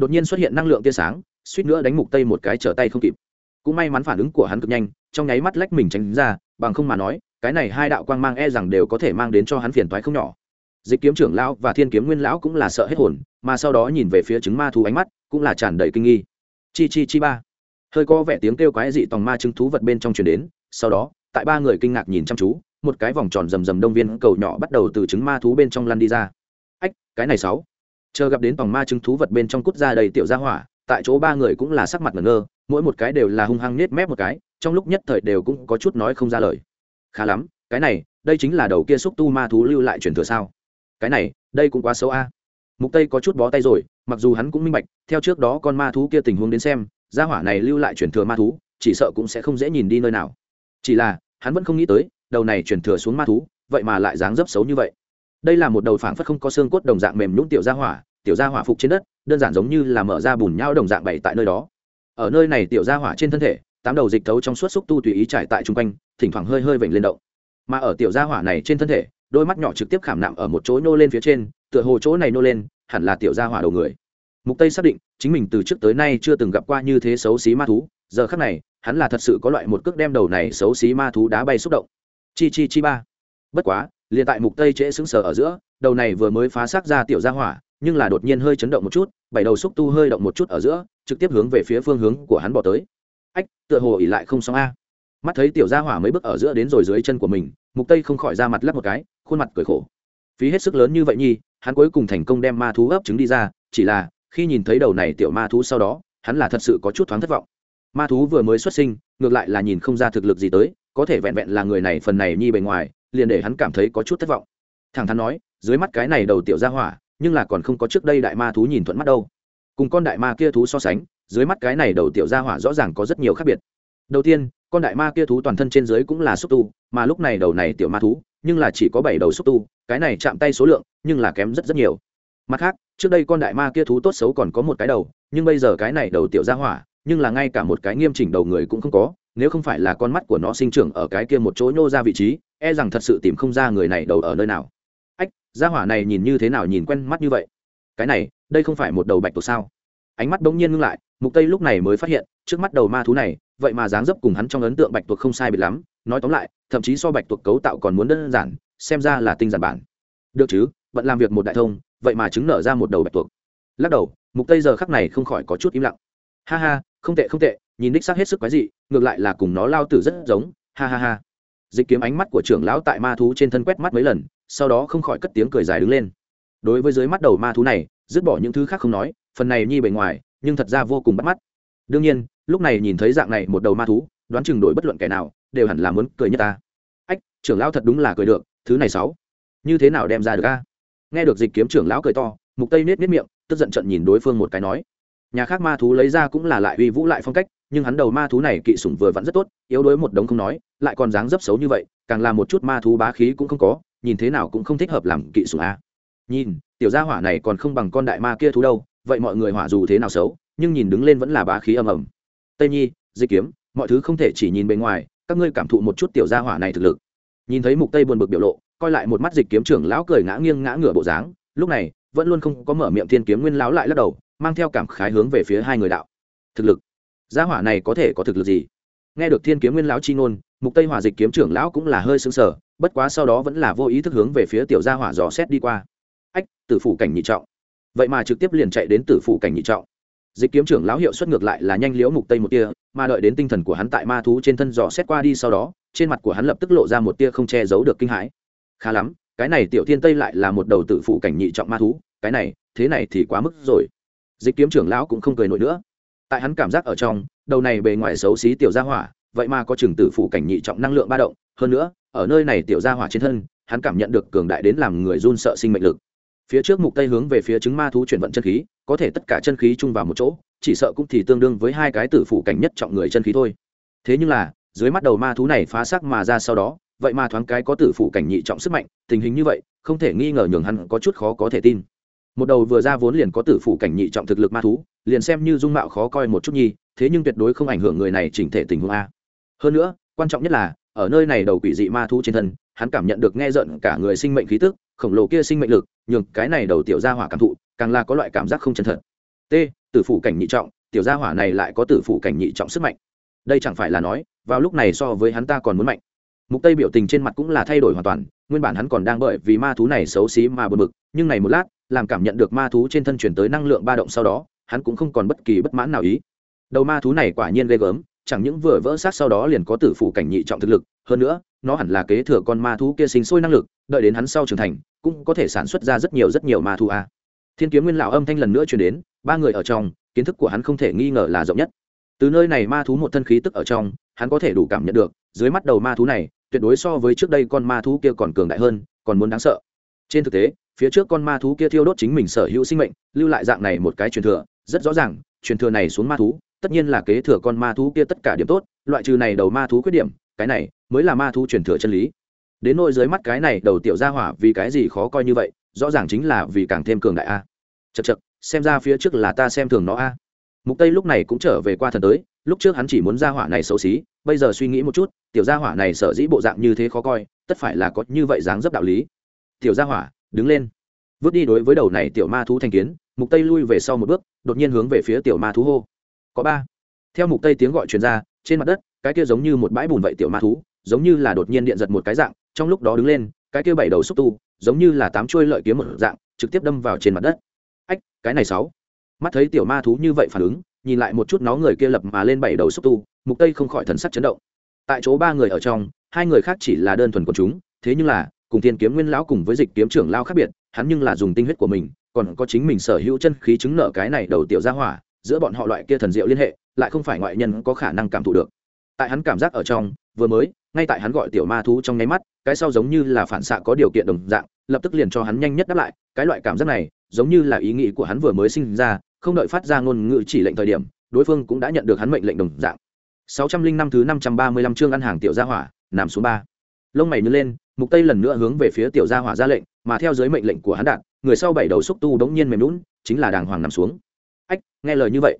đột nhiên xuất hiện năng lượng tia sáng, suýt nữa đánh mục tây một cái trở tay không kịp. Cũng may mắn phản ứng của hắn cực nhanh, trong nháy mắt lách mình tránh ra, bằng không mà nói, cái này hai đạo quang mang e rằng đều có thể mang đến cho hắn phiền toái không nhỏ. Dịch kiếm trưởng lão và thiên kiếm nguyên lão cũng là sợ hết hồn, mà sau đó nhìn về phía chứng ma thú ánh mắt, cũng là tràn đầy kinh nghi. Chi chi chi ba. Hơi có vẻ tiếng kêu quái dị tòng ma chứng thú vật bên trong truyền đến, sau đó, tại ba người kinh ngạc nhìn chăm chú, một cái vòng tròn rầm rầm đông viên cầu nhỏ bắt đầu từ trứng ma thú bên trong lăn đi ra. Ách, cái này sáu chờ gặp đến tòng ma chứng thú vật bên trong cút ra đầy tiểu gia hỏa, tại chỗ ba người cũng là sắc mặt ngẩn ngơ, mỗi một cái đều là hung hăng nết mép một cái, trong lúc nhất thời đều cũng có chút nói không ra lời. Khá lắm, cái này, đây chính là đầu kia xúc tu ma thú lưu lại truyền thừa sao? Cái này, đây cũng quá xấu a. Mục tây có chút bó tay rồi, mặc dù hắn cũng minh bạch, theo trước đó con ma thú kia tình huống đến xem, gia hỏa này lưu lại truyền thừa ma thú, chỉ sợ cũng sẽ không dễ nhìn đi nơi nào. Chỉ là, hắn vẫn không nghĩ tới, đầu này truyền thừa xuống ma thú, vậy mà lại dáng dấp xấu như vậy đây là một đầu phảng phất không có xương cốt đồng dạng mềm nhũng tiểu gia hỏa, tiểu gia hỏa phục trên đất, đơn giản giống như là mở ra bùn nhau đồng dạng bày tại nơi đó. Ở nơi này tiểu gia hỏa trên thân thể, tám đầu dịch thấu trong suốt xúc tu tùy ý trải tại chung quanh, thỉnh thoảng hơi hơi vểnh lên động. Mà ở tiểu gia hỏa này trên thân thể, đôi mắt nhỏ trực tiếp khảm nạm ở một chỗ nô lên phía trên, tựa hồ chỗ này nô lên, hẳn là tiểu gia hỏa đầu người. Mục tây xác định, chính mình từ trước tới nay chưa từng gặp qua như thế xấu xí ma thú, giờ khắc này, hắn là thật sự có loại một cước đem đầu này xấu xí ma thú đá bay xúc động. Chi chi chi ba. Bất quá liền tại mục tây trễ xứng sở ở giữa, đầu này vừa mới phá xác ra tiểu gia hỏa, nhưng là đột nhiên hơi chấn động một chút, bảy đầu xúc tu hơi động một chút ở giữa, trực tiếp hướng về phía phương hướng của hắn bỏ tới. Ách, tựa hồ ỉ lại không xong a. Mắt thấy tiểu gia hỏa mấy bước ở giữa đến rồi dưới chân của mình, mục tây không khỏi ra mặt lắp một cái, khuôn mặt cười khổ. Phí hết sức lớn như vậy nhi hắn cuối cùng thành công đem ma thú ấp trứng đi ra, chỉ là, khi nhìn thấy đầu này tiểu ma thú sau đó, hắn là thật sự có chút thoáng thất vọng. Ma thú vừa mới xuất sinh, ngược lại là nhìn không ra thực lực gì tới, có thể vẹn vẹn là người này phần này nhi bề ngoài liền để hắn cảm thấy có chút thất vọng. Thẳng thắn nói, dưới mắt cái này đầu tiểu ra hỏa, nhưng là còn không có trước đây đại ma thú nhìn thuận mắt đâu. Cùng con đại ma kia thú so sánh, dưới mắt cái này đầu tiểu ra hỏa rõ ràng có rất nhiều khác biệt. Đầu tiên, con đại ma kia thú toàn thân trên dưới cũng là xúc tu, mà lúc này đầu này tiểu ma thú, nhưng là chỉ có bảy đầu xúc tu, cái này chạm tay số lượng, nhưng là kém rất rất nhiều. Mặt khác, trước đây con đại ma kia thú tốt xấu còn có một cái đầu, nhưng bây giờ cái này đầu tiểu ra hỏa, nhưng là ngay cả một cái nghiêm chỉnh đầu người cũng không có, nếu không phải là con mắt của nó sinh trưởng ở cái kia một chỗ nhô ra vị trí e rằng thật sự tìm không ra người này đầu ở nơi nào. Ách, gia hỏa này nhìn như thế nào nhìn quen mắt như vậy? Cái này, đây không phải một đầu bạch tuộc sao? Ánh mắt bỗng nhiên ngưng lại, mục tây lúc này mới phát hiện, trước mắt đầu ma thú này, vậy mà dáng dấp cùng hắn trong ấn tượng bạch tuộc không sai biệt lắm. Nói tóm lại, thậm chí so bạch tuộc cấu tạo còn muốn đơn giản, xem ra là tinh giản bản. Được chứ vẫn làm việc một đại thông, vậy mà chứng nở ra một đầu bạch tuộc. Lắc đầu, mục tây giờ khắc này không khỏi có chút im lặng. Ha ha, không tệ không tệ, nhìn đích xác hết sức quái dị, ngược lại là cùng nó lao tử rất giống. Ha ha ha dịch kiếm ánh mắt của trưởng lão tại ma thú trên thân quét mắt mấy lần, sau đó không khỏi cất tiếng cười dài đứng lên. Đối với dưới mắt đầu ma thú này, dứt bỏ những thứ khác không nói, phần này nhi bề ngoài, nhưng thật ra vô cùng bắt mắt. Đương nhiên, lúc này nhìn thấy dạng này một đầu ma thú, đoán chừng đổi bất luận kẻ nào, đều hẳn là muốn cười nhất ta. Ách, trưởng lão thật đúng là cười được, thứ này sáu. Như thế nào đem ra được a? Nghe được dịch kiếm trưởng lão cười to, mục tây nết nết miệng, tức giận trận nhìn đối phương một cái nói. Nhà khác ma thú lấy ra cũng là lại uy vũ lại phong cách, nhưng hắn đầu ma thú này kỵ sủng vừa vẫn rất tốt, yếu đuối một đống không nói lại còn dáng dấp xấu như vậy, càng làm một chút ma thú bá khí cũng không có, nhìn thế nào cũng không thích hợp làm kỵ sủng a. Nhìn, tiểu gia hỏa này còn không bằng con đại ma kia thú đâu, vậy mọi người hỏa dù thế nào xấu, nhưng nhìn đứng lên vẫn là bá khí ầm ầm. Tây nhi Di kiếm, mọi thứ không thể chỉ nhìn bề ngoài, các ngươi cảm thụ một chút tiểu gia hỏa này thực lực. Nhìn thấy mục tây buồn bực biểu lộ, coi lại một mắt dịch kiếm trưởng lão cười ngã nghiêng ngã ngửa bộ dáng, lúc này, vẫn luôn không có mở miệng thiên kiếm nguyên lão lại lắc đầu, mang theo cảm khái hướng về phía hai người đạo. Thực lực. Gia hỏa này có thể có thực lực gì? Nghe được thiên kiếm nguyên lão chi ngôn, mục tây hòa dịch kiếm trưởng lão cũng là hơi sững sờ, bất quá sau đó vẫn là vô ý thức hướng về phía tiểu gia hỏa dò xét đi qua. Ách, tử phủ cảnh nhị trọng. Vậy mà trực tiếp liền chạy đến tử phủ cảnh nhị trọng. Dịch kiếm trưởng lão hiệu suất ngược lại là nhanh liễu mục tây một tia, mà đợi đến tinh thần của hắn tại ma thú trên thân dò xét qua đi sau đó, trên mặt của hắn lập tức lộ ra một tia không che giấu được kinh hãi. Khá lắm, cái này tiểu thiên tây lại là một đầu tử phụ cảnh nhị trọng ma thú, cái này, thế này thì quá mức rồi. Dịch kiếm trưởng lão cũng không cười nổi nữa tại hắn cảm giác ở trong, đầu này bề ngoài xấu xí tiểu gia hỏa, vậy mà có chừng tử phụ cảnh nhị trọng năng lượng ba động. Hơn nữa, ở nơi này tiểu gia hỏa trên thân, hắn cảm nhận được cường đại đến làm người run sợ sinh mệnh lực. Phía trước mục tây hướng về phía chứng ma thú chuyển vận chân khí, có thể tất cả chân khí chung vào một chỗ, chỉ sợ cũng thì tương đương với hai cái tử phụ cảnh nhất trọng người chân khí thôi. Thế nhưng là, dưới mắt đầu ma thú này phá xác mà ra sau đó, vậy mà thoáng cái có tử phụ cảnh nhị trọng sức mạnh, tình hình như vậy, không thể nghi ngờ nhường hắn có chút khó có thể tin một đầu vừa ra vốn liền có tử phụ cảnh nhị trọng thực lực ma thú, liền xem như dung mạo khó coi một chút nhi, thế nhưng tuyệt đối không ảnh hưởng người này chỉnh thể tình huống a. Hơn nữa, quan trọng nhất là, ở nơi này đầu quỷ dị ma thú trên thân, hắn cảm nhận được nghe giận cả người sinh mệnh khí tức, khổng lồ kia sinh mệnh lực, nhường cái này đầu tiểu gia hỏa cảm thụ, càng là có loại cảm giác không chân thật. T, tử phụ cảnh nhị trọng, tiểu gia hỏa này lại có tử phụ cảnh nhị trọng sức mạnh. Đây chẳng phải là nói, vào lúc này so với hắn ta còn muốn mạnh. Mục tây biểu tình trên mặt cũng là thay đổi hoàn toàn, nguyên bản hắn còn đang bởi vì ma thú này xấu xí mà bực bực, nhưng này một lát làm cảm nhận được ma thú trên thân chuyển tới năng lượng ba động sau đó, hắn cũng không còn bất kỳ bất mãn nào ý. Đầu ma thú này quả nhiên ghê gớm, chẳng những vừa vỡ sát sau đó liền có tử phủ cảnh nhị trọng thực lực, hơn nữa, nó hẳn là kế thừa con ma thú kia sinh sôi năng lực, đợi đến hắn sau trưởng thành, cũng có thể sản xuất ra rất nhiều rất nhiều ma thú a. Thiên kiếm nguyên lão âm thanh lần nữa truyền đến, ba người ở trong, kiến thức của hắn không thể nghi ngờ là rộng nhất. Từ nơi này ma thú một thân khí tức ở trong, hắn có thể đủ cảm nhận được, dưới mắt đầu ma thú này, tuyệt đối so với trước đây con ma thú kia còn cường đại hơn, còn muốn đáng sợ. Trên thực tế phía trước con ma thú kia thiêu đốt chính mình sở hữu sinh mệnh, lưu lại dạng này một cái truyền thừa, rất rõ ràng, truyền thừa này xuống ma thú, tất nhiên là kế thừa con ma thú kia tất cả điểm tốt, loại trừ này đầu ma thú khuyết điểm, cái này mới là ma thú truyền thừa chân lý. Đến nôi dưới mắt cái này đầu tiểu gia hỏa vì cái gì khó coi như vậy, rõ ràng chính là vì càng thêm cường đại a. Chật chật xem ra phía trước là ta xem thường nó a. Mục tây lúc này cũng trở về qua thần tới, lúc trước hắn chỉ muốn gia hỏa này xấu xí, bây giờ suy nghĩ một chút, tiểu gia hỏa này sở dĩ bộ dạng như thế khó coi, tất phải là có như vậy dáng dấp đạo lý. Tiểu gia hỏa đứng lên. Vứt đi đối với đầu này tiểu ma thú thành kiến, mục tây lui về sau một bước, đột nhiên hướng về phía tiểu ma thú hô. Có ba. Theo mục tây tiếng gọi truyền ra, trên mặt đất, cái kia giống như một bãi bùn vậy tiểu ma thú, giống như là đột nhiên điện giật một cái dạng, trong lúc đó đứng lên, cái kia bảy đầu xúc tu, giống như là tám chuôi lợi kiếm một dạng, trực tiếp đâm vào trên mặt đất. Ách, cái này sáu. Mắt thấy tiểu ma thú như vậy phản ứng, nhìn lại một chút nó người kia lập mà lên bảy đầu xúc tu, mục tây không khỏi thần sắc chấn động. Tại chỗ ba người ở trong, hai người khác chỉ là đơn thuần của chúng, thế nhưng là cùng thiên kiếm nguyên lão cùng với dịch kiếm trưởng lao khác biệt, hắn nhưng là dùng tinh huyết của mình, còn có chính mình sở hữu chân khí chứng nợ cái này đầu tiểu ra hỏa, giữa bọn họ loại kia thần diệu liên hệ, lại không phải ngoại nhân có khả năng cảm thụ được. Tại hắn cảm giác ở trong, vừa mới, ngay tại hắn gọi tiểu ma thú trong nháy mắt, cái sau giống như là phản xạ có điều kiện đồng dạng, lập tức liền cho hắn nhanh nhất đáp lại, cái loại cảm giác này, giống như là ý nghĩ của hắn vừa mới sinh ra, không đợi phát ra ngôn ngữ chỉ lệnh thời điểm, đối phương cũng đã nhận được hắn mệnh lệnh đồng dạng. Sáu trăm linh năm thứ năm trăm ba mươi lăm chương ăn hàng tiểu gia hỏa, nằm xuống ba lông mày nhớ lên, mục tây lần nữa hướng về phía tiểu gia hỏa ra lệnh, mà theo dưới mệnh lệnh của hắn đạt, người sau bảy đầu xúc tu đống nhiên mềm lún chính là đàng hoàng nằm xuống. Ách, nghe lời như vậy.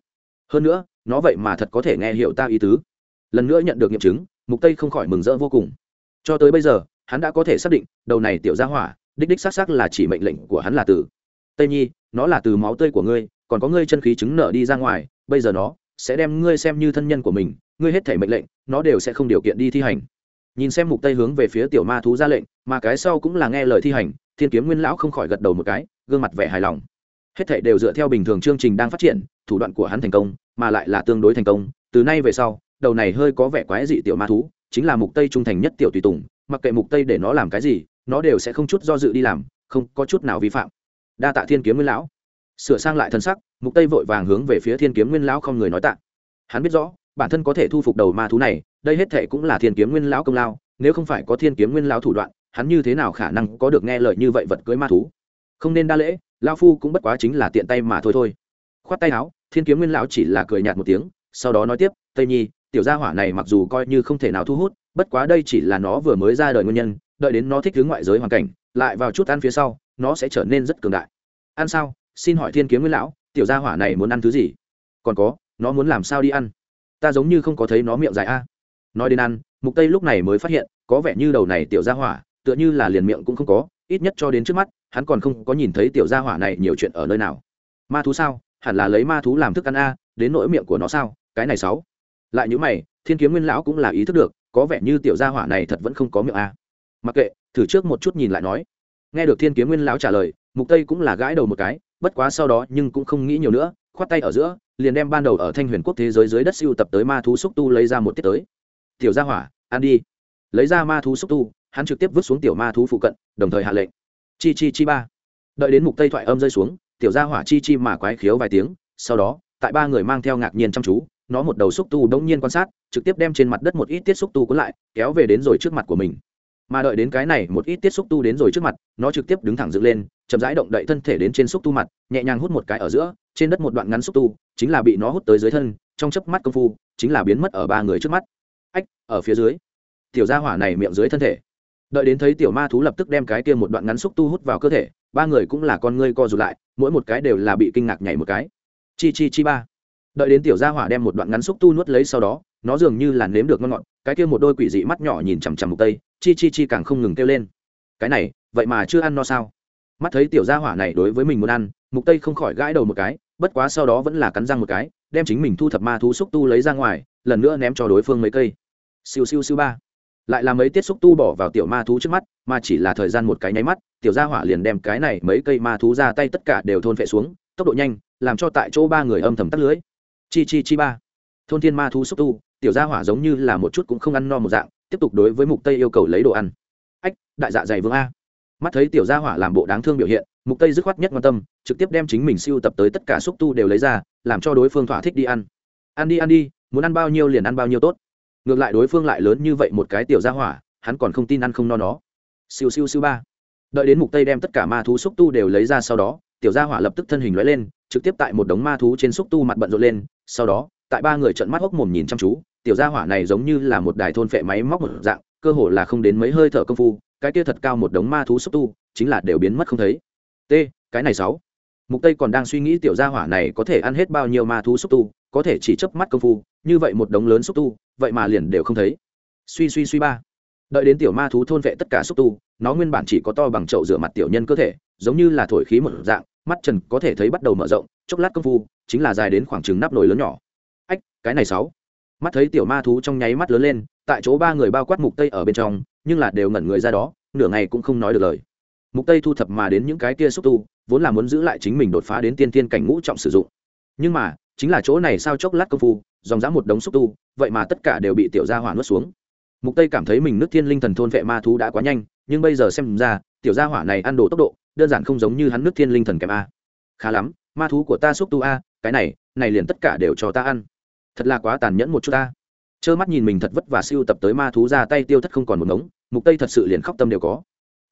Hơn nữa, nó vậy mà thật có thể nghe hiểu ta ý tứ. Lần nữa nhận được nghiệm chứng, mục tây không khỏi mừng rỡ vô cùng. Cho tới bây giờ, hắn đã có thể xác định, đầu này tiểu gia hỏa, đích đích xác xác là chỉ mệnh lệnh của hắn là từ tây nhi, nó là từ máu tươi của ngươi, còn có ngươi chân khí chứng nở đi ra ngoài, bây giờ nó sẽ đem ngươi xem như thân nhân của mình, ngươi hết thể mệnh lệnh, nó đều sẽ không điều kiện đi thi hành nhìn xem mục tây hướng về phía tiểu ma thú ra lệnh, mà cái sau cũng là nghe lời thi hành, thiên kiếm nguyên lão không khỏi gật đầu một cái, gương mặt vẻ hài lòng. Hết thảy đều dựa theo bình thường chương trình đang phát triển, thủ đoạn của hắn thành công, mà lại là tương đối thành công. Từ nay về sau, đầu này hơi có vẻ quái dị tiểu ma thú, chính là mục tây trung thành nhất tiểu tùy tùng, mặc kệ mục tây để nó làm cái gì, nó đều sẽ không chút do dự đi làm, không có chút nào vi phạm. Đa tạ thiên kiếm nguyên lão. Sửa sang lại thân sắc, mục tây vội vàng hướng về phía thiên kiếm nguyên lão không người nói tạ. Hắn biết rõ, bản thân có thể thu phục đầu ma thú này đây hết thệ cũng là thiên kiếm nguyên lão công lao, nếu không phải có thiên kiếm nguyên lão thủ đoạn, hắn như thế nào khả năng có được nghe lời như vậy vật cưới ma thú? Không nên đa lễ lao phu cũng bất quá chính là tiện tay mà thôi thôi. Khoát tay áo, thiên kiếm nguyên lão chỉ là cười nhạt một tiếng, sau đó nói tiếp, tây nhi, tiểu gia hỏa này mặc dù coi như không thể nào thu hút, bất quá đây chỉ là nó vừa mới ra đời nguyên nhân, đợi đến nó thích hướng ngoại giới hoàn cảnh, lại vào chút ăn phía sau, nó sẽ trở nên rất cường đại. Ăn sao? Xin hỏi thiên kiếm nguyên lão, tiểu gia hỏa này muốn ăn thứ gì? Còn có, nó muốn làm sao đi ăn? Ta giống như không có thấy nó miệng dài a nói đến ăn, mục tây lúc này mới phát hiện, có vẻ như đầu này tiểu gia hỏa, tựa như là liền miệng cũng không có, ít nhất cho đến trước mắt, hắn còn không có nhìn thấy tiểu gia hỏa này nhiều chuyện ở nơi nào. Ma thú sao? Hẳn là lấy ma thú làm thức ăn a, đến nỗi miệng của nó sao? Cái này sáu. Lại như mày, thiên kiếm nguyên lão cũng là ý thức được, có vẻ như tiểu gia hỏa này thật vẫn không có miệng a. Mặc kệ, thử trước một chút nhìn lại nói. Nghe được thiên kiếm nguyên lão trả lời, mục tây cũng là gãi đầu một cái, bất quá sau đó nhưng cũng không nghĩ nhiều nữa, khoát tay ở giữa, liền đem ban đầu ở thanh huyền quốc thế giới dưới đất siêu tập tới ma thú xúc tu lấy ra một tiết tới tiểu gia hỏa, ăn đi. Lấy ra ma thú xúc tu, hắn trực tiếp vứt xuống tiểu ma thú phụ cận, đồng thời hạ lệnh. Chi chi chi ba. Đợi đến mục tây thoại âm rơi xuống, tiểu gia hỏa chi chi mà quái khiếu vài tiếng, sau đó, tại ba người mang theo ngạc nhiên chăm chú, nó một đầu xúc tu đông nhiên quan sát, trực tiếp đem trên mặt đất một ít tiết xúc tu cuốn lại, kéo về đến rồi trước mặt của mình. Mà đợi đến cái này một ít tiết xúc tu đến rồi trước mặt, nó trực tiếp đứng thẳng dựng lên, chậm rãi động đậy thân thể đến trên xúc tu mặt, nhẹ nhàng hút một cái ở giữa, trên đất một đoạn ngắn xúc tu, chính là bị nó hút tới dưới thân, trong chớp mắt công phu, chính là biến mất ở ba người trước mắt ách, ở phía dưới. Tiểu gia hỏa này miệng dưới thân thể. Đợi đến thấy tiểu ma thú lập tức đem cái kia một đoạn ngắn xúc tu hút vào cơ thể, ba người cũng là con ngươi co rụt lại, mỗi một cái đều là bị kinh ngạc nhảy một cái. Chi chi chi ba. Đợi đến tiểu gia hỏa đem một đoạn ngắn xúc tu nuốt lấy sau đó, nó dường như là nếm được ngon ngọt, cái kia một đôi quỷ dị mắt nhỏ nhìn chằm chằm một tây, chi chi chi càng không ngừng kêu lên. Cái này, vậy mà chưa ăn no sao? Mắt thấy tiểu gia hỏa này đối với mình muốn ăn, mục tây không khỏi gãi đầu một cái, bất quá sau đó vẫn là cắn răng một cái, đem chính mình thu thập ma thú xúc tu lấy ra ngoài lần nữa ném cho đối phương mấy cây. Siêu siêu siêu ba. Lại là mấy tiết xúc tu bỏ vào tiểu ma thú trước mắt, mà chỉ là thời gian một cái nháy mắt, tiểu gia hỏa liền đem cái này mấy cây ma thú ra tay tất cả đều thôn phệ xuống, tốc độ nhanh, làm cho tại chỗ ba người âm thầm tắt lưới. Chi chi chi ba. Thôn thiên ma thú xúc tu, tiểu gia hỏa giống như là một chút cũng không ăn no một dạng, tiếp tục đối với mục tây yêu cầu lấy đồ ăn. Ách, đại dạ dày vương a. Mắt thấy tiểu gia hỏa làm bộ đáng thương biểu hiện, mục tây dứt khoát nhất quan tâm, trực tiếp đem chính mình siêu tập tới tất cả xúc tu đều lấy ra, làm cho đối phương thỏa thích đi ăn. Ăn đi ăn đi muốn ăn bao nhiêu liền ăn bao nhiêu tốt. Ngược lại đối phương lại lớn như vậy một cái tiểu gia hỏa, hắn còn không tin ăn không no nó. Siêu siêu siêu ba. Đợi đến mục tây đem tất cả ma thú xúc tu đều lấy ra sau đó, tiểu gia hỏa lập tức thân hình lóe lên, trực tiếp tại một đống ma thú trên xúc tu mặt bận rộn lên, sau đó, tại ba người trợn mắt hốc mồm nhìn chăm chú, tiểu gia hỏa này giống như là một đài thôn phệ máy móc một dạng, cơ hồ là không đến mấy hơi thở công phu, cái kia thật cao một đống ma thú xúc tu, chính là đều biến mất không thấy. T, cái này sáu mục tây còn đang suy nghĩ tiểu gia hỏa này có thể ăn hết bao nhiêu ma thú xúc tu, có thể chỉ chớp mắt công phu, như vậy một đống lớn xúc tu, vậy mà liền đều không thấy. Suy suy suy ba. Đợi đến tiểu ma thú thôn vệ tất cả xúc tu, nó nguyên bản chỉ có to bằng chậu rửa mặt tiểu nhân cơ thể, giống như là thổi khí một dạng, mắt trần có thể thấy bắt đầu mở rộng, chốc lát công phu, chính là dài đến khoảng chừng nắp nồi lớn nhỏ. Ách, cái này sáu. Mắt thấy tiểu ma thú trong nháy mắt lớn lên, tại chỗ ba người bao quát mục tây ở bên trong, nhưng là đều ngẩn người ra đó, nửa ngày cũng không nói được lời mục tây thu thập mà đến những cái kia xúc tu, vốn là muốn giữ lại chính mình đột phá đến tiên tiên cảnh ngũ trọng sử dụng. Nhưng mà, chính là chỗ này sao chốc lát công phu, dòng dã một đống xúc tu, vậy mà tất cả đều bị tiểu gia hỏa nuốt xuống. Mục tây cảm thấy mình nước thiên linh thần thôn vệ ma thú đã quá nhanh, nhưng bây giờ xem ra, tiểu gia hỏa này ăn đồ tốc độ, đơn giản không giống như hắn nước thiên linh thần kèm a. Khá lắm, ma thú của ta xúc tu a, cái này này liền tất cả đều cho ta ăn. Thật là quá tàn nhẫn một chút ta. Trơ mắt nhìn mình thật vất vả siêu tập tới ma thú ra tay tiêu thất không còn một ngống, mục tây thật sự liền khóc tâm đều có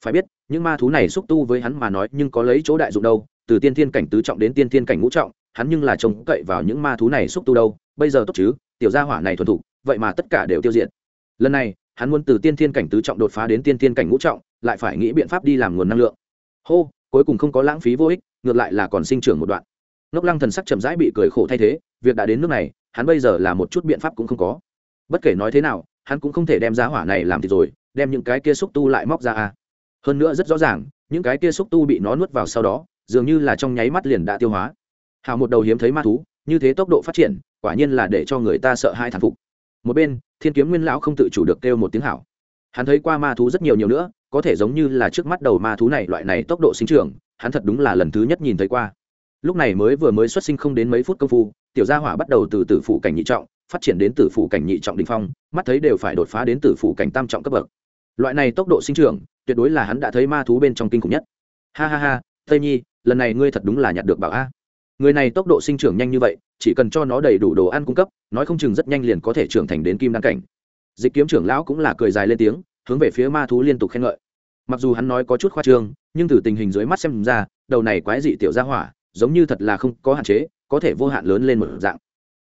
phải biết, những ma thú này xúc tu với hắn mà nói nhưng có lấy chỗ đại dụng đâu, từ tiên thiên cảnh tứ trọng đến tiên thiên cảnh ngũ trọng, hắn nhưng là trông cậy vào những ma thú này xúc tu đâu, bây giờ tốt chứ, tiểu gia hỏa này thuần thục, vậy mà tất cả đều tiêu diệt. Lần này, hắn muốn từ tiên thiên cảnh tứ trọng đột phá đến tiên thiên cảnh ngũ trọng, lại phải nghĩ biện pháp đi làm nguồn năng lượng. Hô, cuối cùng không có lãng phí vô ích, ngược lại là còn sinh trưởng một đoạn. Ngốc lăng thần sắc chậm rãi bị cười khổ thay thế, việc đã đến nước này, hắn bây giờ là một chút biện pháp cũng không có. Bất kể nói thế nào, hắn cũng không thể đem giá hỏa này làm thì rồi, đem những cái kia xúc tu lại móc ra à? Hơn nữa rất rõ ràng, những cái kia xúc tu bị nó nuốt vào sau đó, dường như là trong nháy mắt liền đã tiêu hóa. Hào một đầu hiếm thấy ma thú, như thế tốc độ phát triển, quả nhiên là để cho người ta sợ hai thản phục. Một bên, thiên kiếm nguyên lão không tự chủ được kêu một tiếng hảo. Hắn thấy qua ma thú rất nhiều nhiều nữa, có thể giống như là trước mắt đầu ma thú này, loại này tốc độ sinh trưởng, hắn thật đúng là lần thứ nhất nhìn thấy qua. Lúc này mới vừa mới xuất sinh không đến mấy phút công phu, tiểu gia hỏa bắt đầu từ tử phủ cảnh nhị trọng, phát triển đến tử phủ cảnh nhị trọng đình phong, mắt thấy đều phải đột phá đến tử phủ cảnh tam trọng cấp bậc loại này tốc độ sinh trưởng, tuyệt đối là hắn đã thấy ma thú bên trong kinh khủng nhất. Ha ha ha, tây nhi, lần này ngươi thật đúng là nhặt được bảo a. Người này tốc độ sinh trưởng nhanh như vậy, chỉ cần cho nó đầy đủ đồ ăn cung cấp, nói không chừng rất nhanh liền có thể trưởng thành đến kim đăng cảnh. Dịch kiếm trưởng lão cũng là cười dài lên tiếng, hướng về phía ma thú liên tục khen ngợi. Mặc dù hắn nói có chút khoa trương, nhưng từ tình hình dưới mắt xem ra, đầu này quái dị tiểu gia hỏa, giống như thật là không có hạn chế, có thể vô hạn lớn lên một dạng.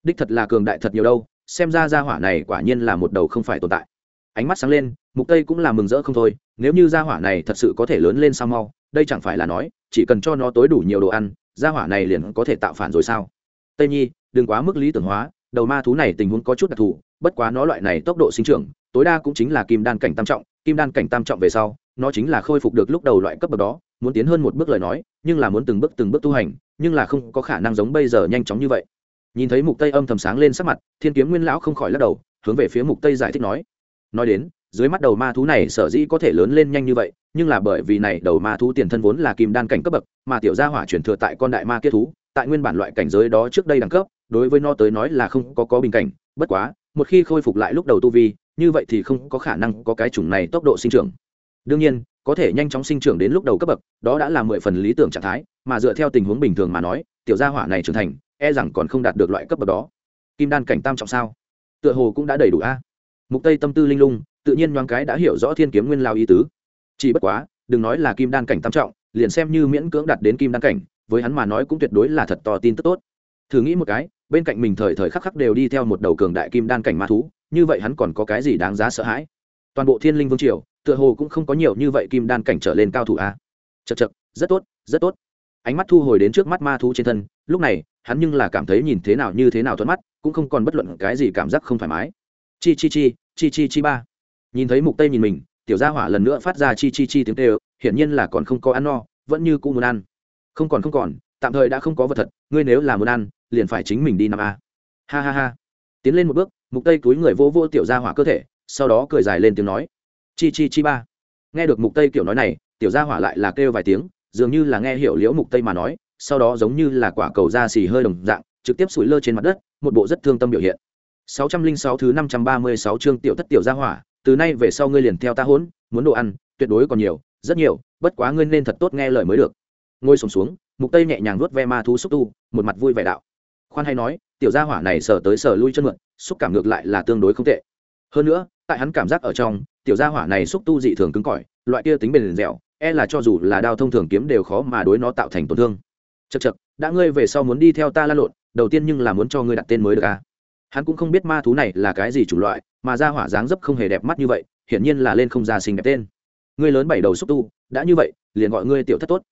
Đích thật là cường đại thật nhiều đâu, xem ra gia hỏa này quả nhiên là một đầu không phải tồn tại. Ánh mắt sáng lên mục tây cũng là mừng rỡ không thôi, nếu như gia hỏa này thật sự có thể lớn lên sao mau, đây chẳng phải là nói, chỉ cần cho nó tối đủ nhiều đồ ăn, gia hỏa này liền có thể tạo phản rồi sao? Tây nhi, đừng quá mức lý tưởng hóa, đầu ma thú này tình huống có chút đặc thù, bất quá nó loại này tốc độ sinh trưởng, tối đa cũng chính là kim đan cảnh tam trọng, kim đan cảnh tam trọng về sau, nó chính là khôi phục được lúc đầu loại cấp bậc đó, muốn tiến hơn một bước lời nói, nhưng là muốn từng bước từng bước tu hành, nhưng là không có khả năng giống bây giờ nhanh chóng như vậy. Nhìn thấy mục tây âm thầm sáng lên sắc mặt, thiên kiếm nguyên lão không khỏi lắc đầu, hướng về phía mục tây giải thích nói. Nói đến dưới mắt đầu ma thú này sở dĩ có thể lớn lên nhanh như vậy, nhưng là bởi vì này đầu ma thú tiền thân vốn là kim đan cảnh cấp bậc, mà tiểu gia hỏa chuyển thừa tại con đại ma kia thú, tại nguyên bản loại cảnh giới đó trước đây đẳng cấp, đối với nó tới nói là không có có bình cảnh, bất quá, một khi khôi phục lại lúc đầu tu vi, như vậy thì không có khả năng có cái chủng này tốc độ sinh trưởng. Đương nhiên, có thể nhanh chóng sinh trưởng đến lúc đầu cấp bậc, đó đã là mười phần lý tưởng trạng thái, mà dựa theo tình huống bình thường mà nói, tiểu gia hỏa này trưởng thành e rằng còn không đạt được loại cấp bậc đó. Kim đan cảnh tam trọng sao? Tựa hồ cũng đã đầy đủ a. Mục tây tâm tư linh lung tự nhiên nhoáng cái đã hiểu rõ thiên kiếm nguyên lao ý tứ. Chỉ bất quá, đừng nói là kim đan cảnh tam trọng, liền xem như miễn cưỡng đạt đến kim đan cảnh, với hắn mà nói cũng tuyệt đối là thật to tin tức tốt. Thử nghĩ một cái, bên cạnh mình thời thời khắc khắc đều đi theo một đầu cường đại kim đan cảnh ma thú, như vậy hắn còn có cái gì đáng giá sợ hãi? Toàn bộ thiên linh vương triều, tựa hồ cũng không có nhiều như vậy kim đan cảnh trở lên cao thủ a. Chật chật rất tốt rất tốt. Ánh mắt thu hồi đến trước mắt ma thú trên thân, lúc này, hắn nhưng là cảm thấy nhìn thế nào như thế nào thuận mắt, cũng không còn bất luận cái gì cảm giác không thoải mái. Chi chi chi chi chi chi ba nhìn thấy mục tây nhìn mình, tiểu gia hỏa lần nữa phát ra chi chi chi tiếng kêu, hiển nhiên là còn không có ăn no, vẫn như cũng muốn ăn. Không còn không còn, tạm thời đã không có vật thật, ngươi nếu là muốn ăn, liền phải chính mình đi nằm a. Ha ha ha. Tiến lên một bước, mục tây túi người vô vô tiểu gia hỏa cơ thể, sau đó cười dài lên tiếng nói. Chi chi chi ba. Nghe được mục tây kiểu nói này, tiểu gia hỏa lại là kêu vài tiếng, dường như là nghe hiểu liễu mục tây mà nói, sau đó giống như là quả cầu da xì hơi đồng dạng, trực tiếp sủi lơ trên mặt đất, một bộ rất thương tâm biểu hiện. 606 thứ 536 chương tiểu thất tiểu gia hỏa từ nay về sau ngươi liền theo ta hỗn muốn đồ ăn tuyệt đối còn nhiều rất nhiều bất quá ngươi nên thật tốt nghe lời mới được. Ngồi sùng xuống, xuống mục tây nhẹ nhàng nuốt ve ma thú xúc tu một mặt vui vẻ đạo. Khoan hay nói tiểu gia hỏa này sờ tới sờ lui chân mượn xúc cảm ngược lại là tương đối không tệ. Hơn nữa tại hắn cảm giác ở trong tiểu gia hỏa này xúc tu dị thường cứng cỏi loại kia tính bền dẻo e là cho dù là đao thông thường kiếm đều khó mà đối nó tạo thành tổn thương. Chật chật đã ngươi về sau muốn đi theo ta la lộn đầu tiên nhưng là muốn cho ngươi đặt tên mới được à? Hắn cũng không biết ma thú này là cái gì chủng loại mà ra hỏa dáng dấp không hề đẹp mắt như vậy, hiển nhiên là lên không ra xinh đẹp tên. Ngươi lớn bảy đầu xúc tu, đã như vậy, liền gọi ngươi tiểu thất tốt.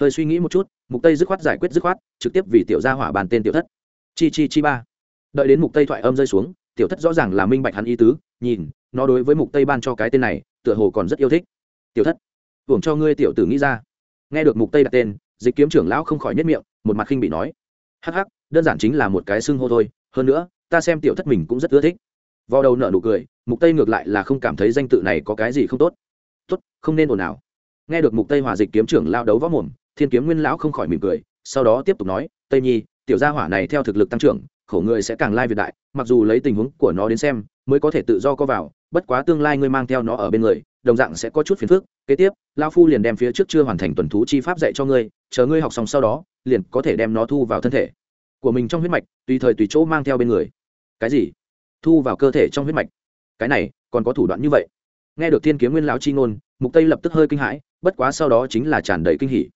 Hơi suy nghĩ một chút, mục tây dứt khoát giải quyết dứt khoát, trực tiếp vì tiểu gia hỏa bàn tên tiểu thất. Chi chi chi ba. Đợi đến mục tây thoại âm rơi xuống, tiểu thất rõ ràng là minh bạch hắn ý tứ, nhìn, nó đối với mục tây ban cho cái tên này, tựa hồ còn rất yêu thích. Tiểu thất, hưởng cho ngươi tiểu tử nghĩ ra. Nghe được mục tây đặt tên, dịch kiếm trưởng lão không khỏi nhất miệng, một mặt khinh bị nói. Hắc hắc, đơn giản chính là một cái xưng hô thôi, hơn nữa, ta xem tiểu thất mình cũng rất ưa thích vào đầu nợ nụ cười, mục tây ngược lại là không cảm thấy danh tự này có cái gì không tốt. Tốt, không nên ồn ào. Nghe được mục tây hòa dịch kiếm trưởng lao đấu võ mồm, thiên kiếm nguyên lão không khỏi mỉm cười, sau đó tiếp tục nói, tây nhi, tiểu gia hỏa này theo thực lực tăng trưởng, khổ người sẽ càng lai việt đại, mặc dù lấy tình huống của nó đến xem, mới có thể tự do có vào, bất quá tương lai ngươi mang theo nó ở bên người, đồng dạng sẽ có chút phiền phức. Kế tiếp lao phu liền đem phía trước chưa hoàn thành tuần thú chi pháp dạy cho ngươi, chờ ngươi học xong sau đó, liền có thể đem nó thu vào thân thể của mình trong huyết mạch, tùy thời tùy chỗ mang theo bên người. Cái gì? Thu vào cơ thể trong huyết mạch. Cái này, còn có thủ đoạn như vậy. Nghe được thiên kiếm nguyên lão chi ngôn, mục tây lập tức hơi kinh hãi, bất quá sau đó chính là tràn đầy kinh hỉ.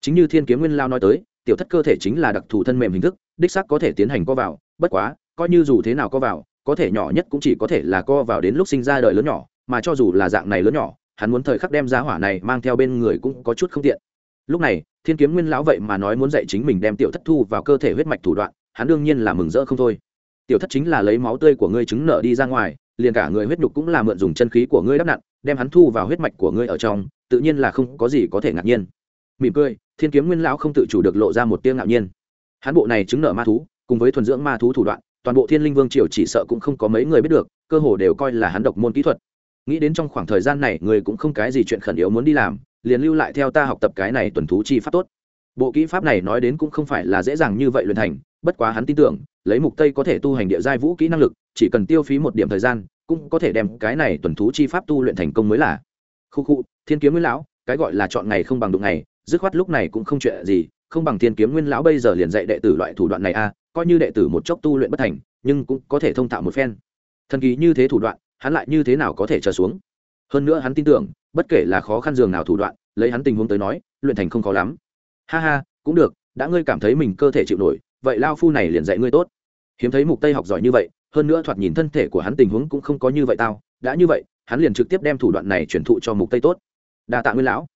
Chính như thiên kiếm nguyên lao nói tới, tiểu thất cơ thể chính là đặc thù thân mềm hình thức, đích xác có thể tiến hành co vào, bất quá, coi như dù thế nào co vào, có thể nhỏ nhất cũng chỉ có thể là co vào đến lúc sinh ra đời lớn nhỏ, mà cho dù là dạng này lớn nhỏ, hắn muốn thời khắc đem giá hỏa này mang theo bên người cũng có chút không tiện. Lúc này, thiên kiếm nguyên lão vậy mà nói muốn dạy chính mình đem tiểu thất thu vào cơ thể huyết mạch thủ đoạn, hắn đương nhiên là mừng rỡ không thôi tiểu thất chính là lấy máu tươi của ngươi chứng nợ đi ra ngoài, liền cả người huyết nhục cũng là mượn dùng chân khí của ngươi đắp nặn, đem hắn thu vào huyết mạch của ngươi ở trong, tự nhiên là không có gì có thể ngạc nhiên. Mỉm cười, thiên kiếm nguyên lão không tự chủ được lộ ra một tiếng ngạo nhiên. Hắn bộ này chứng nợ ma thú, cùng với thuần dưỡng ma thú thủ đoạn, toàn bộ thiên linh vương triều chỉ sợ cũng không có mấy người biết được, cơ hồ đều coi là hắn độc môn kỹ thuật. Nghĩ đến trong khoảng thời gian này, người cũng không cái gì chuyện khẩn yếu muốn đi làm, liền lưu lại theo ta học tập cái này tuần thú chi pháp tốt bộ kỹ pháp này nói đến cũng không phải là dễ dàng như vậy luyện thành, bất quá hắn tin tưởng, lấy mục tây có thể tu hành địa giai vũ kỹ năng lực, chỉ cần tiêu phí một điểm thời gian, cũng có thể đem cái này tuần thú chi pháp tu luyện thành công mới là. Khu khu, thiên kiếm nguyên lão, cái gọi là chọn ngày không bằng đụng ngày, dứt khoát lúc này cũng không chuyện gì, không bằng thiên kiếm nguyên lão bây giờ liền dạy đệ tử loại thủ đoạn này a, coi như đệ tử một chốc tu luyện bất thành, nhưng cũng có thể thông thạo một phen. Thần kỳ như thế thủ đoạn, hắn lại như thế nào có thể trở xuống? Hơn nữa hắn tin tưởng, bất kể là khó khăn dường nào thủ đoạn, lấy hắn tình huống tới nói, luyện thành không khó lắm ha ha, cũng được, đã ngươi cảm thấy mình cơ thể chịu nổi, vậy lao phu này liền dạy ngươi tốt. Hiếm thấy mục tây học giỏi như vậy, hơn nữa thoạt nhìn thân thể của hắn tình huống cũng không có như vậy tao, đã như vậy, hắn liền trực tiếp đem thủ đoạn này chuyển thụ cho mục tây tốt. Đa tạ nguyên lão.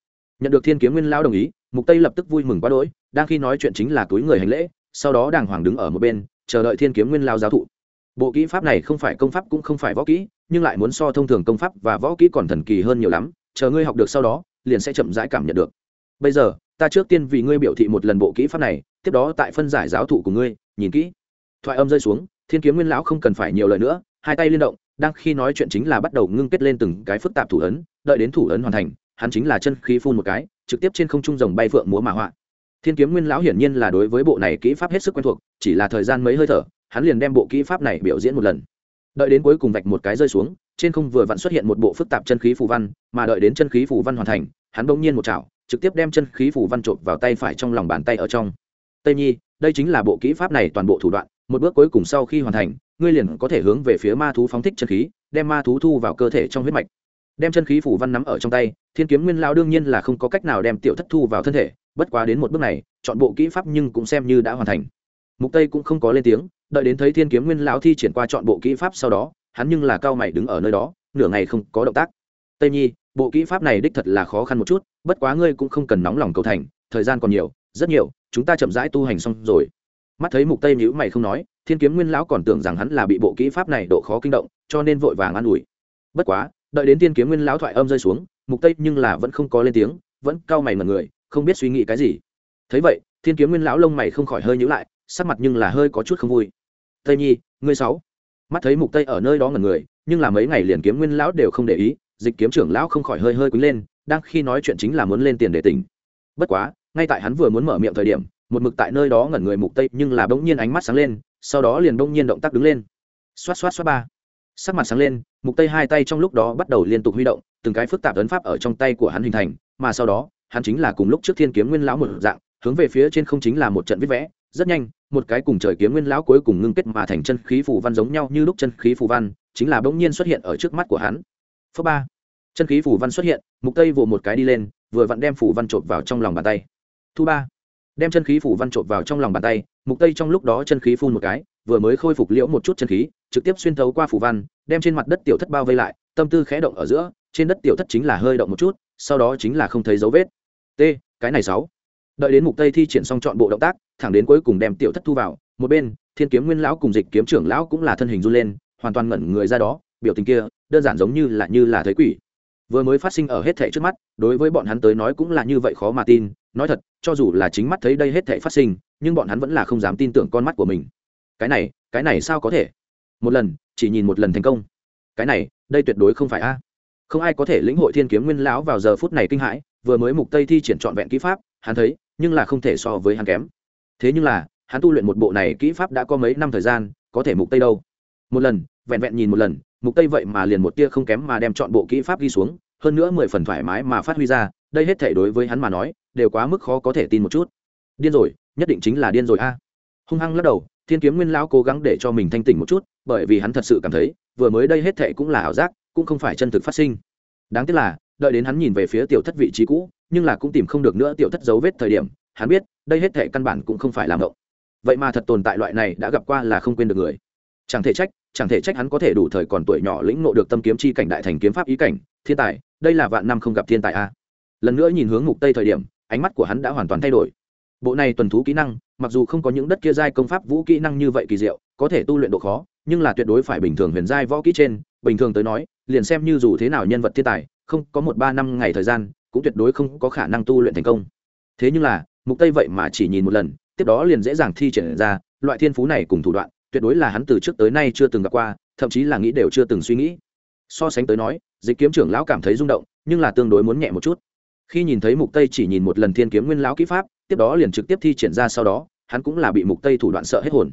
Nhận được thiên kiếm nguyên lão đồng ý, mục tây lập tức vui mừng quá đỗi, đang khi nói chuyện chính là túi người hành lễ, sau đó đàng hoàng đứng ở một bên, chờ đợi thiên kiếm nguyên lão giáo thụ. Bộ kỹ pháp này không phải công pháp cũng không phải võ kỹ, nhưng lại muốn so thông thường công pháp và võ kỹ còn thần kỳ hơn nhiều lắm, chờ ngươi học được sau đó, liền sẽ chậm rãi cảm nhận được. Bây giờ ta trước tiên vì ngươi biểu thị một lần bộ kỹ pháp này, tiếp đó tại phân giải giáo thụ của ngươi, nhìn kỹ. Thoại âm rơi xuống, thiên kiếm nguyên lão không cần phải nhiều lời nữa, hai tay liên động, đang khi nói chuyện chính là bắt đầu ngưng kết lên từng cái phức tạp thủ ấn, đợi đến thủ ấn hoàn thành, hắn chính là chân khí phun một cái, trực tiếp trên không trung rồng bay phượng múa mà họa. Thiên kiếm nguyên lão hiển nhiên là đối với bộ này kỹ pháp hết sức quen thuộc, chỉ là thời gian mấy hơi thở, hắn liền đem bộ kỹ pháp này biểu diễn một lần. Đợi đến cuối cùng vạch một cái rơi xuống, trên không vừa vặn xuất hiện một bộ phức tạp chân khí phù văn, mà đợi đến chân khí phù văn hoàn thành, hắn bỗng nhiên một chảo trực tiếp đem chân khí phủ văn trộn vào tay phải trong lòng bàn tay ở trong. Tây nhi, đây chính là bộ kỹ pháp này toàn bộ thủ đoạn, một bước cuối cùng sau khi hoàn thành, ngươi liền có thể hướng về phía ma thú phóng thích chân khí, đem ma thú thu vào cơ thể trong huyết mạch. Đem chân khí phủ văn nắm ở trong tay, thiên kiếm nguyên lao đương nhiên là không có cách nào đem tiểu thất thu vào thân thể, bất quá đến một bước này, chọn bộ kỹ pháp nhưng cũng xem như đã hoàn thành. Mục tây cũng không có lên tiếng, đợi đến thấy thiên kiếm nguyên lão thi triển qua chọn bộ kỹ pháp sau đó, hắn nhưng là cao mày đứng ở nơi đó, nửa ngày không có động tác tây nhi, bộ kỹ pháp này đích thật là khó khăn một chút, bất quá ngươi cũng không cần nóng lòng cầu thành, thời gian còn nhiều, rất nhiều, chúng ta chậm rãi tu hành xong rồi. Mắt thấy mục tây nhữ mày không nói, thiên kiếm nguyên lão còn tưởng rằng hắn là bị bộ kỹ pháp này độ khó kinh động, cho nên vội vàng an ủi. Bất quá, đợi đến thiên kiếm nguyên lão thoại âm rơi xuống, mục tây nhưng là vẫn không có lên tiếng, vẫn cau mày mật người, không biết suy nghĩ cái gì. Thấy vậy, thiên kiếm nguyên lão lông mày không khỏi hơi nhíu lại, sắc mặt nhưng là hơi có chút không vui. Tây nhi, ngươi sáu. Mắt thấy mục tây ở nơi đó ngẩn người, nhưng là mấy ngày liền kiếm nguyên lão đều không để ý dịch kiếm trưởng lão không khỏi hơi hơi quý lên, đang khi nói chuyện chính là muốn lên tiền để tỉnh. Bất quá, ngay tại hắn vừa muốn mở miệng thời điểm, một mực tại nơi đó ngẩn người mục tây nhưng là bỗng nhiên ánh mắt sáng lên, sau đó liền bỗng nhiên động tác đứng lên. Xoát xoát xoát ba. Sắc mặt sáng lên, mục tây hai tay trong lúc đó bắt đầu liên tục huy động, từng cái phức tạp ấn pháp ở trong tay của hắn hình thành, mà sau đó, hắn chính là cùng lúc trước thiên kiếm nguyên lão một dạng, hướng về phía trên không chính là một trận viết vẽ, rất nhanh, một cái cùng trời kiếm nguyên lão cuối cùng ngưng kết mà thành chân khí phù văn giống nhau như lúc chân khí phù văn, chính là bỗng nhiên xuất hiện ở trước mắt của hắn phước ba. Chân khí phủ văn xuất hiện, mục tây vồ một cái đi lên, vừa vặn đem phủ văn trộn vào trong lòng bàn tay. Thu ba. Đem chân khí phủ văn trộn vào trong lòng bàn tay, mục tây trong lúc đó chân khí phun một cái, vừa mới khôi phục liễu một chút chân khí, trực tiếp xuyên thấu qua phủ văn, đem trên mặt đất tiểu thất bao vây lại, tâm tư khẽ động ở giữa, trên đất tiểu thất chính là hơi động một chút, sau đó chính là không thấy dấu vết. T, cái này sáu. Đợi đến mục tây thi triển xong chọn bộ động tác, thẳng đến cuối cùng đem tiểu thất thu vào, một bên, thiên kiếm nguyên lão cùng dịch kiếm trưởng lão cũng là thân hình run lên, hoàn toàn ngẩn người ra đó biểu tình kia, đơn giản giống như là như là thấy quỷ. Vừa mới phát sinh ở hết thảy trước mắt, đối với bọn hắn tới nói cũng là như vậy khó mà tin. Nói thật, cho dù là chính mắt thấy đây hết thảy phát sinh, nhưng bọn hắn vẫn là không dám tin tưởng con mắt của mình. Cái này cái này sao có thể? Một lần, chỉ nhìn một lần thành công. Cái này, đây tuyệt đối không phải a. Không ai có thể lĩnh hội thiên kiếm nguyên lão vào giờ phút này kinh hãi, vừa mới mục tây thi triển trọn vẹn kỹ pháp, hắn thấy, nhưng là không thể so với hắn kém. Thế nhưng là, hắn tu luyện một bộ này kỹ pháp đã có mấy năm thời gian, có thể mục tây đâu? Một lần, vẹn vẹn nhìn một lần mục tây vậy mà liền một tia không kém mà đem chọn bộ kỹ pháp ghi xuống, hơn nữa mười phần thoải mái mà phát huy ra, đây hết thể đối với hắn mà nói, đều quá mức khó có thể tin một chút. Điên rồi, nhất định chính là điên rồi a. Hung hăng lắc đầu, thiên kiếm nguyên lão cố gắng để cho mình thanh tỉnh một chút, bởi vì hắn thật sự cảm thấy, vừa mới đây hết thể cũng là ảo giác, cũng không phải chân thực phát sinh. Đáng tiếc là, đợi đến hắn nhìn về phía tiểu thất vị trí cũ, nhưng là cũng tìm không được nữa tiểu thất dấu vết thời điểm, hắn biết, đây hết thể căn bản cũng không phải làm động. Vậy mà thật tồn tại loại này đã gặp qua là không quên được người chẳng thể trách, chẳng thể trách hắn có thể đủ thời còn tuổi nhỏ lĩnh ngộ được tâm kiếm chi cảnh đại thành kiếm pháp ý cảnh, thiên tài, đây là vạn năm không gặp thiên tài a. Lần nữa nhìn hướng mục tây thời điểm, ánh mắt của hắn đã hoàn toàn thay đổi. Bộ này tuần thú kỹ năng, mặc dù không có những đất kia giai công pháp vũ kỹ năng như vậy kỳ diệu, có thể tu luyện độ khó, nhưng là tuyệt đối phải bình thường huyền giai võ kỹ trên, bình thường tới nói, liền xem như dù thế nào nhân vật thiên tài, không có một ba năm ngày thời gian, cũng tuyệt đối không có khả năng tu luyện thành công. Thế nhưng là, mục tây vậy mà chỉ nhìn một lần, tiếp đó liền dễ dàng thi triển ra, loại thiên phú này cùng thủ đoạn tuyệt đối là hắn từ trước tới nay chưa từng gặp qua, thậm chí là nghĩ đều chưa từng suy nghĩ. So sánh tới nói, dịch kiếm trưởng lão cảm thấy rung động, nhưng là tương đối muốn nhẹ một chút. Khi nhìn thấy mục tây chỉ nhìn một lần thiên kiếm nguyên lão kỹ pháp, tiếp đó liền trực tiếp thi triển ra sau đó, hắn cũng là bị mục tây thủ đoạn sợ hết hồn.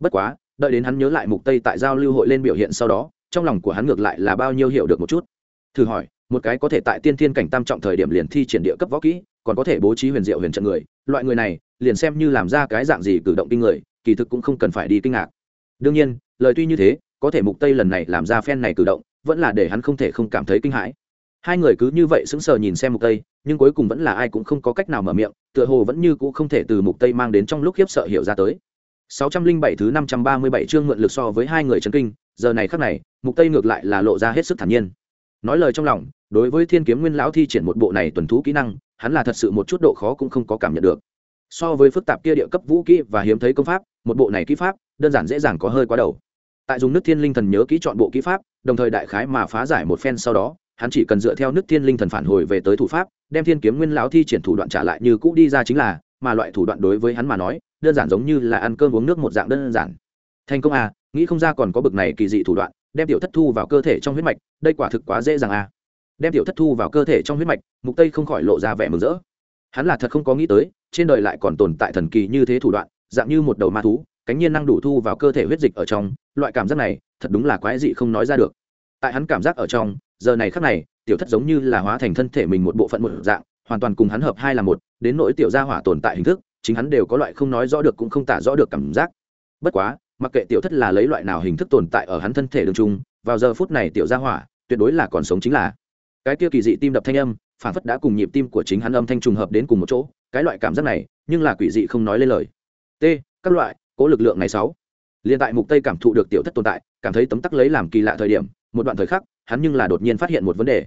Bất quá, đợi đến hắn nhớ lại mục tây tại giao lưu hội lên biểu hiện sau đó, trong lòng của hắn ngược lại là bao nhiêu hiểu được một chút. Thử hỏi, một cái có thể tại tiên thiên cảnh tam trọng thời điểm liền thi triển địa cấp võ kỹ, còn có thể bố trí huyền diệu huyền trận người, loại người này, liền xem như làm ra cái dạng gì cử động kinh người, kỳ thực cũng không cần phải đi kinh ngạc đương nhiên, lời tuy như thế, có thể mục tây lần này làm ra phen này cử động, vẫn là để hắn không thể không cảm thấy kinh hãi. Hai người cứ như vậy sững sờ nhìn xem mục tây, nhưng cuối cùng vẫn là ai cũng không có cách nào mở miệng, tựa hồ vẫn như cũ không thể từ mục tây mang đến trong lúc khiếp sợ hiểu ra tới. 607 thứ 537 chương mượn lực so với hai người chấn kinh, giờ này khắc này, mục tây ngược lại là lộ ra hết sức thản nhiên. Nói lời trong lòng, đối với thiên kiếm nguyên lão thi triển một bộ này tuần thú kỹ năng, hắn là thật sự một chút độ khó cũng không có cảm nhận được. So với phức tạp kia địa cấp vũ kỹ và hiếm thấy công pháp, một bộ này kỹ pháp đơn giản dễ dàng có hơi quá đầu. Tại dùng nước thiên linh thần nhớ kỹ chọn bộ kỹ pháp, đồng thời đại khái mà phá giải một phen sau đó, hắn chỉ cần dựa theo nước thiên linh thần phản hồi về tới thủ pháp, đem thiên kiếm nguyên lão thi triển thủ đoạn trả lại như cũ đi ra chính là, mà loại thủ đoạn đối với hắn mà nói, đơn giản giống như là ăn cơm uống nước một dạng đơn giản. Thành công à nghĩ không ra còn có bực này kỳ dị thủ đoạn, đem tiểu thất thu vào cơ thể trong huyết mạch, đây quả thực quá dễ dàng à. Đem tiểu thất thu vào cơ thể trong huyết mạch, mục tây không khỏi lộ ra vẻ mừng rỡ. Hắn là thật không có nghĩ tới, trên đời lại còn tồn tại thần kỳ như thế thủ đoạn, dạng như một đầu ma thú cánh nhiên năng đủ thu vào cơ thể huyết dịch ở trong, loại cảm giác này, thật đúng là quái dị không nói ra được. Tại hắn cảm giác ở trong, giờ này khắc này, tiểu thất giống như là hóa thành thân thể mình một bộ phận một dạng, hoàn toàn cùng hắn hợp hai là một, đến nỗi tiểu gia hỏa tồn tại hình thức, chính hắn đều có loại không nói rõ được cũng không tả rõ được cảm giác. Bất quá, mặc kệ tiểu thất là lấy loại nào hình thức tồn tại ở hắn thân thể đường trung vào giờ phút này tiểu gia hỏa, tuyệt đối là còn sống chính là. Cái kia kỳ dị tim đập thanh âm, phản phất đã cùng nhịp tim của chính hắn âm thanh trùng hợp đến cùng một chỗ, cái loại cảm giác này, nhưng là quỷ dị không nói lên lời. T, các loại cố lực lượng này sáu. Liền tại mục tây cảm thụ được tiểu thất tồn tại, cảm thấy tấm tắc lấy làm kỳ lạ thời điểm, một đoạn thời khắc, hắn nhưng là đột nhiên phát hiện một vấn đề.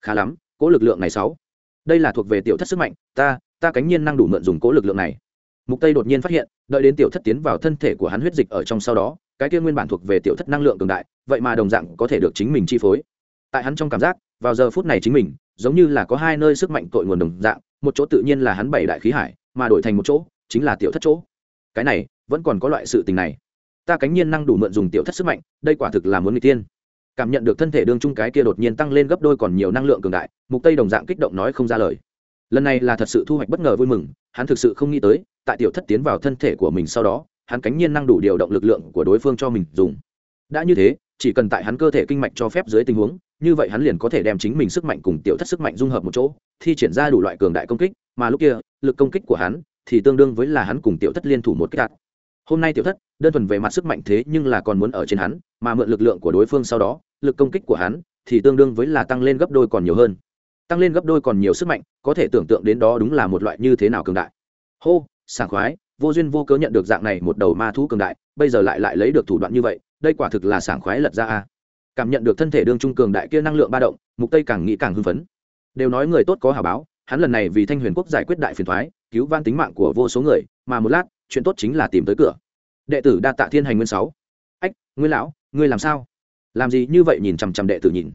Khá lắm, cố lực lượng này sáu. Đây là thuộc về tiểu thất sức mạnh, ta ta cánh nhiên năng đủ mượn dùng cố lực lượng này. Mục tây đột nhiên phát hiện, đợi đến tiểu thất tiến vào thân thể của hắn huyết dịch ở trong sau đó, cái kia nguyên bản thuộc về tiểu thất năng lượng cường đại, vậy mà đồng dạng có thể được chính mình chi phối. Tại hắn trong cảm giác, vào giờ phút này chính mình, giống như là có hai nơi sức mạnh tội nguồn đồng dạng, một chỗ tự nhiên là hắn bảy đại khí hải, mà đổi thành một chỗ, chính là tiểu thất chỗ. Cái này vẫn còn có loại sự tình này. Ta cánh nhiên năng đủ mượn dùng tiểu thất sức mạnh, đây quả thực là muốn người tiên cảm nhận được thân thể đương trung cái kia đột nhiên tăng lên gấp đôi còn nhiều năng lượng cường đại, mục tây đồng dạng kích động nói không ra lời. Lần này là thật sự thu hoạch bất ngờ vui mừng, hắn thực sự không nghĩ tới, tại tiểu thất tiến vào thân thể của mình sau đó, hắn cánh nhiên năng đủ điều động lực lượng của đối phương cho mình dùng. Đã như thế, chỉ cần tại hắn cơ thể kinh mạch cho phép dưới tình huống, như vậy hắn liền có thể đem chính mình sức mạnh cùng tiểu thất sức mạnh dung hợp một chỗ, thi triển ra đủ loại cường đại công kích, mà lúc kia, lực công kích của hắn thì tương đương với là hắn cùng tiểu thất liên thủ một cách đạt hôm nay tiểu thất, đơn thuần về mặt sức mạnh thế nhưng là còn muốn ở trên hắn, mà mượn lực lượng của đối phương sau đó, lực công kích của hắn thì tương đương với là tăng lên gấp đôi còn nhiều hơn. Tăng lên gấp đôi còn nhiều sức mạnh, có thể tưởng tượng đến đó đúng là một loại như thế nào cường đại. Hô, sảng khoái, vô duyên vô cớ nhận được dạng này một đầu ma thú cường đại, bây giờ lại lại lấy được thủ đoạn như vậy, đây quả thực là sảng khoái lật ra a. Cảm nhận được thân thể đương trung cường đại kia năng lượng ba động, mục tây càng nghĩ càng hưng phấn. Đều nói người tốt có hào báo, hắn lần này vì thanh huyền quốc giải quyết đại phiền thoái cứu van tính mạng của vô số người, mà một lát chuyện tốt chính là tìm tới cửa. Đệ tử đa tạ thiên hành nguyên sáu. Ách, nguyên lão, ngươi làm sao? Làm gì như vậy nhìn chằm chằm đệ tử nhìn?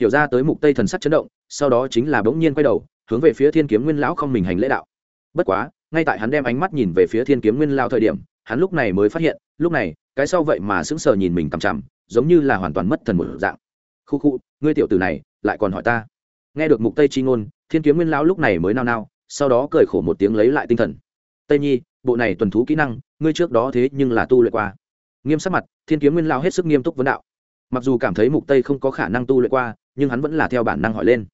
Hiểu ra tới mục tây thần sắc chấn động, sau đó chính là bỗng nhiên quay đầu, hướng về phía thiên kiếm nguyên lão không mình hành lễ đạo. Bất quá, ngay tại hắn đem ánh mắt nhìn về phía thiên kiếm nguyên lao thời điểm, hắn lúc này mới phát hiện, lúc này, cái sau vậy mà sững sờ nhìn mình cằm chằm, giống như là hoàn toàn mất thần một dạng. Khu khu, ngươi tiểu tử này, lại còn hỏi ta. Nghe được mục tây chi ngôn, thiên kiếm nguyên lão lúc này mới nao nao, sau đó cười khổ một tiếng lấy lại tinh thần. Tây nhi bộ này tuần thú kỹ năng, ngươi trước đó thế nhưng là tu luyện qua. Nghiêm sắc mặt, thiên kiếm nguyên lão hết sức nghiêm túc vấn đạo. Mặc dù cảm thấy mục tây không có khả năng tu luyện qua, nhưng hắn vẫn là theo bản năng hỏi lên.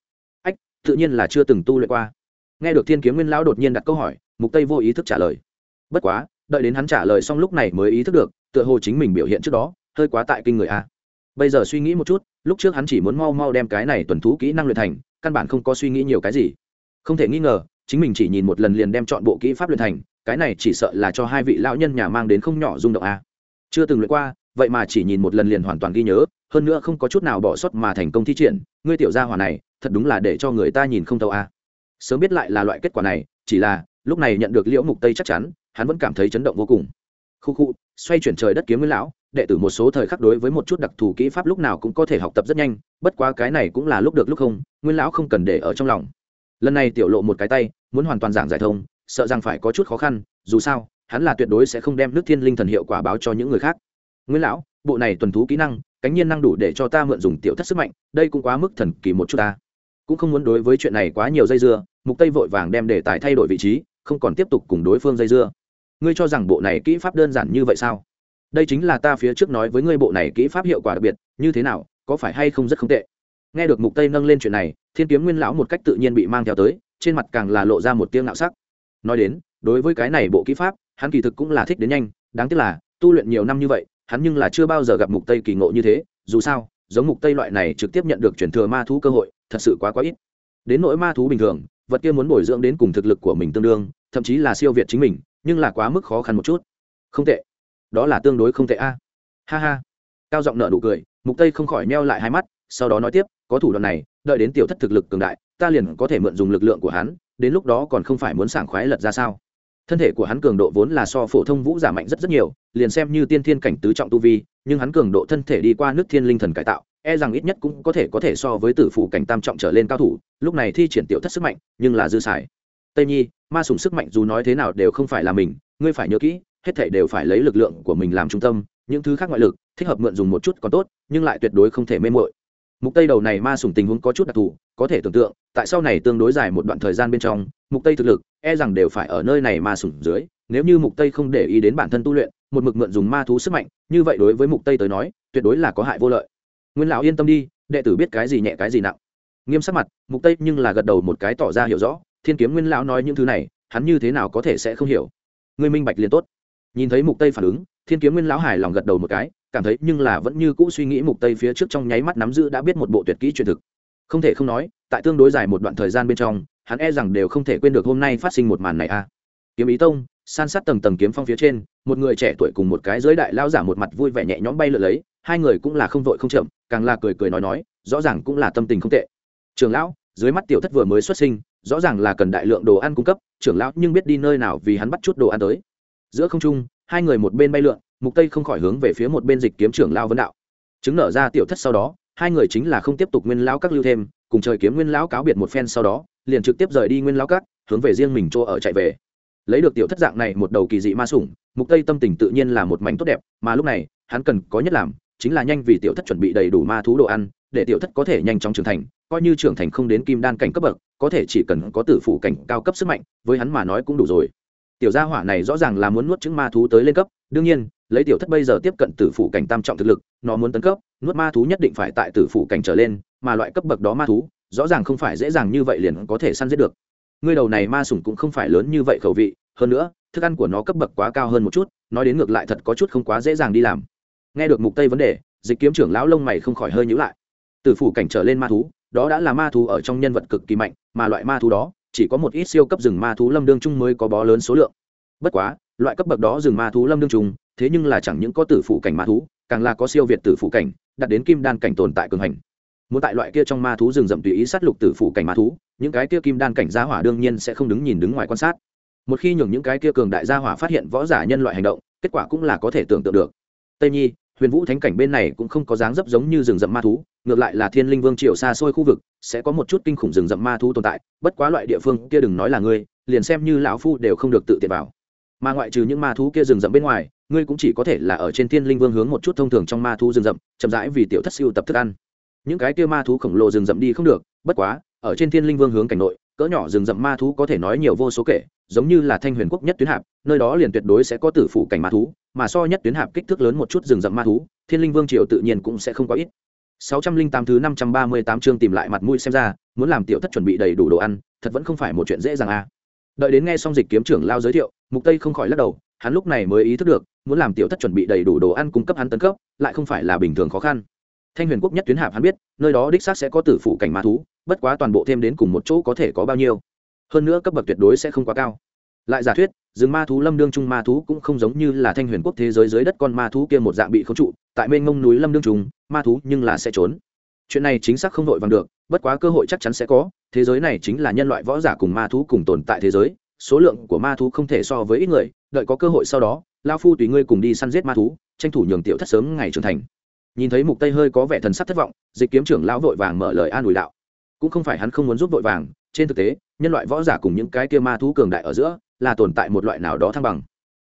Ách, tự nhiên là chưa từng tu luyện qua. Nghe được thiên kiếm nguyên lão đột nhiên đặt câu hỏi, mục tây vô ý thức trả lời. Bất quá, đợi đến hắn trả lời xong lúc này mới ý thức được, tựa hồ chính mình biểu hiện trước đó, hơi quá tại kinh người a. Bây giờ suy nghĩ một chút, lúc trước hắn chỉ muốn mau mau đem cái này tuần thú kỹ năng luyện thành, căn bản không có suy nghĩ nhiều cái gì. Không thể nghi ngờ, chính mình chỉ nhìn một lần liền đem chọn bộ kỹ pháp luyện thành cái này chỉ sợ là cho hai vị lão nhân nhà mang đến không nhỏ rung động a. Chưa từng luyện qua, vậy mà chỉ nhìn một lần liền hoàn toàn ghi nhớ, hơn nữa không có chút nào bỏ sót mà thành công thi triển, ngươi tiểu gia hỏa này, thật đúng là để cho người ta nhìn không thấu a. Sớm biết lại là loại kết quả này, chỉ là, lúc này nhận được liễu mục tây chắc chắn, hắn vẫn cảm thấy chấn động vô cùng. Khu khu, xoay chuyển trời đất kiếm nguyên lão, đệ tử một số thời khắc đối với một chút đặc thù kỹ pháp lúc nào cũng có thể học tập rất nhanh, bất quá cái này cũng là lúc được lúc không, nguyên lão không cần để ở trong lòng. Lần này tiểu lộ một cái tay, muốn hoàn toàn giảng giải thông sợ rằng phải có chút khó khăn, dù sao, hắn là tuyệt đối sẽ không đem nước thiên linh thần hiệu quả báo cho những người khác. Nguyên lão, bộ này tuần thú kỹ năng, cánh nhiên năng đủ để cho ta mượn dùng tiểu thất sức mạnh, đây cũng quá mức thần kỳ một chút ta. Cũng không muốn đối với chuyện này quá nhiều dây dưa, mục tây vội vàng đem đề tài thay đổi vị trí, không còn tiếp tục cùng đối phương dây dưa. Ngươi cho rằng bộ này kỹ pháp đơn giản như vậy sao? Đây chính là ta phía trước nói với ngươi bộ này kỹ pháp hiệu quả đặc biệt, như thế nào, có phải hay không rất không tệ? Nghe được mục tây nâng lên chuyện này, thiên kiếm nguyên lão một cách tự nhiên bị mang theo tới, trên mặt càng là lộ ra một tiếng nạo sắc nói đến, đối với cái này bộ kỹ pháp, hắn kỳ thực cũng là thích đến nhanh, đáng tiếc là, tu luyện nhiều năm như vậy, hắn nhưng là chưa bao giờ gặp mục tây kỳ ngộ như thế, dù sao, giống mục tây loại này trực tiếp nhận được chuyển thừa ma thú cơ hội, thật sự quá quá ít. Đến nỗi ma thú bình thường, vật kia muốn bồi dưỡng đến cùng thực lực của mình tương đương, thậm chí là siêu việt chính mình, nhưng là quá mức khó khăn một chút. Không tệ. Đó là tương đối không tệ a. Ha ha. Cao giọng nợ nụ cười, mục tây không khỏi meo lại hai mắt, sau đó nói tiếp, có thủ đoạn này, đợi đến tiểu thất thực lực cường đại, ta liền có thể mượn dùng lực lượng của hắn đến lúc đó còn không phải muốn sảng khoái lật ra sao? Thân thể của hắn cường độ vốn là so phổ thông vũ giả mạnh rất rất nhiều, liền xem như tiên thiên cảnh tứ trọng tu vi, nhưng hắn cường độ thân thể đi qua nước thiên linh thần cải tạo e rằng ít nhất cũng có thể có thể so với tử phủ cảnh tam trọng trở lên cao thủ, lúc này thi triển tiểu thất sức mạnh, nhưng là dư xài. Tây nhi, ma sùng sức mạnh dù nói thế nào đều không phải là mình, ngươi phải nhớ kỹ, hết thể đều phải lấy lực lượng của mình làm trung tâm, những thứ khác ngoại lực, thích hợp mượn dùng một chút còn tốt, nhưng lại tuyệt đối không thể mê mội mục tây đầu này ma sùng tình huống có chút đặc thù, có thể tưởng tượng tại sau này tương đối dài một đoạn thời gian bên trong, mục tây thực lực e rằng đều phải ở nơi này mà sủng dưới. Nếu như mục tây không để ý đến bản thân tu luyện, một mực mượn dùng ma thú sức mạnh, như vậy đối với mục tây tới nói, tuyệt đối là có hại vô lợi. Nguyên lão yên tâm đi, đệ tử biết cái gì nhẹ cái gì nặng. Nghiêm sắc mặt, mục tây nhưng là gật đầu một cái tỏ ra hiểu rõ, thiên kiếm nguyên lão nói những thứ này, hắn như thế nào có thể sẽ không hiểu. Ngươi minh bạch liền tốt. Nhìn thấy mục tây phản ứng, thiên kiếm nguyên lão hài lòng gật đầu một cái, cảm thấy nhưng là vẫn như cũ suy nghĩ mục tây phía trước trong nháy mắt nắm giữ đã biết một bộ tuyệt kỹ truyền thực không thể không nói, tại tương đối dài một đoạn thời gian bên trong, hắn e rằng đều không thể quên được hôm nay phát sinh một màn này a. Kiếm ý tông, san sát tầng tầng kiếm phong phía trên, một người trẻ tuổi cùng một cái giới đại lao giả một mặt vui vẻ nhẹ nhõm bay lượn lấy, hai người cũng là không vội không chậm, càng là cười cười nói nói, rõ ràng cũng là tâm tình không tệ. Trường lão, dưới mắt tiểu thất vừa mới xuất sinh, rõ ràng là cần đại lượng đồ ăn cung cấp, trưởng lão nhưng biết đi nơi nào vì hắn bắt chút đồ ăn tới. Giữa không trung, hai người một bên bay lượn, mục tây không khỏi hướng về phía một bên dịch kiếm trưởng lao vấn đạo. Chứng nở ra tiểu thất sau đó hai người chính là không tiếp tục nguyên lão các lưu thêm, cùng trời kiếm nguyên lão cáo biệt một phen sau đó, liền trực tiếp rời đi nguyên lão các, hướng về riêng mình chỗ ở chạy về. Lấy được tiểu thất dạng này một đầu kỳ dị ma sủng, mục tây tâm tình tự nhiên là một mảnh tốt đẹp, mà lúc này, hắn cần có nhất làm, chính là nhanh vì tiểu thất chuẩn bị đầy đủ ma thú đồ ăn, để tiểu thất có thể nhanh chóng trưởng thành, coi như trưởng thành không đến kim đan cảnh cấp bậc, có thể chỉ cần có tử phủ cảnh cao cấp sức mạnh, với hắn mà nói cũng đủ rồi. Tiểu gia hỏa này rõ ràng là muốn nuốt chứng ma thú tới lên cấp đương nhiên, lấy tiểu thất bây giờ tiếp cận tử phủ cảnh tam trọng thực lực, nó muốn tấn cấp, nuốt ma thú nhất định phải tại tử phủ cảnh trở lên, mà loại cấp bậc đó ma thú, rõ ràng không phải dễ dàng như vậy liền có thể săn giết được. Ngươi đầu này ma sủng cũng không phải lớn như vậy khẩu vị, hơn nữa, thức ăn của nó cấp bậc quá cao hơn một chút, nói đến ngược lại thật có chút không quá dễ dàng đi làm. Nghe được mục tây vấn đề, dịch kiếm trưởng lão lông mày không khỏi hơi nhíu lại. Từ phủ cảnh trở lên ma thú, đó đã là ma thú ở trong nhân vật cực kỳ mạnh, mà loại ma thú đó, chỉ có một ít siêu cấp rừng ma thú lâm đương trung mới có bó lớn số lượng. Bất quá loại cấp bậc đó rừng ma thú lâm đương trùng, thế nhưng là chẳng những có tử phụ cảnh ma thú, càng là có siêu việt tử phụ cảnh đặt đến kim đan cảnh tồn tại cường hành. Muốn tại loại kia trong ma thú rừng rậm tùy ý sát lục tử phụ cảnh ma thú, những cái kia kim đan cảnh gia hỏa đương nhiên sẽ không đứng nhìn đứng ngoài quan sát. Một khi nhường những cái kia cường đại gia hỏa phát hiện võ giả nhân loại hành động, kết quả cũng là có thể tưởng tượng được. Tây nhi, huyền vũ thánh cảnh bên này cũng không có dáng dấp giống như rừng rậm ma thú, ngược lại là thiên linh vương triều xa xôi khu vực, sẽ có một chút kinh khủng rừng rậm ma thú tồn tại, bất quá loại địa phương kia đừng nói là ngươi, liền xem như lão phu đều không được tự tiện vào mà ngoại trừ những ma thú kia rừng rậm bên ngoài, ngươi cũng chỉ có thể là ở trên thiên linh vương hướng một chút thông thường trong ma thú rừng rậm, chậm rãi vì tiểu thất siêu tập thức ăn những cái kia ma thú khổng lồ rừng rậm đi không được, bất quá, ở trên thiên linh vương hướng cảnh nội, cỡ nhỏ rừng rậm ma thú có thể nói nhiều vô số kể, giống như là thanh huyền quốc nhất tuyến hạp, nơi đó liền tuyệt đối sẽ có tử phủ cảnh ma thú, mà so nhất tuyến hạp kích thước lớn một chút rừng rậm ma thú, thiên linh vương triều tự nhiên cũng sẽ không có ít sáu trăm linh tám thứ năm trăm ba mươi tám chương tìm lại mặt mũi xem ra, muốn làm tiểu thất chuẩn bị đầy đủ đồ ăn, thật vẫn không phải một chuyện dễ dàng à đợi đến nghe xong dịch kiếm trưởng lao giới thiệu, mục tây không khỏi lắc đầu, hắn lúc này mới ý thức được, muốn làm tiểu thất chuẩn bị đầy đủ đồ ăn cung cấp hắn tấn cấp, lại không phải là bình thường khó khăn. Thanh huyền quốc nhất tuyến hạp hắn biết, nơi đó đích xác sẽ có tử phụ cảnh ma thú, bất quá toàn bộ thêm đến cùng một chỗ có thể có bao nhiêu. Hơn nữa cấp bậc tuyệt đối sẽ không quá cao. Lại giả thuyết, rừng ma thú lâm đương trung ma thú cũng không giống như là thanh huyền quốc thế giới dưới đất con ma thú kia một dạng bị khống trụ, tại bên ngông núi lâm đương trung, ma thú nhưng là sẽ trốn chuyện này chính xác không vội vàng được, bất quá cơ hội chắc chắn sẽ có, thế giới này chính là nhân loại võ giả cùng ma thú cùng tồn tại thế giới, số lượng của ma thú không thể so với ít người, đợi có cơ hội sau đó lao phu tùy ngươi cùng đi săn giết ma thú, tranh thủ nhường tiểu thất sớm ngày trưởng thành. Nhìn thấy mục tây hơi có vẻ thần sắc thất vọng, dịch kiếm trưởng lão vội vàng mở lời an ủi đạo. Cũng không phải hắn không muốn giúp vội vàng, trên thực tế, nhân loại võ giả cùng những cái kia ma thú cường đại ở giữa, là tồn tại một loại nào đó thăng bằng.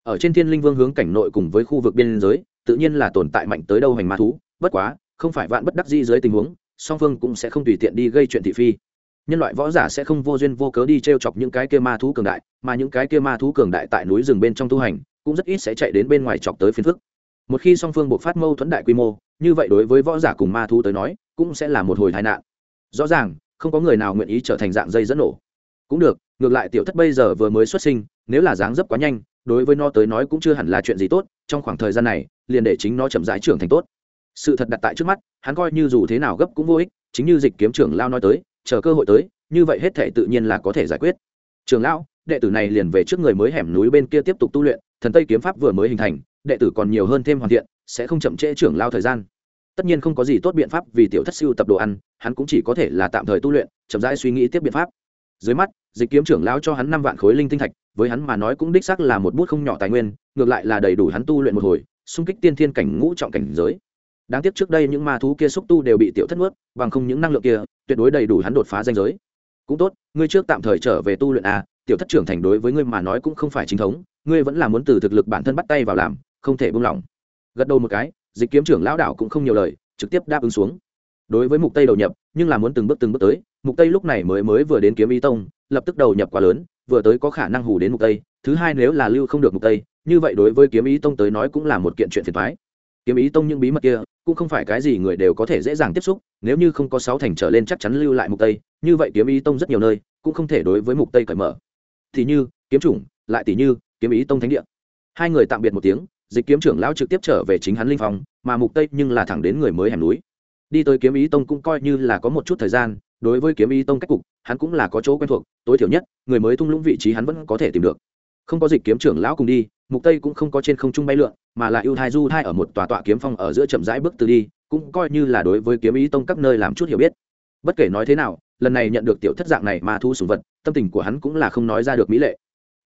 Ở trên thiên linh vương hướng cảnh nội cùng với khu vực biên giới, tự nhiên là tồn tại mạnh tới đâu hành ma thú, bất quá không phải vạn bất đắc di dưới tình huống, song phương cũng sẽ không tùy tiện đi gây chuyện thị phi. Nhân loại võ giả sẽ không vô duyên vô cớ đi t r e o chọc những cái kia ma thú cường đại, mà những cái kia ma thú cường đại tại núi rừng bên trong tu hành, cũng rất ít sẽ chạy đến bên ngoài chọc tới phiến phức. Một khi song phương buộc phát mâu thuẫn đại quy mô, như vậy đối với võ giả cùng ma thú tới nói, cũng sẽ là một hồi tai nạn. Rõ ràng, không có người nào nguyện ý trở thành dạng dây dẫn nổ. Cũng được, ngược lại tiểu thất bây giờ vừa mới xuất sinh, nếu là dáng dấp quá nhanh, đối với nó tới nói cũng chưa hẳn là chuyện gì tốt, trong khoảng thời gian này, liền để chính nó chậm rãi trưởng thành tốt sự thật đặt tại trước mắt, hắn coi như dù thế nào gấp cũng vô ích, chính như dịch kiếm trưởng lao nói tới, chờ cơ hội tới, như vậy hết thể tự nhiên là có thể giải quyết. Trường lão, đệ tử này liền về trước người mới hẻm núi bên kia tiếp tục tu luyện, thần tây kiếm pháp vừa mới hình thành, đệ tử còn nhiều hơn thêm hoàn thiện, sẽ không chậm trễ trưởng lao thời gian. Tất nhiên không có gì tốt biện pháp vì tiểu thất siêu tập đồ ăn, hắn cũng chỉ có thể là tạm thời tu luyện, chậm rãi suy nghĩ tiếp biện pháp. Dưới mắt, dịch kiếm trưởng lao cho hắn năm vạn khối linh tinh thạch, với hắn mà nói cũng đích xác là một bút không nhỏ tài nguyên, ngược lại là đầy đủ hắn tu luyện một hồi, xung kích tiên thiên cảnh ngũ trọng cảnh giới đáng tiếc trước đây những ma thú kia xúc tu đều bị tiểu thất nuốt, bằng không những năng lượng kia, tuyệt đối đầy đủ hắn đột phá danh giới. Cũng tốt, ngươi trước tạm thời trở về tu luyện a, tiểu thất trưởng thành đối với ngươi mà nói cũng không phải chính thống, ngươi vẫn là muốn từ thực lực bản thân bắt tay vào làm, không thể buông lỏng. Gật đầu một cái, dịch kiếm trưởng lão đảo cũng không nhiều lời, trực tiếp đáp ứng xuống. Đối với mục tây đầu nhập, nhưng là muốn từng bước từng bước tới, mục tây lúc này mới mới vừa đến kiếm y tông, lập tức đầu nhập quá lớn, vừa tới có khả năng hù đến mục tây, thứ hai nếu là lưu không được mục tây, như vậy đối với kiếm ý tông tới nói cũng là một kiện chuyện phiền toái kiếm ý tông những bí mật kia, cũng không phải cái gì người đều có thể dễ dàng tiếp xúc, nếu như không có sáu thành trở lên chắc chắn lưu lại mục tây, như vậy kiếm ý tông rất nhiều nơi, cũng không thể đối với mục tây cởi mở. Thì như, kiếm chủng, lại tỷ như, kiếm ý tông thánh địa. Hai người tạm biệt một tiếng, dịch kiếm trưởng lão trực tiếp trở về chính hắn linh phòng, mà mục tây nhưng là thẳng đến người mới hẻm núi. Đi tới kiếm ý tông cũng coi như là có một chút thời gian, đối với kiếm ý tông cách cục, hắn cũng là có chỗ quen thuộc, tối thiểu nhất, người mới thung lũng vị trí hắn vẫn có thể tìm được không có dịch kiếm trưởng lão cùng đi mục tây cũng không có trên không trung bay lượn mà là ưu thai du thai ở một tòa tọa kiếm phong ở giữa chậm rãi bước từ đi cũng coi như là đối với kiếm ý tông các nơi làm chút hiểu biết. Bất kể nói thế nào lần này nhận được tiểu thất dạng này mà thu sủng vật tâm tình của hắn cũng là không nói ra được mỹ lệ.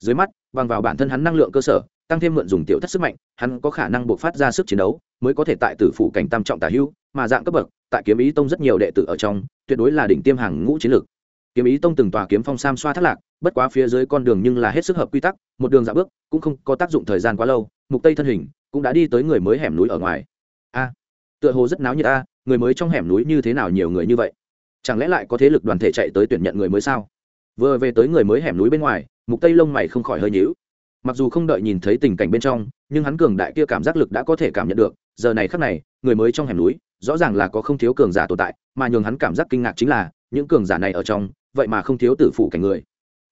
Dưới mắt bằng vào bản thân hắn năng lượng cơ sở tăng thêm mượn dùng tiểu thất sức mạnh hắn có khả năng buộc phát ra sức chiến đấu mới có thể tại tử phủ cảnh tam trọng tả hưu, mà dạng cấp bậc tại kiếm ý tông rất nhiều đệ tử ở trong tuyệt đối là đỉnh tiêm hàng ngũ chiến lược kiếm ý tông từng tòa kiếm phong sam xoa thất lạc, bất quá phía dưới con đường nhưng là hết sức hợp quy tắc, một đường dạo bước cũng không có tác dụng thời gian quá lâu, mục tây thân hình cũng đã đi tới người mới hẻm núi ở ngoài. A, tựa hồ rất náo nhiệt a, người mới trong hẻm núi như thế nào nhiều người như vậy? Chẳng lẽ lại có thế lực đoàn thể chạy tới tuyển nhận người mới sao? Vừa về tới người mới hẻm núi bên ngoài, mục tây lông mày không khỏi hơi nhíu. Mặc dù không đợi nhìn thấy tình cảnh bên trong, nhưng hắn cường đại kia cảm giác lực đã có thể cảm nhận được, giờ này khắc này, người mới trong hẻm núi, rõ ràng là có không thiếu cường giả tồn tại, mà nhường hắn cảm giác kinh ngạc chính là, những cường giả này ở trong vậy mà không thiếu tử phủ cảnh người.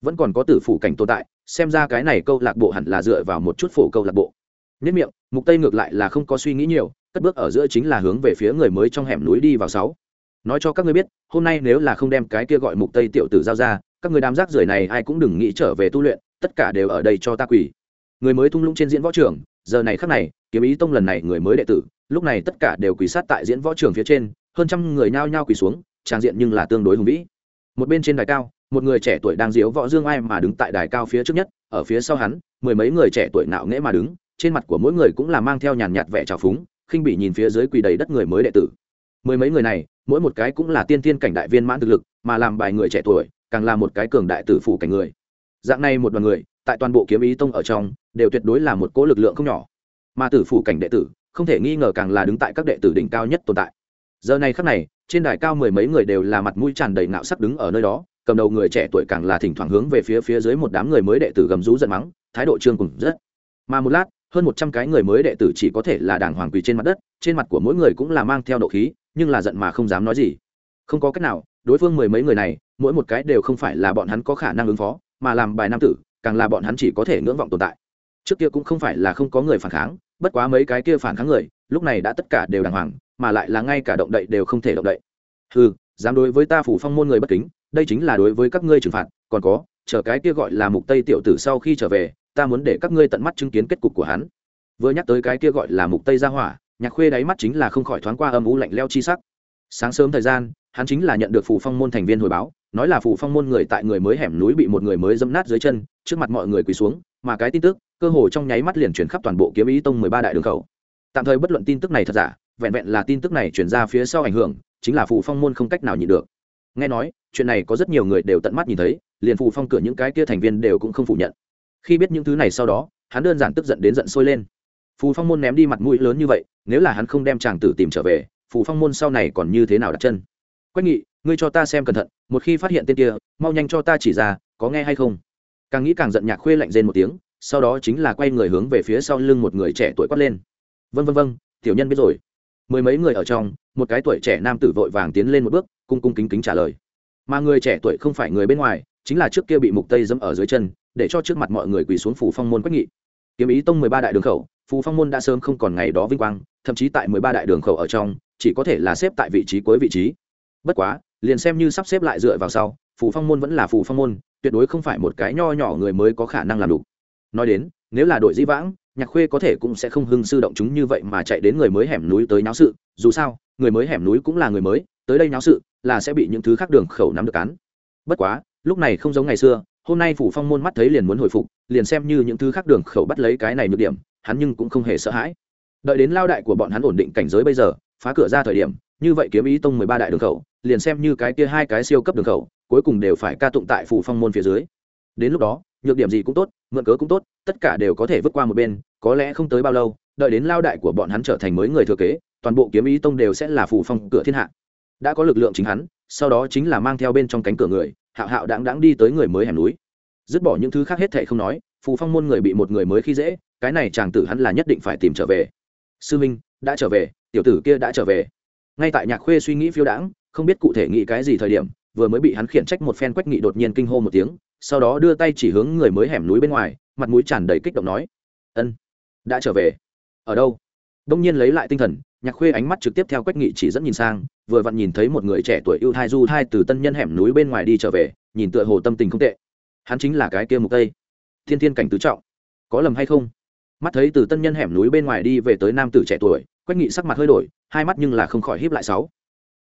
Vẫn còn có tử phủ cảnh tồn tại, xem ra cái này câu lạc bộ hẳn là dựa vào một chút phổ câu lạc bộ. Nhất miệng, mục tây ngược lại là không có suy nghĩ nhiều, cất bước ở giữa chính là hướng về phía người mới trong hẻm núi đi vào sáu. Nói cho các ngươi biết, hôm nay nếu là không đem cái kia gọi mục tây tiểu tử giao ra, các người đám rác rưởi này ai cũng đừng nghĩ trở về tu luyện, tất cả đều ở đây cho ta quỳ. Người mới thung lũng trên diễn võ trường, giờ này khắc này, kiếm ý tông lần này người mới đệ tử, lúc này tất cả đều quỳ sát tại diễn võ trường phía trên, hơn trăm người nhao nhao quỳ xuống, trang diện nhưng là tương đối hùng vĩ một bên trên đài cao, một người trẻ tuổi đang diếu võ dương ai mà đứng tại đài cao phía trước nhất, ở phía sau hắn, mười mấy người trẻ tuổi nạo nghễ mà đứng, trên mặt của mỗi người cũng là mang theo nhàn nhạt vẻ trào phúng, khinh bị nhìn phía dưới quỳ đầy đất người mới đệ tử. Mười mấy người này, mỗi một cái cũng là tiên tiên cảnh đại viên mãn thực lực, mà làm bài người trẻ tuổi, càng là một cái cường đại tử phủ cảnh người. Dạng này một đoàn người, tại toàn bộ kiếm ý tông ở trong, đều tuyệt đối là một cỗ lực lượng không nhỏ. Mà tử phủ cảnh đệ tử, không thể nghi ngờ càng là đứng tại các đệ tử đỉnh cao nhất tồn tại. Giờ này khắc này trên đài cao mười mấy người đều là mặt mũi tràn đầy ngạo sắc đứng ở nơi đó, cầm đầu người trẻ tuổi càng là thỉnh thoảng hướng về phía phía dưới một đám người mới đệ tử gầm rú giận mắng, thái độ trương cùng rất. Mà một lát, hơn một trăm cái người mới đệ tử chỉ có thể là đàng hoàng quỳ trên mặt đất, trên mặt của mỗi người cũng là mang theo độ khí, nhưng là giận mà không dám nói gì. Không có cách nào, đối phương mười mấy người này, mỗi một cái đều không phải là bọn hắn có khả năng ứng phó, mà làm bài nam tử, càng là bọn hắn chỉ có thể ngưỡng vọng tồn tại. Trước kia cũng không phải là không có người phản kháng, bất quá mấy cái kia phản kháng người, lúc này đã tất cả đều đàng hoàng mà lại là ngay cả động đậy đều không thể động đậy. Ừ dám đối với ta phủ phong môn người bất kính, đây chính là đối với các ngươi trừng phạt, còn có, chờ cái kia gọi là mục tây tiểu tử sau khi trở về, ta muốn để các ngươi tận mắt chứng kiến kết cục của hắn. Vừa nhắc tới cái kia gọi là mục tây gia hỏa, nhạc khuê đáy mắt chính là không khỏi thoáng qua âm u lạnh leo chi sắc. Sáng sớm thời gian, hắn chính là nhận được phủ phong môn thành viên hồi báo, nói là phủ phong môn người tại người mới hẻm núi bị một người mới dẫm nát dưới chân, trước mặt mọi người quỳ xuống, mà cái tin tức, cơ hồ trong nháy mắt liền chuyển khắp toàn bộ kiếm ý tông mười ba đại đường khẩu. Tạm thời bất luận tin tức này thật giả vẹn vẹn là tin tức này chuyển ra phía sau ảnh hưởng, chính là phù phong môn không cách nào nhịn được. Nghe nói, chuyện này có rất nhiều người đều tận mắt nhìn thấy, liền phù phong cửa những cái kia thành viên đều cũng không phủ nhận. Khi biết những thứ này sau đó, hắn đơn giản tức giận đến giận sôi lên. Phù phong môn ném đi mặt mũi lớn như vậy, nếu là hắn không đem chàng tử tìm trở về, phù phong môn sau này còn như thế nào đặt chân? Quách nghị, ngươi cho ta xem cẩn thận, một khi phát hiện tên kia, mau nhanh cho ta chỉ ra, có nghe hay không? Càng nghĩ càng giận nhạc khuê lạnh rên một tiếng, sau đó chính là quay người hướng về phía sau lưng một người trẻ tuổi quát lên. Vân vân vân tiểu nhân biết rồi mười mấy người ở trong, một cái tuổi trẻ nam tử vội vàng tiến lên một bước, cung cung kính kính trả lời. Mà người trẻ tuổi không phải người bên ngoài, chính là trước kia bị mục tây dẫm ở dưới chân, để cho trước mặt mọi người quỳ xuống phủ phong môn quách nghị. Kiếm ý tông mười ba đại đường khẩu, phù phong môn đã sớm không còn ngày đó vinh quang, thậm chí tại mười ba đại đường khẩu ở trong, chỉ có thể là xếp tại vị trí cuối vị trí. Bất quá, liền xem như sắp xếp lại dựa vào sau, phù phong môn vẫn là phù phong môn, tuyệt đối không phải một cái nho nhỏ người mới có khả năng làm đủ. Nói đến nếu là đội di vãng, nhạc khuê có thể cũng sẽ không hưng sư động chúng như vậy mà chạy đến người mới hẻm núi tới náo sự. Dù sao, người mới hẻm núi cũng là người mới, tới đây náo sự là sẽ bị những thứ khác đường khẩu nắm được cán bất quá, lúc này không giống ngày xưa, hôm nay phủ phong môn mắt thấy liền muốn hồi phục, liền xem như những thứ khác đường khẩu bắt lấy cái này nhược điểm, hắn nhưng cũng không hề sợ hãi. Đợi đến lao đại của bọn hắn ổn định cảnh giới bây giờ, phá cửa ra thời điểm, như vậy kiếm ý tông mười ba đại đường khẩu, liền xem như cái kia hai cái siêu cấp đường khẩu, cuối cùng đều phải ca tụng tại phủ phong môn phía dưới. Đến lúc đó nhược điểm gì cũng tốt, mượn cớ cũng tốt, tất cả đều có thể vứt qua một bên, có lẽ không tới bao lâu, đợi đến lao đại của bọn hắn trở thành mới người thừa kế, toàn bộ kiếm ý tông đều sẽ là phủ phong cửa thiên hạ. Đã có lực lượng chính hắn, sau đó chính là mang theo bên trong cánh cửa người, hạo hạo đáng đáng đi tới người mới hẻm núi. Dứt bỏ những thứ khác hết thệ không nói, phù phong môn người bị một người mới khi dễ, cái này chàng tử hắn là nhất định phải tìm trở về. Sư minh, đã trở về, tiểu tử kia đã trở về. Ngay tại nhạc khuê suy nghĩ phiêu đãng, không biết cụ thể nghĩ cái gì thời điểm vừa mới bị hắn khiển trách một phen quách nghị đột nhiên kinh hô một tiếng, sau đó đưa tay chỉ hướng người mới hẻm núi bên ngoài, mặt mũi tràn đầy kích động nói, ân, đã trở về. Ở đâu? Đông nhiên lấy lại tinh thần, nhạc khuê ánh mắt trực tiếp theo quách nghị chỉ dẫn nhìn sang, vừa vặn nhìn thấy một người trẻ tuổi ưu thai du thai từ tân nhân hẻm núi bên ngoài đi trở về, nhìn tựa hồ tâm tình không tệ. Hắn chính là cái kia mục tây. Thiên thiên cảnh tứ trọng. Có lầm hay không? Mắt thấy từ tân nhân hẻm núi bên ngoài đi về tới nam tử trẻ tuổi, quách nghị sắc mặt hơi đổi, hai mắt nhưng là không khỏi híp lại sáu.